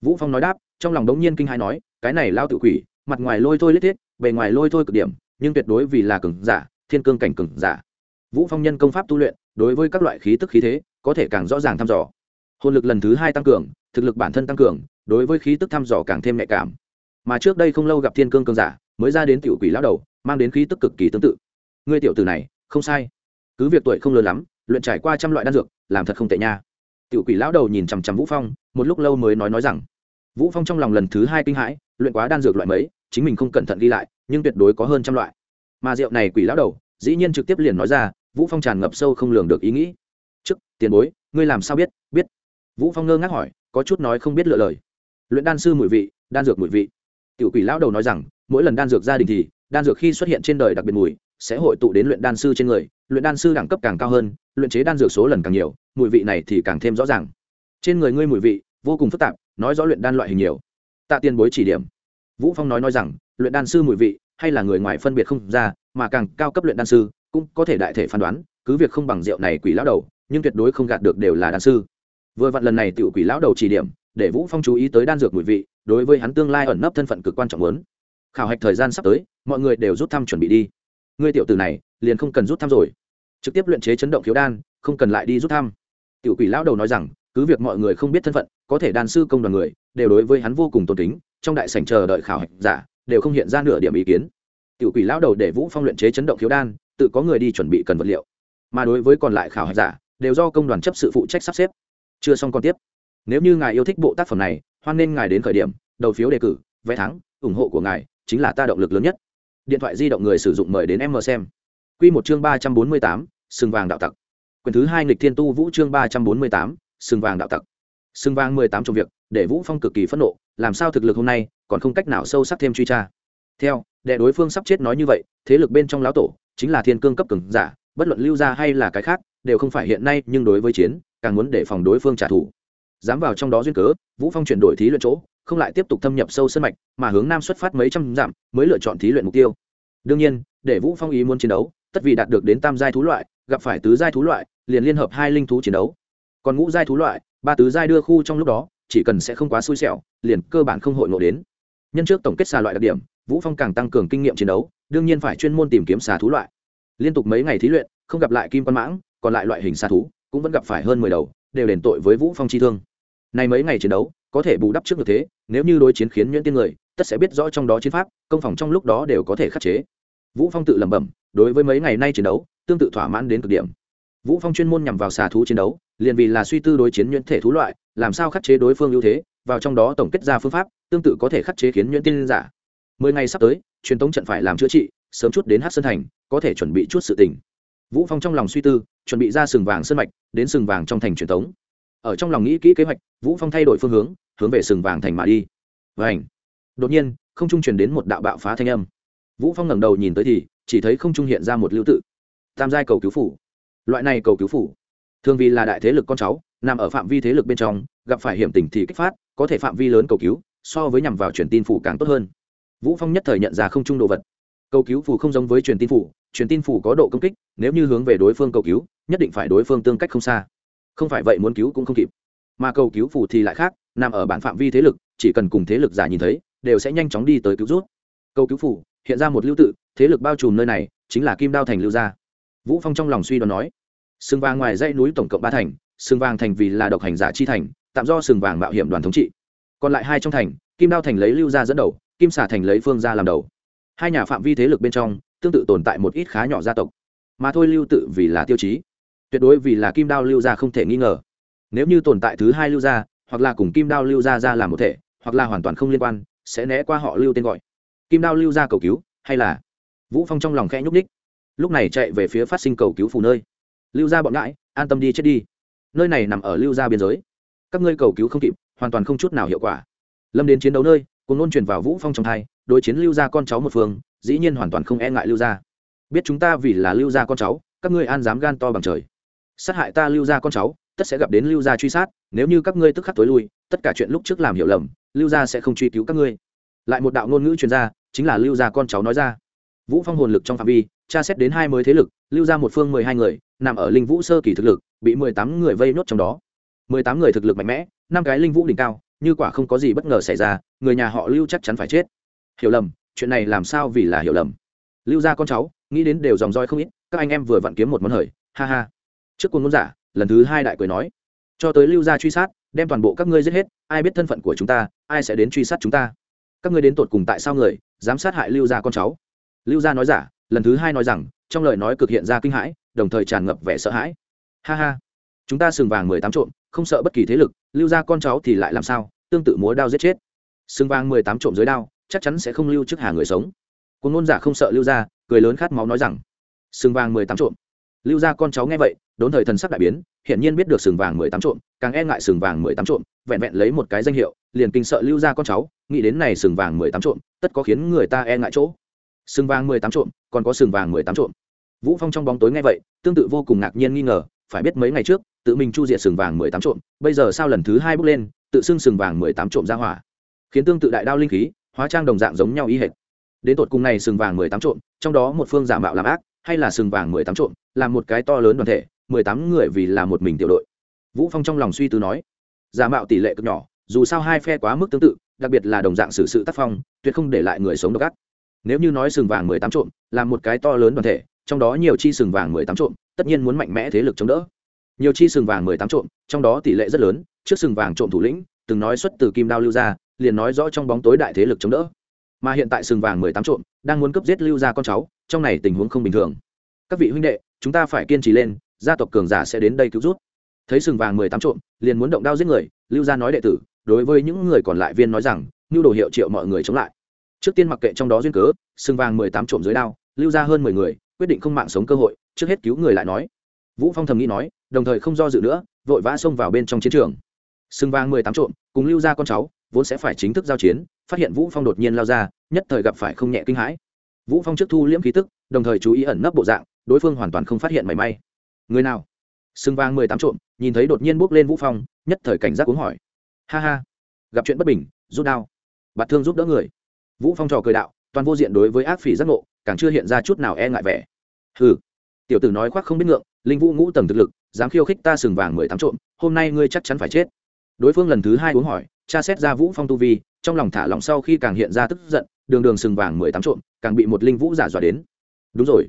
Vũ phong nói đáp, trong lòng đống nhiên kinh hãi nói, cái này lao tự quỷ, mặt ngoài lôi thôi lết thiết, bề ngoài lôi thôi cực điểm, nhưng tuyệt đối vì là cường giả, thiên cương cảnh cường giả. Vũ phong nhân công pháp tu luyện, đối với các loại khí tức khí thế, có thể càng rõ ràng thăm dò. Hồn lực lần thứ hai tăng cường, thực lực bản thân tăng cường, đối với khí tức thăm dò càng thêm nhạy cảm. Mà trước đây không lâu gặp thiên cương cường giả, mới ra đến tiểu quỷ lão đầu, mang đến khí tức cực kỳ tương tự. Ngươi tiểu tử này, không sai cứ việc tuổi không lớn lắm, luyện trải qua trăm loại đan dược, làm thật không tệ nha. Tiểu quỷ lão đầu nhìn chằm chằm vũ phong, một lúc lâu mới nói nói rằng, vũ phong trong lòng lần thứ hai kinh hãi, luyện quá đan dược loại mấy, chính mình không cẩn thận ghi lại, nhưng tuyệt đối có hơn trăm loại. Mà rượu này quỷ lão đầu, dĩ nhiên trực tiếp liền nói ra, vũ phong tràn ngập sâu không lường được ý nghĩ. Trước, tiền bối, ngươi làm sao biết biết? Vũ phong ngơ ngác hỏi, có chút nói không biết lựa lời. Luyện đan sư mùi vị, đan dược mùi vị. Tiểu quỷ lão đầu nói rằng, mỗi lần đan dược gia đình thì, đan dược khi xuất hiện trên đời đặc biệt mùi sẽ hội tụ đến luyện đan sư trên người, luyện đan sư đẳng cấp càng cao hơn, luyện chế đan dược số lần càng nhiều, mùi vị này thì càng thêm rõ ràng. Trên người ngươi mùi vị, vô cùng phức tạp, nói rõ luyện đan loại hình nhiều. Tạ tiền bối chỉ điểm. Vũ phong nói nói rằng, luyện đan sư mùi vị, hay là người ngoài phân biệt không ra, mà càng cao cấp luyện đan sư, cũng có thể đại thể phán đoán, cứ việc không bằng rượu này quỷ lão đầu, nhưng tuyệt đối không gạt được đều là đan sư. Vừa vặn lần này tiểu quỷ lão đầu chỉ điểm, để vũ phong chú ý tới đan dược mùi vị, đối với hắn tương lai ẩn nấp thân phận cực quan trọng lớn khảo hạch thời gian sắp tới, mọi người đều rút thăm chuẩn bị đi ngươi tiểu tử này, liền không cần rút thăm rồi. Trực tiếp luyện chế chấn động khiếu đan, không cần lại đi rút thăm. Tiểu quỷ lão đầu nói rằng, cứ việc mọi người không biết thân phận, có thể đan sư công đoàn người, đều đối với hắn vô cùng tôn kính, trong đại sảnh chờ đợi khảo hạch giả, đều không hiện ra nửa điểm ý kiến. Tiểu quỷ lão đầu để vũ phong luyện chế chấn động khiếu đan, tự có người đi chuẩn bị cần vật liệu. Mà đối với còn lại khảo hạch giả, đều do công đoàn chấp sự phụ trách sắp xếp. Chưa xong còn tiếp. Nếu như ngài yêu thích bộ tác phẩm này, hoan nên ngài đến khởi điểm, đầu phiếu đề cử, vé thắng, ủng hộ của ngài chính là ta động lực lớn nhất điện thoại di động người sử dụng mời đến em mờ xem. Q một chương ba trăm bốn mươi tám, sừng vàng đạo tặc. Quyền thứ hai nghịch thiên tu vũ chương ba trăm bốn mươi tám, sừng vàng đạo tặc. Sừng vàng mười tám trong việc, để vũ phong cực kỳ phẫn nộ, làm sao thực lực hôm nay còn không cách nào sâu sắc thêm truy tra. Theo, đệ đối phương sắp chết nói như vậy, thế lực bên trong lão tổ, chính là thiên cương cấp cường giả, bất luận lưu ra hay là cái khác, đều không phải hiện nay, nhưng đối với chiến, càng muốn để phòng đối phương trả thù. Dám vào trong đó duyên cớ, vũ phong chuyển đổi thí luyện chỗ không lại tiếp tục thâm nhập sâu sân mạch, mà hướng nam xuất phát mấy trăm dặm, mới lựa chọn thí luyện mục tiêu. Đương nhiên, để vũ phong ý muốn chiến đấu, tất vì đạt được đến tam giai thú loại, gặp phải tứ giai thú loại, liền liên hợp hai linh thú chiến đấu. Còn ngũ giai thú loại, ba tứ giai đưa khu trong lúc đó, chỉ cần sẽ không quá xui xẻo, liền cơ bản không hội ngộ đến. Nhân trước tổng kết xà loại đặc điểm, vũ phong càng tăng cường kinh nghiệm chiến đấu, đương nhiên phải chuyên môn tìm kiếm xà thú loại. Liên tục mấy ngày thí luyện, không gặp lại kim quan mãng, còn lại loại hình xà thú, cũng vẫn gặp phải hơn mười đầu, đều đền tội với vũ phong chi thương. Này mấy ngày chiến đấu có thể bù đắp trước được thế, nếu như đối chiến khiến nhuyễn tiên người, tất sẽ biết rõ trong đó chiến pháp, công phòng trong lúc đó đều có thể khắc chế. Vũ phong tự lẩm bẩm, đối với mấy ngày nay chiến đấu, tương tự thỏa mãn đến cực điểm. Vũ phong chuyên môn nhằm vào xà thú chiến đấu, liền vì là suy tư đối chiến nhuyễn thể thú loại, làm sao khắc chế đối phương ưu thế, vào trong đó tổng kết ra phương pháp, tương tự có thể khắc chế khiến nhuyễn tiên giả. Mười ngày sắp tới, truyền thống trận phải làm chữa trị, sớm chút đến hát sơn thành, có thể chuẩn bị chút sự tình. Vũ phong trong lòng suy tư, chuẩn bị ra sừng vàng sơn mạch, đến sừng vàng trong thành truyền thống. ở trong lòng nghĩ kỹ kế hoạch, vũ phong thay đổi phương hướng hướng về sừng vàng thành mà đi. Vảnh đột nhiên, không trung truyền đến một đạo bạo phá thanh âm. Vũ phong ngẩng đầu nhìn tới thì, chỉ thấy không trung hiện ra một lưu tự. Tam giai cầu cứu phủ. Loại này cầu cứu phủ, thường vì là đại thế lực con cháu, nằm ở phạm vi thế lực bên trong, gặp phải hiểm tình thì kích phát, có thể phạm vi lớn cầu cứu, so với nhằm vào truyền tin phủ càng tốt hơn. Vũ phong nhất thời nhận ra không trung đồ vật. Cầu cứu phủ không giống với truyền tin phủ, truyền tin phủ có độ công kích, nếu như hướng về đối phương cầu cứu, nhất định phải đối phương tương cách không xa. Không phải vậy muốn cứu cũng không kịp. Mà cầu cứu phủ thì lại khác nằm ở bản phạm vi thế lực, chỉ cần cùng thế lực giả nhìn thấy, đều sẽ nhanh chóng đi tới cứu rút. Câu cứu phủ, hiện ra một lưu tự, thế lực bao trùm nơi này, chính là kim đao thành lưu gia. Vũ phong trong lòng suy đoán nói, sừng vàng ngoài dãy núi tổng cộng ba thành, sừng vàng thành vì là độc hành giả chi thành, tạm do sừng vàng mạo hiểm đoàn thống trị. Còn lại hai trong thành, kim đao thành lấy lưu gia dẫn đầu, kim xà thành lấy phương gia làm đầu. Hai nhà phạm vi thế lực bên trong, tương tự tồn tại một ít khá nhỏ gia tộc. Mà thôi lưu tự vì là tiêu chí. Tuyệt đối vì là kim đao lưu gia không thể nghi ngờ. Nếu như tồn tại thứ hai lưu gia hoặc là cùng kim đao lưu gia ra làm một thể, hoặc là hoàn toàn không liên quan, sẽ né qua họ lưu tên gọi. Kim đao lưu gia cầu cứu, hay là? Vũ phong trong lòng khẽ nhúc ních lúc này chạy về phía phát sinh cầu cứu phù nơi. Lưu gia bọn ngãi, an tâm đi chết đi. Nơi này nằm ở lưu gia biên giới. Các ngươi cầu cứu không kịp, hoàn toàn không chút nào hiệu quả. Lâm đến chiến đấu nơi cùng nôn truyền vào vũ phong trong thai, đối chiến lưu gia con cháu một phương, dĩ nhiên hoàn toàn không e ngại lưu gia. Biết chúng ta vì là lưu gia con cháu, các ngươi an dám gan to bằng trời. Sát hại ta lưu gia con cháu tất sẽ gặp đến lưu gia truy sát, nếu như các ngươi tức khắc tối lui, tất cả chuyện lúc trước làm hiểu lầm, lưu gia sẽ không truy cứu các ngươi. Lại một đạo ngôn ngữ truyền ra, chính là lưu gia con cháu nói ra. Vũ phong hồn lực trong phạm vi, tra xét đến hai mới thế lực, lưu ra một phương mười hai người, nằm ở linh vũ sơ kỳ thực lực, bị mười tám người vây nốt trong đó. mười tám người thực lực mạnh mẽ, năm cái linh vũ đỉnh cao, như quả không có gì bất ngờ xảy ra, người nhà họ lưu chắc chắn phải chết. Hiểu lầm, chuyện này làm sao vì là hiểu lầm? Lưu ra con cháu, nghĩ đến đều dòng roi không ít, các anh em vừa vặn kiếm một món hời, ha ha. Trước quân ngôn giả lần thứ hai đại cười nói, cho tới lưu gia truy sát, đem toàn bộ các ngươi giết hết, ai biết thân phận của chúng ta, ai sẽ đến truy sát chúng ta? Các ngươi đến tột cùng tại sao người, dám sát hại lưu gia con cháu? Lưu gia nói giả, lần thứ hai nói rằng, trong lời nói cực hiện ra kinh hãi, đồng thời tràn ngập vẻ sợ hãi. Ha ha, chúng ta sừng vàng mười tám trộm, không sợ bất kỳ thế lực, lưu gia con cháu thì lại làm sao, tương tự múa đao giết chết. Sừng vàng mười tám trộm dưới đao, chắc chắn sẽ không lưu trước hà người sống. Quân ngôn giả không sợ lưu gia, cười lớn khát máu nói rằng, sừng vàng mười tám trộm lưu ra con cháu nghe vậy, đốn thời thần sắc đại biến, hiển nhiên biết được sừng vàng mười tám trộm, càng e ngại sừng vàng mười tám trộm, vẹn vẹn lấy một cái danh hiệu, liền kinh sợ lưu ra con cháu, nghĩ đến này sừng vàng mười tám trộm, tất có khiến người ta e ngại chỗ. Sừng vàng mười tám trộm, còn có sừng vàng mười tám trộm. Vũ phong trong bóng tối nghe vậy, tương tự vô cùng ngạc nhiên nghi ngờ, phải biết mấy ngày trước, tự mình chu diệt sừng vàng mười tám trộm, bây giờ sao lần thứ hai bước lên, tự xưng sừng vàng mười tám trộm ra hỏa. Khiến tương tự đại đao linh khí, hóa trang đồng dạng giống nhau y hệt. Đến tột cùng này sừng vàng mười tám trộm, trong đó một phương giả mạo làm ác hay là sừng vàng mười tám trộm làm một cái to lớn đoàn thể mười tám người vì là một mình tiểu đội. Vũ phong trong lòng suy tư nói giả mạo tỷ lệ cực nhỏ dù sao hai phe quá mức tương tự đặc biệt là đồng dạng xử sự tác phong tuyệt không để lại người sống độc ác. Nếu như nói sừng vàng mười tám trộm là một cái to lớn đoàn thể trong đó nhiều chi sừng vàng mười tám trộm tất nhiên muốn mạnh mẽ thế lực chống đỡ. Nhiều chi sừng vàng mười tám trộm trong đó tỷ lệ rất lớn trước sừng vàng trộm thủ lĩnh từng nói xuất từ kim đao lưu ra, liền nói rõ trong bóng tối đại thế lực chống đỡ mà hiện tại sừng vàng mười tám trộm, đang muốn cấp giết lưu gia con cháu, trong này tình huống không bình thường. Các vị huynh đệ, chúng ta phải kiên trì lên, gia tộc cường giả sẽ đến đây cứu rút thấy sừng vàng mười tám trộm, liền muốn động đao giết người, lưu gia nói đệ tử, đối với những người còn lại viên nói rằng, nhu đồ hiệu triệu mọi người chống lại. Trước tiên mặc kệ trong đó duyên cớ, sừng vàng mười tám trộm dưới đao, lưu ra hơn mười người, quyết định không mạng sống cơ hội, trước hết cứu người lại nói. Vũ phong thầm nghĩ nói, đồng thời không do dự nữa, vội vã xông vào bên trong chiến trường. Sừng vàng mười tám trộm, cùng lưu ra con cháu, vốn sẽ phải chính thức giao chiến, phát hiện vũ phong đột nhiên lao ra nhất thời gặp phải không nhẹ kinh hãi. Vũ phong trước thu liễm khí tức, đồng thời chú ý ẩn nấp bộ dạng, đối phương hoàn toàn không phát hiện mảy may. Người nào? Sừng vàng mười tám trộm, nhìn thấy đột nhiên bước lên vũ phong, nhất thời cảnh giác uống hỏi. Ha ha, gặp chuyện bất bình, rút đao. Bạt thương giúp đỡ người. Vũ phong trò cười đạo, toàn vô diện đối với ác phỉ giác ngộ, càng chưa hiện ra chút nào e ngại vẻ. Hừ, tiểu tử nói khoác không biết ngượng, linh vũ ngũ tầng thực lực, dám khiêu khích ta sừng vàng mười tám trộm, hôm nay ngươi chắc chắn phải chết. Đối phương lần thứ hai uống hỏi, tra xét ra vũ phong tu vi, trong lòng thả lòng sau khi càng hiện ra tức giận đường đường sừng vàng mười tám trộm, càng bị một linh vũ giả dọa đến. Đúng rồi.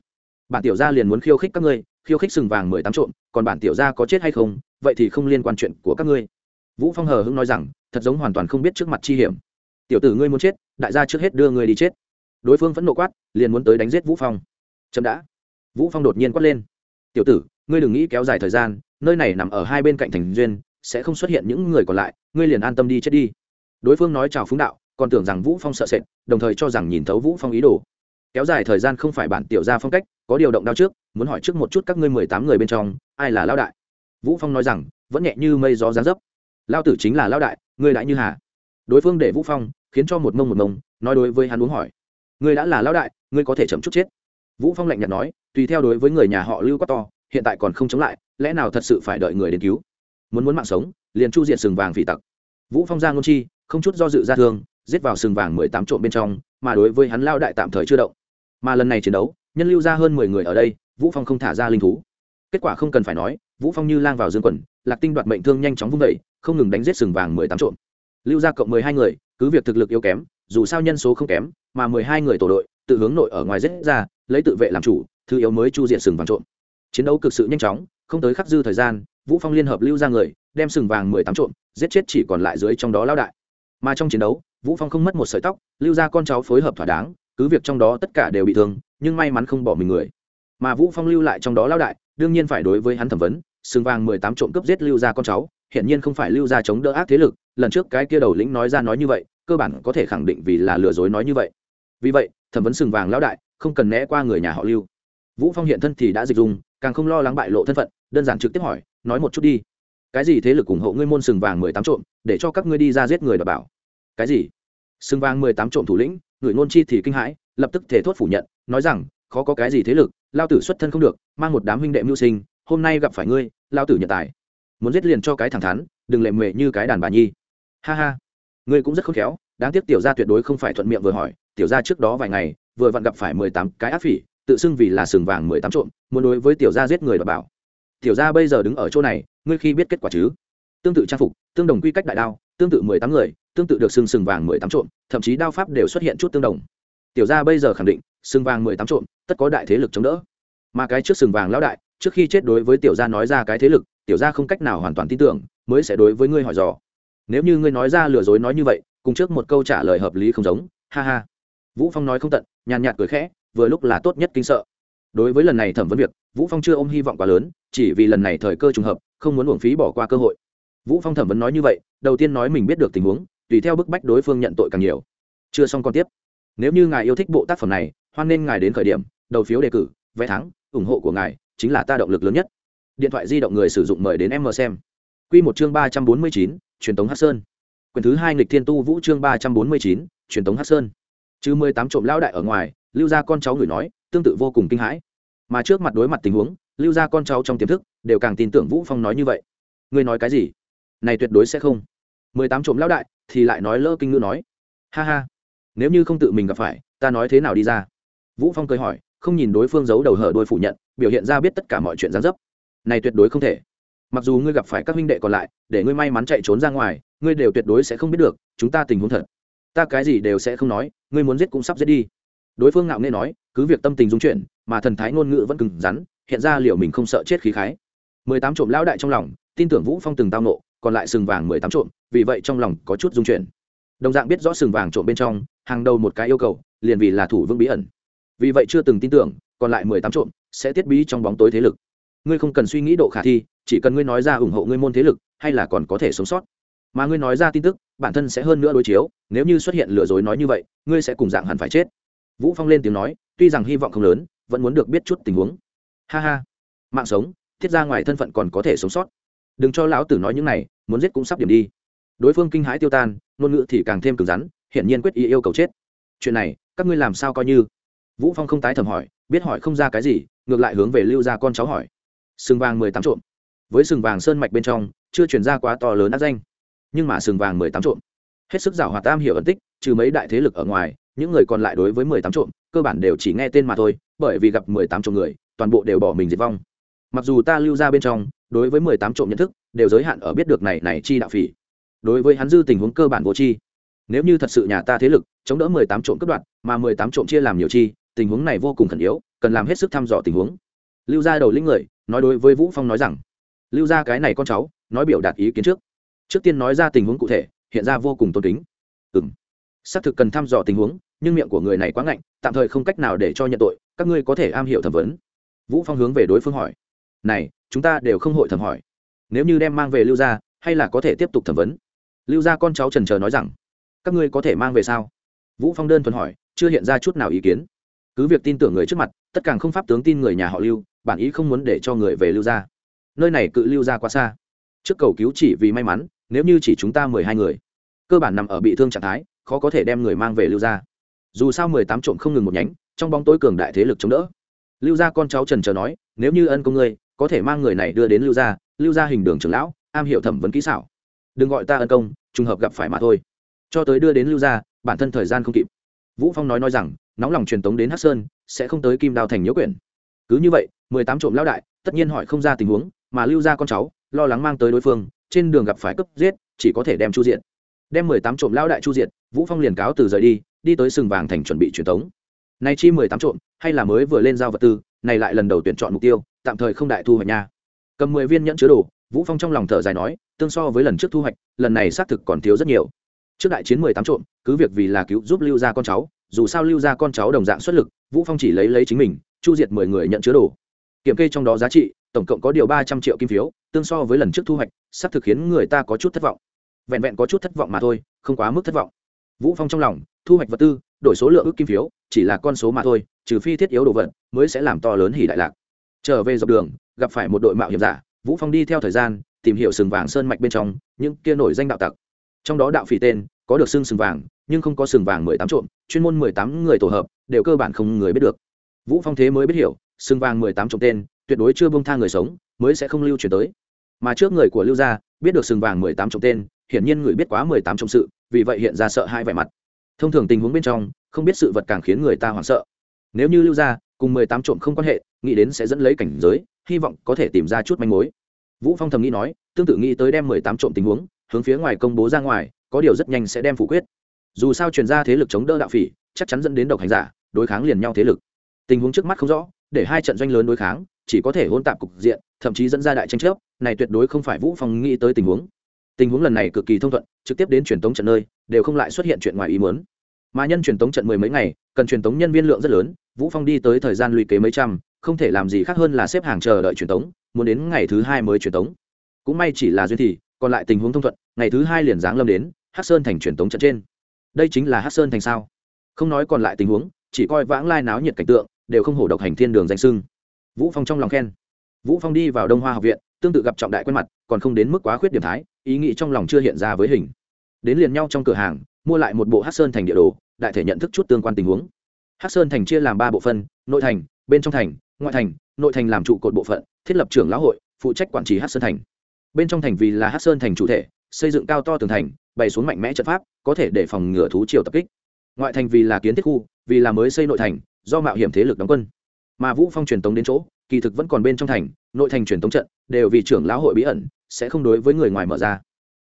Bản tiểu gia liền muốn khiêu khích các ngươi, khiêu khích sừng vàng mười tám trộm, còn bản tiểu gia có chết hay không, vậy thì không liên quan chuyện của các ngươi. Vũ phong hờ hững nói rằng, thật giống hoàn toàn không biết trước mặt chi hiểm. Tiểu tử ngươi muốn chết, đại gia trước hết đưa ngươi đi chết. Đối phương vẫn nộ quát, liền muốn tới đánh giết vũ phong. Chậm đã. Vũ phong đột nhiên quát lên. Tiểu tử, ngươi đừng nghĩ kéo dài thời gian, nơi này nằm ở hai bên cạnh thành duyên, sẽ không xuất hiện những người còn lại, ngươi liền an tâm đi chết đi. Đối phương nói chào phúng đạo còn tưởng rằng vũ phong sợ sệt, đồng thời cho rằng nhìn thấu vũ phong ý đồ. Kéo dài thời gian không phải bản tiểu gia phong cách, có điều động đao trước, muốn hỏi trước một chút các ngươi mười tám người bên trong, ai là lão đại? Vũ phong nói rằng, vẫn nhẹ như mây gió giá dấp. Lao tử chính là lão đại, ngươi đại như hà. Đối phương để vũ phong, khiến cho một mông một mông, nói đối với hắn uống hỏi. Ngươi đã là lão đại, ngươi có thể chậm chút chết. Vũ phong lạnh nhạt nói, tùy theo đối với người nhà họ lưu quát to, hiện tại còn không chống lại, lẽ nào thật sự phải đợi người đến cứu? Muốn muốn mạng sống, liền chu diện sừng vàng phỉ tặc. Vũ phong ra ngôn chi, không chút do dự ra thương giết vào sừng vàng mười tám trộm bên trong mà đối với hắn lao đại tạm thời chưa động. Mà lần này chiến đấu nhân lưu ra hơn mười người ở đây vũ phong không thả ra linh thú. Kết quả không cần phải nói vũ phong như lang vào dương quần lạc tinh đoạt mệnh thương nhanh chóng vung đẩy, không ngừng đánh giết sừng vàng mười tám trộm. Lưu ra cộng mười hai người cứ việc thực lực yếu kém dù sao nhân số không kém mà mười hai người tổ đội tự hướng nội ở ngoài giết ra lấy tự vệ làm chủ thứ yếu mới chu diện sừng vàng trộm. Chiến đấu cực sự nhanh chóng không tới khắc dư thời gian vũ phong liên hợp lưu ra người đem sừng vàng mười tám trộm giết chết chỉ còn lại dưới trong đó lao đại. Mà trong chiến đấu vũ phong không mất một sợi tóc, lưu ra con cháu phối hợp thỏa đáng, cứ việc trong đó tất cả đều bị thương, nhưng may mắn không bỏ mình người. Mà vũ phong lưu lại trong đó lao đại, đương nhiên phải đối với hắn thẩm vấn, sừng vàng mười tám trộm cướp giết lưu ra con cháu hiện nhiên không phải lưu ra chống đỡ ác thế lực, lần trước cái kia đầu lĩnh nói ra nói như vậy, cơ bản có thể khẳng định vì là lừa dối nói như vậy. Vì vậy, thẩm vấn sừng vàng lão đại, không cần né qua người nhà họ lưu. Vũ phong hiện thân thì đã dịch dùng càng không lo lắng bại lộ thân phận, đơn giản trực tiếp hỏi, nói một chút đi. Cái gì thế lực ủng hộ ngươi môn sừng vàng mười tám trộm, để cho các ngươi đi ra giết người đảm bảo? Cái gì? Sừng vàng mười tám trộm thủ lĩnh, người ngôn chi thì kinh hãi, lập tức thể thốt phủ nhận, nói rằng, khó có cái gì thế lực, lao tử xuất thân không được, mang một đám huynh đệ mưu sinh, hôm nay gặp phải ngươi, lao tử nhận tài. Muốn giết liền cho cái thẳng thắn, đừng lệ mệ như cái đàn bà nhi. Ha ha. Ngươi cũng rất khôn khéo, đáng tiếc tiểu gia tuyệt đối không phải thuận miệng vừa hỏi, tiểu gia trước đó vài ngày, vừa vặn gặp phải mười tám cái ác phỉ, tự xưng vì là sừng vàng mười tám trộm, muốn đối với tiểu gia giết người đảm bảo. Tiểu gia bây giờ đứng ở chỗ này, ngươi khi biết kết quả chứ? Tương tự trang phục, tương đồng quy cách đại đao tương tự mười tám người, tương tự được xưng sừng vàng mười tám trộm, thậm chí đao pháp đều xuất hiện chút tương đồng. Tiểu gia bây giờ khẳng định, sừng vàng mười tám trộm, tất có đại thế lực chống đỡ. Mà cái trước sừng vàng lão đại, trước khi chết đối với tiểu gia nói ra cái thế lực, tiểu gia không cách nào hoàn toàn tin tưởng, mới sẽ đối với ngươi hỏi dò. Nếu như ngươi nói ra lừa dối nói như vậy, cùng trước một câu trả lời hợp lý không giống, ha ha. Vũ phong nói không tận, nhàn nhạt cười khẽ, vừa lúc là tốt nhất kinh sợ. Đối với lần này thẩm vấn việc, vũ phong chưa ôm hy vọng quá lớn, chỉ vì lần này thời cơ trùng hợp, không muốn uổng phí bỏ qua cơ hội. Vũ phong thẩm vấn nói như vậy đầu tiên nói mình biết được tình huống, tùy theo bức bách đối phương nhận tội càng nhiều. Chưa xong còn tiếp. Nếu như ngài yêu thích bộ tác phẩm này, hoan nên ngài đến khởi điểm, đầu phiếu đề cử, vé thắng, ủng hộ của ngài chính là ta động lực lớn nhất. Điện thoại di động người sử dụng mời đến em mờ xem. Quy một chương ba trăm bốn mươi chín, truyền tống hát sơn. Quyển thứ hai nghịch thiên tu vũ chương ba trăm bốn mươi chín, truyền tống hát sơn. Chứ mười tám trộm lão đại ở ngoài, lưu gia con cháu người nói, tương tự vô cùng kinh hãi. Mà trước mặt đối mặt tình huống, lưu gia con cháu trong tiềm thức, đều càng tin tưởng vũ phong nói như vậy. Ngươi nói cái gì? Này tuyệt đối sẽ không. Mười tám trộm lão đại, thì lại nói lỡ kinh ngữ nói. Ha ha. Nếu như không tự mình gặp phải, ta nói thế nào đi ra? Vũ phong cười hỏi, không nhìn đối phương giấu đầu hở đôi phủ nhận, biểu hiện ra biết tất cả mọi chuyện gián dấp. Này tuyệt đối không thể. Mặc dù ngươi gặp phải các huynh đệ còn lại, để ngươi may mắn chạy trốn ra ngoài, ngươi đều tuyệt đối sẽ không biết được, chúng ta tình huống thật. Ta cái gì đều sẽ không nói, ngươi muốn giết cũng sắp giết đi. Đối phương ngạo nghe nói, cứ việc tâm tình dung chuyển, mà thần thái ngôn ngữ vẫn cứng rắn, hiện ra liệu mình không sợ chết khí khái. Mười tám trộm lão đại trong lòng, tin tưởng vũ phong từng tao nộ còn lại sừng vàng mười tám trộm, vì vậy trong lòng có chút dung chuyển. Đồng dạng biết rõ sừng vàng trộm bên trong, hàng đầu một cái yêu cầu, liền vì là thủ vương bí ẩn. Vì vậy chưa từng tin tưởng, còn lại mười tám trộm sẽ tiết bí trong bóng tối thế lực. Ngươi không cần suy nghĩ độ khả thi, chỉ cần ngươi nói ra ủng hộ ngươi môn thế lực, hay là còn có thể sống sót. Mà ngươi nói ra tin tức, bản thân sẽ hơn nữa đối chiếu, nếu như xuất hiện lừa dối nói như vậy, ngươi sẽ cùng dạng hẳn phải chết. Vũ phong lên tiếng nói, tuy rằng hy vọng không lớn, vẫn muốn được biết chút tình huống. Ha ha. Mạng sống, thiết ra ngoài thân phận còn có thể sống sót. Đừng cho lão tử nói những này muốn giết cũng sắp điểm đi. Đối phương kinh hãi tiêu tan, ngôn ngữ thì càng thêm cứng rắn, hiển nhiên quyết ý yêu cầu chết. Chuyện này, các ngươi làm sao coi như? Vũ phong không tái thầm hỏi, biết hỏi không ra cái gì, ngược lại hướng về lưu ra con cháu hỏi. Sừng vàng mười tám trộm. Với sừng vàng sơn mạch bên trong, chưa chuyển ra quá to lớn ác danh. Nhưng mà sừng vàng mười tám trộm. Hết sức giảo hòa tam hiểu ẩn tích, trừ mấy đại thế lực ở ngoài, những người còn lại đối với mười tám trộm, cơ bản đều chỉ nghe tên mà thôi, bởi vì gặp mười tám trộm người, toàn bộ đều bỏ mình diệt vong. Mặc dù ta lưu ra bên trong, đối với mười tám trộm nhận thức đều giới hạn ở biết được này này chi đạo phỉ. Đối với hắn dư tình huống cơ bản vô chi nếu như thật sự nhà ta thế lực, chống đỡ mười tám trộm cướp đoạt, mà mười tám trộm chia làm nhiều chi, tình huống này vô cùng khẩn yếu, cần làm hết sức thăm dò tình huống. Lưu gia đầu lĩnh người, nói đối với vũ phong nói rằng, lưu gia cái này con cháu, nói biểu đạt ý kiến trước. Trước tiên nói ra tình huống cụ thể, hiện ra vô cùng tôn kính. Ừm, xác thực cần thăm dò tình huống, nhưng miệng của người này quá ngạnh, tạm thời không cách nào để cho nhận tội, các ngươi có thể am hiểu thẩm vấn. Vũ phong hướng về đối phương hỏi, này, chúng ta đều không hội thẩm hỏi nếu như đem mang về lưu gia, hay là có thể tiếp tục thẩm vấn? Lưu gia con cháu trần chờ nói rằng, các ngươi có thể mang về sao? Vũ phong đơn thuần hỏi, chưa hiện ra chút nào ý kiến. Cứ việc tin tưởng người trước mặt, tất cả không pháp tướng tin người nhà họ lưu, bản ý không muốn để cho người về lưu gia. Nơi này cự lưu gia quá xa. Trước cầu cứu chỉ vì may mắn, nếu như chỉ chúng ta mười hai người. Cơ bản nằm ở bị thương trạng thái, khó có thể đem người mang về lưu gia. Dù sao mười tám trộm không ngừng một nhánh, trong bóng tối cường đại thế lực chống đỡ. Lưu gia con cháu trần trờ nói, nếu như ân công ngươi, có thể mang người này đưa đến lưu gia lưu gia hình đường trưởng lão, am hiểu thẩm vấn kỹ xảo. Đừng gọi ta ân công, trùng hợp gặp phải mà thôi. Cho tới đưa đến lưu gia, bản thân thời gian không kịp. Vũ phong nói nói rằng, nóng lòng truyền tống đến hắc sơn, sẽ không tới kim đao thành nhiễu quyển. Cứ như vậy, mười tám trộm lão đại, tất nhiên hỏi không ra tình huống, mà lưu gia con cháu, lo lắng mang tới đối phương, trên đường gặp phải cấp giết, chỉ có thể đem chu diện. Đem mười tám trộm lão đại chu diện, vũ phong liền cáo từ rời đi đi tới sừng vàng thành chuẩn bị truyền tống. Nay chi mười tám trộm, hay là mới vừa lên giao vật tư, này lại lần đầu tuyển chọn mục tiêu, tạm thời không đại thu hoạch nha cầm mười viên nhẫn chứa đồ, vũ phong trong lòng thở dài nói, tương so với lần trước thu hoạch, lần này xác thực còn thiếu rất nhiều. Trước đại chiến mười tám trộm, cứ việc vì là cứu giúp lưu gia con cháu, dù sao lưu gia con cháu đồng dạng xuất lực, vũ phong chỉ lấy lấy chính mình, chu diệt mười người nhận chứa đồ. Kiểm kê trong đó giá trị, tổng cộng có điều ba trăm triệu kim phiếu, tương so với lần trước thu hoạch, xác thực khiến người ta có chút thất vọng. Vẹn vẹn có chút thất vọng mà thôi, không quá mức thất vọng. Vũ phong trong lòng, thu hoạch vật tư, đổi số lượng ước kim phiếu, chỉ là con số mà thôi, trừ phi thiết yếu đồ vật, mới sẽ làm to lớn hỉ đại lạc. Trở về dọc đường gặp phải một đội mạo hiểm giả, vũ phong đi theo thời gian, tìm hiểu sừng vàng sơn mạch bên trong, những kia nổi danh đạo tặc. Trong đó đạo phỉ tên, có được xương sừng vàng, nhưng không có sừng vàng mười tám trộm, chuyên môn mười tám người tổ hợp, đều cơ bản không người biết được. Vũ phong thế mới biết hiểu, sừng vàng mười tám trộm tên, tuyệt đối chưa bông tha người sống, mới sẽ không lưu truyền tới. Mà trước người của lưu gia, biết được sừng vàng mười tám trộm tên, hiển nhiên người biết quá mười tám trộm sự, vì vậy hiện ra sợ hai vẻ mặt. Thông thường tình huống bên trong, không biết sự vật càng khiến người ta hoảng sợ. Nếu như lưu gia cùng mười tám trộm không quan hệ, nghĩ đến sẽ dẫn lấy cảnh giới hy vọng có thể tìm ra chút manh mối. Vũ phong thầm nghĩ nói, tương tự nghĩ tới đem mười tám trộm tình huống, hướng phía ngoài công bố ra ngoài, có điều rất nhanh sẽ đem phủ quyết. Dù sao truyền ra thế lực chống đỡ đạo phỉ, chắc chắn dẫn đến độc hành giả, đối kháng liền nhau thế lực. Tình huống trước mắt không rõ, để hai trận doanh lớn đối kháng, chỉ có thể hôn tạp cục diện, thậm chí dẫn ra đại tranh chấp, này tuyệt đối không phải vũ phong nghĩ tới tình huống. Tình huống lần này cực kỳ thông thuận, trực tiếp đến truyền tống trận nơi, đều không lại xuất hiện chuyện ngoài ý muốn. Mà nhân truyền tống trận mười mấy ngày, cần truyền tống nhân viên lượng rất lớn, vũ phong đi tới thời gian lùi kế mấy trăm không thể làm gì khác hơn là xếp hàng chờ đợi truyền tống, muốn đến ngày thứ hai mới truyền tống. Cũng may chỉ là duyên thì, còn lại tình huống thông thuận, ngày thứ hai liền giáng lâm đến hắc sơn thành truyền tống trận trên. Đây chính là hắc sơn thành sao? Không nói còn lại tình huống, chỉ coi vãng lai náo nhiệt cảnh tượng, đều không hổ độc hành thiên đường danh sưng. Vũ phong trong lòng khen. Vũ phong đi vào đông hoa học viện, tương tự gặp trọng đại quen mặt, còn không đến mức quá khuyết điểm thái, ý nghĩ trong lòng chưa hiện ra với hình. Đến liền nhau trong cửa hàng, mua lại một bộ hắc sơn thành địa đồ, đại thể nhận thức chút tương quan tình huống. Hắc sơn thành chia làm ba bộ phân, nội thành, bên trong thành ngoại thành, nội thành làm trụ cột bộ phận, thiết lập trưởng lão hội, phụ trách quản trị hắc sơn thành. Bên trong thành vì là hắc sơn thành chủ thể, xây dựng cao to tường thành, bày xuống mạnh mẽ trận pháp, có thể để phòng ngừa thú triều tập kích. Ngoại thành vì là kiến thiết khu, vì là mới xây nội thành, do mạo hiểm thế lực đóng quân. Mà vũ phong truyền tống đến chỗ, kỳ thực vẫn còn bên trong thành, nội thành truyền tống trận, đều vì trưởng lão hội bí ẩn, sẽ không đối với người ngoài mở ra.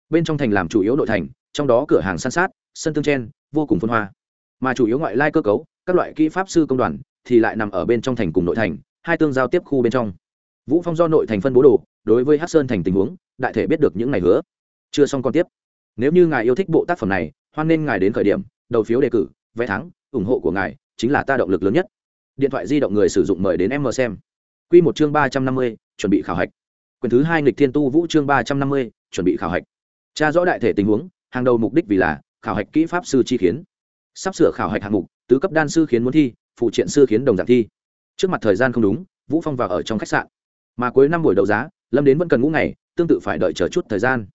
Bên trong thành làm chủ yếu nội thành, trong đó cửa hàng san sát, sân tương chen, vô cùng phân hoa. Mà chủ yếu ngoại lai cơ cấu, các loại kỹ pháp sư công đoàn thì lại nằm ở bên trong thành cùng nội thành, hai tương giao tiếp khu bên trong. Vũ phong do nội thành phân bố đồ, đối với hát sơn thành tình huống, đại thể biết được những ngày hứa. Chưa xong còn tiếp. Nếu như ngài yêu thích bộ tác phẩm này, hoan nên ngài đến khởi điểm, đầu phiếu đề cử, vé thắng, ủng hộ của ngài chính là ta động lực lớn nhất. Điện thoại di động người sử dụng mời đến em mờ xem. Quy một chương ba trăm năm mươi, chuẩn bị khảo hạch. Quyển thứ hai nghịch thiên tu vũ chương ba trăm năm mươi, chuẩn bị khảo hạch. Tra rõ đại thể tình huống, hàng đầu mục đích vì là khảo hạch kỹ pháp sư chi khiến. Sắp sửa khảo hạch hạng mục, tứ cấp đan sư khiến muốn thi phụ triện sư khiến đồng dạng thi. Trước mặt thời gian không đúng, vũ phong vào ở trong khách sạn. Mà cuối năm buổi đấu giá, lâm đến vẫn cần ngũ ngày, tương tự phải đợi chờ chút thời gian.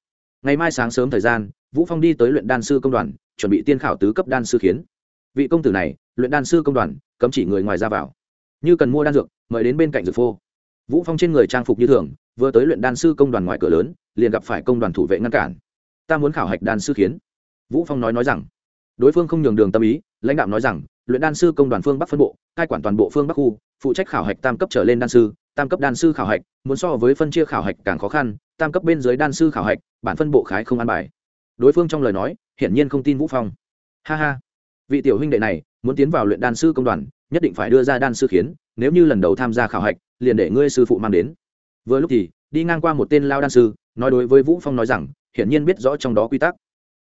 Ngày mai sáng sớm thời gian, vũ phong đi tới luyện đan sư công đoàn, chuẩn bị tiên khảo tứ cấp đan sư khiến. Vị công tử này, luyện đan sư công đoàn, cấm chỉ người ngoài ra vào. Như cần mua đan dược, mời đến bên cạnh dược phô. Vũ phong trên người trang phục như thường, vừa tới luyện đan sư công đoàn ngoài cửa lớn, liền gặp phải công đoàn thủ vệ ngăn cản. Ta muốn khảo hạch đan sư khiến. Vũ phong nói nói rằng. Đối phương không nhường đường tâm ý, lãnh đạo nói rằng luyện đan sư công đoàn phương bắc phân bộ, cai quản toàn bộ phương bắc khu, phụ trách khảo hạch tam cấp trở lên đan sư, tam cấp đan sư khảo hạch, muốn so với phân chia khảo hạch càng khó khăn, tam cấp bên dưới đan sư khảo hạch, bản phân bộ khái không an bài. Đối phương trong lời nói, hiển nhiên không tin vũ phong. Ha ha. Vị tiểu huynh đệ này, muốn tiến vào luyện đan sư công đoàn, nhất định phải đưa ra đan sư khiến, nếu như lần đầu tham gia khảo hạch, liền để ngươi sư phụ mang đến. Vừa lúc thì, đi ngang qua một tên lao đan sư, nói đối với vũ phong nói rằng, hiển nhiên biết rõ trong đó quy tắc.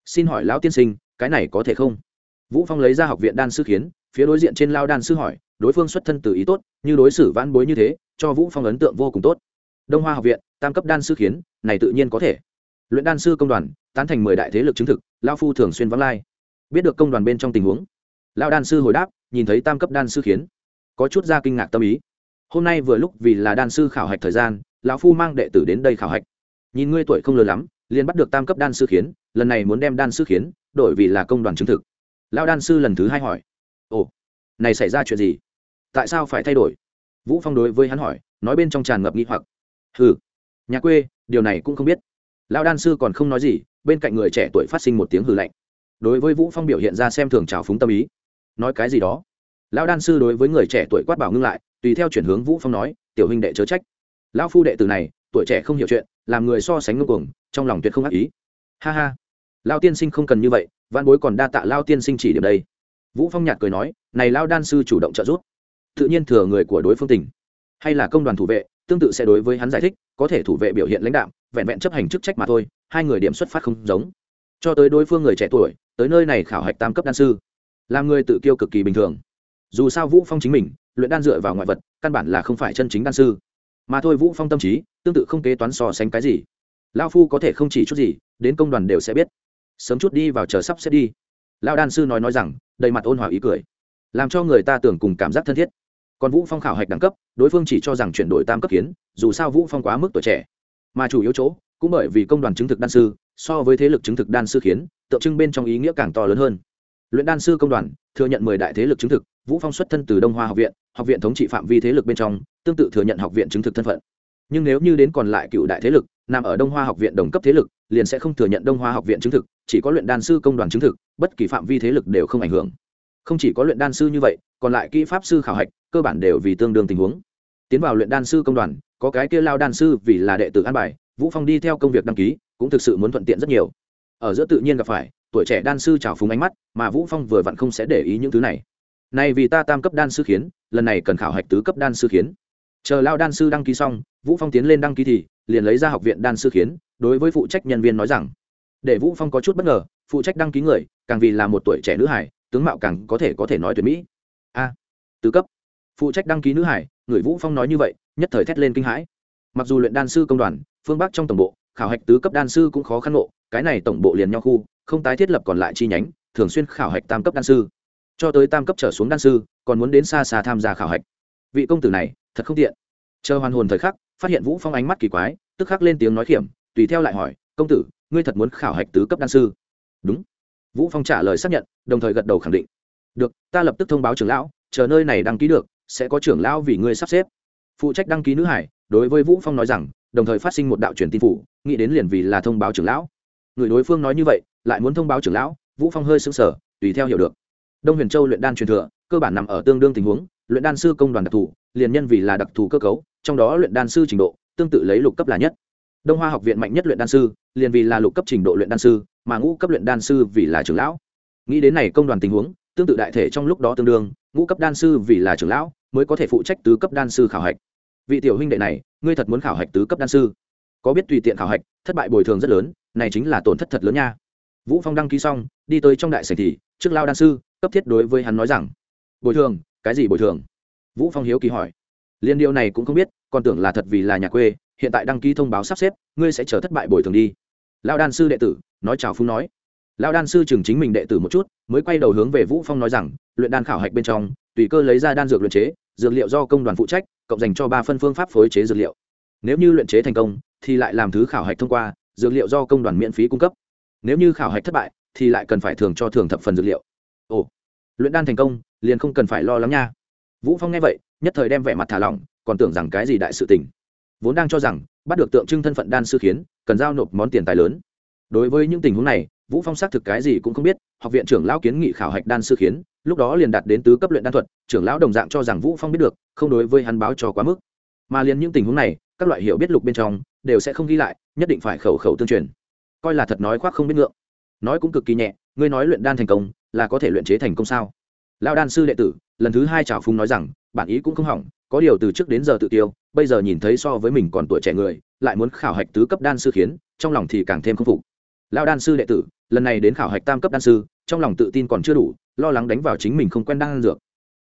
Xin hỏi lão tiên sinh, cái này có thể không? Vũ phong lấy ra học viện đan sư khiến phía đối diện trên lao đan sư hỏi, đối phương xuất thân từ ý tốt, như đối xử vãn bối như thế, cho vũ phong ấn tượng vô cùng tốt. Đông hoa học viện, tam cấp đan sư khiến, này tự nhiên có thể. Luyện đan sư công đoàn, tán thành mười đại thế lực chứng thực lao phu thường xuyên vắng lai. Biết được công đoàn bên trong tình huống. Lao đan sư hồi đáp, nhìn thấy tam cấp đan sư khiến, có chút ra kinh ngạc tâm ý. Hôm nay vừa lúc vì là đan sư khảo hạch thời gian, lão phu mang đệ tử đến đây khảo hạch. Nhìn ngươi tuổi không lớn lắm, liền bắt được tam cấp đan sư khiến, lần này muốn đem đan sư khiến, đổi vì là công đoàn chứng thực. Lao đan sư lần thứ hai hỏi ồ, này xảy ra chuyện gì? Tại sao phải thay đổi? Vũ phong đối với hắn hỏi, nói bên trong tràn ngập nghi hoặc. Ừ nhà quê, điều này cũng không biết. Lão đan sư còn không nói gì, bên cạnh người trẻ tuổi phát sinh một tiếng hừ lạnh. Đối với vũ phong biểu hiện ra xem thường trào phúng tâm ý. Nói cái gì đó? Lão đan sư đối với người trẻ tuổi quát bảo ngưng lại, tùy theo chuyển hướng vũ phong nói, tiểu huynh đệ chớ trách. Lão phu đệ tử này, tuổi trẻ không hiểu chuyện, làm người so sánh ngưng cuồng, trong lòng tuyệt không ác ý. Ha ha. Lao tiên sinh không cần như vậy văn bối còn đa tạ lao tiên sinh chỉ điểm đây vũ phong nhạt cười nói, này lao đan sư chủ động trợ giúp, tự nhiên thừa người của đối phương tỉnh hay là công đoàn thủ vệ, tương tự sẽ đối với hắn giải thích, có thể thủ vệ biểu hiện lãnh đạo vẹn vẹn chấp hành chức trách mà thôi, hai người điểm xuất phát không giống. Cho tới đối phương người trẻ tuổi, tới nơi này khảo hạch tam cấp đan sư làm người tự kiêu cực kỳ bình thường. Dù sao vũ phong chính mình, luyện đan dựa vào ngoại vật, căn bản là không phải chân chính đan sư. Mà thôi vũ phong tâm trí, tương tự không kế toán so sánh cái gì. Lao phu có thể không chỉ chút gì, đến công đoàn đều sẽ biết. Sớm chút đi vào chờ sắp sẽ đi lao đan sư nói nói rằng, đầy mặt ôn hòa ý cười. Làm cho người ta tưởng cùng cảm giác thân thiết. Còn vũ phong khảo hạch đẳng cấp, đối phương chỉ cho rằng chuyển đổi tam cấp kiến, dù sao vũ phong quá mức tuổi trẻ. Mà chủ yếu chỗ, cũng bởi vì công đoàn chứng thực đan sư, so với thế lực chứng thực đan sư khiến tượng trưng bên trong ý nghĩa càng to lớn hơn. Luyện đan sư công đoàn, thừa nhận mười đại thế lực chứng thực, vũ phong xuất thân từ đông hoa học viện học viện thống trị phạm vi thế lực bên trong, tương tự thừa nhận học viện chứng thực thân phận nhưng nếu như đến còn lại cựu đại thế lực, nằm ở đông hoa học viện đồng cấp thế lực, liền sẽ không thừa nhận đông hoa học viện chứng thực, chỉ có luyện đan sư công đoàn chứng thực, bất kỳ phạm vi thế lực đều không ảnh hưởng. Không chỉ có luyện đan sư như vậy, còn lại kỹ pháp sư khảo hạch, cơ bản đều vì tương đương tình huống. Tiến vào luyện đan sư công đoàn, có cái kia lao đan sư vì là đệ tử an bài, vũ phong đi theo công việc đăng ký, cũng thực sự muốn thuận tiện rất nhiều. Ở giữa tự nhiên gặp phải, tuổi trẻ đan sư trào phúng ánh mắt, mà vũ phong vừa vặn không sẽ để ý những thứ này. Này vì ta tam cấp đan sư khiến, lần này cần khảo hạch tứ cấp đan sư khiến chờ lao đan sư đăng ký xong, vũ phong tiến lên đăng ký thì, liền lấy ra học viện đan sư khiến, đối với phụ trách nhân viên nói rằng, để vũ phong có chút bất ngờ, phụ trách đăng ký người, càng vì là một tuổi trẻ nữ hải, tướng mạo càng có thể có thể nói tuyệt mỹ. A tứ cấp. Phụ trách đăng ký nữ hải, người vũ phong nói như vậy, nhất thời thét lên kinh hãi. Mặc dù luyện đan sư công đoàn, phương bắc trong tổng bộ, khảo hạch tứ cấp đan sư cũng khó khăn ngộ cái này tổng bộ liền nhau khu, không tái thiết lập còn lại chi nhánh, thường xuyên khảo hạch tam cấp đan sư. Cho tới tam cấp trở xuống đan sư, còn muốn đến xa xa tham gia khảo hạch vị công tử này, thật không tiện. Chờ hoàn hồn thời khắc, phát hiện vũ phong ánh mắt kỳ quái, tức khắc lên tiếng nói khiểm, tùy theo lại hỏi, công tử, ngươi thật muốn khảo hạch tứ cấp đan sư? Đúng. Vũ phong trả lời xác nhận, đồng thời gật đầu khẳng định. Được, ta lập tức thông báo trưởng lão, chờ nơi này đăng ký được, sẽ có trưởng lão vì ngươi sắp xếp. Phụ trách đăng ký nữ hải, đối với vũ phong nói rằng, đồng thời phát sinh một đạo truyền tin phủ, nghĩ đến liền vì là thông báo trưởng lão. Người đối phương nói như vậy, lại muốn thông báo trưởng lão, vũ phong hơi sững sờ, tùy theo hiểu được. Đông huyền châu luyện đan truyền thừa, cơ bản nằm ở tương đương tình huống luyện đan sư công đoàn đặc thù, liền nhân vì là đặc thù cơ cấu, trong đó luyện đan sư trình độ tương tự lấy lục cấp là nhất. Đông hoa học viện mạnh nhất luyện đan sư, liền vì là lục cấp trình độ luyện đan sư, mà ngũ cấp luyện đan sư vì là trưởng lão. Nghĩ đến này công đoàn tình huống, tương tự đại thể trong lúc đó tương đương, ngũ cấp đan sư vì là trưởng lão mới có thể phụ trách tứ cấp đan sư khảo hạch. Vị tiểu huynh đệ này, ngươi thật muốn khảo hạch tứ cấp đan sư? Có biết tùy tiện khảo hạch, thất bại bồi thường rất lớn, này chính là tổn thất thật lớn nha. Vũ phong đăng ký xong, đi tới trong đại sảnh thì, trước lao đan sư, cấp thiết đối với hắn nói rằng, bồi thường cái gì bồi thường? Vũ phong hiếu kỳ hỏi. Liên điều này cũng không biết, còn tưởng là thật vì là nhà quê, hiện tại đăng ký thông báo sắp xếp, ngươi sẽ chờ thất bại bồi thường đi. Lao đan sư đệ tử, nói chào phung nói. Lao đan sư chừng chính mình đệ tử một chút, mới quay đầu hướng về vũ phong nói rằng, luyện đan khảo hạch bên trong, tùy cơ lấy ra đan dược luyện chế, dược liệu do công đoàn phụ trách, cộng dành cho ba phân phương pháp phối chế dược liệu. Nếu như luyện chế thành công, thì lại làm thứ khảo hạch thông qua, dược liệu do công đoàn miễn phí cung cấp. Nếu như khảo hạch thất bại, thì lại cần phải thường cho thường thập phần dược liệu. Ồ luyện đan thành công, liền không cần phải lo lắng nha. Vũ phong nghe vậy, nhất thời đem vẻ mặt thả lỏng, còn tưởng rằng cái gì đại sự tình. Vốn đang cho rằng, bắt được tượng trưng thân phận đan sư khiến, cần giao nộp món tiền tài lớn. Đối với những tình huống này, vũ phong xác thực cái gì cũng không biết, học viện trưởng lão kiến nghị khảo hạch đan sư khiến, lúc đó liền đạt đến tứ cấp luyện đan thuật, trưởng lão đồng dạng cho rằng vũ phong biết được, không đối với hắn báo cho quá mức. Mà liền những tình huống này, các loại hiểu biết lục bên trong, đều sẽ không ghi lại, nhất định phải khẩu khẩu tương truyền. Coi là thật nói khoác không biết ngượng. Nói cũng cực kỳ nhẹ, ngươi nói luyện đan thành công là có thể luyện chế thành công sao? Lão đan sư đệ tử, lần thứ hai trào phúng nói rằng, bản ý cũng không hỏng, có điều từ trước đến giờ tự tiêu, bây giờ nhìn thấy so với mình còn tuổi trẻ người, lại muốn khảo hạch tứ cấp đan sư khiến, trong lòng thì càng thêm k phục. Lão đan sư đệ tử, lần này đến khảo hạch tam cấp đan sư, trong lòng tự tin còn chưa đủ, lo lắng đánh vào chính mình không quen đan dược.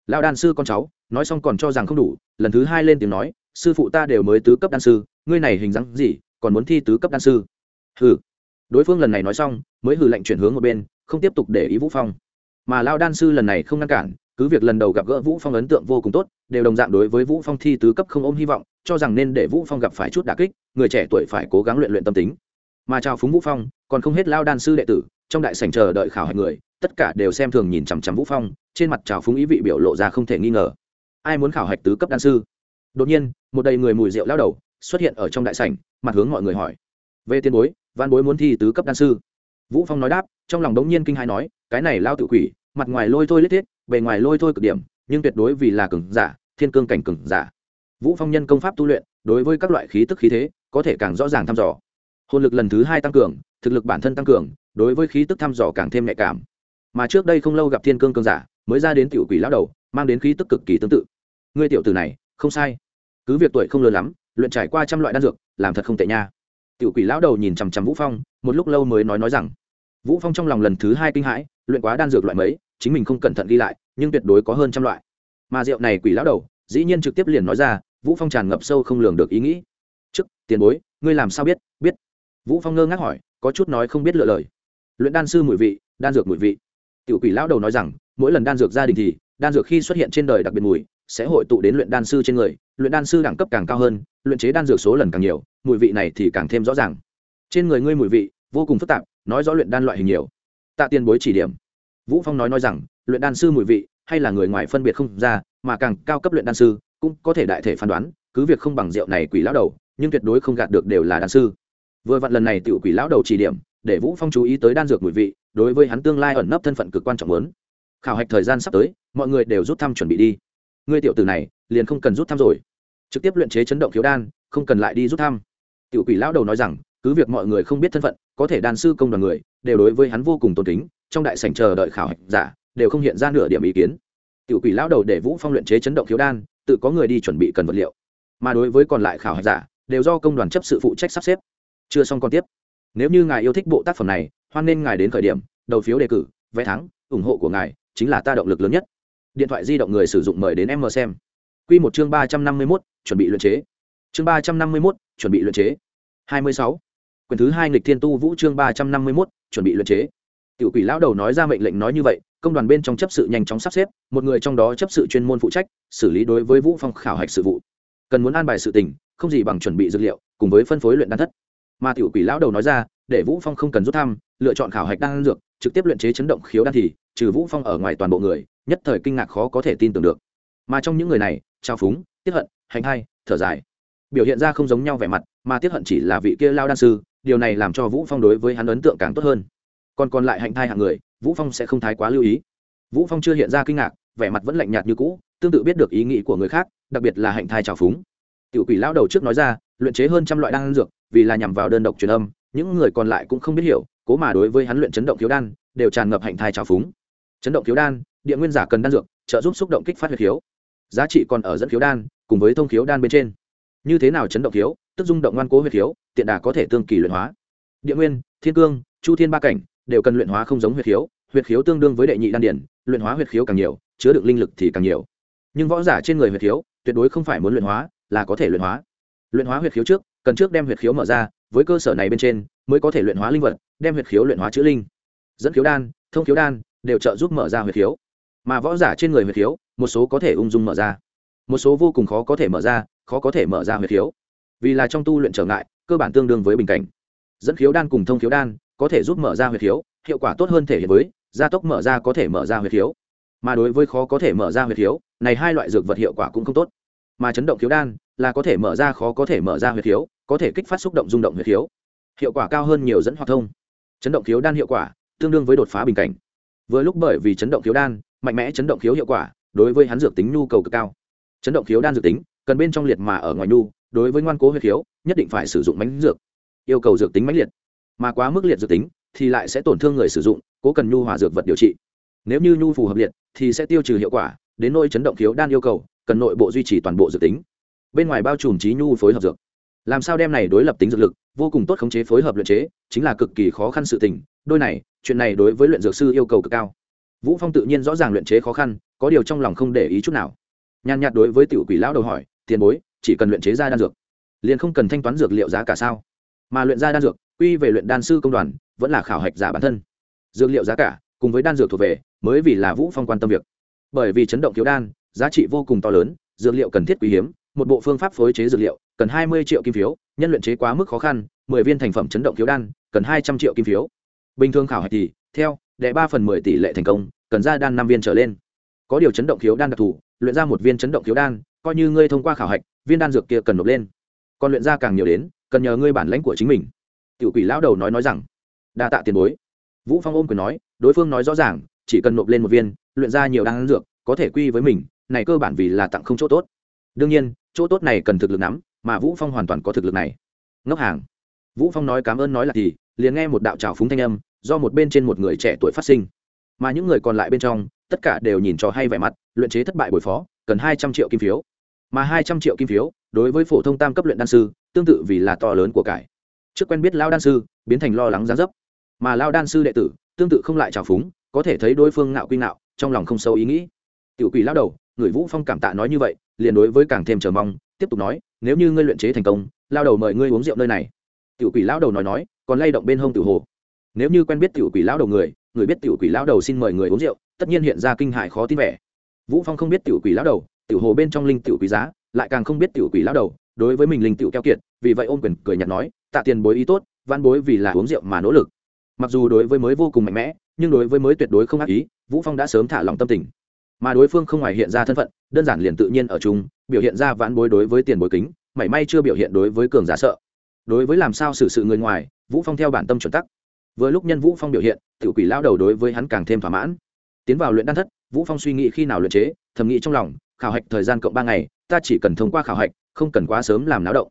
Lão đan sư con cháu, nói xong còn cho rằng không đủ, lần thứ hai lên tiếng nói, sư phụ ta đều mới tứ cấp đan sư, ngươi này hình dáng gì, còn muốn thi tứ cấp đan sư? Hừ. Đối phương lần này nói xong, mới hừ lệnh chuyển hướng một bên không tiếp tục để ý vũ phong. Mà lao đan sư lần này không ngăn cản, cứ việc lần đầu gặp gỡ vũ phong ấn tượng vô cùng tốt, đều đồng dạng đối với vũ phong thi tứ cấp không ôm hy vọng, cho rằng nên để vũ phong gặp phải chút đả kích, người trẻ tuổi phải cố gắng luyện luyện tâm tính. Mà chào phúng vũ phong, còn không hết lao đan sư đệ tử, trong đại sảnh chờ đợi khảo hạch người, tất cả đều xem thường nhìn chằm chằm vũ phong, trên mặt chào phúng ý vị biểu lộ ra không thể nghi ngờ. Ai muốn khảo hạch tứ cấp đan sư? Đột nhiên, một đầy người mùi rượu lao đầu xuất hiện ở trong đại sảnh, mặt hướng mọi người hỏi. Về tiền bối, văn bối muốn thi tứ cấp đan sư? Vũ phong nói đáp, trong lòng đống nhiên kinh hai nói, cái này lao tự quỷ, mặt ngoài lôi thôi lết thiết, bề ngoài lôi thôi cực điểm, nhưng tuyệt đối vì là cường giả, thiên cương cảnh cường giả. Vũ phong nhân công pháp tu luyện, đối với các loại khí tức khí thế, có thể càng rõ ràng thăm dò. Hồn lực lần thứ hai tăng cường, thực lực bản thân tăng cường, đối với khí tức thăm dò càng thêm nhạy cảm. Mà trước đây không lâu gặp thiên cương cường giả, mới ra đến tiểu quỷ lão đầu, mang đến khí tức cực kỳ tương tự. Ngươi tiểu tử này, không sai. Cứ việc tuổi không lớn lắm, luyện trải qua trăm loại đan dược, làm thật không tệ nha tiểu quỷ lão đầu nhìn chằm chằm vũ phong, một lúc lâu mới nói nói rằng, vũ phong trong lòng lần thứ hai kinh hãi, luyện quá đan dược loại mấy, chính mình không cẩn thận ghi lại, nhưng tuyệt đối có hơn trăm loại. Mà rượu này quỷ lão đầu, dĩ nhiên trực tiếp liền nói ra, vũ phong tràn ngập sâu không lường được ý nghĩ. Trước, tiền bối, ngươi làm sao biết biết? Vũ phong ngơ ngác hỏi, có chút nói không biết lựa lời. Luyện đan sư mùi vị, đan dược mùi vị. Tiểu quỷ lão đầu nói rằng, mỗi lần đan dược gia đình thì, đan dược khi xuất hiện trên đời đặc biệt mùi, sẽ hội tụ đến luyện đan sư trên người luyện đan sư đẳng cấp càng cao hơn, luyện chế đan dược số lần càng nhiều, mùi vị này thì càng thêm rõ ràng. Trên người ngươi mùi vị, vô cùng phức tạp, nói rõ luyện đan loại hình nhiều. Tạ tiền bối chỉ điểm. Vũ phong nói nói rằng, luyện đan sư mùi vị, hay là người ngoài phân biệt không ra, mà càng cao cấp luyện đan sư, cũng có thể đại thể phán đoán, cứ việc không bằng rượu này quỷ lão đầu, nhưng tuyệt đối không gạt được đều là đan sư. Vừa vặn lần này tiểu quỷ lão đầu chỉ điểm, để vũ phong chú ý tới đan dược mùi vị, đối với hắn tương lai ẩn nấp thân phận cực quan trọng lớn khảo hạch thời gian sắp tới, mọi người đều rút thăm chuẩn bị đi. Ngươi tiểu tử này, liền không cần rút thăm rồi trực tiếp luyện chế chấn động khiếu đan, không cần lại đi rút thăm. Tiểu quỷ lão đầu nói rằng, cứ việc mọi người không biết thân phận, có thể đan sư công đoàn người, đều đối với hắn vô cùng tôn kính, trong đại sảnh chờ đợi khảo hạch giả, đều không hiện ra nửa điểm ý kiến. Tiểu quỷ lão đầu để vũ phong luyện chế chấn động khiếu đan, tự có người đi chuẩn bị cần vật liệu. Mà đối với còn lại khảo hạch giả, đều do công đoàn chấp sự phụ trách sắp xếp. Chưa xong còn tiếp. Nếu như ngài yêu thích bộ tác phẩm này, hoan nên ngài đến khởi điểm, đầu phiếu đề cử, vé thắng, ủng hộ của ngài chính là ta động lực lớn nhất. Điện thoại di động người sử dụng mời đến em mờ xem. Quy một chương ba trăm năm mươi mốt chuẩn bị luyện chế. Chương ba trăm năm mươi mốt, chuẩn bị luyện chế. hai mươi sáu. Quyển thứ hai nghịch thiên tu vũ chương ba trăm năm mươi mốt, chuẩn bị luyện chế. Tiểu quỷ lão đầu nói ra mệnh lệnh nói như vậy, công đoàn bên trong chấp sự nhanh chóng sắp xếp, một người trong đó chấp sự chuyên môn phụ trách, xử lý đối với vũ phong khảo hạch sự vụ. Cần muốn an bài sự tình, không gì bằng chuẩn bị dược liệu, cùng với phân phối luyện đan thất. Mà tiểu quỷ lão đầu nói ra, để vũ phong không cần rút thăm, lựa chọn khảo hạch đan dược, trực tiếp luyện chế chấn động khiếu đan thì, trừ vũ phong ở ngoài toàn bộ người, nhất thời kinh ngạc khó có thể tin tưởng được. Mà trong những người này trao phúng, tiết hận hành hai, thở dài. Biểu hiện ra không giống nhau vẻ mặt, mà tiếc hận chỉ là vị kia lao đan sư, điều này làm cho vũ phong đối với hắn ấn tượng càng tốt hơn. Còn còn lại hạnh thai hạng người, vũ phong sẽ không thái quá lưu ý. Vũ phong chưa hiện ra kinh ngạc, vẻ mặt vẫn lạnh nhạt như cũ, tương tự biết được ý nghĩ của người khác, đặc biệt là hạnh thai trào phúng. Tiểu quỷ lão đầu trước nói ra, luyện chế hơn trăm loại đan dược, vì là nhằm vào đơn độc truyền âm, những người còn lại cũng không biết hiểu, cố mà đối với hắn luyện chấn động thiếu đan, đều tràn ngập hạnh thai trào phúng. Chấn động thiếu đan, địa nguyên giả cần đan dược, trợ giúp xúc động kích phát huyết hiếu giá trị còn ở dẫn khiếu đan, cùng với thông khiếu đan bên trên. Như thế nào chấn động khiếu, tức dung động ngoan cố huyết khiếu, tiện đà có thể tương kỳ luyện hóa. Địa nguyên, thiên cương, chu thiên ba cảnh, đều cần luyện hóa không giống huyết khiếu huyết khiếu tương đương với đệ nhị đan điển, luyện hóa huyết khiếu càng nhiều, chứa được linh lực thì càng nhiều. Nhưng võ giả trên người huyết khiếu, tuyệt đối không phải muốn luyện hóa, là có thể luyện hóa. Luyện hóa huyết khiếu trước, cần trước đem huyết khiếu mở ra, với cơ sở này bên trên, mới có thể luyện hóa linh vật, đem huyết khiếu luyện hóa chữ linh. Dẫn khiếu đan, thông khiếu đan, đều trợ giúp mở ra huyết khiếu mà võ giả trên người huyệt khiếu, một số có thể ung dung mở ra. Một số vô cùng khó có thể mở ra, khó có thể mở ra huyệt khiếu. Vì là trong tu luyện trở ngại, cơ bản tương đương với bình cảnh. Dẫn khiếu đan cùng thông khiếu đan có thể giúp mở ra huyệt khiếu, hiệu quả tốt hơn thể hiện với, gia tốc mở ra có thể mở ra huyệt khiếu. Mà đối với khó có thể mở ra huyệt khiếu, này hai loại dược vật hiệu quả cũng không tốt. Mà chấn động khiếu đan là có thể mở ra khó có thể mở ra huyệt khiếu, có thể kích phát xúc động rung động huyệt khiếu. Hiệu quả cao hơn nhiều dẫn hoạt thông. Chấn động khiếu đan hiệu quả tương đương với đột phá bình cảnh. Vừa lúc bởi vì chấn động khiếu đan mạnh mẽ chấn động khiếu hiệu quả, đối với hắn dược tính nhu cầu cực cao. Chấn động khiếu đan dược tính, cần bên trong liệt mà ở ngoài nhu, đối với ngoan cố huyết khiếu, nhất định phải sử dụng mánh dược. Yêu cầu dược tính mãnh liệt. Mà quá mức liệt dược tính, thì lại sẽ tổn thương người sử dụng, cố cần nhu hòa dược vật điều trị. Nếu như nhu phù hợp liệt, thì sẽ tiêu trừ hiệu quả, đến nỗi chấn động khiếu đan yêu cầu, cần nội bộ duy trì toàn bộ dược tính. Bên ngoài bao trùm trí nhu phối hợp dược. Làm sao đem này đối lập tính dược lực, vô cùng tốt khống chế phối hợp luyện chế, chính là cực kỳ khó khăn sự tình. Đôi này, chuyện này đối với luyện dược sư yêu cầu cực cao vũ phong tự nhiên rõ ràng luyện chế khó khăn, có điều trong lòng không để ý chút nào. Nhàn nhạt đối với tiểu quỷ lão đầu hỏi, tiền bối, chỉ cần luyện chế ra đan dược, liền không cần thanh toán dược liệu giá cả sao? Mà luyện ra đan dược, quy về luyện đan sư công đoàn, vẫn là khảo hạch giả bản thân. Dược liệu giá cả, cùng với đan dược thuộc về, mới vì là vũ phong quan tâm việc. Bởi vì chấn động thiếu đan, giá trị vô cùng to lớn, dược liệu cần thiết quý hiếm, một bộ phương pháp phối chế dược liệu, cần hai mươi triệu kim phiếu, nhân luyện chế quá mức khó khăn, mười viên thành phẩm chấn động thiếu đan, cần hai trăm triệu kim phiếu. Bình thường khảo hạch thì, theo đệ ba phần mười tỷ lệ thành công, cần ra đan năm viên trở lên. Có điều chấn động thiếu đan đặc thù, luyện ra một viên chấn động thiếu đan, coi như ngươi thông qua khảo hạch, viên đan dược kia cần nộp lên. Còn luyện ra càng nhiều đến, cần nhờ ngươi bản lãnh của chính mình. Tiểu quỷ lão đầu nói nói rằng. Đa tạ tiền bối. Vũ phong ôm quyền nói, đối phương nói rõ ràng, chỉ cần nộp lên một viên, luyện ra nhiều đan dược, có thể quy với mình, này cơ bản vì là tặng không chỗ tốt. Đương nhiên, chỗ tốt này cần thực lực nắm, mà vũ phong hoàn toàn có thực lực này. Ngốc hàng. Vũ phong nói cảm ơn nói là thì, liền nghe một đạo trào phúng thanh âm do một bên trên một người trẻ tuổi phát sinh. Mà những người còn lại bên trong, tất cả đều nhìn cho hay vẻ mặt, luyện chế thất bại bồi phó, cần hai trăm triệu kim phiếu. Mà hai trăm triệu kim phiếu, đối với phổ thông tam cấp luyện đan sư, tương tự vì là to lớn của cải. Trước quen biết lao đan sư, biến thành lo lắng gián dấp. Mà lao đan sư đệ tử, tương tự không lại trào phúng, có thể thấy đối phương ngạo quy ngạo, trong lòng không sâu ý nghĩ. Tiểu quỷ lao đầu, người vũ phong cảm tạ nói như vậy, liền đối với càng thêm chờ mong, tiếp tục nói, nếu như ngươi luyện chế thành công lao đầu mời ngươi uống rượu nơi này. Tiểu quỷ lao đầu nói nói, còn lay động bên hông tiểu hồ nếu như quen biết tiểu quỷ lão đầu người người biết tiểu quỷ lão đầu xin mời người uống rượu, tất nhiên hiện ra kinh hại khó tin vẻ. Vũ phong không biết tiểu quỷ lão đầu, tiểu hồ bên trong linh tiểu quý giá, lại càng không biết tiểu quỷ lão đầu, đối với mình linh tiểu keo kiệt, vì vậy ôm quyền cười nhạt nói, tạ tiền bối ý tốt, văn bối vì là uống rượu mà nỗ lực. Mặc dù đối với mới vô cùng mạnh mẽ, nhưng đối với mới tuyệt đối không ác ý, vũ phong đã sớm thả lòng tâm tình. Mà đối phương không ngoài hiện ra thân phận, đơn giản liền tự nhiên ở chung, biểu hiện ra vãn bối đối với tiền bối kính, mảy may chưa biểu hiện đối với cường giả sợ. Đối với làm sao xử sự người ngoài, vũ phong theo bản tâm chuẩn tắc vừa lúc nhân vũ phong biểu hiện tự quỷ lao đầu đối với hắn càng thêm thỏa mãn. Tiến vào luyện đan thất, vũ phong suy nghĩ khi nào luyện chế, thầm nghĩ trong lòng, khảo hạch thời gian cộng ba ngày, ta chỉ cần thông qua khảo hạch, không cần quá sớm làm náo động.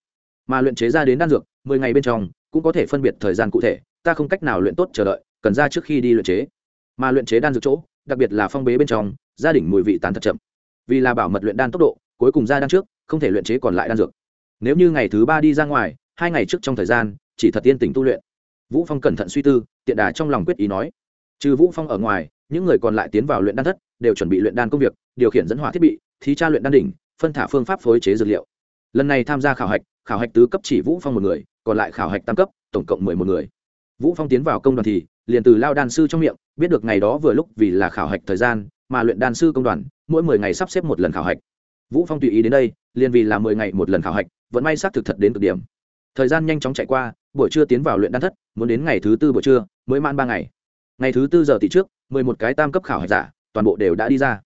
Mà luyện chế ra đến đan dược, mười ngày bên trong, cũng có thể phân biệt thời gian cụ thể, ta không cách nào luyện tốt chờ đợi, cần ra trước khi đi luyện chế. Mà luyện chế đan dược chỗ, đặc biệt là phong bế bên trong, gia đình mùi vị tán thật chậm. Vì là bảo mật luyện đan tốc độ, cuối cùng ra đan trước, không thể luyện chế còn lại đan dược. Nếu như ngày thứ ba đi ra ngoài, hai ngày trước trong thời gian, chỉ thật tiên tỉnh tu luyện vũ phong cẩn thận suy tư, tiện đà trong lòng quyết ý nói, trừ vũ phong ở ngoài, những người còn lại tiến vào luyện đan thất, đều chuẩn bị luyện đan công việc, điều khiển dẫn hỏa thiết bị, thí tra luyện đan đỉnh, phân thả phương pháp phối chế dược liệu. Lần này tham gia khảo hạch khảo hạch tứ cấp chỉ vũ phong một người, còn lại khảo hạch tam cấp, tổng cộng mười một người. Vũ phong tiến vào công đoàn thì, liền từ lao đan sư trong miệng, biết được ngày đó vừa lúc vì là khảo hạch thời gian, mà luyện đan sư công đoàn, mỗi mười ngày sắp xếp một lần khảo hạch. Vũ phong tùy ý đến đây, liền vì là mười ngày một lần khảo hạch vẫn may xác thực thật đến cực điểm thời gian nhanh chóng chạy qua, buổi trưa tiến vào luyện đan thất, muốn đến ngày thứ tư buổi trưa, mới man ba ngày. Ngày thứ tư giờ tỷ trước, mười một cái tam cấp khảo hạch giả, toàn bộ đều đã đi ra.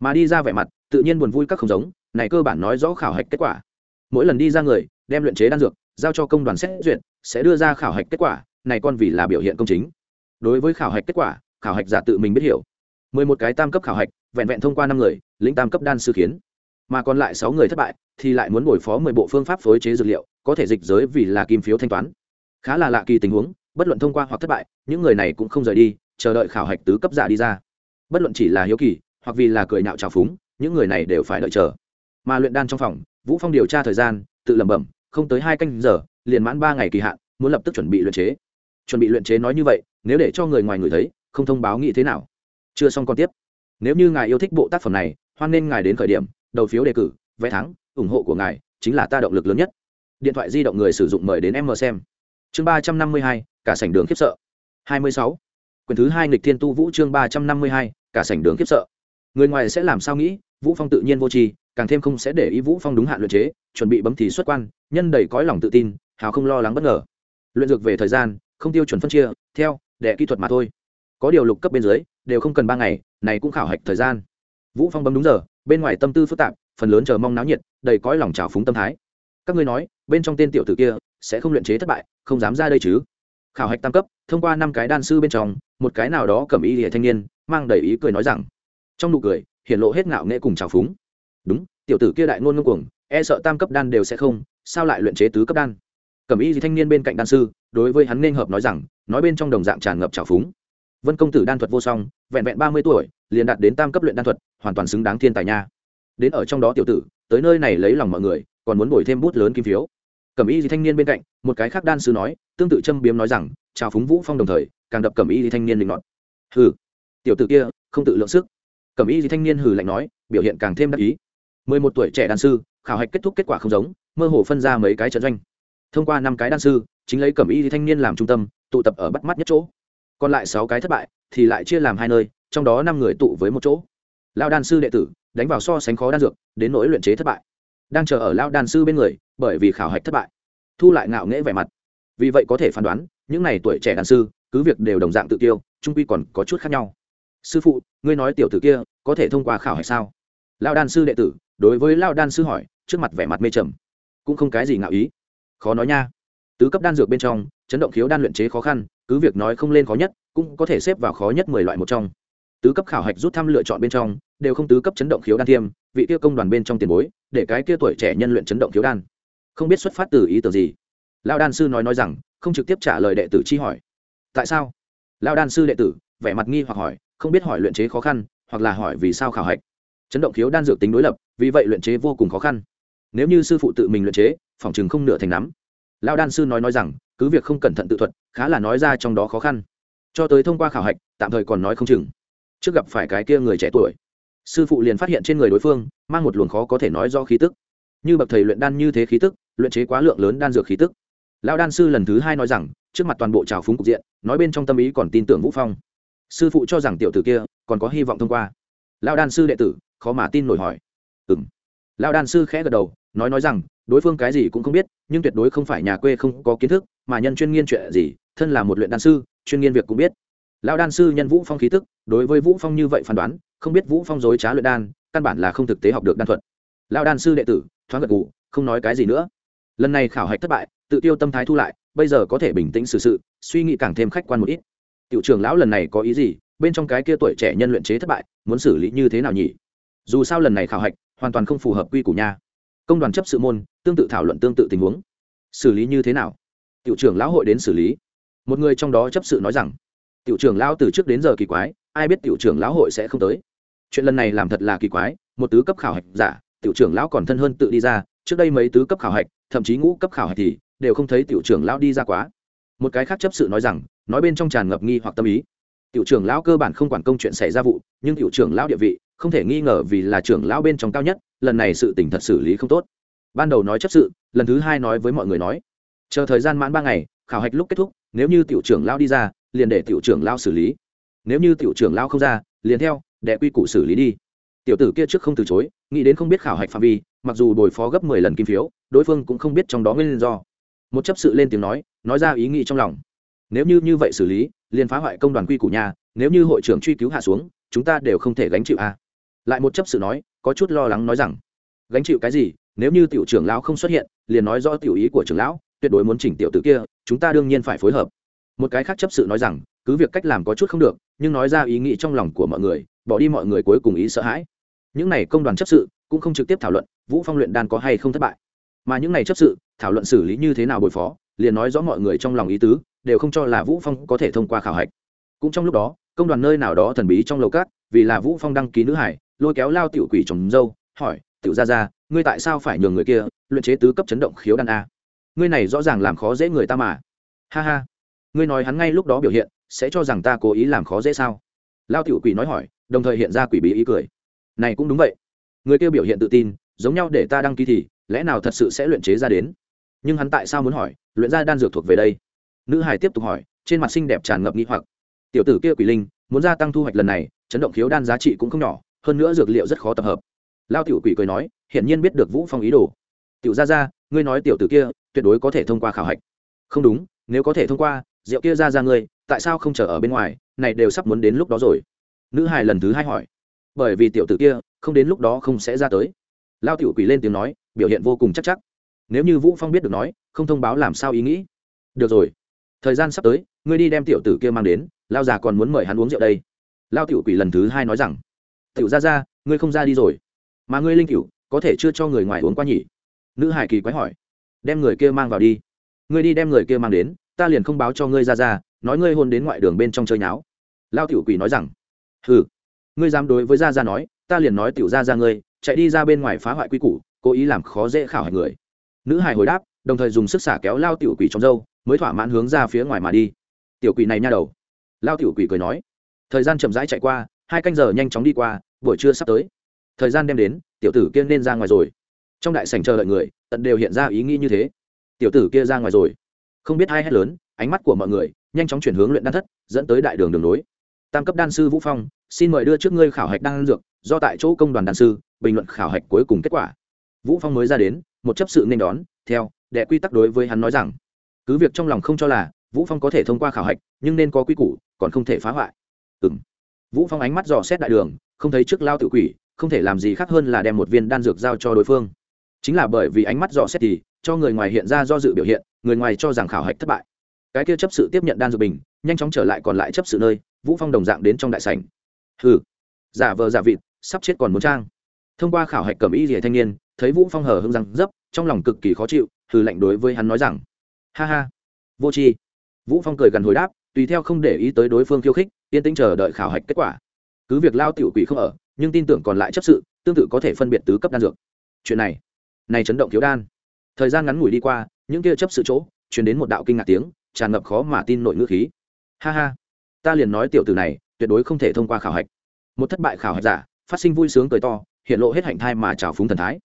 Mà đi ra vẻ mặt, tự nhiên buồn vui các không giống, này cơ bản nói rõ khảo hạch kết quả. Mỗi lần đi ra người, đem luyện chế đan dược, giao cho công đoàn xét duyệt, sẽ đưa ra khảo hạch kết quả, này con vì là biểu hiện công chính. Đối với khảo hạch kết quả, khảo hạch giả tự mình biết hiểu. mười một cái tam cấp khảo hạch, vẹn vẹn thông qua năm người, lĩnh tam cấp đan sư khiến. Mà còn lại sáu người thất bại, thì lại muốn bồi phó mười bộ phương pháp phối chế dược liệu có thể dịch giới vì là kim phiếu thanh toán. Khá là lạ kỳ tình huống, bất luận thông qua hoặc thất bại, những người này cũng không rời đi, chờ đợi khảo hạch tứ cấp giả đi ra. Bất luận chỉ là hiếu kỳ, hoặc vì là cười nhạo trào phúng, những người này đều phải đợi chờ. Mà luyện đan trong phòng, vũ phong điều tra thời gian, tự lẩm bẩm, không tới hai canh giờ, liền mãn ba ngày kỳ hạn, muốn lập tức chuẩn bị luyện chế. Chuẩn bị luyện chế nói như vậy, nếu để cho người ngoài người thấy, không thông báo nghĩ thế nào? Chưa xong còn tiếp. Nếu như ngài yêu thích bộ tác phẩm này, hoan nên ngài đến khởi điểm, đầu phiếu đề cử, vé thắng, ủng hộ của ngài, chính là ta động lực lớn nhất điện thoại di động người sử dụng mời đến em mờ xem. Chương ba trăm năm mươi hai, cả sảnh đường khiếp sợ. hai mươi sáu. Quyển thứ hai nghịch thiên tu vũ chương ba trăm năm mươi hai, cả sảnh đường khiếp sợ. Người ngoài sẽ làm sao nghĩ, vũ phong tự nhiên vô tri, càng thêm không sẽ để ý vũ phong đúng hạn luyện chế, chuẩn bị bấm thì xuất quan, nhân đầy cõi lòng tự tin, hào không lo lắng bất ngờ. Luyện dược về thời gian, không tiêu chuẩn phân chia, theo đệ kỹ thuật mà thôi. Có điều lục cấp bên dưới, đều không cần ba ngày, này cũng khảo hạch thời gian. Vũ phong bấm đúng giờ, bên ngoài tâm tư phức tạp, phần lớn chờ mong náo nhiệt, đầy cõi lòng trào phúng tâm thái các ngươi nói, bên trong tên tiểu tử kia sẽ không luyện chế thất bại, không dám ra đây chứ? Khảo hạch tam cấp, thông qua năm cái đan sư bên trong, một cái nào đó cầm ý hệ thanh niên, mang đầy ý cười nói rằng, trong nụ cười hiện lộ hết ngạo nghệ cùng trào phúng. Đúng, tiểu tử kia đại ngôn ngưng cuồng e sợ tam cấp đan đều sẽ không, sao lại luyện chế tứ cấp đan? Cầm ý gì thanh niên bên cạnh đan sư, đối với hắn nên hợp nói rằng, nói bên trong đồng dạng tràn ngập trào phúng. Vân công tử đan thuật vô song, vẹn vẹn ba mươi tuổi, liền đạt đến tam cấp luyện đan thuật, hoàn toàn xứng đáng thiên tài nha. Đến ở trong đó tiểu tử, tới nơi này lấy lòng mọi người còn muốn bồi thêm bút lớn kim phiếu. Cẩm y thì thanh niên bên cạnh, một cái khác đan sư nói, tương tự châm biếm nói rằng, chào phúng vũ phong đồng thời, càng đập cẩm y thì thanh niên định nọt. Hừ, tiểu tử kia, không tự lượng sức. Cẩm y thì thanh niên hừ lạnh nói, biểu hiện càng thêm đắc ý. Mười một tuổi trẻ đan sư, khảo hạch kết thúc kết quả không giống, mơ hồ phân ra mấy cái trận doanh. Thông qua năm cái đan sư, chính lấy cẩm y thì thanh niên làm trung tâm, tụ tập ở bắt mắt nhất chỗ. Còn lại sáu cái thất bại, thì lại chia làm hai nơi, trong đó năm người tụ với một chỗ. Lao đan sư đệ tử, đánh vào so sánh khó đan dược, đến nỗi luyện chế thất bại đang chờ ở lao đan sư bên người, bởi vì khảo hạch thất bại, thu lại ngạo nghễ vẻ mặt. Vì vậy có thể phán đoán, những n à y tuổi trẻ đan sư, cứ việc đều đồng dạng tự tiêu trung quy còn có chút khác nhau. Sư phụ, ngươi nói tiểu tử kia, có thể thông qua khảo hạch sao? Lao đan sư đệ tử, đối với lao đan sư hỏi, trước mặt vẻ mặt mê trầm, cũng không cái gì ngạo ý. Khó nói nha. Tứ cấp đan dược bên trong, chấn động khiếu đan luyện chế khó khăn, cứ việc nói không lên khó nhất, cũng có thể xếp vào khó nhất mười loại một trong tứ cấp khảo hạch rút thăm lựa chọn bên trong, đều không tứ cấp chấn động khiếu đan thiêm, vị kia công đoàn bên trong tiền bối, để cái kia tuổi trẻ nhân luyện chấn động khiếu đan. Không biết xuất phát từ ý tưởng gì? Lão đan sư nói nói rằng, không trực tiếp trả lời đệ tử chi hỏi. Tại sao? Lão đan sư đệ tử, vẻ mặt nghi hoặc hỏi, không biết hỏi luyện chế khó khăn, hoặc là hỏi vì sao khảo hạch. Chấn động khiếu đan dược tính đối lập, vì vậy luyện chế vô cùng khó khăn. Nếu như sư phụ tự mình luyện chế, phòng chừng không nửa thành nắm. Lão đan sư nói nói rằng, cứ việc không cẩn thận tự thuật, khá là nói ra trong đó khó khăn. Cho tới thông qua khảo hạch, tạm thời còn nói không chừng trước gặp phải cái kia người trẻ tuổi. Sư phụ liền phát hiện trên người đối phương, mang một luồng khó có thể nói do khí tức. Như bậc thầy luyện đan như thế khí tức, luyện chế quá lượng lớn đan dược khí tức. Lão đan sư lần thứ hai nói rằng, trước mặt toàn bộ trào phúng cục diện, nói bên trong tâm ý còn tin tưởng vũ phong. Sư phụ cho rằng tiểu tử kia còn có hy vọng thông qua. Lão đan sư đệ tử, khó mà tin nổi hỏi. Ừm. Lão đan sư khẽ gật đầu, nói nói rằng, đối phương cái gì cũng không biết, nhưng tuyệt đối không phải nhà quê không có kiến thức, mà nhân chuyên nghiên chuyện gì, thân là một luyện đan sư, chuyên nghiên việc cũng biết lão đan sư nhân vũ phong khí tức đối với vũ phong như vậy phán đoán không biết vũ phong dối trá luyện đan căn bản là không thực tế học được đan thuật. Lão đan sư đệ tử thoáng gật gù không nói cái gì nữa. Lần này khảo hạch thất bại tự tiêu tâm thái thu lại bây giờ có thể bình tĩnh xử sự, sự suy nghĩ càng thêm khách quan một ít. Tiểu trưởng lão lần này có ý gì? Bên trong cái kia tuổi trẻ nhân luyện chế thất bại muốn xử lý như thế nào nhỉ? Dù sao lần này khảo hạch hoàn toàn không phù hợp quy củ nha. Công đoàn chấp sự môn tương tự thảo luận tương tự tình huống. Xử lý như thế nào? Tiểu trưởng lão hội đến xử lý. Một người trong đó chấp sự nói rằng tiểu trưởng lão từ trước đến giờ kỳ quái, ai biết tiểu trưởng lão hội sẽ không tới? Chuyện lần này làm thật là kỳ quái, một tứ cấp khảo hạch giả, tiểu trưởng lão còn thân hơn tự đi ra, trước đây mấy tứ cấp khảo hạch, thậm chí ngũ cấp khảo hạch thì đều không thấy tiểu trưởng lão đi ra quá. Một cái khác chấp sự nói rằng, nói bên trong tràn ngập nghi hoặc tâm ý. Tiểu trưởng lão cơ bản không quản công chuyện xảy ra vụ, nhưng tiểu trưởng lão địa vị, không thể nghi ngờ vì là trưởng lão bên trong cao nhất, lần này sự tình thật xử lý không tốt. Ban đầu nói chấp sự, lần thứ hai nói với mọi người nói, chờ thời gian mãn ba ngày, khảo hạch lúc kết thúc, nếu như tiểu trưởng lão đi ra liền để tiểu trưởng lao xử lý. Nếu như tiểu trưởng lao không ra, liền theo đệ quy củ xử lý đi. Tiểu tử kia trước không từ chối, nghĩ đến không biết khảo hạch phạm vi, mặc dù bồi phó gấp mười lần kim phiếu, đối phương cũng không biết trong đó nguyên do. Một chấp sự lên tiếng nói nói ra ý nghĩ trong lòng. Nếu như như vậy xử lý, liền phá hoại công đoàn quy củ nhà, nếu như hội trưởng truy cứu hạ xuống, chúng ta đều không thể gánh chịu a lại một chấp sự nói, có chút lo lắng nói rằng, gánh chịu cái gì, nếu như tiểu trưởng lão không xuất hiện, liền nói rõ tiểu ý của trưởng lão, tuyệt đối muốn chỉnh tiểu tử kia, chúng ta đương nhiên phải phối hợp một cái khác chấp sự nói rằng, cứ việc cách làm có chút không được, nhưng nói ra ý nghĩ trong lòng của mọi người, bỏ đi mọi người cuối cùng ý sợ hãi. Những này công đoàn chấp sự cũng không trực tiếp thảo luận vũ phong luyện đan có hay không thất bại, mà những này chấp sự thảo luận xử lý như thế nào bồi phó, liền nói rõ mọi người trong lòng ý tứ, đều không cho là vũ phong có thể thông qua khảo hạch. Cũng trong lúc đó, công đoàn nơi nào đó thần bí trong lầu cát, vì là vũ phong đăng ký nữ hải, lôi kéo lao tiểu quỷ chồng dâu, hỏi, tiểu gia gia, ngươi tại sao phải nhường người kia luyện chế tứ cấp chấn động khiếu đan a? Ngươi này rõ ràng làm khó dễ người ta mà. Ha ha ngươi nói hắn ngay lúc đó biểu hiện, sẽ cho rằng ta cố ý làm khó dễ sao? Lao tiểu quỷ nói hỏi, đồng thời hiện ra quỷ bí ý cười. Này cũng đúng vậy. Người kia biểu hiện tự tin, giống nhau để ta đăng ký thì, lẽ nào thật sự sẽ luyện chế ra đến? Nhưng hắn tại sao muốn hỏi, luyện ra đan dược thuộc về đây? Nữ hải tiếp tục hỏi, trên mặt xinh đẹp tràn ngập nghi hoặc. Tiểu tử kia quỷ linh, muốn gia tăng thu hoạch lần này, chấn động khiếu đan giá trị cũng không nhỏ, hơn nữa dược liệu rất khó tập hợp. Lao tiểu quỷ cười nói, hiển nhiên biết được vũ phong ý đồ. Tiểu ra ra ngươi nói tiểu tử kia, tuyệt đối có thể thông qua khảo hạch. Không đúng, nếu có thể thông qua rượu kia ra ra ngươi, tại sao không chờ ở bên ngoài, này đều sắp muốn đến lúc đó rồi. Nữ hài lần thứ hai hỏi. Bởi vì tiểu tử kia, không đến lúc đó không sẽ ra tới. Lao tiểu quỷ lên tiếng nói, biểu hiện vô cùng chắc chắc. Nếu như vũ phong biết được nói, không thông báo làm sao ý nghĩ. Được rồi. Thời gian sắp tới, ngươi đi đem tiểu tử kia mang đến, lao già còn muốn mời hắn uống rượu đây. Lao tiểu quỷ lần thứ hai nói rằng. Tiểu ra ra ngươi không ra đi rồi. Mà ngươi linh cửu, có thể chưa cho người ngoài uống qua nhỉ? Nữ hải kỳ quái hỏi. Đem người kia mang vào đi. Ngươi đi đem người kia mang đến ta liền không báo cho ngươi ra ra, nói ngươi hôn đến ngoại đường bên trong chơi nháo. Lao tiểu quỷ nói rằng. Hừ, ngươi dám đối với Ra Ra nói, ta liền nói tiểu Ra Ra ngươi, chạy đi ra bên ngoài phá hoại quy củ, cố ý làm khó dễ khảo hạch người. Nữ hài hồi đáp, đồng thời dùng sức xả kéo lao tiểu quỷ trong dâu mới thỏa mãn hướng ra phía ngoài mà đi. Tiểu quỷ này nha đầu. Lao tiểu quỷ cười nói. Thời gian chậm rãi chạy qua, hai canh giờ nhanh chóng đi qua, buổi trưa sắp tới. Thời gian đem đến, tiểu tử kia nên ra ngoài rồi. Trong đại sảnh chờ đợi người, tận đều hiện ra ý nghĩ như thế. Tiểu tử kia ra ngoài rồi không biết hai hét lớn, ánh mắt của mọi người nhanh chóng chuyển hướng luyện đan thất, dẫn tới đại đường đường nối tam cấp đan sư vũ phong, xin mời đưa trước ngươi khảo hạch đan dược, do tại chỗ công đoàn đan sư, bình luận khảo hạch cuối cùng kết quả. Vũ phong mới ra đến, một chấp sự nên đón, theo, đệ quy tắc đối với hắn nói rằng, cứ việc trong lòng không cho là vũ phong có thể thông qua khảo hạch, nhưng nên có quy củ, còn không thể phá hoại. Ừ vũ phong ánh mắt dò xét đại đường, không thấy trước lao tự quỷ, không thể làm gì khác hơn là đem một viên đan dược giao cho đối phương chính là bởi vì ánh mắt dò xét thì cho người ngoài hiện ra do dự biểu hiện, người ngoài cho rằng khảo hạch thất bại. Cái kia chấp sự tiếp nhận đan dược bình, nhanh chóng trở lại còn lại chấp sự nơi, vũ phong đồng dạng đến trong đại sảnh. Hừ, giả vờ giả vịt, sắp chết còn muốn trang. Thông qua khảo hạch cầm y rỉa thanh niên, thấy vũ phong hờ hững răng dấp, trong lòng cực kỳ khó chịu, hừ lạnh đối với hắn nói rằng, ha ha, vô tri. Vũ phong cười gần hồi đáp, tùy theo không để ý tới đối phương khiêu khích, yên tĩnh chờ đợi khảo hạch kết quả. Cứ việc lao tiểu quỷ không ở, nhưng tin tưởng còn lại chấp sự, tương tự có thể phân biệt tứ cấp đan dược. Chuyện này này chấn động thiếu đan. Thời gian ngắn ngủi đi qua, những kia chấp sự chỗ, truyền đến một đạo kinh ngạc tiếng, tràn ngập khó mà tin nội ngữ khí. Ha ha, ta liền nói tiểu tử này, tuyệt đối không thể thông qua khảo hạch. Một thất bại khảo hạch giả, phát sinh vui sướng cười to, hiện lộ hết hạnh thai mà trào phúng thần thái.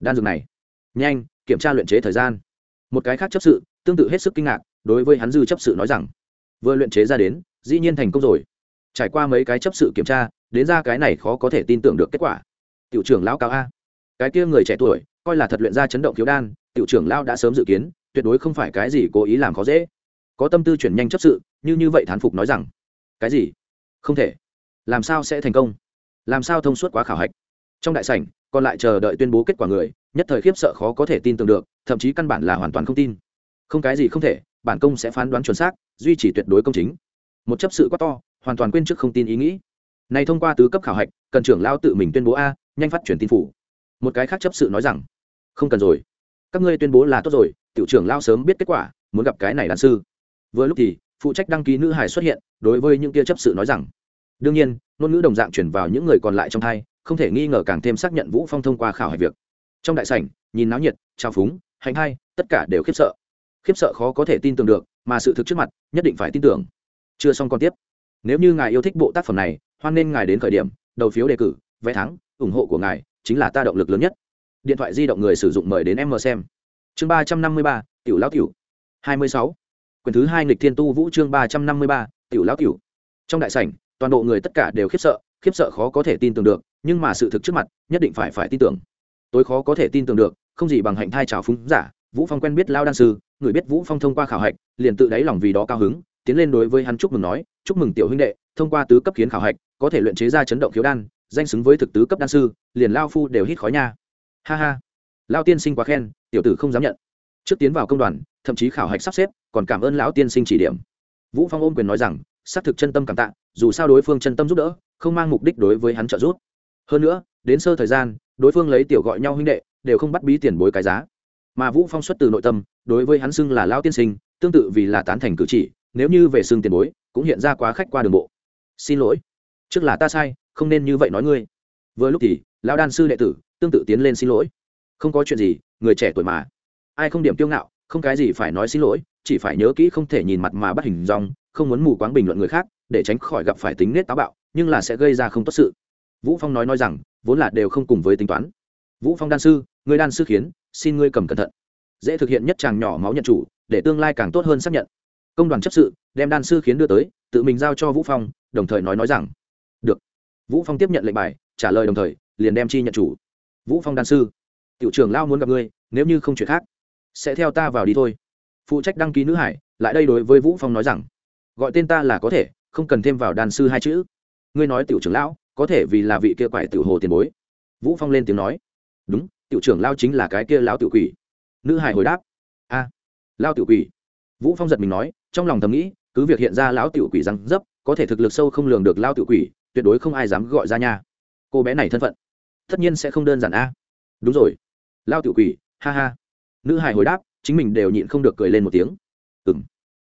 Đan dược này, nhanh, kiểm tra luyện chế thời gian. Một cái khác chấp sự, tương tự hết sức kinh ngạc, đối với hắn dư chấp sự nói rằng, vừa luyện chế ra đến, dĩ nhiên thành công rồi. Trải qua mấy cái chấp sự kiểm tra, đến ra cái này khó có thể tin tưởng được kết quả. Tiểu trưởng lão cao a. Cái kia người trẻ tuổi coi là thật luyện ra chấn động thiếu đan, tiểu trưởng lão đã sớm dự kiến, tuyệt đối không phải cái gì cố ý làm khó dễ. Có tâm tư chuyển nhanh chấp sự, như như vậy thán phục nói rằng, cái gì? Không thể. Làm sao sẽ thành công? Làm sao thông suốt quá khảo hạch? Trong đại sảnh, còn lại chờ đợi tuyên bố kết quả người, nhất thời khiếp sợ khó có thể tin tưởng được, thậm chí căn bản là hoàn toàn không tin. Không cái gì không thể, bản công sẽ phán đoán chuẩn xác, duy trì tuyệt đối công chính. Một chấp sự quá to, hoàn toàn quên trước không tin ý nghĩ. Này thông qua tứ cấp khảo hạch, cần trưởng lao tự mình tuyên bố a, nhanh phát chuyển tin phủ. Một cái khác chấp sự nói rằng không cần rồi. Các ngươi tuyên bố là tốt rồi, tiểu trưởng lao sớm biết kết quả, muốn gặp cái này đàn sư. Vừa lúc thì, phụ trách đăng ký nữ hải xuất hiện, đối với những kia chấp sự nói rằng, đương nhiên, ngôn ngữ đồng dạng chuyển vào những người còn lại trong thai, không thể nghi ngờ càng thêm xác nhận vũ phong thông qua khảo hạch việc. Trong đại sảnh, nhìn náo nhiệt trao phúng, hành hai, tất cả đều khiếp sợ. Khiếp sợ khó có thể tin tưởng được, mà sự thực trước mặt, nhất định phải tin tưởng. Chưa xong còn tiếp. Nếu như ngài yêu thích bộ tác phẩm này, hoan nên ngài đến khởi điểm, đầu phiếu đề cử, vé thắng, ủng hộ của ngài chính là ta động lực lớn nhất điện thoại di động người sử dụng mời đến em mờ xem. Chương ba trăm năm mươi ba, tiểu lão tiểu. hai mươi sáu. Quyển thứ hai nghịch thiên tu vũ chương ba trăm năm mươi ba, tiểu lão tiểu. Trong đại sảnh, toàn bộ người tất cả đều khiếp sợ khiếp sợ khó có thể tin tưởng được, nhưng mà sự thực trước mặt, nhất định phải phải tin tưởng. Tối khó có thể tin tưởng được, không gì bằng hạnh thai trào phúng giả. Vũ phong quen biết lao đan sư, người biết vũ phong thông qua khảo hạch, liền tự đáy lòng vì đó cao hứng, tiến lên đối với hắn chúc mừng nói, chúc mừng tiểu huynh đệ, thông qua tứ cấp kiến khảo hạch, có thể luyện chế ra chấn động khiếu đan, danh xứng với thực tứ cấp đan sư, liền lao phu đều hít khói nha ha ha. Lao tiên sinh quá khen, tiểu tử không dám nhận. Trước tiến vào công đoàn, thậm chí khảo hạch sắp xếp, còn cảm ơn lão tiên sinh chỉ điểm. Vũ phong ôm quyền nói rằng, xác thực chân tâm cảm tạ, dù sao đối phương chân tâm giúp đỡ, không mang mục đích đối với hắn trợ giúp. Hơn nữa, đến sơ thời gian, đối phương lấy tiểu gọi nhau huynh đệ, đều không bắt bí tiền bối cái giá. Mà vũ phong xuất từ nội tâm, đối với hắn xưng là lão tiên sinh, tương tự vì là tán thành cử chỉ, nếu như về xưng tiền bối, cũng hiện ra quá khách qua đường bộ. Xin lỗi. Trước là ta sai, không nên như vậy nói ngươi. Vừa lúc thì, lão đan sư đệ tử tương tự tiến lên xin lỗi. Không có chuyện gì, người trẻ tuổi mà. Ai không điểm kiêu ngạo, không cái gì phải nói xin lỗi, chỉ phải nhớ kỹ không thể nhìn mặt mà bắt hình dong, không muốn mù quáng bình luận người khác, để tránh khỏi gặp phải tính nết táo bạo, nhưng là sẽ gây ra không tốt sự. Vũ phong nói nói rằng, vốn là đều không cùng với tính toán. Vũ phong đan sư, người đan sư khiến, xin ngươi cầm cẩn thận. Dễ thực hiện nhất chàng nhỏ máu nhận chủ, để tương lai càng tốt hơn xác nhận. Công đoàn chấp sự, đem đan sư khiến đưa tới, tự mình giao cho vũ phong, đồng thời nói nói rằng, được. Vũ phong tiếp nhận lệnh bài, trả lời đồng thời, liền đem chi nhận chủ vũ phong đan sư. Tiểu trưởng lao muốn gặp ngươi nếu như không chuyện khác sẽ theo ta vào đi thôi. Phụ trách đăng ký nữ hải lại đây đối với vũ phong nói rằng gọi tên ta là có thể không cần thêm vào đàn sư hai chữ. Ngươi nói tiểu trưởng lão có thể vì là vị kia quải tiểu hồ tiền bối. Vũ phong lên tiếng nói đúng tiểu trưởng lao chính là cái kia lão tiểu quỷ. Nữ hải hồi đáp a à, lao tiểu quỷ. Vũ phong giật mình nói trong lòng thầm nghĩ cứ việc hiện ra lão tiểu quỷ răng dấp có thể thực lực sâu không lường được lao tiểu quỷ tuyệt đối không ai dám gọi ra nha. Cô bé này thân phận tất nhiên sẽ không đơn giản a. Đúng rồi. Lao tiểu quỷ, ha ha. Nữ hải hồi đáp, chính mình đều nhịn không được cười lên một tiếng. Ừng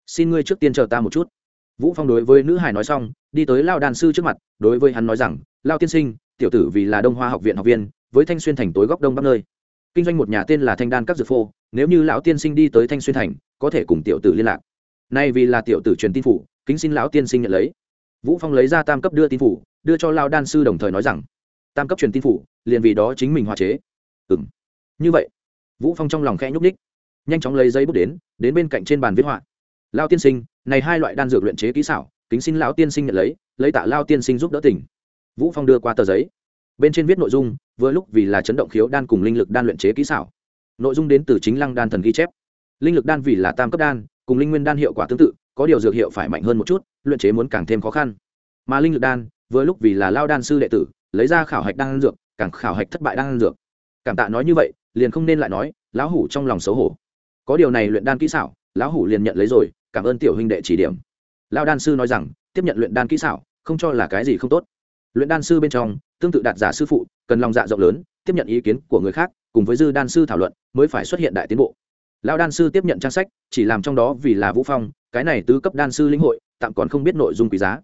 xin ngươi trước tiên chờ ta một chút. Vũ phong đối với nữ hải nói xong, đi tới lao đàn sư trước mặt, đối với hắn nói rằng, lao tiên sinh, tiểu tử vì là đông hoa học viện học viên, với thanh xuyên thành tối góc đông bắc nơi. Kinh doanh một nhà tên là thanh đan các dược phô, nếu như lão tiên sinh đi tới thanh xuyên thành, có thể cùng tiểu tử liên lạc. Nay vì là tiểu tử truyền tin phủ, kính xin lão tiên sinh nhận lấy. Vũ phong lấy ra tam cấp đưa tin phủ, đưa cho lao đan sư đồng thời nói rằng tam cấp truyền tin phủ, liền vì đó chính mình hòa chế. Ừm. Như vậy, vũ phong trong lòng khẽ nhúc ních nhanh chóng lấy giấy bút đến đến bên cạnh trên bàn viết họa. Lao tiên sinh, này hai loại đan dược luyện chế kỹ xảo, kính xin lão tiên sinh nhận lấy lấy tạ lao tiên sinh giúp đỡ tỉnh. Vũ phong đưa qua tờ giấy. Bên trên viết nội dung, vừa lúc vì là chấn động khiếu đan cùng linh lực đan luyện chế kỹ xảo. Nội dung đến từ chính lăng đan thần ghi chép. Linh lực đan vì là tam cấp đan, cùng linh nguyên đan hiệu quả tương tự, có điều dược hiệu phải mạnh hơn một chút, luyện chế muốn càng thêm khó khăn. Mà linh lực đan, vừa lúc vì là lao đan sư đệ tử lấy ra khảo hạch đan dược, càng khảo hạch thất bại đan dược. Cảm tạ nói như vậy, liền không nên lại nói, lão hủ trong lòng xấu hổ. Có điều này luyện đan kỹ xảo, lão hủ liền nhận lấy rồi, cảm ơn tiểu huynh đệ chỉ điểm. Lão đan sư nói rằng, tiếp nhận luyện đan kỹ xảo, không cho là cái gì không tốt. Luyện đan sư bên trong, tương tự đạt giả sư phụ, cần lòng dạ rộng lớn, tiếp nhận ý kiến của người khác, cùng với dư đan sư thảo luận, mới phải xuất hiện đại tiến bộ. Lão đan sư tiếp nhận trang sách, chỉ làm trong đó vì là vũ phong, cái này tứ cấp đan sư lĩnh hội, tạm còn không biết nội dung quý giá.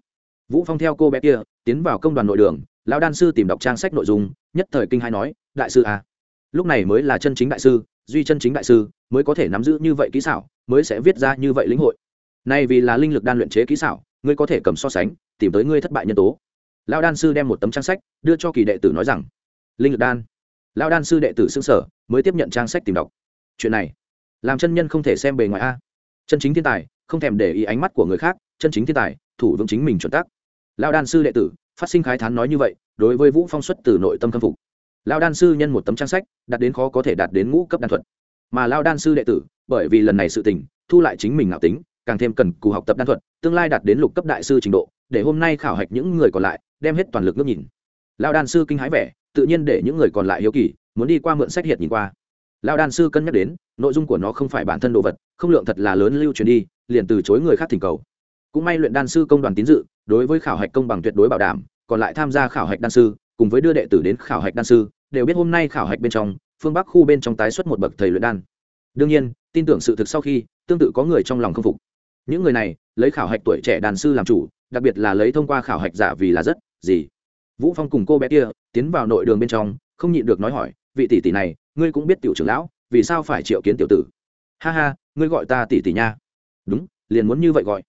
Vũ phong theo cô bé kia, tiến vào công đoàn nội đường lão đan sư tìm đọc trang sách nội dung, nhất thời kinh hai nói, đại sư à lúc này mới là chân chính đại sư, duy chân chính đại sư, mới có thể nắm giữ như vậy kỹ xảo, mới sẽ viết ra như vậy lĩnh hội. Nay vì là linh lực đan luyện chế kỹ xảo, ngươi có thể cầm so sánh, tìm tới ngươi thất bại nhân tố. Lão đan sư đem một tấm trang sách, đưa cho kỳ đệ tử nói rằng, linh lực đan. Lão đan sư đệ tử xưng sở mới tiếp nhận trang sách tìm đọc. Chuyện này, làm chân nhân không thể xem bề ngoài a. Chân chính thiên tài, không thèm để ý ánh mắt của người khác, chân chính thiên tài, thủ vững chính mình chuẩn tắc. Lão đan sư đệ tử phát sinh khái thán nói như vậy, đối với vũ phong xuất từ nội tâm khâm phục. Lão đan sư nhân một tấm trang sách, đạt đến khó có thể đạt đến ngũ cấp đan thuật. Mà lão đan sư đệ tử, bởi vì lần này sự tình, thu lại chính mình ngạo tính, càng thêm cần cù học tập đan thuật, tương lai đạt đến lục cấp đại sư trình độ, để hôm nay khảo hạch những người còn lại, đem hết toàn lực ngước nhìn. Lão đan sư kinh hãi vẻ, tự nhiên để những người còn lại hiếu kỳ, muốn đi qua mượn sách hiệt nhìn qua. Lão đan sư cân nhắc đến, nội dung của nó không phải bản thân đồ vật, không lượng thật là lớn lưu truyền đi, liền từ chối người khác thỉnh cầu. Cũng may luyện đan sư công đoàn tín dự đối với khảo hạch công bằng tuyệt đối bảo đảm, còn lại tham gia khảo hạch đan sư, cùng với đưa đệ tử đến khảo hạch đan sư, đều biết hôm nay khảo hạch bên trong, phương bắc khu bên trong tái xuất một bậc thầy luyện đan. Đương nhiên, tin tưởng sự thực sau khi, tương tự có người trong lòng không phục. Những người này, lấy khảo hạch tuổi trẻ đàn sư làm chủ, đặc biệt là lấy thông qua khảo hạch giả vì là rất, gì? Vũ phong cùng cô bé kia, tiến vào nội đường bên trong, không nhịn được nói hỏi, vị tỷ tỷ này, ngươi cũng biết tiểu trưởng lão, vì sao phải triệu kiến tiểu tử? Ha ha, ngươi gọi ta tỷ tỷ nha. Đúng, liền muốn như vậy gọi.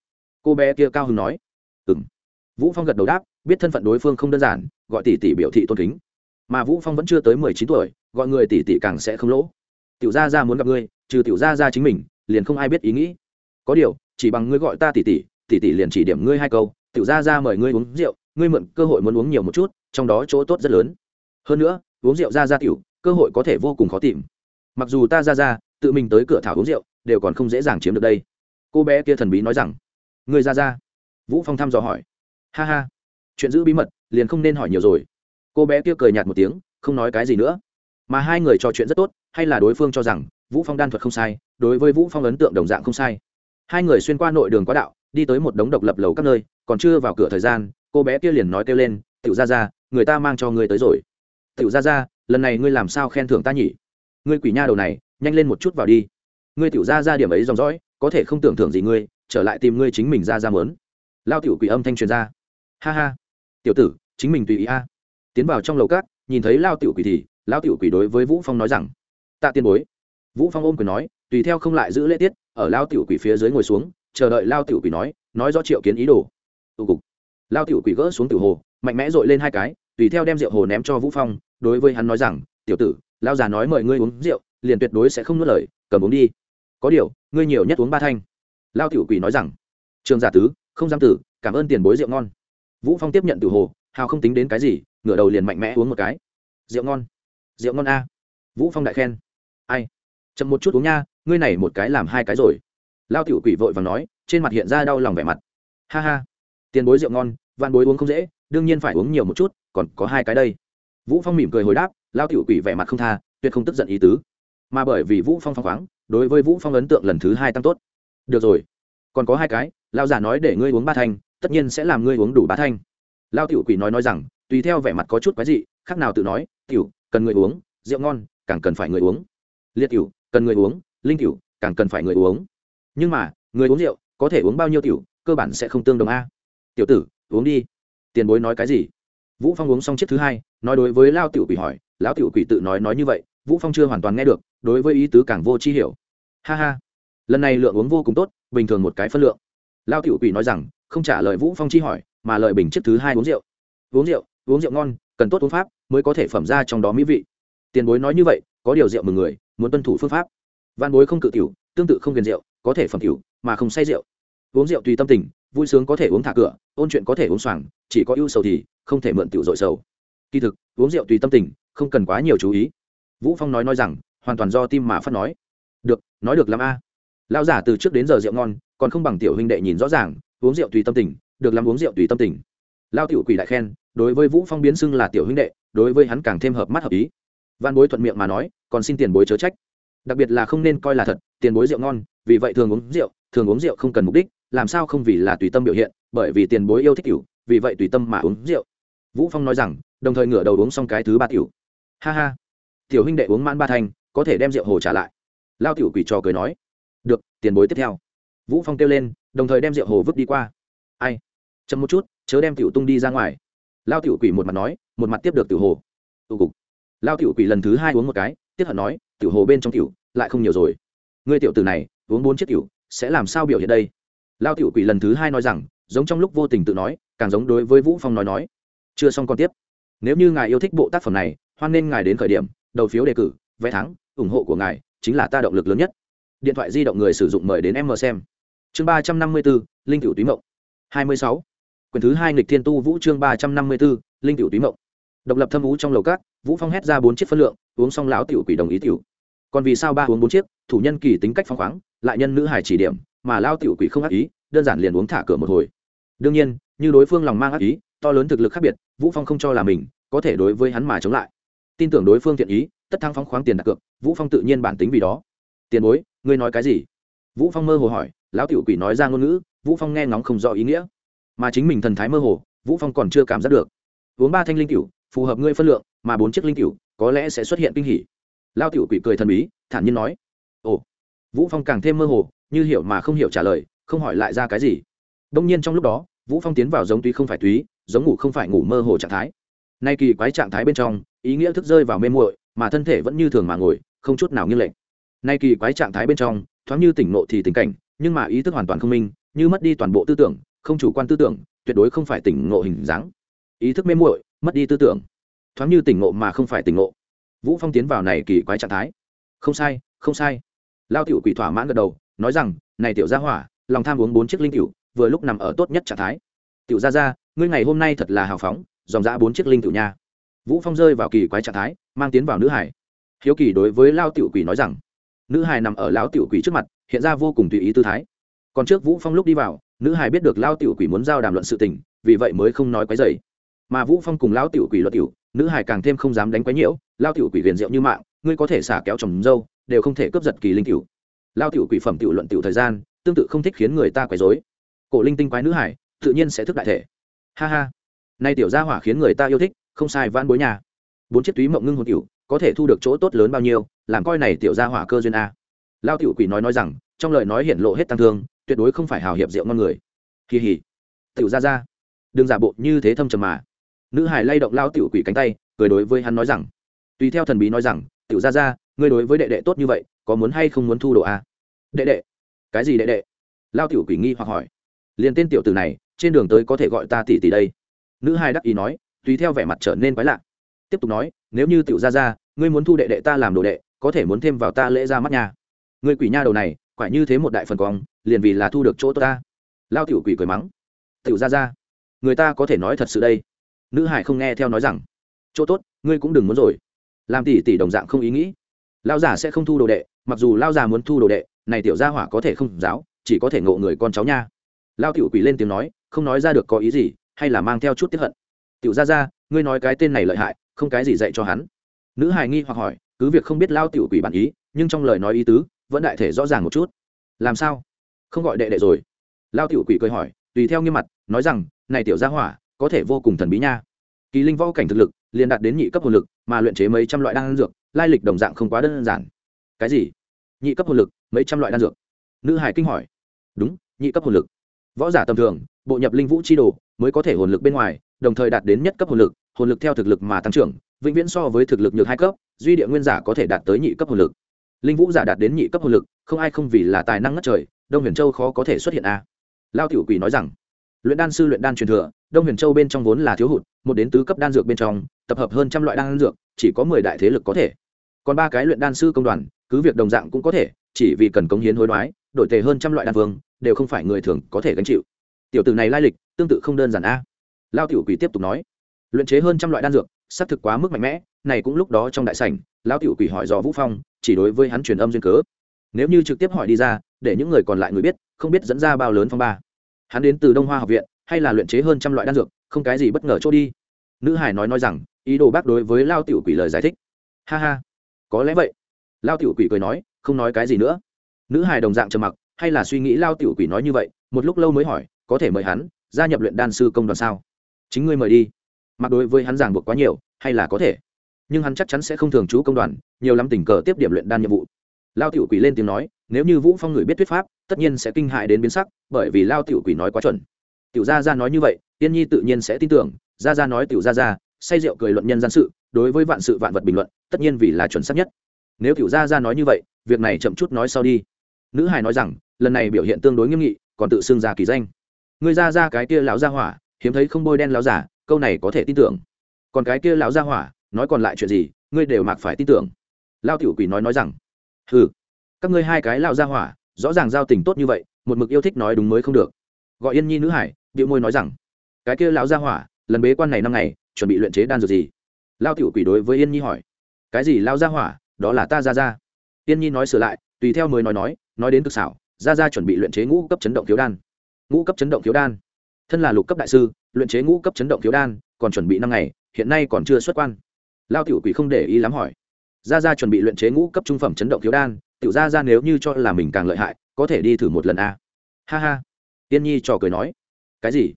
Cô bé kia cao hứng nói vũ phong gật đầu đáp, biết thân phận đối phương không đơn giản, gọi tỷ tỷ biểu thị tôn kính. Mà vũ phong vẫn chưa tới mười chín tuổi, gọi người tỷ tỷ càng sẽ không lỗ. Tiểu gia gia muốn gặp ngươi, trừ tiểu gia gia chính mình, liền không ai biết ý nghĩ. Có điều, chỉ bằng ngươi gọi ta tỷ tỷ tỷ tỷ liền chỉ điểm ngươi hai câu, tiểu gia gia mời ngươi uống rượu, ngươi mượn cơ hội muốn uống nhiều một chút, trong đó chỗ tốt rất lớn. Hơn nữa, uống rượu ra ra tiểu, cơ hội có thể vô cùng khó tìm. Mặc dù ta ra ra tự mình tới cửa thảo uống rượu, đều còn không dễ dàng chiếm được đây. Cô bé kia thần bí nói rằng người ra ra vũ phong thăm dò hỏi ha ha. Chuyện giữ bí mật, liền không nên hỏi nhiều rồi. Cô bé kia cười nhạt một tiếng, không nói cái gì nữa. Mà hai người trò chuyện rất tốt, hay là đối phương cho rằng, vũ phong đan thuật không sai, đối với vũ phong ấn tượng đồng dạng không sai. Hai người xuyên qua nội đường quá đạo, đi tới một đống độc lập lầu các nơi, còn chưa vào cửa thời gian, cô bé kia liền nói kêu lên, tiểu ra ra người ta mang cho ngươi tới rồi. Tiểu ra ra lần này ngươi làm sao khen thưởng ta nhỉ? Ngươi quỷ nha đầu này, nhanh lên một chút vào đi. Ngươi tiểu ra ra điểm ấy dòng dõi, có thể không tưởng thưởng gì ngươi, trở lại tìm ngươi chính mình ra ra mớn lao tiểu quỷ âm thanh truyền ra ha ha. Tiểu tử, chính mình tùy ý a. Tiến vào trong lầu cát nhìn thấy lao tiểu quỷ thì, lao tiểu quỷ đối với vũ phong nói rằng, tạ Tiền bối. Vũ phong ôm quyền nói, tùy theo không lại giữ lễ tiết, ở lao tiểu quỷ phía dưới ngồi xuống, chờ đợi lao tiểu quỷ nói nói do triệu kiến ý đồ. Tụ cục. Lao tiểu quỷ gỡ xuống tiểu hồ, mạnh mẽ dội lên hai cái, tùy theo đem rượu hồ ném cho vũ phong, đối với hắn nói rằng, tiểu tử, lao già nói mời ngươi uống rượu, liền tuyệt đối sẽ không nuốt lời, cầm uống đi. Có điều, ngươi nhiều nhất uống ba thanh. Lao tiểu quỷ nói rằng, trường giả tứ, không dám tử, cảm ơn tiền bối rượu ngon vũ phong tiếp nhận từ hồ, hào không tính đến cái gì, ngửa đầu liền mạnh mẽ uống một cái. Rượu ngon. Rượu ngon a. Vũ phong đại khen. Ai? Chậm một chút uống nha, ngươi này một cái làm hai cái rồi. Lao tiểu quỷ vội vàng nói, trên mặt hiện ra đau lòng vẻ mặt. Ha ha. Tiền bối rượu ngon, vạn bối uống không dễ, đương nhiên phải uống nhiều một chút, còn có hai cái đây. Vũ phong mỉm cười hồi đáp, lao tiểu quỷ vẻ mặt không tha, tuyệt không tức giận ý tứ. Mà bởi vì vũ phong phong khoáng, đối với vũ phong ấn tượng lần thứ hai tăng tốt. Được rồi. Còn có hai cái, lao giả nói để ngươi uống ba thành tất nhiên sẽ làm ngươi uống đủ Bá thanh. Lao tiểu quỷ nói nói rằng, tùy theo vẻ mặt có chút quái dị, khác nào tự nói, tiểu, cần người uống, rượu ngon, càng cần phải người uống. Liệt tiểu, cần người uống, linh tiểu, càng cần phải người uống. Nhưng mà, người uống rượu, có thể uống bao nhiêu tiểu, cơ bản sẽ không tương đồng a. Tiểu tử, uống đi. Tiền bối nói cái gì? Vũ phong uống xong chiếc thứ hai, nói đối với lao tiểu quỷ hỏi, lão tiểu quỷ tự nói nói như vậy, vũ phong chưa hoàn toàn nghe được, đối với ý tứ càng vô chi hiểu. Ha ha. Lần này lượng uống vô cùng tốt, bình thường một cái phân lượng. Lao tiểu quỷ nói rằng không trả lời vũ phong chi hỏi, mà lời bình chiếc thứ hai uống rượu. Uống rượu uống rượu ngon, cần tốt uống pháp mới có thể phẩm ra trong đó mỹ vị. Tiền bối nói như vậy, có điều rượu mừng người, muốn tuân thủ phương pháp. Văn bối không cự tiểu, tương tự không ghiền rượu, có thể phẩm tiểu, mà không say rượu. Uống rượu tùy tâm tình, vui sướng có thể uống thả cửa, ôn chuyện có thể uống xoàng chỉ có ưu sầu thì không thể mượn tiểu dội sầu. Kỳ thực, uống rượu tùy tâm tình, không cần quá nhiều chú ý. Vũ phong nói nói rằng, hoàn toàn do tim mà phát nói. Được nói được làm a. Lão giả từ trước đến giờ rượu ngon, còn không bằng tiểu huynh đệ nhìn rõ ràng uống rượu tùy tâm tình, được làm uống rượu tùy tâm tình. Lao tiểu quỷ đại khen, đối với vũ phong biến xưng là tiểu huynh đệ, đối với hắn càng thêm hợp mắt hợp ý. Văn bối thuận miệng mà nói, còn xin tiền bối chớ trách. Đặc biệt là không nên coi là thật, tiền bối rượu ngon, vì vậy thường uống rượu, thường uống rượu không cần mục đích, làm sao không vì là tùy tâm biểu hiện, bởi vì tiền bối yêu thích cửu vì vậy tùy tâm mà uống rượu. Vũ phong nói rằng, đồng thời ngửa đầu uống xong cái thứ ba tiểu. Ha ha, tiểu huynh đệ uống mãn ba thành có thể đem rượu hồ trả lại. Lao tiểu quỷ trò cười nói, được, tiền bối tiếp theo. Vũ phong kêu lên đồng thời đem rượu hồ vứt đi qua. Ai? Chậm một chút, chớ đem tiểu tung đi ra ngoài. Lao tiểu quỷ một mặt nói, một mặt tiếp được tiểu hồ. Tụ cục. Lao tiểu quỷ lần thứ hai uống một cái, tiếp hận nói, tiểu hồ bên trong tiểu, lại không nhiều rồi. Ngươi tiểu tử này, uống bốn chiếc tiểu, sẽ làm sao biểu hiện đây? Lao tiểu quỷ lần thứ hai nói rằng, giống trong lúc vô tình tự nói, càng giống đối với vũ phong nói nói. Chưa xong còn tiếp. Nếu như ngài yêu thích bộ tác phẩm này, hoan nên ngài đến khởi điểm, đầu phiếu đề cử, vé thắng, ủng hộ của ngài, chính là ta động lực lớn nhất. Điện thoại di động người sử dụng mời đến em mờ xem chương ba trăm năm mươi bốn linh tiểu túy mộng. hai mươi sáu. Quyển thứ hai nghịch thiên tu vũ chương ba trăm năm mươi bốn linh tiểu túy mộng. Độc lập thâm vũ trong lầu cát vũ phong hét ra bốn chiếc phân lượng, uống xong lão tiểu quỷ đồng ý tiểu. Còn vì sao ba uống bốn chiếc, thủ nhân kỳ tính cách phong khoáng, lại nhân nữ hải chỉ điểm, mà lao tiểu quỷ không ác ý, đơn giản liền uống thả cửa một hồi. Đương nhiên, như đối phương lòng mang ác ý, to lớn thực lực khác biệt, vũ phong không cho là mình có thể đối với hắn mà chống lại. Tin tưởng đối phương thiện ý, tất thắng phóng khoáng tiền đặt cược, vũ phong tự nhiên bản tính vì đó. Tiền bối, ngươi nói cái gì? Vũ phong mơ hồ hỏi lão tiểu quỷ nói ra ngôn ngữ vũ phong nghe ngóng không rõ ý nghĩa. Mà chính mình thần thái mơ hồ vũ phong còn chưa cảm giác được. Uống ba thanh linh tiểu, phù hợp ngươi phân lượng mà bốn chiếc linh tiểu, có lẽ sẽ xuất hiện kinh hỉ. Lao tiểu quỷ cười thần bí thản nhiên nói. Ồ. Vũ phong càng thêm mơ hồ như hiểu mà không hiểu trả lời không hỏi lại ra cái gì. Đông nhiên trong lúc đó vũ phong tiến vào giống túy không phải túy giống ngủ không phải ngủ mơ hồ trạng thái. Nay kỳ quái trạng thái bên trong ý nghĩa thức rơi vào mê muội mà thân thể vẫn như thường mà ngồi không chút nào nghiêng lệch. Nay kỳ quái trạng thái bên trong thoáng như tỉnh nộ thì tình cảnh nhưng mà ý thức hoàn toàn không minh, như mất đi toàn bộ tư tưởng, không chủ quan tư tưởng, tuyệt đối không phải tỉnh ngộ hình dáng. Ý thức mê muội, mất đi tư tưởng. Thoáng như tỉnh ngộ mà không phải tỉnh ngộ. Vũ phong tiến vào này kỳ quái trạng thái. Không sai không sai. Lao tiểu quỷ thỏa mãn gật đầu, nói rằng, này tiểu gia hỏa, lòng tham uống bốn chiếc linh tiểu vừa lúc nằm ở tốt nhất trạng thái. Tiểu gia gia, ngươi ngày hôm nay thật là hào phóng, dòng dã bốn chiếc linh tiểu nha. Vũ phong rơi vào kỳ quái trạng thái, mang tiến vào nữ hải. Hiếu kỳ đối với lao tiểu quỷ nói rằng, nữ hải nằm ở lão tiểu quỷ trước mặt hiện ra vô cùng tùy ý tư thái. Còn trước vũ phong lúc đi vào, nữ hải biết được lao tiểu quỷ muốn giao đàm luận sự tình, vì vậy mới không nói quấy dày mà vũ phong cùng lao tiểu quỷ luật tiểu, nữ hải càng thêm không dám đánh quấy nhiễu lao tiểu quỷ viền rượu như mạng, ngươi có thể xả kéo chồng dâu, đều không thể cướp giật kỳ linh tiểu. Lao tiểu quỷ phẩm tiểu luận tiểu thời gian, tương tự không thích khiến người ta quấy rối. Cổ linh tinh quái nữ hải tự nhiên sẽ thức đại thể. Ha ha. Nay tiểu gia hỏa khiến người ta yêu thích, không sai van bối nhà bốn chiếc túy mộng ngưng hồn tiểu, có thể thu được chỗ tốt lớn bao nhiêu, làm coi này tiểu gia hỏa cơ duyên a lao tiểu quỷ nói nói rằng, trong lời nói hiện lộ hết tăng thương, tuyệt đối không phải hào hiệp rượu ngon người. Kỳ hỉ tiểu gia gia. Đừng giả bộ như thế thâm trầm mà. Nữ hải lay động lao tiểu quỷ cánh tay, cười đối với hắn nói rằng. Tùy theo thần bí nói rằng, tiểu gia gia, ngươi đối với đệ đệ tốt như vậy, có muốn hay không muốn thu đồ a đệ đệ. Cái gì đệ đệ? Lao tiểu quỷ nghi hoặc hỏi. Liền tên tiểu tử này, trên đường tới có thể gọi ta tỷ tỷ đây. Nữ hai đắc ý nói, tùy theo vẻ mặt trở nên quái lạ. Tiếp tục nói, nếu như tiểu ra ra ngươi muốn thu đệ đệ ta làm đồ đệ, có thể muốn thêm vào ta lễ ra mắt nhà. Người quỷ nha đầu này quả như thế một đại phần cong liền vì là thu được chỗ tốt ta. Lao tiểu quỷ cười mắng. Tiểu ra ra người ta có thể nói thật sự đây. Nữ hải không nghe theo nói rằng. Chỗ tốt, ngươi cũng đừng muốn rồi. Làm tỷ tỷ đồng dạng không ý nghĩ. Lao giả sẽ không thu đồ đệ, mặc dù lao già muốn thu đồ đệ, này tiểu gia hỏa có thể không giáo, chỉ có thể ngộ người con cháu nha. Lao tiểu quỷ lên tiếng nói, không nói ra được có ý gì, hay là mang theo chút tiếp hận. Tiểu gia gia, ngươi nói cái tên này lợi hại, không cái gì dạy cho hắn. Nữ hài nghi hoặc hỏi, cứ việc không biết lao tiểu quỷ bản ý, nhưng trong lời nói ý tứ vẫn đại thể rõ ràng một chút. Làm sao? Không gọi đệ đệ rồi. Lao tiểu quỷ cười hỏi, tùy theo nghiêm mặt, nói rằng, này tiểu gia hỏa, có thể vô cùng thần bí nha. Kỳ linh võ cảnh thực lực, liền đạt đến nhị cấp hồn lực, mà luyện chế mấy trăm loại đan dược, lai lịch đồng dạng không quá đơn giản. Cái gì? Nhị cấp hồn lực, mấy trăm loại đan dược? Nữ hải kinh hỏi. Đúng, nhị cấp hồn lực. Võ giả tầm thường, bộ nhập linh vũ chi đồ, mới có thể hồn lực bên ngoài, đồng thời đạt đến nhất cấp hồn lực hồn lực theo thực lực mà tăng trưởng, vĩnh viễn so với thực lực nhược hai cấp, duy địa nguyên giả có thể đạt tới nhị cấp hồn lực linh vũ giả đạt đến nhị cấp hồn lực, không ai không vì là tài năng ngất trời, đông huyền châu khó có thể xuất hiện a lao tiểu quỷ nói rằng, luyện đan sư luyện đan truyền thừa, đông huyền châu bên trong vốn là thiếu hụt, một đến tứ cấp đan dược bên trong, tập hợp hơn trăm loại đan dược, chỉ có mười đại thế lực có thể. Còn ba cái luyện đan sư công đoàn, cứ việc đồng dạng cũng có thể, chỉ vì cần cống hiến hối đoái, đổi tề hơn trăm loại đan vương, đều không phải người thường có thể gánh chịu. Tiểu tử này lai lịch tương tự không đơn giản a lao tiểu quỷ tiếp tục nói, luyện chế hơn trăm loại đan dược xác thực quá mức mạnh mẽ, này cũng lúc đó trong đại sảnh, Lão tiểu quỷ hỏi dò vũ phong, chỉ đối với hắn truyền âm duyên cớ. Nếu như trực tiếp hỏi đi ra, để những người còn lại người biết, không biết dẫn ra bao lớn phong ba. Hắn đến từ đông hoa học viện, hay là luyện chế hơn trăm loại đan dược, không cái gì bất ngờ chỗ đi. Nữ hải nói nói rằng, ý đồ bác đối với lao tiểu quỷ lời giải thích. Ha ha, có lẽ vậy. Lao tiểu quỷ cười nói, không nói cái gì nữa. Nữ Hải đồng dạng trầm mặc, hay là suy nghĩ lao tiểu quỷ nói như vậy, một lúc lâu mới hỏi, có thể mời hắn, gia nhập luyện đan sư công đoàn sao? Chính ngươi mời đi mặc đối với hắn giảng buộc quá nhiều, hay là có thể. Nhưng hắn chắc chắn sẽ không thường trú công đoàn, nhiều lắm tình cờ tiếp điểm luyện đan nhiệm vụ. Lao tiểu quỷ lên tiếng nói, nếu như vũ phong người biết thuyết pháp, tất nhiên sẽ kinh hại đến biến sắc, bởi vì lao tiểu quỷ nói quá chuẩn. Tiểu gia gia nói như vậy tiên nhi tự nhiên sẽ tin tưởng, gia gia nói tiểu gia gia, say rượu cười luận nhân gian sự, đối với vạn sự vạn vật bình luận, tất nhiên vì là chuẩn xác nhất. Nếu tiểu gia gia nói như vậy, việc này chậm chút nói sau đi. Nữ hài nói rằng, lần này biểu hiện tương đối nghiêm nghị, còn tự xưng ra kỳ danh. Người ra ra cái kia lão gia hỏa, hiếm thấy không bôi đen lão giả câu này có thể tin tưởng. Còn cái kia lão gia hỏa, nói còn lại chuyện gì, ngươi đều mặc phải tin tưởng. Lao tiểu quỷ nói nói rằng, hừ, các ngươi hai cái lão gia hỏa, rõ ràng giao tình tốt như vậy, một mực yêu thích nói đúng mới không được. Gọi yên nhi nữ hải điệu môi nói rằng, cái kia lão gia hỏa, lần bế quan này năm ngày, chuẩn bị luyện chế đan dược gì? Lao tiểu quỷ đối với yên nhi hỏi, cái gì lao gia hỏa, đó là ta ra ra yên nhi nói sửa lại, tùy theo mới nói nói nói đến cực xảo ra ra chuẩn bị luyện chế ngũ cấp chấn động thiếu đan. Ngũ cấp chấn động thiếu đan thân là lục cấp đại sư, luyện chế ngũ cấp chấn động thiếu đan, còn chuẩn bị năm ngày, hiện nay còn chưa xuất quan. Lao tiểu quỷ không để ý lắm hỏi. Ra ra chuẩn bị luyện chế ngũ cấp trung phẩm chấn động thiếu đan, tiểu ra ra nếu như cho là mình càng lợi hại, có thể đi thử một lần a. Ha ha. Tiên nhi trò cười nói. Cái gì?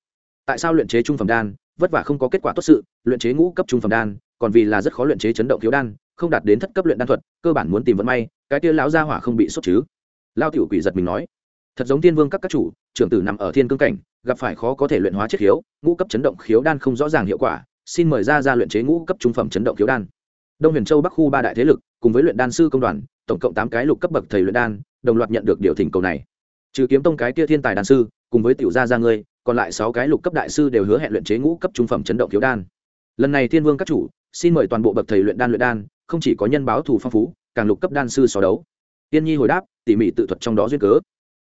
Tại sao luyện chế trung phẩm đan, vất vả không có kết quả tốt sự, luyện chế ngũ cấp trung phẩm đan, còn vì là rất khó luyện chế chấn động thiếu đan, không đạt đến thất cấp luyện đan thuật, cơ bản muốn tìm vận may, cái tia lão gia hỏa không bị sốt chứ? Lao tiểu quỷ giật mình nói. Thật giống tiên vương các các chủ, trưởng tử nằm ở thiên cương cảnh gặp phải khó có thể luyện hóa chiết khiếu, ngũ cấp chấn động khiếu đan không rõ ràng hiệu quả, xin mời ra ra luyện chế ngũ cấp trung phẩm chấn động khiếu đan. Đông huyền châu bắc khu ba đại thế lực, cùng với luyện đan sư công đoàn, tổng cộng tám cái lục cấp bậc thầy luyện đan, đồng loạt nhận được điều thỉnh cầu này. Trừ kiếm tông cái kia thiên tài đan sư, cùng với tiểu gia gia ngươi, còn lại sáu cái lục cấp đại sư đều hứa hẹn luyện chế ngũ cấp trung phẩm chấn động khiếu đan. Lần này thiên vương các chủ, xin mời toàn bộ bậc thầy luyện đan luyện đan, không chỉ có nhân báo thù phong phú, càng lục cấp đan sư so đấu. Tiên nhi hồi đáp, tỉ mỉ tự thuật trong đó duyên cớ.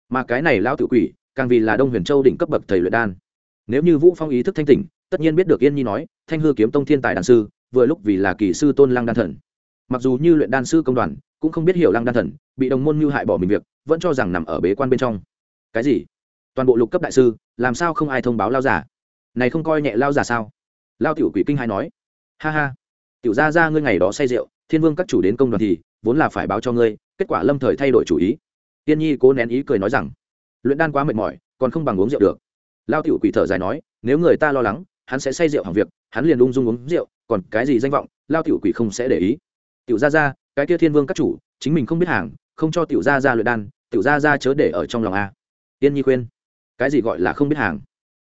Mà cái này lão tự quỷ càng vì là đông huyền châu đỉnh cấp bậc thầy luyện đan. Nếu như vũ phong ý thức thanh tỉnh, tất nhiên biết được yên nhi nói, thanh hư kiếm tông thiên tài đan sư, vừa lúc vì là kỳ sư tôn lăng đan thần. Mặc dù như luyện đan sư công đoàn, cũng không biết hiểu lăng đan thần, bị đồng môn mưu hại bỏ mình việc, vẫn cho rằng nằm ở bế quan bên trong. Cái gì? Toàn bộ lục cấp đại sư, làm sao không ai thông báo lao giả? Này không coi nhẹ lao giả sao? Lao tiểu quỷ kinh hai nói. Ha ha. Tiểu gia gia ngươi ngày đó say rượu, thiên vương các chủ đến công đoàn thì, vốn là phải báo cho ngươi, kết quả lâm thời thay đổi chủ ý. Tiên nhi cố nén ý cười nói rằng luyện đan quá mệt mỏi, còn không bằng uống rượu được. Lao tiểu quỷ thở dài nói, nếu người ta lo lắng, hắn sẽ say rượu hỏng việc, hắn liền ung dung uống rượu, còn cái gì danh vọng, lao tiểu quỷ không sẽ để ý. Tiểu ra ra cái kia thiên vương các chủ, chính mình không biết hàng, không cho tiểu ra ra luyện đan, tiểu ra ra chớ để ở trong lòng a. Tiên nhi khuyên, cái gì gọi là không biết hàng?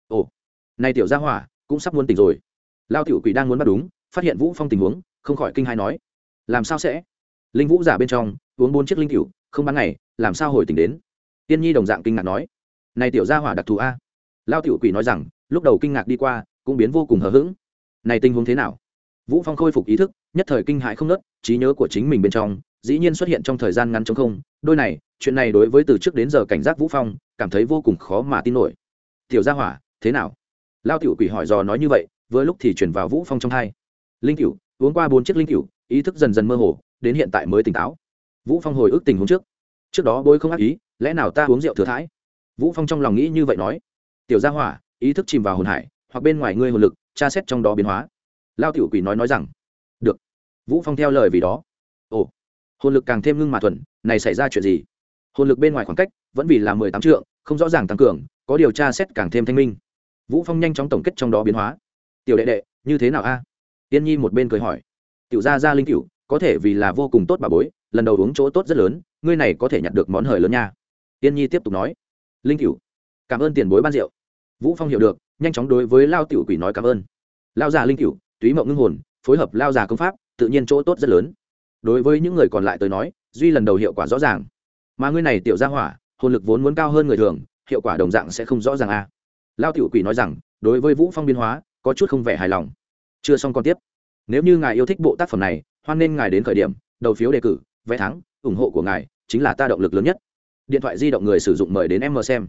Ồ, này tiểu gia hỏa, cũng sắp muốn tỉnh rồi. Lao tiểu quỷ đang muốn bắt đúng, phát hiện vũ phong tình huống, không khỏi kinh hai nói, làm sao sẽ? Linh vũ giả bên trong, uống bốn chiếc linh tiểu, không bán ngày, làm sao hồi tỉnh đến? Tiên nhi đồng dạng kinh ngạc nói, này tiểu gia hỏa đặc thù a. Lao tiểu quỷ nói rằng, lúc đầu kinh ngạc đi qua, cũng biến vô cùng hờ hững. Này tình huống thế nào? Vũ phong khôi phục ý thức, nhất thời kinh hãi không nớt trí nhớ của chính mình bên trong, dĩ nhiên xuất hiện trong thời gian ngắn chống không. Đôi này, chuyện này đối với từ trước đến giờ cảnh giác vũ phong, cảm thấy vô cùng khó mà tin nổi. Tiểu gia hỏa, thế nào? Lao tiểu quỷ hỏi dò nói như vậy, vừa lúc thì chuyển vào vũ phong trong hai. Linh cửu, uống qua bốn chiếc linh cửu, ý thức dần dần mơ hồ, đến hiện tại mới tỉnh táo. Vũ phong hồi ức tình huống trước. Trước đó bôi không ác ý lẽ nào ta uống rượu thừa thãi? Vũ phong trong lòng nghĩ như vậy nói. Tiểu gia hỏa, ý thức chìm vào hồn hải, hoặc bên ngoài ngươi hồn lực, tra xét trong đó biến hóa. Lao tiểu quỷ nói nói rằng, được. Vũ phong theo lời vì đó. Ồ, hồn lực càng thêm ngưng mà thuần, này xảy ra chuyện gì? Hồn lực bên ngoài khoảng cách vẫn vì là mười tám trượng, không rõ ràng tăng cường, có điều tra xét càng thêm thanh minh. Vũ phong nhanh chóng tổng kết trong đó biến hóa. Tiểu đệ đệ, như thế nào a? Tiên nhi một bên cười hỏi. Tiểu gia gia linh cửu, có thể vì là vô cùng tốt bà bối, lần đầu uống chỗ tốt rất lớn, ngươi này có thể nhặt được món hời lớn nha tiên nhi tiếp tục nói, linh cửu, cảm ơn tiền bối ban rượu. Vũ phong hiểu được, nhanh chóng đối với lao tiểu quỷ nói cảm ơn. Lao già linh cửu, túy mộng ngưng hồn, phối hợp lao già công pháp, tự nhiên chỗ tốt rất lớn. Đối với những người còn lại tới nói, duy lần đầu hiệu quả rõ ràng. Mà ngươi này tiểu gia hỏa, hồn lực vốn muốn cao hơn người thường, hiệu quả đồng dạng sẽ không rõ ràng a. À. lao tiểu quỷ nói rằng, đối với vũ phong biến hóa, có chút không vẻ hài lòng. Chưa xong còn tiếp. Nếu như ngài yêu thích bộ tác phẩm này, hoan nên ngài đến khởi điểm, đầu phiếu đề cử, vé thắng, ủng hộ của ngài chính là ta động lực lớn nhất điện thoại di động người sử dụng mời đến em mờ xem.